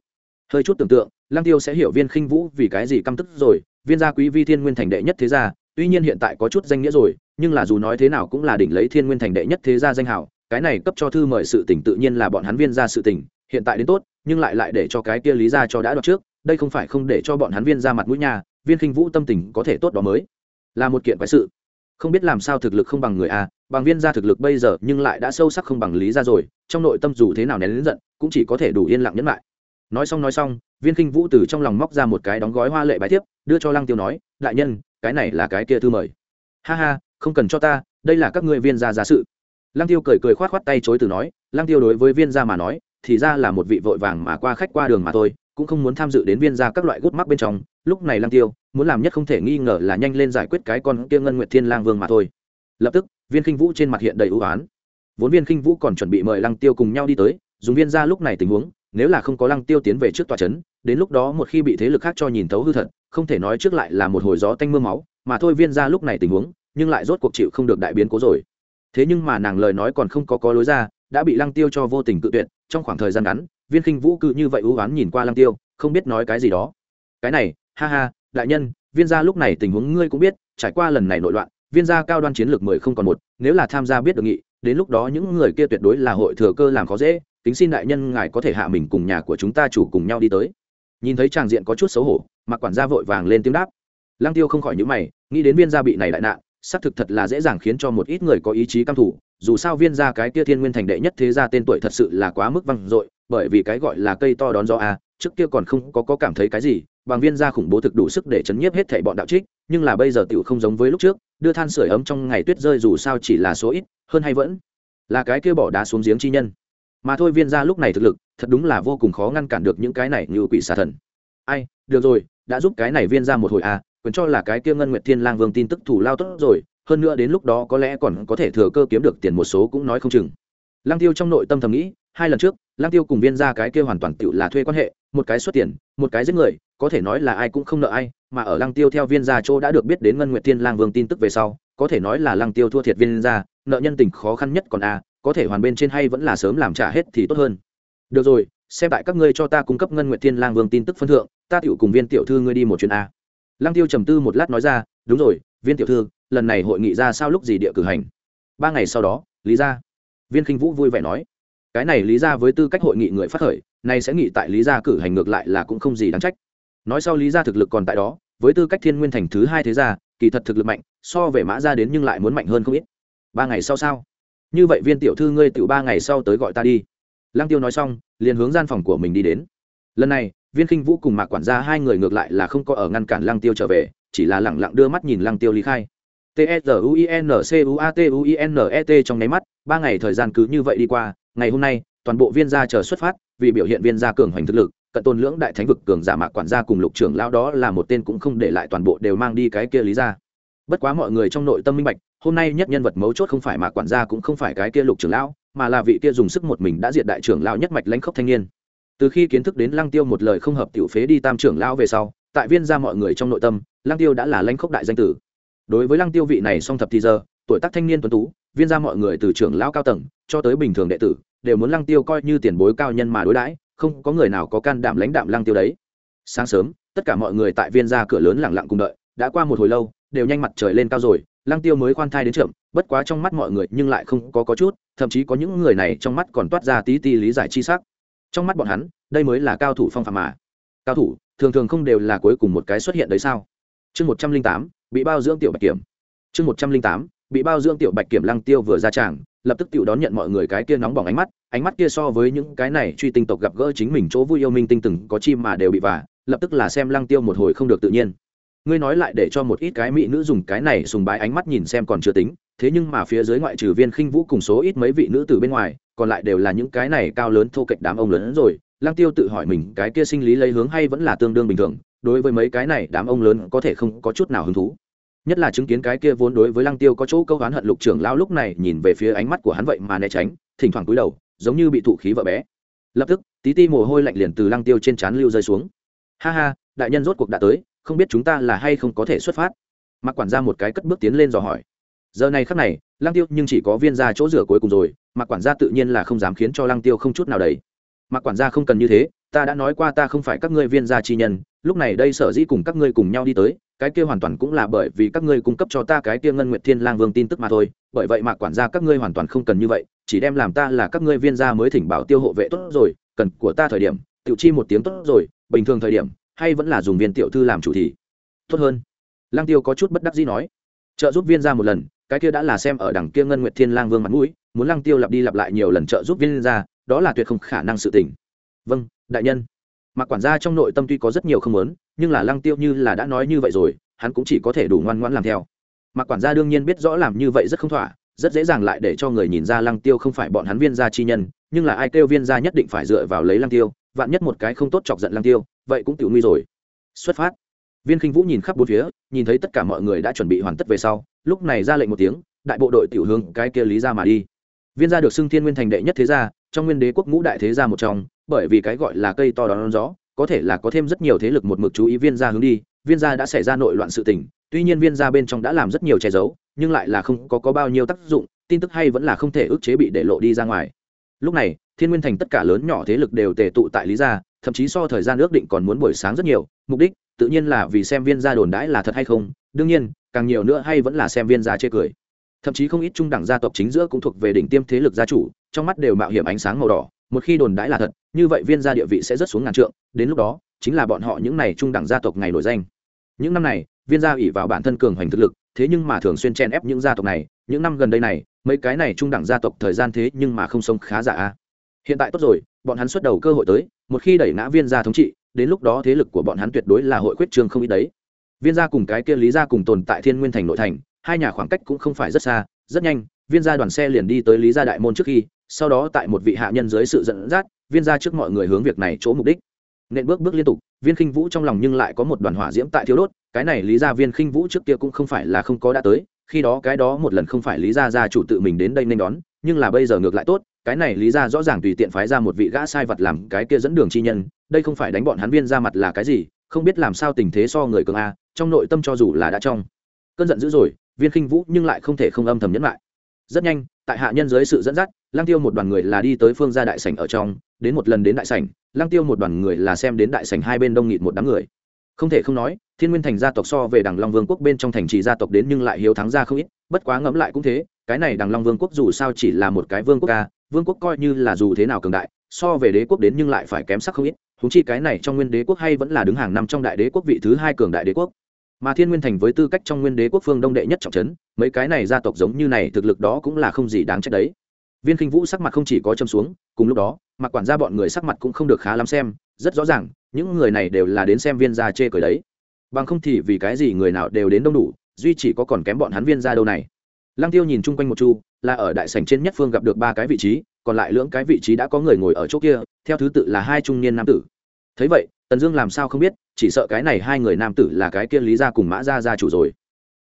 Hơi chút tưởng tượng, lăng tiêu sẽ hiểu viên khinh vũ vì cái gì căm tức rồi, viên gia quý vi thiên nguyên thành đệ nhất thế gia tuy nhiên hiện tại có chút danh nghĩa rồi, nhưng là dù nói thế nào cũng là đỉnh lấy thiên nguyên thành đệ nhất thế gia danh hào, cái này cấp cho thư mời sự tỉnh tự nhiên là bọn hắn viên gia sự tỉnh, hiện tại đến tốt, nhưng lại lại để cho cái kia lý ra cho đã đoạt trước, đây không phải không để cho bọn hắn viên ra mặt mũi nhà, viên khinh vũ tâm tình có thể tốt đó mới. Là một kiện quái sự. Không biết làm sao thực lực không bằng người a, bằng viên ra thực lực bây giờ nhưng lại đã sâu sắc không bằng lý ra rồi, trong nội tâm dù thế nào nén lớn giận, cũng chỉ có thể đủ yên lặng nhẫn lại. Nói xong nói xong, viên kinh vũ từ trong lòng móc ra một cái đóng gói hoa lệ bài thiếp, đưa cho lăng tiêu nói, đại nhân cái này là cái kia thư mời. Ha ha, không cần cho ta, đây là các ngươi viên gia gia sự. Lăng tiêu cười cười khoát khoát tay chối từ nói, lăng tiêu đối với viên gia mà nói, thì ra là một vị vội vàng mà qua khách qua đường mà thôi, cũng không muốn tham dự đến viên gia các loại gút mắc bên trong. Lúc này lăng tiêu, muốn làm nhất không thể nghi ngờ là nhanh lên giải quyết cái con kia ngân nguyệt thiên lang vương mà thôi. Lập tức, viên khinh vũ trên mặt hiện đầy ưu oán. Vốn viên khinh vũ còn chuẩn bị mời lăng tiêu cùng nhau đi tới, dùng viên gia lúc này tình huống nếu là không có lăng tiêu tiến về trước tòa trấn đến lúc đó một khi bị thế lực khác cho nhìn thấu hư thật, không thể nói trước lại là một hồi gió tanh mưa máu, mà thôi viên gia lúc này tình huống, nhưng lại rốt cuộc chịu không được đại biến cố rồi. Thế nhưng mà nàng lời nói còn không có có lối ra, đã bị lăng tiêu cho vô tình cự tuyệt, trong khoảng thời gian ngắn, viên khinh vũ cự như vậy ưu oán nhìn qua lăng tiêu, không biết nói cái gì đó. Cái này, ha ha, đại nhân, viên gia lúc này tình huống ngươi cũng biết, trải qua lần này nội loạn, viên gia cao đoan chiến lược mười không còn một, nếu là tham gia biết được nghị, đến lúc đó những người kia tuyệt đối là hội thừa cơ làm khó dễ tính xin đại nhân ngài có thể hạ mình cùng nhà của chúng ta chủ cùng nhau đi tới. Nhìn thấy tràng diện có chút xấu hổ mặc quản gia vội vàng lên tiếng đáp. Lăng tiêu không khỏi những mày nghĩ đến viên gia bị này đại nạn xác thực thật là dễ dàng khiến cho một ít người có ý chí căm thủ dù sao viên gia cái kia thiên nguyên thành đệ nhất thế gia tên tuổi thật sự là quá mức vang dội bởi vì cái gọi là cây to đón gió a trước kia còn không có, có cảm thấy cái gì bằng viên gia khủng bố thực đủ sức để chấn nhiếp hết thảy bọn đạo trích nhưng là bây giờ tiểu không giống với lúc trước đưa than sửa ấm trong ngày tuyết rơi dù sao chỉ là số ít hơn hay vẫn là cái kia bỏ đá xuống giếng chi nhân mà thôi viên gia lúc này thực lực thật đúng là vô cùng khó ngăn cản được những cái này như quỷ xà thần. Ai được rồi đã giúp cái này viên ra một hồi à quyền cho là cái kia ngân nguyệt thiên lang vương tin tức thủ lao tốt rồi hơn nữa đến lúc đó có lẽ còn có thể thừa cơ kiếm được tiền một số cũng nói không chừng. Lang tiêu trong nội tâm thầm nghĩ hai lần trước lang tiêu cùng viên ra cái kia hoàn toàn tựu là thuê quan hệ một cái xuất tiền một cái giết người có thể nói là ai cũng không nợ ai mà ở lang tiêu theo viên gia chỗ đã được biết đến ngân nguyệt thiên lang vương tin tức về sau có thể nói là lang tiêu thua thiệt viên gia nợ nhân tình khó khăn nhất còn a à, có thể hoàn bên trên hay vẫn là sớm làm trả hết thì tốt hơn. Được rồi, xem tại các ngươi cho ta cung cấp ngân nguyệt thiên lang vương tin tức phân thượng, ta tiểu cùng viên tiểu thư ngươi đi một chuyến a. Lăng tiêu trầm tư một lát nói ra, đúng rồi, viên tiểu thư, lần này hội nghị ra sao lúc gì địa cử hành? Ba ngày sau đó, lý gia. Viên khinh vũ vui vẻ nói, cái này lý gia với tư cách hội nghị người phát khởi, nay sẽ nghị tại lý gia cử hành ngược lại là cũng không gì đáng trách. Nói sau lý gia thực lực còn tại đó, với tư cách thiên nguyên thành thứ hai thế gia, kỳ thật thực lực mạnh, so về mã gia đến nhưng lại muốn mạnh hơn không ít. Ba ngày sau sao? Như vậy viên tiểu thư ngươi tự ba ngày sau tới gọi ta đi. Lăng tiêu nói xong, liền hướng gian phòng của mình đi đến. Lần này, viên khinh vũ cùng mạc quản gia hai người ngược lại là không có ở ngăn cản lăng tiêu trở về, chỉ là lẳng lặng đưa mắt nhìn lăng tiêu lý khai. T s u i n c u a t u i n e t trong nháy mắt, ba ngày thời gian cứ như vậy đi qua, ngày hôm nay, toàn bộ viên gia chờ xuất phát, vì biểu hiện viên gia cường hoành thực lực, cận tôn lưỡng đại thánh vực cường giả mạc quản gia cùng lục trưởng lão đó là một tên cũng không để lại toàn bộ đều mang đi cái kia lý ra bất quá mọi người trong nội tâm minh bạch, hôm nay nhất nhân vật mấu chốt không phải mà quản gia cũng không phải cái kia lục trưởng lão, mà là vị kia dùng sức một mình đã diệt đại trưởng lão nhất mạch lãnh khốc thanh niên. Từ khi kiến thức đến lăng tiêu một lời không hợp tiểu phế đi tam trưởng lão về sau, tại viên ra mọi người trong nội tâm, lăng tiêu đã là lãnh khốc đại danh tử. Đối với lăng tiêu vị này song thập thì giờ, tuổi tác thanh niên tuấn tú, viên ra mọi người từ trưởng lão cao tầng cho tới bình thường đệ tử, đều muốn lăng tiêu coi như tiền bối cao nhân mà đối đãi, không có người nào có can đảm lãnh đạm lăng tiêu đấy. Sáng sớm, tất cả mọi người tại viên ra cửa lớn lặng lặng cùng đợi, đã qua một hồi lâu đều nhanh mặt trời lên cao rồi, lăng tiêu mới khoan thai đến trượm bất quá trong mắt mọi người nhưng lại không có có chút, thậm chí có những người này trong mắt còn toát ra tí ti lý giải chi sắc. Trong mắt bọn hắn, đây mới là cao thủ phong phạm mà. Cao thủ, thường thường không đều là cuối cùng một cái xuất hiện đấy sao? Chương một trăm linh tám, bị bao dưỡng tiểu bạch kiểm. Chương một trăm linh tám, bị bao dưỡng tiểu bạch kiểm lăng tiêu vừa ra tràng, lập tức tự đón nhận mọi người cái kia nóng bỏng ánh mắt ánh mắt kia so với những cái này truy tinh tộc gặp gỡ chính mình chỗ vui yêu minh tinh từng có chim mà đều bị vả, lập tức là xem lăng tiêu một hồi không được tự nhiên ngươi nói lại để cho một ít cái mỹ nữ dùng cái này sùng bái ánh mắt nhìn xem còn chưa tính, thế nhưng mà phía dưới ngoại trừ viên khinh vũ cùng số ít mấy vị nữ từ bên ngoài, còn lại đều là những cái này cao lớn thô kệch đám ông lớn rồi. Lăng tiêu tự hỏi mình cái kia sinh lý lấy hướng hay vẫn là tương đương bình thường, đối với mấy cái này đám ông lớn có thể không có chút nào hứng thú. Nhất là chứng kiến cái kia vốn đối với lăng tiêu có chỗ câu oán hận lục trưởng lao lúc này nhìn về phía ánh mắt của hắn vậy mà né tránh, thỉnh thoảng cúi đầu, giống như bị thụ khí vợ bé. Lập tức, tí ti mồ hôi lạnh liền từ lăng tiêu trên trán lưu rơi xuống. Ha ha, đại nhân rốt cuộc đã tới không biết chúng ta là hay không có thể xuất phát. Mặc quản gia một cái cất bước tiến lên dò hỏi. Giờ này khắc này, lăng tiêu nhưng chỉ có viên ra chỗ rửa cuối cùng rồi mặc quản gia tự nhiên là không dám khiến cho lăng tiêu không chút nào đấy mặc quản gia không cần như thế, ta đã nói qua ta không phải các ngươi viên gia chi nhân, lúc này đây sở dĩ cùng các ngươi cùng nhau đi tới, cái kia hoàn toàn cũng là bởi vì các ngươi cung cấp cho ta cái kia ngân nguyệt thiên lang vương tin tức mà thôi, bởi vậy mạc quản gia các ngươi hoàn toàn không cần như vậy, chỉ đem làm ta là các ngươi viên gia mới thỉnh bảo tiêu hộ vệ tốt rồi, cần của ta thời điểm, tiểu chi một tiếng tốt rồi, bình thường thời điểm hay vẫn là dùng viên tiểu thư làm chủ thì tốt hơn. Lang tiêu có chút bất đắc dĩ nói trợ giúp viên ra một lần cái kia đã là xem ở đằng kia ngân nguyệt thiên lang vương mặt mũi muốn lang tiêu lặp đi lặp lại nhiều lần trợ giúp viên ra, đó là tuyệt không khả năng sự tình. Vâng đại nhân. Mặc quản gia trong nội tâm tuy có rất nhiều không muốn nhưng là lăng tiêu như là đã nói như vậy rồi hắn cũng chỉ có thể đủ ngoan ngoãn làm theo. Mặc quản gia đương nhiên biết rõ làm như vậy rất không thỏa rất dễ dàng lại để cho người nhìn ra lăng tiêu không phải bọn hắn viên gia chi nhân, nhưng là ai kêu viên gia nhất định phải dựa vào lấy lăng tiêu, vạn nhất một cái không tốt chọc giận lăng tiêu, vậy cũng tiểu nguy rồi. Xuất phát. Viên khinh vũ nhìn khắp bốn phía, nhìn thấy tất cả mọi người đã chuẩn bị hoàn tất về sau, lúc này ra lệnh một tiếng, đại bộ đội tiểu hướng cái kia lý ra mà đi. Viên gia được xưng thiên nguyên thành đệ nhất thế gia, trong nguyên đế quốc ngũ đại thế gia một trong, bởi vì cái gọi là cây to đón gió, có thể là có thêm rất nhiều thế lực một mực chú ý viên gia hướng đi, viên gia đã xảy ra nội loạn sự tình, tuy nhiên viên gia bên trong đã làm rất nhiều che giấu nhưng lại là không có, có bao nhiêu tác dụng tin tức hay vẫn là không thể ức chế bị để lộ đi ra ngoài. Lúc này thiên nguyên thành tất cả lớn nhỏ thế lực đều tề tụ tại lý gia thậm chí so thời gian ước định còn muốn buổi sáng rất nhiều mục đích tự nhiên là vì xem viên gia đồn đãi là thật hay không đương nhiên càng nhiều nữa hay vẫn là xem viên gia chê cười. Thậm chí không ít trung đẳng gia tộc chính giữa cũng thuộc về đỉnh tiêm thế lực gia chủ trong mắt đều mạo hiểm ánh sáng màu đỏ một khi đồn đãi là thật như vậy viên gia địa vị sẽ rất xuống ngàn trượng đến lúc đó chính là bọn họ những này trung đẳng gia tộc ngày nổi danh. Những năm này viên gia ủy vào bản thân cường hoành thực lực thế nhưng mà thường xuyên chen ép những gia tộc này, những năm gần đây này, mấy cái này trung đẳng gia tộc thời gian thế nhưng mà không sống khá giả a. Hiện tại tốt rồi, bọn hắn xuất đầu cơ hội tới, một khi đẩy ngã viên gia thống trị, đến lúc đó thế lực của bọn hắn tuyệt đối là hội quyết trương không ít đấy. Viên gia cùng cái kia lý gia cùng tồn tại thiên nguyên thành nội thành, hai nhà khoảng cách cũng không phải rất xa, rất nhanh, viên gia đoàn xe liền đi tới lý gia đại môn trước khi, sau đó tại một vị hạ nhân dưới sự dẫn dắt, viên gia trước mọi người hướng việc này chỗ mục đích nên bước bước liên tục, viên khinh vũ trong lòng nhưng lại có một đoàn hỏa diễm tại thiếu đốt, cái này lý gia viên khinh vũ trước kia cũng không phải là không có đã tới, khi đó cái đó một lần không phải lý gia gia chủ tự mình đến đây nên đón, nhưng là bây giờ ngược lại tốt, cái này lý gia rõ ràng tùy tiện phái ra một vị gã sai vật làm cái kia dẫn đường chi nhân, đây không phải đánh bọn hắn viên ra mặt là cái gì, không biết làm sao tình thế so người cường a, trong nội tâm cho dù là đã trong cơn giận dữ rồi, viên khinh vũ nhưng lại không thể không âm thầm nhẫn lại. Rất nhanh, tại hạ nhân dưới sự dẫn dắt lang tiêu một đoàn người là đi tới phương gia đại sảnh ở trong, đến một lần đến đại sảnh lang tiêu một đoàn người là xem đến đại sảnh hai bên đông nghịt một đám người. Không thể không nói, thiên nguyên thành gia tộc so về đằng long vương quốc bên trong thành trì gia tộc đến nhưng lại hiếu thắng ra không ít, bất quá ngẫm lại cũng thế, cái này đằng long vương quốc dù sao chỉ là một cái vương quốc ca, vương quốc coi như là dù thế nào cường đại, so về đế quốc đến nhưng lại phải kém sắc không ít, huống chi cái này trong nguyên đế quốc hay vẫn là đứng hàng năm trong đại đế quốc vị thứ hai cường đại đế quốc. Mà thiên nguyên thành với tư cách trong nguyên đế quốc phương đông đệ nhất trọng trấn, mấy cái này gia tộc giống như này thực lực đó cũng là không gì đáng trách đấy viên kinh vũ sắc mặt không chỉ có châm xuống, cùng lúc đó, mặc quản gia bọn người sắc mặt cũng không được khá lắm xem, rất rõ ràng, những người này đều là đến xem viên gia chê cười đấy. Bằng không thì vì cái gì người nào đều đến đông đủ, duy chỉ có còn kém bọn hắn viên gia đâu này. Lăng tiêu nhìn chung quanh một chu, là ở đại sảnh trên nhất phương gặp được ba cái vị trí, còn lại lưỡng cái vị trí đã có người ngồi ở chỗ kia, theo thứ tự là hai trung niên nam tử. Thấy vậy, tần dương làm sao không biết, chỉ sợ cái này hai người nam tử là cái kia lý gia cùng mã gia gia chủ rồi.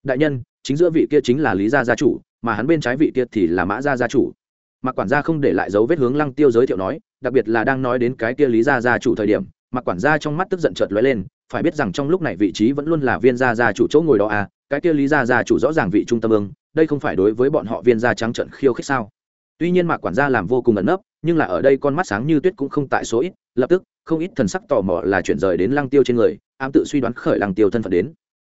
Đại nhân, chính giữa vị kia chính là lý gia gia chủ, mà hắn bên trái vị kia thì là mã gia gia chủ. Mạc quản gia không để lại dấu vết hướng lăng tiêu giới thiệu nói, đặc biệt là đang nói đến cái kia lý gia gia chủ thời điểm, Mạc quản gia trong mắt tức giận chợt lóe lên, phải biết rằng trong lúc này vị trí vẫn luôn là viên gia gia chủ chỗ ngồi đó à cái kia lý gia gia chủ rõ ràng vị trung tâm ương, đây không phải đối với bọn họ viên gia trắng trận khiêu khích sao? Tuy nhiên mạc quản gia làm vô cùng ẩn nấp, nhưng là ở đây con mắt sáng như tuyết cũng không tại số ít, lập tức, không ít thần sắc tò mò là chuyển rời đến lăng tiêu trên người am tự suy đoán khởi lăng tiêu thân phận đến.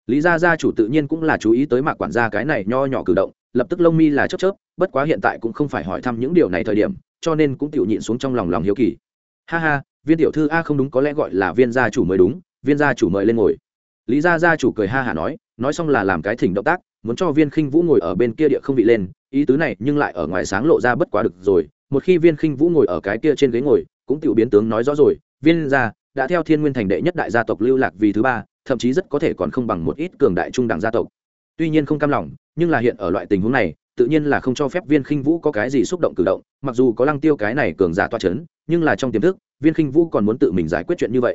Lý gia gia chủ tự nhiên cũng là chú ý tới mạc quản gia cái này nho nhỏ cử động lập tức lông mi là chớp chớp, bất quá hiện tại cũng không phải hỏi thăm những điều này thời điểm, cho nên cũng tiểu nhịn xuống trong lòng lòng hiếu kỳ. Ha ha, viên tiểu thư a không đúng, có lẽ gọi là viên gia chủ mới đúng, viên gia chủ mời lên ngồi. Lý gia gia chủ cười ha hả nói nói xong là làm cái thỉnh động tác, muốn cho viên khinh vũ ngồi ở bên kia địa không bị lên, ý tứ này nhưng lại ở ngoài sáng lộ ra bất quá được rồi, một khi viên khinh vũ ngồi ở cái kia trên ghế ngồi, cũng tiểu biến tướng nói rõ rồi, viên gia đã theo thiên nguyên thành đệ nhất đại gia tộc lưu lạc vì thứ ba, thậm chí rất có thể còn không bằng một ít cường đại trung đẳng gia tộc tuy nhiên không cam lòng, nhưng là hiện ở loại tình huống này, tự nhiên là không cho phép viên khinh vũ có cái gì xúc động cử động, mặc dù có lăng tiêu cái này cường giả toa c h ấ n nhưng là trong tiềm thức, viên khinh vũ còn muốn tự mình giải quyết chuyện như vậy.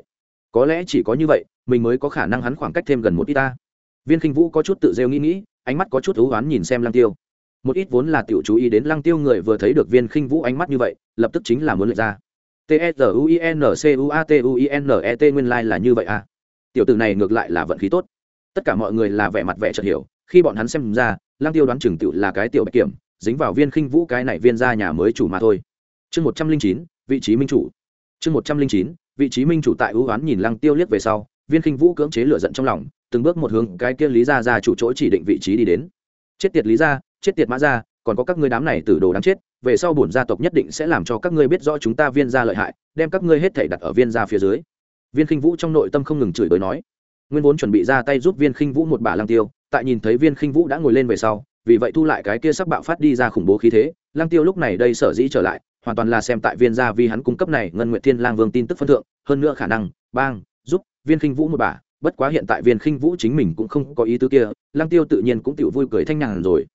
Có lẽ chỉ có như vậy, mình mới có khả năng hắn khoảng cách thêm gần một ít ta. Viên khinh vũ có chút tự rêu nghĩ nghĩ, ánh mắt có chút thú oán nhìn xem lăng tiêu. Một ít vốn là tiểu chú ý đến lăng tiêu người vừa thấy được viên khinh vũ ánh mắt như vậy, lập tức chính là muốn lệch ra. T e R u i n c u a t u i n e t nguyên lai là như vậy à. Tiểu tử này ngược lại là vận khí tốt tất cả mọi người là vẻ mặt vẻ chợt hiểu, khi bọn hắn xem ra lang tiêu đoán chừng tiểu là cái tiểu bạch kiểm, dính vào viên khinh vũ cái này viên ra nhà mới chủ mà thôi. Chương một trăm linh chín, vị trí minh chủ. Chương một trăm linh chín, vị trí minh chủ tại ưu oán nhìn lang tiêu liếc về sau, viên khinh vũ cưỡng chế lửa giận trong lòng, từng bước một hướng cái kia lý ra ra chủ chỗ chỉ định vị trí đi đến. Chết tiệt lý ra chết tiệt mã ra còn có các ngươi đám này tử đồ đáng chết, về sau bổn gia tộc nhất định sẽ làm cho các ngươi biết rõ chúng ta viên gia lợi hại, đem các ngươi hết thể đặt ở viên gia phía dưới. Viên khinh vũ trong nội tâm không ngừng chửi bới nói nguyên vốn chuẩn bị ra tay giúp viên khinh vũ một bà lăng tiêu, tại nhìn thấy viên khinh vũ đã ngồi lên về sau, vì vậy thu lại cái kia sắp bạo phát đi ra khủng bố khí thế, lăng tiêu lúc này đây sở dĩ trở lại, hoàn toàn là xem tại viên gia vì hắn cung cấp này ngân nguyệt thiên lang vương tin tức phân thượng, hơn nữa khả năng, bang, giúp, viên khinh vũ một bà bất quá hiện tại viên khinh vũ chính mình cũng không có ý tứ kia, lăng tiêu tự nhiên cũng tiểu vui cười thanh nhàn rồi.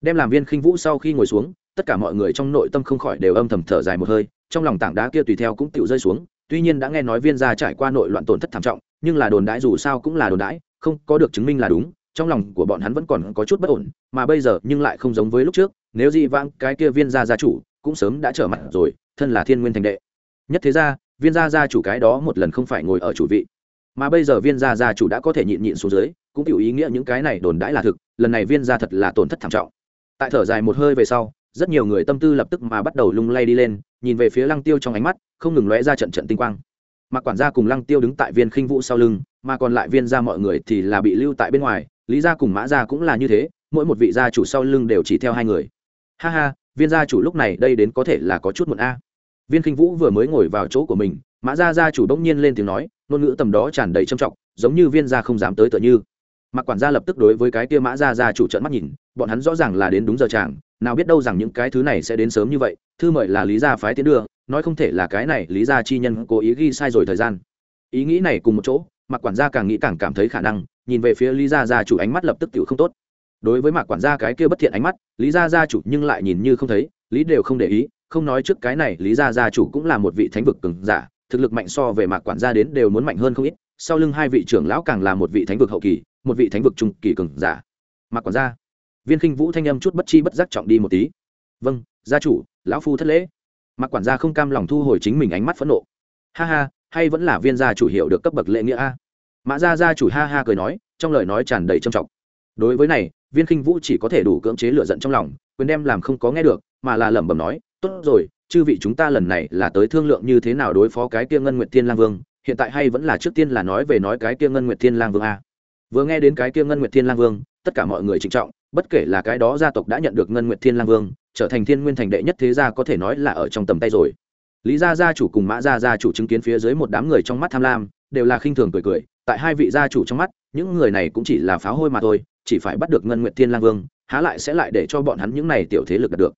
Đem làm viên khinh vũ sau khi ngồi xuống, tất cả mọi người trong nội tâm không khỏi đều âm thầm thở dài một hơi, trong lòng tảng đá kia tùy theo cũng tiểu rơi xuống, tuy nhiên đã nghe nói viên gia trải qua nội loạn tổn thất thảm trọng nhưng là đồn đãi dù sao cũng là đồn đãi, không có được chứng minh là đúng, trong lòng của bọn hắn vẫn còn có chút bất ổn, mà bây giờ nhưng lại không giống với lúc trước, nếu dị vãng cái kia viên gia gia chủ cũng sớm đã trở mặt rồi, thân là thiên nguyên thành đệ. Nhất thế ra viên gia gia chủ cái đó một lần không phải ngồi ở chủ vị. Mà bây giờ viên gia gia chủ đã có thể nhịn nhịn xuống dưới, cũng hiểu ý nghĩa những cái này đồn đãi là thực, lần này viên gia thật là tổn thất thảm trọng. Tại thở dài một hơi về sau, rất nhiều người tâm tư lập tức mà bắt đầu lung lay đi lên, nhìn về phía lăng tiêu trong ánh mắt, không ngừng lóe ra trận trận tinh quang mà quản gia cùng lăng tiêu đứng tại viên khinh vũ sau lưng, mà còn lại viên gia mọi người thì là bị lưu tại bên ngoài, lý gia cùng mã gia cũng là như thế, mỗi một vị gia chủ sau lưng đều chỉ theo hai người. Ha ha, viên gia chủ lúc này đây đến có thể là có chút muộn a. Viên khinh vũ vừa mới ngồi vào chỗ của mình, mã gia gia chủ đông nhiên lên tiếng nói, ngôn ngữ tầm đó tràn đầy trầm trọng, giống như viên gia không dám tới tựa như. Mặc quản gia lập tức đối với cái kia mã gia gia chủ trợn mắt nhìn, bọn hắn rõ ràng là đến đúng giờ chàng, nào biết đâu rằng những cái thứ này sẽ đến sớm như vậy, thư mời là lý gia phái tiến đưa nói không thể là cái này, lý gia chi nhân cố ý ghi sai rồi thời gian. Ý nghĩ này cùng một chỗ mặc quản gia càng nghĩ càng cảm thấy khả năng, nhìn về phía lý gia gia chủ ánh mắt lập tức tự không tốt. Đối với mạc quản gia cái kia bất thiện ánh mắt, lý gia gia chủ nhưng lại nhìn như không thấy, lý đều không để ý, không nói trước cái này, lý gia gia chủ cũng là một vị thánh vực cường giả, thực lực mạnh so về mạc quản gia đến đều muốn mạnh hơn không ít, sau lưng hai vị trưởng lão càng là một vị thánh vực hậu kỳ, một vị thánh vực trung kỳ cường giả. Mạc quản gia, viên khinh vũ thanh âm chút bất chi bất giác trọng đi một tí. Vâng gia chủ, lão phu thất lễ mạc quản gia không cam lòng thu hồi chính mình ánh mắt phẫn nộ. Ha ha, hay vẫn là viên gia chủ hiệu được cấp bậc lễ nghĩa a? Mã gia gia chủ ha ha cười nói, trong lời nói tràn đầy trầm trọng. Đối với này, viên khinh vũ chỉ có thể đủ cưỡng chế lựa giận trong lòng, quyền đem làm không có nghe được, mà là lẩm bẩm nói, tốt rồi, chư vị chúng ta lần này là tới thương lượng như thế nào đối phó cái kia ngân nguyệt thiên lang vương, hiện tại hay vẫn là trước tiên là nói về nói cái kia ngân nguyệt thiên lang vương a? Vừa nghe đến cái kia ngân nguyệt thiên lang vương, tất cả mọi người trịnh trọng, bất kể là cái đó gia tộc đã nhận được ngân nguyệt thiên lang vương trở thành thiên nguyên thành đệ nhất thế gia có thể nói là ở trong tầm tay rồi. Lý gia gia chủ cùng mã gia gia chủ chứng kiến phía dưới một đám người trong mắt tham lam, đều là khinh thường cười cười. Tại hai vị gia chủ trong mắt, những người này cũng chỉ là pháo hôi mà thôi, chỉ phải bắt được ngân nguyệt thiên lang vương, há lại sẽ lại để cho bọn hắn những này tiểu thế lực đạt được.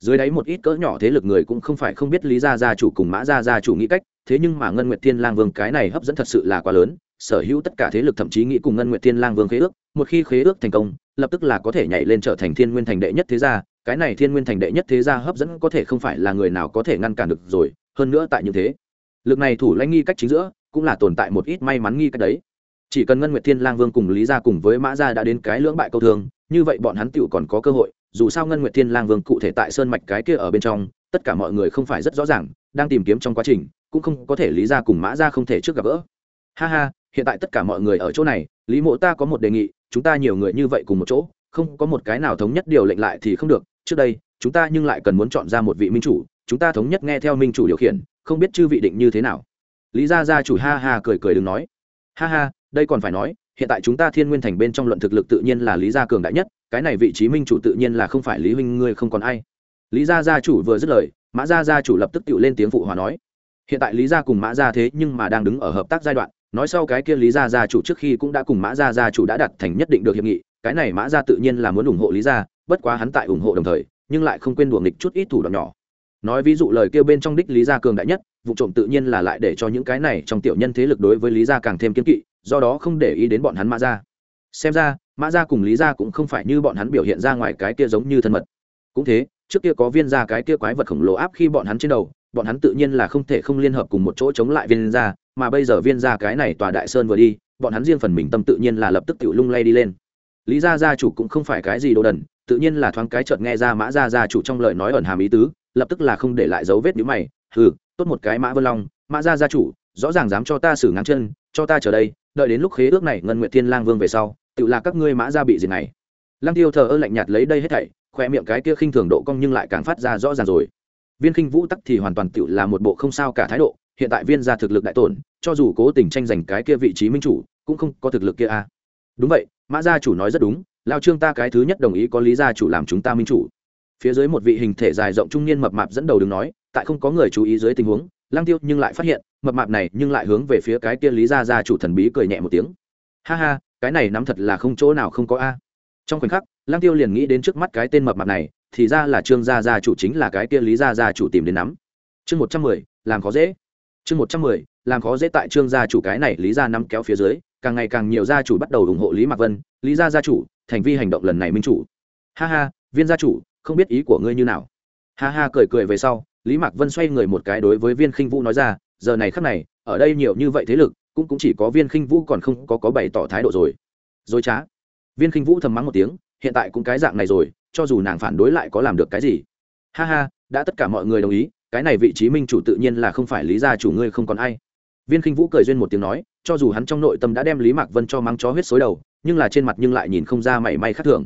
Dưới đáy một ít cỡ nhỏ thế lực người cũng không phải không biết lý gia gia chủ cùng mã gia gia chủ nghĩ cách, thế nhưng mà ngân nguyệt thiên lang vương cái này hấp dẫn thật sự là quá lớn, sở hữu tất cả thế lực thậm chí nghĩ cùng ngân nguyệt thiên lang vương khế ước, một khi khế ước thành công, lập tức là có thể nhảy lên trở thành thiên nguyên thành đệ nhất thế gia cái này thiên nguyên thành đệ nhất thế gia hấp dẫn có thể không phải là người nào có thể ngăn cản được rồi, hơn nữa tại như thế, lực này thủ lãnh nghi cách chính giữa, cũng là tồn tại một ít may mắn nghi cách đấy. Chỉ cần ngân nguyệt thiên lang vương cùng lý gia cùng với mã gia đã đến cái lưỡng bại câu thương, như vậy bọn hắn tựu còn có cơ hội, dù sao ngân nguyệt thiên lang vương cụ thể tại sơn mạch cái kia ở bên trong, tất cả mọi người không phải rất rõ ràng, đang tìm kiếm trong quá trình, cũng không có thể lý gia cùng mã gia không thể trước gặp gỡ. Ha ha, hiện tại tất cả mọi người ở chỗ này, lý mộ ta có một đề nghị, chúng ta nhiều người như vậy cùng một chỗ, không có một cái nào thống nhất điều lệnh lại thì không được trước đây, chúng ta nhưng lại cần muốn chọn ra một vị minh chủ, chúng ta thống nhất nghe theo minh chủ điều khiển, không biết chư vị định như thế nào. Lý gia gia chủ ha ha cười cười đừng nói. Ha ha, đây còn phải nói, hiện tại chúng ta thiên nguyên thành bên trong luận thực lực tự nhiên là lý gia cường đại nhất, cái này vị trí minh chủ tự nhiên là không phải lý huynh ngươi không còn ai. Lý gia gia chủ vừa dứt lời, mã gia gia chủ lập tức tự lên tiếng phụ hòa nói. Hiện tại lý gia cùng mã gia thế nhưng mà đang đứng ở hợp tác giai đoạn, nói sau cái kia lý gia gia chủ trước khi cũng đã cùng mã gia gia chủ đã đặt thành nhất định được hiệp nghị cái này mã gia tự nhiên là muốn ủng hộ lý gia, bất quá hắn tại ủng hộ đồng thời, nhưng lại không quên đùa nghịch chút ít thủ đoạn nhỏ. Nói ví dụ lời kêu bên trong đích lý gia cường đại nhất, vụ trộm tự nhiên là lại để cho những cái này trong tiểu nhân thế lực đối với lý gia càng thêm kiên kỵ, do đó không để ý đến bọn hắn mã gia xem ra, mã gia cùng lý gia cũng không phải như bọn hắn biểu hiện ra ngoài cái kia giống như thân mật. Cũng thế, trước kia có viên gia cái kia quái vật khổng lồ áp khi bọn hắn trên đầu, bọn hắn tự nhiên là không thể không liên hợp cùng một chỗ chống lại viên gia, mà bây giờ viên gia cái này tòa đại sơn vừa đi, bọn hắn riêng phần mình tâm tự nhiên là lập tức tự lung lay đi lên lý gia gia chủ cũng không phải cái gì đồ đần, tự nhiên là thoáng cái chợt nghe ra mã gia gia chủ trong lời nói ẩn hàm ý tứ, lập tức là không để lại dấu vết nhíu mày, hừ, tốt một cái mã vân long, mã gia gia chủ, rõ ràng dám cho ta xử ngang chân, cho ta chờ đây, đợi đến lúc khế ước này ngân nguyệt thiên lang vương về sau, tự là các ngươi mã gia bị gì này lăng tiêu thờ ơ lạnh nhạt lấy đây hết thảy, khoe miệng cái kia khinh thường độ cong nhưng lại càng phát ra rõ ràng rồi viên khinh vũ tắc thì hoàn toàn tự là một bộ không sao cả thái độ, hiện tại viên gia thực lực đại tổn, cho dù cố tình tranh giành cái kia vị trí minh chủ, cũng không có thực lực kia a à. đúng vậy mã gia chủ nói rất đúng, lao trương ta cái thứ nhất đồng ý có lý gia chủ làm chúng ta minh chủ. Phía dưới một vị hình thể dài rộng trung niên mập mạp dẫn đầu đứng nói, tại không có người chú ý dưới tình huống lang tiêu nhưng lại phát hiện, mập mạp này nhưng lại hướng về phía cái kia lý gia gia chủ thần bí cười nhẹ một tiếng. Ha ha, cái này nắm thật là không chỗ nào không có a. Trong khoảnh khắc lang tiêu liền nghĩ đến trước mắt cái tên mập mạp này, thì ra là trương gia gia chủ chính là cái kia lý gia gia chủ tìm đến nắm. Chương một trăm mười, làm khó dễ. Chương một trăm mười, làm khó dễ tại trương gia chủ cái này lý gia nắm kéo phía dưới càng ngày càng nhiều gia chủ bắt đầu ủng hộ lý mạc vân, lý gia gia chủ, thành vi hành động lần này minh chủ. Ha ha, viên gia chủ, không biết ý của ngươi như nào. Ha ha cười cười về sau, lý mạc vân xoay người một cái đối với viên khinh vũ nói ra, giờ này khắc này, ở đây nhiều như vậy thế lực, cũng cũng chỉ có viên khinh vũ còn không có có bày tỏ thái độ rồi. Dối trá viên khinh vũ thầm mắng một tiếng, hiện tại cũng cái dạng này rồi, cho dù nàng phản đối lại có làm được cái gì. Ha ha, đã tất cả mọi người đồng ý, cái này vị trí minh chủ tự nhiên là không phải lý gia chủ ngươi không còn ai viên khinh vũ cười duyên một tiếng nói, cho dù hắn trong nội tâm đã đem lý mạc vân cho mắng chó huyết xối đầu, nhưng là trên mặt nhưng lại nhìn không ra mảy may khác thường.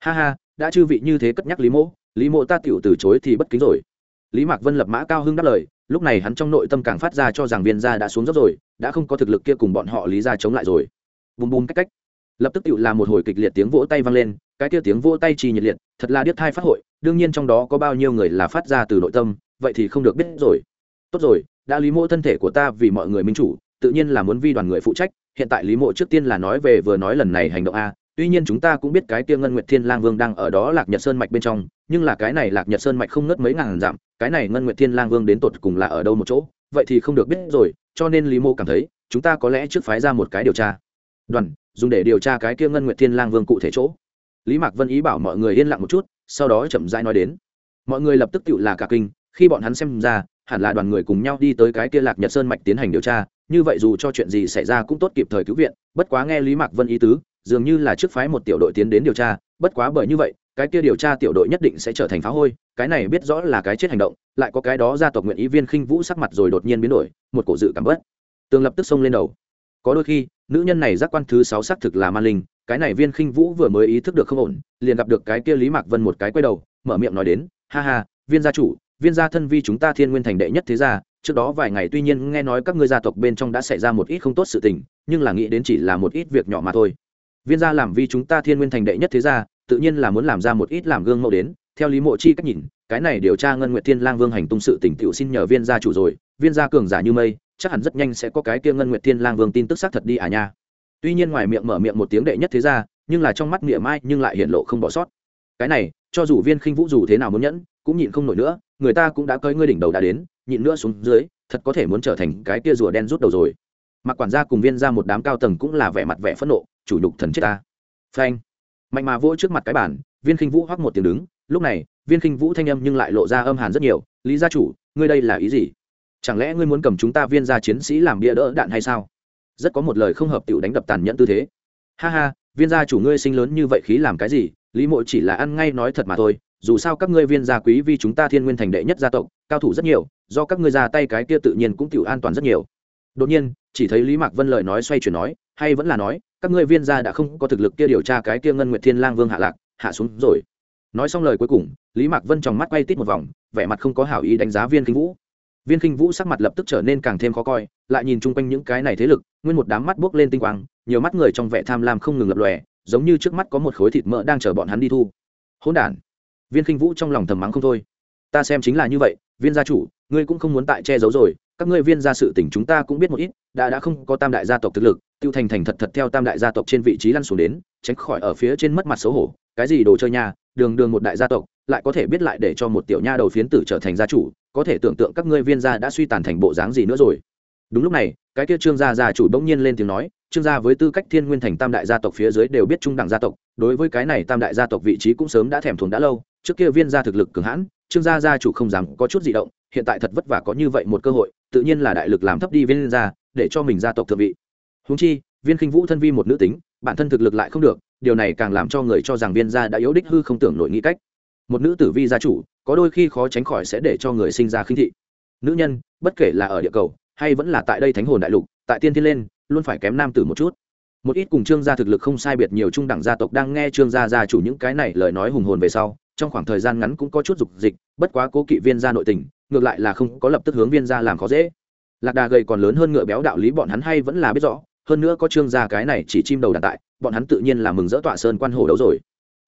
Ha ha, đã chư vị như thế cất nhắc lý mỗ lý mộ ta tiểu từ chối thì bất kính rồi. Lý mạc vân lập mã cao hưng đáp lời, lúc này hắn trong nội tâm càng phát ra cho rằng viên gia đã xuống dốc rồi, đã không có thực lực kia cùng bọn họ lý ra chống lại rồi. Bùm bùm cách cách. Lập tức tiểu là một hồi kịch liệt tiếng vỗ tay vang lên, cái kia tiếng vỗ tay trì nhiệt liệt, thật là điếc thai phát hội, đương nhiên trong đó có bao nhiêu người là phát ra từ nội tâm, vậy thì không được biết rồi. Tốt rồi đã lý mộ thân thể của ta vì mọi người minh chủ, tự nhiên là muốn vi đoàn người phụ trách. Hiện tại lý mộ trước tiên là nói về vừa nói lần này hành động a. Tuy nhiên chúng ta cũng biết cái kia ngân nguyệt thiên lang vương đang ở đó lạc nhật sơn mạch bên trong, nhưng là cái này lạc nhật sơn mạch không ngớt mấy ngàn dặm, cái này ngân nguyệt thiên lang vương đến tột cùng là ở đâu một chỗ, vậy thì không được biết rồi, cho nên lý mộ cảm thấy, chúng ta có lẽ trước phái ra một cái điều tra. Đoàn, dùng để điều tra cái kia ngân nguyệt thiên lang vương cụ thể chỗ. Lý mạc vân ý bảo mọi người yên lặng một chút, sau đó chậm rãi nói đến. Mọi người lập tức tự là cả kinh khi bọn hắn xem ra, hẳn là đoàn người cùng nhau đi tới cái kia lạc nhật sơn mạch tiến hành điều tra, như vậy dù cho chuyện gì xảy ra cũng tốt kịp thời cứu viện, bất quá nghe lý mạc vân ý tứ, dường như là trước phái một tiểu đội tiến đến điều tra, bất quá bởi như vậy, cái kia điều tra tiểu đội nhất định sẽ trở thành phá hôi, cái này biết rõ là cái chết hành động, lại có cái đó gia tộc nguyện ý viên khinh vũ sắc mặt rồi đột nhiên biến đổi, một cổ dự cảm bớt tường lập tức xông lên đầu. Có đôi khi, nữ nhân này giác quan thứ sáu xác thực là man linh, cái này viên khinh vũ vừa mới ý thức được không ổn, liền gặp được cái kia lý mạc vân một cái quay đầu, mở miệng nói đến, ha ha, viên gia chủ viên gia thân vi chúng ta thiên nguyên thành đệ nhất thế gia, trước đó vài ngày tuy nhiên nghe nói các ngươi gia tộc bên trong đã xảy ra một ít không tốt sự tình, nhưng là nghĩ đến chỉ là một ít việc nhỏ mà thôi. Viên gia làm vi chúng ta thiên nguyên thành đệ nhất thế gia, tự nhiên là muốn làm ra một ít làm gương mẫu đến, theo lý mộ chi cách nhìn, cái này điều tra ngân nguyệt thiên lang vương hành tung sự tỉnh tiểu xin nhờ viên gia chủ rồi, viên gia cường giả như mây, chắc hẳn rất nhanh sẽ có cái kia ngân nguyệt thiên lang vương tin tức xác thật đi à nha. Tuy nhiên ngoài miệng mở miệng một tiếng đệ nhất thế gia, nhưng là trong mắt miệng mai nhưng lại hiện lộ không bỏ sót. Cái này, cho dù viên khinh vũ dù thế nào muốn nhẫn, cũng nhịn không nổi nữa người ta cũng đã cơi ngươi đỉnh đầu đã đến, nhịn nữa xuống dưới, thật có thể muốn trở thành cái kia rùa đen rút đầu rồi. Mặc quản gia cùng viên ra một đám cao tầng cũng là vẻ mặt vẻ phẫn nộ, chủ nhục thần chết ta. Phanh. Mạnh mà vỗ trước mặt cái bản viên khinh vũ hoắc một tiếng đứng. Lúc này, viên khinh vũ thanh âm nhưng lại lộ ra âm hàn rất nhiều. Lý gia chủ, ngươi đây là ý gì? Chẳng lẽ ngươi muốn cầm chúng ta viên gia chiến sĩ làm bia đỡ đạn hay sao? Rất có một lời không hợp tiểu đánh đập tàn nhẫn tư thế. Ha ha, viên gia chủ ngươi sinh lớn như vậy khí làm cái gì? Lý mộ chỉ là ăn ngay nói thật mà thôi dù sao các ngươi viên gia quý vì chúng ta thiên nguyên thành đệ nhất gia tộc, cao thủ rất nhiều, do các ngươi ra tay cái kia tự nhiên cũng tiểu an toàn rất nhiều. Đột nhiên, chỉ thấy lý mạc vân lời nói xoay chuyển nói, hay vẫn là nói, các ngươi viên gia đã không có thực lực kia điều tra cái kia ngân nguyệt thiên lang vương hạ lạc, hạ xuống rồi. Nói xong lời cuối cùng, lý mạc vân tròng mắt quay tít một vòng, vẻ mặt không có hảo ý đánh giá viên kinh vũ. Viên kinh vũ sắc mặt lập tức trở nên càng thêm khó coi, lại nhìn chung quanh những cái này thế lực, nguyên một đám mắt buốc lên tinh quang, nhiều mắt người trong vẻ tham lam không ngừng lập lòe, giống như trước mắt có một khối thịt mỡ đang chờ bọn hắn đi thu. Hỗn đản! Viên kinh vũ trong lòng thầm mắng không thôi. Ta xem chính là như vậy viên gia chủ ngươi cũng không muốn tại che giấu rồi các ngươi viên gia sự tình chúng ta cũng biết một ít đã đã không có tam đại gia tộc thực lực tiêu thành thành thật thật theo tam đại gia tộc trên vị trí lăn xuống đến tránh khỏi ở phía trên mất mặt xấu hổ cái gì đồ chơi nhà, đường đường một đại gia tộc lại có thể biết lại để cho một tiểu nha đầu phiến tử trở thành gia chủ có thể tưởng tượng các ngươi viên gia đã suy tàn thành bộ dáng gì nữa rồi. Đúng lúc này cái kia trương gia gia chủ bỗng nhiên lên tiếng nói trương gia với tư cách thiên nguyên thành tam đại gia tộc phía dưới đều biết trung đẳng gia tộc đối với cái này tam đại gia tộc vị trí cũng sớm đã thèm thuồng đã lâu trước kia viên gia thực lực cường hãn, trương gia gia chủ không dám có chút gì động, hiện tại thật vất vả có như vậy một cơ hội, tự nhiên là đại lực làm thấp đi viên gia, để cho mình gia tộc thượng vị. Húng chi, viên khinh vũ thân vi một nữ tính, bản thân thực lực lại không được, điều này càng làm cho người cho rằng viên gia đã yếu đích hư không tưởng nổi nghĩ cách. Một nữ tử vi gia chủ, có đôi khi khó tránh khỏi sẽ để cho người sinh ra khinh thị. Nữ nhân, bất kể là ở địa cầu, hay vẫn là tại đây thánh hồn đại lục, tại tiên thiên lên, luôn phải kém nam tử một chút. Một ít cùng trương gia thực lực không sai biệt nhiều trung đẳng gia tộc đang nghe trương gia gia chủ những cái này lời nói hùng hồn về sau trong khoảng thời gian ngắn cũng có chút dục dịch, bất quá cố kỵ viên gia nội tình, ngược lại là không có lập tức hướng viên gia làm khó dễ. Lạc đà gầy còn lớn hơn ngựa béo đạo lý bọn hắn hay vẫn là biết rõ, hơn nữa có trương gia cái này chỉ chim đầu đàn tại, bọn hắn tự nhiên là mừng rỡ tọa sơn quan hồ đấu rồi.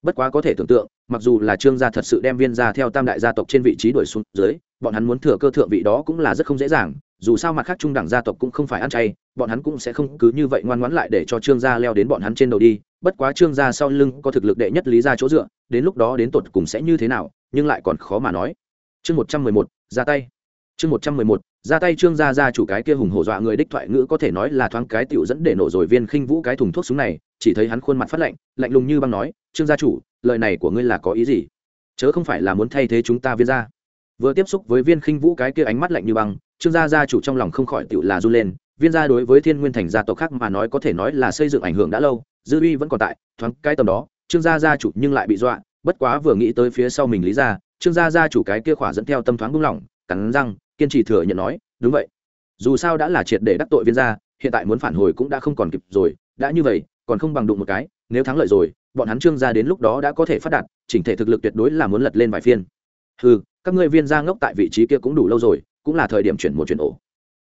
Bất quá có thể tưởng tượng, mặc dù là trương gia thật sự đem viên gia theo tam đại gia tộc trên vị trí đuổi xuống dưới, bọn hắn muốn thừa cơ thượng vị đó cũng là rất không dễ dàng, dù sao mặt khác trung đẳng gia tộc cũng không phải ăn chay, bọn hắn cũng sẽ không cứ như vậy ngoan ngoãn lại để cho trương gia leo đến bọn hắn trên đầu đi bất quá trương gia sau lưng có thực lực đệ nhất lý ra chỗ dựa, đến lúc đó đến tột cùng sẽ như thế nào, nhưng lại còn khó mà nói. Chương một trăm mười một, ra tay. Chương một trăm mười một, ra tay trương gia gia chủ cái kia hùng hổ dọa người đích thoại ngữ có thể nói là thoáng cái tiểu dẫn để nổ rồi viên khinh vũ cái thùng thuốc súng này, chỉ thấy hắn khuôn mặt phát lạnh lạnh lùng như băng nói, trương gia chủ, lời này của ngươi là có ý gì? Chớ không phải là muốn thay thế chúng ta viên gia. Vừa tiếp xúc với viên khinh vũ cái kia ánh mắt lạnh như băng, trương gia gia chủ trong lòng không khỏi tiểu là run lên viên gia đối với thiên nguyên thành gia tộc khác mà nói có thể nói là xây dựng ảnh hưởng đã lâu, dư uy vẫn còn tại, thoáng cái tầm đó, trương gia gia chủ nhưng lại bị dọa, bất quá vừa nghĩ tới phía sau mình lý ra trương gia gia chủ cái kia khỏa dẫn theo tâm thoáng buông lỏng, cắn răng, kiên trì thừa nhận nói, đúng vậy. Dù sao đã là triệt để đắc tội viên gia, hiện tại muốn phản hồi cũng đã không còn kịp rồi, đã như vậy, còn không bằng đụng một cái, nếu thắng lợi rồi, bọn hắn trương gia đến lúc đó đã có thể phát đạt, chỉnh thể thực lực tuyệt đối là muốn lật lên vài phiên. Ừ các ngươi viên gia ngốc tại vị trí kia cũng đủ lâu rồi, cũng là thời điểm chuyển một chuyển ổ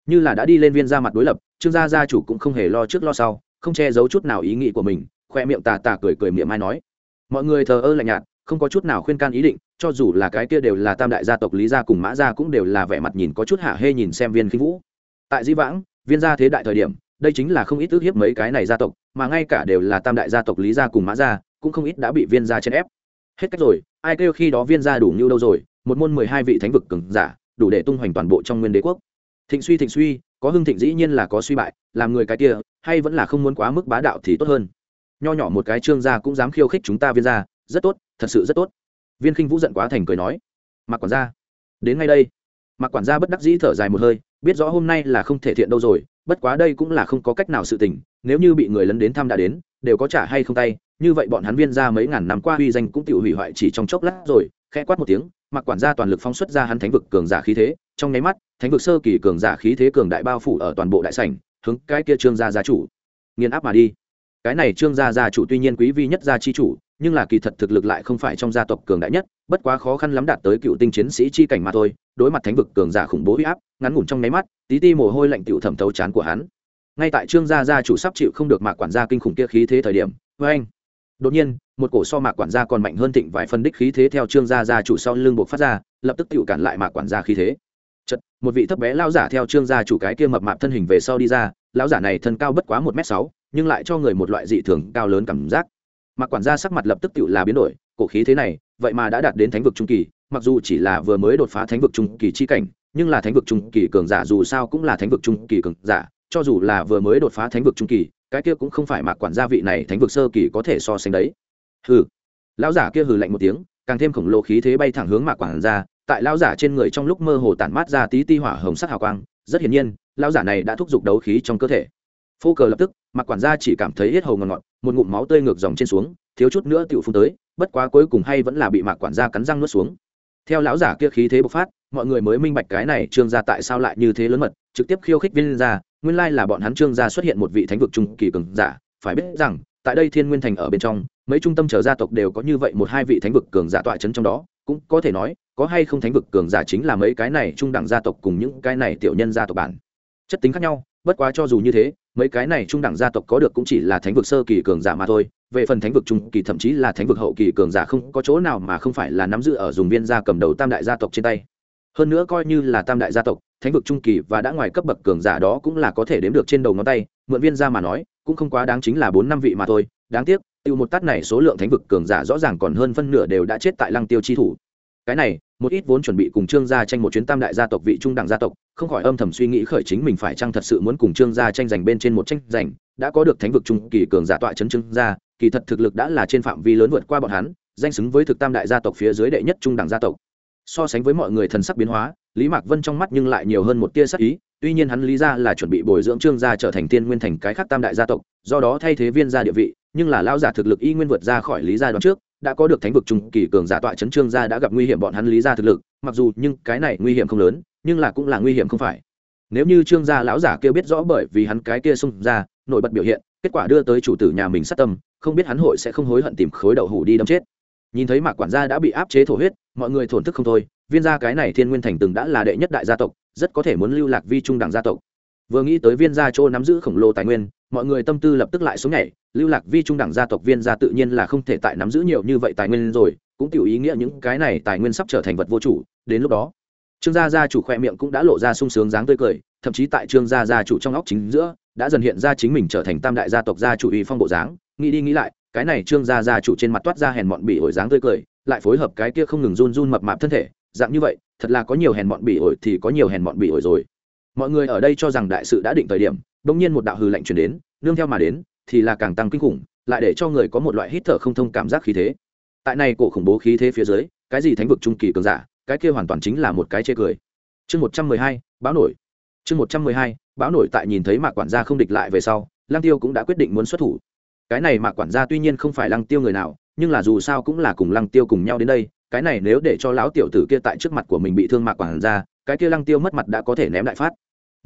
như là đã đi lên viên gia mặt đối lập, trương gia gia chủ cũng không hề lo trước lo sau, không che giấu chút nào ý nghĩ của mình, khoe miệng tà tà cười cười miệng mai nói. Mọi người thờ ơ lạnh nhạt, không có chút nào khuyên can ý định, cho dù là cái kia đều là tam đại gia tộc lý gia cùng mã gia cũng đều là vẻ mặt nhìn có chút hạ hê nhìn xem viên khinh vũ. Tại di vãng, viên gia thế đại thời điểm, đây chính là không ít ước hiếp mấy cái này gia tộc, mà ngay cả đều là tam đại gia tộc lý gia cùng mã gia, cũng không ít đã bị viên gia chèn ép. Hết cách rồi, ai kêu khi đó viên gia đủ như đâu rồi, một môn mười hai vị thánh vực cường giả, đủ để tung hoành toàn bộ trong nguyên đế quốc thịnh suy thịnh suy, có hưng thịnh dĩ nhiên là có suy bại, làm người cái kia, hay vẫn là không muốn quá mức bá đạo thì tốt hơn. Nho nhỏ một cái trương gia cũng dám khiêu khích chúng ta viên gia, rất tốt, thật sự rất tốt. Viên khinh vũ giận quá thành cười nói mặc quản gia, đến ngay đây. Mặc quản gia bất đắc dĩ thở dài một hơi, biết rõ hôm nay là không thể thiện đâu rồi, bất quá đây cũng là không có cách nào sự tình, nếu như bị người lấn đến thăm đã đến, đều có trả hay không tay, như vậy bọn hắn viên ra mấy ngàn năm qua uy danh cũng tự hủy hoại chỉ trong chốc lát rồi, khẽ quát một tiếng mặc quản gia toàn lực phóng xuất ra hắn thánh vực cường giả khí thế, trong nháy mắt thánh vực sơ kỳ cường giả khí thế cường đại bao phủ ở toàn bộ đại sảnh, hướng cái kia trương gia gia chủ. Nghiền áp mà đi. Cái này trương gia gia chủ tuy nhiên quý vi nhất gia chi chủ, nhưng là kỳ thật thực lực lại không phải trong gia tộc cường đại nhất, bất quá khó khăn lắm đạt tới cựu tinh chiến sĩ chi cảnh mà thôi, đối mặt thánh vực cường giả khủng bố huy áp, ngắn ngủn trong nháy mắt, tí ti mồ hôi lạnh tiểu thẩm thấu chán của hắn. Ngay tại trương gia gia chủ sắp chịu không được mạc quản gia kinh khủng kia khí thế thời điểm, với anh, đột nhiên, một cổ so mạc quản gia còn mạnh hơn thịnh vài phân đích khí thế theo trương gia gia chủ sau lưng buộc phát ra, lập tức tự cản lại mạc quản gia khí thế chật, một vị thấp bé lao giả theo trương gia chủ cái kia mập mạp thân hình về sau đi ra, lão giả này thân cao bất quá một m sáu, nhưng lại cho người một loại dị thường cao lớn cảm giác. Mạc quản gia sắc mặt lập tức tự là biến đổi, cổ khí thế này, vậy mà đã đạt đến thánh vực trung kỳ, mặc dù chỉ là vừa mới đột phá thánh vực trung kỳ chi cảnh, nhưng là thánh vực trung kỳ cường giả dù sao cũng là thánh vực trung kỳ cường giả, cho dù là vừa mới đột phá thánh vực trung kỳ, cái kia cũng không phải mạc quản gia vị này thánh vực sơ kỳ có thể so sánh đấy. Hừ. Lão giả kia hừ lạnh một tiếng, càng thêm khổng lồ khí thế bay thẳng hướng mạc quản gia tại lão giả trên người trong lúc mơ hồ tản mát ra tí ti hỏa hồng sắc hào quang, rất hiển nhiên, lão giả này đã thúc giục đấu khí trong cơ thể. Phô cờ lập tức mạc quản gia chỉ cảm thấy hết hầu ngọt ngọt một ngụm máu tươi ngược dòng trên xuống, thiếu chút nữa tựu phun tới, bất quá cuối cùng hay vẫn là bị mạc quản gia cắn răng nuốt xuống. Theo lão giả kia khí thế bộc phát, mọi người mới minh bạch cái này trương gia tại sao lại như thế lớn mật, trực tiếp khiêu khích viên gia, nguyên lai là bọn hắn trương gia xuất hiện một vị thánh vực trung kỳ cường giả, phải biết rằng, tại đây thiên nguyên thành ở bên trong, mấy trung tâm trở gia tộc đều có như vậy một hai vị thánh vực cường giả tọa chấn trong đó, cũng có thể nói có hay không thánh vực cường giả chính là mấy cái này trung đẳng gia tộc cùng những cái này tiểu nhân gia tộc bản. Chất tính khác nhau, bất quá cho dù như thế, mấy cái này trung đẳng gia tộc có được cũng chỉ là thánh vực sơ kỳ cường giả mà thôi. Về phần thánh vực trung kỳ thậm chí là thánh vực hậu kỳ cường giả không có chỗ nào mà không phải là nắm giữ ở dùng viên gia cầm đầu tam đại gia tộc trên tay. Hơn nữa coi như là tam đại gia tộc, thánh vực trung kỳ và đã ngoài cấp bậc cường giả đó cũng là có thể đếm được trên đầu ngón tay, mượn viên gia mà nói, cũng không quá đáng chính là bốn năm vị mà thôi. Đáng tiếc, tiêu một tát này số lượng thánh vực cường giả rõ ràng còn hơn phân nửa đều đã chết tại lăng tiêu chi thủ. Cái này một ít vốn chuẩn bị cùng trương gia tranh một chuyến tam đại gia tộc vị trung đẳng gia tộc, không khỏi âm thầm suy nghĩ khởi chính mình phải chăng thật sự muốn cùng trương gia tranh giành bên trên một tranh giành, đã có được thánh vực trung kỳ cường giả tọa chấn trương gia, kỳ thật thực lực đã là trên phạm vi lớn vượt qua bọn hắn, danh xứng với thực tam đại gia tộc phía dưới đệ nhất trung đẳng gia tộc. So sánh với mọi người thần sắc biến hóa, lý mạc vân trong mắt nhưng lại nhiều hơn một tia sắc ý, tuy nhiên hắn lý ra là chuẩn bị bồi dưỡng trương gia trở thành tiên nguyên thành cái khác tam đại gia tộc, do đó thay thế viên gia địa vị, nhưng là lao giả thực lực y nguyên vượt ra khỏi lý gia đoạn trước đã có được thánh vực trung kỳ cường giả tọa chấn trương gia đã gặp nguy hiểm bọn hắn lý gia thực lực, mặc dù nhưng cái này nguy hiểm không lớn, nhưng là cũng là nguy hiểm không phải. Nếu như trương gia lão giả kia biết rõ bởi vì hắn cái kia xung ra, nổi bật biểu hiện, kết quả đưa tới chủ tử nhà mình sát tâm, không biết hắn hội sẽ không hối hận tìm khối đậu hủ đi đâm chết. Nhìn thấy mạc quản gia đã bị áp chế thổ huyết, mọi người thổn thức không thôi, viên gia cái này thiên nguyên thành từng đã là đệ nhất đại gia tộc, rất có thể muốn lưu lạc vi trung đẳng gia tộc vừa nghĩ tới viên gia chỗ nắm giữ khổng lồ tài nguyên, mọi người tâm tư lập tức lại xuống nhảy, lưu lạc vi trung đẳng gia tộc viên gia tự nhiên là không thể tại nắm giữ nhiều như vậy tài nguyên rồi, cũng tiểu ý nghĩa những cái này tài nguyên sắp trở thành vật vô chủ, đến lúc đó, trương gia gia chủ khoe miệng cũng đã lộ ra sung sướng dáng tươi cười, thậm chí tại trương gia gia chủ trong óc chính giữa, đã dần hiện ra chính mình trở thành tam đại gia tộc gia chủ uy phong bộ dáng. Nghĩ đi nghĩ lại, cái này trương gia gia chủ trên mặt toát ra hèn mọn bỉ ổi dáng tươi cười, lại phối hợp cái kia không ngừng run run mập mạp thân thể, dạng như vậy, thật là có nhiều hèn mọn bỉ ổi thì có nhiều hèn mọn bỉ ổi rồi mọi người ở đây cho rằng đại sự đã định thời điểm, bỗng nhiên một đạo hư lạnh chuyển đến, nương theo mà đến, thì là càng tăng kinh khủng, lại để cho người có một loại hít thở không thông cảm giác khí thế. Tại này cổ khủng bố khí thế phía dưới, cái gì thánh vực trung kỳ cường giả, cái kia hoàn toàn chính là một cái chê cười. Chương một trăm mười hai, báo nổi. Chương một trăm mười hai, báo nổi tại nhìn thấy mạc quản gia không địch lại về sau, lăng tiêu cũng đã quyết định muốn xuất thủ. Cái này mạc quản gia tuy nhiên không phải lăng tiêu người nào, nhưng là dù sao cũng là cùng lăng tiêu cùng nhau đến đây, cái này nếu để cho lão tiểu tử kia tại trước mặt của mình bị thương mạc quản gia, cái kia lăng tiêu mất mặt đã có thể ném đại phát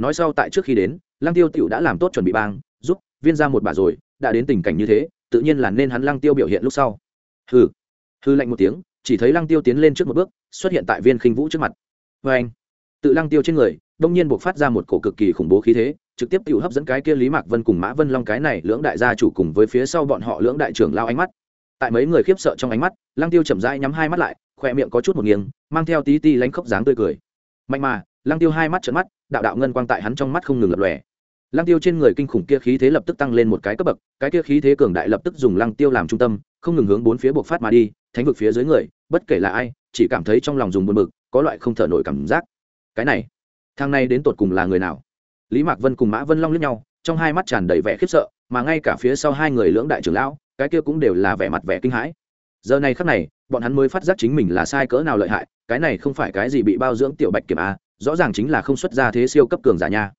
nói sau tại trước khi đến, lăng tiêu tiểu đã làm tốt chuẩn bị bang, giúp viên ra một bà rồi, đã đến tình cảnh như thế, tự nhiên là nên hắn lăng tiêu biểu hiện lúc sau. Hừ. Hư lạnh một tiếng, chỉ thấy lăng tiêu tiến lên trước một bước, xuất hiện tại viên khinh vũ trước mặt. Vê anh, tự lăng tiêu trên người, đông nhiên buộc phát ra một cổ cực kỳ khủng bố khí thế, trực tiếp tự hấp dẫn cái kia lý mạc vân cùng mã vân long cái này lưỡng đại gia chủ cùng với phía sau bọn họ lưỡng đại trưởng lao ánh mắt. Tại mấy người khiếp sợ trong ánh mắt, lăng tiêu chậm rãi nhắm hai mắt lại khoe miệng có chút một nghiêng, mang theo tí ti lánh khóc dáng tươi cười. Mạnh mà, lăng tiêu hai mắt trợn mắt đạo đạo ngân quang tại hắn trong mắt không ngừng lập lòe. Lăng tiêu trên người kinh khủng kia khí thế lập tức tăng lên một cái cấp bậc, cái kia khí thế cường đại lập tức dùng lăng tiêu làm trung tâm, không ngừng hướng bốn phía buộc phát mà đi, thánh vực phía dưới người, bất kể là ai, chỉ cảm thấy trong lòng dùng buồn bực, có loại không thở nổi cảm giác. Cái này thang này đến tột cùng là người nào? Lý mạc vân cùng mã vân long lướt nhau, trong hai mắt tràn đầy vẻ khiếp sợ, mà ngay cả phía sau hai người lưỡng đại trưởng lão, cái kia cũng đều là vẻ mặt vẻ kinh hãi. Giờ này khắc này, bọn hắn mới phát giác chính mình là sai cỡ nào lợi hại, cái này không phải cái gì bị bao dưỡng tiểu bạch kiểm a rõ ràng chính là không xuất ra thế siêu cấp cường giả nha.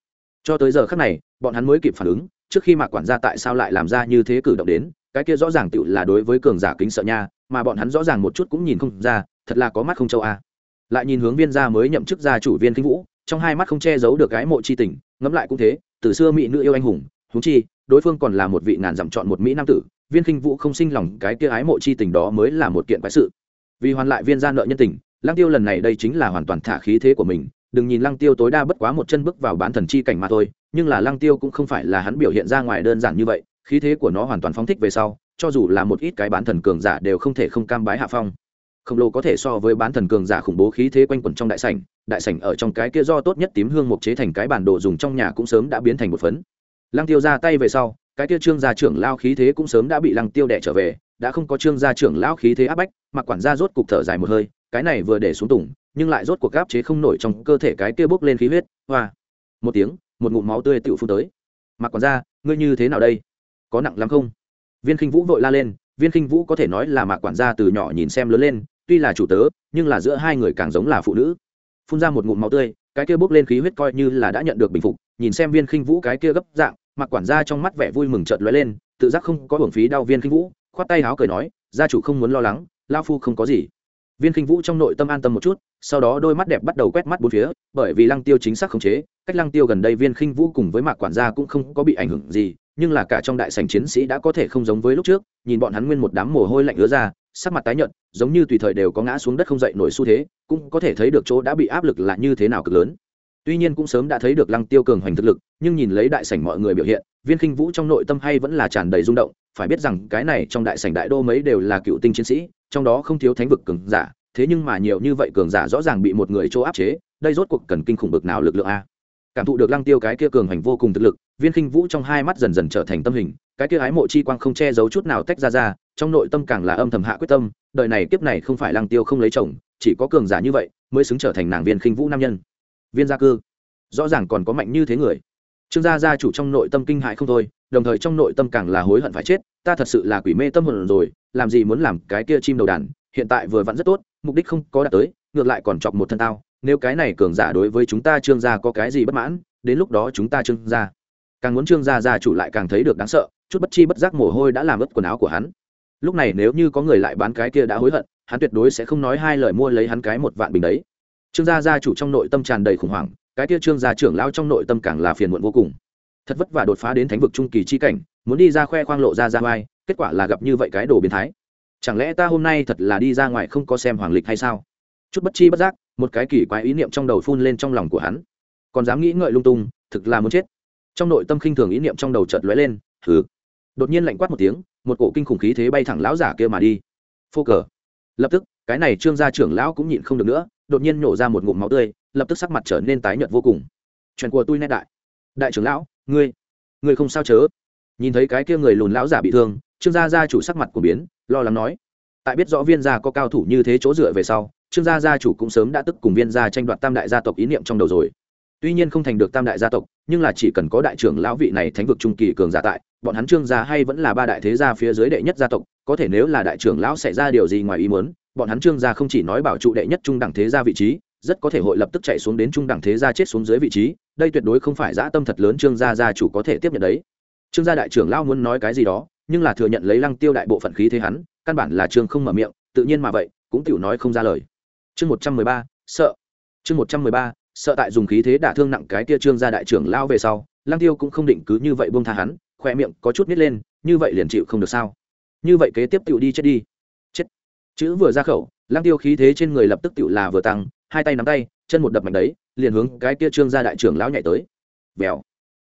Cho tới giờ khắc này, bọn hắn mới kịp phản ứng, trước khi mạc quản gia tại sao lại làm ra như thế cử động đến, cái kia rõ ràng tựu là đối với cường giả kính sợ nha, mà bọn hắn rõ ràng một chút cũng nhìn không ra, thật là có mắt không châu a. Lại nhìn hướng viên gia mới nhậm chức gia chủ viên kinh vũ, trong hai mắt không che giấu được cái mộ chi tình, ngẫm lại cũng thế, từ xưa mỹ nữ yêu anh hùng húng chi, đối phương còn là một vị ngàn dặm chọn một mỹ nam tử, viên kinh vũ không sinh lòng cái kia ái mộ chi tình đó mới là một kiện quái sự. Vì hoàn lại viên gia nợ nhân tình, lăng tiêu lần này đây chính là hoàn toàn thả khí thế của mình đừng nhìn lăng tiêu tối đa bất quá một chân bước vào bán thần chi cảnh mà thôi, nhưng là lăng tiêu cũng không phải là hắn biểu hiện ra ngoài đơn giản như vậy, khí thế của nó hoàn toàn phóng thích về sau, cho dù là một ít cái bán thần cường giả đều không thể không cam bái hạ phong. Khổng lồ có thể so với bán thần cường giả khủng bố khí thế quanh quẩn trong đại sảnh đại sảnh ở trong cái kia do tốt nhất tím hương mục chế thành cái bản đồ dùng trong nhà cũng sớm đã biến thành một phấn. Lăng tiêu ra tay về sau, cái kia trương gia trưởng lao khí thế cũng sớm đã bị lăng tiêu đẻ trở về, đã không có trương gia trưởng lão khí thế áp bách mặc quản gia rốt cục thở dài một hơi, cái này vừa để xuống tùng nhưng lại rốt cuộc áp chế không nổi trong cơ thể cái kia bốc lên khí huyết, hoa. Một tiếng, một ngụm máu tươi tựu phun tới. Mặc quản gia, ngươi như thế nào đây? Có nặng lắm không? Viên khinh vũ vội la lên, viên khinh vũ có thể nói là mạc quản gia từ nhỏ nhìn xem lớn lên, tuy là chủ tớ, nhưng là giữa hai người càng giống là phụ nữ. Phun ra một ngụm máu tươi, cái kia bốc lên khí huyết coi như là đã nhận được bình phục, nhìn xem viên khinh vũ cái kia gấp dạng mặc quản gia trong mắt vẻ vui mừng trợn lóe lên, tự giác không có hưởng phí đau viên khinh vũ, khoát tay áo cười nói, gia chủ không muốn lo lắng, lao phu không có gì viên khinh vũ trong nội tâm an tâm một chút, sau đó đôi mắt đẹp bắt đầu quét mắt bốn phía, bởi vì lăng tiêu chính xác khống chế, cách lăng tiêu gần đây viên khinh vũ cùng với mạc quản gia cũng không có bị ảnh hưởng gì, nhưng là cả trong đại sảnh chiến sĩ đã có thể không giống với lúc trước, nhìn bọn hắn nguyên một đám mồ hôi lạnh ứa ra, sắc mặt tái nhợt, giống như tùy thời đều có ngã xuống đất không dậy nổi xu thế, cũng có thể thấy được chỗ đã bị áp lực là như thế nào cực lớn. Tuy nhiên cũng sớm đã thấy được lăng tiêu cường hoành thực lực, nhưng nhìn lấy đại sảnh mọi người biểu hiện, viên khinh vũ trong nội tâm hay vẫn là tràn đầy rung động, phải biết rằng cái này trong đại sảnh đại đô mấy đều là cựu tinh chiến sĩ trong đó không thiếu thánh vực cường giả, thế nhưng mà nhiều như vậy cường giả rõ ràng bị một người chỗ áp chế, đây rốt cuộc cần kinh khủng bực nào lực lượng a? Cảm thụ được lăng tiêu cái kia cường hành vô cùng thực lực, viên khinh vũ trong hai mắt dần dần trở thành tâm hình, cái kia ái mộ chi quang không che giấu chút nào tách ra ra, trong nội tâm càng là âm thầm hạ quyết tâm, đời này kiếp này không phải lăng tiêu không lấy chồng, chỉ có cường giả như vậy mới xứng trở thành nàng viên khinh vũ nam nhân. Viên gia cư, rõ ràng còn có mạnh như thế người. Trương gia gia chủ trong nội tâm kinh hại không thôi, đồng thời trong nội tâm càng là hối hận phải chết ta thật sự là quỷ mê tâm hồn rồi, làm gì muốn làm cái kia chim đầu đàn, hiện tại vừa vặn rất tốt, mục đích không có đạt tới, ngược lại còn chọc một thân tao, nếu cái này cường giả đối với chúng ta trương gia có cái gì bất mãn, đến lúc đó chúng ta trương gia. Càng muốn trương gia gia chủ lại càng thấy được đáng sợ, chút bất chi bất giác mồ hôi đã làm ướt quần áo của hắn. Lúc này nếu như có người lại bán cái kia đã hối hận, hắn tuyệt đối sẽ không nói hai lời mua lấy hắn cái một vạn bình đấy. Trương gia gia chủ trong nội tâm tràn đầy khủng hoảng, cái kia trương gia trưởng lao trong nội tâm càng là phiền muộn vô cùng. Thật vất vả đột phá đến thánh vực trung kỳ chi cảnh muốn đi ra khoe khoang lộ ra ra vai kết quả là gặp như vậy cái đồ biến thái. Chẳng lẽ ta hôm nay thật là đi ra ngoài không có xem hoàng lịch hay sao? Chút bất chi bất giác, một cái kỳ quái ý niệm trong đầu phun lên trong lòng của hắn. Còn dám nghĩ ngợi lung tung, thực là muốn chết. Trong nội tâm khinh thường ý niệm trong đầu chợt lóe lên thứ. đột nhiên lạnh quát một tiếng, một cổ kinh khủng khí thế bay thẳng lão giả kia mà đi. Phô cờ. Lập tức, cái này trương gia trưởng lão cũng nhịn không được nữa, đột nhiên nổ ra một ngụm máu tươi, lập tức sắc mặt trở nên tái nhợt vô cùng. Chuyện của tôi nét đại. Đại trưởng lão, ngươi ngươi không sao chớ nhìn thấy cái kia người lùn lão giả bị thương, trương gia gia chủ sắc mặt của biến, lo lắng nói. Tại biết rõ viên gia có cao thủ như thế chỗ dựa về sau, trương gia gia chủ cũng sớm đã tức cùng viên gia tranh đoạt tam đại gia tộc ý niệm trong đầu rồi. Tuy nhiên không thành được tam đại gia tộc, nhưng là chỉ cần có đại trưởng lão vị này thánh vực trung kỳ cường giả tại, bọn hắn trương gia hay vẫn là ba đại thế gia phía dưới đệ nhất gia tộc, có thể nếu là đại trưởng lão xảy ra điều gì ngoài ý muốn, bọn hắn trương gia không chỉ nói bảo trụ đệ nhất trung đẳng thế gia vị trí, rất có thể hội lập tức chạy xuống đến trung đẳng thế gia chết xuống dưới vị trí, đây tuyệt đối không phải dã tâm thật lớn trương gia gia chủ có thể tiếp nhận đấy trương gia đại trưởng lão muốn nói cái gì đó, nhưng là thừa nhận lấy lăng tiêu đại bộ phận khí thế hắn, căn bản là trương không mở miệng, tự nhiên mà vậy, cũng tiểu nói không ra lời. Chương một trăm mười ba, sợ. Chương một trăm mười ba, sợ tại dùng khí thế đả thương nặng cái tia trương gia đại trưởng lao về sau, lăng tiêu cũng không định cứ như vậy buông tha hắn khoe miệng có chút nít lên, như vậy liền chịu không được sao? Như vậy kế tiếp tiểu đi chết đi. Chết. Chữ vừa ra khẩu, lăng tiêu khí thế trên người lập tức tiểu là vừa tăng, hai tay nắm tay, chân một đập mạnh đấy, liền hướng cái kia trương gia đại trưởng lão nhảy tới. Vèo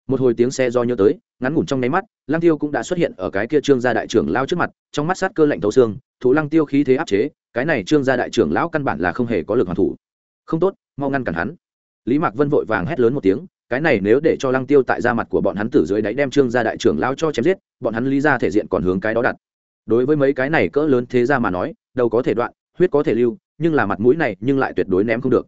một hồi tiếng xe do nhớ tới, ngắn ngủn trong nháy mắt, lăng tiêu cũng đã xuất hiện ở cái kia trương gia đại trưởng lao trước mặt, trong mắt sát cơ lạnh thấu xương, thủ lăng tiêu khí thế áp chế, cái này trương gia đại trưởng lão căn bản là không hề có lực hoàn thủ. Không tốt, mau ngăn cản hắn. Lý mạc vân vội vàng hét lớn một tiếng, cái này nếu để cho lăng tiêu tại ra mặt của bọn hắn tử dưới đáy đem trương gia đại trưởng lao cho chém giết, bọn hắn lý ra thể diện còn hướng cái đó đặt. Đối với mấy cái này cỡ lớn thế ra mà nói, đầu có thể đoạn, huyết có thể lưu, nhưng là mặt mũi này nhưng lại tuyệt đối ném không được.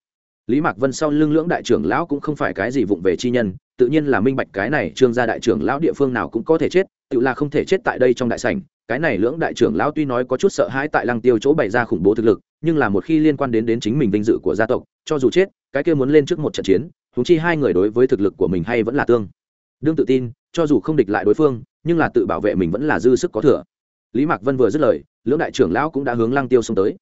Lý mạc vân sau lưng lưỡng đại trưởng lão cũng không phải cái gì vụng về chi nhân tự nhiên là minh bạch cái này trương gia đại trưởng lão địa phương nào cũng có thể chết, tự là không thể chết tại đây trong đại sảnh. Cái này lưỡng đại trưởng lão tuy nói có chút sợ hãi tại lăng tiêu chỗ bày ra khủng bố thực lực, nhưng là một khi liên quan đến đến chính mình vinh dự của gia tộc, cho dù chết, cái kia muốn lên trước một trận chiến thúng chi hai người đối với thực lực của mình hay vẫn là tương đương tự tin, cho dù không địch lại đối phương, nhưng là tự bảo vệ mình vẫn là dư sức có thừa. Lý mạc vân vừa dứt lời, lưỡng đại trưởng lão cũng đã hướng lăng tiêu xông tới.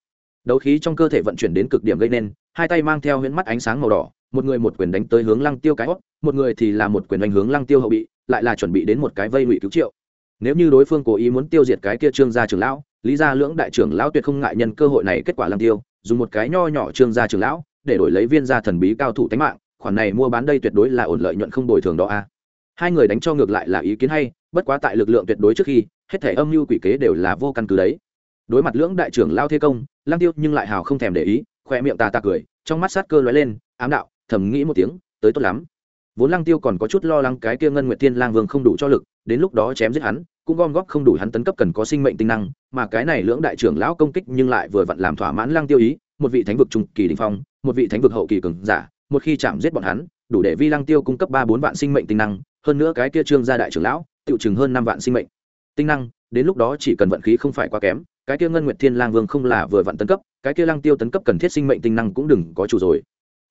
Đấu khí trong cơ thể vận chuyển đến cực điểm gây nên, hai tay mang theo huyễn mắt ánh sáng màu đỏ một người một quyền đánh tới hướng lăng tiêu cái hót một người thì là một quyền đánh hướng lăng tiêu hậu bị, lại là chuẩn bị đến một cái vây ngụy cứu triệu. Nếu như đối phương cố ý muốn tiêu diệt cái kia trương gia trưởng lão, lý gia lưỡng đại trưởng lão tuyệt không ngại nhân cơ hội này kết quả lăng tiêu, dùng một cái nho nhỏ trương gia trưởng lão để đổi lấy viên gia thần bí cao thủ tánh mạng, khoản này mua bán đây tuyệt đối là ổn lợi nhuận không bồi thường đó a. Hai người đánh cho ngược lại là ý kiến hay, bất quá tại lực lượng tuyệt đối trước khi, hết thể âm mưu quỷ kế đều là vô căn cứ đấy. Đối mặt lưỡng đại trưởng lao thế công lang tiêu nhưng lại hào không thèm để ý khoe miệng tà tà cười, trong mắt sát cơ lóe lên, ám đạo thầm nghĩ một tiếng, tới tốt lắm. Vốn lăng tiêu còn có chút lo lắng cái kia ngân nguyệt thiên lang vương không đủ cho lực, đến lúc đó chém giết hắn, cũng gom góp không đủ hắn tấn cấp cần có sinh mệnh tinh năng, mà cái này lưỡng đại trưởng lão công kích nhưng lại vừa vặn làm thỏa mãn lăng tiêu ý, một vị thánh vực trung kỳ đình phong, một vị thánh vực hậu kỳ cường giả, một khi chạm giết bọn hắn, đủ để vi lăng tiêu cung cấp ba bốn vạn sinh mệnh tinh năng, hơn nữa cái kia trương gia đại trưởng lão tự chừng hơn năm vạn sinh mệnh tinh năng, đến lúc đó chỉ cần vận khí không phải quá kém, cái kia ngân nguyệt thiên lang vương không là vừa vặn tấn cấp, cái kia lăng tiêu tấn cấp cần thiết sinh mệnh tinh năng cũng đừng có chủ rồi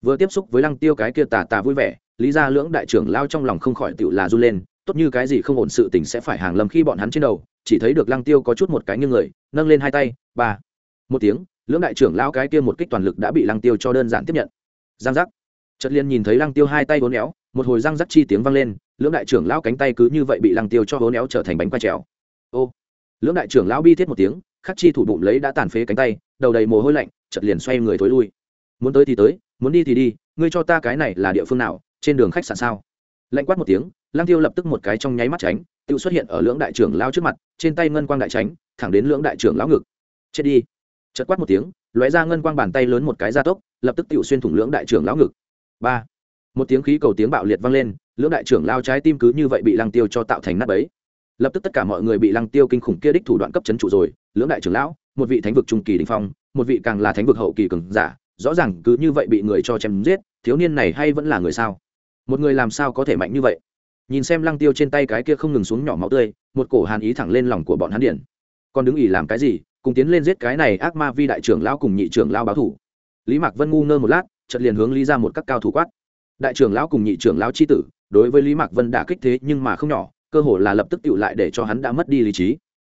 vừa tiếp xúc với lăng tiêu cái kia tà tà vui vẻ, lý gia lưỡng đại trưởng lao trong lòng không khỏi tựu là run lên, tốt như cái gì không ổn sự tình sẽ phải hàng lầm khi bọn hắn trên đầu, chỉ thấy được lăng tiêu có chút một cái như người, nâng lên hai tay, ba, một tiếng, lưỡng đại trưởng lao cái kia một kích toàn lực đã bị lăng tiêu cho đơn giản tiếp nhận. Giang giác. Chợt liên nhìn thấy lăng tiêu hai tay vốn éo, một hồi răng rắc chi tiếng vang lên, lưỡng đại trưởng lão cánh tay cứ như vậy bị lăng tiêu cho vốn éo trở thành bánh quay trèo. Ô. Lưỡng đại trưởng lão bi thiết một tiếng, khắc chi thủ bụng lấy đã tàn phế cánh tay, đầu đầy mồ hôi lạnh, chợt liền xoay người thối lui. Muốn tới thì tới muốn đi thì đi, ngươi cho ta cái này là địa phương nào, trên đường khách sạn sao? Lạnh quát một tiếng Lang tiêu lập tức một cái trong nháy mắt tránh, tự xuất hiện ở lưỡng đại trưởng lão trước mặt, trên tay ngân quang đại tránh, thẳng đến lưỡng đại trưởng lão ngực. Chết đi. Chật quát một tiếng, lóe ra ngân quang bàn tay lớn một cái gia tốc, lập tức tự xuyên thủng lưỡng đại trưởng lão ngực. Ba. Một tiếng khí cầu tiếng bạo liệt vang lên, lưỡng đại trưởng lao trái tim cứ như vậy bị lăng tiêu cho tạo thành nát ấy lập tức tất cả mọi người bị lăng tiêu kinh khủng kia đích thủ đoạn cấp chấn trụ rồi, lưỡng đại trưởng lão, một vị thánh vực trung kỳ đình phong, một vị càng là thánh vực hậu kỳ cường giả rõ ràng cứ như vậy bị người cho chém giết, thiếu niên này hay vẫn là người sao? Một người làm sao có thể mạnh như vậy? Nhìn xem lăng tiêu trên tay cái kia không ngừng xuống nhỏ máu tươi, một cổ hàn ý thẳng lên lòng của bọn hắn điển còn đứng ỉ làm cái gì, cùng tiến lên giết cái này ác ma vi đại trưởng lão cùng nhị trưởng lão báo thủ. Lý mạc vân ngu ngơ một lát, chợt liền hướng lý ra một các cao thủ quát. Đại trưởng lão cùng nhị trưởng lão chi tử, đối với lý mạc vân đã kích thế nhưng mà không nhỏ, cơ hồ là lập tức tựu lại để cho hắn đã mất đi lý trí.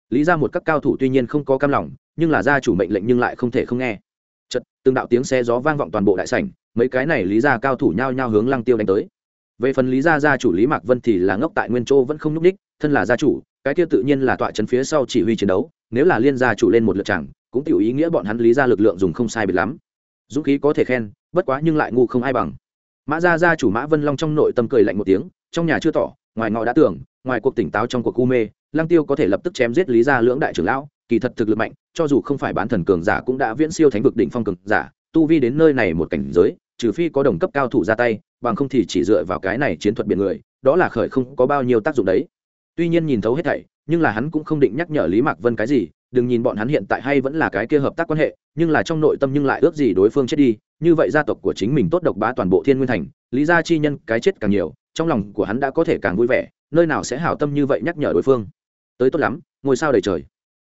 Lý ra một các cao thủ tuy nhiên không có cam lòng, nhưng là gia chủ mệnh lệnh nhưng lại không thể không nghe chật, từng đạo tiếng xe gió vang vọng toàn bộ đại sảnh, mấy cái này lý ra cao thủ nhao nhao hướng lăng tiêu đánh tới. Về phần lý gia gia chủ lý mạc vân thì là ngốc tại nguyên châu vẫn không nhúc ních thân là gia chủ, cái kia tự nhiên là tọa chân phía sau chỉ huy chiến đấu, nếu là liên gia chủ lên một lượt chẳng, cũng tiểu ý nghĩa bọn hắn lý ra lực lượng dùng không sai biệt lắm. Dũng khí có thể khen, bất quá nhưng lại ngu không ai bằng. Mã gia gia chủ mã vân long trong nội tâm cười lạnh một tiếng, trong nhà chưa tỏ, ngoài ngọ đã tưởng, ngoài cuộc tỉnh táo trong cuộc u mê, lăng tiêu có thể lập tức chém giết lý gia lưỡng đại trưởng lão kỳ thật thực lực mạnh, cho dù không phải bán thần cường giả cũng đã viễn siêu thánh vực đỉnh phong cường giả, tu vi đến nơi này một cảnh giới, trừ phi có đồng cấp cao thủ ra tay, bằng không thì chỉ dựa vào cái này chiến thuật biển người, đó là khởi không có bao nhiêu tác dụng đấy. Tuy nhiên nhìn thấu hết thảy, nhưng là hắn cũng không định nhắc nhở lý mạc vân cái gì, đừng nhìn bọn hắn hiện tại hay vẫn là cái kia hợp tác quan hệ, nhưng là trong nội tâm nhưng lại ước gì đối phương chết đi, như vậy gia tộc của chính mình tốt độc bá toàn bộ thiên nguyên thành, lý gia chi nhân cái chết càng nhiều, trong lòng của hắn đã có thể càng vui vẻ, nơi nào sẽ hảo tâm như vậy nhắc nhở đối phương. Tới tốt lắm, ngôi sao đầy trời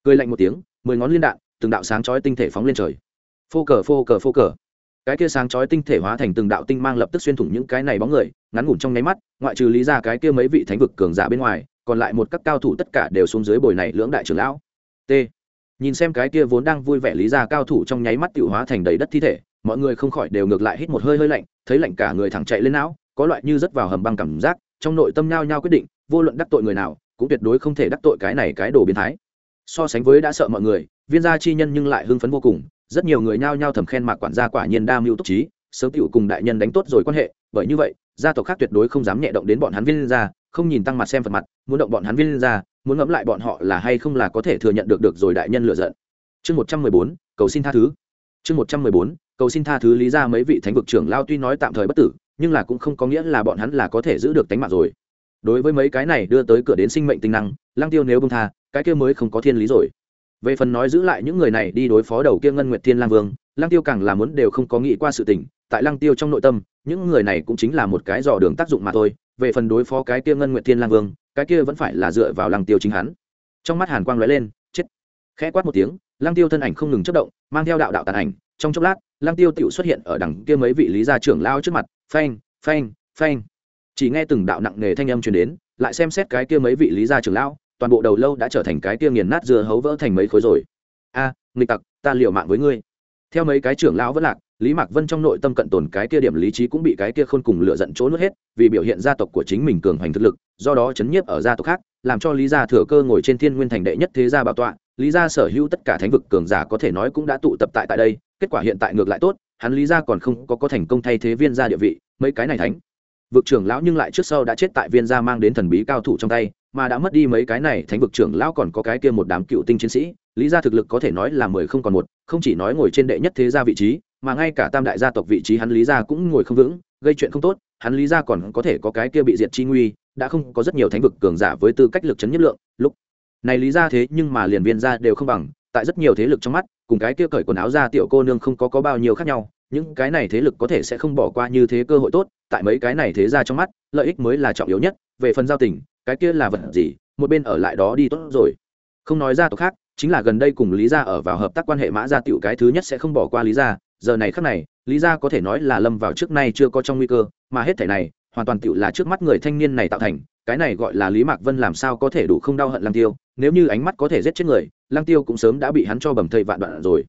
cười lạnh một tiếng, mười ngón liên đạn, từng đạo sáng chói tinh thể phóng lên trời. Phô cờ phô cờ phô cờ. Cái kia sáng chói tinh thể hóa thành từng đạo tinh mang lập tức xuyên thủng những cái này bóng người, ngắn ngủn trong nháy mắt, ngoại trừ lý ra cái kia mấy vị thánh vực cường giả bên ngoài, còn lại một các cao thủ tất cả đều xuống dưới bồi này lưỡng đại trưởng lão. T. Nhìn xem cái kia vốn đang vui vẻ lý ra cao thủ trong nháy mắt tự hóa thành đầy đất thi thể, mọi người không khỏi đều ngược lại hít một hơi hơi lạnh, thấy lạnh cả người thẳng chạy lên não, có loại như rất vào hầm băng cảm giác, trong nội tâm nhao nhao quyết định, vô luận đắc tội người nào, cũng tuyệt đối không thể đắc tội cái này cái đồ biến thái so sánh với đã sợ mọi người, viên gia chi nhân nhưng lại hưng phấn vô cùng. Rất nhiều người nhao nhao thầm khen mạc quản gia quả nhiên đa mưu túc trí, sớm tựu cùng đại nhân đánh tốt rồi quan hệ, bởi như vậy, gia tộc khác tuyệt đối không dám nhẹ động đến bọn hắn viên gia, không nhìn tăng mặt xem phật mặt, muốn động bọn hắn viên gia, muốn ngẫm lại bọn họ là hay không là có thể thừa nhận được được rồi đại nhân lựa giận. Chương một trăm mười bốn, cầu xin tha thứ. Chương một trăm mười bốn, cầu xin tha thứ lý ra mấy vị thánh vực trưởng lao tuy nói tạm thời bất tử, nhưng là cũng không có nghĩa là bọn hắn là có thể giữ được tánh mạng rồi. Đối với mấy cái này đưa tới cửa đến sinh mệnh tinh năng, lăng tiêu nếu bông tha cái kia mới không có thiên lý rồi. Về phần nói giữ lại những người này đi đối phó đầu kia ngân nguyệt thiên lang vương lang tiêu càng là muốn đều không có nghĩ qua sự tình, tại lang tiêu trong nội tâm, những người này cũng chính là một cái dò đường tác dụng mà thôi. Về phần đối phó cái kia ngân nguyệt thiên lang vương, cái kia vẫn phải là dựa vào lang tiêu chính hắn. Trong mắt hàn quang lóe lên, chết. Khẽ quát một tiếng lang tiêu thân ảnh không ngừng chất động, mang theo đạo đạo tàn ảnh. Trong chốc lát lang tiêu tựu xuất hiện ở đằng kia mấy vị lý gia trưởng lao trước mặt. Phanh phanh phanh. Chỉ nghe từng đạo nặng nề thanh âm truyền đến, lại xem xét cái kia mấy vị lý gia trưởng lão toàn bộ đầu lâu đã trở thành cái kia nghiền nát dưa hấu vỡ thành mấy khối rồi. A, nghịch tặc, ta liều mạng với ngươi. Theo mấy cái trưởng lão vẫn lạc, lý mạc vân trong nội tâm cận tồn cái kia điểm lý trí cũng bị cái kia khôn cùng lựa giận chỗ nuốt hết, vì biểu hiện gia tộc của chính mình cường hoành thực lực, do đó chấn nhiếp ở gia tộc khác, làm cho lý gia thừa cơ ngồi trên thiên nguyên thành đệ nhất thế gia bảo tọa. Lý gia sở hữu tất cả thánh vực cường giả có thể nói cũng đã tụ tập tại tại đây, kết quả hiện tại ngược lại tốt, hắn lý gia còn không có có thành công thay thế viên gia địa vị, mấy cái này thánh. Vực trưởng lão nhưng lại trước sau đã chết tại viên gia mang đến thần bí cao thủ trong tay mà đã mất đi mấy cái này, thánh vực trưởng lão còn có cái kia một đám cựu tinh chiến sĩ, lý gia thực lực có thể nói là mười không còn một, không chỉ nói ngồi trên đệ nhất thế gia vị trí, mà ngay cả tam đại gia tộc vị trí hắn lý gia cũng ngồi không vững, gây chuyện không tốt, hắn lý gia còn có thể có cái kia bị diệt chi nguy, đã không có rất nhiều thánh vực cường giả với tư cách lực chấn nhất lượng, lúc này lý gia thế nhưng mà liền viên gia đều không bằng, tại rất nhiều thế lực trong mắt, cùng cái kia cởi quần áo ra tiểu cô nương không có có bao nhiêu khác nhau, những cái này thế lực có thể sẽ không bỏ qua như thế cơ hội tốt, tại mấy cái này thế ra trong mắt, lợi ích mới là trọng yếu nhất, về phần giao tình cái kia là vật gì, một bên ở lại đó đi tốt rồi. Không nói ra tộc khác, chính là gần đây cùng lý gia ở vào hợp tác quan hệ mã gia tiểu cái thứ nhất sẽ không bỏ qua lý gia, giờ này khắc này, lý gia có thể nói là lâm vào trước nay chưa có trong nguy cơ, mà hết thể này, hoàn toàn tiểu là trước mắt người thanh niên này tạo thành, cái này gọi là lý mạc vân làm sao có thể đủ không đau hận lăng tiêu, nếu như ánh mắt có thể giết chết người, lăng tiêu cũng sớm đã bị hắn cho bầm thây vạn đoạn rồi.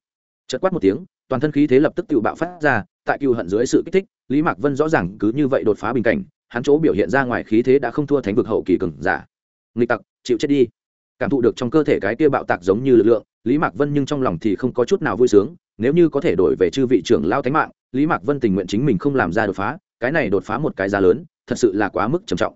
Chật quát một tiếng, toàn thân khí thế lập tức tự bạo phát ra, tại cựu hận dưới sự kích thích, lý mạc vân rõ ràng cứ như vậy đột phá bình cảnh hắn chỗ biểu hiện ra ngoài khí thế đã không thua thánh vực hậu kỳ cường giả. Nghịch tặc, chịu chết đi. Cảm thụ được trong cơ thể cái kia bạo tạc giống như lực lượng, lý mạc vân nhưng trong lòng thì không có chút nào vui sướng, nếu như có thể đổi về chư vị trưởng lao thánh mạng, lý mạc vân tình nguyện chính mình không làm ra đột phá, cái này đột phá một cái giá lớn, thật sự là quá mức trầm trọng.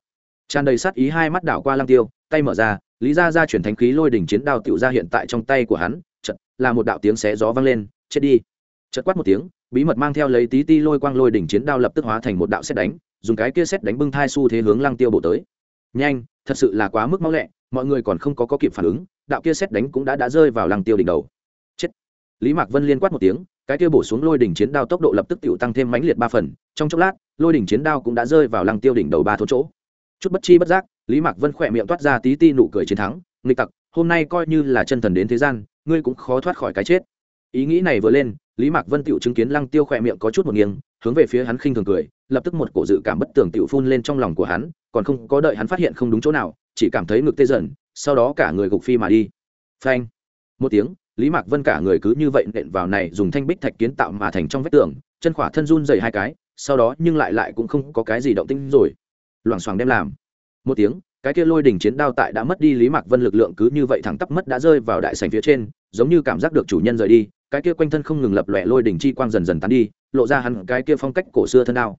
Tràn đầy sát ý hai mắt đảo qua lăng tiêu, tay mở ra, lý ra ra chuyển thánh khí lôi đỉnh chiến đao tựu ra hiện tại trong tay của hắn chật là một đạo tiếng xé gió vang lên, chết đi. Chật quát một tiếng, bí mật mang theo lấy tí ti lôi quang lôi đỉnh chiến đao lập tức hóa thành một đạo xét đánh dùng cái kia xét đánh bưng thai xu thế hướng lăng tiêu bổ tới. Nhanh thật sự là quá mức máu lẹ mọi người còn không có, có kịp phản ứng đạo kia xét đánh cũng đã đã rơi vào lăng tiêu đỉnh đầu. Chết. Lý mạc vân liên quát một tiếng cái kia bổ xuống lôi đỉnh chiến đao tốc độ lập tức tiểu tăng thêm mãnh liệt ba phần trong chốc lát lôi đỉnh chiến đao cũng đã rơi vào lăng tiêu đỉnh đầu ba thốn chỗ. Chút bất chi bất giác lý mạc vân khỏe miệng toát ra tí ti nụ cười chiến thắng nghịch tặc hôm nay coi như là chân thần đến thế gian ngươi cũng khó thoát khỏi cái chết. Ý nghĩ này vừa lên lý mạc vân tựu chứng kiến lăng tiêu khỏe miệng có chút một nghiêng, hướng về phía hắn khinh thường cười, lập tức một cổ dự cảm bất tường tựu phun lên trong lòng của hắn, còn không có đợi hắn phát hiện không đúng chỗ nào, chỉ cảm thấy ngực tê dần, sau đó cả người gục phi mà đi. Phanh! Một tiếng, lý mạc vân cả người cứ như vậy nện vào này dùng thanh bích thạch kiến tạo mà thành trong vách tường, chân khỏa thân run dày hai cái, sau đó nhưng lại lại cũng không có cái gì động tinh rồi. Loảng xoảng đem làm. Một tiếng, cái kia lôi đỉnh chiến đao tại đã mất đi lý mạc vân lực lượng cứ như vậy thẳng tắp mất đã rơi vào đại sành phía trên, giống như cảm giác được chủ nhân rời đi cái kia quanh thân không ngừng lập lòe lôi đỉnh chi quang dần dần tán đi, lộ ra hẳn cái kia phong cách cổ xưa thân đao.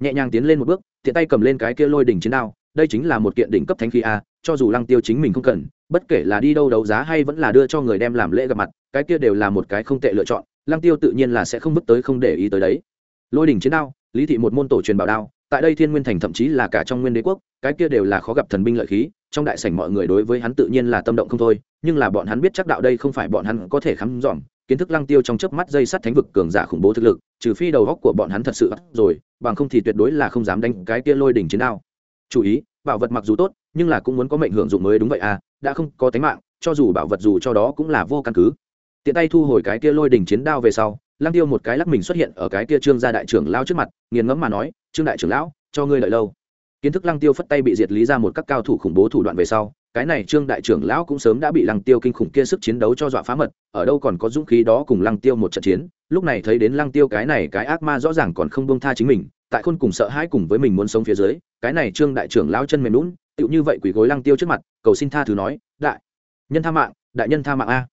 Nhẹ nhàng tiến lên một bước, tiện tay cầm lên cái kia lôi đỉnh chiến đao, đây chính là một kiện đỉnh cấp thánh khí a, cho dù lăng tiêu chính mình không cần, bất kể là đi đâu đấu giá hay vẫn là đưa cho người đem làm lễ gặp mặt, cái kia đều là một cái không tệ lựa chọn, lăng tiêu tự nhiên là sẽ không mất tới không để ý tới đấy. Lôi đỉnh chiến đao, lý thị một môn tổ truyền bảo đao, tại đây thiên nguyên thành thậm chí là cả trong nguyên đế quốc, cái kia đều là khó gặp thần binh lợi khí, trong đại sảnh mọi người đối với hắn tự nhiên là tâm động không thôi, nhưng là bọn hắn biết chắc đạo đây không phải bọn hắn có thể khắm dòm kiến thức lăng tiêu trong chớp mắt dây sắt thánh vực cường giả khủng bố thực lực, trừ phi đầu góc của bọn hắn thật sự rồi, bằng không thì tuyệt đối là không dám đánh cái kia lôi đỉnh chiến đao. Chú ý, bảo vật mặc dù tốt, nhưng là cũng muốn có mệnh hưởng dụng mới đúng vậy à đã không có tính mạng, cho dù bảo vật dù cho đó cũng là vô căn cứ. Tiện tay thu hồi cái kia lôi đỉnh chiến đao về sau, lăng tiêu một cái lắc mình xuất hiện ở cái kia trương gia đại trưởng lao trước mặt, nghiền ngẫm mà nói, trương đại trưởng lão, cho ngươi lợi lâu. Kiến thức lăng tiêu phất tay bị diệt lý ra một các cao thủ khủng bố thủ đoạn về sau cái này trương đại trưởng lão cũng sớm đã bị lăng tiêu kinh khủng kia sức chiến đấu cho dọa phá mật, ở đâu còn có dũng khí đó cùng lăng tiêu một trận chiến. Lúc này thấy đến lăng tiêu cái này cái ác ma rõ ràng còn không buông tha chính mình, tại khôn cùng sợ hãi cùng với mình muốn sống phía dưới, cái này trương đại trưởng lão chân mềm lún tựu như vậy quỳ gối lăng tiêu trước mặt, cầu xin tha thứ nói, đại nhân tha mạng, đại nhân tha mạng a.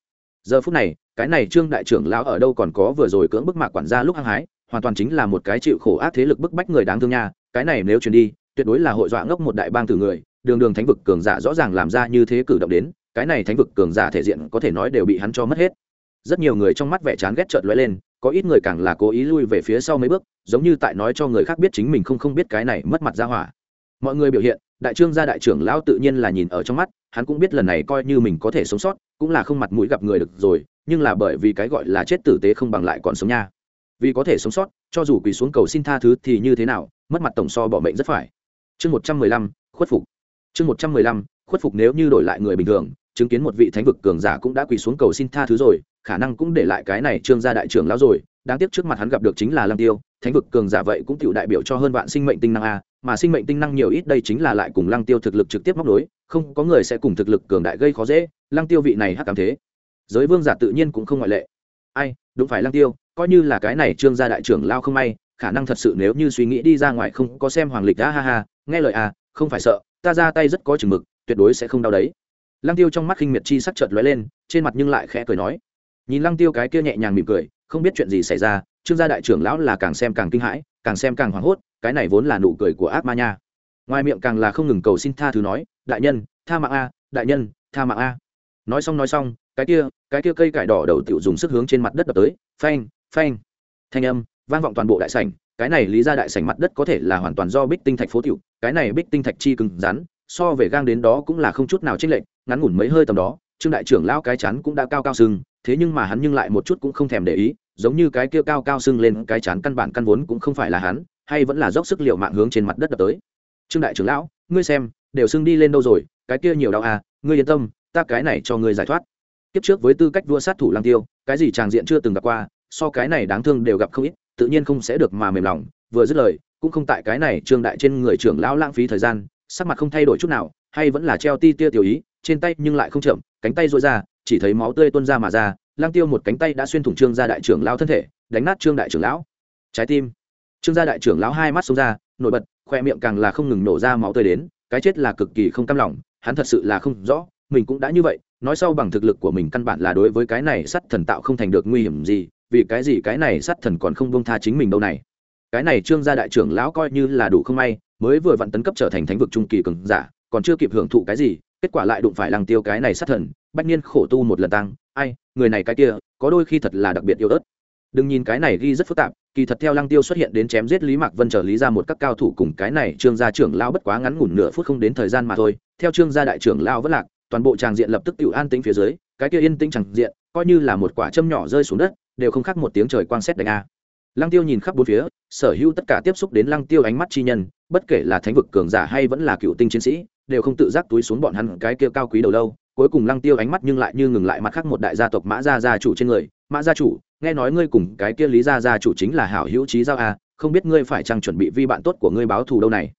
Giờ phút này, cái này trương đại trưởng lão ở đâu còn có vừa rồi cưỡng bức mạc quản gia lúc hăng hái, hoàn toàn chính là một cái chịu khổ ác thế lực bức bách người đáng thương nha. Cái này nếu truyền đi, tuyệt đối là hội dọa ngốc một đại bang từ người đường đường thánh vực cường giả rõ ràng làm ra như thế cử động đến, cái này thánh vực cường giả thể diện có thể nói đều bị hắn cho mất hết. Rất nhiều người trong mắt vẻ chán ghét chợt lóe lên, có ít người càng là cố ý lui về phía sau mấy bước, giống như tại nói cho người khác biết chính mình không không biết cái này mất mặt ra hỏa. Mọi người biểu hiện, đại trương gia đại trưởng lão tự nhiên là nhìn ở trong mắt, hắn cũng biết lần này coi như mình có thể sống sót, cũng là không mặt mũi gặp người được rồi, nhưng là bởi vì cái gọi là chết tử tế không bằng lại còn sống nha. Vì có thể sống sót, cho dù quỳ xuống cầu xin tha thứ thì như thế nào, mất mặt tổng so bỏ mệnh rất phải. Chương một trăm mười lăm, khuất phục chương một trăm mười lăm, khuất phục nếu như đổi lại người bình thường, chứng kiến một vị thánh vực cường giả cũng đã quỳ xuống cầu xin tha thứ rồi, khả năng cũng để lại cái này trương gia đại trưởng lão rồi. Đáng tiếc trước mặt hắn gặp được chính là lăng tiêu, thánh vực cường giả vậy cũng tiểu đại biểu cho hơn vạn sinh mệnh tinh năng a, mà sinh mệnh tinh năng nhiều ít đây chính là lại cùng lăng tiêu thực lực trực tiếp móc nối, không có người sẽ cùng thực lực cường đại gây khó dễ lăng tiêu vị này hắc cảm thế. Giới vương giả tự nhiên cũng không ngoại lệ. Ai, đúng phải lăng tiêu, coi như là cái này trương gia đại trưởng lao không may, khả năng thật sự nếu như suy nghĩ đi ra ngoài không có xem hoàng lịch đã ha ha, nghe lời à không phải sợ ta ra tay rất có chừng mực, tuyệt đối sẽ không đau đấy. Lăng tiêu trong mắt khinh miệt chi sắc chợt lóe lên, trên mặt nhưng lại khẽ cười nói. Nhìn lăng tiêu cái kia nhẹ nhàng mỉm cười, không biết chuyện gì xảy ra, trương gia đại trưởng lão là càng xem càng kinh hãi, càng xem càng hoảng hốt, cái này vốn là nụ cười của ác ma nha. Ngoài miệng càng là không ngừng cầu xin tha thứ nói, đại nhân, tha mạng a, đại nhân, tha mạng a. Nói xong nói xong, cái kia cái kia cây cải đỏ đầu tiểu dùng sức hướng trên mặt đất đập tới, phanh phanh. Thanh âm, vang vọng toàn bộ đại sảnh cái này lý ra đại sảnh mặt đất có thể là hoàn toàn do bích tinh thạch phố tiểu, cái này bích tinh thạch chi cứng rắn, so về gang đến đó cũng là không chút nào chênh lệch, ngắn ngủn mấy hơi tầm đó, trương đại trưởng lão cái chán cũng đã cao cao sưng, thế nhưng mà hắn nhưng lại một chút cũng không thèm để ý, giống như cái kia cao cao sưng lên cái chán căn bản căn vốn cũng không phải là hắn, hay vẫn là dốc sức liệu mạng hướng trên mặt đất đập tới. Trương đại trưởng lão, ngươi xem, đều sưng đi lên đâu rồi, cái kia nhiều đau à ngươi yên tâm, ta cái này cho ngươi giải thoát. Kiếp trước với tư cách vua sát thủ lang tiêu, cái gì tràng diện chưa từng gặp qua, so cái này đáng thương đều gặp không ít tự nhiên không sẽ được mà mềm lòng, vừa dứt lời, cũng không tại cái này trương đại trên người trưởng lão lãng phí thời gian, sắc mặt không thay đổi chút nào, hay vẫn là treo ti tia tiểu ý, trên tay nhưng lại không chậm, cánh tay rối ra, chỉ thấy máu tươi tuôn ra mà ra lang tiêu một cánh tay đã xuyên thủng trương gia đại trưởng lão thân thể, đánh nát trương đại trưởng lão. Trái tim. Trương gia đại trưởng lão hai mắt xông ra, nổi bật, khoe miệng càng là không ngừng nổ ra máu tươi đến, cái chết là cực kỳ không cam lòng, hắn thật sự là không rõ, mình cũng đã như vậy, nói sau bằng thực lực của mình căn bản là đối với cái này sắt thần tạo không thành được nguy hiểm gì vì cái gì cái này sát thần còn không buông tha chính mình đâu này? Cái này trương gia đại trưởng lão coi như là đủ không may, mới vừa vặn tấn cấp trở thành thánh vực trung kỳ cường giả, còn chưa kịp hưởng thụ cái gì, kết quả lại đụng phải lăng tiêu cái này sát thần, bách niên khổ tu một lần tăng. Ai, người này cái kia, có đôi khi thật là đặc biệt yêu ớt. Đừng nhìn cái này ghi rất phức tạp, kỳ thật theo lăng tiêu xuất hiện đến chém giết lý mạc vân trở lý ra một các cao thủ cùng cái này trương gia trưởng lão bất quá ngắn ngủn nửa phút không đến thời gian mà thôi. Theo trương gia đại trưởng lão vất lạc, toàn bộ tràng diện lập tức tự an tĩnh phía dưới, cái kia yên tĩnh chẳng diện, coi như là một quả châm nhỏ rơi xuống đất đều không khác một tiếng trời quang xét đánh a. Lăng tiêu nhìn khắp bốn phía, sở hữu tất cả tiếp xúc đến lăng tiêu ánh mắt chi nhân, bất kể là thánh vực cường giả hay vẫn là cựu tinh chiến sĩ, đều không tự giác túi xuống bọn hắn cái kia cao quý đầu lâu. Cuối cùng lăng tiêu ánh mắt nhưng lại như ngừng lại mặt khác một đại gia tộc mã gia gia chủ trên người. Mã gia chủ, nghe nói ngươi cùng cái kia lý gia gia chủ chính là hảo hữu trí giao a, không biết ngươi phải chăng chuẩn bị vi bạn tốt của ngươi báo thù đâu này?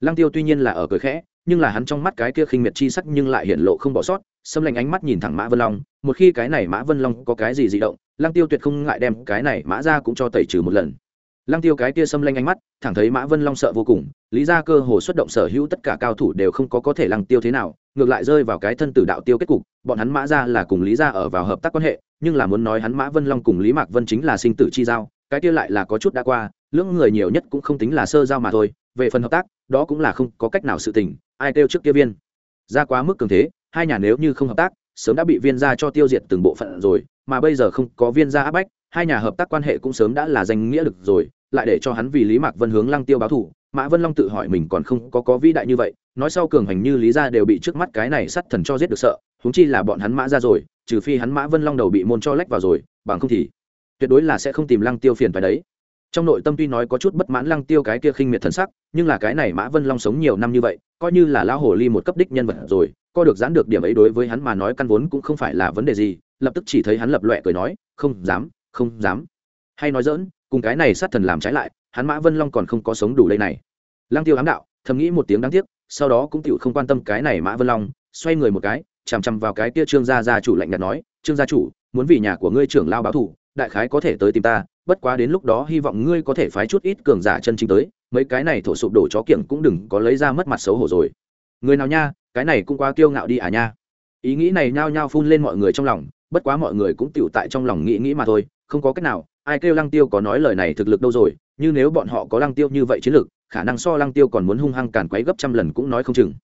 Lăng tiêu tuy nhiên là ở cười khẽ nhưng là hắn trong mắt cái kia khinh miệt chi sắc nhưng lại hiện lộ không bỏ sót, xâm lệnh ánh mắt nhìn thẳng mã vân long, một khi cái này mã vân long có cái gì di động, lăng tiêu tuyệt không ngại đem cái này mã ra cũng cho tẩy trừ một lần. Lăng tiêu cái kia xâm lanh ánh mắt, thẳng thấy mã vân long sợ vô cùng, lý ra cơ hồ xuất động sở hữu tất cả cao thủ đều không có có thể lăng tiêu thế nào, ngược lại rơi vào cái thân tử đạo tiêu kết cục, bọn hắn mã ra là cùng lý ra ở vào hợp tác quan hệ, nhưng là muốn nói hắn mã vân long cùng lý mạc vân chính là sinh tử chi giao, cái kia lại là có chút đã qua, lưỡng người nhiều nhất cũng không tính là sơ giao mà thôi về phần hợp tác, đó cũng là không có cách nào sự tình, ai kêu trước kia viên? Ra quá mức cường thế, hai nhà nếu như không hợp tác, sớm đã bị viên gia cho tiêu diệt từng bộ phận rồi, mà bây giờ không có viên gia áp bách, hai nhà hợp tác quan hệ cũng sớm đã là danh nghĩa được rồi, lại để cho hắn vì lý mạc vân hướng lăng tiêu báo thủ mã vân long tự hỏi mình còn không có có vĩ đại như vậy, nói sau cường hành như lý gia đều bị trước mắt cái này sắt thần cho giết được sợ húng chi là bọn hắn mã ra rồi, trừ phi hắn mã vân long đầu bị môn cho lách vào rồi, bằng không thì tuyệt đối là sẽ không tìm lăng tiêu phiền phải đấy trong nội tâm tuy nói có chút bất mãn lăng tiêu cái kia khinh miệt thần sắc, nhưng là cái này mã vân long sống nhiều năm như vậy, coi như là lão hồ ly một cấp đích nhân vật rồi, co được giãn được điểm ấy đối với hắn mà nói căn vốn cũng không phải là vấn đề gì, lập tức chỉ thấy hắn lập loẹ cười nói, không dám không dám. Hay nói dỡn cùng cái này sát thần làm trái lại, hắn mã vân long còn không có sống đủ đây này. Lăng tiêu ám đạo, thầm nghĩ một tiếng đáng tiếc, sau đó cũng chịu không quan tâm cái này mã vân long, xoay người một cái, chằm chằm vào cái kia trương gia gia chủ lạnh nhạt nói, trương gia chủ, muốn vì nhà của ngươi trưởng lao báo thủ đại khái có thể tới tìm ta bất quá đến lúc đó hy vọng ngươi có thể phái chút ít cường giả chân chính tới mấy cái này thổ sụp đổ chó kiểng cũng đừng có lấy ra mất mặt xấu hổ rồi. Người nào nha cái này cũng quá kiêu ngạo đi à nha. Ý nghĩ này nhao nhao phun lên mọi người trong lòng bất quá mọi người cũng tựu tại trong lòng nghĩ nghĩ mà thôi không có cách nào ai kêu lăng tiêu có nói lời này thực lực đâu rồi như nếu bọn họ có lăng tiêu như vậy chiến lực, khả năng so lăng tiêu còn muốn hung hăng càn quấy gấp trăm lần cũng nói không chừng.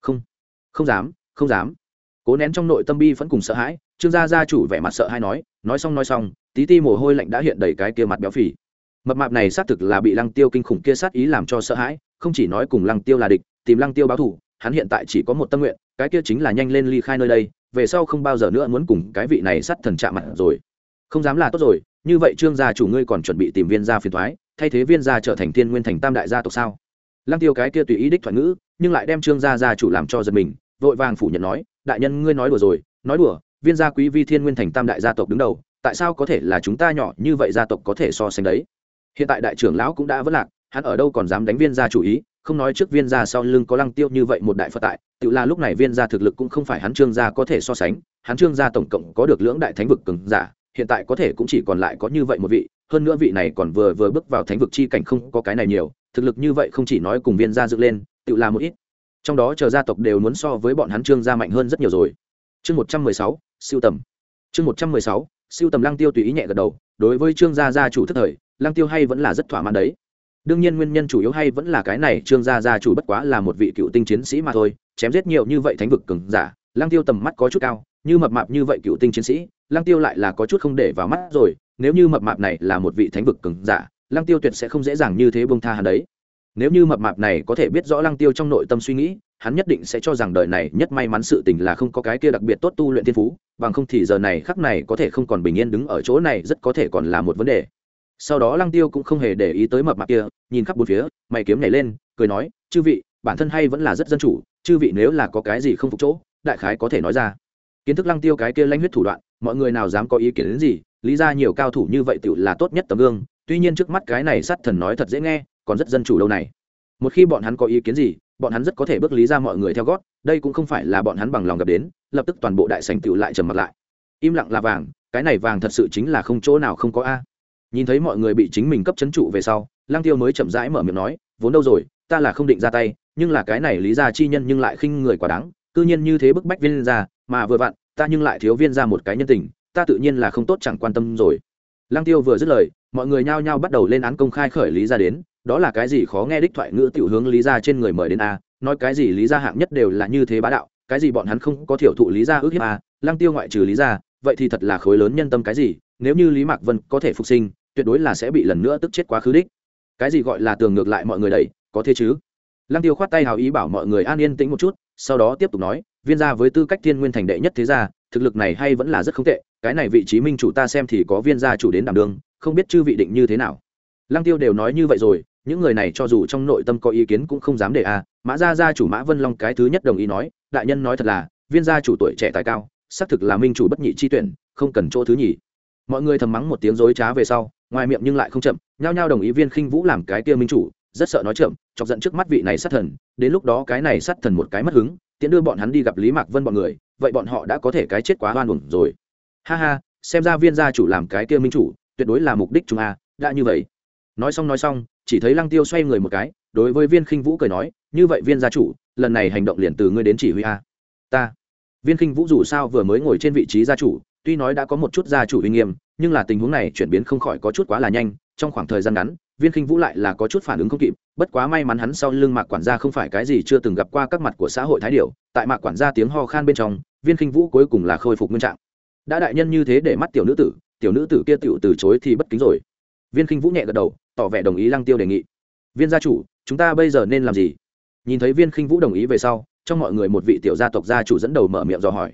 Không không dám không dám. Cố nén trong nội tâm bi vẫn cùng sợ hãi trương gia gia chủ vẻ mặt sợ hãi nói nói xong nói xong, tí ti mồ hôi lạnh đã hiện đầy cái kia mặt béo phì. Mập mạp này xác thực là bị lăng tiêu kinh khủng kia sát ý làm cho sợ hãi, không chỉ nói cùng lăng tiêu là địch, tìm lăng tiêu báo thù, hắn hiện tại chỉ có một tâm nguyện, cái kia chính là nhanh lên ly khai nơi đây, về sau không bao giờ nữa muốn cùng cái vị này sát thần chạm mặt rồi. Không dám là tốt rồi, như vậy trương gia chủ ngươi còn chuẩn bị tìm viên gia phiền thoái thay thế viên gia trở thành thiên nguyên thành tam đại gia tộc sao? Lăng tiêu cái kia tùy ý đích thoại ngữ, nhưng lại đem trương gia gia chủ làm cho giật mình, vội vàng phủ nhận nói, đại nhân ngươi nói đùa rồi, nói đùa viên gia quý vi thiên nguyên thành tam đại gia tộc đứng đầu, tại sao có thể là chúng ta nhỏ như vậy gia tộc có thể so sánh đấy? Hiện tại đại trưởng lão cũng đã vất lạc, hắn ở đâu còn dám đánh viên gia chủ ý, không nói trước viên gia sau lưng có lăng tiêu như vậy một đại phật tại, tự là lúc này viên gia thực lực cũng không phải hắn trương gia có thể so sánh, hắn trương gia tổng cộng có được lưỡng đại thánh vực cường giả, hiện tại có thể cũng chỉ còn lại có như vậy một vị, hơn nữa vị này còn vừa vừa bước vào thánh vực chi cảnh không có cái này nhiều, thực lực như vậy không chỉ nói cùng viên gia dựng lên, tự là một ít. Trong đó chờ gia tộc đều muốn so với bọn hắn trương gia mạnh hơn rất nhiều rồi chương một trăm mười sáu, siêu tầm. Chương một trăm mười sáu, siêu tầm lăng tiêu tùy ý nhẹ gật đầu, đối với trương gia gia chủ thất thời, lăng tiêu hay vẫn là rất thỏa mãn đấy. Đương nhiên nguyên nhân chủ yếu hay vẫn là cái này, trương gia gia chủ bất quá là một vị cựu tinh chiến sĩ mà thôi, chém giết nhiều như vậy thánh vực cường giả, lăng tiêu tầm mắt có chút cao, như mập mạp như vậy cựu tinh chiến sĩ, lăng tiêu lại là có chút không để vào mắt rồi, nếu như mập mạp này là một vị thánh vực cường giả, lăng tiêu tuyệt sẽ không dễ dàng như thế bông tha hắn đấy nếu như mập mạp này có thể biết rõ lăng tiêu trong nội tâm suy nghĩ, hắn nhất định sẽ cho rằng đời này nhất may mắn sự tình là không có cái kia đặc biệt tốt tu luyện thiên phú, bằng không thì giờ này khắc này có thể không còn bình yên đứng ở chỗ này rất có thể còn là một vấn đề. Sau đó lăng tiêu cũng không hề để ý tới mập mạp kia, nhìn khắp bốn phía, mày kiếm nhảy lên, cười nói, chư vị, bản thân hay vẫn là rất dân chủ, chư vị nếu là có cái gì không phục chỗ, đại khái có thể nói ra. Kiến thức lăng tiêu cái kia lanh huyết thủ đoạn, mọi người nào dám có ý kiến đến gì, lý ra nhiều cao thủ như vậy tự là tốt nhất tấm gương, tuy nhiên trước mắt cái này sát thần nói thật dễ nghe còn rất dân chủ đâu này. Một khi bọn hắn có ý kiến gì, bọn hắn rất có thể bước lý ra mọi người theo gót, đây cũng không phải là bọn hắn bằng lòng gặp đến, lập tức toàn bộ đại sành tựu lại trầm mặt lại. Im lặng là vàng, cái này vàng thật sự chính là không chỗ nào không có a. Nhìn thấy mọi người bị chính mình cấp chấn trụ về sau lang tiêu mới chậm rãi mở miệng nói, vốn đâu rồi, ta là không định ra tay, nhưng là cái này lý ra chi nhân nhưng lại khinh người quá đáng, cư nhiên như thế bức bách viên ra mà vừa vặn, ta nhưng lại thiếu viên ra một cái nhân tình, ta tự nhiên là không tốt chẳng quan tâm rồi. Lang tiêu vừa dứt lời, mọi người nhao nhao bắt đầu lên án công khai khởi lý ra đến đó là cái gì khó nghe đích thoại ngữ tiểu hướng lý ra trên người mời đến a, nói cái gì lý ra hạng nhất đều là như thế bá đạo, cái gì bọn hắn không có thiểu thụ lý ra ước hiếp a lang tiêu ngoại trừ lý ra vậy thì thật là khối lớn nhân tâm cái gì, nếu như lý mạc vân có thể phục sinh, tuyệt đối là sẽ bị lần nữa tức chết quá khứ đích. Cái gì gọi là tường ngược lại mọi người đẩy, có thế chứ? Lăng tiêu khoát tay hào ý bảo mọi người an yên tĩnh một chút, sau đó tiếp tục nói, viên gia với tư cách thiên nguyên thành đệ nhất thế gia, thực lực này hay vẫn là rất không tệ, cái này vị trí minh chủ ta xem thì có viên gia chủ đến đảm đương, không biết chư vị định như thế nào. Lăng tiêu đều nói như vậy rồi những người này cho dù trong nội tâm có ý kiến cũng không dám để a mã gia gia chủ mã vân long cái thứ nhất đồng ý nói, đại nhân nói thật là, viên gia chủ tuổi trẻ tài cao, xác thực là minh chủ bất nhị chi tuyển, không cần chỗ thứ nhì. Mọi người thầm mắng một tiếng dối trá về sau, ngoài miệng nhưng lại không chậm, nhao nhao đồng ý viên khinh vũ làm cái kia minh chủ, rất sợ nói chậm, chọc giận trước mắt vị này sát thần, đến lúc đó cái này sát thần một cái mất hứng tiến đưa bọn hắn đi gặp lý mạc vân bọn người, vậy bọn họ đã có thể cái chết quá hoan uổng rồi. Ha ha, xem ra viên gia chủ làm cái kia minh chủ, tuyệt đối là mục đích chúng a, đã như vậy. Nói xong nói xong chỉ thấy lăng tiêu xoay người một cái, đối với viên khinh vũ cười nói, như vậy viên gia chủ, lần này hành động liền từ ngươi đến chỉ huy a. Ta. Viên khinh vũ dù sao vừa mới ngồi trên vị trí gia chủ, tuy nói đã có một chút gia chủ uy nghiêm, nhưng là tình huống này chuyển biến không khỏi có chút quá là nhanh, trong khoảng thời gian ngắn, viên khinh vũ lại là có chút phản ứng không kịp, bất quá may mắn hắn sau lưng mạc quản gia không phải cái gì chưa từng gặp qua các mặt của xã hội thái điệu tại mạc quản gia tiếng ho khan bên trong, viên khinh vũ cuối cùng là khôi phục nguyên trạng. Đã đại nhân như thế để mắt tiểu nữ tử, tiểu nữ tử kia tiểu từ chối thì bất kính rồi viên khinh vũ nhẹ gật đầu, tỏ vẻ đồng ý lăng tiêu đề nghị. Viên gia chủ, chúng ta bây giờ nên làm gì? Nhìn thấy viên khinh vũ đồng ý về sau, trong mọi người một vị tiểu gia tộc gia chủ dẫn đầu mở miệng dò hỏi.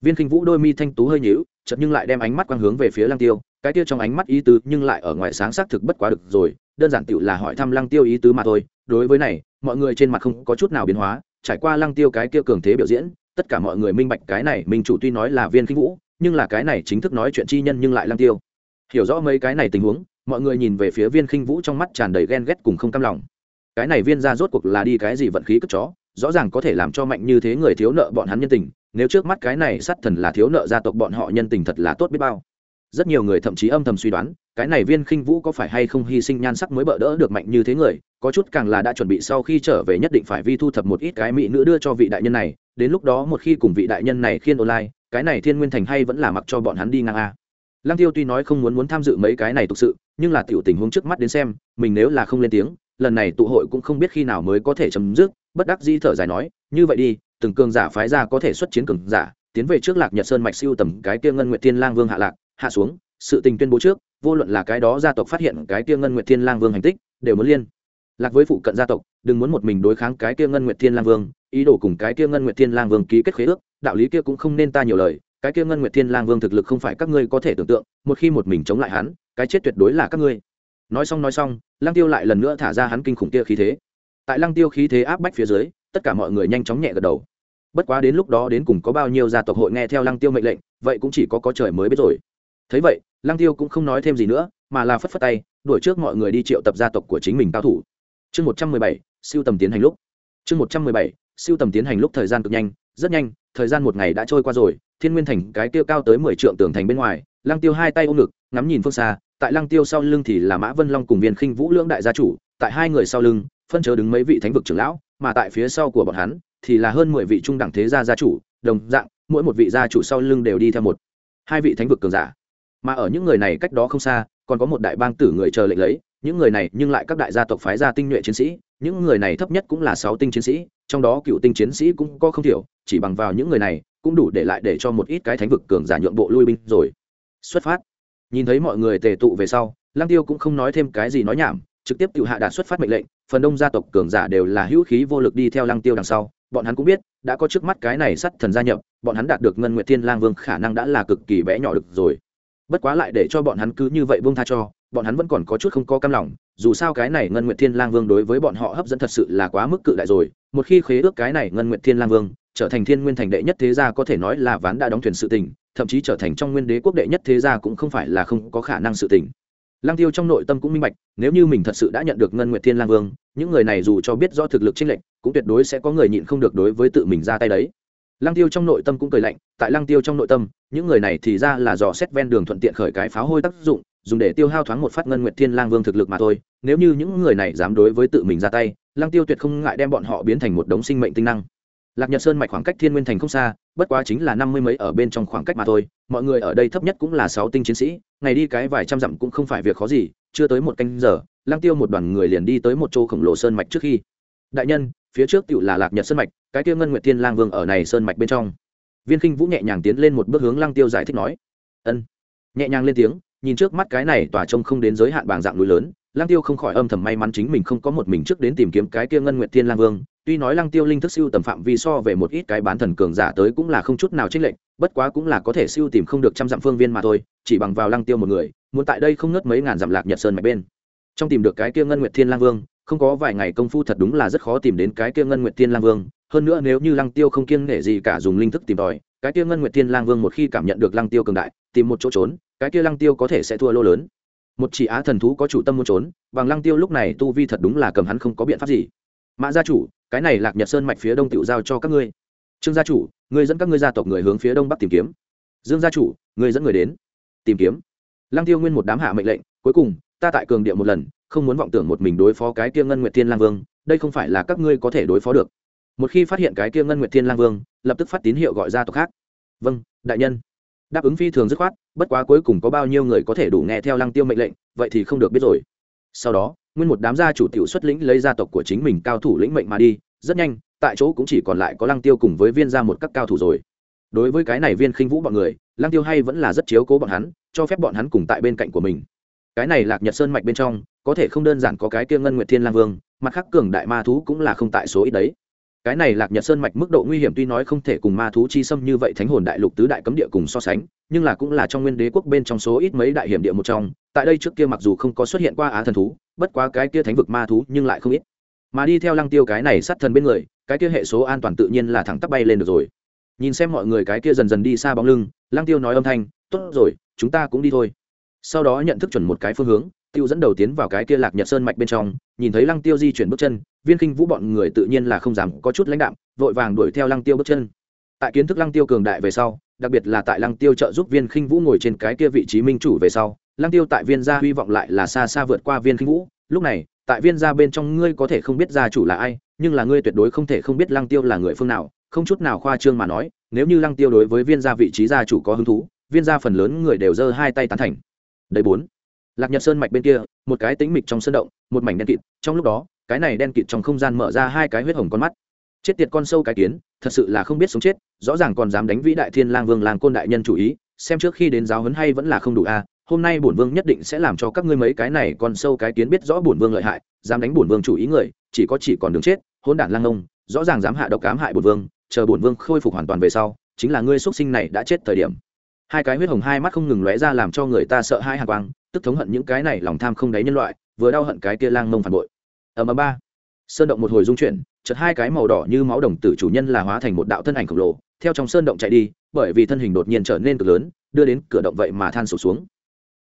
Viên khinh vũ đôi mi thanh tú hơi nhíu, chợt nhưng lại đem ánh mắt quang hướng về phía lăng tiêu. Cái tiêu trong ánh mắt ý tứ nhưng lại ở ngoài sáng xác thực bất quá được rồi, đơn giản tựu là hỏi thăm lăng tiêu ý tứ mà thôi. Đối với này, mọi người trên mặt không có chút nào biến hóa, trải qua lăng tiêu cái kia cường thế biểu diễn, tất cả mọi người minh bạch cái này mình chủ tuy nói là viên khinh vũ, nhưng là cái này chính thức nói chuyện chi nhân nhưng lại lăng tiêu. Hiểu rõ mấy cái này tình huống mọi người nhìn về phía viên khinh vũ trong mắt tràn đầy ghen ghét cùng không cam lòng. Cái này viên ra rốt cuộc là đi cái gì vận khí cất chó, rõ ràng có thể làm cho mạnh như thế người thiếu nợ bọn hắn nhân tình, nếu trước mắt cái này sát thần là thiếu nợ gia tộc bọn họ nhân tình thật là tốt biết bao. Rất nhiều người thậm chí âm thầm suy đoán, cái này viên khinh vũ có phải hay không hy sinh nhan sắc mới bỡ đỡ được mạnh như thế người, có chút càng là đã chuẩn bị sau khi trở về nhất định phải vi thu thập một ít cái mỹ nữ đưa cho vị đại nhân này, đến lúc đó một khi cùng vị đại nhân này khiên online, cái này thiên nguyên thành hay vẫn là mặc cho bọn hắn đi ngang a lăng tiêu tuy nói không muốn muốn tham dự mấy cái này thực sự, nhưng là tiểu tình huống trước mắt đến xem, mình nếu là không lên tiếng, lần này tụ hội cũng không biết khi nào mới có thể chấm dứt, bất đắc di thở dài nói, như vậy đi, từng cường giả phái ra có thể xuất chiến cường giả, tiến về trước lạc nhật sơn mạch siêu tầm cái kia ngân nguyệt thiên lang vương hạ lạc, hạ xuống, sự tình tuyên bố trước, vô luận là cái đó gia tộc phát hiện cái kia ngân nguyệt thiên lang vương hành tích, đều muốn liên lạc với phụ cận gia tộc, đừng muốn một mình đối kháng cái kia ngân nguyệt thiên lang vương, ý đồ cùng cái kia ngân nguyệt thiên lang vương ký kết khế ước, đạo lý kia cũng không nên ta nhiều lời cái kia ngân nguyệt thiên lang vương thực lực không phải các ngươi có thể tưởng tượng, một khi một mình chống lại hắn, cái chết tuyệt đối là các ngươi. Nói xong nói xong, lăng tiêu lại lần nữa thả ra hắn kinh khủng kia khí thế. Tại lăng tiêu khí thế áp bách phía dưới, tất cả mọi người nhanh chóng nhẹ gật đầu. Bất quá đến lúc đó đến cùng có bao nhiêu gia tộc hội nghe theo lăng tiêu mệnh lệnh, vậy cũng chỉ có có trời mới biết rồi. Thấy vậy, lăng tiêu cũng không nói thêm gì nữa, mà là phất phất tay, đuổi trước mọi người đi triệu tập gia tộc của chính mình cao thủ. Chương một trăm mười bảy, siêu tầm tiến hành lúc. Chương một trăm mười bảy, siêu tầm tiến hành lúc thời gian cực nhanh, rất nhanh, thời gian một ngày đã trôi qua rồi thiên nguyên thành cái tiêu cao tới mười trượng tường thành bên ngoài, lăng tiêu hai tay ôm ngực, ngắm nhìn phương xa, tại lăng tiêu sau lưng thì là mã vân long cùng viên khinh vũ lưỡng đại gia chủ, tại hai người sau lưng, phân chớ đứng mấy vị thánh vực trưởng lão, mà tại phía sau của bọn hắn thì là hơn mười vị trung đẳng thế gia gia chủ, đồng dạng, mỗi một vị gia chủ sau lưng đều đi theo một, hai vị thánh vực cường giả. Mà ở những người này cách đó không xa, còn có một đại bang tử người chờ lệnh lấy, những người này nhưng lại các đại gia tộc phái gia tinh nhuệ chiến sĩ, những người này thấp nhất cũng là sáu tinh chiến sĩ, trong đó cựu tinh chiến sĩ cũng có không thiểu, chỉ bằng vào những người này cũng đủ để lại để cho một ít cái thánh vực cường giả nhượng bộ lui binh rồi. Xuất phát. Nhìn thấy mọi người tề tụ về sau, lăng tiêu cũng không nói thêm cái gì nói nhảm, trực tiếp tự hạ đạt xuất phát mệnh lệnh, phần đông gia tộc cường giả đều là hữu khí vô lực đi theo lăng tiêu đằng sau. Bọn hắn cũng biết, đã có trước mắt cái này sắt thần gia nhập, bọn hắn đạt được ngân nguyệt thiên lang vương khả năng đã là cực kỳ bé nhỏ được rồi. Bất quá lại để cho bọn hắn cứ như vậy buông tha cho, bọn hắn vẫn còn có chút không có cam lòng, dù sao cái này ngân nguyệt thiên lang vương đối với bọn họ hấp dẫn thật sự là quá mức cự đại rồi một khi khế ước cái này ngân nguyện thiên lang vương trở thành thiên nguyên thành đệ nhất thế gia có thể nói là ván đã đóng thuyền sự tình thậm chí trở thành trong nguyên đế quốc đệ nhất thế gia cũng không phải là không có khả năng sự tình Lăng Tiêu trong nội tâm cũng minh bạch, nếu như mình thật sự đã nhận được Ngân Nguyệt Thiên Lang Vương, những người này dù cho biết rõ thực lực chênh lệnh, cũng tuyệt đối sẽ có người nhịn không được đối với tự mình ra tay đấy. Lăng Tiêu trong nội tâm cũng cười lạnh, tại Lăng Tiêu trong nội tâm, những người này thì ra là dò xét ven đường thuận tiện khởi cái pháo hôi tác dụng, dùng để tiêu hao thoáng một phát Ngân Nguyệt Thiên Lang Vương thực lực mà thôi. Nếu như những người này dám đối với tự mình ra tay, lang Tiêu tuyệt không ngại đem bọn họ biến thành một đống sinh mệnh tinh năng. Lạc nhật sơn mạch khoảng cách thiên nguyên thành không xa bất quá chính là năm mươi mấy ở bên trong khoảng cách mà thôi mọi người ở đây thấp nhất cũng là sáu tinh chiến sĩ ngày đi cái vài trăm dặm cũng không phải việc khó gì chưa tới một canh giờ lang tiêu một đoàn người liền đi tới một chỗ khổng lồ sơn mạch trước khi. Đại nhân phía trước tựu là lạc nhật sơn mạch cái tiêu ngân nguyệt thiên lang vương ở này sơn mạch bên trong. Viên khinh vũ nhẹ nhàng tiến lên một bước hướng lang tiêu giải thích nói. Ân. Nhẹ nhàng lên tiếng nhìn trước mắt cái này tỏa trông không đến giới hạn bảng dạng núi lớn lang tiêu không khỏi âm thầm may mắn chính mình không có một mình trước đến tìm kiếm cái kia ngân nguyệt thiên lang vương. Tuy nói lăng tiêu linh thức siêu tầm phạm vi so về một ít cái bán thần cường giả tới cũng là không chút nào trích lệch, bất quá cũng là có thể siêu tìm không được trăm dặm phương viên mà thôi, chỉ bằng vào lăng tiêu một người, muốn tại đây không ngớt mấy ngàn dặm lạc nhật sơn mạch bên. Trong tìm được cái kia ngân nguyệt thiên lang vương, không có vài ngày công phu thật đúng là rất khó tìm đến cái kia ngân nguyệt thiên lang vương. Hơn nữa nếu như lăng tiêu không kiêng nể gì cả dùng linh thức tìm tòi, cái kia ngân nguyệt thiên lang vương một khi cảm nhận được lăng tiêu cường đại, tìm một chỗ trốn cái kia lăng tiêu có thể sẽ thua lô lớn. Một chỉ á thần thú có chủ tâm muốn trốn, bằng lăng tiêu lúc này tu vi thật đúng là cầm hắn không có biện pháp gì. Mã gia chủ, cái này lạc nhật sơn mạch phía đông tiểu giao cho các ngươi. Trương gia chủ người dẫn các ngươi gia tộc người hướng phía đông bắc tìm kiếm. Dương gia chủ người dẫn người đến. Tìm kiếm. Lăng tiêu nguyên một đám hạ mệnh lệnh, cuối cùng, ta tại cường địa một lần, không muốn vọng tưởng một mình đối phó cái kia ngân nguyệt thiên lang vương, đây không phải là các ngươi có thể đối phó được. Một khi phát hiện cái kia ngân nguyệt thiên lang vương, lập tức phát tín hiệu gọi gia tộc khác. Vâng đại nhân đáp ứng phi thường dứt khoát, bất quá cuối cùng có bao nhiêu người có thể đủ nghe theo lăng tiêu mệnh lệnh, vậy thì không được biết rồi. Sau đó, nguyên một đám gia chủ tiểu xuất lĩnh lấy gia tộc của chính mình cao thủ lĩnh mệnh mà đi. Rất nhanh, tại chỗ cũng chỉ còn lại có lăng tiêu cùng với viên gia một các cao thủ rồi. Đối với cái này viên khinh vũ bọn người, lăng tiêu hay vẫn là rất chiếu cố bọn hắn, cho phép bọn hắn cùng tại bên cạnh của mình. Cái này lạc nhật sơn mạch bên trong, có thể không đơn giản có cái kia ngân nguyệt thiên lang vương, mặt khác cường đại ma thú cũng là không tại số ít đấy cái này lạc nhật sơn mạch mức độ nguy hiểm tuy nói không thể cùng ma thú chi xâm như vậy thánh hồn đại lục tứ đại cấm địa cùng so sánh, nhưng là cũng là trong nguyên đế quốc bên trong số ít mấy đại hiểm địa một trong. Tại đây trước kia mặc dù không có xuất hiện qua á thần thú, bất quá cái kia thánh vực ma thú nhưng lại không ít. Mà đi theo lăng tiêu cái này sát thần bên người, cái kia hệ số an toàn tự nhiên là thẳng tắp bay lên được rồi. Nhìn xem mọi người cái kia dần dần đi xa bóng lưng, lăng tiêu nói âm thanh, tốt rồi, chúng ta cũng đi thôi. Sau đó nhận thức chuẩn một cái phương hướng, tiêu dẫn đầu tiến vào cái kia lạc nhật sơn mạch bên trong, nhìn thấy lăng tiêu di chuyển bước chân viên kinh vũ bọn người tự nhiên là không dám có chút lãnh đạm, vội vàng đuổi theo lăng tiêu bước chân. Tại kiến thức lăng tiêu cường đại về sau, đặc biệt là tại lăng tiêu trợ giúp viên khinh vũ ngồi trên cái kia vị trí minh chủ về sau, lăng tiêu tại viên gia hy vọng lại là xa xa vượt qua viên khinh vũ. Lúc này, tại viên gia bên trong ngươi có thể không biết gia chủ là ai, nhưng là ngươi tuyệt đối không thể không biết lăng tiêu là người phương nào. Không chút nào khoa trương mà nói, nếu như lăng tiêu đối với viên gia vị trí gia chủ có hứng thú, viên gia phần lớn người đều giơ hai tay tán thành. Đấy bốn, lạc nhật sơn mạch bên kia, một cái tĩnh mịch trong sân động, một mảnh đen kịt. Trong lúc đó cái này đen kịt trong không gian mở ra hai cái huyết hồng con mắt. Chết tiệt con sâu cái kiến, thật sự là không biết sống chết, rõ ràng còn dám đánh vĩ đại thiên lang vương làng côn đại nhân chủ ý, xem trước khi đến giáo huấn hay vẫn là không đủ a, hôm nay bổn vương nhất định sẽ làm cho các ngươi mấy cái này con sâu cái kiến biết rõ bổn vương lợi hại, dám đánh bổn vương chủ ý người, chỉ có chỉ còn đường chết hôn đản lang nông rõ ràng dám hạ độc cám hại bổn vương, chờ bổn vương khôi phục hoàn toàn về sau, chính là ngươi xuất sinh này đã chết thời điểm. Hai cái huyết hồng hai mắt không ngừng lóe ra làm cho người ta sợ hai hàn quang, tức thống hận những cái này lòng tham không đáy nhân loại, vừa đau hận cái kia lang nông phản bội ở ầm ba. Sơn động một hồi dung chuyển, chợt hai cái màu đỏ như máu đồng tử chủ nhân là hóa thành một đạo thân ảnh khổng lồ, theo trong sơn động chạy đi, bởi vì thân hình đột nhiên trở nên cực lớn, đưa đến cửa động vậy mà than sụp xuống.